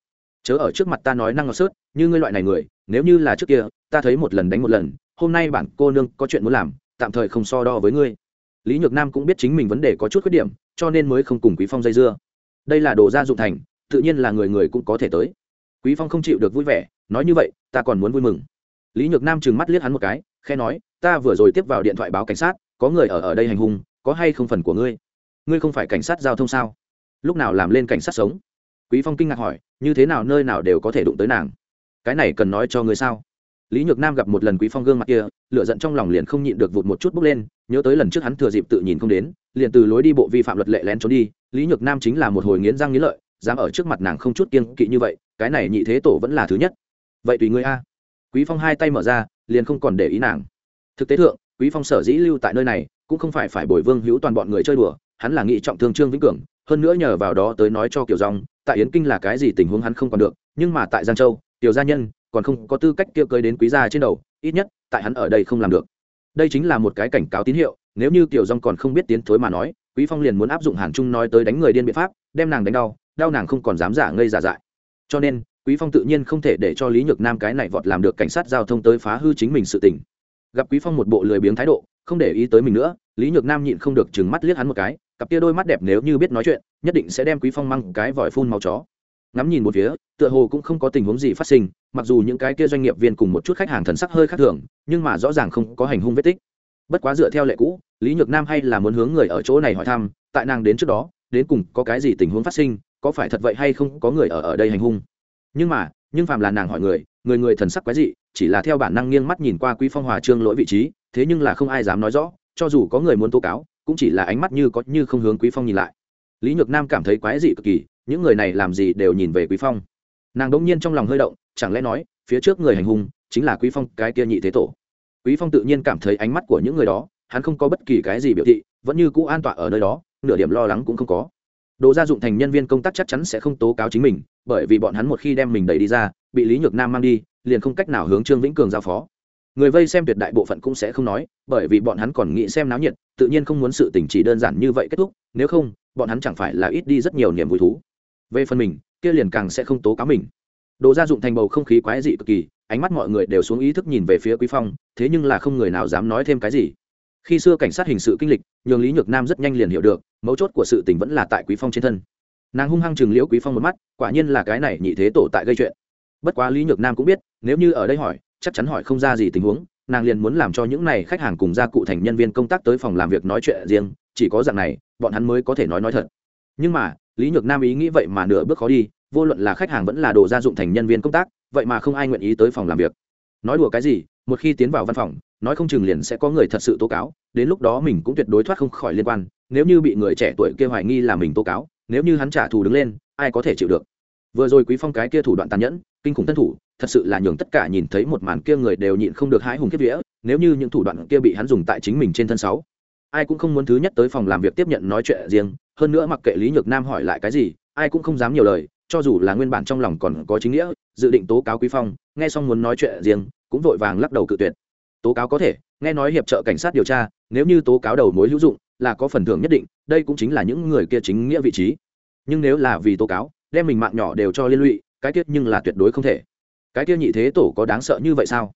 Chớ ở trước mặt ta nói năng ngọt sớt, như ngươi loại này người, nếu như là trước kia, ta thấy một lần đánh một lần, hôm nay bản cô nương có chuyện muốn làm, tạm thời không so đo với ngươi. Lý nhược nam cũng biết chính mình vấn đề có chút khuyết điểm, cho nên mới không cùng quý phong dây dưa. Đây là đồ gia dụng thành, tự nhiên là người người cũng có thể tới. Quý phong không chịu được vui vẻ, nói như vậy, ta còn muốn vui mừng. Lý nhược nam trừng mắt liếc hắn một cái khe nói, ta vừa rồi tiếp vào điện thoại báo cảnh sát có người ở ở đây hành hung, có hay không phần của ngươi? Ngươi không phải cảnh sát giao thông sao? Lúc nào làm lên cảnh sát sống? Quý phong kinh ngạc hỏi, như thế nào nơi nào đều có thể đụng tới nàng? Cái này cần nói cho ngươi sao? Lý nhược nam gặp một lần quý phong gương mặt kia, lửa giận trong lòng liền không nhịn được vụt một chút bốc lên, nhớ tới lần trước hắn thừa dịp tự nhìn không đến, liền từ lối đi bộ vi phạm luật lệ lén trốn đi, lý nhược nam chính là một hồi nghiến răng nghiến lợi, dám ở trước mặt nàng không chút kiên kỵ như vậy, cái này nhị thế tổ vẫn là thứ nhất. Vậy tùy ngươi a. Quý phong hai tay mở ra, liền không còn để ý nàng. Thực tế thượng quý phong sở dĩ lưu tại nơi này, cũng không phải phải bồi vương hữu toàn bọn người chơi đùa, hắn là nghị trọng thương trương vĩnh cường, hơn nữa nhờ vào đó tới nói cho kiều dòng, tại yến kinh là cái gì tình huống hắn không còn được, nhưng mà tại giang châu tiểu gia nhân còn không có tư cách kia cưới đến quý gia trên đầu, ít nhất, tại hắn ở đây không làm được. Đây chính là một cái cảnh cáo tín hiệu, nếu như tiểu dòng còn không biết tiến thối mà nói, quý phong liền muốn áp dụng hàn trung nói tới đánh người điên biện pháp, đem nàng đánh đau đau nàng không còn dám giả ngây giả dại. Cho nên, quý phong tự nhiên không thể để cho lý nhược nam cái này vọt làm được cảnh sát giao thông tới phá hư chính mình sự tình gặp quý phong một bộ lười biếng thái độ, không để ý tới mình nữa, lý nhược nam nhịn không được chừng mắt liếc hắn một cái, cặp kia đôi mắt đẹp nếu như biết nói chuyện, nhất định sẽ đem quý phong mang cái vòi phun màu chó. Ngắm nhìn một phía, tựa hồ cũng không có tình huống gì phát sinh, mặc dù những cái kia doanh nghiệp viên cùng một chút khách hàng thần sắc hơi khác thường, nhưng mà rõ ràng không có hành hung vết tích. Bất quá dựa theo lệ cũ, lý nhược nam hay là muốn hướng người ở chỗ này hỏi thăm, tại nàng đến trước đó, đến cùng có cái gì tình huống phát sinh, có phải thật vậy hay không, có người ở ở đây hành hung. Nhưng mà, nhưng phàm là nàng hỏi người người người thần sắc quái dị, chỉ là theo bản năng nghiêng mắt nhìn qua quý phong hòa trương lỗi vị trí, thế nhưng là không ai dám nói rõ, cho dù có người muốn tố cáo, cũng chỉ là ánh mắt như có như không hướng quý phong nhìn lại. Lý nhược nam cảm thấy quái dị cực kỳ, những người này làm gì đều nhìn về quý phong. Nàng đỗng nhiên trong lòng hơi động, chẳng lẽ nói, phía trước người hành hung, chính là quý phong cái kia nhị thế tổ. Quý phong tự nhiên cảm thấy ánh mắt của những người đó, hắn không có bất kỳ cái gì biểu thị, vẫn như cũ an tọa ở nơi đó, nửa điểm lo lắng cũng không có. Đồ gia dụng thành nhân viên công tác chắc chắn sẽ không tố cáo chính mình, bởi vì bọn hắn một khi đem mình đẩy đi ra bị lý nhược nam mang đi, liền không cách nào hướng trương vĩnh cường giao phó. Người vây xem tuyệt đại bộ phận cũng sẽ không nói, bởi vì bọn hắn còn nghĩ xem náo nhiệt, tự nhiên không muốn sự tình chỉ đơn giản như vậy kết thúc, nếu không, bọn hắn chẳng phải là ít đi rất nhiều niềm vui thú. Về phần mình, kia liền càng sẽ không tố cáo mình. Đồ gia dụng thành bầu không khí quái dị cực kỳ, ánh mắt mọi người đều xuống ý thức nhìn về phía quý phong, thế nhưng là không người nào dám nói thêm cái gì. Khi xưa cảnh sát hình sự kinh lịch, nhường lý nhược nam rất nhanh liền hiểu được, mấu chốt của sự tình vẫn là tại quý phong trên thân. Nàng hung hăng chừng liễu quý phong một mắt, quả nhiên là cái này nhị thế tổ tại gây chuyện bất quá lý nhược nam cũng biết, nếu như ở đây hỏi, chắc chắn hỏi không ra gì tình huống, nàng liền muốn làm cho những này khách hàng cùng gia cụ thành nhân viên công tác tới phòng làm việc nói chuyện riêng, chỉ có dạng này, bọn hắn mới có thể nói nói thật. Nhưng mà, lý nhược nam ý nghĩ vậy mà nửa bước khó đi, vô luận là khách hàng vẫn là đồ gia dụng thành nhân viên công tác, vậy mà không ai nguyện ý tới phòng làm việc. Nói đùa cái gì, một khi tiến vào văn phòng, nói không chừng liền sẽ có người thật sự tố cáo, đến lúc đó mình cũng tuyệt đối thoát không khỏi liên quan, nếu như bị người trẻ tuổi kia hoài nghi là mình tố cáo, nếu như hắn trả thù đứng lên, ai có thể chịu được? Vừa rồi quý phong cái kia thủ đoạn tàn nhẫn kinh khủng thân thủ, thật sự là nhường tất cả nhìn thấy một màn kia người đều nhịn không được hãi hùng kiếp vía, nếu như những thủ đoạn kia bị hắn dùng tại chính mình trên thân sáu. Ai cũng không muốn thứ nhất tới phòng làm việc tiếp nhận nói chuyện riêng, hơn nữa mặc kệ lý nhược nam hỏi lại cái gì, ai cũng không dám nhiều lời, cho dù là nguyên bản trong lòng còn có chính nghĩa, dự định tố cáo quý phong, nghe xong muốn nói chuyện riêng, cũng vội vàng lắc đầu cự tuyệt. Tố cáo có thể, nghe nói hiệp trợ cảnh sát điều tra, nếu như tố cáo đầu mối hữu dụng, là có phần thưởng nhất định, đây cũng chính là những người kia chính nghĩa vị trí. Nhưng nếu là vì tố cáo, đem mình mạng nhỏ đều cho liên lụy cái tiết nhưng là tuyệt đối không thể. Cái tiêu nhị thế tổ có đáng sợ như vậy sao?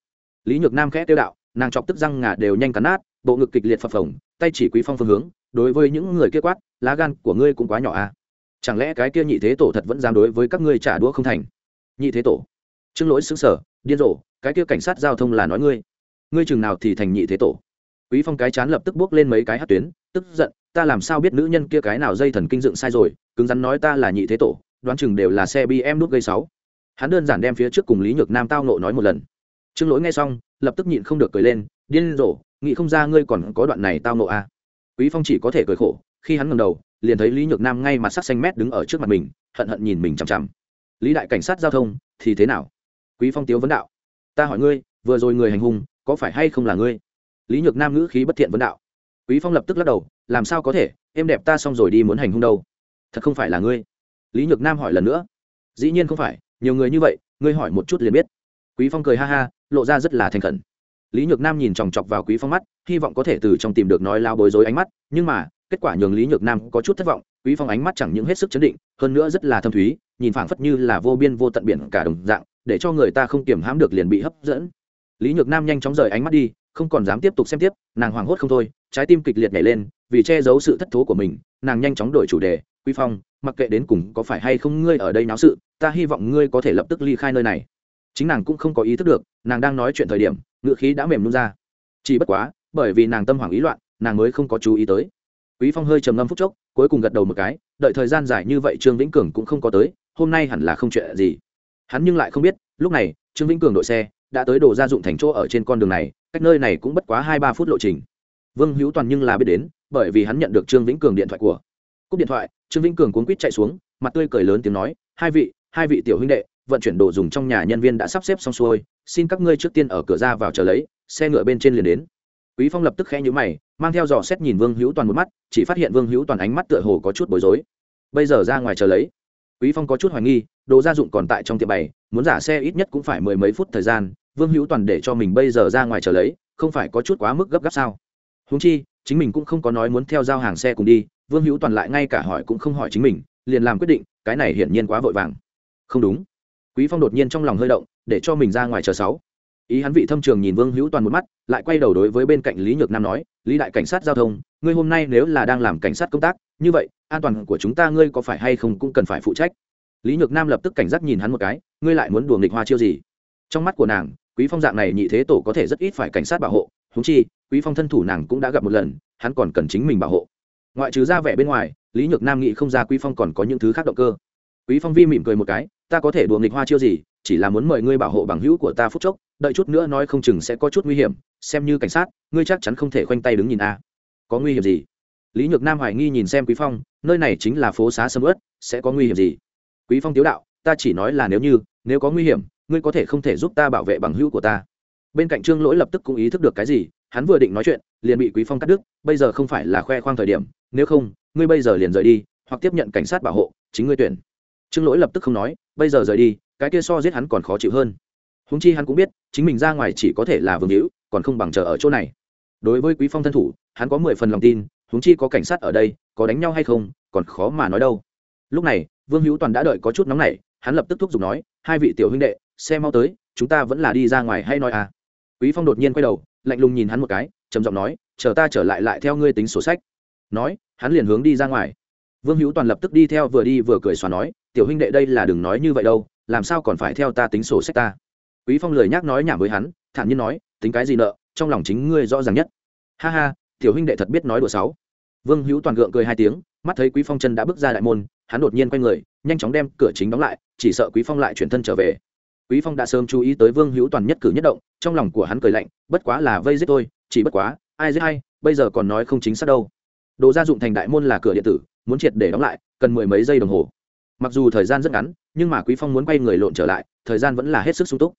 Lý nhược nam khẽ tiêu đạo, nàng chọc tức răng ngà đều nhanh cắn nát, bộ ngực kịch liệt phập phồng, tay chỉ quý phong phương hướng, đối với những người kia quát, lá gan của ngươi cũng quá nhỏ à? Chẳng lẽ cái kia nhị thế tổ thật vẫn dám đối với các ngươi trả đũa không thành? Nhị thế tổ. Trương lỗi xứng sở điên rồ, cái kia cảnh sát giao thông là nói ngươi. Ngươi chừng nào thì thành nhị thế tổ? Quý phong cái chán lập tức bước lên mấy cái hát tuyến, tức giận, ta làm sao biết nữ nhân kia cái nào dây thần kinh dựng sai rồi, cứng rắn nói ta là nhị thế tổ đoán chừng đều là xe bm nút gây sáu. Hắn đơn giản đem phía trước cùng lý nhược nam tao nộ nói một lần. Trương lỗi nghe xong, lập tức nhịn không được cười lên, điên rồ, nghĩ không ra ngươi còn có đoạn này tao nộ à. quý phong chỉ có thể cười khổ, khi hắn ngẩng đầu, liền thấy lý nhược nam ngay mặt sắc xanh mét đứng ở trước mặt mình, hận hận nhìn mình chằm chằm. Lý đại cảnh sát giao thông, thì thế nào? Quý phong tiếu vấn đạo. Ta hỏi ngươi, vừa rồi người hành hung, có phải hay không là ngươi? Lý nhược nam ngữ khí bất thiện vấn đạo. Quý phong lập tức lắc đầu, làm sao có thể, em đẹp ta xong rồi đi muốn hành hung đâu? Thật không phải là ngươi lý nhược nam hỏi lần nữa. Dĩ nhiên không phải, nhiều người như vậy, ngươi hỏi một chút liền biết. Quý phong cười ha ha, lộ ra rất là thành khẩn. Lý nhược nam nhìn chòng chọc vào quý phong mắt, hy vọng có thể từ trong tìm được nói lao bối rối ánh mắt, nhưng mà, kết quả nhường lý nhược nam có chút thất vọng, quý phong ánh mắt chẳng những hết sức chấn định, hơn nữa rất là thâm thúy, nhìn phảng phất như là vô biên vô tận biển cả đồng dạng, để cho người ta không kiểm hãm được liền bị hấp dẫn. Lý nhược nam nhanh chóng rời ánh mắt đi, không còn dám tiếp tục xem tiếp, nàng hoảng hốt không thôi, trái tim kịch liệt nhảy lên, vì che giấu sự thất thố của mình, nàng nhanh chóng đổi chủ đề, quý phong mặc kệ đến cùng có phải hay không ngươi ở đây náo sự, ta hy vọng ngươi có thể lập tức ly khai nơi này. Chính nàng cũng không có ý thức được, nàng đang nói chuyện thời điểm, ngựa khí đã mềm luôn ra. Chỉ bất quá, bởi vì nàng tâm hoảng ý loạn, nàng mới không có chú ý tới. Quý phong hơi trầm ngâm phút chốc, cuối cùng gật đầu một cái, đợi thời gian dài như vậy trương vĩnh cường cũng không có tới, hôm nay hẳn là không chuyện gì. Hắn nhưng lại không biết, lúc này, trương vĩnh cường đội xe đã tới đồ gia dụng thành chỗ ở trên con đường này, cách nơi này cũng bất quá hai ba phút lộ trình. Vương hữu toàn nhưng là biết đến, bởi vì hắn nhận được trương vĩnh cường điện thoại của. Cúp điện thoại trương vĩnh cường cuốn quýt chạy xuống, mặt tươi cười lớn tiếng nói, hai vị hai vị tiểu huynh đệ, vận chuyển đồ dùng trong nhà nhân viên đã sắp xếp xong xuôi, xin các ngươi trước tiên ở cửa ra vào chờ lấy, xe ngựa bên trên liền đến. Quý phong lập tức khẽ nhíu mày, mang theo dò xét nhìn vương hữu toàn một mắt, chỉ phát hiện vương hữu toàn ánh mắt tựa hồ có chút bối rối. Bây giờ ra ngoài chờ lấy. Quý phong có chút hoài nghi, đồ gia dụng còn tại trong tiệm bày, muốn giả xe ít nhất cũng phải mười mấy phút thời gian, vương hữu toàn để cho mình bây giờ ra ngoài chờ lấy, không phải có chút quá mức gấp gáp sao? Huống chi, chính mình cũng không có nói muốn theo giao hàng xe cùng đi vương hữu toàn lại ngay cả hỏi cũng không hỏi chính mình, liền làm quyết định, cái này hiển nhiên quá vội vàng. Không đúng. Quý phong đột nhiên trong lòng hơi động, để cho mình ra ngoài chờ sáu. Ý hắn vị thâm trường nhìn vương hữu toàn một mắt, lại quay đầu đối với bên cạnh lý nhược nam nói, lý đại cảnh sát giao thông, ngươi hôm nay nếu là đang làm cảnh sát công tác, như vậy, an toàn của chúng ta ngươi có phải hay không cũng cần phải phụ trách. Lý nhược nam lập tức cảnh giác nhìn hắn một cái, ngươi lại muốn đùa nghịch hoa chiêu gì? Trong mắt của nàng, quý phong dạng này nhị thế tổ có thể rất ít phải cảnh sát bảo hộ húng chi, quý phong thân thủ nàng cũng đã gặp một lần, hắn còn cần chính mình bảo hộ ngoại trừ ra vẻ bên ngoài, lý nhược nam nghĩ không ra quý phong còn có những thứ khác động cơ. Quý phong vi mỉm cười một cái, ta có thể đùa nghịch hoa chiêu gì, chỉ là muốn mời ngươi bảo hộ bằng hữu của ta phút chốc, đợi chút nữa nói không chừng sẽ có chút nguy hiểm, xem như cảnh sát, ngươi chắc chắn không thể khoanh tay đứng nhìn a. Có nguy hiểm gì? Lý nhược nam hoài nghi nhìn xem quý phong, nơi này chính là phố xá sầm ớt sẽ có nguy hiểm gì? Quý phong tiếu đạo, ta chỉ nói là nếu như, nếu có nguy hiểm, ngươi có thể không thể giúp ta bảo vệ bằng hữu của ta. Bên cạnh trương lỗi lập tức cũng ý thức được cái gì hắn vừa định nói chuyện, liền bị quý phong cắt đứt, bây giờ không phải là khoe khoang thời điểm, nếu không, ngươi bây giờ liền rời đi, hoặc tiếp nhận cảnh sát bảo hộ, chính ngươi tuyển. Trương lỗi lập tức không nói, bây giờ rời đi, cái kia so giết hắn còn khó chịu hơn. Húng chi hắn cũng biết, chính mình ra ngoài chỉ có thể là vương hữu, còn không bằng chờ ở chỗ này. Đối với quý phong thân thủ, hắn có mười phần lòng tin húng chi có cảnh sát ở đây, có đánh nhau hay không, còn khó mà nói đâu. Lúc này, vương hữu toàn đã đợi có chút nóng nảy, hắn lập tức thúc giục nói, hai vị tiểu huynh đệ, xe mau tới, chúng ta vẫn là đi ra ngoài hay nói à? Quý phong đột nhiên quay đầu lạnh lùng nhìn hắn một cái, trầm giọng nói, chờ ta trở lại lại theo ngươi tính sổ sách. Nói, hắn liền hướng đi ra ngoài. Vương hữu toàn lập tức đi theo vừa đi vừa cười xòa nói, tiểu huynh đệ đây là đừng nói như vậy đâu, làm sao còn phải theo ta tính sổ sách ta? Quý phong lười nhắc nói nhảm với hắn, thản nhiên nói, tính cái gì nợ, trong lòng chính ngươi rõ ràng nhất. Ha ha, tiểu huynh đệ thật biết nói đùa sáu vương hữu toàn gượng cười hai tiếng, mắt thấy quý phong chân đã bước ra đại môn, hắn đột nhiên quay người, nhanh chóng đem cửa chính đóng lại, chỉ sợ quý phong lại chuyển thân trở về quý phong đã sớm chú ý tới vương hữu toàn nhất cử nhất động, trong lòng của hắn cười lạnh, bất quá là vây giết tôi, chỉ bất quá, ai giết hay bây giờ còn nói không chính xác đâu. Đồ gia dụng thành đại môn là cửa điện tử, muốn triệt để đóng lại, cần mười mấy giây đồng hồ. Mặc dù thời gian rất ngắn, nhưng mà quý phong muốn quay người lộn trở lại, thời gian vẫn là hết sức sung túc.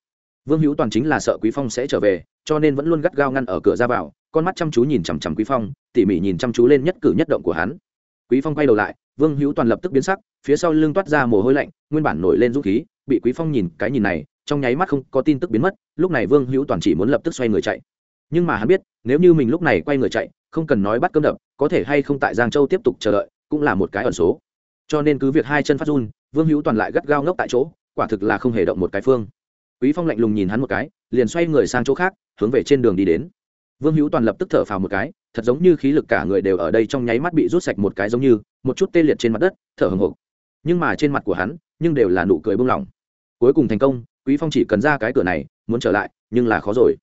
Vương hữu toàn chính là sợ quý phong sẽ trở về, cho nên vẫn luôn gắt gao ngăn ở cửa ra vào, con mắt chăm chú nhìn chằm chằm quý phong, tỉ mỉ nhìn chăm chú lên nhất cử nhất động của hắn. Quý phong quay đầu lại, vương hữu toàn lập tức biến sắc, phía sau lưng toát ra mồ hôi lạnh, nguyên bản nổi lên dũng khí bị quý phong nhìn cái nhìn này, trong nháy mắt không có tin tức biến mất, lúc này vương hữu toàn chỉ muốn lập tức xoay người chạy. Nhưng mà hắn biết, nếu như mình lúc này quay người chạy, không cần nói bắt cơm đập, có thể hay không tại giang châu tiếp tục chờ đợi, cũng là một cái ẩn số. Cho nên cứ việc hai chân phát run, vương hữu toàn lại gắt gao ngốc tại chỗ, quả thực là không hề động một cái phương. Quý phong lạnh lùng nhìn hắn một cái, liền xoay người sang chỗ khác, hướng về trên đường đi đến. Vương hữu toàn lập tức thở phào một cái, thật giống như khí lực cả người đều ở đây trong nháy mắt bị rút sạch một cái giống như, một chút tê liệt trên mặt đất, thở hồng hộc. Nhưng mà trên mặt của hắn nhưng đều là nụ cười bông lỏng. Cuối cùng thành công, quý phong chỉ cần ra cái cửa này, muốn trở lại, nhưng là khó rồi.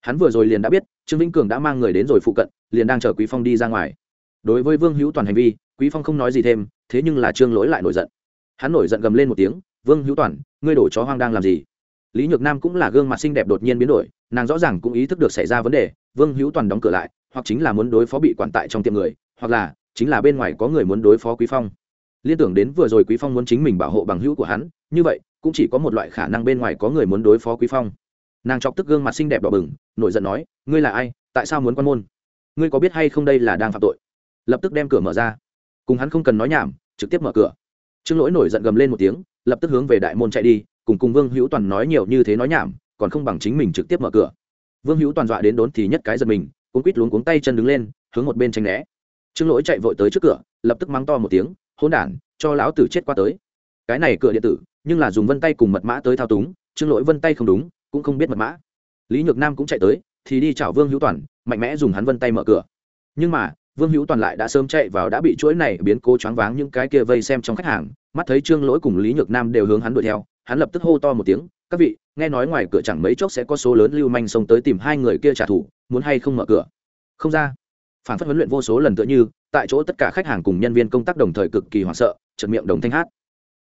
Hắn vừa rồi liền đã biết, trương vĩnh cường đã mang người đến rồi phụ cận, liền đang chờ quý phong đi ra ngoài. Đối với vương hữu toàn hành vi, quý phong không nói gì thêm, thế nhưng là trương lỗi lại nổi giận. Hắn nổi giận gầm lên một tiếng, vương hữu toàn, ngươi đổ chó hoang đang làm gì? Lý nhược nam cũng là gương mặt xinh đẹp đột nhiên biến đổi, nàng rõ ràng cũng ý thức được xảy ra vấn đề, vương hữu toàn đóng cửa lại, hoặc chính là muốn đối phó bị quản tại trong tiệm người, hoặc là chính là bên ngoài có người muốn đối phó quý phong liên tưởng đến vừa rồi quý phong muốn chính mình bảo hộ bằng hữu của hắn, như vậy, cũng chỉ có một loại khả năng bên ngoài có người muốn đối phó quý phong. Nàng chọc tức gương mặt xinh đẹp đỏ bừng, nổi giận nói, ngươi là ai? Tại sao muốn quan môn? Ngươi có biết hay không đây là đang phạm tội? Lập tức đem cửa mở ra. Cùng hắn không cần nói nhảm, trực tiếp mở cửa. Trương lỗi nổi giận gầm lên một tiếng, lập tức hướng về đại môn chạy đi, cùng cùng vương hữu toàn nói nhiều như thế nói nhảm, còn không bằng chính mình trực tiếp mở cửa. Vương hữu toàn dọa đến đốn thì nhất cái giật mình cuốn quít luống cuống tay chân đứng lên, hướng một bên tranh né. Trương lỗi chạy vội tới trước cửa, lập tức mắng to một tiếng hôn đản, cho lão tử chết qua tới. Cái này cửa điện tử, nhưng là dùng vân tay cùng mật mã tới thao túng, trương lỗi vân tay không đúng, cũng không biết mật mã. Lý nhược nam cũng chạy tới, thì đi chào vương hữu toàn, mạnh mẽ dùng hắn vân tay mở cửa. Nhưng mà, vương hữu toàn lại đã sớm chạy vào đã bị chuỗi này biến cố choáng váng những cái kia vây xem trong khách hàng, mắt thấy trương lỗi cùng lý nhược nam đều hướng hắn đuổi theo, hắn lập tức hô to một tiếng, các vị, nghe nói ngoài cửa chẳng mấy chốc sẽ có số lớn lưu manh xông tới tìm hai người kia trả thù, muốn hay không mở cửa? Không ra phản phất huấn luyện vô số lần tựa như, tại chỗ tất cả khách hàng cùng nhân viên công tác đồng thời cực kỳ hoảng sợ chật miệng đồng thanh hát.